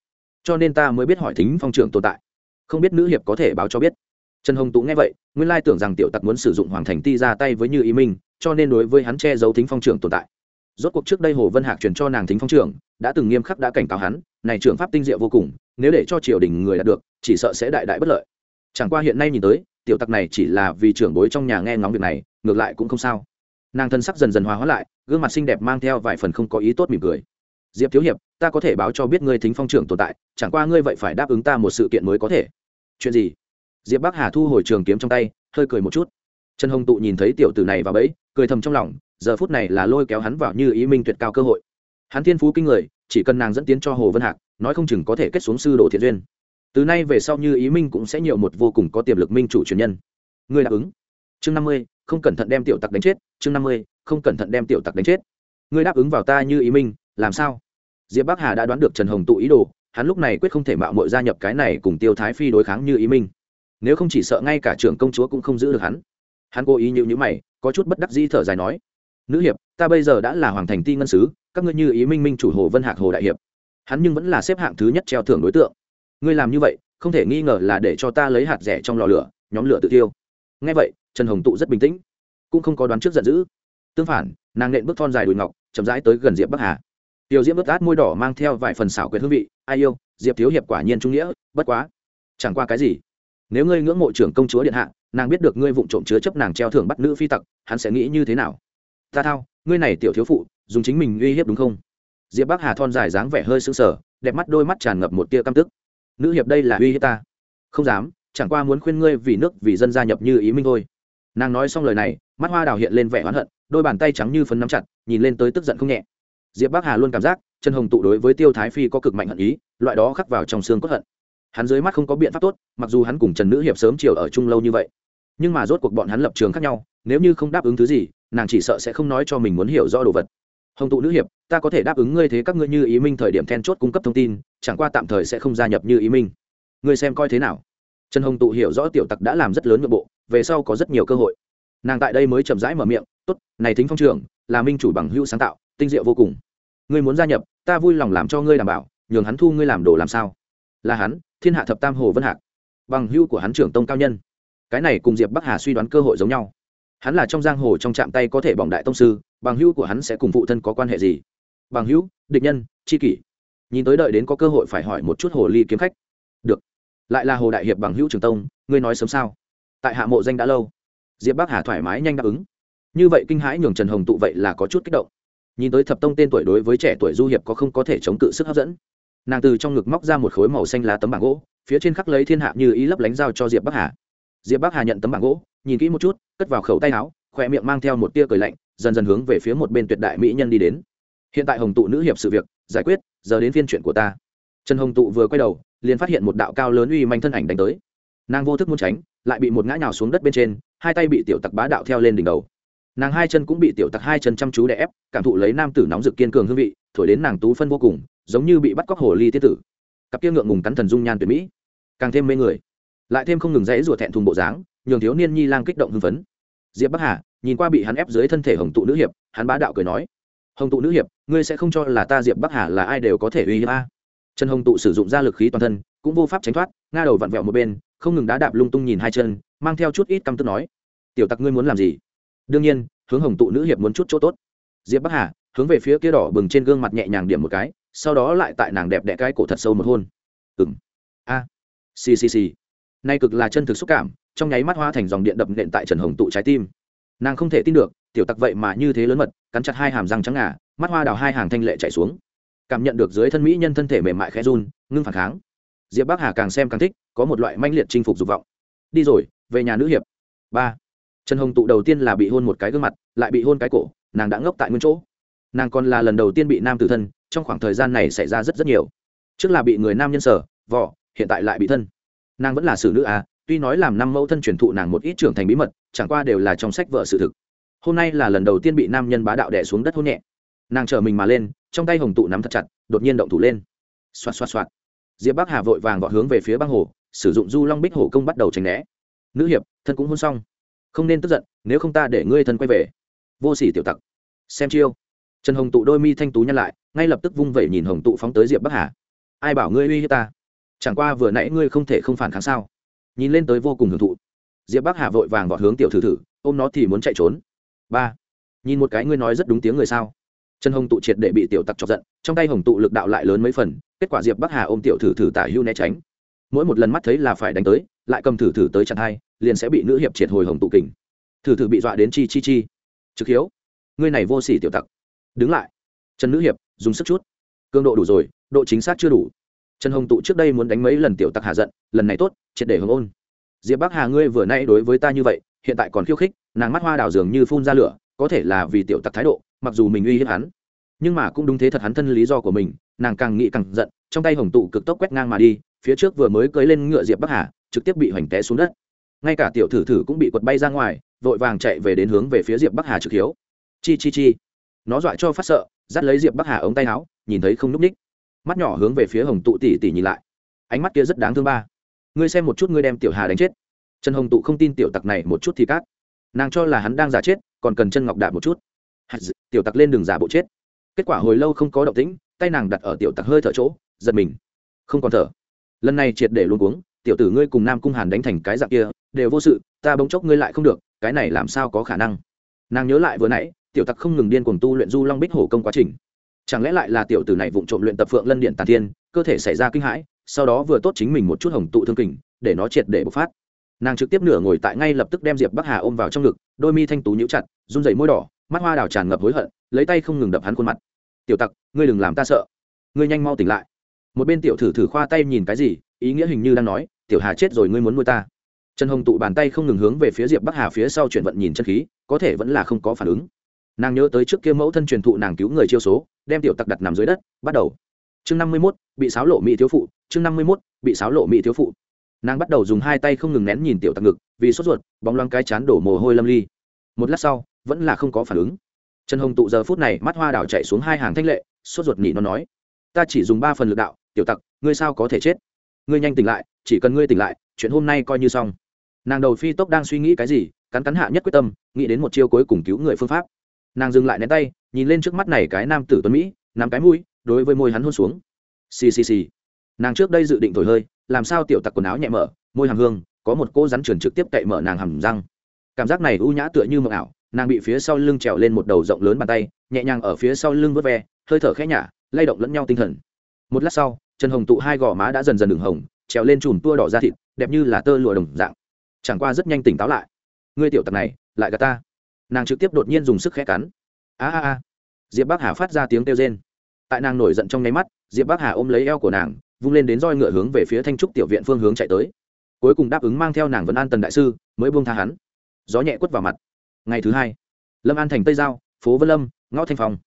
Cho nên ta mới biết hỏi thính phong trưởng tồn tại. Không biết nữ hiệp có thể báo cho biết. Trần hồng tụ nghe vậy, nguyên lai tưởng rằng tiểu tặc muốn sử dụng hoàng thành ti ra tay với như ý minh, cho nên đối với hắn che giấu thính phong trưởng tồn tại. Rốt cuộc trước đây hồ vân hạc truyền cho nàng thính phong trưởng, đã từng nghiêm khắc đã cảnh cáo hắn, này trưởng pháp tinh diệu vô cùng, nếu để cho triều đình người đạt được, chỉ sợ sẽ đại đại bất lợi chẳng qua hiện nay nhìn tới, tiểu tặc này chỉ là vì trưởng bối trong nhà nghe ngóng việc này, ngược lại cũng không sao. Nàng thân sắc dần dần hòa hóa lại, gương mặt xinh đẹp mang theo vài phần không có ý tốt mỉm cười. Diệp thiếu hiệp, ta có thể báo cho biết ngươi thính phong trưởng tồn tại, chẳng qua ngươi vậy phải đáp ứng ta một sự kiện mới có thể. Chuyện gì? Diệp bắc hà thu hồi trường kiếm trong tay, hơi cười một chút. Trần hồng tụ nhìn thấy tiểu tử này vào bẫy, cười thầm trong lòng, giờ phút này là lôi kéo hắn vào như ý minh tuyệt cao cơ hội. Hắn thiên phú kinh người, chỉ cần nàng dẫn tiến cho hồ vân hạc, nói không chừng có thể kết xuống sư đồ thiện duyên từ nay về sau như ý minh cũng sẽ nhiều một vô cùng có tiềm lực minh chủ truyền nhân. Người đáp ứng. Chương năm mươi, không cẩn thận đem tiểu tặc đánh chết. Chương năm mươi, không cẩn thận đem tiểu tặc đánh chết. Người đáp ứng vào ta như ý minh, làm sao? Diệp bắc hà đã đoán được trần hồng tụ ý đồ, hắn lúc này quyết không thể mạo mội gia nhập cái này cùng tiêu thái phi đối kháng như ý minh. Nếu không chỉ sợ ngay cả trưởng công chúa cũng không giữ được hắn. Hắn cố ý nhịu nhữ mày, có chút bất đắc dĩ thở dài nói, nữ hiệp, ta bây giờ đã là hoàng thành ti ngân sứ, các ngươi như ý minh minh chủ hồ vân hạc hồ đại hiệp. Hắn nhưng vẫn là xếp hạng thứ nhất treo thưởng đối tượng ngươi làm như vậy, không thể nghi ngờ là để cho ta lấy hạt rẻ trong lò lửa, nhóm lửa tự tiêu ngay vậy, trần hồng tụ rất bình tĩnh, cũng không có đoán trước giận dữ. Tương phản, nàng nện bước thon dài đùi ngọc, chậm rãi tới gần diệp bắc hà. Tiểu diễm ướt át môi đỏ mang theo vài phần xảo quyệt hương vị, ai yêu, diệp thiếu hiệp quả nhiên trung nghĩa, bất quá, chẳng qua cái gì. Nếu ngươi ngưỡng mộ trưởng công chúa điện hạ, nàng biết được ngươi vụng trộm chứa chấp nàng treo thưởng bắt nữ phi tặc, hắn sẽ nghĩ như thế nào? Ta thao, ngươi này tiểu thiếu phụ, dùng chính mình uy hiếp đúng không? Diệp bắc hà thon dài dáng vẻ hơi sững sờ, đẹp mắt đôi mắt tràn ngập một tia căm tức nữ hiệp đây là uy hiếp ta. Không dám, chẳng qua muốn khuyên ngươi vì nước, vì dân gia nhập như ý minh thôi. Nàng nói xong lời này, mắt hoa đào hiện lên vẻ oán hận, đôi bàn tay trắng như phấn nắm chặt, nhìn lên tới tức giận không nhẹ. Diệp bắc hà luôn cảm giác trần hồng tụ đối với tiêu thái phi có cực mạnh hận ý, loại đó khắc vào trong xương cốt hận. Hắn dưới mắt không có biện pháp tốt, mặc dù hắn cùng trần nữ hiệp sớm chiều ở chung lâu như vậy. Nhưng mà rốt cuộc bọn hắn lập trường khác nhau, nếu như không đáp ứng thứ gì, nàng chỉ sợ sẽ không nói cho mình muốn hiểu rõ đồ vật hồng tụ nữ hiệp, ta có thể đáp ứng ngươi thế các ngươi như ý minh thời điểm then chốt cung cấp thông tin, chẳng qua tạm thời sẽ không gia nhập như ý minh. Ngươi xem coi thế nào. Trần hồng tụ hiểu rõ tiểu tặc đã làm rất lớn nội bộ, về sau có rất nhiều cơ hội. Nàng tại đây mới chậm rãi mở miệng, tốt, này thính phong trường, là minh chủ bằng hữu sáng tạo, tinh diệu vô cùng. Ngươi muốn gia nhập, ta vui lòng làm cho ngươi đảm bảo, nhường hắn thu ngươi làm đồ làm sao. Là hắn, thiên hạ thập tam hồ vân hạc. Bằng hữu của hắn trưởng tông cao nhân. Cái này cùng diệp bắc hà suy đoán cơ hội giống nhau. Hắn là trong giang hồ trong trạm tay có thể bỏng đại tông sư bằng hữu của hắn sẽ cùng phụ thân có quan hệ gì? Bằng hữu, địch nhân c h i kỷ. Nhìn tới đợi đến có cơ hội phải hỏi một chút hồ ly kiếm khách. Được. Lại là hồ đại hiệp bằng hữu trường tông, ngươi nói sớm sao? Tại hạ mộ danh đã lâu. Diệp bắc hà thoải mái nhanh đáp ứng. Như vậy kinh hãi nhường trần hồng tụ vậy là có chút kích động. Nhìn tới thập tông tên tuổi đối với trẻ tuổi du hiệp có không có thể chống cự sức hấp dẫn. Nàng từ trong ngực móc ra một khối màu xanh lá tấm bảng gỗ, phía trên khắc lấy thiên hạ như ý lấp lánh dao cho diệp bắc hà. Diệp bắc hà nhận tấm bảng gỗ, nhìn kỹ một chút, cất vào khẩu tay áo khỏe miệng mang theo một tia cười lạnh dần dần hướng về phía một bên tuyệt đại mỹ nhân đi đến. Hiện tại hồng tụ nữ hiệp sự việc, giải quyết, giờ đến phiên chuyện của ta. Trần hồng tụ vừa quay đầu, liền phát hiện một đạo cao lớn uy manh thân ảnh đánh tới. Nàng vô thức muốn tránh, lại bị một ngã nhào xuống đất bên trên, hai tay bị tiểu tặc bá đạo theo lên đỉnh đầu. Nàng hai chân cũng bị tiểu tặc hai chân chăm chú đè ép, cảm thụ lấy nam tử nóng rực kiên cường hương vị, thổi đến nàng tú phân vô cùng, giống như bị bắt cóc hồ ly tiết tử. Cặp kia ngượng ngùng cắn thần dung nhan tuyệt mỹ, càng thêm mê người. Lại thêm không ngừng dãy rủa thẹn thùng bộ dáng, nhường thiếu niên nhi lang kích động hưng phấn. Diệp bắc hà nhìn qua bị hắn ép dưới thân thể hồng tụ nữ hiệp, hắn bá đạo cười nói, hồng tụ nữ hiệp, ngươi sẽ không cho là ta diệp bắc hà là ai đều có thể uy hiếp a. Trần hồng tụ sử dụng ra lực khí toàn thân, cũng vô pháp tránh thoát, nga đầu vặn vẹo một bên, không ngừng đá đạp lung tung nhìn hai chân, mang theo chút ít căm tức nói, tiểu tặc ngươi muốn làm gì? Đương nhiên, hướng hồng tụ nữ hiệp muốn chút chỗ tốt. Diệp bắc hà hướng về phía kia đỏ bừng trên gương mặt nhẹ nhàng điểm một cái, sau đó lại tại nàng đẹp đẽ cái cổ thật sâu một hôn. Ừng a. À. xì nay cực là chân thực xúc cảm, trong nháy mắt hoa thành dòng điện đập nện tại trần hồng tụ trái tim nàng không thể tin được, tiểu tặc vậy mà như thế lớn mật, cắn chặt hai hàm răng trắng ngà, mắt hoa đào hai hàng thanh lệ chạy xuống. Cảm nhận được dưới thân mỹ nhân thân thể mềm mại khẽ run, ngưng phản kháng. Diệp bắc hà càng xem càng thích, có một loại manh liệt chinh phục dục vọng. Đi rồi, về nhà nữ hiệp. Ba. Trần hồng tụ đầu tiên là bị hôn một cái gương mặt, lại bị hôn cái cổ, nàng đã ngốc tại nguyên chỗ. Nàng còn là lần đầu tiên bị nam tử thân, trong khoảng thời gian này xảy ra rất rất nhiều. Trước là bị người nam nhân sở, vỏ, hiện tại lại bị thân. Nàng vẫn là xử nữ à tuy nói làm năm mẫu thân truyền thụ nàng một ít trưởng thành bí mật, chẳng qua đều là trong sách vợ sự thực. Hôm nay là lần đầu tiên bị nam nhân bá đạo đẻ xuống đất hôn nhẹ. Nàng chở mình mà lên, trong tay hồng tụ nắm thật chặt, đột nhiên động thủ lên. Xoạt xoạt xoạt. Diệp bắc hà vội vàng gọn hướng về phía băng hồ, sử dụng du long bích hổ công bắt đầu tránh né. Nữ hiệp, thân cũng hôn xong. Không nên tức giận, nếu không ta để ngươi thân quay về. Vô sỉ tiểu tặc. Xem chiêu. Trần hồng tụ đôi mi thanh tú nhăn lại, ngay lập tức vung vẩy nhìn hồng tụ phóng tới diệp bắc hà. Ai bảo ngươi uy hiếp ta? Chẳng qua vừa nãy ngươi không thể không phản kháng sao? Nhìn lên tới vô cùng hưởng thụ. Diệp bắc hà vội vàng vọt hướng tiểu thử thử, ôm nó thì muốn chạy trốn. Ba, nhìn một cái ngươi nói rất đúng tiếng người sao? Trần hồng tụ triệt để bị tiểu tặc chọc giận, trong tay hồng tụ lực đạo lại lớn mấy phần, kết quả diệp bắc hà ôm tiểu thử thử tả hưu né tránh. Mỗi một lần mắt thấy là phải đánh tới, lại cầm thử thử tới chặn hai, liền sẽ bị nữ hiệp triệt hồi hồng tụ kình. Thử thử bị dọa đến chi chi chi. Trực hiếu, ngươi này vô sỉ tiểu tặc. Đứng lại. Trần nữ hiệp, dùng sức chút. Cường độ đủ rồi, độ chính xác chưa đủ trần hồng tụ trước đây muốn đánh mấy lần tiểu tặc hạ giận, lần này tốt, triệt để hồng ôn. Diệp bắc hà ngươi vừa nay đối với ta như vậy, hiện tại còn khiêu khích, nàng mắt hoa đào dường như phun ra lửa, có thể là vì tiểu tặc thái độ, mặc dù mình uy hiếp hắn. Nhưng mà cũng đúng thế thật hắn thân lý do của mình, nàng càng nghĩ càng giận, trong tay hồng tụ cực tốc quét ngang mà đi, phía trước vừa mới cưới lên ngựa diệp bắc hà, trực tiếp bị hoành té xuống đất. Ngay cả tiểu thử thử cũng bị quật bay ra ngoài, vội vàng chạy về đến hướng về phía diệp bắc hà trực hiếu. Chi chi chi. Nó dọa cho phát sợ, dắt lấy diệp bắc hà ống tay áo, nhìn thấy không núp ních mắt nhỏ hướng về phía hồng tụ tỉ tỉ nhìn lại. Ánh mắt kia rất đáng thương ba. Ngươi xem một chút ngươi đem tiểu hà đánh chết. Trần hồng tụ không tin tiểu tặc này một chút thì cát. Nàng cho là hắn đang giả chết, còn cần chân ngọc đạp một chút. Tiểu tặc lên đường giả bộ chết. Kết quả hồi lâu không có động tĩnh, tay nàng đặt ở tiểu tặc hơi thở chỗ, giật mình. Không còn thở. Lần này triệt để luôn uống tiểu tử ngươi cùng nam cung hàn đánh thành cái dạng kia, đều vô sự, ta bỗng chốc ngươi lại không được, cái này làm sao có khả năng? Nàng nhớ lại vừa nãy, tiểu tặc không ngừng điên cuồng tu luyện du long bích hổ công quá trình chẳng lẽ lại là tiểu tử này vụng trộm luyện tập phượng lân điện tàn thiên, cơ thể xảy ra kinh hãi, sau đó vừa tốt chính mình một chút hồng tụ thương kình, để nó triệt để bộc phát. Nàng trực tiếp nửa ngồi tại ngay lập tức đem diệp bắc hà ôm vào trong ngực, đôi mi thanh tú nhíu chặt, run rẩy môi đỏ, mắt hoa đào tràn ngập hối hận, lấy tay không ngừng đập hắn khuôn mặt. Tiểu tặc, ngươi đừng làm ta sợ. Ngươi nhanh mau tỉnh lại. Một bên tiểu thử thử khoa tay nhìn cái gì, ý nghĩa hình như đang nói, tiểu hà chết rồi ngươi muốn nuôi ta. Trần hồng tụ bàn tay không ngừng hướng về phía diệp bắc hà phía sau chuyển vận nhìn chân khí, có thể vẫn là không có phản ứng nàng nhớ tới trước kia mẫu thân truyền thụ nàng cứu người chiêu số, đem tiểu tặc đặt nằm dưới đất, bắt đầu. Chương năm mươi mốt, bị sáo lộ mỹ thiếu phụ, chương năm mươi mốt, bị sáo lộ mỹ thiếu phụ. Nàng bắt đầu dùng hai tay không ngừng nén nhìn tiểu tặc ngực, vì sốt ruột, bóng loáng cái chán đổ mồ hôi lâm ly. Một lát sau, vẫn là không có phản ứng. Trần hồng tụ giờ phút này mắt hoa đảo chạy xuống hai hàng thanh lệ, sốt ruột nhị nó nói, ta chỉ dùng ba phần lực đạo, tiểu tặc, ngươi sao có thể chết? Ngươi nhanh tỉnh lại, chỉ cần ngươi tỉnh lại, chuyện hôm nay coi như xong. Nàng đầu phi tốc đang suy nghĩ cái gì, cắn cắn hạ nhất quyết tâm, nghĩ đến một chiêu cuối cùng cứu người phương pháp nàng dừng lại nén tay, nhìn lên trước mắt này cái nam tử tuấn mỹ, nắm cái mũi, đối với môi hắn hôn xuống. Xì xì xì. Nàng trước đây dự định thổi hơi, làm sao tiểu tặc quần áo nhẹ mở, môi hàm hương, có một cô rắn trườn trực tiếp cậy mở nàng hầm răng. Cảm giác này u nhã tựa như mộng ảo, nàng bị phía sau lưng trèo lên một đầu rộng lớn bàn tay, nhẹ nhàng ở phía sau lưng vớt ve, hơi thở khẽ nhả, lay động lẫn nhau tinh thần. Một lát sau trần hồng tụ hai gò má đã dần dần đường hồng, trèo lên chùm tua đỏ da thịt, đẹp như là tơ lụa đồng dạng. Chẳng qua rất nhanh tỉnh táo lại. Ngươi tiểu tặc này, lại gà ta nàng trực tiếp đột nhiên dùng sức khẽ cắn. A a a. Diệp bắc hà phát ra tiếng kêu rên. Tại nàng nổi giận trong nháy mắt, diệp bắc hà ôm lấy eo của nàng, vung lên đến roi ngựa hướng về phía thanh trúc tiểu viện phương hướng chạy tới. Cuối cùng đáp ứng mang theo nàng vẫn an tần đại sư, mới buông tha hắn. Gió nhẹ quất vào mặt. Ngày thứ hai, lâm an thành tây giao, phố vân lâm, ngõ thanh phong.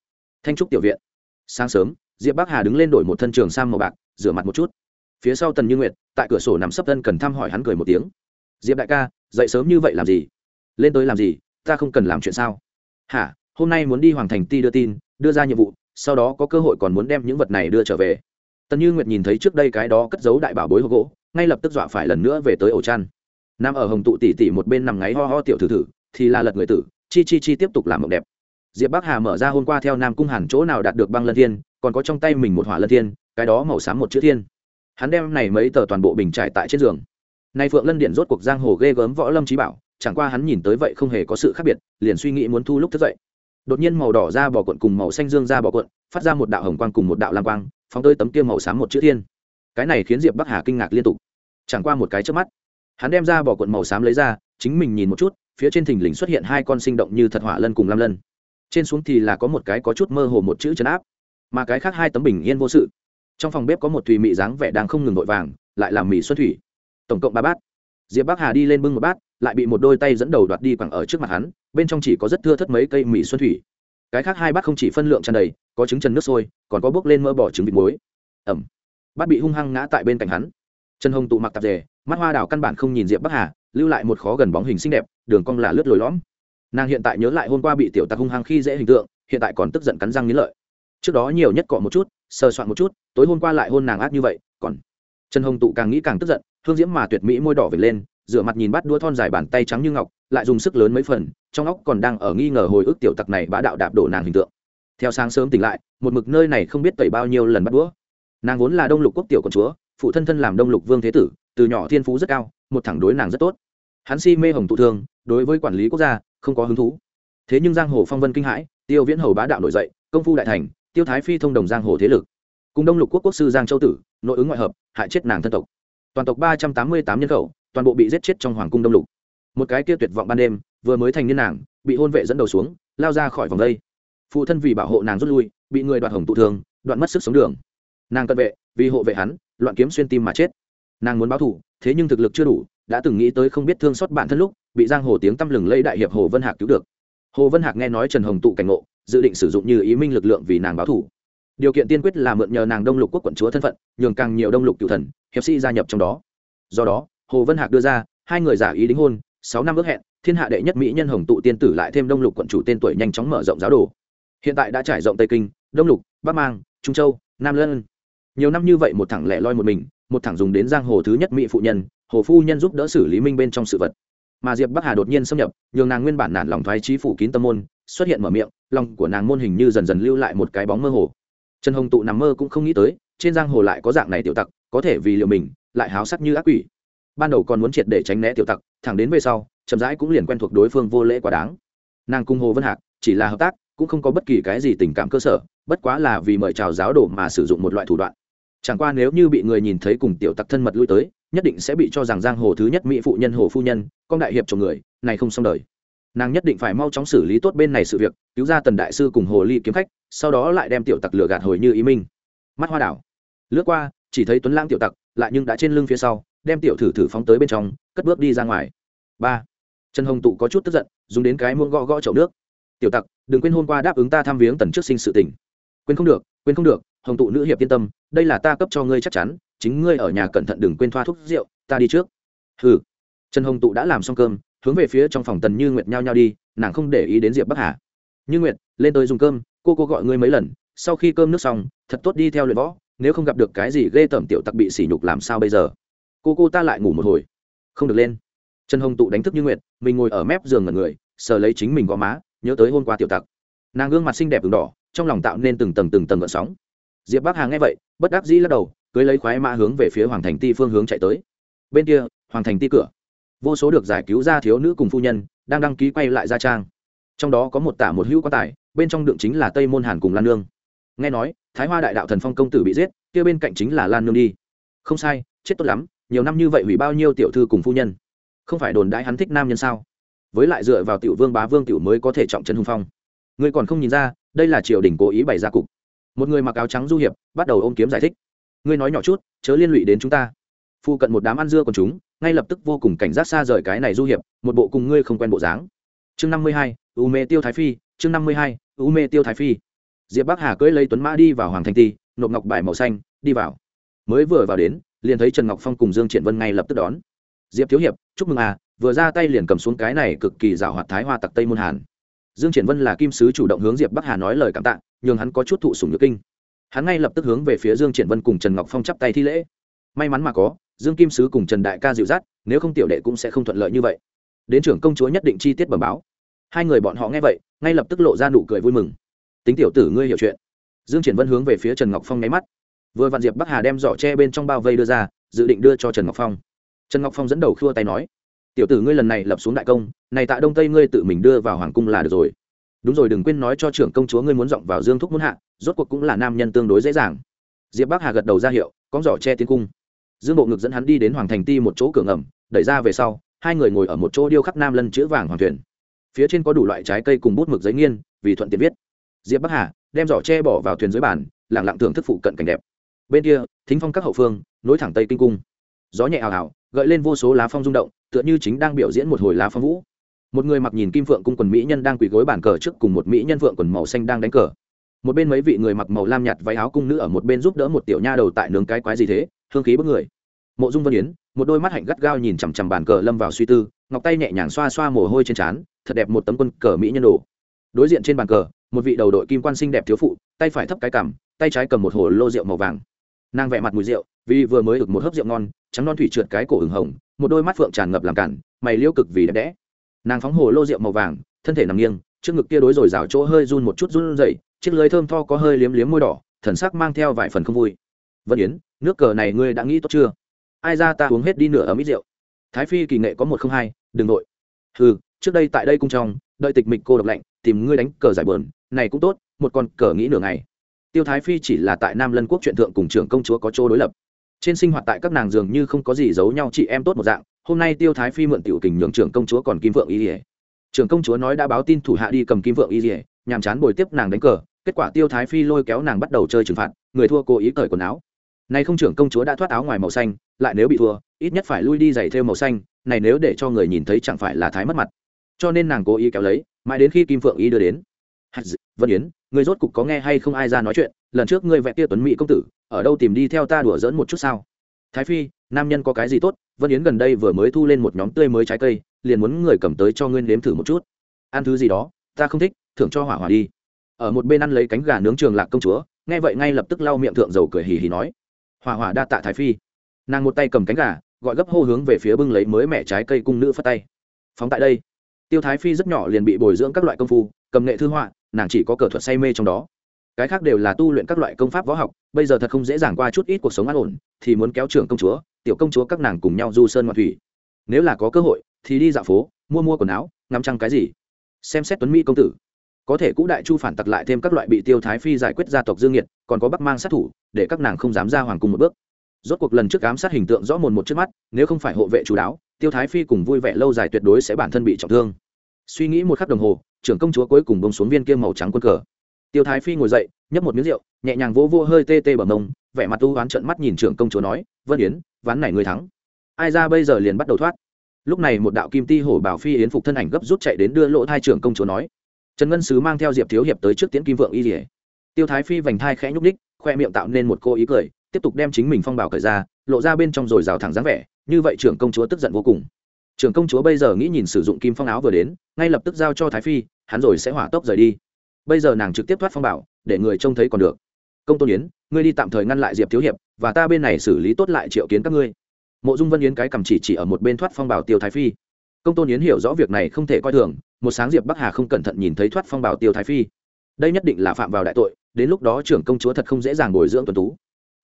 Thanh trúc tiểu viện. Sáng sớm, diệp bắc hà đứng lên đổi một thân trường sang màu bạc, rửa mặt một chút. Phía sau tần như nguyệt, tại cửa sổ nằm sấp thân cần thăm hỏi hắn cười một tiếng. Diệp đại ca, dậy sớm như vậy làm gì? Lên tới làm gì? Ta không cần làm chuyện sao? Hả? Hôm nay muốn đi hoàng thành ti đưa tin, đưa ra nhiệm vụ, sau đó có cơ hội còn muốn đem những vật này đưa trở về. Tần như nguyệt nhìn thấy trước đây cái đó cất giấu đại bảo bối hộp gỗ, ngay lập tức dọa phải lần nữa về tới ổ chăn. Nằm ở hồng tụ tỉ tỉ một bên nằm ngáy ho ho tiểu thử thử, thì là lật người tử, chi chi chi tiếp tục làm mộng đẹp. Diệp bắc hà mở ra hôm qua theo nam cung hàn chỗ nào đạt được băng lân thiên, còn có trong tay mình một hỏa lân thiên, cái đó màu xám một chữ thiên. Hắn đem này mấy tờ toàn bộ bình trải tại trên giường. Nay phượng lân điện rốt cuộc giang hồ ghê gớm võ lâm trí bảo chẳng qua hắn nhìn tới vậy không hề có sự khác biệt, liền suy nghĩ muốn thu lúc thức dậy. Đột nhiên màu đỏ ra bỏ cuộn cùng màu xanh dương ra bỏ cuộn, phát ra một đạo hồng quang cùng một đạo lam quang, phóng tới tấm kia màu xám một chữ thiên. Cái này khiến diệp bắc hà kinh ngạc liên tục. Chẳng qua một cái trước mắt, hắn đem ra bỏ cuộn màu xám lấy ra, chính mình nhìn một chút, phía trên thình lình xuất hiện hai con sinh động như thật hỏa lân cùng lam lân. Trên xuống thì là có một cái có chút mơ hồ một chữ chấn áp, mà cái khác hai tấm bình yên vô sự. Trong phòng bếp có một thùy mị dáng vẻ đang không ngừng vội vàng, lại làm mì xuân thủy. Tổng cộng ba bát. Diệp bắc hà đi lên bưng một bát lại bị một đôi tay dẫn đầu đoạt đi quẳng ở trước mặt hắn, bên trong chỉ có rất thưa thất mấy cây mì xuân thủy. Cái khác hai bát không chỉ phân lượng tràn đầy, có trứng trần nước sôi, còn có bước lên mỡ bỏ trứng vịt muối. Ẩm. Bát bị hung hăng ngã tại bên cạnh hắn. Trần hồng tụ mặc tạp dề, mắt hoa đào căn bản không nhìn diệp bắc hà, lưu lại một khó gần bóng hình xinh đẹp, đường cong là lướt lồi lõm. Nàng hiện tại nhớ lại hôm qua bị tiểu tặc hung hăng khi dễ hình tượng, hiện tại còn tức giận cắn răng nghĩ lợi. Trước đó nhiều nhất cọ một chút, sờ soạn một chút, tối hôm qua lại hôn nàng ác như vậy, còn. Trần hồng tụ càng nghĩ càng tức giận, hương diễm mà tuyệt mỹ môi đỏ về lên rửa mặt nhìn bắt đua thon dài bàn tay trắng như ngọc, lại dùng sức lớn mấy phần, trong óc còn đang ở nghi ngờ hồi ức tiểu tặc này bá đạo đạp đổ nàng hình tượng. Theo sáng sớm tỉnh lại, một mực nơi này không biết tẩy bao nhiêu lần bắt đũa. Nàng vốn là đông lục quốc tiểu con chúa, phụ thân thân làm đông lục vương thế tử, từ nhỏ thiên phú rất cao, một thẳng đối nàng rất tốt. Hắn si mê hồng tụ thương, đối với quản lý quốc gia, không có hứng thú. Thế nhưng giang hồ phong vân kinh hãi, tiêu viễn hầu bá đạo nổi dậy, công phu đại thành, tiêu thái phi thông đồng giang hồ thế lực. Cùng đông lục quốc quốc sư giang châu tử, nội ứng ngoại hợp, hại chết nàng thân tộc. Toàn tộc ba trăm tám mươi tám nhân khẩu toàn bộ bị giết chết trong hoàng cung đông lục. Một cái kia tuyệt vọng ban đêm, vừa mới thành niên nàng, bị hôn vệ dẫn đầu xuống, lao ra khỏi vòng đây. Phụ thân vì bảo hộ nàng rút lui, bị người đoạt hồng tụ thương, đoạn mất sức sống đường. Nàng cận vệ, vì hộ vệ hắn, loạn kiếm xuyên tim mà chết. Nàng muốn báo thủ thế nhưng thực lực chưa đủ, đã từng nghĩ tới không biết thương xót bản thân lúc, bị giang hồ tiếng tăm lừng lây đại hiệp hồ vân hạc cứu được. Hồ vân hạc nghe nói trần hồng tụ cảnh ngộ, dự định sử dụng như ý minh lực lượng vì nàng báo thủ điều kiện tiên quyết là mượn nhờ nàng đông lục quốc quận chúa thân phận, nhường càng nhiều đông lục cựu thần, hiệp sĩ gia nhập trong đó. Do đó hồ vân hạc đưa ra, hai người giả ý đính hôn, sáu năm ước hẹn, thiên hạ đệ nhất mỹ nhân hồng tụ tiên tử lại thêm đông lục quận chủ tên tuổi nhanh chóng mở rộng giáo đồ. Hiện tại đã trải rộng tây kinh, đông lục, bắc mang, trung châu, nam lân. Nhiều năm như vậy một thẳng lẻ loi một mình, một thẳng dùng đến giang hồ thứ nhất mỹ phụ nhân, hồ phu nhân giúp đỡ xử lý minh bên trong sự vật. Mà diệp bắc hà đột nhiên xâm nhập, nhường nàng nguyên bản nản lòng thoái trí phủ kín tâm môn, xuất hiện mở miệng, lòng của nàng môn hình như dần dần lưu lại một cái bóng mơ hồ. Trần hồng tụ nằm mơ cũng không nghĩ tới, trên giang hồ lại có dạng này tiểu tặc, có thể vì liệu mình, lại háo sắc như ác quỷ ban đầu còn muốn triệt để tránh né tiểu tặc, thẳng đến về sau, chậm rãi cũng liền quen thuộc đối phương vô lễ quá đáng. Nàng cung hồ vân hạc chỉ là hợp tác, cũng không có bất kỳ cái gì tình cảm cơ sở, bất quá là vì mời chào giáo đồ mà sử dụng một loại thủ đoạn. Chẳng qua nếu như bị người nhìn thấy cùng tiểu tặc thân mật lui tới, nhất định sẽ bị cho rằng giang hồ thứ nhất mỹ phụ nhân hồ phu nhân, con đại hiệp chồng người, này không xong đời. Nàng nhất định phải mau chóng xử lý tốt bên này sự việc, cứu ra tần đại sư cùng hồ ly kiếm khách, sau đó lại đem tiểu tặc lửa gạt hồi như ý minh. Mắt hoa đảo. Lướt qua, chỉ thấy tuấn lãng tiểu tặc, lại nhưng đã trên lưng phía sau đem tiểu thử thử phóng tới bên trong, cất bước đi ra ngoài. Ba, trần hồng tụ có chút tức giận, dùng đến cái muôn gõ gõ chậu nước. Tiểu tặc, đừng quên hôm qua đáp ứng ta thăm viếng tần trước sinh sự tình. Quên không được, quên không được, hồng tụ nữ hiệp yên tâm, đây là ta cấp cho ngươi chắc chắn, chính ngươi ở nhà cẩn thận đừng quên thoa thuốc rượu, ta đi trước. Ừ trần hồng tụ đã làm xong cơm, hướng về phía trong phòng tần như nguyệt nhao nhao đi, nàng không để ý đến diệp bắc hà. Như nguyệt, lên tới dùng cơm, cô cô gọi ngươi mấy lần, sau khi cơm nước xong, thật tốt đi theo luyện võ, nếu không gặp được cái gì ghê tởm tiểu tặc bị sỉ nhục làm sao bây giờ? Cô cô ta lại ngủ một hồi. Không được lên. Trần hồng tụ đánh thức như nguyệt, mình ngồi ở mép giường ngẩn người, sờ lấy chính mình gò má, nhớ tới hôm qua tiểu tặc. Nàng gương mặt xinh đẹp v đỏ, trong lòng tạo nên từng tầng từng tầng gợn sóng. Diệp bắc hà nghe vậy, bất đắc dĩ lắc đầu, cưới lấy khoái mã hướng về phía hoàng thành ti phương hướng chạy tới. Bên kia, hoàng thành ti cửa. Vô số được giải cứu ra thiếu nữ cùng phu nhân, đang đăng ký quay lại gia trang. Trong đó có một tả một hữu quá tài, bên trong đựng chính là tây môn hàn cùng lan nương. Nghe nói, thái hoa đại đạo thần phong công tử bị giết, kia bên cạnh chính là lan nương đi. Không sai, chết tốt lắm nhiều năm như vậy hủy bao nhiêu tiểu thư cùng phu nhân? Không phải đồn đãi hắn thích nam nhân sao? Với lại dựa vào tiểu vương bá vương tiểu mới có thể trọng trấn hùng phong. Ngươi còn không nhìn ra, đây là triều đình cố ý bày ra cục. Một người mặc áo trắng du hiệp, bắt đầu ôm kiếm giải thích. Ngươi nói nhỏ chút, chớ liên lụy đến chúng ta. Phu cận một đám ăn dưa còn chúng, ngay lập tức vô cùng cảnh giác xa rời cái này du hiệp, một bộ cùng ngươi không quen bộ dáng. Chương năm mươi hai, u mê tiêu thái phi, chương năm mươi hai, u mê tiêu thái phi. Diệp bắc hà cưỡi lấy tuấn mã đi vào hoàng thành ti, nộp ngọc bài màu xanh, đi vào. Mới vừa vào đến liền thấy trần ngọc phong cùng dương triển vân ngay lập tức đón. Diệp thiếu hiệp, chúc mừng à vừa ra tay liền cầm xuống cái này cực kỳ rào hoạt thái hoa tặc tây môn hàn. Dương triển vân là kim sứ chủ động hướng diệp bắc hà nói lời cảm tạ, nhường hắn có chút thụ sủng nhược kinh. Hắn ngay lập tức hướng về phía dương triển vân cùng trần ngọc phong chắp tay thi lễ. May mắn mà có, dương kim sứ cùng trần đại ca dịu dắt, nếu không tiểu đệ cũng sẽ không thuận lợi như vậy. Đến trưởng công chúa nhất định chi tiết bẩm báo. Hai người bọn họ nghe vậy, ngay lập tức lộ ra nụ cười vui mừng. Tính tiểu tử ngươi hiểu chuyện. Dương triển vân hướng về phía trần ngọc phong nháy mắt vừa vạn diệp bắc hà đem giỏ tre bên trong bao vây đưa ra, dự định đưa cho trần ngọc phong. Trần ngọc phong dẫn đầu khua tay nói, tiểu tử ngươi lần này lập xuống đại công, này tại đông tây ngươi tự mình đưa vào hoàng cung là được rồi. Đúng rồi, đừng quên nói cho trưởng công chúa ngươi muốn dọn vào dương thúc muốn hạ, rốt cuộc cũng là nam nhân tương đối dễ dàng. Diệp bắc hà gật đầu ra hiệu, có giỏ che tiến cung. Dương bộ ngực dẫn hắn đi đến hoàng thành ti một chỗ cửa ngầm, đẩy ra về sau, hai người ngồi ở một chỗ điêu khắc nam lân chữ vàng hoàng thuyền. Phía trên có đủ loại trái cây cùng bút mực giấy nghiên, vì thuận tiện viết. Diệp bắc hà đem giỏ tre bỏ vào thuyền dưới bàn lẳng lặng thưởng thức phụ cận cảnh đẹp bên kia thính phong các hậu phương nối thẳng tây kinh cung. Gió nhẹ ảo ảo, gợi lên vô số lá phong rung động tựa như chính đang biểu diễn một hồi lá phong vũ. Một người mặc nhìn kim phượng cung quần mỹ nhân đang quỳ gối bàn cờ trước cùng một mỹ nhân phượng quần màu xanh đang đánh cờ. Một bên mấy vị người mặc màu lam nhạt váy áo cung nữ ở một bên giúp đỡ một tiểu nha đầu tại nướng cái quái gì thế hương khí bức người. Mộ dung vân yến một đôi mắt hạnh gắt gao nhìn chằm chằm bàn cờ lâm vào suy tư ngọc tay nhẹ nhàng xoa xoa mồ hôi trên trán thật đẹp một tấm quân cờ mỹ nhân đồ. Đối diện trên bàn cờ một vị đầu đội kim quan xinh đẹp thiếu phụ tay phải thấp cái cằm tay trái cầm một hồ lô rượu màu vàng nàng vẽ mặt mùi rượu, vì vừa mới được một hớp rượu ngon, trắng non thủy trượt cái cổ hừng hồng, một đôi mắt phượng tràn ngập làm cản, mày liêu cực vì đẹp đẽ. Nàng phóng hồ lô rượu màu vàng, thân thể nằm nghiêng, trước ngực kia đối rồi rào chỗ hơi run một chút run dậy chiếc lưới thơm tho có hơi liếm liếm môi đỏ, thần sắc mang theo vài phần không vui. Vân yến, nước cờ này ngươi đã nghĩ tốt chưa? Ai ra ta uống hết đi nửa ấm ít rượu. Thái phi kỳ nghệ có một không hai, đừng nội. Ừ trước đây tại đây cung trong, đợi tịch mịch cô độc lạnh, tìm ngươi đánh cờ giải bờn này cũng tốt, một con cờ nghĩ nửa ngày tiêu thái phi chỉ là tại nam lân quốc truyện thượng cùng trưởng công chúa có chỗ đối lập. Trên sinh hoạt tại các nàng dường như không có gì giấu nhau, chị em tốt một dạng. Hôm nay tiêu thái phi mượn tiểu kình nhường trưởng công chúa còn kim vượng y ỉa trưởng công chúa nói đã báo tin thủ hạ đi cầm kim vượng y ỉa nhàm chán bồi tiếp nàng đánh cờ. Kết quả tiêu thái phi lôi kéo nàng bắt đầu chơi trừng phạt, người thua cố ý cởi quần áo. Này không trưởng công chúa đã thoát áo ngoài màu xanh, lại nếu bị thua, ít nhất phải lui đi giày theo màu xanh, này nếu để cho người nhìn thấy chẳng phải là thái mất mặt. Cho nên nàng cố ý kéo lấy, mãi đến khi kim phượng y đưa đến. Vân yến ngươi rốt cục có nghe hay không ai ra nói chuyện, lần trước ngươi vẽ tia tuấn mỹ công tử, ở đâu tìm đi theo ta đùa dỡn một chút sao? Thái phi, nam nhân có cái gì tốt? Vân yến gần đây vừa mới thu lên một nhóm tươi mới trái cây, liền muốn người cầm tới cho ngươi nếm thử một chút. Ăn thứ gì đó, ta không thích, thưởng cho hỏa hỏa đi. Ở một bên ăn lấy cánh gà nướng trường lạc công chúa, nghe vậy ngay lập tức lau miệng thượng dầu cười hì hì nói, hỏa hỏa đa tạ thái phi. Nàng một tay cầm cánh gà, gọi gấp hô hướng về phía bưng lấy mới mẹ trái cây cung nữ phất tay. Phóng tại đây tiêu thái phi rất nhỏ liền bị bồi dưỡng các loại công phu, cầm nghệ thư họa, nàng chỉ có cờ thuật say mê trong đó. Cái khác đều là tu luyện các loại công pháp võ học, bây giờ thật không dễ dàng qua chút ít cuộc sống an ổn, thì muốn kéo trưởng công chúa, tiểu công chúa các nàng cùng nhau du sơn ngoại thủy. Nếu là có cơ hội, thì đi dạo phố, mua mua quần áo, ngắm trăng cái gì. Xem xét tuấn mỹ công tử. Có thể cũ đại chu phản tặc lại thêm các loại bị tiêu thái phi giải quyết gia tộc dương nhiệt còn có bắc mang sát thủ, để các nàng không dám ra hoàng cung một bước. Rốt cuộc lần trước ám sát hình tượng rõ mồn một trước mắt, nếu không phải hộ vệ chú đáo, tiêu thái phi cùng vui vẻ lâu dài tuyệt đối sẽ bản thân bị trọng thương suy nghĩ một khắc đồng hồ, trưởng công chúa cuối cùng bông xuống viên kia màu trắng quân cờ. Tiêu thái phi ngồi dậy, nhấp một miếng rượu, nhẹ nhàng vỗ vô hơi tê tê bờ mông, vẻ mặt tu oán trợn mắt nhìn trưởng công chúa nói, vân yến, ván này ngươi thắng. Ai ra bây giờ liền bắt đầu thoát? Lúc này một đạo kim ti hổ bảo phi yến phục thân ảnh gấp rút chạy đến đưa lỗ thai trưởng công chúa nói, trần ngân sứ mang theo diệp thiếu hiệp tới trước tiễn kim vượng y dỉa tiêu thái phi vành thai khẽ nhúc ních khoe miệng tạo nên một cô ý cười, tiếp tục đem chính mình phong bảo cởi ra, lộ ra bên trong rồi rào thẳng dáng vẻ, như vậy trưởng công chúa tức giận vô cùng trưởng công chúa bây giờ nghĩ nhìn sử dụng kim phong áo vừa đến, ngay lập tức giao cho thái phi, hắn rồi sẽ hỏa tốc rời đi. Bây giờ nàng trực tiếp thoát phong bảo, để người trông thấy còn được. Công tôn yến, ngươi đi tạm thời ngăn lại diệp thiếu hiệp, và ta bên này xử lý tốt lại triệu kiến các ngươi. Mộ dung vân yến cái cầm chỉ chỉ ở một bên thoát phong bảo tiêu thái phi. Công tôn yến hiểu rõ việc này không thể coi thường, một sáng diệp bắc hà không cẩn thận nhìn thấy thoát phong bảo tiêu thái phi. Đây nhất định là phạm vào đại tội, đến lúc đó trưởng công chúa thật không dễ dàng bồi dưỡng tuần tú.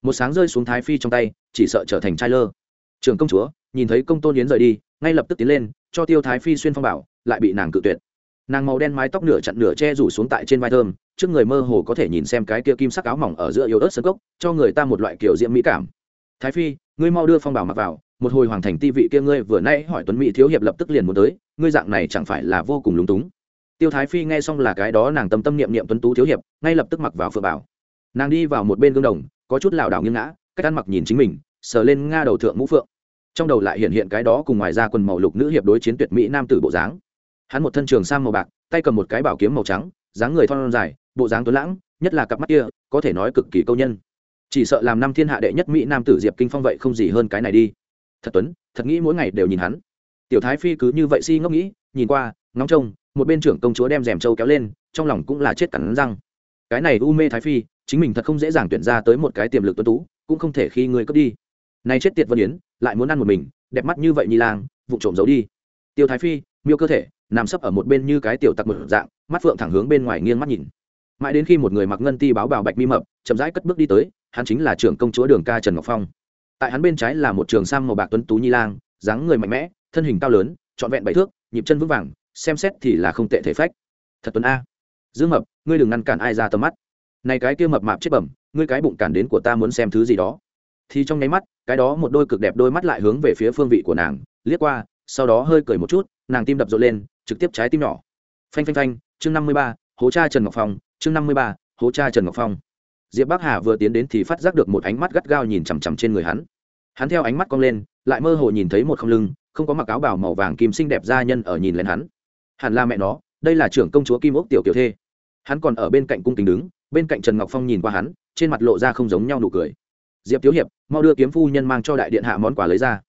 Một sáng rơi xuống thái phi trong tay, chỉ sợ trở thành trai lơ. Trưởng công chúa nhìn thấy công tôn yến rời đi, ngay lập tức tiến lên, cho tiêu thái phi xuyên phong bảo, lại bị nàng cự tuyệt. Nàng màu đen mái tóc nửa chặn nửa che rủ xuống tại trên vai thơm, trước người mơ hồ có thể nhìn xem cái kia kim sắc áo mỏng ở giữa yếu ớt sân cốc, cho người ta một loại kiểu diễm mỹ cảm. Thái phi, ngươi mau đưa phong bảo mặc vào, một hồi hoàng thành ti vị kia ngươi vừa nãy hỏi tuấn mỹ thiếu hiệp lập tức liền muốn tới, ngươi dạng này chẳng phải là vô cùng lúng túng. Tiêu thái phi nghe xong là cái đó nàng tâm tâm niệm niệm tuấn tú thiếu hiệp, ngay lập tức mặc vào phượng bảo. Nàng đi vào một bên gương đồng, có chút lảo đảo nghiêng ngã, cách ăn mặc nhìn chính mình, sờ lên nga đầu thượng mũ phượng trong đầu lại hiện hiện cái đó cùng ngoài ra quần màu lục nữ hiệp đối chiến tuyệt mỹ nam tử bộ dáng. Hắn một thân trường sang màu bạc, tay cầm một cái bảo kiếm màu trắng, dáng người thon dài, bộ dáng tuấn lãng, nhất là cặp mắt kia, có thể nói cực kỳ câu nhân. Chỉ sợ làm năm thiên hạ đệ nhất mỹ nam tử diệp kinh phong vậy không gì hơn cái này đi. Thật tuấn, thật nghĩ mỗi ngày đều nhìn hắn. Tiểu thái phi cứ như vậy si ngốc nghĩ, nhìn qua, ngóng trông, một bên trưởng công chúa đem rèm trâu kéo lên, trong lòng cũng là chết cắn răng. Cái này u mê thái phi, chính mình thật không dễ dàng tuyển ra tới một cái tiềm lực tuấn tú, cũng không thể khi người cướp đi. Nay chết tiệt vân yến lại muốn ăn một mình, đẹp mắt như vậy nhi lang, vụ trộm giấu đi. Tiêu thái phi, miêu cơ thể, nằm sấp ở một bên như cái tiểu tặc một dạng, mắt phượng thẳng hướng bên ngoài nghiêng mắt nhìn. Mãi đến khi một người mặc ngân ti báo bào bạch mi mập, chậm rãi cất bước đi tới, hắn chính là trưởng công chúa đường ca trần ngọc phong. Tại hắn bên trái là một trường sam màu bạc tuấn tú nhi lang, dáng người mạnh mẽ, thân hình cao lớn, trọn vẹn bảy thước, nhịp chân vững vàng, xem xét thì là không tệ thể phách. Thật tuấn a. Dương mập, ngươi đừng ngăn cản ai ra tầm mắt. Này cái kia mập mạp chết bẩm, ngươi cái bụng cản đến của ta muốn xem thứ gì đó thì trong nháy mắt, cái đó một đôi cực đẹp đôi mắt lại hướng về phía phương vị của nàng, liếc qua, sau đó hơi cười một chút, nàng tim đập rộn lên, trực tiếp trái tim nhỏ. Phanh phanh phanh, chương năm mươi ba, hố cha trần ngọc phong, chương năm mươi ba, hố cha trần ngọc phong. Diệp bắc hà vừa tiến đến thì phát giác được một ánh mắt gắt gao nhìn chằm chằm trên người hắn. Hắn theo ánh mắt cong lên, lại mơ hồ nhìn thấy một không lưng, không có mặc áo bảo màu vàng kim xinh đẹp gia nhân ở nhìn lên hắn. Hẳn là mẹ nó, đây là trưởng công chúa kim ốc tiểu kiểu thê. Hắn còn ở bên cạnh cung kính đứng, bên cạnh trần ngọc phong nhìn qua hắn, trên mặt lộ ra không giống nhau nụ cười diệp thiếu hiệp, mau đưa kiếm phu nhân mang cho đại điện hạ món quà lấy ra.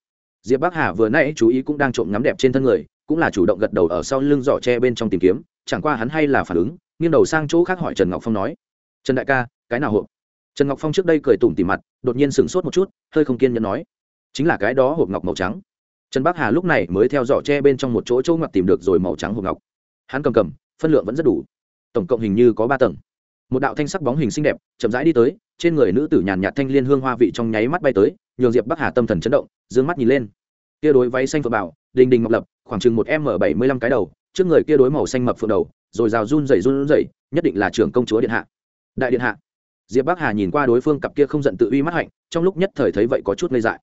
Diệp bắc hà vừa nãy chú ý cũng đang trộm ngắm đẹp trên thân người, cũng là chủ động gật đầu ở sau lưng giỏ tre bên trong tìm kiếm, chẳng qua hắn hay là phản ứng, nghiêng đầu sang chỗ khác hỏi trần ngọc phong nói. Trần đại ca, cái nào hộp? Trần ngọc phong trước đây cười tủm tỉm mặt, đột nhiên sửng sốt một chút, hơi không kiên nhẫn nói. Chính là cái đó hộp ngọc màu trắng. Trần bắc hà lúc này mới theo giỏ tre bên trong một chỗ chỗ ngọc tìm được rồi màu trắng hộp ngọc. Hắn cầm cầm, phân lượng vẫn rất đủ. Tổng cộng hình như có ba tầng. Một đạo thanh sắc bóng hình xinh đẹp, chậm rãi đi tới trên người nữ tử nhàn nhạt thanh liên hương hoa vị trong nháy mắt bay tới, nhường diệp bắc hà tâm thần chấn động d ư ơ n g mắt nhìn lên. Kia đối váy xanh phượng bảo đình đình ngọc lập, khoảng chừng một m bảy mươi lăm cái đầu, trước người kia đối màu xanh mập phượng đầu, rồi rào run rẩy run rẩy, nhất định là trưởng công chúa điện hạ. Đại điện hạ. Diệp bắc hà nhìn qua đối phương cặp kia không giận tự uy mắt hạnh, trong lúc nhất thời thấy vậy có chút ngây dại.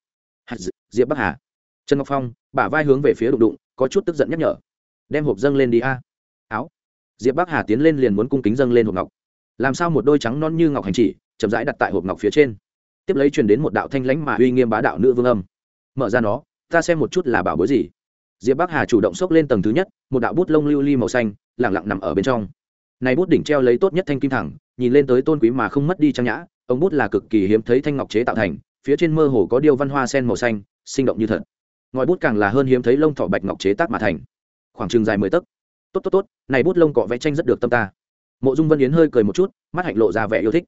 Diệp bắc hà. Trần ngọc phong, bả vai hướng về phía đụng đụng, có chút tức giận nhắc nhở. Đem hộp dâng lên đi a. Áo. Diệp bắc hà tiến lên liền muốn cung kính dâng lên hộp ngọc. Làm sao một đôi trắng non như ngọc hành chỉ chậm rãi đặt tại hộp ngọc phía trên. Tiếp lấy truyền đến một đạo thanh lãnh mà uy nghiêm bá đạo nữ vương âm. Mở ra nó, ta xem một chút là bảo bối gì. Diệp bắc hà chủ động xốc lên tầng thứ nhất, một đạo bút lông lưu ly màu xanh lẳng lặng nằm ở bên trong. Này bút đỉnh treo lấy tốt nhất thanh kim thẳng, nhìn lên tới tôn quý mà không mất đi trang nhã, ống bút là cực kỳ hiếm thấy thanh ngọc chế tạo thành, phía trên mơ hồ có điêu văn hoa sen màu xanh, sinh động như thật. Ngòi bút càng là hơn hiếm thấy lông thỏ bạch ngọc chế tác mà thành. Khoảng chừng dài mười tấc. Tốt tốt tốt, này bút lông cọ vẽ tranh rất được tâm ta. Mộ dung vân yến hơi cười một chút, mắt hạnh lộ ra vẻ yêu thích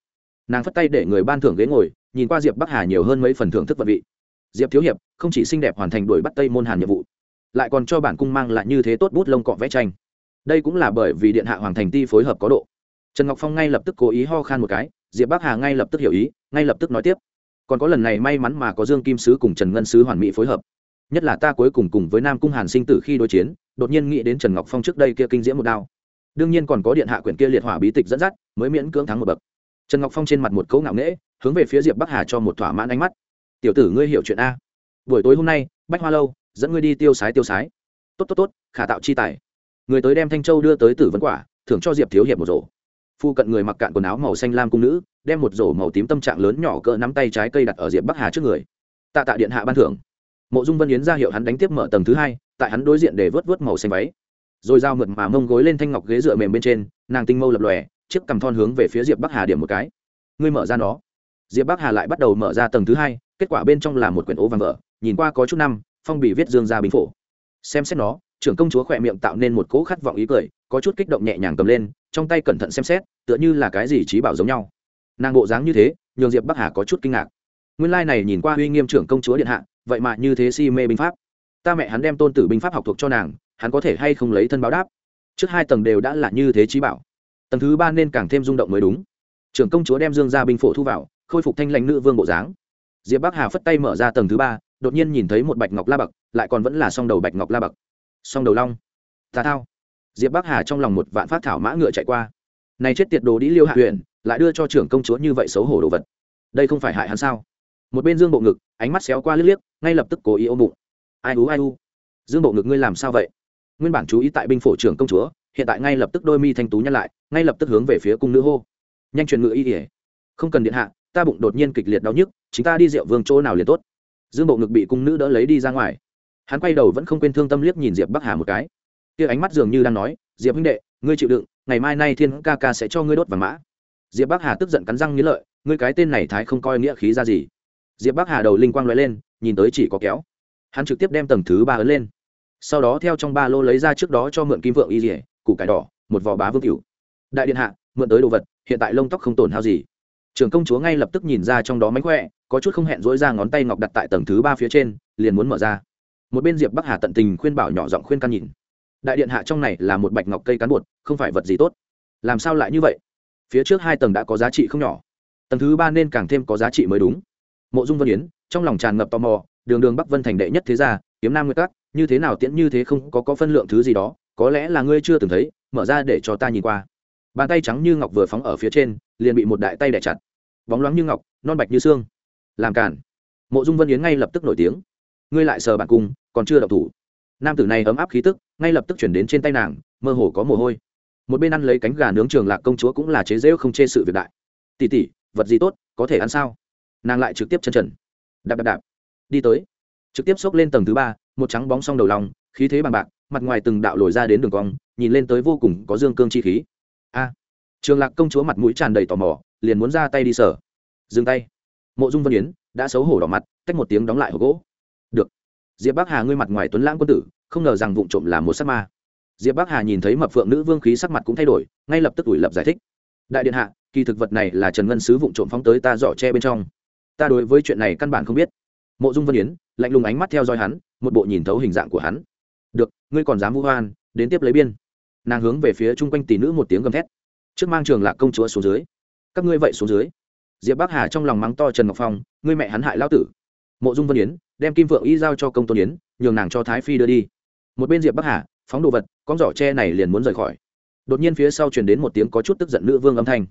nàng phất tay để người ban thưởng ghế ngồi, nhìn qua diệp bắc hà nhiều hơn mấy phần thưởng thức vật vị. Diệp thiếu hiệp, không chỉ xinh đẹp hoàn thành đuổi bắt tây môn hàn nhiệm vụ, lại còn cho bản cung mang lại như thế tốt bút lông cọ vẽ tranh. Đây cũng là bởi vì điện hạ hoàng thành ti phối hợp có độ. Trần ngọc phong ngay lập tức cố ý ho khan một cái, diệp bắc hà ngay lập tức hiểu ý, ngay lập tức nói tiếp. Còn có lần này may mắn mà có dương kim sứ cùng trần ngân sứ hoàn mỹ phối hợp. Nhất là ta cuối cùng cùng với nam cung hàn sinh tử khi đối chiến, đột nhiên nghĩ đến trần ngọc phong trước đây kia kinh diễm một đao. Đương nhiên còn có điện hạ quyển kia liệt hỏa bí tịch dẫn dắt, mới miễn cưỡng thắng một bậc trần ngọc phong trên mặt một cấu ngạo nghễ, hướng về phía diệp bắc hà cho một thỏa mãn ánh mắt. Tiểu tử ngươi hiểu chuyện a. Buổi tối hôm nay, bách hoa lâu, dẫn ngươi đi tiêu sái tiêu sái. Tốt tốt tốt, khả tạo chi tài. Người tới đem thanh châu đưa tới tử vấn quả, thưởng cho diệp thiếu hiệp một rổ. Phu cận người mặc cạn quần áo màu xanh lam cung nữ, đem một rổ màu tím tâm trạng lớn nhỏ cỡ nắm tay trái cây đặt ở diệp bắc hà trước người. Tạ tạ điện hạ ban thưởng. Mộ dung vân yến ra hiệu hắn đánh tiếp mở tầng thứ hai, tại hắn đối diện để vớt vớt màu xanh váy. Rồi dao mượt mà mông gối lên thanh ngọc ghế dựa mềm bên trên, nàng tinh mâu lập lòe chiếc cầm thon hướng về phía diệp bắc hà điểm một cái. Ngươi mở ra nó. Diệp bắc hà lại bắt đầu mở ra tầng thứ hai, kết quả bên trong là một quyển ố vàng vỡ nhìn qua có chút năm, phong bị viết dương ra bình phổ. Xem xét nó, trưởng công chúa khỏe miệng tạo nên một cỗ khát vọng ý cười, có chút kích động nhẹ nhàng cầm lên, trong tay cẩn thận xem xét, tựa như là cái gì trí bảo giống nhau. Nàng bộ dáng như thế, nhường diệp bắc hà có chút kinh ngạc. Nguyên lai、like、này nhìn qua uy nghiêm trưởng công chúa điện hạ, vậy mà như thế si mê binh pháp. Ta mẹ hắn đem tôn tử binh pháp học thuộc cho nàng, hắn có thể hay không lấy thân báo đáp? Trước hai tầng đều đã là như thế trí bảo tầng thứ ba nên càng thêm rung động mới đúng. Trưởng công chúa đem dương gia binh phổ thu vào, khôi phục thanh lãnh nữ vương bộ dáng. Diệp bắc hà phất tay mở ra tầng thứ ba, đột nhiên nhìn thấy một bạch ngọc la bậc, lại còn vẫn là song đầu bạch ngọc la bậc. Song đầu long. Tà thao. Diệp bắc hà trong lòng một vạn phát thảo mã ngựa chạy qua. Này chết tiệt đồ đi liêu hạ huyện lại đưa cho trưởng công chúa như vậy xấu hổ đồ vật. Đây không phải hại hắn sao? Một bên dương bộ ngực, ánh mắt xéo qua liếc liếc, ngay lập tức cố ý ôm bụng. Ai u ai u? Dương bộ ngực ngươi làm sao vậy? Nguyên bản chú ý tại binh phổ trưởng công chúa hiện tại ngay lập tức đôi mi thanh tú nhăn lại, ngay lập tức hướng về phía cung nữ hô. Nhanh truyền ngự y ỉa không cần điện hạ, ta bụng đột nhiên kịch liệt đau nhức chúng ta đi rượu vương chỗ nào liền tốt. Dương bộ ngực bị cung nữ đỡ lấy đi ra ngoài. Hắn quay đầu vẫn không quên thương tâm liếc nhìn diệp bắc hà một cái. Kia ánh mắt dường như đang nói, diệp huynh đệ, ngươi chịu đựng, ngày mai nay thiên ca ca sẽ cho ngươi đốt vàng mã. Diệp bắc hà tức giận cắn răng nghĩ lợi, ngươi cái tên này thái không coi nghĩa khí ra gì? Diệp bắc hà đầu linh quang l lên, nhìn tới chỉ có kéo. Hắn trực tiếp đem tầng thứ ba ấn lên. Sau đó theo trong ba lô lấy ra trước đó cho mượn kim vượng y dỉa củ cải đỏ, một vỏ bá vương cửu. Đại điện hạ, mượn tới đồ vật, hiện tại lông tóc không tổn hao gì. Trưởng công chúa ngay lập tức nhìn ra trong đó mánh khỏe, có chút không hẹn dỗi ra ngón tay ngọc đặt tại tầng thứ ba phía trên, liền muốn mở ra. Một bên diệp bắc hà tận tình khuyên bảo nhỏ giọng khuyên can nhìn. Đại điện hạ trong này là một bạch ngọc cây cán bột, không phải vật gì tốt. Làm sao lại như vậy? Phía trước hai tầng đã có giá trị không nhỏ. Tầng thứ ba nên càng thêm có giá trị mới đúng. Mộ dung vân yến, trong lòng tràn ngập tò mò, đường đường bắc vân thành đệ nhất thế gia, kiếm nam nguyên tắc, như thế nào tiễn như thế không có có phân lượng thứ gì đó có lẽ là ngươi chưa từng thấy, mở ra để cho ta nhìn qua. Bàn tay trắng như ngọc vừa phóng ở phía trên, liền bị một đại tay đẻ chặt. Bóng loáng như ngọc, non bạch như xương. Làm cản. Mộ dung vân yến ngay lập tức nổi tiếng. Ngươi lại sờ bạn cung, còn chưa đậu thủ. Nam tử này ấm áp khí tức, ngay lập tức chuyển đến trên tay nàng, mơ hồ có mồ hôi. Một bên ăn lấy cánh gà nướng trường lạc công chúa cũng là chế rễu không chê sự việc đại. Tỉ tỉ vật gì tốt, có thể ăn sao? Nàng lại trực tiếp chân trần. Đạp đạp đạp. Đi tới. Trực tiếp xốc lên tầng thứ ba, một trắng bóng song đầu lòng, khí thế bằng bạc mặt ngoài từng đạo lồi ra đến đường cong, nhìn lên tới vô cùng có dương cương chi khí. A, trường lạc công chúa mặt mũi tràn đầy tò mò, liền muốn ra tay đi sở. Dừng tay. Mộ dung vân yến đã xấu hổ đỏ mặt, tách một tiếng đóng lại hộp gỗ. Được. Diệp bắc hà ngươi mặt ngoài tuấn lãng quân tử, không ngờ rằng vụ trộm là một sắc ma. Diệp bắc hà nhìn thấy mập phượng nữ vương khí sắc mặt cũng thay đổi, ngay lập tức ủi lập giải thích. Đại điện hạ, kỳ thực vật này là trần ngân sứ vụ trộm phóng tới ta giỏ che bên trong. Ta đối với chuyện này căn bản không biết. Mộ dung vân yến lạnh lùng ánh mắt theo dõi hắn, một bộ nhìn thấu hình dạng của hắn được, ngươi còn dám vu hoan đến tiếp lấy biên. Nàng hướng về phía chung quanh tỷ nữ một tiếng gầm thét. Trước mang trường lạc công chúa xuống dưới. Các ngươi vậy xuống dưới. Diệp bắc hà trong lòng mắng to trần ngọc phong, ngươi mẹ hắn hại lao tử. Mộ dung vân yến, đem kim vượng y giao cho công tôn yến, nhường nàng cho thái phi đưa đi. Một bên diệp bắc hà, phóng đồ vật, con giỏ tre này liền muốn rời khỏi. Đột nhiên phía sau truyền đến một tiếng có chút tức giận nữ vương âm thanh.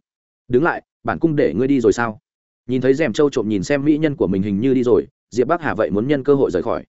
Đứng lại, bản cung để ngươi đi rồi sao? Nhìn thấy rèm trâu trộm nhìn xem mỹ nhân của mình hình như đi rồi, diệp bắc hà vậy muốn nhân cơ hội rời khỏi.